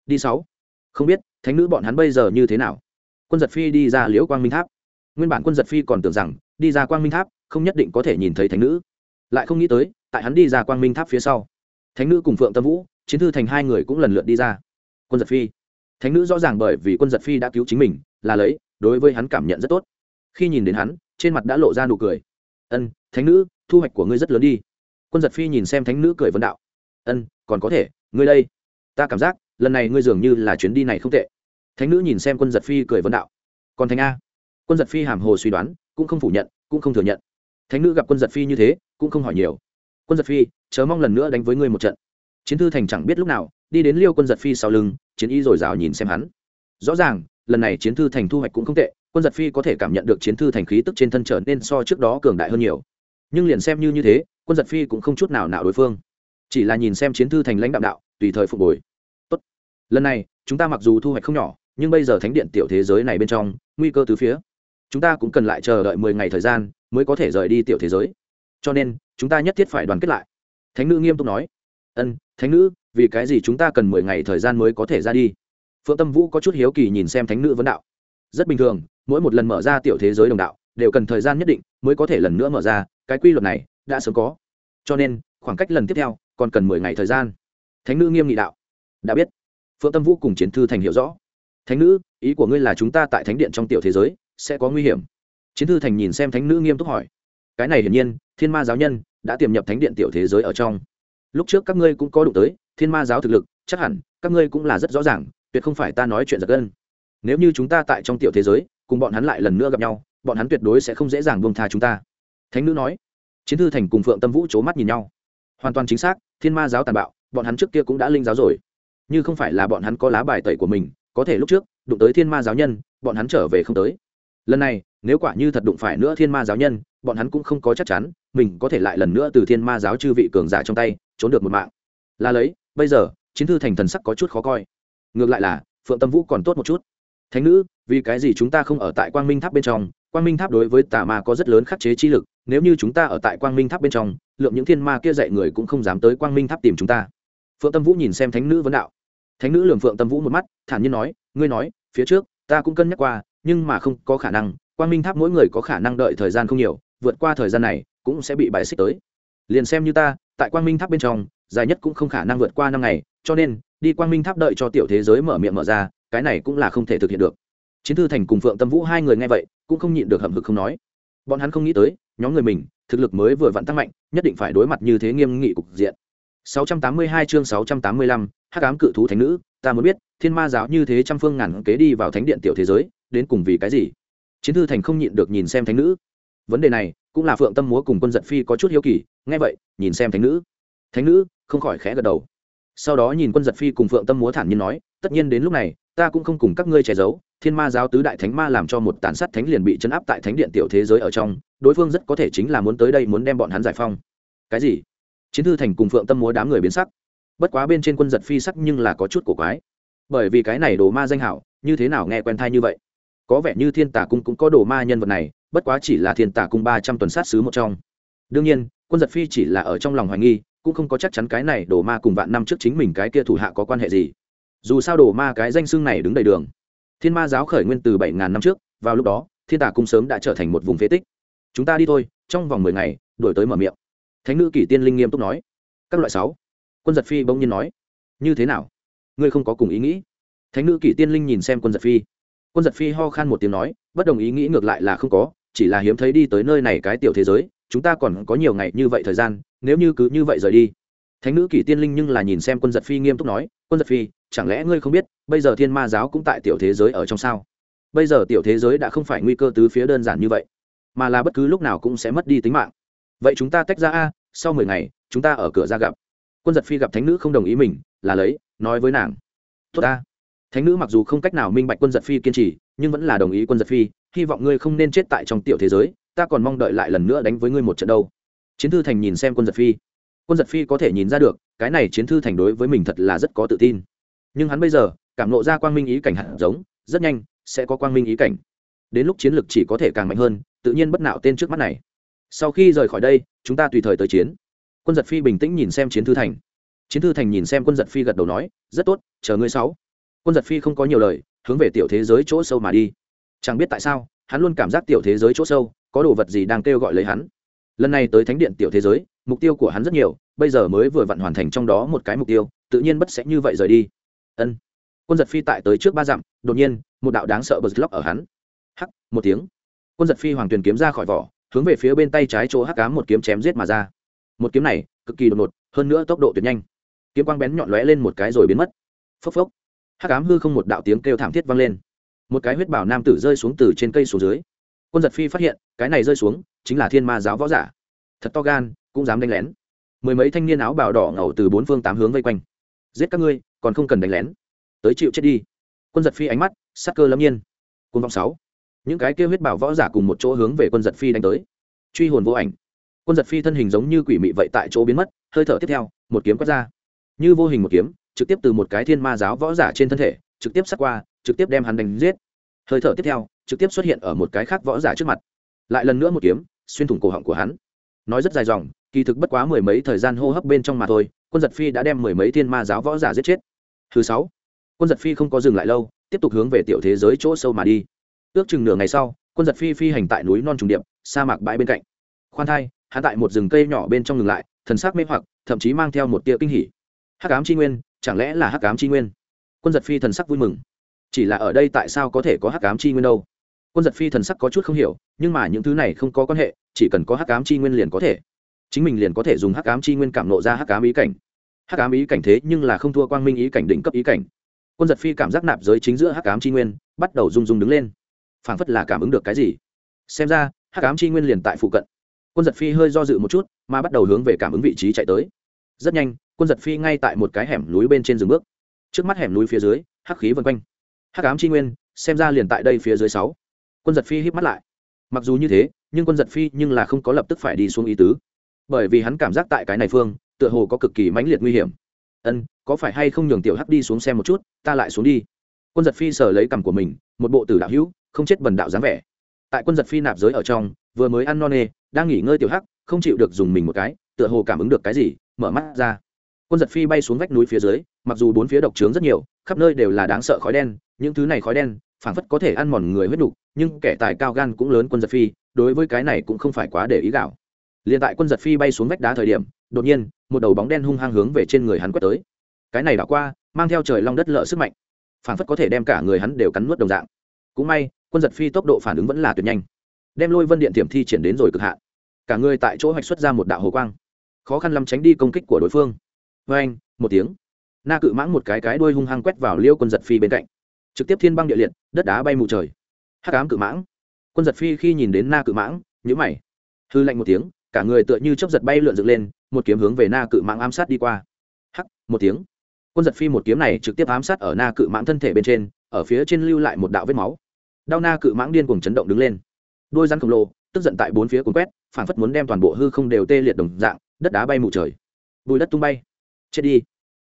Đi sáu không biết, thánh nữ bọn hắn bây giờ như thế nào? Quân giật phi đi ra liễu quang minh tháp. Nguyên bản quân giật phi còn tưởng rằng, đi ra quang minh tháp, không nhất định có thể nhìn thấy thánh nữ. Lại không nghĩ tới, tại hắn đi ra quang minh tháp phía sau, thánh nữ cùng phượng tâm vũ, chiến thư thành hai người cũng lần lượt đi ra. Quân giật phi. Thánh nữ rõ ràng bởi vì quân giật phi đã cứu chính mình, là lấy, đối với hắn cảm nhận rất tốt. Khi nhìn đến hắn, trên mặt đã lộ ra nụ cười. Ân, thánh nữ, thu hoạch của ngươi rất lớn đi. Quân giật phi nhìn xem thánh nữ cười vân đạo. Ân, còn có thể, ngươi đây. Ta cảm giác lần này ngươi dường như là chuyến đi này không tệ. Thánh nữ nhìn xem quân giật phi cười vân đạo. Còn thánh a? Quân giật phi hàm hồ suy đoán, cũng không phủ nhận, cũng không thừa nhận. Thánh nữ gặp quân giật phi như thế, cũng không hỏi nhiều. Quân giật phi, chớ mong lần nữa đánh với ngươi một trận. Chiến thư thành chẳng biết lúc nào, đi đến liêu quân giật phi sau lưng, chiến y rồi rào nhìn xem hắn. Rõ ràng, lần này chiến thư thành thu hoạch cũng không tệ, quân giật phi có thể cảm nhận được chiến thư thành khí tức trên thân trở nên so trước đó cường đại hơn nhiều. Nhưng liền xem như như thế, quân giật phi cũng không chút nào nào đối phương. Chỉ là nhìn xem chiến thư thành lãnh đạo đạo, tùy thời phục hồi lần này, chúng ta mặc dù thu hoạch không nhỏ, nhưng bây giờ thánh điện tiểu thế giới này bên trong, nguy cơ từ phía. Chúng ta cũng cần lại chờ đợi mười ngày thời gian mới có thể rời đi tiểu thế giới. Cho nên, chúng ta nhất thiết phải đoàn kết lại. Thánh nữ nghiêm túc nói. Ân, thánh nữ, vì cái gì chúng ta cần mười ngày thời gian mới có thể ra đi? Phượng tâm vũ có chút hiếu kỳ nhìn xem thánh nữ vấn đạo. Rất bình thường, mỗi một lần mở ra tiểu thế giới đồng đạo, đều cần thời gian nhất định mới có thể lần nữa mở ra, cái quy luật này đã sớm có. Cho nên, khoảng cách lần tiếp theo còn cần mười ngày thời gian. Thánh nữ nghiêm nghị đạo. Đã biết phượng tâm vũ cùng chiến thư thành hiểu rõ. Thánh nữ, ý của ngươi là chúng ta tại thánh điện trong tiểu thế giới sẽ có nguy hiểm. Chiến thư thành nhìn xem thánh nữ nghiêm túc hỏi. Cái này hiển nhiên, thiên ma giáo nhân đã tiềm nhập thánh điện tiểu thế giới ở trong. Lúc trước các ngươi cũng có đụng tới, thiên ma giáo thực lực chắc hẳn các ngươi cũng là rất rõ ràng, tuyệt không phải ta nói chuyện giật gân. Nếu như chúng ta tại trong tiểu thế giới, cùng bọn hắn lại lần nữa gặp nhau, bọn hắn tuyệt đối sẽ không dễ dàng buông tha chúng ta. Thánh nữ nói. Chiến thư thành cùng phượng tâm vũ c h ố mắt nhìn nhau. Hoàn toàn chính xác, thiên ma giáo tàn bạo, bọn hắn trước kia cũng đã linh giáo rồi như không phải là bọn hắn có lá bài tẩy của mình, có thể lúc trước, đụng tới thiên ma giáo nhân, bọn hắn trở về không tới. Lần này, nếu quả như thật đụng phải nữa thiên ma giáo nhân, bọn hắn cũng không có chắc chắn, mình có thể lại lần nữa từ thiên ma giáo chư vị cường giả trong tay, trốn được một mạng. Là lấy, bây giờ, chiến thư thành thần sắc có chút khó coi. Ngược lại là, phượng tâm vũ còn tốt một chút. Thánh nữ, vì cái gì chúng ta không ở tại quang minh tháp bên trong? Quang minh tháp đối với tà ma có rất lớn khắc chế chi lực, nếu như chúng ta ở tại quang minh tháp bên trong, lượng những thiên ma kia dạy người cũng không dám tới quang minh tháp tìm chúng ta. Phượng tâm vũ nhìn xem thánh nữ vấn đạo thánh nữ lường phượng tâm vũ một mắt, thản nhiên nói, ngươi nói, phía trước, ta cũng cân nhắc qua, nhưng mà không có khả năng, quang minh tháp mỗi người có khả năng đợi thời gian không nhiều, vượt qua thời gian này, cũng sẽ bị bài xích tới. Liền xem như ta, tại quang minh tháp bên trong, dài nhất cũng không khả năng vượt qua năm ngày, cho nên, đi quang minh tháp đợi cho tiểu thế giới mở miệng mở ra, cái này cũng là không thể thực hiện được. Chiến thư thành cùng phượng tâm vũ hai người nghe vậy, cũng không nhịn được hậm hực không nói. Bọn hắn không nghĩ tới, nhóm người mình, thực lực mới vừa vặn tăng mạnh, nhất định phải đối mặt như thế nghiêm nghị cục diện. 682 chương 685, hắc ám cự thú thánh nữ ta muốn biết thiên ma giáo như thế trăm phương ngàn kế đi vào thánh điện tiểu thế giới đến cùng vì cái gì? Chiến thư thành không nhịn được nhìn xem thánh nữ. Vấn đề này cũng là phượng tâm múa cùng quân giận phi có chút hiếu kỳ nghe vậy nhìn xem thánh nữ. Thánh nữ không khỏi khẽ gật đầu. Sau đó nhìn quân giận phi cùng phượng tâm múa thản nhiên nói tất nhiên đến lúc này ta cũng không cùng các ngươi che giấu thiên ma giáo tứ đại thánh ma làm cho một tàn sát thánh liền bị chấn áp tại thánh điện tiểu thế giới ở trong đối phương rất có thể chính là muốn tới đây muốn đem bọn hắn giải phong cái gì? Chiến thư thành cùng phượng tâm múa đám người biến sắc. Bất quá bên trên quân giật phi sắc nhưng là có chút cổ quái. Bởi vì cái này đồ ma danh hảo, như thế nào nghe quen thai như vậy? Có vẻ như thiên tả cung cũng có đồ ma nhân vật này, bất quá chỉ là thiên tả cung ba trăm tuần sát sứ một trong. Đương nhiên, quân giật phi chỉ là ở trong lòng hoài nghi, cũng không có chắc chắn cái này đồ ma cùng vạn năm trước chính mình cái kia thủ hạ có quan hệ gì. Dù sao đồ ma cái danh xưng này đứng đầy đường. Thiên ma giáo khởi nguyên từ bảy ngàn năm trước, vào lúc đó, thiên tả cung sớm đã trở thành một vùng phế tích. Chúng ta đi thôi, trong vòng mười ngày đổi tới mở miệng thánh nữ kỷ tiên linh nghiêm túc nói. Các loại sáu. Quân giật phi bỗng nhiên nói. Như thế nào? Ngươi không có cùng ý nghĩ. Thánh nữ kỷ tiên linh nhìn xem quân giật phi. Quân giật phi ho khan một tiếng nói, bất đồng ý nghĩ ngược lại là không có, chỉ là hiếm thấy đi tới nơi này cái tiểu thế giới, chúng ta còn có nhiều ngày như vậy thời gian, nếu như cứ như vậy rời đi. Thánh nữ kỷ tiên linh nhưng là nhìn xem quân giật phi nghiêm túc nói, quân giật phi, chẳng lẽ ngươi không biết, bây giờ thiên ma giáo cũng tại tiểu thế giới ở trong sao? Bây giờ tiểu thế giới đã không phải nguy cơ tứ phía đơn giản như vậy, mà là bất cứ lúc nào cũng sẽ mất đi tính mạng vậy chúng ta tách ra a, sau mười ngày, chúng ta ở cửa ra gặp. Quân giật phi gặp thánh nữ không đồng ý mình, là lấy, nói với nàng. Tốt ta. Thánh nữ mặc dù không cách nào minh bạch quân giật phi kiên trì, nhưng vẫn là đồng ý quân giật phi, hy vọng ngươi không nên chết tại trong tiểu thế giới, ta còn mong đợi lại lần nữa đánh với ngươi một trận đâu. Chiến thư thành nhìn xem quân giật phi. Quân giật phi có thể nhìn ra được, cái này chiến thư thành đối với mình thật là rất có tự tin. Nhưng hắn bây giờ, cảm nộ ra quang minh ý cảnh hạt giống, rất nhanh, sẽ có quang minh ý cảnh. Đến lúc chiến lược chỉ có thể càng mạnh hơn, tự nhiên bất nạo tên trước mắt này sau khi rời khỏi đây, chúng ta tùy thời tới chiến. Quân giật phi bình tĩnh nhìn xem chiến thư thành. Chiến thư thành nhìn xem quân giật phi gật đầu nói, rất tốt, chờ ngươi sáu quân giật phi không có nhiều lời, hướng về tiểu thế giới chỗ sâu mà đi. Chẳng biết tại sao, hắn luôn cảm giác tiểu thế giới chỗ sâu, có đồ vật gì đang kêu gọi lấy hắn. Lần này tới thánh điện tiểu thế giới, mục tiêu của hắn rất nhiều, bây giờ mới vừa vặn hoàn thành trong đó một cái mục tiêu, tự nhiên bất sẽ như vậy rời đi. Ân. Quân giật phi tại tới trước ba dặm, đột nhiên, một đạo đáng sợ bật lóc ở hắn. Hắc, một tiếng. Quân giật phi hoàng tuyền kiếm ra khỏi vỏ hướng về phía bên tay trái chỗ hắc cám một kiếm chém giết mà ra. Một kiếm này, cực kỳ đột ngột, hơn nữa tốc độ tuyệt nhanh. Kiếm quang bén nhọn lóe lên một cái rồi biến mất. Phốc phốc. Hắc cám hư không một đạo tiếng kêu thảm thiết vang lên. Một cái huyết bảo nam tử rơi xuống từ trên cây xuống dưới. Quân giật phi phát hiện, cái này rơi xuống, chính là thiên ma giáo võ giả. Thật to gan, cũng dám đánh lén. Mười mấy thanh niên áo bào đỏ ngầu từ bốn phương tám hướng vây quanh. Giết các ngươi, còn không cần đánh lén. Tới chịu chết đi. Quân giật phi ánh mắt, sắc cơ lâm nhiên. Quân vọng sáu những cái kêu huyết bảo võ giả cùng một chỗ hướng về quân giật phi đánh tới. Truy hồn vô ảnh. Quân giật phi thân hình giống như quỷ mị vậy tại chỗ biến mất, hơi thở tiếp theo, một kiếm quát ra. Như vô hình một kiếm, trực tiếp từ một cái thiên ma giáo võ giả trên thân thể, trực tiếp sát qua, trực tiếp đem hắn đánh giết. Hơi thở tiếp theo, trực tiếp xuất hiện ở một cái khác võ giả trước mặt. Lại lần nữa một kiếm, xuyên thủng cổ họng của hắn. Nói rất dài dòng, kỳ thực bất quá mười mấy thời gian hô hấp bên trong mà thôi, quân giật phi đã đem mười mấy thiên ma giáo võ giả giết chết. Thứ sáu, quân giật phi không có dừng lại lâu, tiếp tục hướng về tiểu thế giới chỗ sâu mà đi ước chừng nửa ngày sau, quân giật phi phi hành tại núi non trùng điệp, sa mạc bãi bên cạnh. Khoan thai hạ tại một rừng cây nhỏ bên trong ngừng lại, thần sắc mê hoặc, thậm chí mang theo một tia kinh hỉ. Hắc ám c nguyên, chẳng lẽ là hắc ám c nguyên? Quân giật phi thần sắc vui mừng. Chỉ là ở đây tại sao có thể có hắc ám c nguyên đâu? Quân giật phi thần sắc có chút không hiểu, nhưng mà những thứ này không có quan hệ, chỉ cần có hắc ám c nguyên liền có thể. Chính mình liền có thể dùng hắc ám c nguyên cảm nộ ra hắc ám ý cảnh. Hắc ám ý cảnh thế nhưng là không thua quang minh ý cảnh đỉnh cấp ý cảnh. Quân giật phi cảm giác nạp giới chính giữa hắc ám Chi nguyên, bắt đầu rung rung đứng lên phảng phất là cảm ứng được cái gì. Xem ra, hắc ám chi nguyên liền tại phụ cận. Quân giật phi hơi do dự một chút, mà bắt đầu hướng về cảm ứng vị trí chạy tới. Rất nhanh, quân giật phi ngay tại một cái hẻm núi bên trên rừng bước. Trước mắt hẻm núi phía dưới, hắc khí vân quanh. Hắc ám chi nguyên, xem ra liền tại đây phía dưới sáu. Quân giật phi hít mắt lại. Mặc dù như thế, nhưng quân giật phi nhưng là không có lập tức phải đi xuống ý tứ. Bởi vì hắn cảm giác tại cái này phương, tựa hồ có cực kỳ mãnh liệt nguy hiểm. Ân, có phải hay không nhường tiểu hắc đi xuống xem một chút, ta lại xuống đi. Quân giật phi sờ lấy cằm của mình, một bộ tử đạo hữu không chết bần đạo dáng vẻ. Tại quân giật phi nạp giới ở trong, vừa mới ăn no nê, đang nghỉ ngơi tiểu hắc, không chịu được dùng mình một cái, tựa hồ cảm ứng được cái gì, mở mắt ra. Quân giật phi bay xuống vách núi phía dưới, mặc dù bốn phía độc trướng rất nhiều, khắp nơi đều là đáng sợ khói đen, những thứ này khói đen, phảng phất có thể ăn mòn người huyết đục, nhưng kẻ tài cao gan cũng lớn quân giật phi, đối với cái này cũng không phải quá để ý gạo. Liền tại quân giật phi bay xuống vách đá thời điểm, đột nhiên, một đầu bóng đen hung hăng hướng về trên người hắn quét tới. Cái này đã qua, mang theo trời long đất lợ sức mạnh, phảng phất có thể đem cả người hắn đều cắn nuốt đồng dạng cũng may, quân giật phi tốc độ phản ứng vẫn là tuyệt nhanh. Đem lôi vân điện tiềm thi triển đến rồi cực hạn. Cả người tại chỗ hoạch xuất ra một đạo hồ quang. Khó khăn lắm tránh đi công kích của đối phương. Vê anh, một tiếng. Na cự mãng một cái cái đuôi hung hăng quét vào liêu quân giật phi bên cạnh. Trực tiếp thiên băng địa liệt, đất đá bay mù trời. Hắc ám cự mãng. Quân giật phi khi nhìn đến na cự mãng nhữ mày. Hư lạnh một tiếng, cả người tựa như chấp giật bay lượn dựng lên, một kiếm hướng về na cự mãng ám sát đi qua. Hắc, một tiếng. Quân giật phi một kiếm này trực tiếp ám sát ở na cự mãng thân thể bên trên ở phía trên lưu lại một đạo vết máu. Đao na cự mãng điên cùng chấn động đứng lên. Đôi rắn khổng lồ, tức giận tại bốn phía cuốn quét, phản phất muốn đem toàn bộ hư không đều tê liệt đồng dạng, đất đá bay mù trời. Bùi đất tung bay. Chết đi.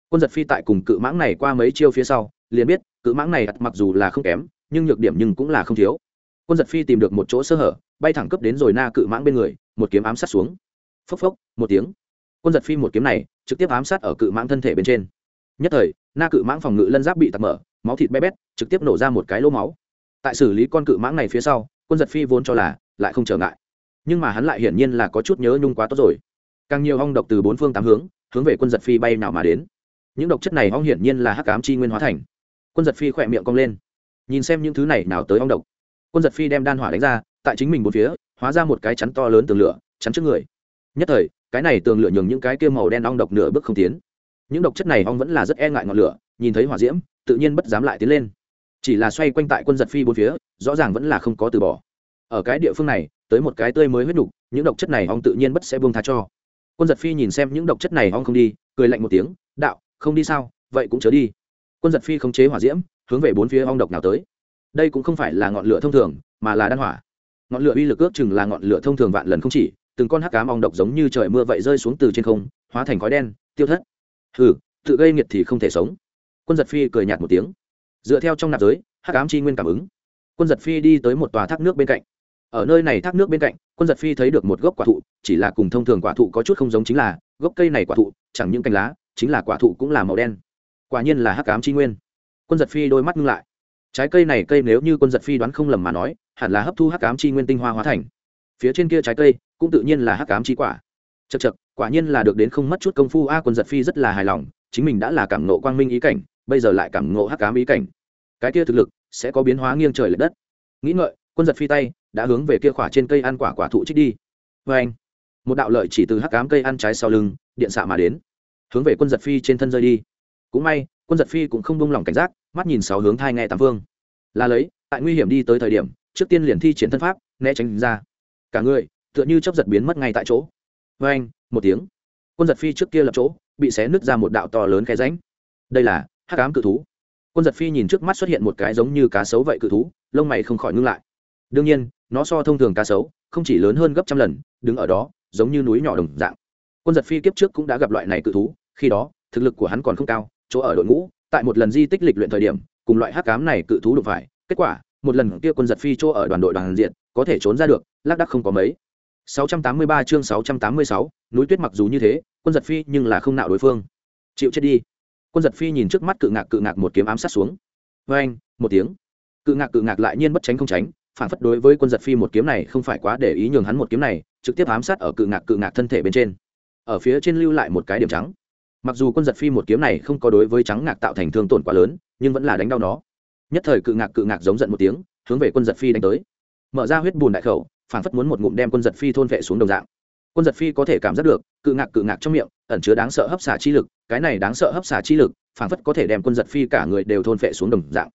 Quân giật phi tại cùng cự mãng này qua mấy chiêu phía sau, liền biết, cự mãng này mặc dù là không kém, nhưng nhược điểm nhưng cũng là không thiếu. Quân giật phi tìm được một chỗ sơ hở, bay thẳng cấp đến rồi na cự mãng bên người, một kiếm ám sát xuống. Phốc phốc, một tiếng. Quân giật phi một kiếm này, trực tiếp ám sát ở cự mãng thân thể bên trên. Nhất thời, na cự mãng phòng ngự lân giáp bị tạt mở máu thịt bé bét, trực tiếp nổ ra một cái lỗ máu. Tại xử lý con cự mãng này phía sau, quân giật phi vốn cho là lại không trở ngại. Nhưng mà hắn lại hiển nhiên là có chút nhớ nhung quá tốt rồi. Càng nhiều hong độc từ bốn phương tám hướng hướng về quân giật phi bay nào mà đến. Những độc chất này hong hiển nhiên là hắc cám chi nguyên hóa thành. Quân giật phi khỏe miệng cong lên. Nhìn xem những thứ này nào tới hong độc. Quân giật phi đem đan hỏa đánh ra, tại chính mình một phía, hóa ra một cái chắn to lớn tường lửa, chắn trước người. Nhất thời, cái này tường lửa nhường những cái kia màu đen ong độc nửa bước không tiến. Những độc chất này ong vẫn là rất e ngại ngọn lửa nhìn thấy hỏa diễm, tự nhiên bất dám lại tiến lên. Chỉ là xoay quanh tại quân giật phi bốn phía, rõ ràng vẫn là không có từ bỏ. Ở cái địa phương này, tới một cái tươi mới huyết đục những độc chất này ong tự nhiên bất sẽ buông tha cho. Quân giật phi nhìn xem những độc chất này ong không đi, cười lạnh một tiếng, đạo, không đi sao? Vậy cũng chớ đi. Quân giật phi khống chế hỏa diễm, hướng về bốn phía ong độc nào tới. Đây cũng không phải là ngọn lửa thông thường, mà là đan hỏa. Ngọn lửa uy lực ước chừng là ngọn lửa thông thường vạn lần không chỉ, từng con hắc cám ong độc giống như trời mưa vậy rơi xuống từ trên không, hóa thành khói đen, tiêu thất. Hừ, tự gây nghiệt thì không thể sống quân giật phi cười nhạt một tiếng. Dựa theo trong nạp giới, hắc ám chi nguyên cảm ứng, quân giật phi đi tới một tòa thác nước bên cạnh. Ở nơi này thác nước bên cạnh, quân giật phi thấy được một gốc quả thụ, chỉ là cùng thông thường quả thụ có chút không giống chính là, gốc cây này quả thụ, chẳng những cành lá, chính là quả thụ cũng là màu đen. Quả nhiên là hắc ám chi nguyên. Quân giật phi đôi mắt ngưng lại. Trái cây này cây nếu như quân giật phi đoán không lầm mà nói, hẳn là hấp thu hắc ám chi nguyên tinh hoa hóa thành. Phía trên kia trái cây cũng tự nhiên là hắc ám chi quả. Chật chật quả nhiên là được đến không mất chút công phu. A, quân giật phi rất là hài lòng, chính mình đã là cảm nộ quang minh ý cảnh bây giờ lại cảm ngộ hắc ám ý cảnh. Cái kia thực lực sẽ có biến hóa nghiêng trời l ệ đất. Nghĩ ngợi, quân giật phi tay đã hướng về kia khỏa trên cây ăn quả quả thụ trích đi. Vê anh, một đạo lợi chỉ từ hắc ám cây ăn trái sau lưng, điện xạ mà đến. Hướng về quân giật phi trên thân rơi đi. Cũng may, quân giật phi cũng không buông lỏng cảnh giác, mắt nhìn sáu hướng thai nghe tám phương. Là lấy, tại nguy hiểm đi tới thời điểm, trước tiên liền thi triển thân pháp, né tránh ra. Cả người, tựa như chấp giật biến mất ngay tại chỗ. Vê anh, một tiếng, quân giật phi trước kia lập chỗ, bị xé nứt ra một đạo to lớn khe ránh đây là hắc ám cự thú. Quân giật phi nhìn trước mắt xuất hiện một cái giống như cá sấu vậy cự thú lông mày không khỏi ngưng lại. Đương nhiên nó so thông thường cá sấu không chỉ lớn hơn gấp trăm lần đứng ở đó giống như núi nhỏ đồng dạng. Quân giật phi kiếp trước cũng đã gặp loại này cự thú khi đó thực lực của hắn còn không cao chỗ ở đội ngũ tại một lần di tích lịch luyện thời điểm cùng loại hắc cám này cự thú đụng phải kết quả một lần kia quân giật phi chỗ ở đoàn đội đoàn diện có thể trốn ra được lác đắc không có mấy. 683 chương 686, núi tuyết mặc dù như thế quân giật phi nhưng là không nạo đối phương. Chịu chết đi quân giật phi nhìn trước mắt cự ngạc cự ngạc một kiếm ám sát xuống. Vê anh một tiếng. Cự ngạc cự ngạc lại nhiên bất tránh không tránh, phản phất đối với quân giật phi một kiếm này không phải quá để ý nhường hắn một kiếm này, trực tiếp ám sát ở cự ngạc cự ngạc thân thể bên trên. Ở phía trên lưu lại một cái điểm trắng. Mặc dù quân giật phi một kiếm này không có đối với trắng ngạc tạo thành thương tổn quá lớn, nhưng vẫn là đánh đau nó. Nhất thời cự ngạc cự ngạc giống giận một tiếng, hướng về quân giật phi đánh tới. Mở ra huyết bùn đại khẩu, phản phất muốn một ngụm đem quân giật phi thôn vệ xuống đồng dạng. Quân giật phi có thể cảm giác được, cự ngạc cự ngạc trong miệng, ẩn chứa đáng sợ hấp xả chi lực cái này đáng sợ hấp xả chi lực phản phất có thể đem quân giật phi cả người đều thôn phệ xuống đồng dạng.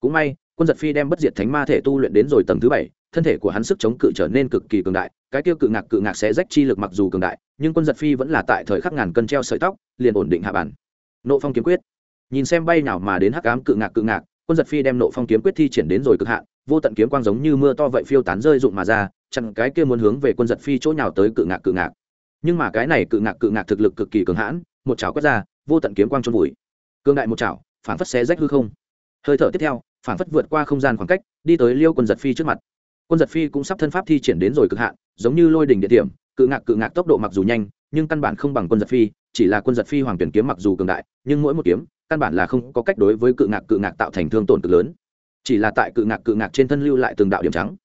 Cũng may, quân giật phi đem bất diệt thánh ma thể tu luyện đến rồi tầng thứ bảy, thân thể của hắn sức chống cự trở nên cực kỳ cường đại, cái tiêu cự ngạc cự ngạc sẽ rách chi lực mặc dù cường đại, nhưng quân giật phi vẫn là tại thời khắc ngàn cân treo sợi tóc, liền ổn định hạ bản. Nộ phong kiếm quyết. Nhìn xem bay nào mà đến hắc ám cự ngạc cự ngạc, quân giật phi đem nộ phong kiếm quyết thi triển đến rồi cực hạn, vô tận kiếm quang giống như mưa to vậy phiêu tán rơi rụng mà ra, chặn cái kia muốn hướng về quân giật phi chỗ nhào tới cự ngạc cự ngạc. Nhưng mà cái này cự ngạc cự ngạc thực lực cực kỳ cường hãn một chảo quét ra, vô tận kiếm quang trôn vùi. Cương đại một chảo phản phất xé rách hư không. Hơi thở tiếp theo phản phất vượt qua không gian khoảng cách, đi tới liêu quân giật phi trước mặt. Quân giật phi cũng sắp thân pháp thi triển đến rồi cực hạn, giống như lôi đỉnh địa điểm, cự ngạc cự ngạc tốc độ mặc dù nhanh, nhưng căn bản không bằng quân giật phi, chỉ là quân giật phi hoàng tuyển kiếm mặc dù cường đại, nhưng mỗi một kiếm, căn bản là không có cách đối với cự ngạc cự ngạc tạo thành thương tổn cực lớn. Chỉ là tại cự ngạc cự ngạc trên thân lưu lại từng đạo điểm trắng,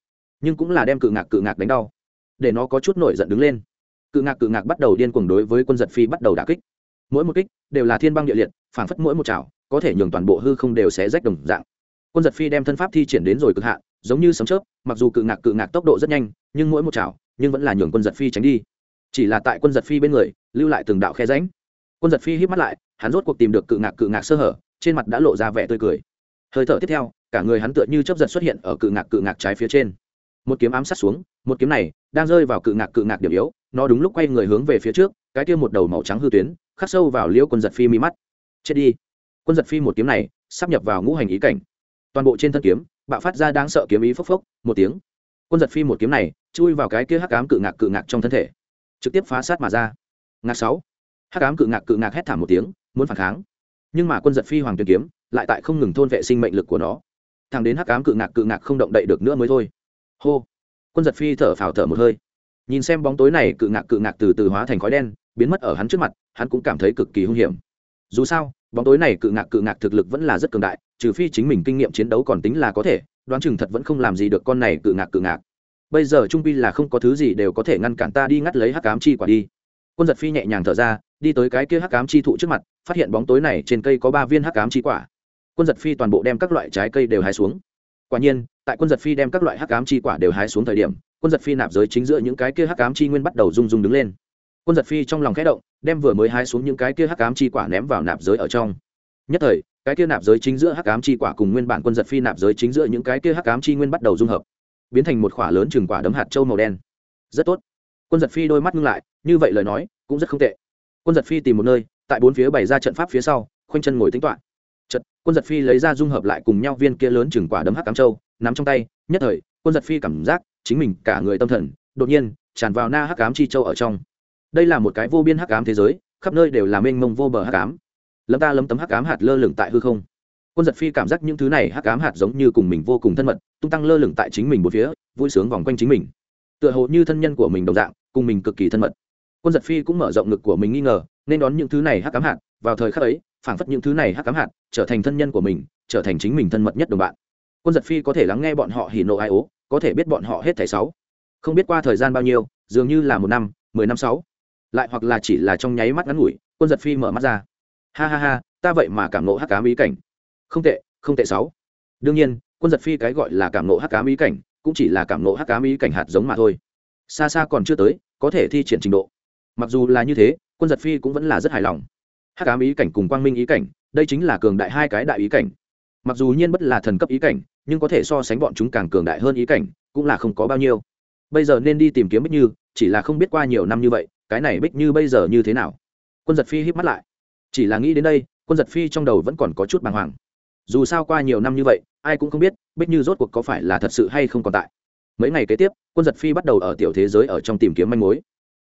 nhưng cũng là đem cự ngạc cự ngạc đánh đau, để nó có chút nổi giận đứng lên. Cự ngạc cự ngạc bắt đầu điên cuồng đối với quân giật phi bắt đầu đả kích mỗi một kích đều là thiên băng địa liệt, phảng phất mỗi một chảo, có thể nhường toàn bộ hư không đều sẽ rách đồng dạng. Quân giật phi đem thân pháp thi triển đến rồi cực hạn, giống như sấm chớp, mặc dù cự ngạc cự ngạc tốc độ rất nhanh, nhưng mỗi một chảo, nhưng vẫn là nhường quân giật phi tránh đi. Chỉ là tại quân giật phi bên người, lưu lại từng đạo khe ránh quân giật phi hít mắt lại, hắn rốt cuộc tìm được cự ngạc cự ngạc sơ hở, trên mặt đã lộ ra vẻ tươi cười. Hơi thở tiếp theo, cả người hắn tựa như chấp giật xuất hiện ở cự ngạc cự ngạc trái phía trên. Một kiếm ám sát xuống, một kiếm này đang rơi vào cự ngạc cự ngạc điểm yếu, nó đúng lúc quay người hướng về phía trước, cái kia một đầu màu trắng hư tuyến khắc sâu vào liễu quân giật phi mi mắt. Chết đi. Quân giật phi một kiếm này sắp nhập vào ngũ hành ý cảnh. Toàn bộ trên thân kiếm, bạo phát ra đáng sợ kiếm ý phốc phốc, một tiếng. Quân giật phi một kiếm này chui vào cái kia hắc ám cự ngạc cự ngạc trong thân thể, trực tiếp phá sát mà ra. Ngạc sáu. Hắc ám cự ngạc cự ngạc hét thảm một tiếng, muốn phản kháng. Nhưng mà quân giật phi hoàng tuyền kiếm lại tại không ngừng thôn vệ sinh mệnh lực của nó. Thằng đến hắc ám cự ngạc cự ngạc không động đậy được nữa mới thôi. Hô. Quân giật phi thở phào thở một hơi. Nhìn xem bóng tối này cự ngạc cự ngạc từ từ hóa thành khói đen biến mất ở hắn trước mặt, hắn cũng cảm thấy cực kỳ hung hiểm. Dù sao, bóng tối này cự ngạc cự ngạc thực lực vẫn là rất cường đại, trừ phi chính mình kinh nghiệm chiến đấu còn tính là có thể, đoán chừng thật vẫn không làm gì được con này cự ngạc cự ngạc. Bây giờ trung pi là không có thứ gì đều có thể ngăn cản ta đi ngắt lấy hắc cám chi quả đi. Quân giật phi nhẹ nhàng thở ra, đi tới cái kia hắc cám chi thụ trước mặt, phát hiện bóng tối này trên cây có ba viên hắc cám chi quả. Quân giật phi toàn bộ đem các loại trái cây đều hái xuống. Quả nhiên, tại quân giật phi đem các loại hắc cám chi quả đều hái xuống thời điểm, quân giật phi nạp giới chính giữa những cái kia hắc cám chi nguyên bắt đầu rung rung đứng lên quân giật phi trong lòng khẽ động, đem vừa mới hái xuống những cái kia hắc cám chi quả ném vào nạp giới ở trong. Nhất thời, cái kia nạp giới chính giữa hắc ám chi quả cùng nguyên bản quân giật phi nạp giới chính giữa những cái kia hắc ám chi nguyên bắt đầu dung hợp, biến thành một quả lớn chừng quả đấm hạt trâu màu đen. Rất tốt. Quân giật phi đôi mắt ngưng lại, như vậy lời nói, cũng rất không tệ. Quân giật phi tìm một nơi, tại bốn phía bày ra trận pháp phía sau, khoanh chân ngồi tính toán. Trận quân giật phi lấy ra dung hợp lại cùng nhau viên kia lớn chừng quả đấm hắc ám trâu nắm trong tay, nhất thời, quân giật phi cảm giác chính mình cả người tâm thần, đột nhiên, tràn vào na hắc ám chi châu ở trong đây là một cái vô biên hắc ám thế giới, khắp nơi đều là mênh mông vô bờ hắc ám. Lấm ta lấm tấm hắc ám hạt lơ lửng tại hư không. Quân giật phi cảm giác những thứ này hắc ám hạt giống như cùng mình vô cùng thân mật, tung tăng lơ lửng tại chính mình một phía, vui sướng vòng quanh chính mình. Tựa hồ như thân nhân của mình đồng dạng, cùng mình cực kỳ thân mật. Quân giật phi cũng mở rộng ngực của mình nghi ngờ, nên đón những thứ này hắc ám hạt, vào thời khắc ấy, phảng phất những thứ này hắc ám hạt, trở thành thân nhân của mình, trở thành chính mình thân mật nhất đồng bạn. Quân giật phi có thể lắng nghe bọn họ hỉ nộ ai ố, có thể biết bọn họ hết thảy sáu. Không biết qua thời gian bao nhiêu, dường như là một năm, mười năm sáu lại hoặc là chỉ là trong nháy mắt ngắn ngủi, quân giật phi mở mắt ra. Ha ha ha, ta vậy mà cảm nộ hắc cám ý cảnh. Không tệ không tệ sáu. Đương nhiên, quân giật phi cái gọi là cảm nộ hắc cám ý cảnh, cũng chỉ là cảm nộ hắc cám ý cảnh hạt giống mà thôi. Xa xa còn chưa tới, có thể thi triển trình độ. Mặc dù là như thế, quân giật phi cũng vẫn là rất hài lòng. Hắc ám ý cảnh cùng quang minh ý cảnh, đây chính là cường đại hai cái đại ý cảnh. Mặc dù nhiên bất là thần cấp ý cảnh, nhưng có thể so sánh bọn chúng càng cường đại hơn ý cảnh, cũng là không có bao nhiêu. Bây giờ nên đi tìm kiếm bích như, chỉ là không biết qua nhiều năm như vậy cái này bích như bây giờ như thế nào? Quân giật phi hít mắt lại. Chỉ là nghĩ đến đây, quân giật phi trong đầu vẫn còn có chút bàng hoàng. Dù sao qua nhiều năm như vậy, ai cũng không biết bích như rốt cuộc có phải là thật sự hay không còn tại. Mấy ngày kế tiếp, quân giật phi bắt đầu ở tiểu thế giới ở trong tìm kiếm manh mối.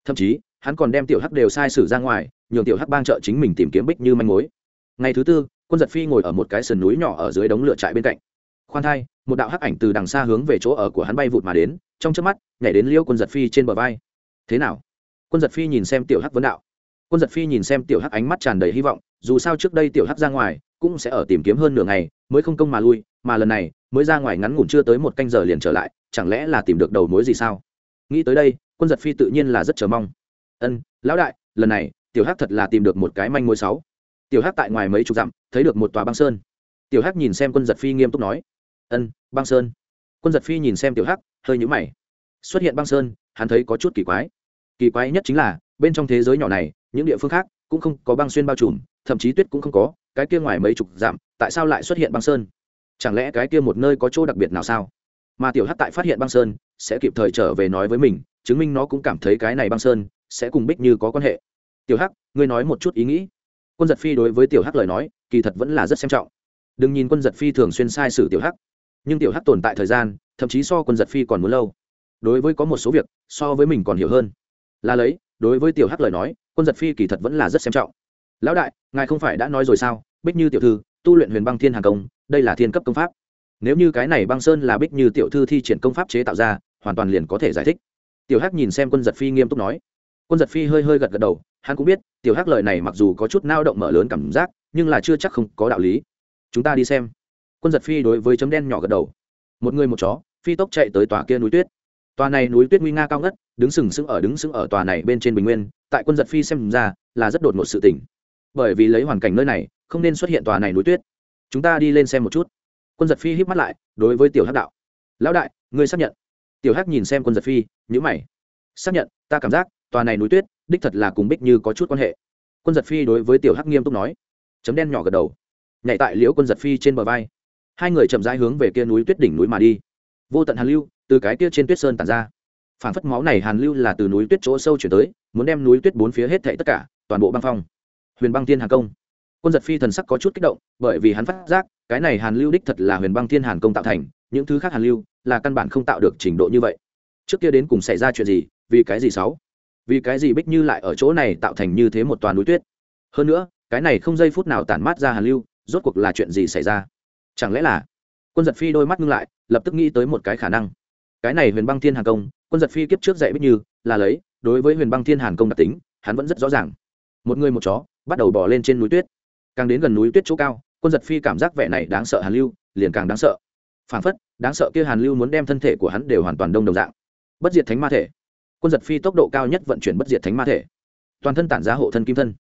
Thậm chí, hắn còn đem tiểu hắc đều sai sử ra ngoài, nhường tiểu hắc bang trợ chính mình tìm kiếm bích như manh mối. Ngày thứ tư, quân giật phi ngồi ở một cái sườn núi nhỏ ở dưới đống lửa trại bên cạnh. Khoan thai, một đạo hắc ảnh từ đằng xa hướng về chỗ ở của hắn bay vụt mà đến, trong chớp mắt, nhảy đến liêu quân giật phi trên bờ vai. Thế nào? Quân giật phi nhìn xem tiểu hắc vấn đạo. Quân giật phi nhìn xem tiểu hắc ánh mắt tràn đầy hy vọng, dù sao trước đây tiểu hắc ra ngoài, cũng sẽ ở tìm kiếm hơn nửa ngày, mới không công mà lui, mà lần này, mới ra ngoài ngắn ngủn chưa tới một canh giờ liền trở lại, chẳng lẽ là tìm được đầu mối gì sao? Nghĩ tới đây, quân giật phi tự nhiên là rất chờ mong. Ân, lão đại, lần này, tiểu hắc thật là tìm được một cái manh mối sáu. Tiểu hắc tại ngoài mấy chục dặm, thấy được một tòa băng sơn. Tiểu hắc nhìn xem quân giật phi nghiêm túc nói, ân, băng sơn. Quân giật phi nhìn xem tiểu hắc, hơi nhũ mày. Xuất hiện băng sơn, hắn thấy có chút kỳ quái kỳ quái nhất chính là, bên trong thế giới nhỏ này, những địa phương khác cũng không có băng xuyên bao trùm, thậm chí tuyết cũng không có, cái kia ngoài mấy chục dặm, tại sao lại xuất hiện băng sơn? Chẳng lẽ cái kia một nơi có chỗ đặc biệt nào sao? Mà tiểu hắc tại phát hiện băng sơn, sẽ kịp thời trở về nói với mình, chứng minh nó cũng cảm thấy cái này băng sơn sẽ cùng bích như có quan hệ. Tiểu hắc, ngươi nói một chút ý nghĩ. Quân giật phi đối với tiểu hắc lời nói, kỳ thật vẫn là rất xem trọng. Đừng nhìn quân giật phi thường xuyên sai sử tiểu hắc, nhưng tiểu hắc tồn tại thời gian, thậm chí so quân giật phi còn muốn lâu. Đối với có một số việc, so với mình còn hiểu hơn là lấy, đối với tiểu hắc lời nói, quân giật phi kỳ thật vẫn là rất xem trọng. Lão đại, ngài không phải đã nói rồi sao? Bích như tiểu thư, tu luyện huyền băng thiên hàng công, đây là thiên cấp công pháp. Nếu như cái này băng sơn là bích như tiểu thư thi triển công pháp chế tạo ra, hoàn toàn liền có thể giải thích. Tiểu hắc nhìn xem quân giật phi nghiêm túc nói. Quân giật phi hơi hơi gật gật đầu, hắn cũng biết, tiểu hắc lời này mặc dù có chút nao động mở lớn cảm giác, nhưng là chưa chắc không có đạo lý. Chúng ta đi xem. Quân giật phi đối với chấm đen nhỏ gật đầu. Một người một chó, phi tốc chạy tới tòa kia núi tuyết tòa này núi tuyết nguy nga cao ngất, đứng sừng sững ở đứng sững ở tòa này bên trên bình nguyên, tại quân giật phi xem ra là rất đột ngột sự tỉnh bởi vì lấy hoàn cảnh nơi này, không nên xuất hiện tòa này núi tuyết. Chúng ta đi lên xem một chút. Quân giật phi híp mắt lại, đối với tiểu hắc đạo. Lão đại, ngươi xác nhận. Tiểu hắc nhìn xem quân giật phi nhữ mày. Xác nhận, ta cảm giác, tòa này núi tuyết, đích thật là cùng bích như có chút quan hệ. Quân giật phi đối với tiểu hắc nghiêm túc nói. Chấm đen nhỏ gật đầu. Nhảy tại liễu quân giật phi trên bờ vai. Hai người chậm rãi hướng về kia núi tuyết đỉnh núi mà đi. Vô tận hàn lưu từ cái kia trên tuyết sơn tản ra. Phản phất máu này hàn lưu là từ núi tuyết chỗ sâu chuyển tới, muốn đem núi tuyết bốn phía hết thảy tất cả, toàn bộ băng phong. Huyền băng thiên hàn công. Quân giật phi thần sắc có chút kích động, bởi vì hắn phát giác, cái này hàn lưu đích thật là huyền băng thiên hàn công tạo thành, những thứ khác hàn lưu là căn bản không tạo được trình độ như vậy. Trước kia đến cùng xảy ra chuyện gì, vì cái gì xấu vì cái gì bích như lại ở chỗ này tạo thành như thế một toàn núi tuyết? Hơn nữa, cái này không giây phút nào tản mát ra hàn lưu, rốt cuộc là chuyện gì xảy ra? Chẳng lẽ là? Quân giật phi đôi mắt ngưng lại, lập tức nghĩ tới một cái khả năng cái này huyền băng thiên hàn công, quân giật phi kiếp trước dạy bích như, là lấy, đối với huyền băng thiên hàn công đặc tính, hắn vẫn rất rõ ràng. Một người một chó, bắt đầu bỏ lên trên núi tuyết. Càng đến gần núi tuyết chỗ cao, quân giật phi cảm giác vẻ này đáng sợ hàn lưu, liền càng đáng sợ. Phản phất, đáng sợ kia hàn lưu muốn đem thân thể của hắn đều hoàn toàn đông đồng dạng. Bất diệt thánh ma thể. Quân giật phi tốc độ cao nhất vận chuyển bất diệt thánh ma thể. Toàn thân tản ra hộ thân kim thân.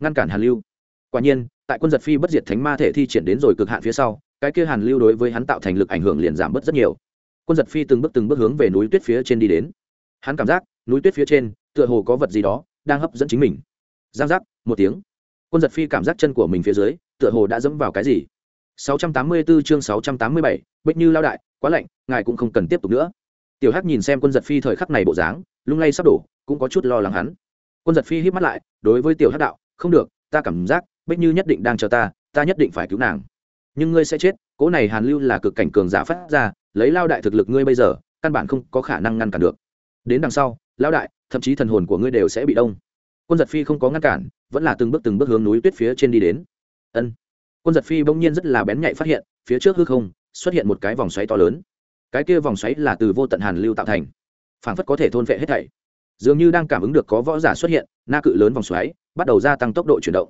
Ngăn cản hàn lưu. Quả nhiên, tại quân giật phi bất diệt thánh ma thể thi triển đến rồi cực hạn phía sau, cái kia hàn lưu đối với hắn tạo thành lực ảnh hưởng liền giảm bớt rất nhiều quân giật phi từng bước từng bước hướng về núi tuyết phía trên đi đến. Hắn cảm giác núi tuyết phía trên tựa hồ có vật gì đó đang hấp dẫn chính mình. Giang giác một tiếng. Quân giật phi cảm giác chân của mình phía dưới tựa hồ đã dẫm vào cái gì. 684 chương 687, bích như lao đại quá lạnh ngài cũng không cần tiếp tục nữa. Tiểu hắc nhìn xem quân giật phi thời khắc này bộ dáng lung lay sắp đổ cũng có chút lo lắng hắn. Quân giật phi hít mắt lại đối với tiểu hắc đạo không được ta cảm giác bích như nhất định đang chờ ta ta nhất định phải cứu nàng. Nhưng ngươi sẽ chết cỗ này hàn lưu là cực cảnh cường giả phát ra lấy lao đại thực lực ngươi bây giờ, căn bản không có khả năng ngăn cản được. Đến đằng sau, lao đại, thậm chí thần hồn của ngươi đều sẽ bị đông. Quân giật phi không có ngăn cản, vẫn là từng bước từng bước hướng núi tuyết phía trên đi đến. Ân. Quân giật phi bỗng nhiên rất là bén nhạy phát hiện, phía trước hư không xuất hiện một cái vòng xoáy to lớn. Cái kia vòng xoáy là từ vô tận hàn lưu tạo thành, phảng phất có thể thôn vệ hết thảy. Dường như đang cảm ứng được có võ giả xuất hiện, na cự lớn vòng xoáy bắt đầu gia tăng tốc độ chuyển động.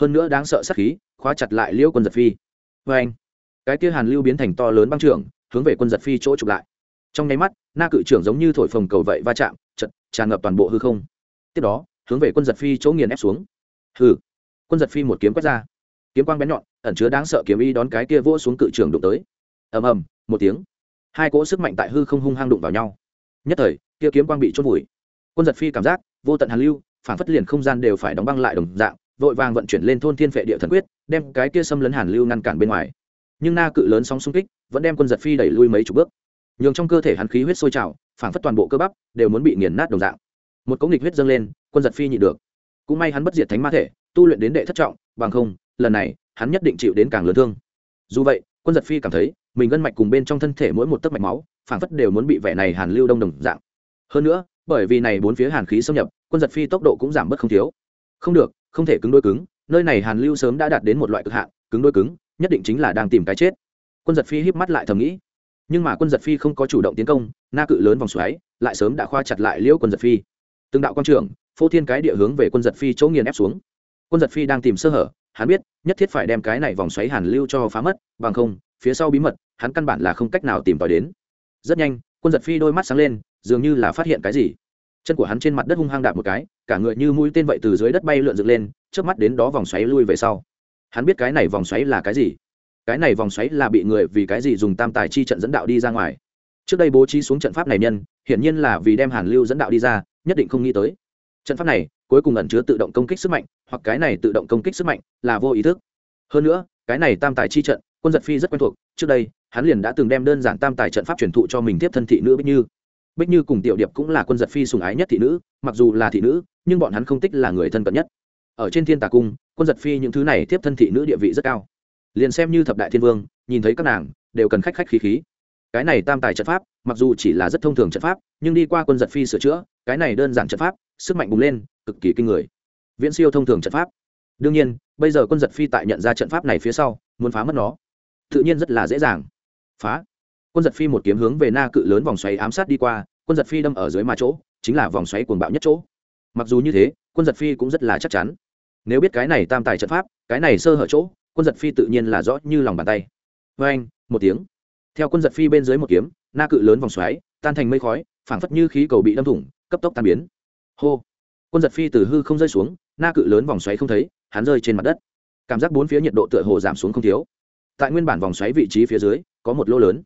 Hơn nữa đáng sợ sát khí, khóa chặt lại liễu quân giật phi. Vê anh cái kia hàn lưu biến thành to lớn băng trưởng hướng về quân giật phi chỗ chụp lại. Trong nháy mắt, na cự trưởng giống như thổi phồng cầu vậy va chạm, chật, tràn ngập toàn bộ hư không. Tiếp đó, hướng về quân giật phi chỗ nghiền ép xuống. Hư quân giật phi một kiếm quét ra. Kiếm quang bén nhọn, ẩn chứa đáng sợ kiếm y đón cái kia vỗ xuống cự trưởng đụng tới. Ầm ầm, một tiếng. Hai cỗ sức mạnh tại hư không hung hăng đụng vào nhau. Nhất thời, kia kiếm quang bị chốt vùi. Quân giật phi cảm giác, vô tận hàn lưu, phản phất liền không gian đều phải đóng băng lại đồng dạng, vội vàng vận chuyển lên thôn thiên phệ địa thần quyết, đem cái kia xâm lấn hàn lưu ngăn cản bên ngoài. Nhưng na cự lớn sóng xung kích vẫn đem quân giật phi đẩy lui mấy chục bước. Nhường trong cơ thể hắn khí huyết sôi trào phản phất toàn bộ cơ bắp đều muốn bị nghiền nát đồng dạng. Một cống nghịch huyết dâng lên, quân giật phi nhịn được. Cũng may hắn bất diệt thánh ma thể, tu luyện đến đệ thất trọng, bằng không, lần này, hắn nhất định chịu đến càng lớn thương. Dù vậy, quân giật phi cảm thấy, mình gân mạch cùng bên trong thân thể mỗi một tấc mạch máu phản phất đều muốn bị vẻ này hàn lưu đông đồng dạng. Hơn nữa, bởi vì này bốn phía hàn khí xâm nhập, quân giật phi tốc độ cũng giảm bớt không thiếu. Không được, không thể cứng đôi cứng, nơi này hàn lưu sớm đã đạt đến một loại cực hạn, cứng đôi cứng, nhất định chính là đang tìm cái chết quân giật phi híp mắt lại thầm nghĩ. Nhưng mà quân giật phi không có chủ động tiến công, na cự lớn vòng xoáy, lại sớm đã khoa chặt lại liễu quân giật phi. Từng đạo quan trưởng, phô thiên cái địa hướng về quân giật phi chỗ nghiền ép xuống. Quân giật phi đang tìm sơ hở, hắn biết, nhất thiết phải đem cái này vòng xoáy hàn lưu cho phá mất, bằng không, phía sau bí mật, hắn căn bản là không cách nào tìm tòi đến. Rất nhanh, quân giật phi đôi mắt sáng lên, dường như là phát hiện cái gì. Chân của hắn trên mặt đất hung hăng đạp một cái, cả người như mũi tên vậy từ dưới đất bay lượn dựng lên trước mắt đến đó vòng xoáy lui về sau. Hắn biết cái này vòng xoáy là cái gì cái này vòng xoáy là bị người vì cái gì dùng tam tài chi trận dẫn đạo đi ra ngoài. Trước đây bố trí xuống trận pháp này nhân, hiển nhiên là vì đem hàn lưu dẫn đạo đi ra, nhất định không nghĩ tới. Trận pháp này, cuối cùng ẩn chứa tự động công kích sức mạnh, hoặc cái này tự động công kích sức mạnh là vô ý thức. Hơn nữa, cái này tam tài chi trận, quân giật phi rất quen thuộc, trước đây, hắn liền đã từng đem đơn giản tam tài trận pháp truyền thụ cho mình tiếp thân thị nữ bích như. Bích như cùng tiểu điệp cũng là quân giật phi sùng ái nhất thị nữ, mặc dù là thị nữ, nhưng bọn hắn không tích là người thân cận nhất. Ở trên thiên tà cung, quân giật phi những thứ này tiếp thân thị nữ địa vị rất cao liền xem như thập đại thiên vương, nhìn thấy các nàng, đều cần khách khách khí khí. Cái này tam tài trận pháp, mặc dù chỉ là rất thông thường trận pháp, nhưng đi qua quân giật phi sửa chữa, cái này đơn giản trận pháp, sức mạnh bùng lên, cực kỳ kinh người. Viễn siêu thông thường trận pháp. Đương nhiên, bây giờ quân giật phi tại nhận ra trận pháp này phía sau, muốn phá mất nó. Tự nhiên rất là dễ dàng. Phá. Quân giật phi một kiếm hướng về na cự lớn vòng xoáy ám sát đi qua, quân giật phi đâm ở dưới mà chỗ, chính là vòng xoáy cuồng bạo nhất chỗ. Mặc dù như thế, quân giật phi cũng rất là chắc chắn. Nếu biết cái này tam tài trận pháp, cái này sơ hở chỗ quân giật phi tự nhiên là rõ như lòng bàn tay. Vê anh, một tiếng. Theo quân giật phi bên dưới một kiếm, na cự lớn vòng xoáy, tan thành mây khói, phảng phất như khí cầu bị đâm thủng, cấp tốc tan biến. Hô. Quân giật phi từ hư không rơi xuống, na cự lớn vòng xoáy không thấy, hắn rơi trên mặt đất. Cảm giác bốn phía nhiệt độ tựa hồ giảm xuống không thiếu. Tại nguyên bản vòng xoáy vị trí phía dưới, có một lô lớn.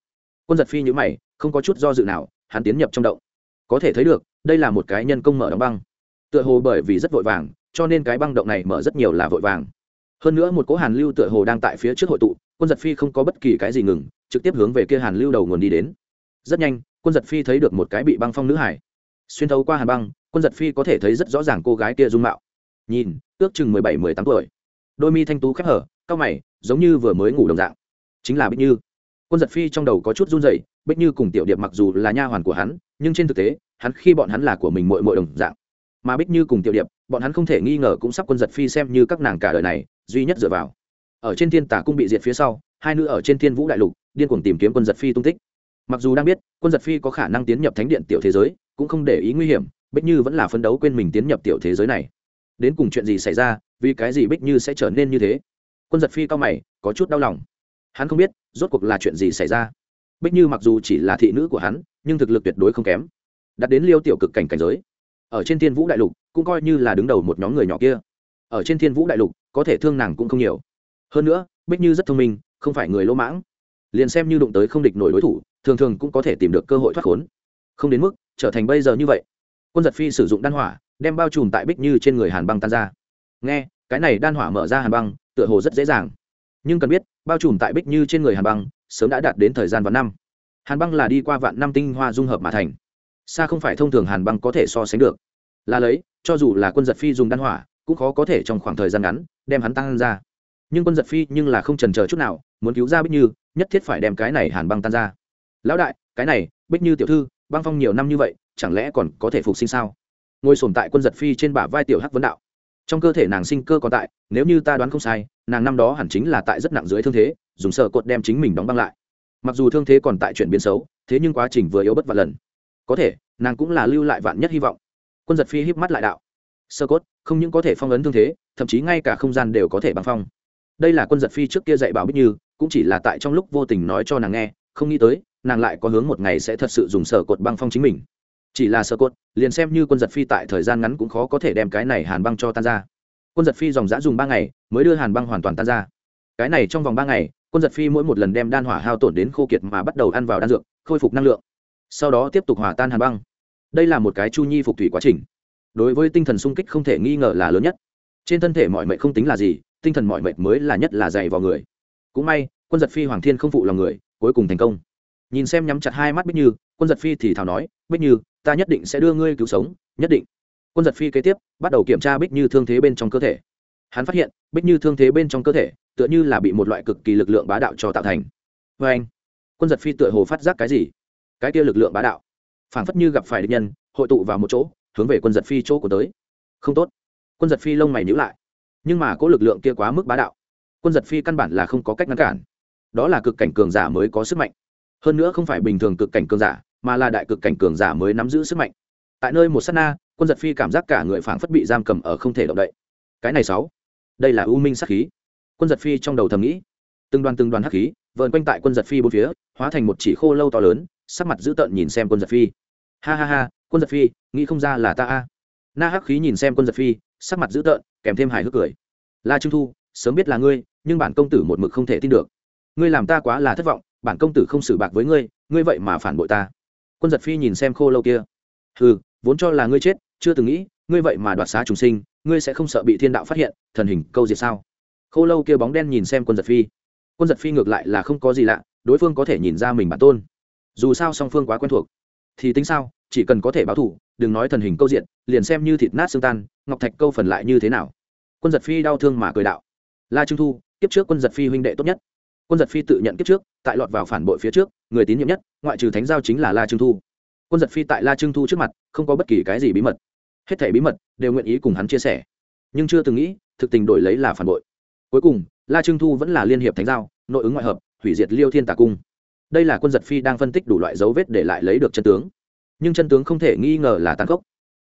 Quân giật phi nhữ mày, không có chút do dự nào, hắn tiến nhập trong động. Có thể thấy được, đây là một cái nhân công mở đóng băng. Tựa hồ bởi vì rất vội vàng, cho nên cái băng động này mở rất nhiều là vội vàng hơn nữa một cỗ hàn lưu tựa hồ đang tại phía trước hội tụ, quân giật phi không có bất kỳ cái gì ngừng, trực tiếp hướng về kia hàn lưu đầu nguồn đi đến. Rất nhanh, quân giật phi thấy được một cái bị băng phong nữ hải. Xuyên thấu qua hàn băng, quân giật phi có thể thấy rất rõ ràng cô gái kia dung mạo. Nhìn, ước chừng mười bảy, mười tám tuổi. Đôi mi thanh tú khép hở, cao mày, giống như vừa mới ngủ đồng dạng. Chính là bích như. Quân giật phi trong đầu có chút run dậy bích như cùng tiểu điệp mặc dù là nha hoàn của hắn, nhưng trên thực tế, hắn khi bọn hắn là của mình mội mội đồng dạng. Mà bích như cùng tiểu điệp, bọn hắn không thể nghi ngờ cũng sắp quân giật phi xem như các nàng cả đời này duy nhất dựa vào. Ở trên thiên tả cung bị diệt phía sau, hai nữ ở trên thiên vũ đại lục, điên cuồng tìm kiếm quân giật phi tung tích. Mặc dù đang biết, quân giật phi có khả năng tiến nhập thánh điện tiểu thế giới, cũng không để ý nguy hiểm, bích như vẫn là phấn đấu quên mình tiến nhập tiểu thế giới này. Đến cùng chuyện gì xảy ra, vì cái gì bích như sẽ trở nên như thế? Quân giật phi cao mày, có chút đau lòng. Hắn không biết, rốt cuộc là chuyện gì xảy ra. Bích như mặc dù chỉ là thị nữ của hắn, nhưng thực lực tuyệt đối không kém. Đặt đến liêu tiểu cực cảnh cảnh giới. Ở trên thiên vũ đại lục, cũng coi như là đứng đầu một nhóm người nhỏ kia. Ở trên thiên vũ đại lục có thể thương nàng cũng không nhiều. Hơn nữa, bích như rất thông minh, không phải người lỗ mãng. Liền xem như đụng tới không địch nổi đối thủ, thường thường cũng có thể tìm được cơ hội thoát khốn. Không đến mức trở thành bây giờ như vậy. Quân giật phi sử dụng đan hỏa, đem bao trùm tại bích như trên người hàn băng tan ra. Nghe, cái này đan hỏa mở ra hàn băng, tựa hồ rất dễ dàng. Nhưng cần biết, bao trùm tại bích như trên người hàn băng, sớm đã đạt đến thời gian vạn năm. Hàn băng là đi qua vạn năm tinh hoa dung hợp mà thành. Xa không phải thông thường hàn băng có thể so sánh được. Là lấy, cho dù là quân giật phi dùng đan hỏa cũng khó có thể trong khoảng thời gian ngắn đem hắn tăng ra. Nhưng quân giật phi nhưng là không trần chờ chút nào, muốn cứu ra bích như, nhất thiết phải đem cái này hàn băng tan ra. Lão đại, cái này, bích như tiểu thư, băng phong nhiều năm như vậy, chẳng lẽ còn có thể phục sinh sao? Ngồi sồn tại quân giật phi trên bả vai tiểu hắc vấn đạo. Trong cơ thể nàng sinh cơ còn tại, nếu như ta đoán không sai, nàng năm đó hẳn chính là tại rất nặng dưới thương thế, dùng sợ cột đem chính mình đóng băng lại. Mặc dù thương thế còn tại chuyển biến xấu, thế nhưng quá trình vừa yếu bất vạn lần. Có thể, nàng cũng là lưu lại vạn nhất hy vọng. Quân giật phi híp mắt lại đạo sơ cốt, không những có thể phong ấn thương thế, thậm chí ngay cả không gian đều có thể băng phong. Đây là quân giật phi trước kia dạy bảo bích như, cũng chỉ là tại trong lúc vô tình nói cho nàng nghe, không nghĩ tới, nàng lại có hướng một ngày sẽ thật sự dùng sở cột băng phong chính mình. Chỉ là sở cột liền xem như quân giật phi tại thời gian ngắn cũng khó có thể đem cái này hàn băng cho tan ra. Quân giật phi dòng dã dùng ba ngày, mới đưa hàn băng hoàn toàn tan ra. Cái này trong vòng ba ngày, quân giật phi mỗi một lần đem đan hỏa hao tổn đến khô kiệt mà bắt đầu ăn vào đan dược, khôi phục năng lượng. Sau đó tiếp tục hòa tan hàn băng. Đây là một cái chu nhi phục thủy quá trình đối với tinh thần sung kích không thể nghi ngờ là lớn nhất. Trên thân thể mọi mệnh không tính là gì, tinh thần mọi mệnh mới là nhất là dày vào người. Cũng may, quân giật phi hoàng thiên không phụ lòng người, cuối cùng thành công. Nhìn xem nhắm chặt hai mắt bích như, quân giật phi thì thào nói, bích như, ta nhất định sẽ đưa ngươi cứu sống, nhất định. Quân giật phi kế tiếp, bắt đầu kiểm tra bích như thương thế bên trong cơ thể. Hắn phát hiện, bích như thương thế bên trong cơ thể, tựa như là bị một loại cực kỳ lực lượng bá đạo cho tạo thành. Vê anh, quân giật phi tựa hồ phát giác cái gì? Cái kia lực lượng bá đạo. Phảng phất như gặp phải địch nhân, hội tụ vào một chỗ hướng về quân giật phi chỗ của tới. Không tốt. Quân giật phi lông mày nhữ lại. Nhưng mà có lực lượng kia quá mức bá đạo. Quân giật phi căn bản là không có cách ngăn cản. Đó là cực cảnh cường giả mới có sức mạnh. Hơn nữa không phải bình thường cực cảnh cường giả, mà là đại cực cảnh cường giả mới nắm giữ sức mạnh. Tại nơi một s á t na, quân giật phi cảm giác cả người phảng phất bị giam cầm ở không thể động đậy. Cái này sáu. Đây là u minh sắc khí. Quân giật phi trong đầu thầm nghĩ. Từng đoàn từng đoàn hắc khí vợn quanh tại quân giật phi bốn phía, hóa thành một chỉ khô lâu to lớn, sắc mặt dữ tợn nhìn xem quân giật phi. Ha ha ha quân giật phi, nghĩ không ra là ta a. Na hắc khí nhìn xem quân giật phi, sắc mặt dữ tợn, kèm thêm hài hước cười. La trung thu, sớm biết là ngươi, nhưng bản công tử một mực không thể tin được. Ngươi làm ta quá là thất vọng, bản công tử không xử bạc với ngươi ngươi vậy mà phản bội ta. Quân giật phi nhìn xem khô lâu kia. Ừ vốn cho là ngươi chết, chưa từng nghĩ, ngươi vậy mà đoạt xá trùng sinh, ngươi sẽ không sợ bị thiên đạo phát hiện, thần hình câu diệt sao? Khô lâu kia bóng đen nhìn xem quân giật phi. Quân giật phi ngược lại là không có gì lạ, đối phương có thể nhìn ra mình bản tôn. Dù sao song phương quá quen thuộc, thì tính sao? Chỉ cần có thể báo thủ đừng nói thần hình câu diện, liền xem như thịt nát xương tan, ngọc thạch câu phần lại như thế nào. Quân giật phi đau thương mà cười đạo. La trung thu, kiếp trước quân giật phi huynh đệ tốt nhất. Quân giật phi tự nhận kiếp trước, tại lọt vào phản bội phía trước, người tín nhiệm nhất, ngoại trừ thánh giao chính là la trung thu. Quân giật phi tại la trung thu trước mặt, không có bất kỳ cái gì bí mật. Hết thể bí mật đều nguyện ý cùng hắn chia sẻ. Nhưng chưa từng nghĩ, thực tình đổi lấy là phản bội. Cuối cùng, la Trung thu vẫn là liên hiệp thánh giao, nội ứng ngoại hợp, hủy diệt liêu thiên tà cung. Đây là quân giật phi đang phân tích đủ loại dấu vết để lại lấy được chân tướng nhưng chân tướng không thể nghi ngờ là tàn khốc.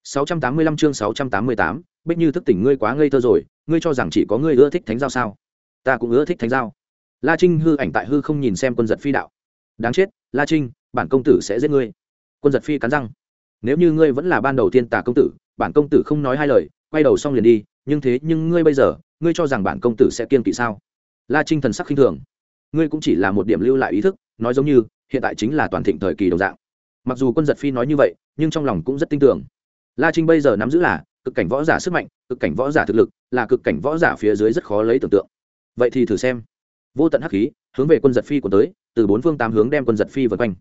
685 chương 688, bích như thức tỉnh ngươi quá ngây thơ rồi ngươi cho rằng chỉ có ngươi ưa thích thánh giao sao? Ta cũng ưa thích thánh giao. La trinh hư ảnh tại hư không nhìn xem quân giật phi đạo. Đáng chết la trinh bản công tử sẽ giết ngươi. Quân giật phi cắn răng. Nếu như ngươi vẫn là ban đầu tiên tà công tử bản công tử không nói hai lời quay đầu xong liền đi nhưng thế nhưng ngươi bây giờ ngươi cho rằng bản công tử sẽ kiên kỵ sao? La trinh thần sắc khinh thường. Ngươi cũng chỉ là một điểm lưu lại ý thức nói giống như hiện tại chính là toàn thịnh thời kỳ đồng dạng mặc dù quân giật phi nói như vậy, nhưng trong lòng cũng rất tin tưởng. La trinh bây giờ nắm giữ là cực cảnh võ giả sức mạnh, cực cảnh võ giả thực lực, là cực cảnh võ giả phía dưới rất khó lấy tưởng tượng. Vậy thì thử xem. Vô tận hắc khí, hướng về quân giật phi của tới, từ bốn phương tám hướng đem quân giật phi vượt quanh.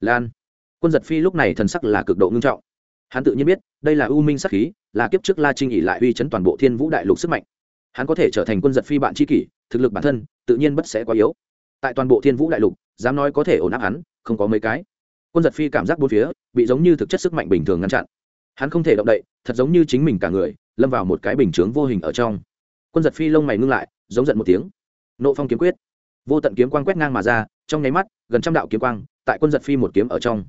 Lan. Quân giật phi lúc này thần sắc là cực độ ngưng trọng. Hắn tự nhiên biết, đây là u minh sắc khí, là kiếp trước la trinh ỉ lại uy chấn toàn bộ thiên vũ đại lục sức mạnh. Hắn có thể trở thành quân giật phi bạn tri kỷ, thực lực bản thân, tự nhiên bất sẽ quá yếu. Tại toàn bộ thiên vũ đại lục, dám nói có thể ổn áp hắn, không có mấy cái quân giật phi cảm giác bốn phía, bị giống như thực chất sức mạnh bình thường ngăn chặn. Hắn không thể động đậy, thật giống như chính mình cả người, lâm vào một cái bình chướng vô hình ở trong. Quân giật phi lông mày ngưng lại, giống giận một tiếng. Nộ phong kiếm quyết. Vô tận kiếm quang quét ngang mà ra, trong nháy mắt, gần trăm đạo kiếm quang, tại quân giật phi một kiếm ở trong.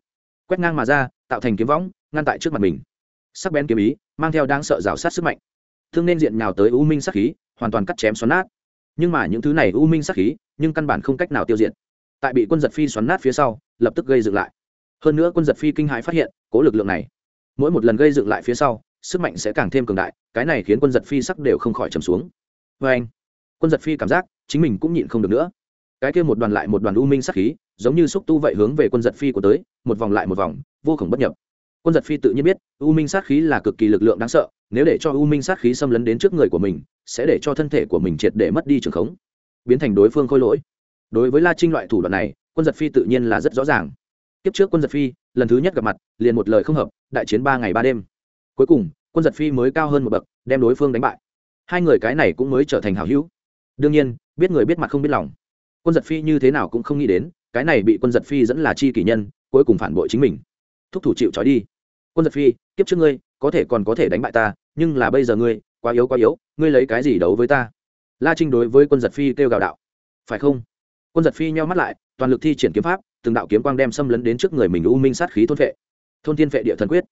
Quét ngang mà ra, tạo thành kiếm võng, ngăn tại trước mặt mình. Sắc bén kiếm ý, mang theo đáng sợ rào sát sức mạnh. Thương nên diện nào tới u minh sắc khí, hoàn toàn cắt chém xoắn nát. Nhưng mà những thứ này u minh sắc khí, nhưng căn bản không cách nào tiêu diệt. Tại bị quân giật phi xoắn nát phía sau, lập tức gây dựng lại hơn nữa quân giật phi kinh hãi phát hiện, cố lực lượng này, mỗi một lần gây dựng lại phía sau, sức mạnh sẽ càng thêm cường đại, cái này khiến quân giật phi sắc đều không khỏi trầm xuống. Vê anh, quân giật phi cảm giác, chính mình cũng nhịn không được nữa. Cái kia một đoàn lại một đoàn u minh sắc khí, giống như xúc tu vậy hướng về quân giật phi của tới, một vòng lại một vòng, vô cùng bất nhập. Quân giật phi tự nhiên biết, u minh sát khí là cực kỳ lực lượng đáng sợ, nếu để cho u minh sát khí xâm lấn đến trước người của mình, sẽ để cho thân thể của mình triệt để mất đi trường khống, biến thành đối phương khôi lỗi. Đối với la trinh loại thủ đoạn này, quân giật phi tự nhiên là rất rõ ràng kiếp trước quân giật phi, lần thứ nhất gặp mặt, liền một lời không hợp, đại chiến ba ngày ba đêm. Cuối cùng, quân giật phi mới cao hơn một bậc, đem đối phương đánh bại. Hai người cái này cũng mới trở thành hảo hữu. Đương nhiên, biết người biết mặt không biết lòng. Quân giật phi như thế nào cũng không nghĩ đến, cái này bị quân giật phi dẫn là chi kỷ nhân, cuối cùng phản bội chính mình. Thúc thủ chịu trói đi. Quân giật phi, kiếp trước ngươi, có thể còn có thể đánh bại ta, nhưng là bây giờ ngươi, quá yếu quá yếu, ngươi lấy cái gì đấu với ta? La trinh đối với quân giật phi kêu gào đạo. Phải không? Quân giật phi nheo mắt lại, toàn lực thi triển kiếm pháp từng đạo kiếm quang đem xâm lấn đến trước người mình u minh sát khí thôn vệ. Thôn thiên vệ địa thần quyết.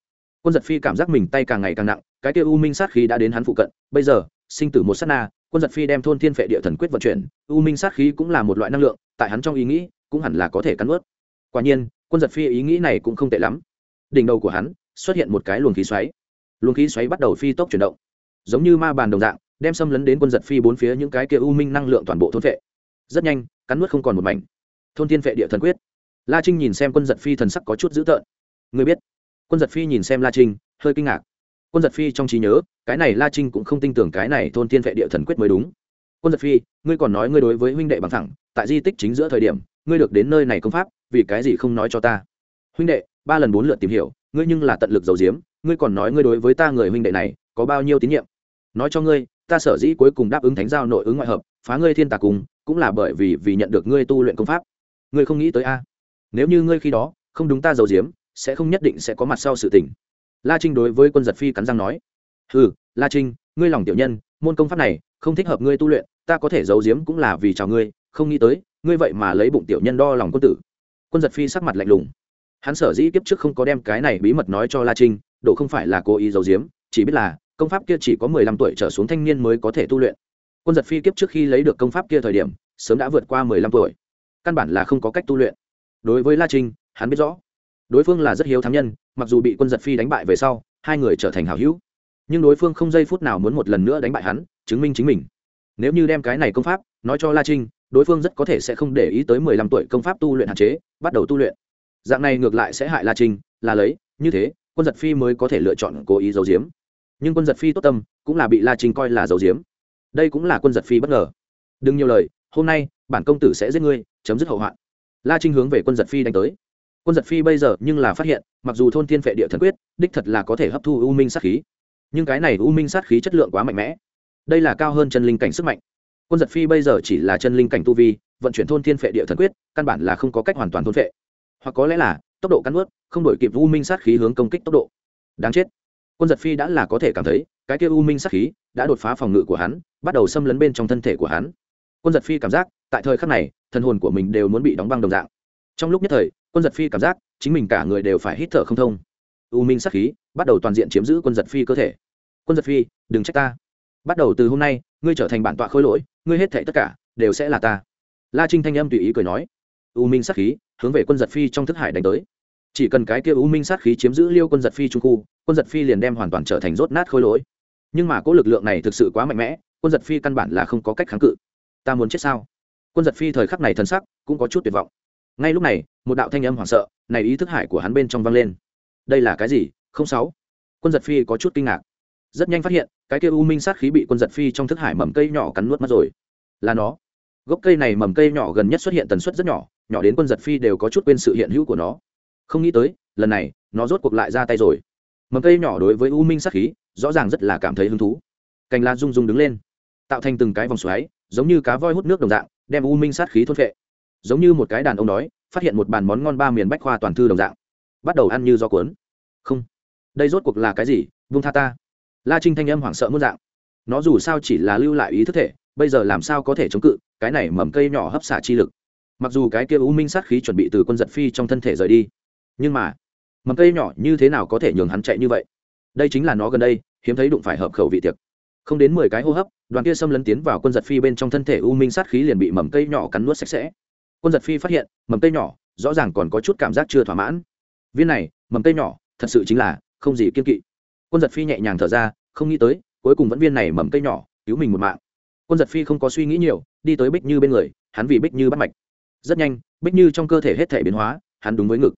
Quân giật phi cảm giác mình tay càng ngày càng nặng, cái kia u minh sát khí đã đến hắn phụ cận. Bây giờ, sinh tử một sát na, quân giật phi đem thôn thiên vệ địa thần quyết vận chuyển. U minh sát khí cũng là một loại năng lượng, tại hắn trong ý nghĩ, cũng hẳn là có thể cắn ướt quả nhiên, quân giật phi ý nghĩ này cũng không tệ lắm. Đỉnh đầu của hắn, xuất hiện một cái luồng khí xoáy. Luồng khí xoáy bắt đầu phi tốc chuyển động. Giống như ma bàn đồng dạng, đem xâm lấn đến quân giật phi bốn phía những cái kia u minh năng lượng toàn bộ thôn phệ rất nhanh, cắn nuốt không còn một mảnh. Thôn thiên vệ địa thần quyết la trinh nhìn xem quân giật phi thần sắc có chút dữ tợn. Người biết? Quân giật phi nhìn xem la trinh, hơi kinh ngạc. Quân giật phi trong trí nhớ, cái này la trinh cũng không tin tưởng cái này thôn thiên vệ địa thần quyết mới đúng. Quân giật phi, ngươi còn nói ngươi đối với huynh đệ bằng thẳng, tại di tích chính giữa thời điểm, ngươi được đến nơi này công pháp, vì cái gì không nói cho ta? Huynh đệ, ba lần bốn lượt tìm hiểu, ngươi nhưng là tận lực giấu diếm ngươi còn nói ngươi đối với ta người huynh đệ này, có bao nhiêu tín nhiệm? Nói cho ngươi, ta sở dĩ cuối cùng đáp ứng thánh giao nội ứng ngoại hợp, phá ngươi thiên tà cùng, cũng là bởi vì vì nhận được ngươi tu luyện công pháp. Ngươi không nghĩ tới a? Nếu như ngươi khi đó không đúng ta giấu diếm, sẽ không nhất định sẽ có mặt sau sự tình. La trinh đối với quân giật phi cắn răng nói ừ la trinh, ngươi lòng tiểu nhân, môn công pháp này không thích hợp ngươi tu luyện, ta có thể giấu giếm cũng là vì chào ngươi, không nghĩ tới, ngươi vậy mà lấy bụng tiểu nhân đo lòng quân tử. Quân giật phi sắc mặt lạnh lùng. Hắn sở dĩ kiếp trước không có đem cái này bí mật nói cho la trinh, độ không phải là cố ý giấu giếm chỉ biết là công pháp kia chỉ có mười lăm tuổi trở xuống thanh niên mới có thể tu luyện. Quân giật phi kiếp trước khi lấy được công pháp kia thời điểm, sớm đã vượt qua mười lăm tuổi. Căn bản là không có cách tu luyện đối với la trinh, hắn biết rõ, đối phương là rất hiếu thắng nhân, mặc dù bị quân giật phi đánh bại về sau, hai người trở thành hảo hữu. Nhưng đối phương không giây phút nào muốn một lần nữa đánh bại hắn, chứng minh chính mình. Nếu như đem cái này công pháp nói cho la trinh, đối phương rất có thể sẽ không để ý tới mười lăm tuổi công pháp tu luyện hạn chế, bắt đầu tu luyện. Dạng này ngược lại sẽ hại la trinh, là lấy, như thế, quân giật phi mới có thể lựa chọn cố ý giấu giếm. Nhưng quân giật phi tốt tâm, cũng là bị la trinh coi là giấu giếm. Đây cũng là quân giật phi bất ngờ. Đừng nhiều lời, hôm nay, bản công tử sẽ giết ngươi, chấm dứt hậu hoạn la trinh hướng về quân giật phi đánh tới. Quân giật phi bây giờ nhưng là phát hiện, mặc dù thôn thiên vệ địa thần quyết, đích thật là có thể hấp thu u minh sát khí. Nhưng cái này u minh sát khí chất lượng quá mạnh mẽ. Đây là cao hơn chân linh cảnh sức mạnh. Quân giật phi bây giờ chỉ là chân linh cảnh tu vi, vận chuyển thôn thiên phệ địa thần quyết, căn bản là không có cách hoàn toàn thôn phệ. Hoặc có lẽ là, tốc độ cắn ướt không đổi kịp u minh sát khí hướng công kích tốc độ. Đáng chết. Quân giật phi đã là có thể cảm thấy, cái kia u minh sát khí đã đột phá phòng ngự của hắn, bắt đầu xâm lấn bên trong thân thể của hắn. Quân giật phi cảm giác tại thời khắc này, thần hồn của mình đều muốn bị đóng băng đồng dạng. Trong lúc nhất thời, quân giật phi cảm giác chính mình cả người đều phải hít thở không thông. U minh sắc khí bắt đầu toàn diện chiếm giữ quân giật phi cơ thể. Quân giật phi, đừng trách ta. Bắt đầu từ hôm nay, ngươi trở thành bản tọa khôi lỗi, ngươi hết thể tất cả đều sẽ là ta. La trinh thanh âm tùy ý cười nói. U minh sắc khí hướng về quân giật phi trong thức hải đánh tới. Chỉ cần cái kia u minh sát khí chiếm giữ liêu quân giật phi trung khu, quân giật phi liền đem hoàn toàn trở thành rốt nát khôi lỗi. Nhưng mà cỗ lực lượng này thực sự quá mạnh mẽ, quân giật phi căn bản là không có cách kháng cự. Ta muốn chết sao? Quân giật phi thời khắc này thân sắc cũng có chút tuyệt vọng. Ngay lúc này, một đạo thanh âm hoảng sợ, này ý thức hải của hắn bên trong vang lên. Đây là cái gì? Không sáu. Quân giật phi có chút kinh ngạc. Rất nhanh phát hiện, cái kia u minh sát khí bị quân giật phi trong thức hải mầm cây nhỏ cắn nuốt mất rồi. Là nó. Gốc cây này mầm cây nhỏ gần nhất xuất hiện tần suất rất nhỏ nhỏ đến quân giật phi đều có chút quên sự hiện hữu của nó. Không nghĩ tới, lần này, nó rốt cuộc lại ra tay rồi. Mầm cây nhỏ đối với u minh sát khí, rõ ràng rất là cảm thấy hứng thú. Cành la rung rung đứng lên, tạo thành từng cái vòng xoáy, giống như cá voi hút nước đồng dạng đem u minh sát khí thốt vệ giống như một cái đàn ông đói, phát hiện một bàn món ngon ba miền bách khoa toàn thư đồng dạng. Bắt đầu ăn như do cuốn. Không. Đây rốt cuộc là cái gì? Vung tha ta. La trinh thanh âm hoảng sợ muôn dạng. Nó dù sao chỉ là lưu lại ý thức thể, bây giờ làm sao có thể chống cự, cái này mầm cây nhỏ hấp xả chi lực. Mặc dù cái kia u minh sát khí chuẩn bị từ quân giật phi trong thân thể rời đi, nhưng mà, mầm cây nhỏ như thế nào có thể nhường hắn chạy như vậy? Đây chính là nó gần đây, hiếm thấy đụng phải hợp khẩu vị tiệc không đến mười cái hô hấp, đoàn kia xâm lấn tiến vào quân giật phi bên trong thân thể u minh sát khí liền bị mầm cây nhỏ cắn nuốt sạch sẽ. Quân giật phi phát hiện, mầm cây nhỏ, rõ ràng còn có chút cảm giác chưa thỏa mãn. Viên này, mầm cây nhỏ, thật sự chính là không gì kiên kỵ. Quân giật phi nhẹ nhàng thở ra, không nghĩ tới, cuối cùng vẫn viên này mầm cây nhỏ, cứu mình một mạng. Quân giật phi không có suy nghĩ nhiều, đi tới bích như bên người, hắn vì bích như bắt mạch. Rất nhanh, bích như trong cơ thể hết thể biến hóa, hắn đúng với ngực.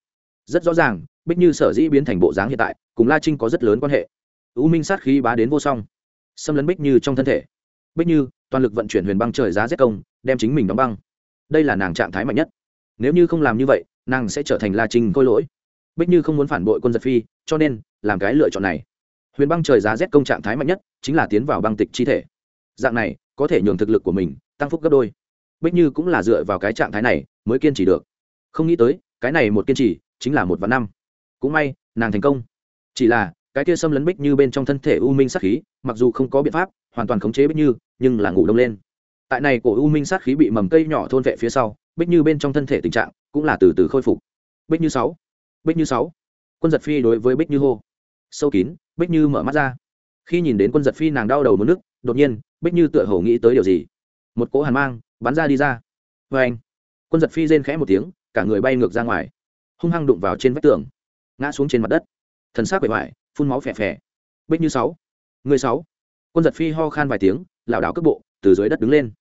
Rất rõ ràng, bích như sở dĩ biến thành bộ dáng hiện tại, cùng la trinh có rất lớn quan hệ. U minh sát khí bá đến vô song xâm lấn bích như trong thân thể. Bích như, toàn lực vận chuyển huyền băng trời giá rét công, đem chính mình đóng băng. Đây là nàng trạng thái mạnh nhất. Nếu như không làm như vậy, nàng sẽ trở thành la trinh khôi lỗi. Bích như không muốn phản bội quân giật phi, cho nên, làm cái lựa chọn này. Huyền băng trời giá rét công trạng thái mạnh nhất, chính là tiến vào băng tịch chi thể. Dạng này, có thể nhường thực lực của mình tăng phúc gấp đôi. Bích như cũng là dựa vào cái trạng thái này, mới kiên trì được. Không nghĩ tới, cái này một kiên trì, chính là một vạn năm. Cũng may, nàng thành công. Chỉ là cái kia xâm lấn bích như bên trong thân thể u minh sát khí, mặc dù không có biện pháp, hoàn toàn khống chế bích như, nhưng là ngủ đông lên. Tại này cổ u minh sát khí bị mầm cây nhỏ thôn vệ phía sau, bích như bên trong thân thể tình trạng cũng là từ từ khôi phục. Bích như sáu, bích như sáu. Quân giật phi đối với bích như hô. Sâu kín, bích như mở mắt ra. Khi nhìn đến quân giật phi nàng đau đầu mất nước đột nhiên, bích như tựa hồ nghĩ tới điều gì. Một cỗ hàn mang bắn ra đi ra. Vê anh, quân giật phi rên khẽ một tiếng, cả người bay ngược ra ngoài, hung hăng đụng vào trên vách tường, ngã xuống trên mặt đất. Thần xác bề ngoài phun máu phè phè. Bích như sáu. Người sáu. Quân giật phi ho khan vài tiếng, lảo đảo cước bộ, từ dưới đất đứng lên.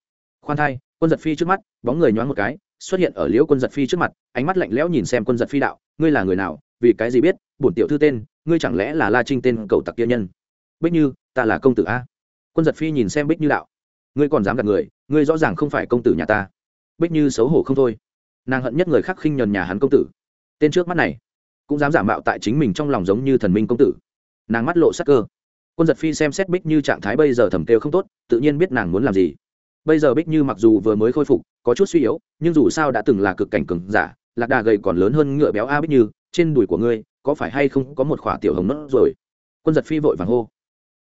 Khoan thai, quân giật phi trước mắt, bóng người nhoáng một cái, xuất hiện ở liễu quân giật phi trước mặt, ánh mắt lạnh lẽo nhìn xem quân giật phi đạo, ngươi là người nào? Vì cái gì biết? Bổn tiểu thư tên, ngươi chẳng lẽ là la trinh tên cầu tặc kia nhân? Bích như, ta là công tử a. Quân giật phi nhìn xem bích như đạo, ngươi còn dám gạt người, ngươi rõ ràng không phải công tử nhà ta. Bích như xấu hổ không thôi. Nàng hận nhất người khác khinh nhờn nhà hắn công tử. Tên trước mắt này cũng dám giả mạo tại chính mình trong lòng giống như thần minh công tử. Nàng mắt lộ sắc cơ. Quân giật phi xem xét bích như trạng thái bây giờ thầm kêu không tốt, tự nhiên biết nàng muốn làm gì. Bây giờ bích như mặc dù vừa mới khôi phục, có chút suy yếu, nhưng dù sao đã từng là cực cảnh cừng giả, lạc đà gầy còn lớn hơn ngựa béo a bích như, trên đùi của ngươi, có phải hay không có một khỏa tiểu hồng nốt rồi? Quân giật phi vội vàng hô.